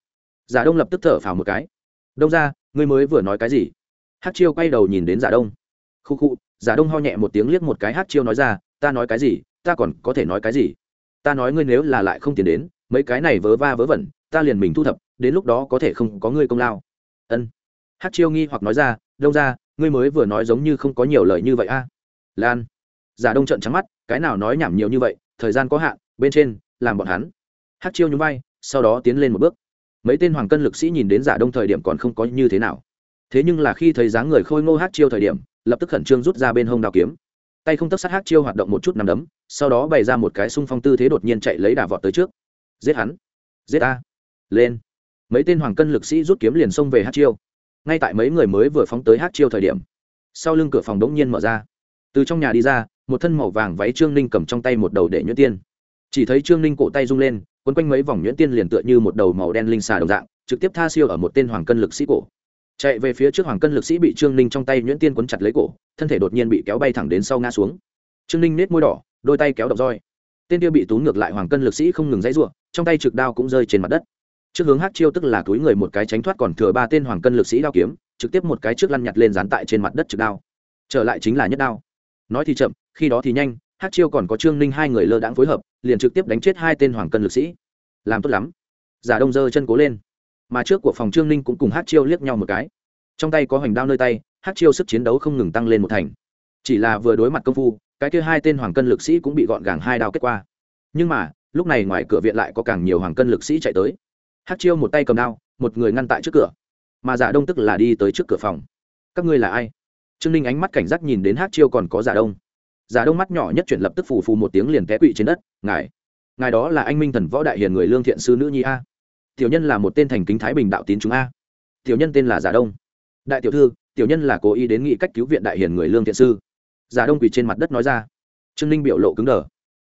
Giả đông lập tức thở phào một cái. Đông ra ngươi mới vừa nói cái gì? Hát chiêu quay đầu nhìn đến giả đông. Khu khu. Giả đông ho nhẹ một tiếng liếc một cái hát chiêu nói ra, ta nói cái gì? Ta còn có thể nói cái gì? Ta nói ngươi nếu là lại không tiền đến, mấy cái này vớ va vớ vẩn, ta liền mình thu thập, đến lúc đó có thể không có ngươi công lao. Ân. Hát chiêu nghi hoặc nói ra, đông ra ngươi mới vừa nói giống như không có nhiều lời như vậy a. Lan giả đông trận trắng mắt, cái nào nói nhảm nhiều như vậy, thời gian có hạn, bên trên, làm bọn hắn. Hát chiêu nhún vai, sau đó tiến lên một bước. Mấy tên hoàng cân lực sĩ nhìn đến giả đông thời điểm còn không có như thế nào. Thế nhưng là khi thấy dáng người khôi ngô hát chiêu thời điểm, lập tức khẩn trương rút ra bên hông đao kiếm. Tay không tấp sát hát chiêu hoạt động một chút nằm đấm, sau đó bày ra một cái xung phong tư thế đột nhiên chạy lấy đà vọt tới trước. Giết hắn! Giết a lên! Mấy tên hoàng cân lực sĩ rút kiếm liền xông về hát chiêu. Ngay tại mấy người mới vừa phóng tới hát chiêu thời điểm, sau lưng cửa phòng đống nhiên mở ra. Từ trong nhà đi ra một thân màu vàng váy trương ninh cầm trong tay một đầu để nhuyễn tiên. Chỉ thấy trương ninh cổ tay rung lên, quấn quanh mấy vòng nhuyễn tiên liền tựa như một đầu màu đen linh xà đồng dạng, trực tiếp tha siêu ở một tên hoàng cân lực sĩ cổ. Chạy về phía trước hoàng cân lực sĩ bị trương ninh trong tay nhuyễn tiên quấn chặt lấy cổ, thân thể đột nhiên bị kéo bay thẳng đến sau ngã xuống. Trương ninh nết môi đỏ, đôi tay kéo động roi. Tên kia bị tú ngược lại hoàng cân lực sĩ không ngừng dãy ruộng trong tay trực đao cũng rơi trên mặt đất. Trước hướng hát chiêu tức là túi người một cái tránh thoát còn thừa ba tên hoàng cân lực sĩ đao kiếm, trực tiếp một cái trước lăn nhặt lên dán tại trên mặt đất trực đao. Trở lại chính là nhất đao. Nói thì chậm khi đó thì nhanh hát chiêu còn có trương ninh hai người lơ đãng phối hợp, liền trực tiếp đánh chết hai tên hoàng cân lực sĩ. Làm tốt lắm. Giả đông giơ chân cố lên. Mà trước của phòng trương ninh cũng cùng hát chiêu liếc nhau một cái. Trong tay có hoành đao nơi tay hát chiêu sức chiến đấu không ngừng tăng lên một thành. Chỉ là vừa đối mặt công phu, cái kia hai tên hoàng cân lực sĩ cũng bị gọn gàng hai đao kết qua. Nhưng mà, lúc này ngoài cửa viện lại có càng nhiều hoàng cân lực sĩ chạy tới. Hát chiêu một tay cầm đao, một người ngăn tại trước cửa. Mà giả đông tức là đi tới trước cửa phòng. Các ngươi là ai? Trương ninh ánh mắt cảnh giác nhìn đến hát chiêu còn có giả đông giả đông mắt nhỏ nhất chuyển lập tức phù phù một tiếng liền té quỵ trên đất, ngài ngài đó là anh minh thần võ đại hiền người lương thiện sư nữ nhi a. Tiểu nhân là một tên thành kính thái bình đạo tín chúng a. Tiểu nhân tên là giả đông. Đại tiểu thư, tiểu nhân là cố ý đến nghị cách cứu viện đại hiền người lương thiện sư. Giả đông quỳ trên mặt đất nói ra. Trương ninh biểu lộ cứng đờ.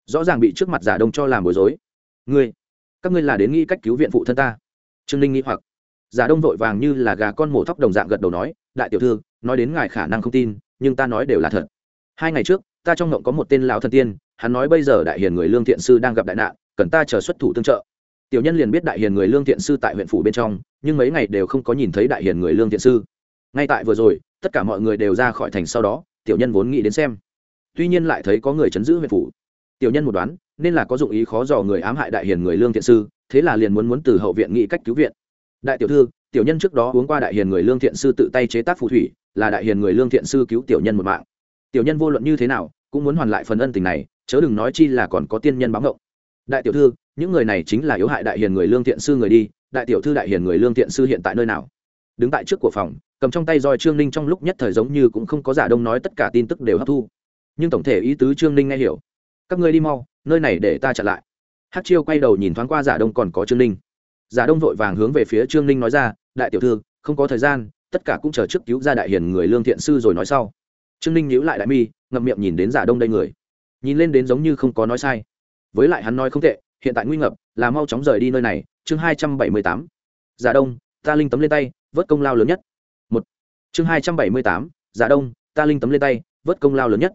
Rõ ràng bị trước mặt giả đông cho làm bối rối. Ngươi, các ngươi là đến nghĩ cách cứu viện phụ thân ta. Trương ninh nghĩ hoặc. Giả đông vội vàng như là gà con mổ thóc đồng dạng gật đầu nói, đại tiểu thư, nói đến ngài khả năng không tin, nhưng ta nói đều là thật. Hai ngày trước ta trong ngộng có một tên lão thần tiên, hắn nói bây giờ đại hiền người lương thiện sư đang gặp đại nạn, cần ta chờ xuất thủ tương trợ. Tiểu nhân liền biết đại hiền người lương thiện sư tại huyện phủ bên trong, nhưng mấy ngày đều không có nhìn thấy đại hiền người lương thiện sư. Ngay tại vừa rồi, tất cả mọi người đều ra khỏi thành sau đó, tiểu nhân vốn nghĩ đến xem. Tuy nhiên lại thấy có người chấn giữ huyện phủ. Tiểu nhân một đoán, nên là có dụng ý khó dò người ám hại đại hiền người lương thiện sư, thế là liền muốn muốn từ hậu viện nghĩ cách cứu viện. Đại tiểu thư, tiểu nhân trước đó uống qua đại hiền người lương thiện sư tự tay chế tác phù thủy, là đại hiền người lương thiện sư cứu tiểu nhân một mạng tiểu nhân vô luận như thế nào, cũng muốn hoàn lại phần ân tình này, chớ đừng nói chi là còn có tiên nhân báo ngộng đại tiểu thư, những người này chính là yếu hại đại hiền người lương thiện sư người đi, đại tiểu thư đại hiền người lương thiện sư hiện tại nơi nào? Đứng tại trước của phòng, cầm trong tay roi trương ninh trong lúc nhất thời giống như cũng không có giả đông nói tất cả tin tức đều hấp thu. Nhưng tổng thể ý tứ trương ninh nghe hiểu. Các ngươi đi mau, nơi này để ta chặn lại. Hát chiêu quay đầu nhìn thoáng qua giả đông còn có trương ninh. Giả đông vội vàng hướng về phía trương ninh nói ra, đại tiểu thư, không có thời gian, tất cả cũng chờ trước cứu ra đại hiền người lương thiện sư rồi nói sau trương ninh nhíu lại đại mi, ngậm miệng nhìn đến giả đông đây người. Nhìn lên đến giống như không có nói sai. Với lại hắn nói không tệ, hiện tại nguy ngập, là mau chóng rời đi nơi này. Chương hai trăm bảy mươi tám. Giả đông, ta linh tấm lên tay, vớt công lao lớn nhất. Một. Chương hai trăm bảy mươi tám. Giả đông, ta linh tấm lên tay, vớt công lao lớn nhất.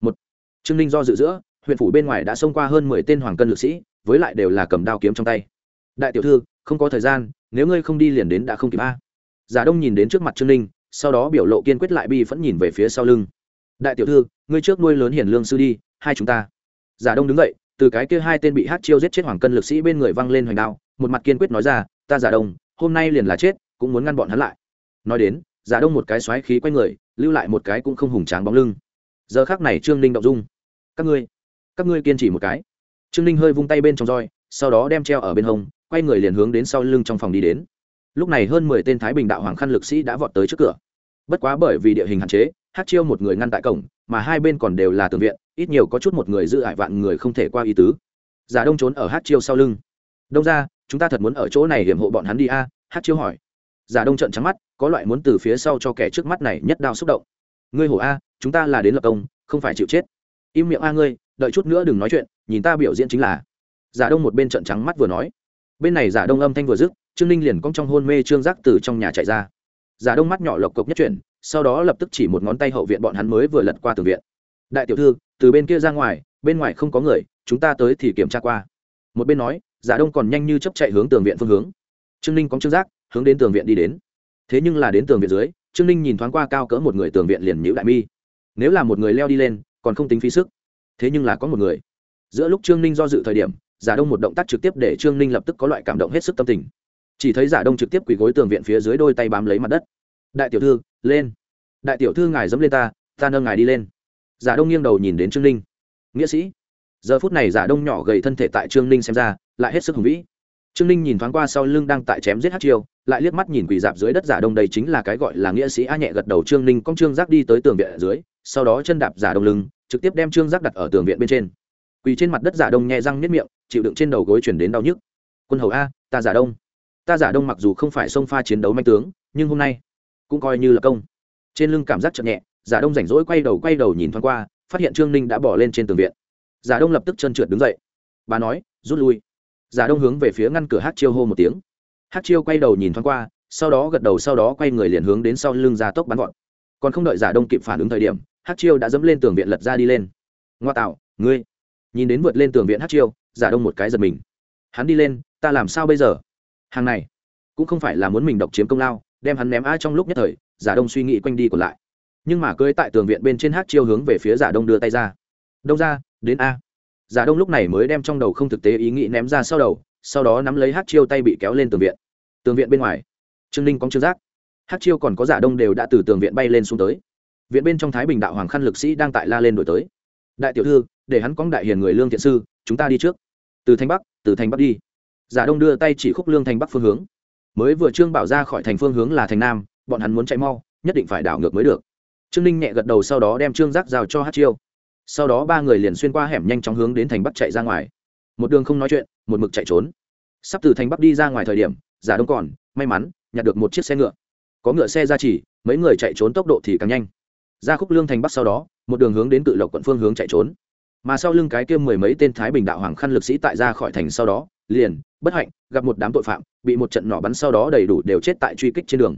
Một. Trương ninh do dự giữa, huyện phủ bên ngoài đã xông qua hơn mười tên hoàng cân lực sĩ, với lại đều là cầm đao kiếm trong tay. Đại tiểu thư, không có thời gian, nếu ngươi không đi liền đến đã không kịp a. Giả đông nhìn đến trước mặt trương ninh sau đó biểu lộ kiên quyết lại bi vẫn nhìn về phía sau lưng. Đại tiểu thư, ngươi trước nuôi lớn hiền lương sư đi, hai chúng ta. Giả đông đứng dậy, từ cái kia hai tên bị hát chiêu giết chết hoàng cân lực sĩ bên người văng lên hoành đao, một mặt kiên quyết nói ra, ta giả đông, hôm nay liền là chết, cũng muốn ngăn bọn hắn lại. Nói đến, giả đông một cái xoáy khí quay người, lưu lại một cái cũng không hùng tráng bóng lưng. Giờ khác này trương ninh động dung. Các ngươi các ngươi kiên trì một cái. Trương ninh hơi vung tay bên trong roi, sau đó đem treo ở bên hông, quay người liền hướng đến sau lưng trong phòng đi đến lúc này hơn mười tên thái bình đạo hoàng khăn lực sĩ đã vọt tới trước cửa. Bất quá bởi vì địa hình hạn chế, hát chiêu một người ngăn tại cổng, mà hai bên còn đều là tường viện, ít nhiều có chút một người giữ ải vạn người không thể qua ý tứ. Giả đông trốn ở hát chiêu sau lưng. Đông ra chúng ta thật muốn ở chỗ này hiểm hộ bọn hắn đi a? à? hát chiêu hỏi. Giả đông trận trắng mắt, có loại muốn từ phía sau cho kẻ trước mắt này nhất đao xúc động. Ngươi hổ a, chúng ta là đến lập công, không phải chịu chết. Im miệng a ngươi, đợi chút nữa đừng nói chuyện, nhìn ta biểu diễn chính là. Giả đông một bên trận trắng mắt vừa nói. Bên này giả đông âm thanh vừa dứt trương ninh liền cong trong hôn mê trương giác từ trong nhà chạy ra. Giả đông mắt nhỏ lộc cộc nhất chuyển, sau đó lập tức chỉ một ngón tay hậu viện bọn hắn mới vừa lật qua tường viện. Đại tiểu thư, từ bên kia ra ngoài, bên ngoài không có người, chúng ta tới thì kiểm tra qua. Một bên nói, giả đông còn nhanh như chấp chạy hướng tường viện phương hướng. Trương ninh cóng trương giác, hướng đến tường viện đi đến. Thế nhưng là đến tường viện dưới, trương ninh nhìn thoáng qua cao cỡ một người tường viện liền nhữ đại mi. Nếu là một người leo đi lên, còn không tính phí sức. Thế nhưng là có một người. Giữa lúc trương ninh do dự thời điểm, giả đông một động tác trực tiếp để trương ninh lập tức có loại cảm động hết sức tâm tình chỉ thấy giả đông trực tiếp quỳ gối tường viện phía dưới đôi tay bám lấy mặt đất. Đại tiểu thư, lên. Đại tiểu thư ngài dẫm lên ta ta nâng ngài đi lên. Giả đông nghiêng đầu nhìn đến trương ninh. Nghĩa sĩ. Giờ phút này giả đông nhỏ gầy thân thể tại trương ninh xem ra, lại hết sức hùng vĩ. Trương ninh nhìn thoáng qua sau lưng đang tại chém giết hát chiêu lại liếc mắt nhìn quỳ dạp dưới đất giả đông đây chính là cái gọi là nghĩa sĩ a nhẹ gật đầu trương ninh cong trương giác đi tới tường viện ở dưới, sau đó chân đạp giả đông lưng, trực tiếp đem trương giác đặt ở tường viện bên trên. Quỳ trên mặt đất giả đông nhẹ răng nếp miệng, chịu đựng trên đầu gối chuyển đến đau nhức. Quân hầu a, ta giả đông ta giả đông mặc dù không phải sông pha chiến đấu manh tướng, nhưng hôm nay cũng coi như là công. Trên lưng cảm giác chậm nhẹ, giả đông rảnh rỗi quay đầu quay đầu nhìn thoáng qua, phát hiện trương ninh đã bỏ lên trên tường viện. Giả đông lập tức chân trượt đứng dậy. Bà nói, rút lui. Giả đông hướng về phía ngăn cửa hát chiêu hô một tiếng. Hát chiêu quay đầu nhìn thoáng qua, sau đó gật đầu, sau đó quay người liền hướng đến sau lưng ra tốc bắn gọn. Còn không đợi giả đông kịp phản ứng thời điểm hát chiêu đã dẫm lên tường viện lật ra đi lên. Ngoa tạo, ngươi. Nhìn đến vượt lên tường viện hát chiêu, giả đông một cái giật mình. Hắn đi lên, ta làm sao bây giờ? Hàng này cũng không phải là muốn mình độc chiếm công lao, đem hắn ném ai trong lúc nhất thời, giả đông suy nghĩ quanh đi còn lại. Nhưng mà cưới tại tường viện bên trên hát chiêu hướng về phía giả đông đưa tay ra. Đông ra, đến a. Giả đông lúc này mới đem trong đầu không thực tế ý nghĩ ném ra sau đầu, sau đó nắm lấy hát chiêu tay bị kéo lên tường viện. Tường viện bên ngoài, trương ninh cóng trương giác. Hát chiêu còn có giả đông đều đã từ tường viện bay lên xuống tới. Viện bên trong thái bình đạo hoàng khăn lực sĩ đang tại la lên đổi tới. Đại tiểu thư, để hắn cóng đại hiền người lương thiện sư, chúng ta đi trước. Từ thanh bắc, từ thanh bắc đi giả đông đưa tay chỉ khúc lương thành bắc phương hướng. Mới vừa trương bảo ra khỏi thành phương hướng là thành nam, bọn hắn muốn chạy mau, nhất định phải đảo ngược mới được. Trương ninh nhẹ gật đầu sau đó đem trương giác giao cho hát chiêu. Sau đó ba người liền xuyên qua hẻm nhanh chóng hướng đến thành bắc chạy ra ngoài. Một đường không nói chuyện, một mực chạy trốn. Sắp từ thành bắc đi ra ngoài thời điểm, giả đông còn, may mắn, nhặt được một chiếc xe ngựa. Có ngựa xe ra chỉ, mấy người chạy trốn tốc độ thì càng nhanh. Ra khúc lương thành bắc sau đó, một đường hướng đến cự lộc quận phương hướng chạy trốn. Mà sau lưng cái kia mười mấy tên thái bình đạo hoàng khăn lực sĩ tại ra khỏi thành sau đó, liền bất hạnh, gặp một đám tội phạm, bị một trận nỏ bắn sau đó đầy đủ đều chết tại truy kích trên đường.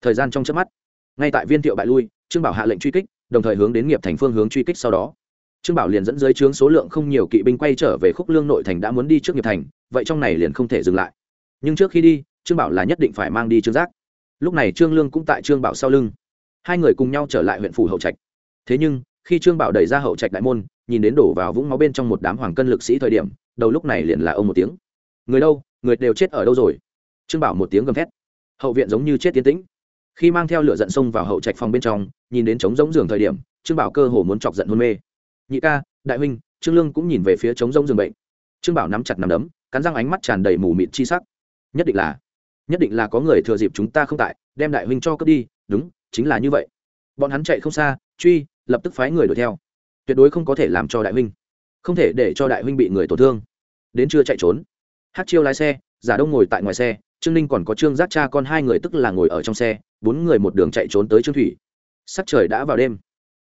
Thời gian trong chớp mắt, ngay tại viên thiệu bại lui, trương bảo hạ lệnh truy kích, đồng thời hướng đến nghiệp thành phương hướng truy kích sau đó. Trương bảo liền dẫn dưới trướng số lượng không nhiều kỵ binh quay trở về khúc lương nội thành đã muốn đi trước nghiệp thành, vậy trong này liền không thể dừng lại. Nhưng trước khi đi, trương bảo là nhất định phải mang đi trương giác. Lúc này trương lương cũng tại trương bảo sau lưng. Hai người cùng nhau trở lại huyện phủ hậu trạch. Thế nhưng, khi trương bảo đẩy ra hậu trạch đại môn, nhìn đến đổ vào vũng máu bên trong một đám hoàng cân lực sĩ thời điểm, đầu lúc này liền là ông một tiếng người đâu, người đều chết ở đâu rồi? Trương bảo một tiếng gầm thét. Hậu viện giống như chết tiến tĩnh. Khi mang theo lửa giận xông vào hậu trạch phòng bên trong, nhìn đến trống rỗng giường thời điểm, trương bảo cơ hồ muốn chọc giận hôn mê. Nhị ca, đại huynh, trương lương cũng nhìn về phía trống rỗng giường bệnh. Trương bảo nắm chặt nắm đấm, cắn răng ánh mắt tràn đầy mù mịt chi sắc. Nhất định là, nhất định là có người thừa dịp chúng ta không tại, đem đại huynh cho cướp đi, đúng, chính là như vậy. Bọn hắn chạy không xa, truy, lập tức phái người đuổi theo. Tuyệt đối không có thể làm cho đại huynh, không thể để cho đại huynh bị người tổn thương. Đến chưa chạy trốn hát chiêu lái xe, giả đông ngồi tại ngoài xe, trương ninh còn có trương giác cha con hai người tức là ngồi ở trong xe, bốn người một đường chạy trốn tới trương thủy. Sắc trời đã vào đêm.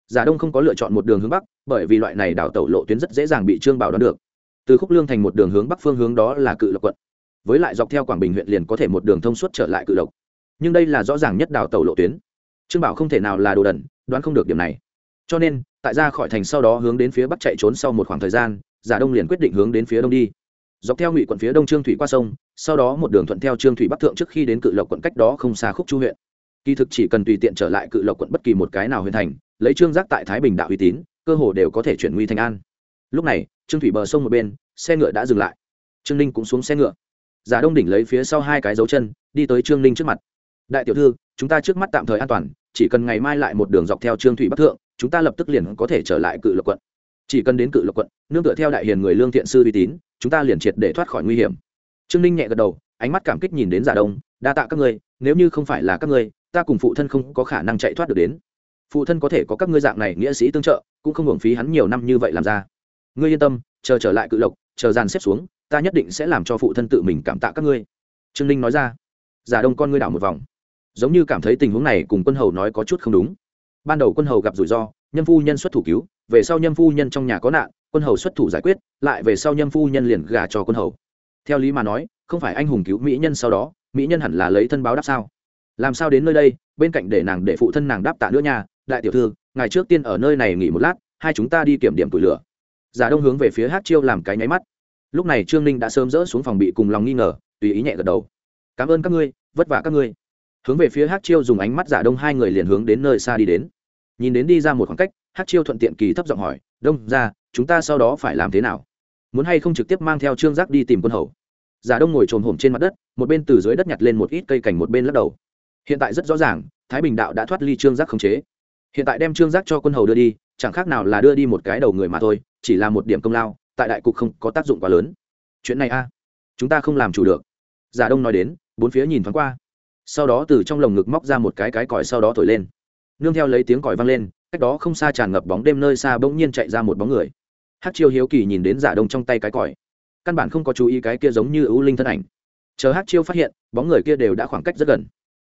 Giả đông không có lựa chọn một đường hướng bắc, bởi vì loại này đảo tẩu lộ tuyến rất dễ dàng bị trương bảo đoán được. Từ khúc lương thành một đường hướng bắc phương hướng đó là cự lộc quận. Với lại dọc theo quảng bình huyện liền có thể một đường thông suốt trở lại cự lộc. Nhưng đây là rõ ràng nhất đảo tẩu lộ tuyến. Trương bảo không thể nào là đồ đẩn đoán không được điểm này. Cho nên, tại ra khỏi thành sau đó hướng đến phía bắc chạy trốn sau một khoảng thời gian, giả đông liền quyết định hướng đến phía đông đi dọc theo ngụy quận phía đông trương thủy qua sông, sau đó một đường thuận theo trương thủy bắc thượng trước khi đến cự lộc quận cách đó không xa khúc chu huyện. Kỳ thực chỉ cần tùy tiện trở lại cự lộc quận bất kỳ một cái nào huyện thành, lấy trương giác tại thái bình đạo uy tín, cơ hồ đều có thể chuyển nguy thành an. Lúc này, trương thủy bờ sông một bên, xe ngựa đã dừng lại. Trương ninh cũng xuống xe ngựa. Giả đông đỉnh lấy phía sau hai cái dấu chân, đi tới trương ninh trước mặt. Đại tiểu thư, chúng ta trước mắt tạm thời an toàn, chỉ cần ngày mai lại một đường dọc theo trương thủy bắc thượng, chúng ta lập tức liền có thể trở lại cự lộc quận. Chỉ cần đến cự lộc quận, nương tựa theo đại hiền người lương thiện sư uy tín chúng ta liền triệt để thoát khỏi nguy hiểm. Trương ninh nhẹ gật đầu, ánh mắt cảm kích nhìn đến giả đông, đa tạ các ngươi, nếu như không phải là các ngươi, ta cùng phụ thân không có khả năng chạy thoát được đến. Phụ thân có thể có các ngươi dạng này nghĩa sĩ tương trợ, cũng không hưởng phí hắn nhiều năm như vậy làm ra. Ngươi yên tâm, chờ trở lại cự lộc, chờ dàn xếp xuống, ta nhất định sẽ làm cho phụ thân tự mình cảm tạ các ngươi. Trương ninh nói ra. Giả đông con ngươi đảo một vòng. Giống như cảm thấy tình huống này cùng quân hầu nói có chút không đúng. Ban đầu quân hầu gặp rủi ro nhân phu nhân xuất thủ cứu, về sau nhân phu nhân trong nhà có nạn quân hầu xuất thủ giải quyết, lại về sau nhân phu nhân liền gả cho quân hầu. Theo lý mà nói, không phải anh hùng cứu mỹ nhân sau đó, mỹ nhân hẳn là lấy thân báo đáp sao? Làm sao đến nơi đây, bên cạnh để nàng để phụ thân nàng đáp tạ nữa nha, đại tiểu thư, ngày trước tiên ở nơi này nghỉ một lát, hai chúng ta đi kiểm điểm tủi lửa. Giả đông hướng về phía hát chiêu làm cái nháy mắt. Lúc này trương ninh đã sớm dỡ xuống phòng bị cùng lòng nghi ngờ, tùy ý nhẹ gật đầu. Cảm ơn các ngươi, vất vả các ngươi. Hướng về phía hát chiêu dùng ánh mắt giả đông hai người liền hướng đến nơi xa đi đến. Nhìn đến đi ra một khoảng cách hát chiêu thuận tiện kỳ thấp giọng hỏi đông, ra, chúng ta sau đó phải làm thế nào? Muốn hay không trực tiếp mang theo trương giác đi tìm quân hầu? Giả đông ngồi trồm hổm trên mặt đất, một bên từ dưới đất nhặt lên một ít cây cảnh một bên lắc đầu. Hiện tại rất rõ ràng, thái bình đạo đã thoát ly trương giác khống chế. Hiện tại đem trương giác cho quân hầu đưa đi, chẳng khác nào là đưa đi một cái đầu người mà thôi, chỉ là một điểm công lao, tại đại cục không có tác dụng quá lớn. Chuyện này a, chúng ta không làm chủ được. Giả đông nói đến, bốn phía nhìn thoáng qua. Sau đó từ trong lồng ngực móc ra một cái cái còi sau đó thổi lên nương theo lấy tiếng còi vang lên, cách đó không xa tràn ngập bóng đêm nơi xa bỗng nhiên chạy ra một bóng người. Hát chiêu hiếu kỳ nhìn đến giả đông trong tay cái còi. Căn bản không có chú ý cái kia giống như ưu linh thân ảnh. Chờ hát chiêu phát hiện, bóng người kia đều đã khoảng cách rất gần.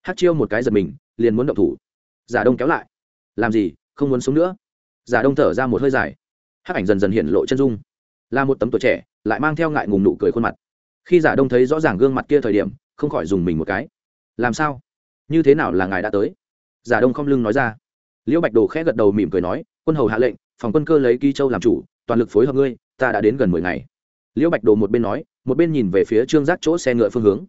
Hát chiêu một cái giật mình, liền muốn động thủ. Giả đông kéo lại. Làm gì, không muốn sống nữa. Giả đông thở ra một hơi dài. Hát ảnh dần dần hiện lộ chân dung. Là một tấm tuổi trẻ, lại mang theo ngại ngùng nụ cười khuôn mặt. Khi giả đông thấy rõ ràng gương mặt kia thời điểm, không khỏi dùng mình một cái. Làm sao? Như thế nào là ngài đã tới? Giả đông không lưng nói ra. Liễu bạch đồ khẽ gật đầu mỉm cười nói, quân hầu hạ lệnh, phòng quân cơ lấy ký châu làm chủ, toàn lực phối hợp ngươi, ta đã đến gần mười ngày. Liễu bạch đồ một bên nói, một bên nhìn về phía trương giác chỗ xe ngựa phương hướng.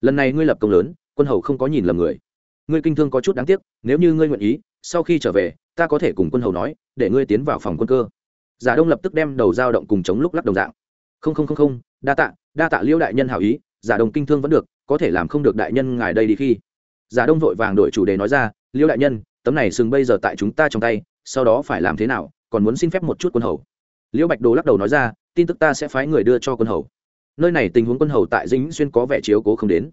Lần này ngươi lập công lớn, quân hầu không có nhìn lầm người. Ngươi kinh thương có chút đáng tiếc, nếu như ngươi nguyện ý, sau khi trở về, ta có thể cùng quân hầu nói, để ngươi tiến vào phòng quân cơ. Giả đông lập tức đem đầu dao động cùng chống lúc lắc đồng dạng. Không không không không, đa tạ đa tạ liễu đại nhân hảo ý, giả đông kinh thương vẫn được, có thể làm không được đại nhân ngài đây đi khi. Giả đông vội vàng đổi chủ đề nói ra liễu đại nhân, tấm này sừng bây giờ tại chúng ta trong tay, sau đó phải làm thế nào, còn muốn xin phép một chút quân hầu. Liễu bạch đồ lắc đầu nói ra, tin tức ta sẽ phái người đưa cho quân hầu. Nơi này tình huống quân hầu tại dĩnh xuyên có vẻ chiếu cố không đến.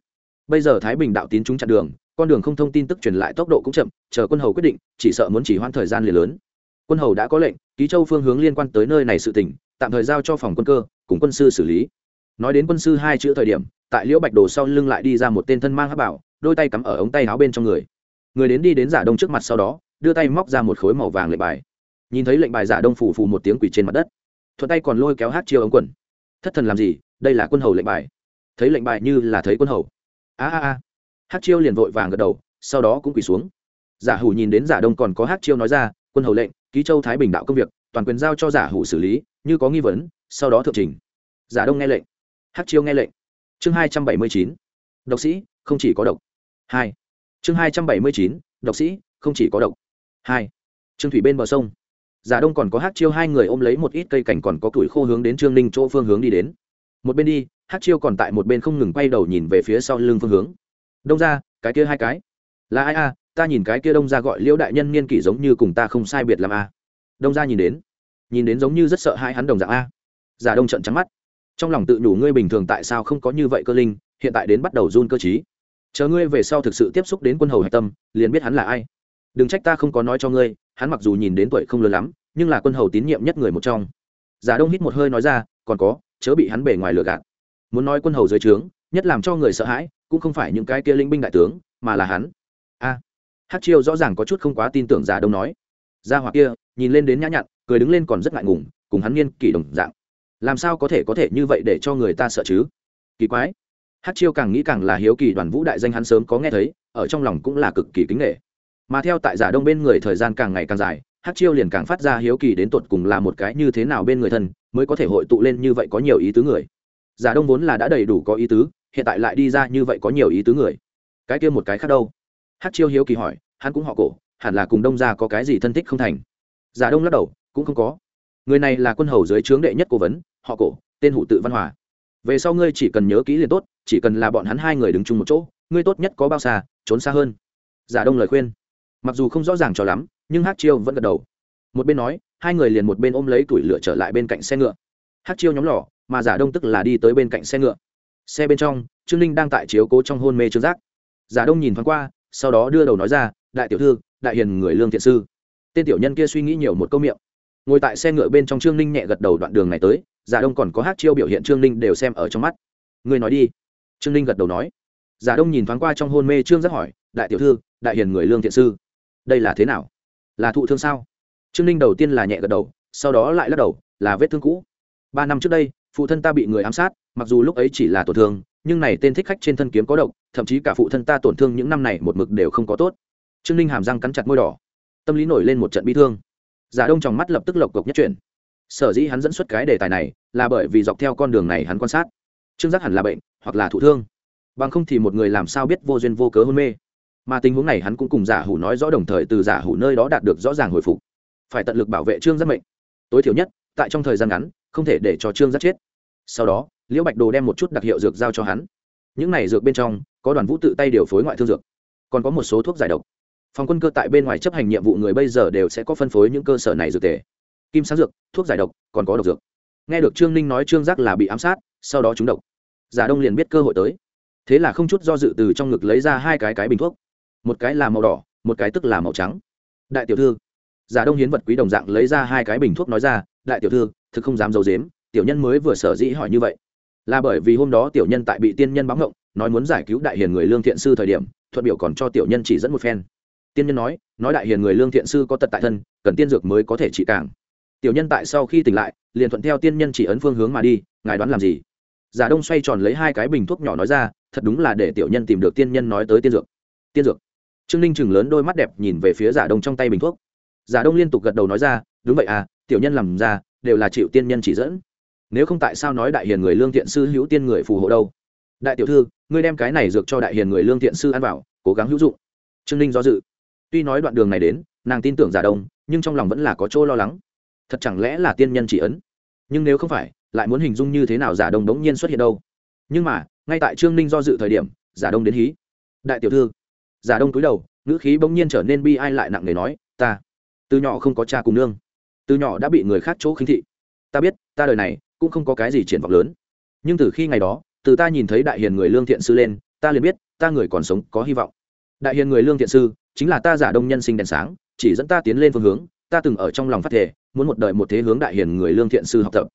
Bây giờ thái bình đạo tín chúng chặn đường, con đường không thông tin tức truyền lại tốc độ cũng chậm, chờ quân hầu quyết định, chỉ sợ muốn chỉ hoãn thời gian liền lớn. Quân hầu đã có lệnh, ký châu phương hướng liên quan tới nơi này sự tỉnh tạm thời giao cho phòng quân cơ, cùng quân sư xử lý. Nói đến quân sư hai chữ thời điểm, tại liễu bạch đồ sau lưng lại đi ra một tên thân mang hát bảo, đôi tay cắm ở ống tay áo bên trong người người đến đi đến giả đông trước mặt sau đó, đưa tay móc ra một khối màu vàng lệnh bài. Nhìn thấy lệnh bài giả đông phủ phù một tiếng quỷ trên mặt đất. Thuận tay còn lôi kéo hát chiêu ống quần. Thất thần làm gì? Đây là quân hầu lệnh bài. Thấy lệnh bài như là thấy quân hầu. A a a. Hát chiêu liền vội vàng gật đầu, sau đó cũng quỳ xuống. Giả hủ nhìn đến giả đông còn có hát chiêu nói ra, quân hầu lệnh, ký châu thái bình đạo công việc, toàn quyền giao cho giả hủ xử lý, như có nghi vấn, sau đó thượng trình. Giả đông nghe lệnh. Hát chiêu nghe lệnh. Chương hai trăm bảy mươi chín. Độc sĩ, không chỉ có độc. Hai chương hai trăm bảy mươi chín, độc sĩ, không chỉ có độc. Hai. Trương thủy bên bờ sông. Giả đông còn có hát chiêu hai người ôm lấy một ít cây cảnh còn có tuổi khô hướng đến trương ninh chỗ phương hướng đi đến. Một bên đi hát chiêu còn tại một bên không ngừng quay đầu nhìn về phía sau lưng phương hướng. Đông ra, cái kia hai cái. Là ai a? Ta nhìn cái kia đông ra gọi liễu đại nhân niên kỷ giống như cùng ta không sai biệt làm a. Đông ra nhìn đến. Nhìn đến giống như rất sợ hai hắn đồng dạng a. Giả đông trận trắng mắt. Trong lòng tự đủ ngươi bình thường tại sao không có như vậy cơ linh, hiện tại đến bắt đầu run cơ chí chờ ngươi về sau thực sự tiếp xúc đến quân hầu hạch tâm liền biết hắn là ai. Đừng trách ta không có nói cho ngươi hắn mặc dù nhìn đến tuổi không lớn lắm nhưng là quân hầu tín nhiệm nhất người một trong. Giả đông hít một hơi nói ra còn có chớ bị hắn bể ngoài lừa gạt. Muốn nói quân hầu dưới trướng nhất làm cho người sợ hãi cũng không phải những cái kia linh binh đại tướng mà là hắn. A. À, hát chiêu rõ ràng có chút không quá tin tưởng giả đông nói. Gia hoặc kia nhìn lên đến nhã nhặn cười đứng lên còn rất ngại ngùng cùng hắn nghiên kỷ đồng dạng. Làm sao có thể có thể như vậy để cho người ta sợ chứ? Kỳ quái hát chiêu càng nghĩ càng là hiếu kỳ đoàn vũ đại danh hắn sớm có nghe thấy, ở trong lòng cũng là cực kỳ kính nghệ mà theo tại giả đông bên người thời gian càng ngày càng dài, hát chiêu liền càng phát ra hiếu kỳ đến tột cùng là một cái như thế nào bên người thân, mới có thể hội tụ lên như vậy có nhiều ý tứ người. Giả đông vốn là đã đầy đủ có ý tứ, hiện tại lại đi ra như vậy có nhiều ý tứ người. Cái kia một cái khác đâu? Hát chiêu hiếu kỳ hỏi, hắn cũng họ cổ, hẳn là cùng đông gia có cái gì thân thích không thành? Giả đông lắc đầu, cũng không có. Người này là quân hầu dưới trướng đệ nhất cố vấn, họ cổ, tên hủ tự văn hòa. Về sau ngươi chỉ cần nhớ kỹ liền tốt chỉ cần là bọn hắn hai người đứng chung một chỗ, ngươi tốt nhất có bao xa, trốn xa hơn. Giả đông lời khuyên. Mặc dù không rõ ràng cho lắm, nhưng hát chiêu vẫn gật đầu. Một bên nói, hai người liền một bên ôm lấy tuổi lửa trở lại bên cạnh xe ngựa. Hát chiêu nhóm lò, mà giả đông tức là đi tới bên cạnh xe ngựa. Xe bên trong, trương linh đang tại chiếu cố trong hôn mê trương giác. Giả đông nhìn thoáng qua, sau đó đưa đầu nói ra, đại tiểu thư, đại hiền người lương thiện sư. Tên tiểu nhân kia suy nghĩ nhiều một câu miệng. Ngồi tại xe ngựa bên trong trương Linh nhẹ gật đầu đoạn đường này tới, giả đông còn có hát chiêu biểu hiện trương Linh đều xem ở trong mắt. Người nói đi trương ninh gật đầu nói. Giả đông nhìn thoáng qua trong hôn mê trương giác hỏi, đại tiểu thư, đại hiền người lương thiện sư, đây là thế nào? Là thụ thương sao? Trương ninh đầu tiên là nhẹ gật đầu, sau đó lại lắc đầu, là vết thương cũ. Ba năm trước đây, phụ thân ta bị người ám sát, mặc dù lúc ấy chỉ là tổn thương, nhưng này tên thích khách trên thân kiếm có độc, thậm chí cả phụ thân ta tổn thương những năm này một mực đều không có tốt. Trương ninh hàm răng cắn chặt môi đỏ. Tâm lý nổi lên một trận bi thương. Giả đông trong mắt lập tức lộc cộc nhất chuyển. Sở dĩ hắn dẫn xuất cái đề tài này là bởi vì dọc theo con đường này hắn quan sát trương giác hẳn là bệnh, hoặc là thụ thương. Bằng không thì một người làm sao biết vô duyên vô cớ hôn mê. Mà tình huống này hắn cũng cùng giả hủ nói rõ đồng thời từ giả hủ nơi đó đạt được rõ ràng hồi phục. Phải tận lực bảo vệ trương giác mệnh. Tối thiểu nhất, tại trong thời gian ngắn, không thể để cho trương giác chết. Sau đó, liễu bạch đồ đem một chút đặc hiệu dược giao cho hắn. Những này dược bên trong, có đoàn vũ tự tay điều phối ngoại thương dược, còn có một số thuốc giải độc. Phòng quân cơ tại bên ngoài chấp hành nhiệm vụ người bây giờ đều sẽ có phân phối những cơ sở này dược tề. Kim sáng dược, thuốc giải độc, còn có độc dược nghe được trương ninh nói trương giác là bị ám sát, sau đó trúng độc. Giả đông liền biết cơ hội tới. Thế là không chút do dự từ trong ngực lấy ra hai cái cái bình thuốc. Một cái là màu đỏ, một cái tức là màu trắng. Đại tiểu thư. Giả đông hiến vật quý đồng dạng lấy ra hai cái bình thuốc nói ra, đại tiểu thư, thực không dám d i ấ u dếm tiểu nhân mới vừa sở dĩ hỏi như vậy. Là bởi vì hôm đó tiểu nhân tại bị tiên nhân báo ngộng, nói muốn giải cứu đại hiền người lương thiện sư thời điểm, thuận biểu còn cho tiểu nhân chỉ dẫn một phen. Tiên nhân nói nói đại hiền người lương thiện sư có tật tại thân, cần tiên dược mới có thể trị càng tiểu nhân tại sau khi tỉnh lại, liền thuận theo tiên nhân chỉ ấn phương hướng mà đi, ngài đoán làm gì? Giả đông xoay tròn lấy hai cái bình thuốc nhỏ nói ra, thật đúng là để tiểu nhân tìm được tiên nhân nói tới tiên dược. Tiên dược. Trương ninh chừng lớn đôi mắt đẹp nhìn về phía giả đông trong tay bình thuốc. Giả đông liên tục gật đầu nói ra, đúng vậy à tiểu nhân làm ra, đều là chịu tiên nhân chỉ dẫn. Nếu không tại sao nói đại hiền người lương thiện sư hữu tiên người phù hộ đâu? Đại tiểu thư, ngươi đem cái này dược cho đại hiền người lương thiện sư ăn vào, cố gắng hữu dụng. Trương ninh do dự. Tuy nói đoạn đường này đến, nàng tin tưởng giả đông, nhưng trong lòng vẫn là có chỗ lo lắng thật chẳng lẽ là tiên nhân chỉ ấn? Nhưng nếu không phải, lại muốn hình dung như thế nào giả đông đống nhiên xuất hiện đâu? Nhưng mà, ngay tại trương ninh do dự thời điểm, giả đông đến hí. Đại tiểu thư. Giả đông cúi đầu, ngữ khí bỗng nhiên trở nên bi ai lại nặng nề nói, ta, từ nhỏ không có cha cùng nương. Từ nhỏ đã bị người khác chỗ khinh thị. Ta biết, ta đời này cũng không có cái gì triển vọng lớn. Nhưng từ khi ngày đó, từ ta nhìn thấy đại hiền người lương thiện sư lên, ta liền biết, ta người còn sống có hy vọng. Đại hiền người lương thiện sư chính là ta giả đông nhân sinh đèn sáng, chỉ dẫn ta tiến lên phương hướng ta từng ở trong lòng phát thể muốn một đời một thế hướng đại hiền người lương thiện sư học tập.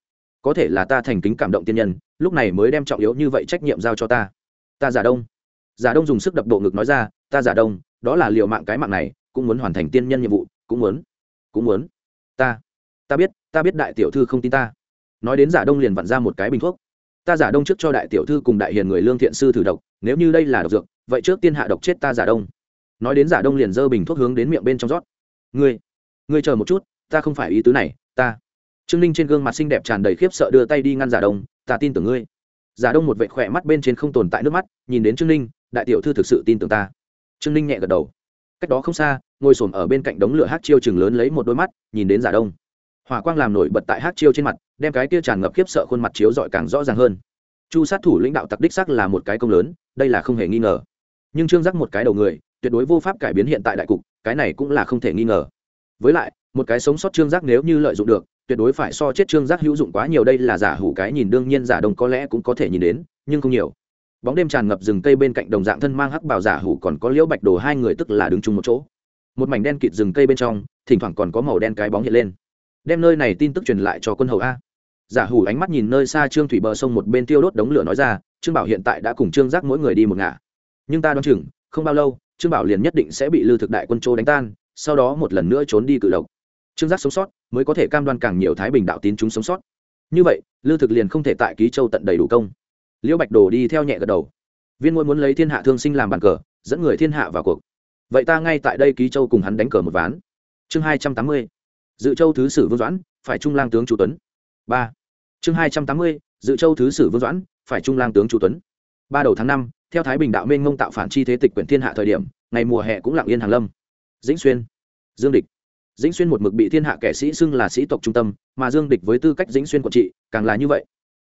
Có thể là ta thành kính cảm động tiên nhân, lúc này mới đem trọng yếu như vậy trách nhiệm giao cho ta. Ta giả đông. Giả đông dùng sức đập bộ ngực nói ra, ta giả đông, đó là liệu mạng cái mạng này, cũng muốn hoàn thành tiên nhân nhiệm vụ, cũng muốn cũng muốn. Ta ta biết ta biết đại tiểu thư không tin ta. Nói đến giả đông liền vặn ra một cái bình thuốc. Ta giả đông trước cho đại tiểu thư cùng đại hiền người lương thiện sư thử độc, nếu như đây là độc dược, vậy trước tiên hạ độc chết ta giả đông. Nói đến giả đông liền giơ bình thuốc hướng đến miệng bên trong rót. Ngươi ngươi chờ một chút, ta không phải ý tứ này, ta. Trương ninh trên gương mặt xinh đẹp tràn đầy khiếp sợ đưa tay đi ngăn giả đông, ta tin tưởng ngươi. Giả đông một vệ khỏe mắt bên trên không tồn tại nước mắt, nhìn đến trương ninh, đại tiểu thư thực sự tin tưởng ta. Trương ninh nhẹ gật đầu. Cách đó không xa, ngồi s ở bên cạnh đống lửa hát chiêu chừng lớn lấy một đôi mắt, nhìn đến giả đông. Hỏa quang làm nổi bật tại hát chiêu trên mặt, đem cái kia tràn ngập khiếp sợ khuôn mặt chiếu dọi càng rõ ràng hơn. Chu sát thủ lãnh đạo tặc đích sắc là một cái công lớn, đây là không hề nghi ngờ. Nhưng trương giác một cái đầu người, tuyệt đối vô pháp cải biến hiện tại đại cục, cái này cũng là không thể nghi ngờ với lại, một cái sống sót trương giác nếu như lợi dụng được, tuyệt đối phải so chết trương giác hữu dụng quá nhiều đây là giả hủ cái nhìn đương nhiên giả đồng có lẽ cũng có thể nhìn đến, nhưng không nhiều. Bóng đêm tràn ngập rừng cây bên cạnh đồng dạng thân mang hắc bảo giả hủ còn có liễu bạch đồ hai người tức là đứng chung một chỗ. Một mảnh đen kịt rừng cây bên trong, thỉnh thoảng còn có màu đen cái bóng hiện lên. Đem nơi này tin tức truyền lại cho quân hầu a. Giả hủ ánh mắt nhìn nơi xa trương thủy bờ sông một bên tiêu đốt đống lửa nói ra, trương bảo hiện tại đã cùng trương giác mỗi người đi một ngả. Nhưng ta đoán chừng, không bao lâu, trương bảo liền nhất định sẽ bị lưu thực đại quân chỗ đánh tan sau đó một lần nữa trốn đi cự độc trương giác sống sót mới có thể cam đoan càng nhiều thái bình đạo tín chúng sống sót. Như vậy lưu thực liền không thể tại ký châu tận đầy đủ công. Liễu bạch đồ đi theo nhẹ gật đầu. Viên ngôn muốn lấy thiên hạ thương sinh làm bàn cờ, dẫn người thiên hạ vào cuộc. Vậy ta ngay tại đây ký châu cùng hắn đánh cờ một ván. Chương hai trăm tám mươi. Dự châu thứ sử vương doãn, phải trung lang tướng chu tuấn. Ba. Chương hai trăm tám mươi. Dự châu thứ sử vương doãn, phải trung lang tướng chu tuấn. Ba đầu tháng năm, theo thái bình đạo mênh ngông tạo phản chi thế tịch quyển thiên hạ thời điểm, ngày mùa hè cũng lặng yên hàng lâm dĩnh xuyên. Dương địch. Dĩnh xuyên một mực bị thiên hạ kẻ sĩ xưng là sĩ tộc trung tâm, mà dương địch với tư cách dĩnh xuyên quận trị, càng là như vậy.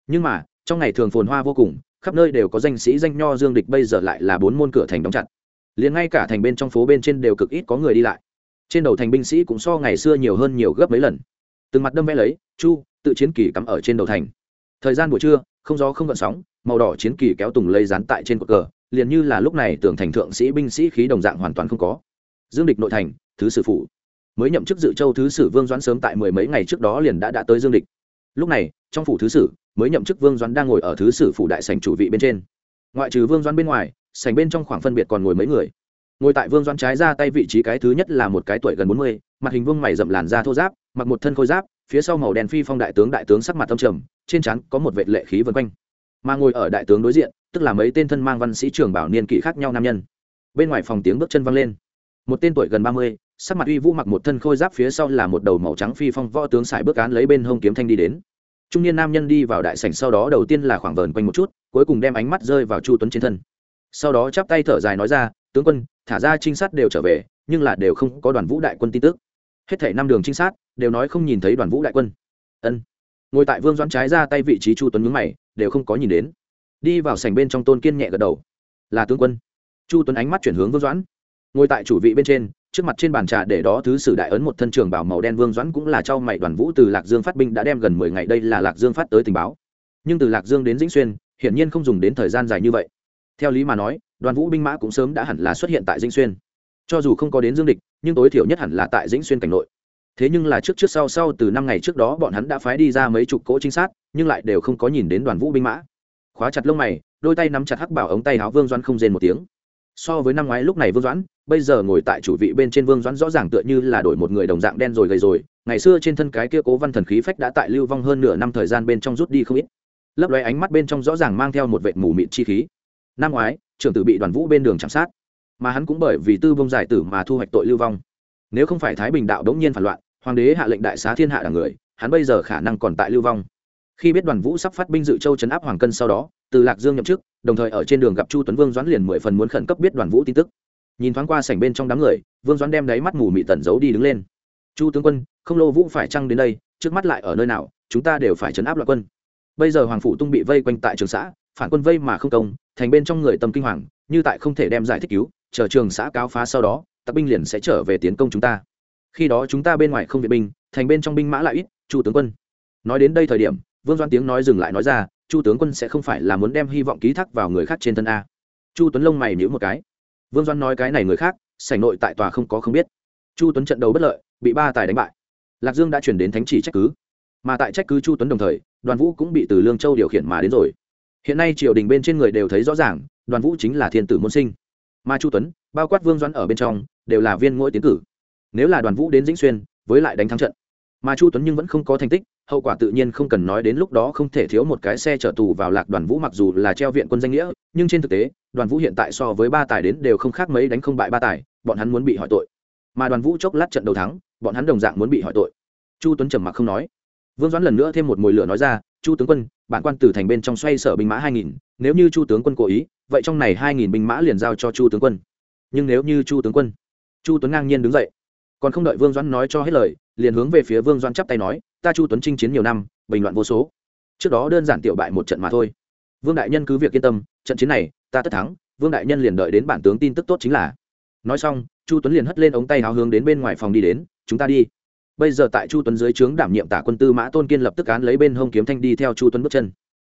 Nhưng mà, trong ngày thường phồn hoa vô cùng, khắp nơi đều có danh sĩ danh nho dương địch bây giờ lại là bốn môn cửa thành đóng chặt. Liền ngay cả thành bên trong phố bên trên đều cực ít có người đi lại. Trên đầu thành binh sĩ cũng so ngày xưa nhiều hơn nhiều gấp mấy lần. Từng mặt đâm vẽ lấy, chu, tự chiến kỳ cắm ở trên đầu thành. Thời gian buổi trưa, không gió không gợn sóng, màu đỏ chiến kỳ kéo tùng lây dán tại trên cột cờ, liền như là lúc này tưởng thành thượng sĩ binh sĩ khí đồng dạng hoàn toàn không có dương địch nội thành, thứ sử phủ. Mới nhậm chức dự châu thứ sử vương doãn sớm tại mười mấy ngày trước đó liền đã đã tới dương địch. Lúc này, trong phủ thứ sử, mới nhậm chức vương doãn đang ngồi ở thứ sử phủ đại sành chủ vị bên trên. Ngoại trừ vương doãn bên ngoài sành bên trong khoảng phân biệt còn ngồi mấy người. Ngồi tại vương doãn trái ra tay vị trí cái thứ nhất là một cái tuổi gần bốn mươi, mặt hình vương mày rậm làn da thô giáp, mặc một thân khôi giáp, phía sau màu đen phi phong đại tướng đại tướng sắc mặt tâm trầm, trên trán có một vệ lệ khí vân quanh. Mà ngồi ở đại tướng đối diện, tức là mấy tên thân mang văn sĩ trường bảo niên kỷ khác nhau nam nhân. Bên ngoài phòng tiếng bước chân văng lên một tên tuổi gần ba mươi, sắc mặt uy vũ mặc một thân khôi giáp phía sau là một đầu màu trắng phi phong võ tướng xài bước án lấy bên hông kiếm thanh đi đến. Trung niên nam nhân đi vào đại sảnh sau đó đầu tiên là khoảng vờn quanh một chút, cuối cùng đem ánh mắt rơi vào chu tuấn trên thân. Sau đó chắp tay thở dài nói ra, tướng quân, thả ra trinh sát đều trở về, nhưng là đều không có đoàn vũ đại quân tin tức. Hết thể năm đường trinh sát, đều nói không nhìn thấy đoàn vũ đại quân. Ân. Ngồi tại vương doãn trái ra tay vị trí chu tuấn nhướng mày, đều không có nhìn đến. Đi vào sảnh bên trong tôn kiên nhẹ gật đầu. Là tướng quân. Chu tuấn ánh mắt chuyển hướng vương doãn ngồi tại chủ vị bên trên, trước mặt trên bàn trà để đó thứ sử đại ấn một thân trường bảo màu đen vương doãn cũng là trao mày đoàn vũ từ lạc dương phát binh đã đem gần mười ngày đây là lạc dương phát tới tình báo. Nhưng từ lạc dương đến dĩnh xuyên, hiển nhiên không dùng đến thời gian dài như vậy. Theo lý mà nói, đoàn vũ binh mã cũng sớm đã hẳn là xuất hiện tại dĩnh xuyên. Cho dù không có đến dương địch, nhưng tối thiểu nhất hẳn là tại dĩnh xuyên cảnh nội. Thế nhưng là trước trước sau sau từ năm ngày trước đó bọn hắn đã phái đi ra mấy chục cỗ trinh sát, nhưng lại đều không có nhìn đến đoàn vũ binh mã. Khóa chặt lông mày, đôi tay nắm chặt hắc bảo ống tay áo vương doãn không rên một tiếng. So với năm ngoái lúc này vương doãn bây giờ ngồi tại chủ vị bên trên vương doãn rõ ràng tựa như là đổi một người đồng dạng đen rồi gầy rồi. Ngày xưa trên thân cái kia cố văn thần khí phách đã tại lưu vong hơn nửa năm thời gian bên trong rút đi không ít. Lấp lóe ánh mắt bên trong rõ ràng mang theo một vệ mù mịn chi khí. Năm ngoái, trưởng tử bị đoàn vũ bên đường chạm sát. Mà hắn cũng bởi vì tư bông giải tử mà thu hoạch tội lưu vong. Nếu không phải thái bình đạo đống nhiên phản loạn, hoàng đế hạ lệnh đại xá thiên hạ đảng người, hắn bây giờ khả năng còn tại lưu vong. Khi biết đoàn vũ sắp phát binh dự châu chấn áp hoàng cân sau đó, từ lạc dương nhậm chức, đồng thời ở trên đường gặp chu tuấn vương doãn liền mười phần muốn khẩn cấp biết đoàn vũ tin tức nhìn thoáng qua sảnh bên trong đám người, vương doãn đem đáy mắt mù mị tẩn giấu đi đứng lên. Chu tướng quân, không lô vũ phải trăng đến đây? Trước mắt lại ở nơi nào? Chúng ta đều phải chấn áp loạn quân. Bây giờ hoàng phủ tung bị vây quanh tại trường xã, phản quân vây mà không công, thành bên trong người tâm kinh hoàng, như tại không thể đem giải thích cứu, chờ trường xã cáo phá sau đó tặc binh liền sẽ trở về tiến công chúng ta. Khi đó chúng ta bên ngoài không viện binh, thành bên trong binh mã lại ít, chu tướng quân. Nói đến đây thời điểm, vương doan tiếng nói dừng lại nói ra, chu tướng quân sẽ không phải là muốn đem hy vọng ký thác vào người khác trên thân a. Chu tuấn lông mày nhữ một cái vương doan nói cái này người khác, sảnh nội tại tòa không có không biết. Chu tuấn trận đấu bất lợi, bị ba tài đánh bại. Lạc dương đã chuyển đến thánh chỉ trách cứ. Mà tại trách cứ chu tuấn đồng thời, đoàn vũ cũng bị từ lương châu điều khiển mà đến rồi. Hiện nay triều đình bên trên người đều thấy rõ ràng, đoàn vũ chính là thiên tử môn sinh. Mà chu tuấn, bao quát vương doãn ở bên trong, đều là viên ngỗi tiến cử. Nếu là đoàn vũ đến dĩnh xuyên, với lại đánh thắng trận. Mà chu tuấn nhưng vẫn không có thành tích, hậu quả tự nhiên không cần nói đến lúc đó không thể thiếu một cái xe chở tù vào lạc đoàn vũ mặc dù là treo viện quân danh nghĩa nhưng trên thực tế, đoàn vũ hiện tại so với ba tài đến đều không khác mấy đánh không bại ba tài, bọn hắn muốn bị hỏi tội. Mà đoàn vũ chốc lát trận đầu thắng, bọn hắn đồng dạng muốn bị hỏi tội. Chu tuấn trầm mặc không nói. Vương doãn lần nữa thêm một mồi lửa nói ra, chu tướng quân, bản quan từ thành bên trong xoay sở binh mã hai nghìn, nếu như chu tướng quân cố ý, vậy trong này hai nghìn binh mã liền giao cho chu tướng quân. Nhưng nếu như chu tướng quân chu tuấn ngang nhiên đứng dậy. Còn không đợi vương doãn nói cho hết lời, liền hướng về phía vương doãn chắp tay nói, ta chu tuấn chinh chiến nhiều năm, bình loạn vô số. Trước đó đơn giản tiểu bại một trận mà thôi vương đại nhân cứ việc yên tâm, trận chiến này, ta tất thắng, vương đại nhân liền đợi đến bản tướng tin tức tốt chính là. Nói xong, chu tuấn liền hất lên ống tay háo hướng đến bên ngoài phòng đi đến, chúng ta đi. Bây giờ tại chu tuấn dưới trướng đảm nhiệm tả quân tư mã tôn kiên lập tức án lấy bên hông kiếm thanh đi theo chu tuấn bước chân.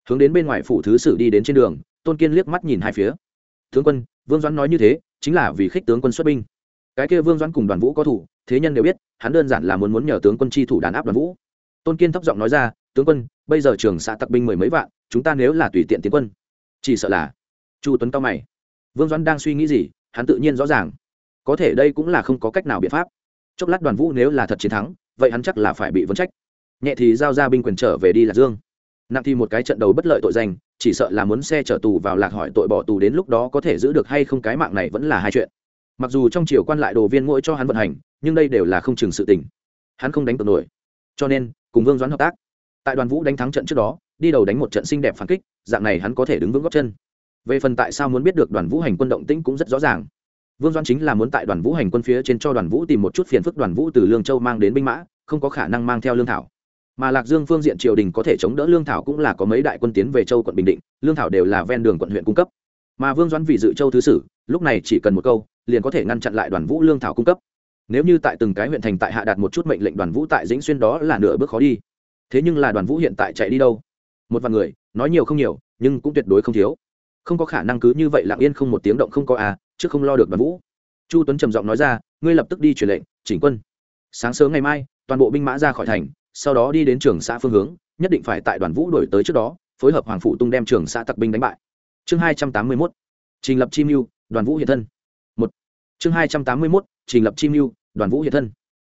Hướng đến bên ngoài phủ thứ sử đi đến trên đường, tôn kiên liếc mắt nhìn hai phía. Tướng quân, vương doãn nói như thế, chính là vì khích tướng quân xuất binh. Cái kia vương doãn cùng đoàn vũ có thủ, thế nhân đều biết, hắn đơn giản là muốn muốn nhờ tướng quân chi thủ đàn áp đoàn vũ. Tôn kiên thấp giọng nói ra tướng quân, bây giờ trường xã tặc binh mười mấy vạn, chúng ta nếu là tùy tiện tiến quân. Chỉ sợ là, chu tuấn cao mày. Vương doãn đang suy nghĩ gì, hắn tự nhiên rõ ràng. Có thể đây cũng là không có cách nào biện pháp. Chốc lát đoàn vũ nếu là thật chiến thắng, vậy hắn chắc là phải bị vấn trách. Nhẹ thì giao ra binh quyền trở về đi lạc dương. Nặng thì một cái trận đầu bất lợi tội danh, chỉ sợ là muốn xe chở tù vào lạc hỏi tội bỏ tù đến lúc đó có thể giữ được hay không cái mạng này vẫn là hai chuyện. Mặc dù trong triều quan lại đồ viên mỗi cho hắn vận hành, nhưng đây đều là không chừng sự tình. Hắn không đánh cược nổi. Cho nên, cùng vương doãn hợp tác tại đoàn vũ đánh thắng trận trước đó, đi đầu đánh một trận xinh đẹp phản kích, dạng này hắn có thể đứng vững góc chân. Về phần tại sao muốn biết được đoàn vũ hành quân động tĩnh cũng rất rõ ràng. Vương doan chính là muốn tại đoàn vũ hành quân phía trên cho đoàn vũ tìm một chút phiền phức đoàn vũ từ lương châu mang đến binh mã, không có khả năng mang theo lương thảo. Mà lạc dương phương diện triều đình có thể chống đỡ lương thảo cũng là có mấy đại quân tiến về châu quận bình định, lương thảo đều là ven đường quận huyện cung cấp. Mà vương doãn vì dự châu thứ sử, lúc này chỉ cần một câu, liền có thể ngăn chặn lại đoàn vũ lương thảo cung cấp. Nếu như tại từng cái huyện thành tại hạ đạt một chút mệnh lệnh đoàn vũ tại dĩnh xuyên đó là nửa bước khó đi thế nhưng là đoàn vũ hiện tại chạy đi đâu? Một vài người, nói nhiều không nhiều, nhưng cũng tuyệt đối không thiếu. Không có khả năng cứ như vậy lặng yên không một tiếng động không có à chứ không lo được đoàn vũ. Chu tuấn trầm giọng nói ra, ngươi lập tức đi truyền lệnh, chỉnh quân. Sáng sớm ngày mai, toàn bộ binh mã ra khỏi thành, sau đó đi đến trường xã phương hướng, nhất định phải tại đoàn vũ đổi tới trước đó, phối hợp hoàng phụ tung đem trường xã tặc binh đánh bại. Chương hai trăm tám mươi mốt, trình lập chi mưu, đoàn vũ hiện thân. Một, chương hai trăm tám mươi mốt, trình lập chi mưu, đoàn vũ hiện thân.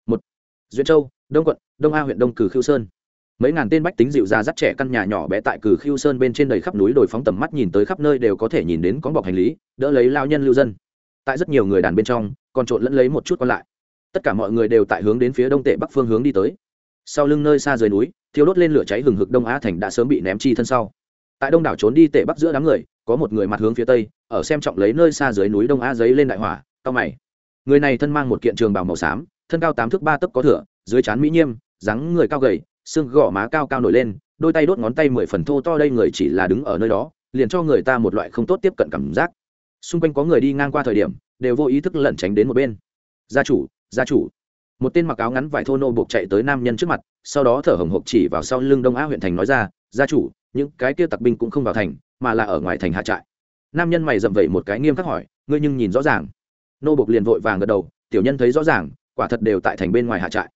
Một duyên châu, đông quận, đông a huyện đông cử khiêu sơn mấy ngàn tên bách tính dịu ra dắt trẻ căn nhà nhỏ bé tại cử khiêu sơn bên trên đầy khắp núi đồi phóng tầm mắt nhìn tới khắp nơi đều có thể nhìn đến con bọc hành lý, đỡ lấy lao nhân lưu dân. Tại rất nhiều người đàn bên trong, còn trộn lẫn lấy một chút còn lại. Tất cả mọi người đều tại hướng đến phía đông tệ bắc phương hướng đi tới. Sau lưng nơi xa dưới núi thiếu đốt lên lửa cháy hừng hực đông á thành đã sớm bị ném chi thân sau. Tại đông đảo trốn đi tệ bắc giữa đám người, có một người mặt hướng phía tây, ở xem trọng lấy nơi xa dưới núi đông á giấy lên đại hỏa cao mày. Người này thân mang một kiện trường bào màu xám, thân cao tám thước ba tấc có thửa, dưới trán mỹ nhiêm dáng người cao gầy xương gò má cao cao nổi lên, đôi tay đốt ngón tay mười phần thô to đây người chỉ là đứng ở nơi đó, liền cho người ta một loại không tốt tiếp cận cảm giác. Xung quanh có người đi ngang qua thời điểm, đều vô ý thức lẩn tránh đến một bên. Gia chủ gia chủ. Một tên mặc áo ngắn vải thô nô buộc chạy tới nam nhân trước mặt, sau đó thở hồng hộc chỉ vào sau lưng đông á huyện thành nói ra, gia chủ, những cái kia tặc binh cũng không vào thành, mà là ở ngoài thành hạ trại. Nam nhân mày dậm vẩy một cái nghiêm khắc hỏi, ngươi nhưng nhìn rõ ràng. Nô buộc liền vội vàng gật đầu, tiểu nhân thấy rõ ràng, quả thật đều tại thành bên ngoài hạ trại.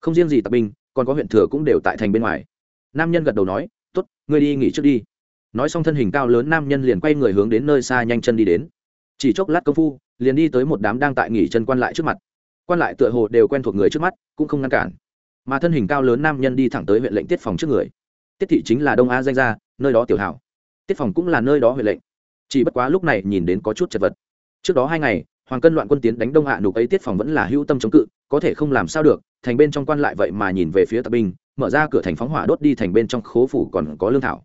Không riêng gì tặc binh còn có huyện thừa cũng đều tại thành bên ngoài. Nam nhân gật đầu nói t ố t ngươi đi nghỉ trước đi. Nói xong thân hình cao lớn nam nhân liền quay người hướng đến nơi xa nhanh chân đi đến. Chỉ chốc lát công phu, liền đi tới một đám đang tại nghỉ chân quan lại trước mặt. Quan lại tựa hồ đều quen thuộc người trước mắt, cũng không ngăn cản. Mà thân hình cao lớn nam nhân đi thẳng tới huyện lệnh tiết phòng trước người. Tiết thị chính là đông A danh gia, nơi đó tiểu hảo. Tiết phòng cũng là nơi đó huyện lệnh. Chỉ bất quá lúc này nhìn đến có chút chật vật. Trước đó hai ngày hoàng cân loạn quân tiến đánh đông hạ nục ấy tiết phòng vẫn là hữu tâm chống cự, có thể không làm sao được, thành bên trong quan lại vậy mà nhìn về phía tập binh, mở ra cửa thành phóng hỏa đốt đi thành bên trong khố phủ còn có lương thảo.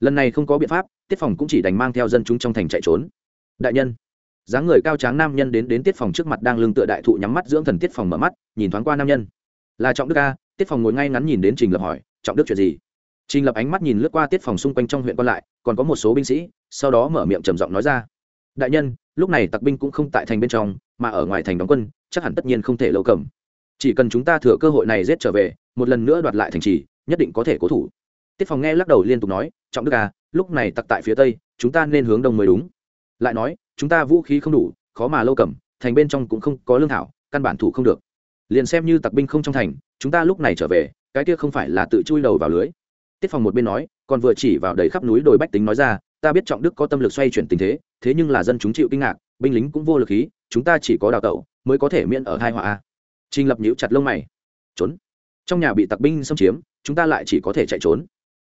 Lần này không có biện pháp, tiết phòng cũng chỉ đành mang theo dân chúng trong thành chạy trốn. Đại nhân, dáng người cao tráng nam nhân đến đến tiết phòng trước mặt đang lưng tựa đại thụ nhắm mắt dưỡng thần tiết phòng mở mắt, nhìn thoáng qua nam nhân. Là trọng đức a, tiết phòng ngồi ngay ngắn nhìn đến trình lập hỏi, trọng đức chuyện gì? Trình lập ánh mắt nhìn lướt qua tiết phòng xung quanh trong huyện còn lại, còn có một số binh sĩ, sau đó mở miệng trầm giọng nói ra, đại nhân lúc này tặc binh cũng không tại thành bên trong, mà ở ngoài thành đóng quân, chắc hẳn tất nhiên không thể lâu cầm. Chỉ cần chúng ta thừa cơ hội này giết trở về, một lần nữa đoạt lại thành trì, nhất định có thể cố thủ. Tiết phòng nghe lắc đầu liên tục nói, trọng đức à lúc này tặc tại phía tây, chúng ta nên hướng đông mới đúng. Lại nói, chúng ta vũ khí không đủ, khó mà lâu cầm, thành bên trong cũng không có lương thảo, căn bản thủ không được. Liền xem như tặc binh không trong thành, chúng ta lúc này trở về, cái kia không phải là tự chui đầu vào lưới. Tiết phòng một bên nói, còn vừa chỉ vào đầy khắp núi đồi bách tính nói ra ta biết trọng đức có tâm lực xoay chuyển tình thế thế nhưng là dân chúng chịu kinh ngạc, binh lính cũng vô lực khí, chúng ta chỉ có đào tẩu mới có thể miễn ở hai họa trình lập nhíu chặt lông mày. Trốn. Trong nhà bị tặc binh xâm chiếm, chúng ta lại chỉ có thể chạy trốn.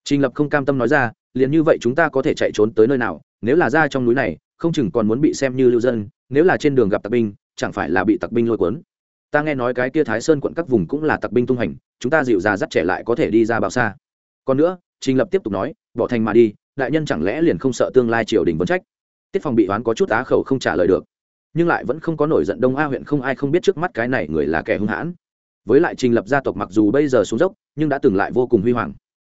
Trình lập không cam tâm nói ra, liền như vậy chúng ta có thể chạy trốn tới nơi nào, nếu là ra trong núi này, không chừng còn muốn bị xem như lưu dân, nếu là trên đường gặp tặc binh, chẳng phải là bị tặc binh lôi cuốn. Ta nghe nói cái kia thái sơn quận các vùng cũng là tặc binh tung hành, chúng ta dịu già dắt trẻ lại có thể đi ra bao xa. Còn nữa, trình lập tiếp tục nói, bỏ thành mà đi đại nhân chẳng lẽ liền không sợ tương lai triều đình vấn trách? Tiết phòng bị oán có chút á khẩu không trả lời được, nhưng lại vẫn không có nổi giận đông a huyện không ai không biết trước mắt cái này người là kẻ hung hãn. Với lại trình lập gia tộc mặc dù bây giờ xuống dốc, nhưng đã từng lại vô cùng huy hoàng.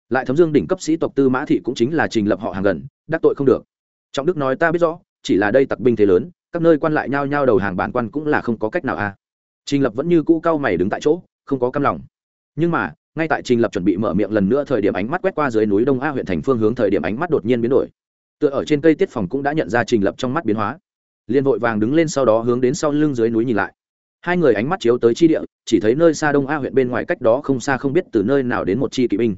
Lại thấm dương đỉnh cấp sĩ tộc tư mã thị cũng chính là trình lập họ hàng gần, đắc tội không được. Trọng đức nói ta biết rõ, chỉ là đây tặc binh thế lớn, các nơi quan lại nhao nhao đầu hàng bản quan cũng là không có cách nào a. Trình lập vẫn như cũ cao mày đứng tại chỗ, không có căm lòng. Nhưng mà ngay tại trình lập chuẩn bị mở miệng lần nữa thời điểm ánh mắt quét qua dưới núi đông a huyện thành phương hướng thời điểm ánh mắt đột nhiên biến đổi. Tựa ở trên cây tiết phòng cũng đã nhận ra trình lập trong mắt biến hóa. Liền vội vàng đứng lên sau đó hướng đến sau lưng dưới núi nhìn lại. Hai người ánh mắt chiếu tới chi địa, chỉ thấy nơi xa đông a huyện bên ngoài cách đó không xa không biết từ nơi nào đến một chi kỵ binh.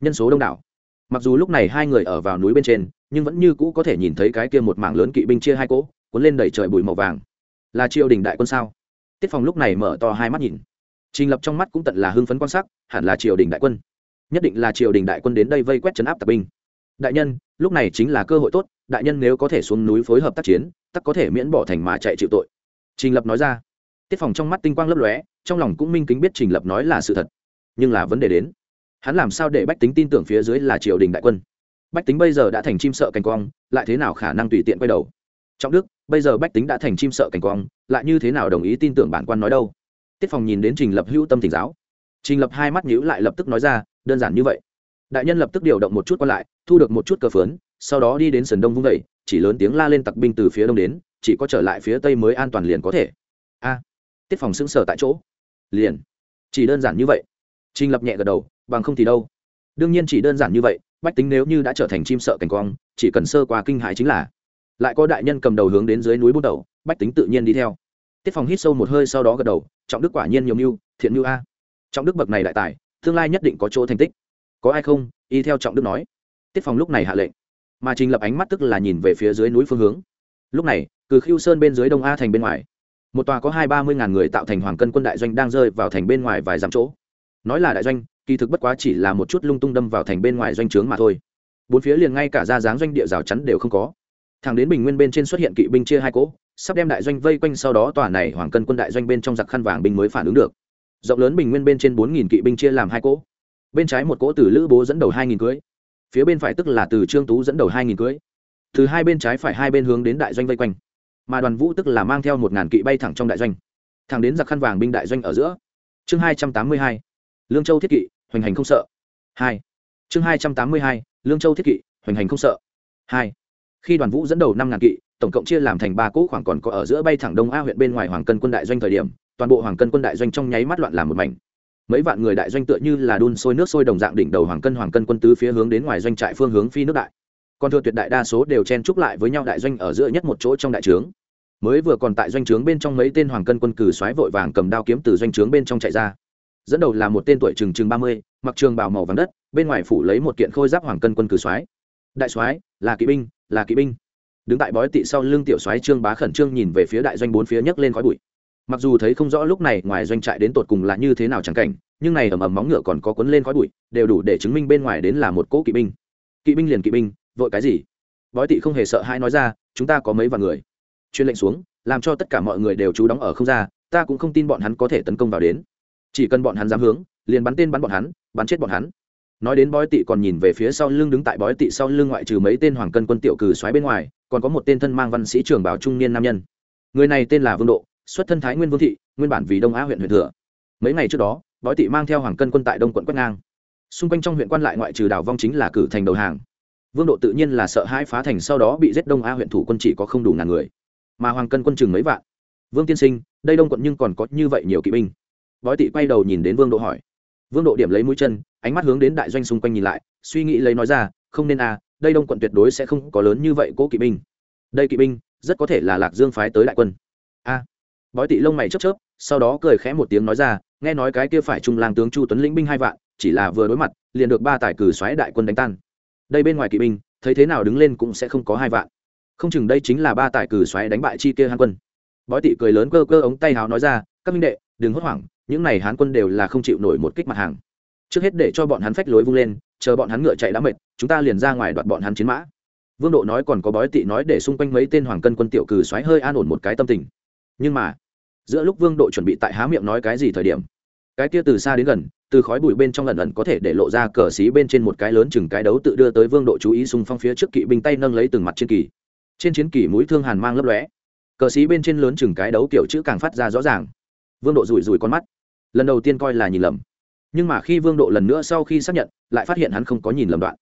Nhân số đông đảo. Mặc dù lúc này hai người ở vào núi bên trên, nhưng vẫn như cũ có thể nhìn thấy cái kia một mảng lớn kỵ binh chia hai cỗ, cuốn lên đầy trời bụi màu vàng. Là triều đình đại quân sao? Tiết phòng lúc này mở to hai mắt nhìn trình lập trong mắt cũng tận là hưng phấn quan sát hẳn là triều đình đại quân. Nhất định là triều đình đại quân đến đây vây quét chấn áp tập binh. Đại nhân, lúc này chính là cơ hội tốt, đại nhân nếu có thể xuống núi phối hợp tác chiến tắc có thể miễn bỏ thành mà chạy chịu tội. Trình lập nói ra. Tiết phòng trong mắt tinh quang lấp lóe, trong lòng cũng minh kính biết trình lập nói là sự thật. Nhưng là vấn đề đến. Hắn làm sao để bách tính tin tưởng phía dưới là triều đình đại quân? Bách tính bây giờ đã thành chim sợ cành quang, lại thế nào khả năng tùy tiện quay đầu? Trong đức, bây giờ bách tính đã thành chim sợ cành quang, lại như thế nào đồng ý tin tưởng bản quan nói đâu? Tiết phòng nhìn đến trình lập hữu tâm thỉnh giáo. Trình lập hai mắt nhíu lại lập tức nói ra, đơn giản như vậy. Đại nhân lập tức điều động một chút còn lại, thu được một chút cờ phướn, sau đó đi đến sườn đông vung vẩy chỉ lớn tiếng la lên tặc binh từ phía đông đến, chỉ có trở lại phía tây mới an toàn liền có thể. A. Tiết phòng sững sờ tại chỗ. Liền. Chỉ đơn giản như vậy. Trình lập nhẹ gật đầu, bằng không thì đâu. Đương nhiên chỉ đơn giản như vậy, bách tính nếu như đã trở thành chim sợ cảnh quang, chỉ cần sơ qua kinh hãi chính là. Lại có đại nhân cầm đầu hướng đến dưới núi bút đầu bách tính tự nhiên đi theo tiết phòng hít sâu một hơi sau đó gật đầu, trọng đức quả nhiên nhiều mưu, thiện mưu a. Trọng đức bậc này đại tài, tương lai nhất định có chỗ thành tích. Có ai không? Y theo trọng đức nói. Tiết phòng lúc này hạ lệnh. Mà trình lập ánh mắt tức là nhìn về phía dưới núi phương hướng. Lúc này cử khiêu sơn bên dưới đông a thành bên ngoài, một tòa có hai ba mươi ngàn người tạo thành hoàng cân quân đại doanh đang rơi vào thành bên ngoài vài dặm chỗ. Nói là đại doanh, kỳ thực bất quá chỉ là một chút lung tung đâm vào thành bên ngoài doanh trướng mà thôi. Bốn phía liền ngay cả ra dáng doanh địa rào chắn đều không có. Thẳng đến bình nguyên bên trên xuất hiện kỵ binh chia hai cỗ sắp đem đại doanh vây quanh sau đó tòa này hoàng cân quân đại doanh bên trong giặc khăn vàng binh mới phản ứng được. Rộng lớn bình nguyên bên trên bốn nghìn kỵ binh chia làm hai cỗ. Bên trái một cỗ từ lữ bố dẫn đầu hai nghìn cưới. Phía bên phải tức là từ trương tú dẫn đầu hai nghìn cưới. Từ hai bên trái phải hai bên hướng đến đại doanh vây quanh. Mà đoàn vũ tức là mang theo một ngàn kỵ bay thẳng trong đại doanh. Thẳng đến giặc khăn vàng binh đại doanh ở giữa. Chương hai trăm tám mươi hai. Lương châu thiết kỵ, hoành hành không sợ. Hai. Chương hai trăm tám mươi hai. Lương châu thiết kỵ, hoành hành không sợ. Hai. Khi đoàn vũ dẫn đầu năm ngàn kỵ tổng cộng chia làm thành ba cỗ khoảng còn có ở giữa bay thẳng đông a huyện bên ngoài hoàng cân quân đại doanh thời điểm, toàn bộ hoàng cân quân đại doanh trong nháy mắt loạn làm một mảnh. Mấy vạn người đại doanh tựa như là đun sôi nước sôi đồng dạng đỉnh đầu hoàng cân hoàng cân quân tứ phía hướng đến ngoài doanh trại phương hướng phi nước đại. Còn thừa tuyệt đại đa số đều chen trúc lại với nhau đại doanh ở giữa nhất một chỗ trong đại trướng. Mới vừa còn tại doanh trướng bên trong mấy tên hoàng cân quân cử xoáy vội vàng cầm đao kiếm từ doanh trướng bên trong chạy ra. Dẫn đầu là một tên tuổi chừng chừng ba mươi, mặc trường bào màu vàng đất, bên ngoài phủ lấy một kiện khôi giáp hoàng cân quân cử xoáy. Đại soái là kỵ binh, là kỵ binh đứng tại bói tị sau lưng tiểu soái trương bá khẩn trương nhìn về phía đại doanh bốn phía nhấc lên khói bụi. Mặc dù thấy không rõ lúc này ngoài doanh trại đến tột cùng là như thế nào chẳng cảnh, nhưng này ầm ầm móng ngựa còn có cuốn lên khói bụi, đều đủ để chứng minh bên ngoài đến là một cỗ kỵ binh. Kỵ binh liền kỵ binh, vội cái gì? Bói tị không hề sợ hãi nói ra, chúng ta có mấy vạn người. Chuyên lệnh xuống, làm cho tất cả mọi người đều trú đóng ở không ra, ta cũng không tin bọn hắn có thể tấn công vào đến. Chỉ cần bọn hắn dám hướng, liền bắn tên bắn bọn hắn, bắn chết bọn hắn. Nói đến bói tị còn nhìn về phía sau lưng đứng tại bói tị sau lưng ngoại trừ mấy tên hoàng cân quân tiểu cử xoáy bên ngoài còn có một tên thân mang văn sĩ trường bảo trung niên nam nhân. Người này tên là vương độ, xuất thân thái nguyên vương thị, nguyên bản vì đông á huyện huyện thừa. Mấy ngày trước đó, bói tị mang theo hoàng cân quân tại đông quận quét ngang. Xung quanh trong huyện quan lại ngoại trừ đảo vong chính là cử thành đầu hàng. Vương độ tự nhiên là sợ hãi phá thành sau đó bị giết đông a huyện thủ quân chỉ có không đủ ngàn người. Mà hoàng cân quân chừng mấy vạn. Vương tiên sinh, đây đông quận nhưng còn có như vậy nhiều kỵ binh. Bói tị quay đầu nhìn đến vương độ hỏi. Vương độ điểm lấy mũi chân, ánh mắt hướng đến đại doanh xung quanh nhìn lại, suy nghĩ lấy nói ra, không nên à đây đông quận tuyệt đối sẽ không có lớn như vậy cố kỵ binh. Đây kỵ binh, rất có thể là lạc dương phái tới đại quân. A. Bói tị lông mày chớp chớp, sau đó cười khẽ một tiếng nói ra, nghe nói cái kia phải trung lang tướng chu tuấn lĩnh binh hai vạn, chỉ là vừa đối mặt, liền được ba tài cử xoáy đại quân đánh tan. Đây bên ngoài kỵ binh, thấy thế nào đứng lên cũng sẽ không có hai vạn. Không chừng đây chính là ba tài cử xoáy đánh bại chi kia hán quân. Bói tị cười lớn cơ cơ ống tay hào nói ra, các minh đệ, đừng hốt hoảng, những này hán quân đều là không chịu nổi một kích mặt hàng trước hết để cho bọn hắn phách lối vung lên, chờ bọn hắn ngựa chạy đã mệt, chúng ta liền ra ngoài đoạt bọn hắn chiến mã. Vương độ nói còn có bói tị nói để xung quanh mấy tên hoàng cân quân tiểu cử xoáy hơi an ổn một cái tâm tình. Nhưng mà, giữa lúc vương độ chuẩn bị tại há miệng nói cái gì thời điểm, cái kia từ xa đến gần, từ khói bụi bên trong lần lần có thể để lộ ra cờ xí bên trên một cái lớn chừng cái đấu tự đưa tới vương độ chú ý xung phong phía trước kỵ binh tay nâng lấy từng mặt trên kỳ. Trên chiến kỳ mũi thương hàn mang lấp lóe. Cờ xí bên trên lớn chừng cái đấu kiểu chữ càng phát ra rõ ràng. Vương độ rủi rủi con mắt. Lần đầu tiên coi là nhìn lầm nhưng mà khi vương độ lần nữa sau khi xác nhận, lại phát hiện hắn không có nhìn lầm đoạn.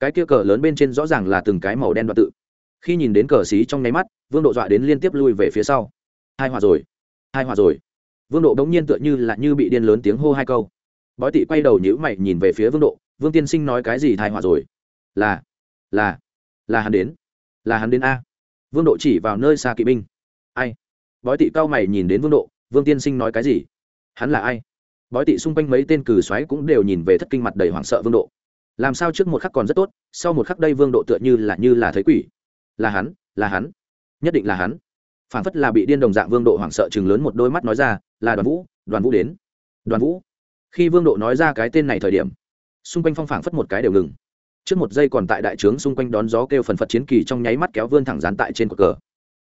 Cái kia cờ lớn bên trên rõ ràng là từng cái màu đen đoạn tự. Khi nhìn đến cờ xí trong nháy mắt, vương độ dọa đến liên tiếp lui về phía sau. Hai hòa rồi, hai hòa rồi. Vương độ đống nhiên tựa như là như bị điên lớn tiếng hô hai câu. Bói tị quay đầu nhữ mày nhìn về phía vương độ, vương tiên sinh nói cái gì thai hòa rồi? Là là là hắn đến, là hắn đến a. Vương độ chỉ vào nơi xa kỵ binh. Ai? Bói tị cao mày nhìn đến vương độ, vương tiên sinh nói cái gì? Hắn là ai? Bói tị xung quanh mấy tên cử xoáy cũng đều nhìn về thất kinh mặt đầy hoảng sợ vương độ. Làm sao trước một khắc còn rất tốt, sau một khắc đây vương độ tựa như là như là thấy quỷ. Là hắn là hắn, nhất định là hắn. Phản phất là bị điên đồng dạng vương độ hoảng sợ chừng lớn một đôi mắt nói ra, là đoàn vũ đoàn vũ đến. Đoàn vũ. Khi vương độ nói ra cái tên này thời điểm, xung quanh phong phảng phất một cái đều ngừng. Trước một giây còn tại đại trướng xung quanh đón gió kêu phần phật chiến kỳ trong nháy mắt kéo vươn thẳng dán tại trên cột cờ.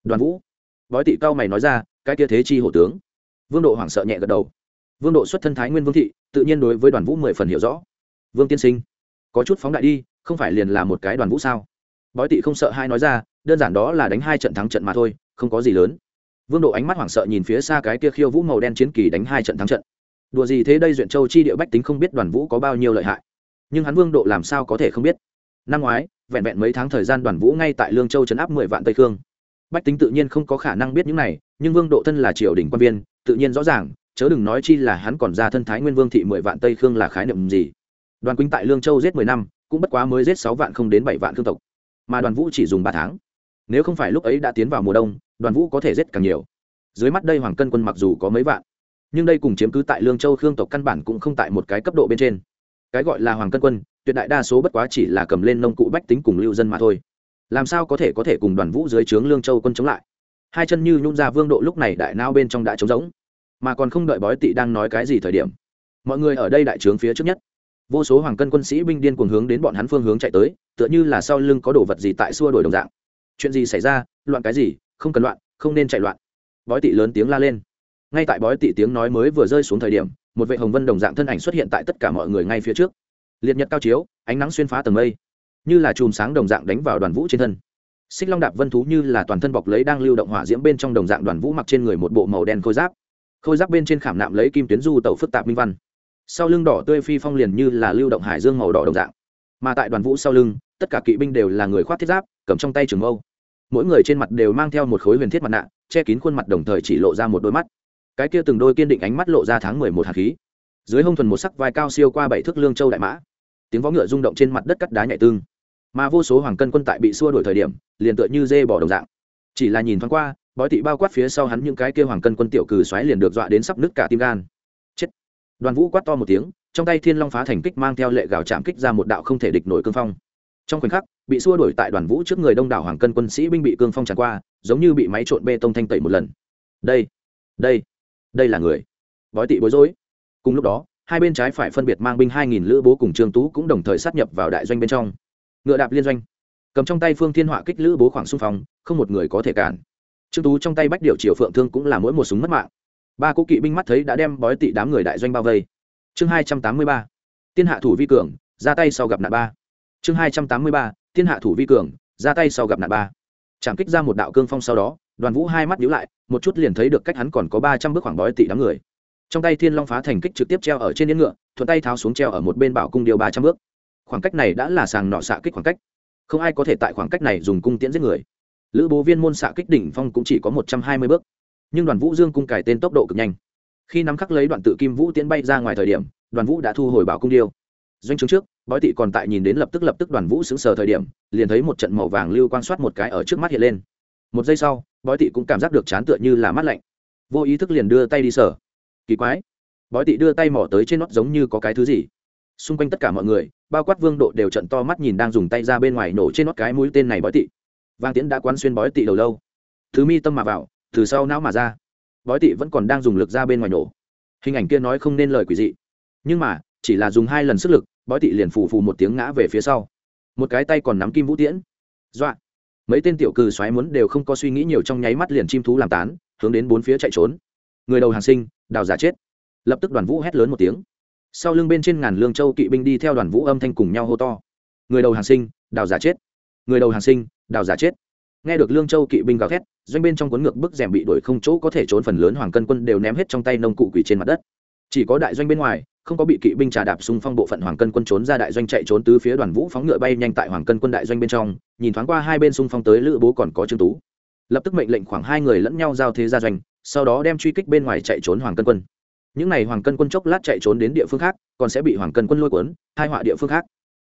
Đoàn vũ. Bói tị cao mày nói ra, cái kia thế chi hổ tướng. Vương độ hoảng sợ nhẹ gật đầu vương độ xuất thân thái nguyên vương thị, tự nhiên đối với đoàn vũ mười phần hiểu rõ. Vương tiên sinh, có chút phóng đại đi, không phải liền là một cái đoàn vũ sao? Bói tị không sợ hai nói ra, đơn giản đó là đánh hai trận thắng trận mà thôi, không có gì lớn. Vương độ ánh mắt hoảng sợ nhìn phía xa cái kia khiêu vũ màu đen chiến kỳ đánh hai trận thắng trận. Đùa gì thế đây duyện châu chi địa bách tính không biết đoàn vũ có bao nhiêu lợi hại. Nhưng hắn vương độ làm sao có thể không biết? Năm ngoái, vẹn vẹn mấy tháng thời gian đoàn vũ ngay tại lương châu chấn áp mười vạn tây khương. Bách tính tự nhiên không có khả năng biết những này, nhưng vương độ thân là triều đình quan viên, tự nhiên rõ ràng chớ đừng nói chi là hắn còn ra thân thái nguyên vương thị mười vạn tây khương là khái niệm gì. Đoàn quýnh tại lương châu giết mười năm, cũng bất quá mới giết sáu vạn không đến bảy vạn khương tộc. Mà đoàn vũ chỉ dùng ba tháng. Nếu không phải lúc ấy đã tiến vào mùa đông, đoàn vũ có thể giết càng nhiều. Dưới mắt đây hoàng cân quân mặc dù có mấy vạn, nhưng đây cùng chiếm cứ tại lương châu khương tộc căn bản cũng không tại một cái cấp độ bên trên. Cái gọi là hoàng cân quân, tuyệt đại đa số bất quá chỉ là cầm lên nông cụ bách tính cùng lưu dân mà thôi. Làm sao có thể có thể cùng đoàn vũ dưới trướng lương châu quân chống lại? Hai chân như nhung ra vương độ lúc này đại nao bên trong đã trống rỗng mà còn không đợi bói tị đang nói cái gì thời điểm, mọi người ở đây đại trướng phía trước nhất. Vô số hoàng cân quân sĩ binh điên cuồng hướng đến bọn hắn phương hướng chạy tới, tựa như là sau lưng có đồ vật gì tại xua đổi đồng dạng. Chuyện gì xảy ra? Loạn cái gì? Không cần loạn, không nên chạy loạn. Bói tị lớn tiếng la lên. Ngay tại bói tị tiếng nói mới vừa rơi xuống thời điểm, một vệ hồng vân đồng dạng thân ảnh xuất hiện tại tất cả mọi người ngay phía trước. Liệt nhật cao chiếu, ánh nắng xuyên phá tầng mây, như là chùm sáng đồng dạng đánh vào đoàn vũ trên thân. Xích long đạp vân thú như là toàn thân bọc lấy đang lưu động hỏa diễm bên trong đồng dạng đoàn vũ mặc trên người một bộ màu đen khôi giáp khôi giáp bên trên khảm nạm lấy kim tuyến du tàu phức tạp minh văn. Sau lưng đỏ tươi phi phong liền như là lưu động hải dương màu đỏ đồng dạng. Mà tại đoàn vũ sau lưng, tất cả kỵ binh đều là người khoác thiết giáp, cầm trong tay trường mâu. Mỗi người trên mặt đều mang theo một khối huyền thiết mặt nạ, che kín khuôn mặt đồng thời chỉ lộ ra một đôi mắt. Cái kia từng đôi kiên định ánh mắt lộ ra tháng mười một hạt khí. Dưới hông thuần một sắc vai cao siêu qua bảy thước lương châu đại mã. Tiếng võ ngựa rung động trên mặt đất cắt đá nhạy tương. Mà vô số hoàng cân quân tại bị xua đổi thời điểm, liền tựa như dê bỏ đồng dạng. Chỉ là nhìn thoáng qua bói tị bao quát phía sau hắn những cái kia hoàng cân quân tiểu cừ xoáy liền được dọa đến sắp nứt cả tim gan. Chết. Đoàn vũ quát to một tiếng, trong tay thiên long phá thành kích mang theo lệ gào chạm kích ra một đạo không thể địch nổi cương phong. Trong khoảnh khắc, bị xua đuổi tại đoàn vũ trước người đông đảo hoàng cân quân sĩ binh bị cương phong tràn qua, giống như bị máy trộn bê tông thanh tẩy một lần. Đây đây đây là người. Bói tị bối rối. Cùng lúc đó, hai bên trái phải phân biệt mang binh hai nghìn lữ bố cùng trương tú cũng đồng thời sát nhập vào đại doanh bên trong. Ngựa đạp liên doanh. Cầm trong tay phương thiên họa kích lữ bố khoảng xung phong, không một người có thể cản trương tú trong tay bách điều triều phượng thương cũng là mỗi một súng mất mạng ba cố kỵ binh mắt thấy đã đem bói tị đám người đại doanh bao vây chương hai trăm tám mươi ba tiên hạ thủ vi cường ra tay sau gặp nạn ba chương hai trăm tám mươi ba tiên hạ thủ vi cường ra tay sau gặp nạn ba chạm kích ra một đạo cương phong sau đó đoàn vũ hai mắt nhíu lại một chút liền thấy được cách hắn còn có ba trăm bước khoảng bói tị đám người trong tay thiên long phá thành kích trực tiếp treo ở trên yên ngựa thuận tay tháo xuống treo ở một bên bảo cung điều ba trăm bước khoảng cách này đã là sàng nọ xạ kích khoảng cách không ai có thể tại khoảng cách này dùng cung tiễn giết người lữ bố viên môn xạ kích đỉnh phong cũng chỉ có một trăm hai mươi bước. Nhưng đoàn vũ dương cung cải tên tốc độ cực nhanh. Khi nắm khắc lấy đoạn tự kim vũ tiến bay ra ngoài thời điểm, đoàn vũ đã thu hồi bảo cung điêu. Doanh chứng trước, bói tị còn tại nhìn đến lập tức lập tức đoàn vũ xứng sờ thời điểm, liền thấy một trận màu vàng lưu quan soát một cái ở trước mắt hiện lên. Một giây sau, bói tị cũng cảm giác được chán tựa như là mát lạnh. Vô ý thức liền đưa tay đi sở kỳ quái. Bói tị đưa tay mỏ tới trên nót giống như có cái thứ gì. Xung quanh tất cả mọi người, bao quát vương độ đều trận to mắt nhìn đang dùng tay ra bên ngoài nổ trên nót cái mũi tên này bói tị vang tiễn đã quán xuyên bói tị đầu lâu. Thứ mi tâm mà vào, từ sau não mà ra. Bói tị vẫn còn đang dùng lực ra bên ngoài nổ. Hình ảnh kia nói không nên lời quỷ dị. Nhưng mà, chỉ là dùng hai lần sức lực, bói tị liền phù phù một tiếng ngã về phía sau. Một cái tay còn nắm kim vũ tiễn. Dọa. Mấy tên tiểu cừ xoáy muốn đều không có suy nghĩ nhiều trong nháy mắt liền chim thú làm tán, hướng đến bốn phía chạy trốn. Người đầu hàng sinh, đào giả chết. Lập tức đoàn vũ hét lớn một tiếng. Sau lưng bên trên ngàn lương châu kỵ binh đi theo đoàn vũ âm thanh cùng nhau hô to. Người đầu hàng sinh, đào giả chết. Người đầu hàng sinh đào giả chết. Nghe được lương châu kỵ binh gào thét, doanh bên trong cuốn ngược bức rèm bị đuổi không chỗ có thể trốn phần lớn hoàng cân quân đều ném hết trong tay nông cụ quỷ trên mặt đất. Chỉ có đại doanh bên ngoài, không có bị kỵ binh trà đạp xung phong bộ phận hoàng cân quân trốn ra đại doanh chạy trốn tứ phía đoàn vũ phóng ngựa bay nhanh tại hoàng cân quân đại doanh bên trong, nhìn thoáng qua hai bên xung phong tới lữ bố còn có trương tú. Lập tức mệnh lệnh khoảng hai người lẫn nhau giao thế ra doanh, sau đó đem truy kích bên ngoài chạy trốn hoàng cân quân. Những n à y hoàng cân quân chốc lát chạy trốn đến địa phương khác, còn sẽ bị hoàng cân quân lôi cuốn hai họa địa phương khác.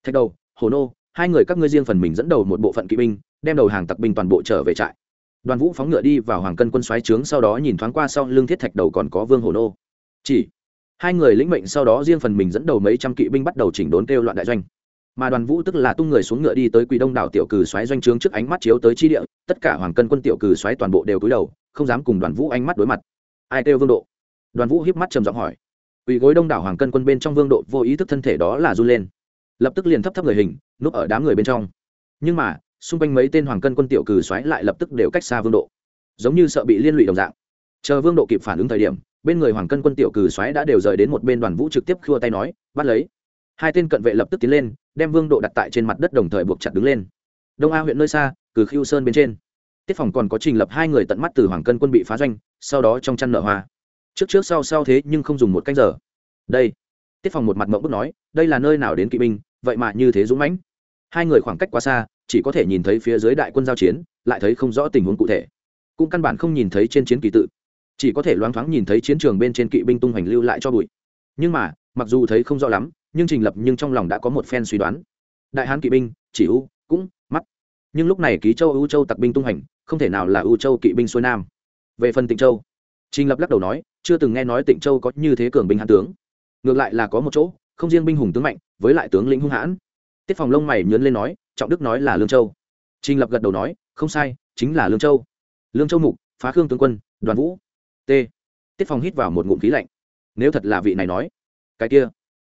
Thạch đầu, hồ nô hai người các ngươi riêng phần mình dẫn đầu một bộ phận kỵ binh, đem đầu hàng tặc binh toàn bộ trở về trại. Đoàn vũ phóng ngựa đi vào hoàng cân quân xoáy trướng sau đó nhìn thoáng qua sau lưng thiết thạch đầu còn có vương hồ nô. Chỉ, hai người lĩnh mệnh sau đó riêng phần mình dẫn đầu mấy trăm kỵ binh bắt đầu chỉnh đốn kêu loạn đại doanh. Mà đoàn vũ tức là tung người xuống ngựa đi tới quỳ đông đảo tiểu cử xoáy doanh trướng trước ánh mắt chiếu tới chi địa, tất cả hoàng cân quân tiểu cử xoáy toàn bộ đều cúi đầu, không dám cùng đoàn vũ ánh mắt đối mặt. Ai kêu vương độ? Đoàn vũ hiếp mắt trầm giọng hỏi. Quỳ gối đông đảo hoàng cân quân bên trong vương độ vô ý thức thân thể đó là run lên lập tức liền thấp thấp người hình, núp ở đám người bên trong. Nhưng mà, xung quanh mấy tên hoàng cân quân tiểu cừ xoáy lại lập tức đều cách xa vương độ. Giống như sợ bị liên lụy đồng dạng. Chờ vương độ kịp phản ứng thời điểm, bên người hoàng cân quân tiểu cừ xoáy đã đều rời đến một bên đoàn vũ trực tiếp khua tay nói, bắt lấy. Hai tên cận vệ lập tức tiến lên, đem vương độ đặt tại trên mặt đất đồng thời buộc chặt đứng lên. Đông a huyện nơi xa, cừ khiêu sơn bên trên. Tiết phòng còn có trình lập hai người tận mắt từ hoàng cân quân bị phá doanh, sau đó trong chăn nợ hoa. Trước trước sau sau thế nhưng không dùng một canh giờ. Đây. Tiết phòng một mặt mộng bức nói, đây là nơi nào đến kỵ binh vậy mà như thế dũng mãnh. Hai người khoảng cách quá xa, chỉ có thể nhìn thấy phía dưới đại quân giao chiến, lại thấy không rõ tình huống cụ thể. Cũng căn bản không nhìn thấy trên chiến kỳ tự. Chỉ có thể loáng thoáng nhìn thấy chiến trường bên trên kỵ binh tung hoành lưu lại cho bụi. Nhưng mà, mặc dù thấy không rõ lắm, nhưng trình lập nhưng trong lòng đã có một phen suy đoán. Đại hán kỵ binh, chỉ u, cũng, mắt. Nhưng lúc này ký châu ưu châu tặc binh tung hành không thể nào là ưu châu kỵ binh xuôi nam. Về phần tịnh châu, trình lập lắc đầu nói, chưa từng nghe nói tịnh châu có như thế cường binh hán tướng. Ngược lại là có một chỗ, không riêng binh hùng tướng mạnh với lại tướng lĩnh hung hãn. Tiết phòng lông mày nhớn lên nói, trọng đức nói là lương châu. Trình lập gật đầu nói, không sai, chính là lương châu. Lương châu mục, phá khương tướng quân, đoàn vũ. T. Tiết phòng hít vào một ngụm khí lạnh. Nếu thật là vị này nói, cái kia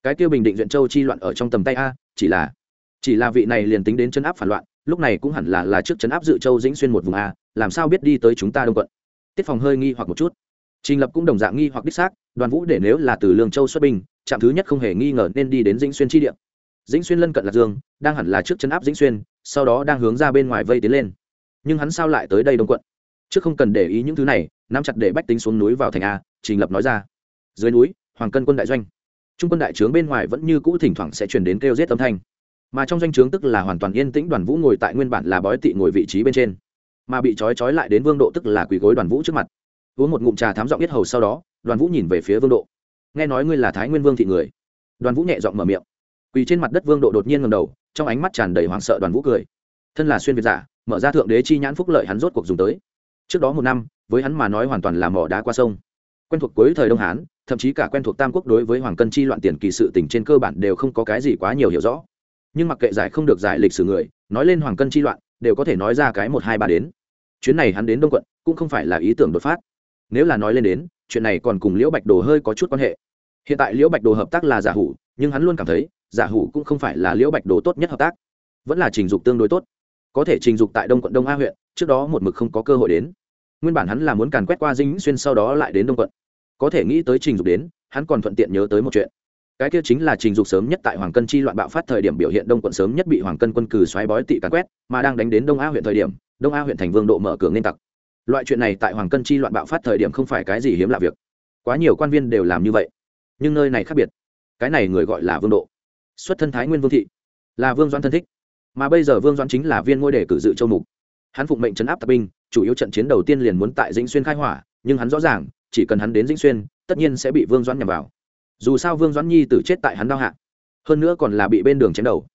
cái kia bình định duyện châu chi loạn ở trong tầm tay a, chỉ là chỉ là vị này liền tính đến chân áp phản loạn, lúc này cũng hẳn là là trước chấn áp dự châu dĩnh xuyên một vùng a, làm sao biết đi tới chúng ta đông quận? Tiết phòng hơi nghi hoặc một chút. Trình lập cũng đồng dạng nghi hoặc đích xác, đoàn vũ để nếu là từ lương châu xuất binh trạm thứ nhất không hề nghi ngờ nên đi đến dĩnh xuyên chi địa. Dĩnh xuyên lân cận lạc dương, đang hẳn là trước chân áp dĩnh xuyên, sau đó đang hướng ra bên ngoài vây tiến lên. Nhưng hắn sao lại tới đây đông quận? Chứ không cần để ý những thứ này, nắm chặt để bách tính xuống núi vào thành a, trình lập nói ra. Dưới núi, hoàng cân quân đại doanh. Trung quân đại trướng bên ngoài vẫn như cũ thỉnh thoảng sẽ chuyển đến kêu rết âm thanh. Mà trong doanh trướng tức là hoàn toàn yên tĩnh đoàn vũ ngồi tại nguyên bản là bói tị ngồi vị trí bên trên. Mà bị trói trói lại đến vương độ tức là quỳ gối đoàn vũ trước mặt. Uống một ngụm trà thám giọng biết hầu sau đó, đoàn vũ nhìn về phía vương độ nghe nói ngươi là thái nguyên vương thị người. Đoàn vũ nhẹ giọng mở miệng. Quỳ trên mặt đất vương độ đột nhiên ngầm đầu, trong ánh mắt tràn đầy hoảng sợ đoàn vũ cười. Thân là xuyên việt giả, mở ra thượng đế chi nhãn phúc lợi hắn rốt cuộc dùng tới. Trước đó một năm, với hắn mà nói hoàn toàn là mỏ đá qua sông. Quen thuộc cuối thời đông hán, thậm chí cả quen thuộc tam quốc đối với hoàng cân chi loạn tiền kỳ sự tỉnh trên cơ bản đều không có cái gì quá nhiều hiểu rõ. Nhưng mặc kệ giải không được giải lịch sử người, nói lên hoàng cân chi loạn, đều có thể nói ra cái một hai ba đến. Chuyến này hắn đến đông quận, cũng không phải là ý tưởng đột phát. Nếu là nói lên đến, chuyện này còn cùng liễu bạch đồ hơi có chút quan hệ hiện tại liễu bạch đồ hợp tác là giả hủ, nhưng hắn luôn cảm thấy, giả hủ cũng không phải là liễu bạch đồ tốt nhất hợp tác. Vẫn là trình dục tương đối tốt. Có thể trình dục tại đông quận đông a huyện, trước đó một mực không có cơ hội đến. Nguyên bản hắn là muốn càn quét qua dinh xuyên, sau đó lại đến đông quận. Có thể nghĩ tới trình dục đến, hắn còn thuận tiện nhớ tới một chuyện. Cái kia chính là trình dục sớm nhất tại hoàng cân chi loạn bạo phát thời điểm biểu hiện đông quận sớm nhất bị hoàng cân quân cử xoáy bói tị càn quét, mà đang đánh đến đông a huyện thời điểm, đông a huyện thành vương độ mở cửa nên tặc. Loại chuyện này tại hoàng cân chi loạn bạo phát thời điểm không phải cái gì hiếm lạ việc. Quá nhiều quan viên đều làm như vậy nhưng nơi này khác biệt. Cái này người gọi là vương độ. Xuất thân thái nguyên vương thị, là vương doãn thân thích. Mà bây giờ vương doãn chính là viên ngôi để cử dự châu mục. Hắn phụng mệnh chấn áp tập binh, chủ yếu trận chiến đầu tiên liền muốn tại dĩnh xuyên khai hỏa, nhưng hắn rõ ràng, chỉ cần hắn đến dĩnh xuyên, tất nhiên sẽ bị vương doãn nhằm vào. Dù sao vương doãn nhi tử chết tại hắn đau hạ, hơn nữa còn là bị bên đường chém đầu.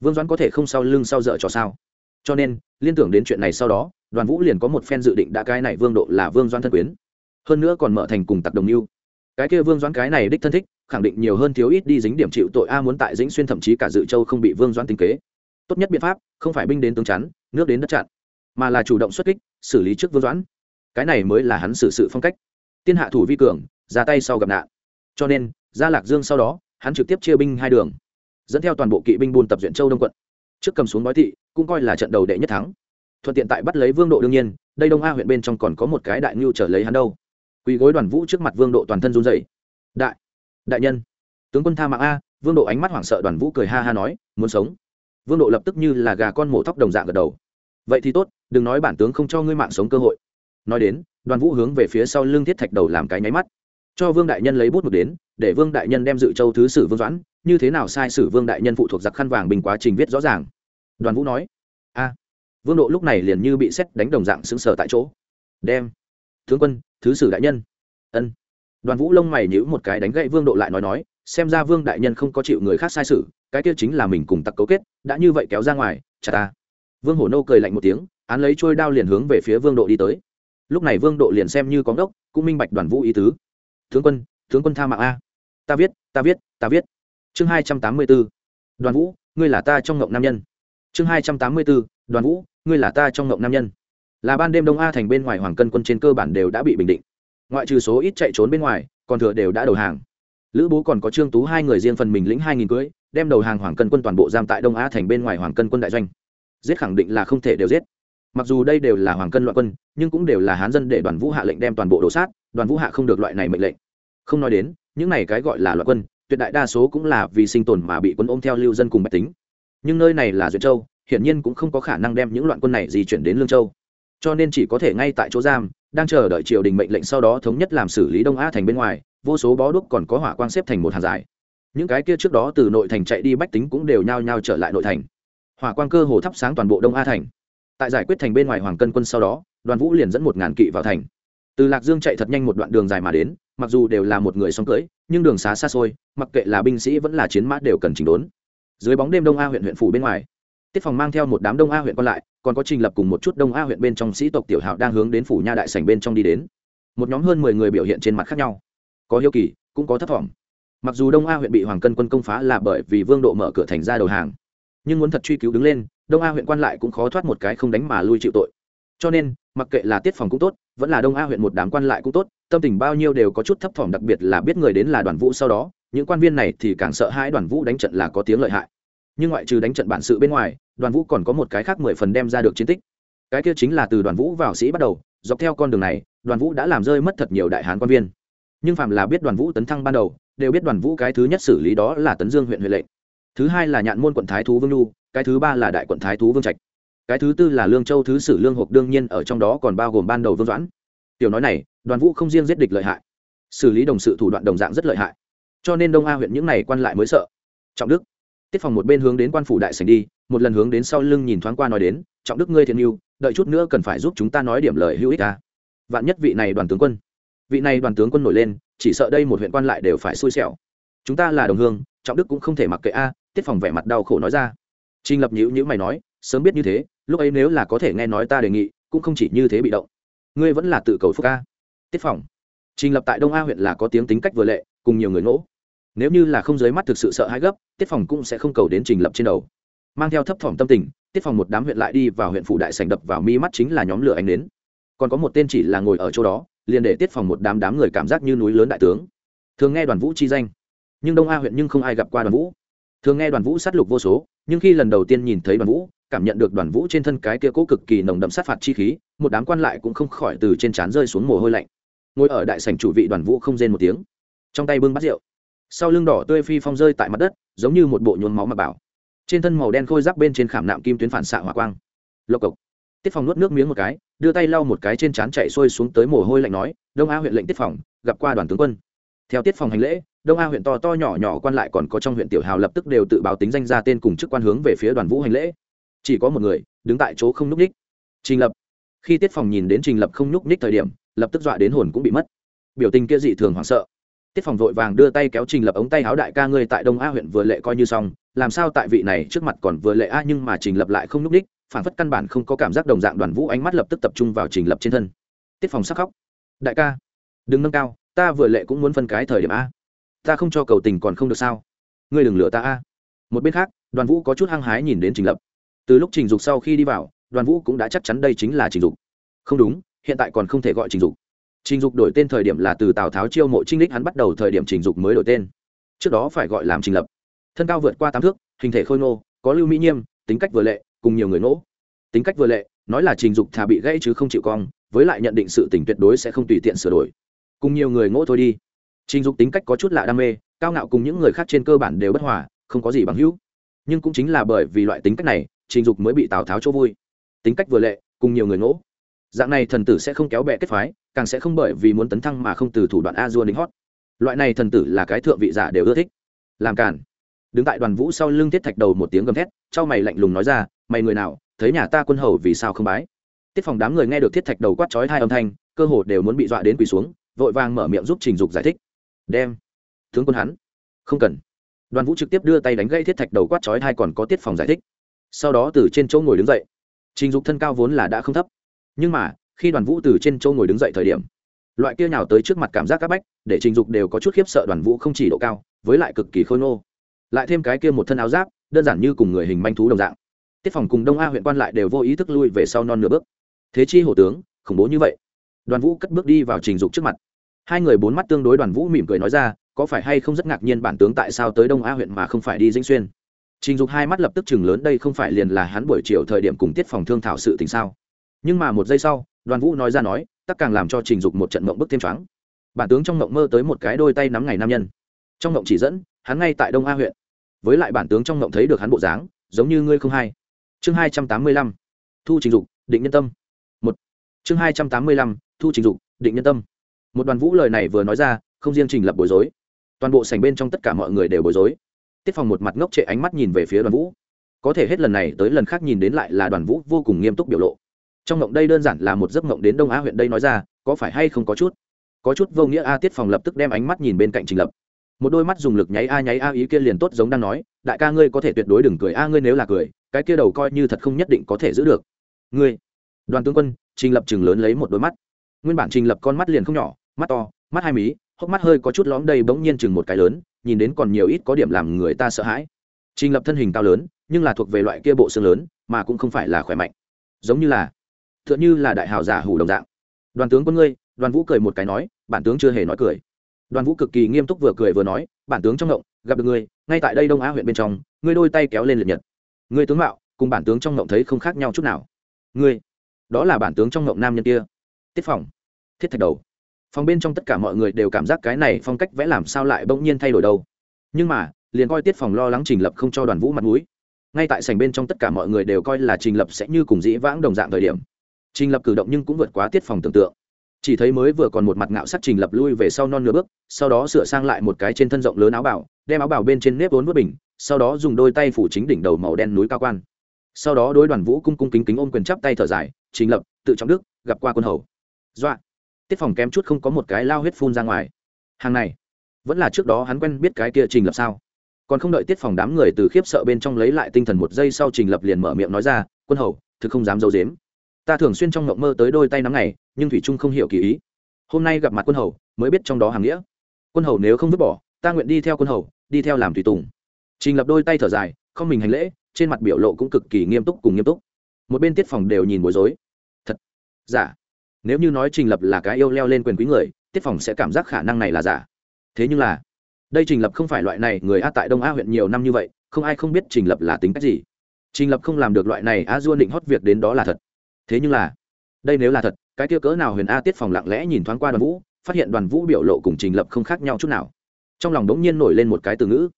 Vương doãn có thể không sau lưng sau dợ cho sao? Cho nên, liên tưởng đến chuyện này sau đó, đoàn vũ liền có một phen dự định đã cái này vương độ là vương doãn thân quyến. Hơn nữa còn mở thành cùng tặc đồng mưu cái kia vương doãn cái này đích thân thích, khẳng định nhiều hơn thiếu ít đi dính điểm chịu tội a muốn tại dĩnh xuyên thậm chí cả dự châu không bị vương doãn tính kế. Tốt nhất biện pháp, không phải binh đến tướng chắn, nước đến đất chặn, mà là chủ động xuất kích, xử lý trước vương doãn. Cái này mới là hắn xử sự phong cách. Tiên hạ thủ vi cường, ra tay sau gặp nạn. Cho nên ra lạc dương sau đó, hắn trực tiếp chia binh hai đường, dẫn theo toàn bộ kỵ binh buôn tập duyện châu đông quận. Trước cầm xuống bói thị, cũng coi là trận đầu đệ nhất thắng. Thuận tiện tại bắt lấy vương độ đương nhiên, đây đông a huyện bên trong còn có một cái đại ngưu trở lấy hắn đâu quỳ gối đoàn vũ trước mặt vương độ toàn thân run dậy đại đại nhân. Tướng quân tha mạng a, vương độ ánh mắt hoảng sợ đoàn vũ cười ha ha nói, muốn sống. Vương độ lập tức như là gà con mổ thóc đồng dạng gật đầu. Vậy thì tốt, đừng nói bản tướng không cho ngươi mạng sống cơ hội. Nói đến, đoàn vũ hướng về phía sau lưng thiết thạch đầu làm cái nháy mắt. Cho vương đại nhân lấy bút một đến, để vương đại nhân đem dự châu thứ sử vương doãn, như thế nào sai sử vương đại nhân phụ thuộc giặc khăn vàng bình quá trình viết rõ ràng. Đoàn vũ nói, a. Vương độ lúc này liền như bị xét đánh đồng dạng xứng sở tại chỗ. Đem, tướng quân thứ sử đại nhân. Ân. Đoàn vũ lông mày nhữ một cái đánh gậy vương độ lại nói nói, xem ra vương đại nhân không có chịu người khác sai sử cái kia chính là mình cùng tặc cấu kết, đã như vậy kéo ra ngoài, chả ta. Vương hổ nô cười lạnh một tiếng, án lấy trôi đao liền hướng về phía vương độ đi tới. Lúc này vương độ liền xem như có đốc cũng minh bạch đoàn vũ ý tứ. Tướng quân tướng quân tha mạng a. Ta viết ta viết ta viết. Chương hai trăm tám mươi b ố đoàn vũ, ngươi là ta trong ngộng nam nhân. Chương hai trăm tám mươi b ố đoàn vũ, ngươi là ta trong ngộng nam nhân là ban đêm đông a thành bên ngoài hoàng cân quân trên cơ bản đều đã bị bình định ngoại trừ số ít chạy trốn bên ngoài còn thừa đều đã đầu hàng lữ bố còn có trương tú hai người riêng phần mình lĩnh hai nghìn cưỡi đem đầu hàng hoàng cân quân toàn bộ giam tại đông a thành bên ngoài hoàng cân quân đại doanh giết khẳng định là không thể đều giết mặc dù đây đều là hoàng cân loạn quân nhưng cũng đều là hán dân để đoàn vũ hạ lệnh đem toàn bộ đổ sát đoàn vũ hạ không được loại này mệnh lệnh không nói đến những này cái gọi là loạn quân tuyệt đại đa số cũng là vì sinh tồn mà bị quân ôm theo lưu dân cùng bách tính nhưng nơi này là duyệt châu hiển nhiên cũng không có khả năng đem những loạn quân này di chuyển đến lương châu cho nên chỉ có thể ngay tại chỗ giam, đang chờ đợi triều đình mệnh lệnh sau đó thống nhất làm xử lý đông a thành bên ngoài, vô số bó đuốc còn có hỏa quang xếp thành một hàng dài. Những cái kia trước đó từ nội thành chạy đi bách tính cũng đều nhao nhao trở lại nội thành. Hỏa quang cơ hồ thắp sáng toàn bộ đông a thành. Tại giải quyết thành bên ngoài hoàng cân quân sau đó, đoàn vũ liền dẫn một ngàn kỵ vào thành. Từ lạc dương chạy thật nhanh một đoạn đường dài mà đến, mặc dù đều là một người sóng cưỡi nhưng đường xá xa xôi, mặc kệ là binh sĩ vẫn là chiến mã đều cần chỉnh đốn. Dưới bóng đêm đông a huyện huyện phủ bên ngoài tiết phòng mang theo một đám đông a huyện còn lại, còn có trình lập cùng một chút đông a huyện bên trong sĩ tộc tiểu hào đang hướng đến phủ nha đại sảnh bên trong đi đến. Một nhóm hơn mười người biểu hiện trên mặt khác nhau. Có hiếu kỳ, cũng có thất vọng. Mặc dù đông a huyện bị hoàng cân quân công phá là bởi vì vương độ mở cửa thành ra đầu hàng, nhưng muốn thật truy cứu đứng lên, đông a huyện quan lại cũng khó thoát một cái không đánh mà lui chịu tội. Cho nên, mặc kệ là tiết phòng cũng tốt, vẫn là đông a huyện một đám quan lại cũng tốt, tâm tình bao nhiêu đều có chút thấp thỏm, đặc biệt là biết người đến là đoàn vũ sau đó, những quan viên này thì càng sợ hãi đoàn vũ đánh trận là có tiếng lợi hại nhưng ngoại trừ đánh trận bản sự bên ngoài, đoàn vũ còn có một cái khác mười phần đem ra được chiến tích. Cái kia chính là từ đoàn vũ vào sĩ bắt đầu, dọc theo con đường này, đoàn vũ đã làm rơi mất thật nhiều đại hán quan viên. Nhưng phạm là biết đoàn vũ tấn thăng ban đầu, đều biết đoàn vũ cái thứ nhất xử lý đó là tấn dương huyện huệ lệnh. Thứ hai là nhạn môn quận thái thú vương lu cái thứ ba là đại quận thái thú vương trạch. Cái thứ tư là lương châu thứ sử lương hộp đương nhiên ở trong đó còn bao gồm ban đầu vương doãn. Tiểu nói này, đoàn vũ không riêng giết địch lợi hại, xử lý đồng sự thủ đoạn đồng dạng rất lợi hại. Cho nên đông a huyện những này quan lại mới sợ. Trọng đức tiết phòng một bên hướng đến quan phủ đại sành đi, một lần hướng đến sau lưng nhìn thoáng qua nói đến, trọng đức ngươi thiện yêu đợi chút nữa cần phải giúp chúng ta nói điểm lời hữu ích ta vạn nhất vị này đoàn tướng quân, vị này đoàn tướng quân nổi lên, chỉ sợ đây một huyện quan lại đều phải xui xẻo. Chúng ta là đồng hương, trọng đức cũng không thể mặc kệ a, tiết phòng vẻ mặt đau khổ nói ra. Trình lập nhữ nhữ mày nói, sớm biết như thế, lúc ấy nếu là có thể nghe nói ta đề nghị, cũng không chỉ như thế bị động. Ngươi vẫn là tự cầu phúc a. Tiết phòng, trình lập tại đông a huyện là có tiếng tính cách vừa lệ, cùng nhiều người ngỗ nếu như là không dưới mắt thực sự sợ hãi gấp, tiết phòng cũng sẽ không cầu đến trình lập trên đầu. Mang theo thấp thỏm tâm tình, tiết phòng một đám huyện lại đi vào huyện phủ đại sành đập vào mi mắt chính là nhóm lửa ánh đến còn có một tên chỉ là ngồi ở chỗ đó, liền để tiết phòng một đám đám người cảm giác như núi lớn đại tướng. Thường nghe đoàn vũ chi danh, nhưng đông a huyện nhưng không ai gặp qua đoàn vũ. Thường nghe đoàn vũ sát lục vô số, nhưng khi lần đầu tiên nhìn thấy đoàn vũ, cảm nhận được đoàn vũ trên thân cái kia cố cực kỳ nồng đậm sát phạt chi khí, một đám quan lại cũng không khỏi từ trên trán rơi xuống mồ hôi lạnh. Ngồi ở đại sảnh chủ vị đoàn vũ không rên một tiếng, trong tay bưng bát rượu sau lưng đỏ tươi phi phong rơi tại mặt đất, giống như một bộ nhuốm máu mà bảo. Trên thân màu đen khôi giáp bên trên khảm nạm kim tuyến phản xạ hỏa quang. Lộc cộc. Tiết phòng nuốt nước miếng một cái, đưa tay lau một cái trên trán chạy xuôi xuống tới mồ hôi lạnh nói, đông a huyện lệnh tiết phòng gặp qua đoàn tướng quân. Theo tiết phòng hành lễ, đông a huyện to to nhỏ nhỏ quan lại còn có trong huyện tiểu hào lập tức đều tự báo tính danh ra tên cùng chức quan hướng về phía đoàn vũ hành lễ. Chỉ có một người, đứng tại chỗ không nhúc ních trình lập. Khi tiết phòng nhìn đến trình lập không nhúc ních thời điểm, lập tức dọa đến hồn cũng bị mất. Biểu tình kia dị thường hoảng sợ tiết phòng vội vàng đưa tay kéo trình lập ống tay áo đại ca ngươi tại đông a huyện vừa lệ coi như xong, làm sao tại vị này trước mặt còn vừa lệ a nhưng mà trình lập lại không nhúc ních phản phất căn bản không có cảm giác đồng dạng đoàn vũ ánh mắt lập tức tập trung vào trình lập trên thân. Tiết phòng sắc khóc. Đại ca, đừng nâng cao, ta vừa lệ cũng muốn phân cái thời điểm a. Ta không cho cầu tình còn không được sao? Ngươi đừng lừa ta a. Một bên khác, đoàn vũ có chút hăng hái nhìn đến trình lập. Từ lúc trình dục sau khi đi vào, đoàn vũ cũng đã chắc chắn đây chính là trình dục. Không đúng, hiện tại còn không thể gọi trình dục trình dục đổi tên thời điểm là từ tào tháo chiêu mộ trinh lích hắn bắt đầu thời điểm trình dục mới đổi tên. Trước đó phải gọi làm trình lập. Thân cao vượt qua tám thước, hình thể khôi ngô, có lưu mỹ nhiêm tính cách vừa lệ, cùng nhiều người nỗ tính cách vừa lệ, nói là trình dục thà bị gãy chứ không chịu cong, với lại nhận định sự tình tuyệt đối sẽ không tùy tiện sửa đổi. Cùng nhiều người ngỗ thôi đi. Trình dục tính cách có chút lạ đam mê, cao ngạo cùng những người khác trên cơ bản đều bất hòa, không có gì bằng hữu. Nhưng cũng chính là bởi vì loại tính cách này, trình dục mới bị tào tháo chỗ vui. Tính cách vừa lệ, cùng nhiều người ngỗ. Dạng này thần tử sẽ không kéo bè kết phái càng sẽ không bởi vì muốn tấn thăng mà không từ thủ đoạn a dua đính hót loại này thần tử là cái thượng vị giả đều ưa thích. Làm cản đứng tại đoàn vũ sau lưng tiết thạch đầu một tiếng gầm thét, trao mày lạnh lùng nói ra, mày người nào, thấy nhà ta quân hầu vì sao không bái? Tiết phòng đám người nghe được thiết thạch đầu quát chói hai âm thanh, cơ hồ đều muốn bị dọa đến quỳ xuống, vội vàng mở miệng giúp trình dục giải thích. Đem. Tướng quân hắn. Không cần. Đoàn vũ trực tiếp đưa tay đánh gây thiết thạch đầu quát chói hai còn có tiết phòng giải thích. Sau đó từ trên chỗ ngồi đứng dậy. Trình dục thân cao vốn là đã không thấp. Nhưng mà khi đoàn vũ từ trên châu ngồi đứng dậy thời điểm, loại kia nào tới trước mặt cảm giác các bách, để trình dục đều có chút khiếp sợ đoàn vũ không chỉ độ cao, với lại cực kỳ khôi ngô. Lại thêm cái kia một thân áo giáp, đơn giản như cùng người hình manh thú đồng dạng. Tiết phòng cùng đông a huyện quan lại đều vô ý thức lui về sau non nửa bước. Thế chi hổ tướng, khủng bố như vậy. Đoàn vũ cất bước đi vào trình dục trước mặt. Hai người bốn mắt tương đối đoàn vũ mỉm cười nói ra, có phải hay không rất ngạc nhiên bản tướng tại sao tới đông a huyện mà không phải đi dinh xuyên? Trình dục hai mắt lập tức chừng lớn, đây không phải liền là hắn buổi chiều thời điểm cùng tiết phòng thương thảo sự tình sao? Nhưng mà một giây sau đoàn vũ nói ra nói tất càng làm cho trình dục một trận mộng bức thêm choáng. Bản tướng trong mộng mơ tới một cái đôi tay nắm ngày nam nhân. Trong mộng chỉ dẫn, hắn ngay tại đông a huyện. Với lại bản tướng trong mộng thấy được hắn bộ dáng, giống như ngươi không hay. Chương hai trăm tám mươi lăm, thu trình dục, định nhân tâm. Một. Chương hai trăm tám mươi lăm, thu trình dục, định nhân tâm. Một đoàn vũ lời này vừa nói ra, không riêng trình lập bối rối, toàn bộ sành bên trong tất cả mọi người đều bối rối. Tiết phòng một mặt ngốc trệ ánh mắt nhìn về phía đoàn vũ. Có thể hết lần này tới lần khác nhìn đến lại là đoàn vũ vô cùng nghiêm túc biểu lộ trong ngộng đây đơn giản là một giấc ngộng đến đông á huyện đây nói ra, có phải hay không có chút? Có chút vô nghĩa a tiết phòng lập tức đem ánh mắt nhìn bên cạnh trình lập. Một đôi mắt dùng lực nháy a nháy a, ý kia liền tốt giống đang nói, đại ca ngươi có thể tuyệt đối đừng cười a, ngươi nếu là cười, cái kia đầu coi như thật không nhất định có thể giữ được. Ngươi? Đoàn tướng quân, trình lập chừng lớn lấy một đôi mắt. Nguyên bản trình lập con mắt liền không nhỏ, mắt to, mắt hai mí, hốc mắt hơi có chút lõm đầy bỗng nhiên chừng một cái lớn, nhìn đến còn nhiều ít có điểm làm người ta sợ hãi. Trình lập thân hình cao lớn, nhưng là thuộc về loại kia bộ xương lớn, mà cũng không phải là khỏe mạnh. Giống như là tựa như là đại hào giả hủ đồng dạng. Đoàn tướng quân ngươi, đoàn vũ cười một cái nói, bản tướng chưa hề nói cười. Đoàn vũ cực kỳ nghiêm túc vừa cười vừa nói, bản tướng trong ngộng, gặp được ngươi, ngay tại đây đông á huyện bên trong, ngươi đôi tay kéo lên liệt nhật. Ngươi tướng mạo, cùng bản tướng trong ngộng thấy không khác nhau chút nào. Ngươi, đó là bản tướng trong ngộng nam nhân kia. Tiết phòng, thiết thạch đầu. Phòng bên trong tất cả mọi người đều cảm giác cái này phong cách vẽ làm sao lại bỗng nhiên thay đổi đâu. Nhưng mà, liền coi tiết phòng lo lắng trình lập không cho đoàn vũ mặt mũi. Ngay tại sảnh bên trong tất cả mọi người đều coi là trình lập sẽ như cùng dĩ vãng đồng dạng thời điểm trình lập cử động nhưng cũng vượt quá tiết phòng tưởng tượng. Chỉ thấy mới vừa còn một mặt ngạo sắc trình lập lui về sau non nửa bước, sau đó sửa sang lại một cái trên thân rộng lớn áo bảo, đem áo bảo bên trên nếp vốn vớt bình, sau đó dùng đôi tay phủ chính đỉnh đầu màu đen núi cao quan. Sau đó đối đoàn vũ cung cung kính kính ôm quyền chắp tay thở dài, trình lập, tự trọng đức, gặp qua quân hầu. Dọa. Tiết phòng kém chút không có một cái lao huyết phun ra ngoài. Hàng này, vẫn là trước đó hắn quen biết cái kia trình lập sao? Còn không đợi tiết phòng đám người từ khiếp sợ bên trong lấy lại tinh thần một giây sau trình lập liền mở miệng nói ra, quân hầu, thực không dám d i ấ u dếm ta thường xuyên trong ngộng mơ tới đôi tay nắm này, nhưng thủy trung không hiểu kỳ ý. Hôm nay gặp mặt quân hầu, mới biết trong đó hàng nghĩa. Quân hầu nếu không vứt bỏ, ta nguyện đi theo quân hầu, đi theo làm tùy tùng. Trình lập đôi tay thở dài, không mình hành lễ, trên mặt biểu lộ cũng cực kỳ nghiêm túc cùng nghiêm túc. Một bên tiết phòng đều nhìn bối rối. Thật, giả. Nếu như nói trình lập là cái yêu leo lên quyền quý người, tiết phòng sẽ cảm giác khả năng này là giả. Thế nhưng là, đây trình lập không phải loại này người a tại đông a huyện nhiều năm như vậy, không ai không biết trình lập là tính cách gì. Trình lập không làm được loại này a dua định hót việc đến đó là thật thế nhưng là, đây nếu là thật, cái kia cỡ nào huyền a tiết phòng lặng lẽ nhìn thoáng qua đoàn vũ, phát hiện đoàn vũ biểu lộ cùng trình lập không khác nhau chút nào. Trong lòng đống nhiên nổi lên một cái từ ngữ.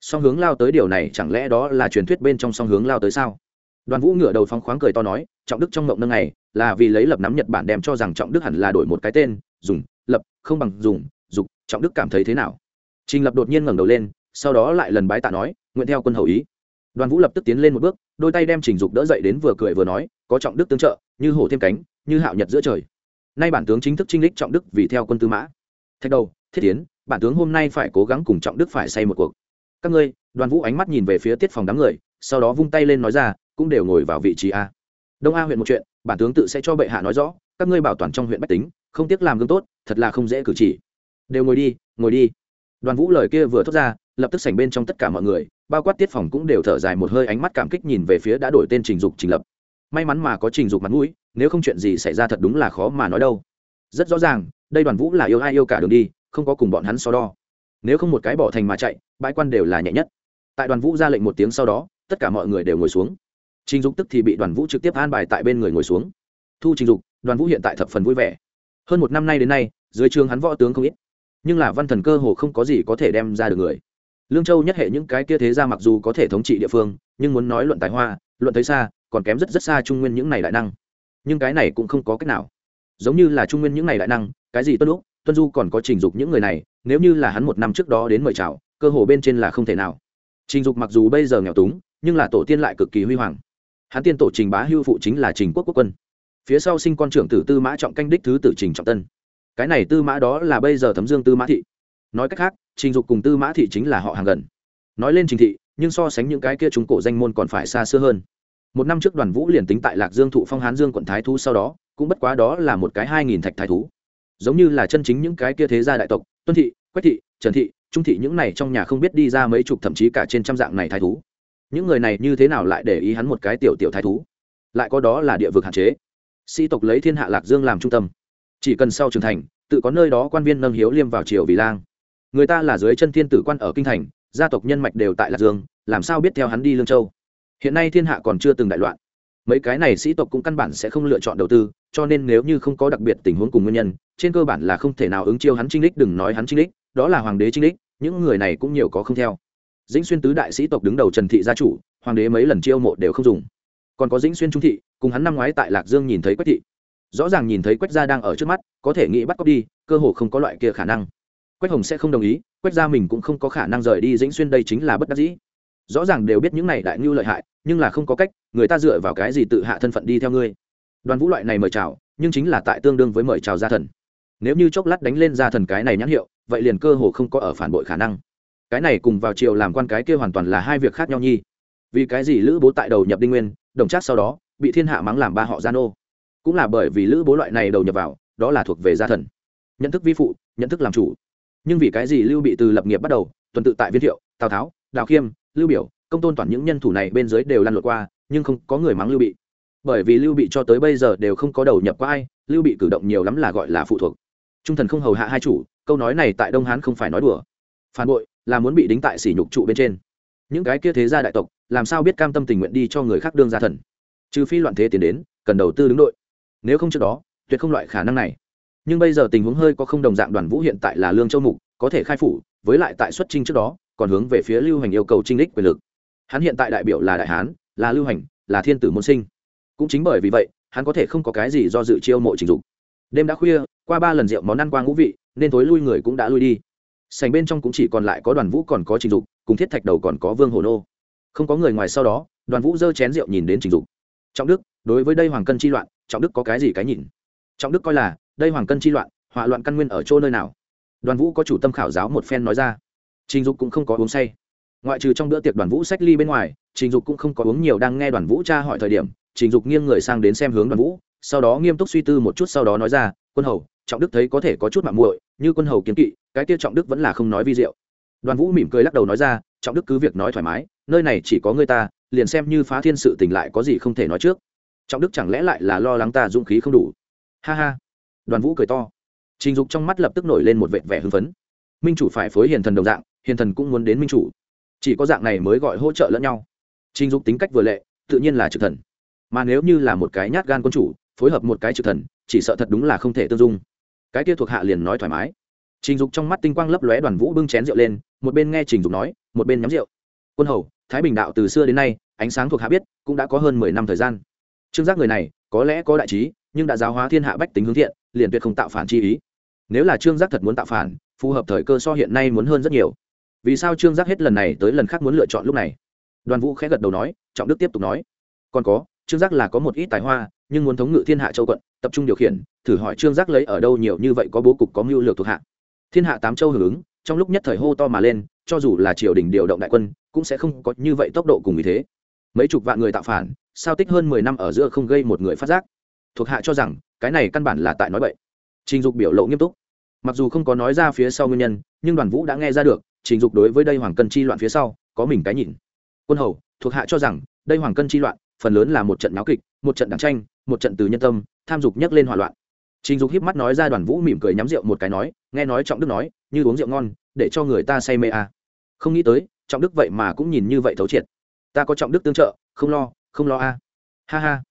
Song hướng lao tới điều này chẳng lẽ đó là truyền thuyết bên trong song hướng lao tới sao? Đoàn vũ ngửa đầu phóng khoáng cười to nói, trọng đức trong mộng nâng này là vì lấy lập nắm nhật bản đem cho rằng trọng đức hẳn là đổi một cái tên, dùng, lập, không bằng dùng, dục, trọng đức cảm thấy thế nào? Trình lập đột nhiên ngẩng đầu lên, sau đó lại lần bái tạ nói, nguyện theo quân hầu ý đoàn vũ lập tức tiến lên một bước, đôi tay đem trình dục đỡ dậy đến vừa cười vừa nói, có trọng đức tương trợ, như hổ thêm cánh, như hạo nhật giữa trời. Nay bản tướng chính thức trinh lích trọng đức vì theo quân tư mã. Thạch đầu, thiết tiến bản tướng hôm nay phải cố gắng cùng trọng đức phải xây một cuộc. Các ngươi, đoàn vũ ánh mắt nhìn về phía tiết phòng đám người, sau đó vung tay lên nói ra, cũng đều ngồi vào vị trí a. Đông a huyện một chuyện, bản tướng tự sẽ cho bệ hạ nói rõ, các ngươi bảo toàn trong huyện bách tính, không tiếc làm gương tốt, thật là không dễ cử chỉ. Đều ngồi đi ngồi đi. Đoàn vũ lời kia vừa thốt ra, lập tức sảnh bên trong tất cả mọi người bao quát tiết phòng cũng đều thở dài một hơi ánh mắt cảm kích nhìn về phía đã đổi tên trình dục trình lập. May mắn mà có trình dục mặt mũi, nếu không chuyện gì xảy ra thật đúng là khó mà nói đâu. Rất rõ ràng, đây đoàn vũ là yêu ai yêu cả đường đi, không có cùng bọn hắn so đo. Nếu không một cái bỏ thành mà chạy, bãi quan đều là nhẹ nhất. Tại đoàn vũ ra lệnh một tiếng sau đó, tất cả mọi người đều ngồi xuống. Trình dục tức thì bị đoàn vũ trực tiếp an bài tại bên người ngồi xuống. Thu trình dục, đoàn vũ hiện tại thập phần vui vẻ. Hơn một năm nay đến nay, dưới trường hắn võ tướng không ít. Nhưng là văn thần cơ hồ không có gì có thể đem ra được người lương châu nhất hệ những cái kia thế ra mặc dù có thể thống trị địa phương, nhưng muốn nói luận tài hoa, luận thấy xa, còn kém rất rất xa trung nguyên những này đại năng. Nhưng cái này cũng không có cách nào. Giống như là trung nguyên những này đại năng, cái gì tuân lúc tuân du còn có trình dục những người này, nếu như là hắn một năm trước đó đến mời chào, cơ hồ bên trên là không thể nào. Trình dục mặc dù bây giờ nghèo túng, nhưng là tổ tiên lại cực kỳ huy hoàng. Hắn tiên tổ trình bá hưu phụ chính là trình quốc quốc quân. Phía sau sinh con trưởng tử tư mã trọng canh đích thứ tử trình trọng tân. Cái này tư mã đó là bây giờ thấm dương tư mã thị nói cách khác, trình dục cùng tư mã thị chính là họ hàng gần. Nói lên trình thị, nhưng so sánh những cái kia chúng cổ danh môn còn phải xa xưa hơn. Một năm trước đoàn vũ liền tính tại lạc dương thụ phong hán dương quận thái thú sau đó, cũng bất quá đó là một cái hai nghìn thạch thái thú. Giống như là chân chính những cái kia thế gia đại tộc, tuân thị, quách thị, trần thị, trung thị những này trong nhà không biết đi ra mấy chục thậm chí cả trên trăm dạng này thái thú. Những người này như thế nào lại để ý hắn một cái tiểu tiểu thái thú? Lại có đó là địa vực hạn chế. Sĩ tộc lấy thiên hạ lạc dương làm trung tâm. Chỉ cần sau trưởng thành, tự có nơi đó quan viên nâng hiếu liêm vào triều vì lang người ta là dưới chân thiên tử quan ở kinh thành, gia tộc nhân mạch đều tại lạc dương, làm sao biết theo hắn đi lương châu? Hiện nay thiên hạ còn chưa từng đại loạn. Mấy cái này sĩ tộc cũng căn bản sẽ không lựa chọn đầu tư, cho nên nếu như không có đặc biệt tình huống cùng nguyên nhân, trên cơ bản là không thể nào ứng chiêu hắn trinh đích, đừng nói hắn trinh đích, đó là hoàng đế trinh đích, những người này cũng nhiều có không theo. Dĩnh xuyên tứ đại sĩ tộc đứng đầu trần thị gia chủ, hoàng đế mấy lần chiêu mộ đều không dùng. Còn có dĩnh xuyên trung thị, cùng hắn năm ngoái tại lạc dương nhìn thấy quách thị. Rõ ràng nhìn thấy quách gia đang ở trước mắt, có thể nghĩ bắt cóc đi, cơ hồ không có loại kia khả năng quách hồng sẽ không đồng ý, quách gia mình cũng không có khả năng rời đi dĩnh xuyên đây chính là bất đắc dĩ. Rõ ràng đều biết những này đại ngưu lợi hại, nhưng là không có cách, người ta dựa vào cái gì tự hạ thân phận đi theo ngươi. Đoàn vũ loại này mời chào, nhưng chính là tại tương đương với mời chào gia thần. Nếu như chốc lát đánh lên gia thần cái này nhãn hiệu, vậy liền cơ hồ không có ở phản bội khả năng. Cái này cùng vào chiều làm quan cái kia hoàn toàn là hai việc khác nhau nhi. Vì cái gì lữ bố tại đầu nhập đinh nguyên, đồng trác sau đó, bị thiên hạ mắng làm ba họ gia nô. Cũng là bởi vì lữ bố loại này đầu nhập vào, đó là thuộc về gia thần. Nhận thức vi phụ, nhận thức làm chủ nhưng vì cái gì lưu bị từ lập nghiệp bắt đầu, tuần tự tại viên thiệu, tào tháo, đào khiêm, lưu biểu, công tôn toàn những nhân thủ này bên dưới đều lăn lộn qua, nhưng không có người mắng lưu bị. Bởi vì lưu bị cho tới bây giờ đều không có đầu nhập qua ai, lưu bị cử động nhiều lắm là gọi là phụ thuộc. Trung thần không hầu hạ hai chủ, câu nói này tại đông hán không phải nói đùa. Phản bội là muốn bị đính tại sỉ nhục trụ bên trên. Những cái kia thế gia đại tộc, làm sao biết cam tâm tình nguyện đi cho người khác đương gia thần? Trừ phi loạn thế tiến đến, cần đầu tư đứng đội. Nếu không trước đó, tuyệt không loại khả năng này nhưng bây giờ tình huống hơi có không đồng dạng, đoàn vũ hiện tại là lương châu mục, có thể khai phủ, với lại tại xuất trinh trước đó, còn hướng về phía lưu hành yêu cầu trinh đích quyền lực. Hắn hiện tại đại biểu là đại hán, là lưu hành, là thiên tử môn sinh. Cũng chính bởi vì vậy, hắn có thể không có cái gì do dự chiêu mộ trình dục. Đêm đã khuya, qua ba lần rượu món ăn qua ngũ vị, nên thối lui người cũng đã lui đi. Sành bên trong cũng chỉ còn lại có đoàn vũ còn có trình dục, cùng thiết thạch đầu còn có vương hồ nô. Không có người ngoài sau đó, đoàn vũ giơ chén rượu nhìn đến trình dục. Trọng đức, đối với đây hoàng cân chi loạn, trọng đức có cái gì cái nhìn? Trọng đức coi là đây hoàng cân chi loạn họa loạn căn nguyên ở chỗ nơi nào? Đoàn vũ có chủ tâm khảo giáo một phen nói ra. Trình dục cũng không có uống say. Ngoại trừ trong bữa tiệc đoàn vũ sách ly bên ngoài, trình dục cũng không có uống nhiều, đang nghe đoàn vũ tra hỏi thời điểm, trình dục nghiêng người sang đến xem hướng đoàn vũ, sau đó nghiêm túc suy tư một chút sau đó nói ra, quân hầu, trọng đức thấy có thể có chút mạng muội, như quân hầu kiến kỵ, cái kia trọng đức vẫn là không nói vi diệu. Đoàn vũ mỉm cười lắc đầu nói ra, trọng đức cứ việc nói thoải mái, nơi này chỉ có người ta, liền xem như phá thiên sự tình lại có gì không thể nói trước. Trọng đức chẳng lẽ lại là lo lắng ta dũng khí không đủ? Ha ha đoàn vũ cười to. Trình dục trong mắt lập tức nổi lên một vệt vẻ hưng phấn. Minh chủ phải phối hiền thần đồng dạng, hiền thần cũng muốn đến minh chủ. Chỉ có dạng này mới gọi hỗ trợ lẫn nhau. Trình dục tính cách vừa lệ, tự nhiên là trực thần. Mà nếu như là một cái nhát gan quân chủ, phối hợp một cái trực thần, chỉ sợ thật đúng là không thể tương dung. Cái kia thuộc hạ liền nói thoải mái. Trình dục trong mắt tinh quang lấp lóe đoàn vũ bưng chén rượu lên, một bên nghe trình dục nói, một bên nhắm rượu. Quân hầu, thái bình đạo từ xưa đến nay, ánh sáng thuộc hạ biết, cũng đã có hơn mười năm thời gian. Trương giác người này, có lẽ có đại trí nhưng đã giáo hóa thiên hạ bách tính hướng thiện, liền tuyệt không tạo phản chi ý. Nếu là trương giác thật muốn tạo phản, phù hợp thời cơ so hiện nay muốn hơn rất nhiều. Vì sao trương giác hết lần này tới lần khác muốn lựa chọn lúc này? Đoàn vũ khẽ gật đầu nói, trọng đức tiếp tục nói. Còn có, trương giác là có một ít tài hoa, nhưng muốn thống ngự thiên hạ châu quận, tập trung điều khiển, thử hỏi trương giác lấy ở đâu nhiều như vậy có bố cục có mưu lược thuộc hạ. Thiên hạ tám châu hưởng ứng, trong lúc nhất thời hô to mà lên, cho dù là triều đình điều động đại quân, cũng sẽ không có như vậy tốc độ cùng vì thế. Mấy chục vạn người tạo phản, sao tích hơn mười năm ở giữa không gây một người phát giác? Thuộc hạ cho rằng, cái này căn bản là tại nói vậy trình dục biểu lộ nghiêm túc. Mặc dù không có nói ra phía sau nguyên nhân, nhưng đoàn vũ đã nghe ra được, trình dục đối với đây hoàng cân chi loạn phía sau, có mình cái nhìn. Quân hầu, thuộc hạ cho rằng, đây hoàng cân chi loạn, phần lớn là một trận náo kịch, một trận đảng tranh, một trận từ nhân tâm, tham dục nhấc lên hỏa loạn. Trình dục híp mắt nói ra đoàn vũ mỉm cười nhắm rượu một cái nói, nghe nói trọng đức nói, như uống rượu ngon, để cho người ta say mê à. không nghĩ tới, trọng đức vậy mà cũng nhìn như vậy thấu triệt. Ta có trọng đức tương trợ, không lo không lo a ha ha.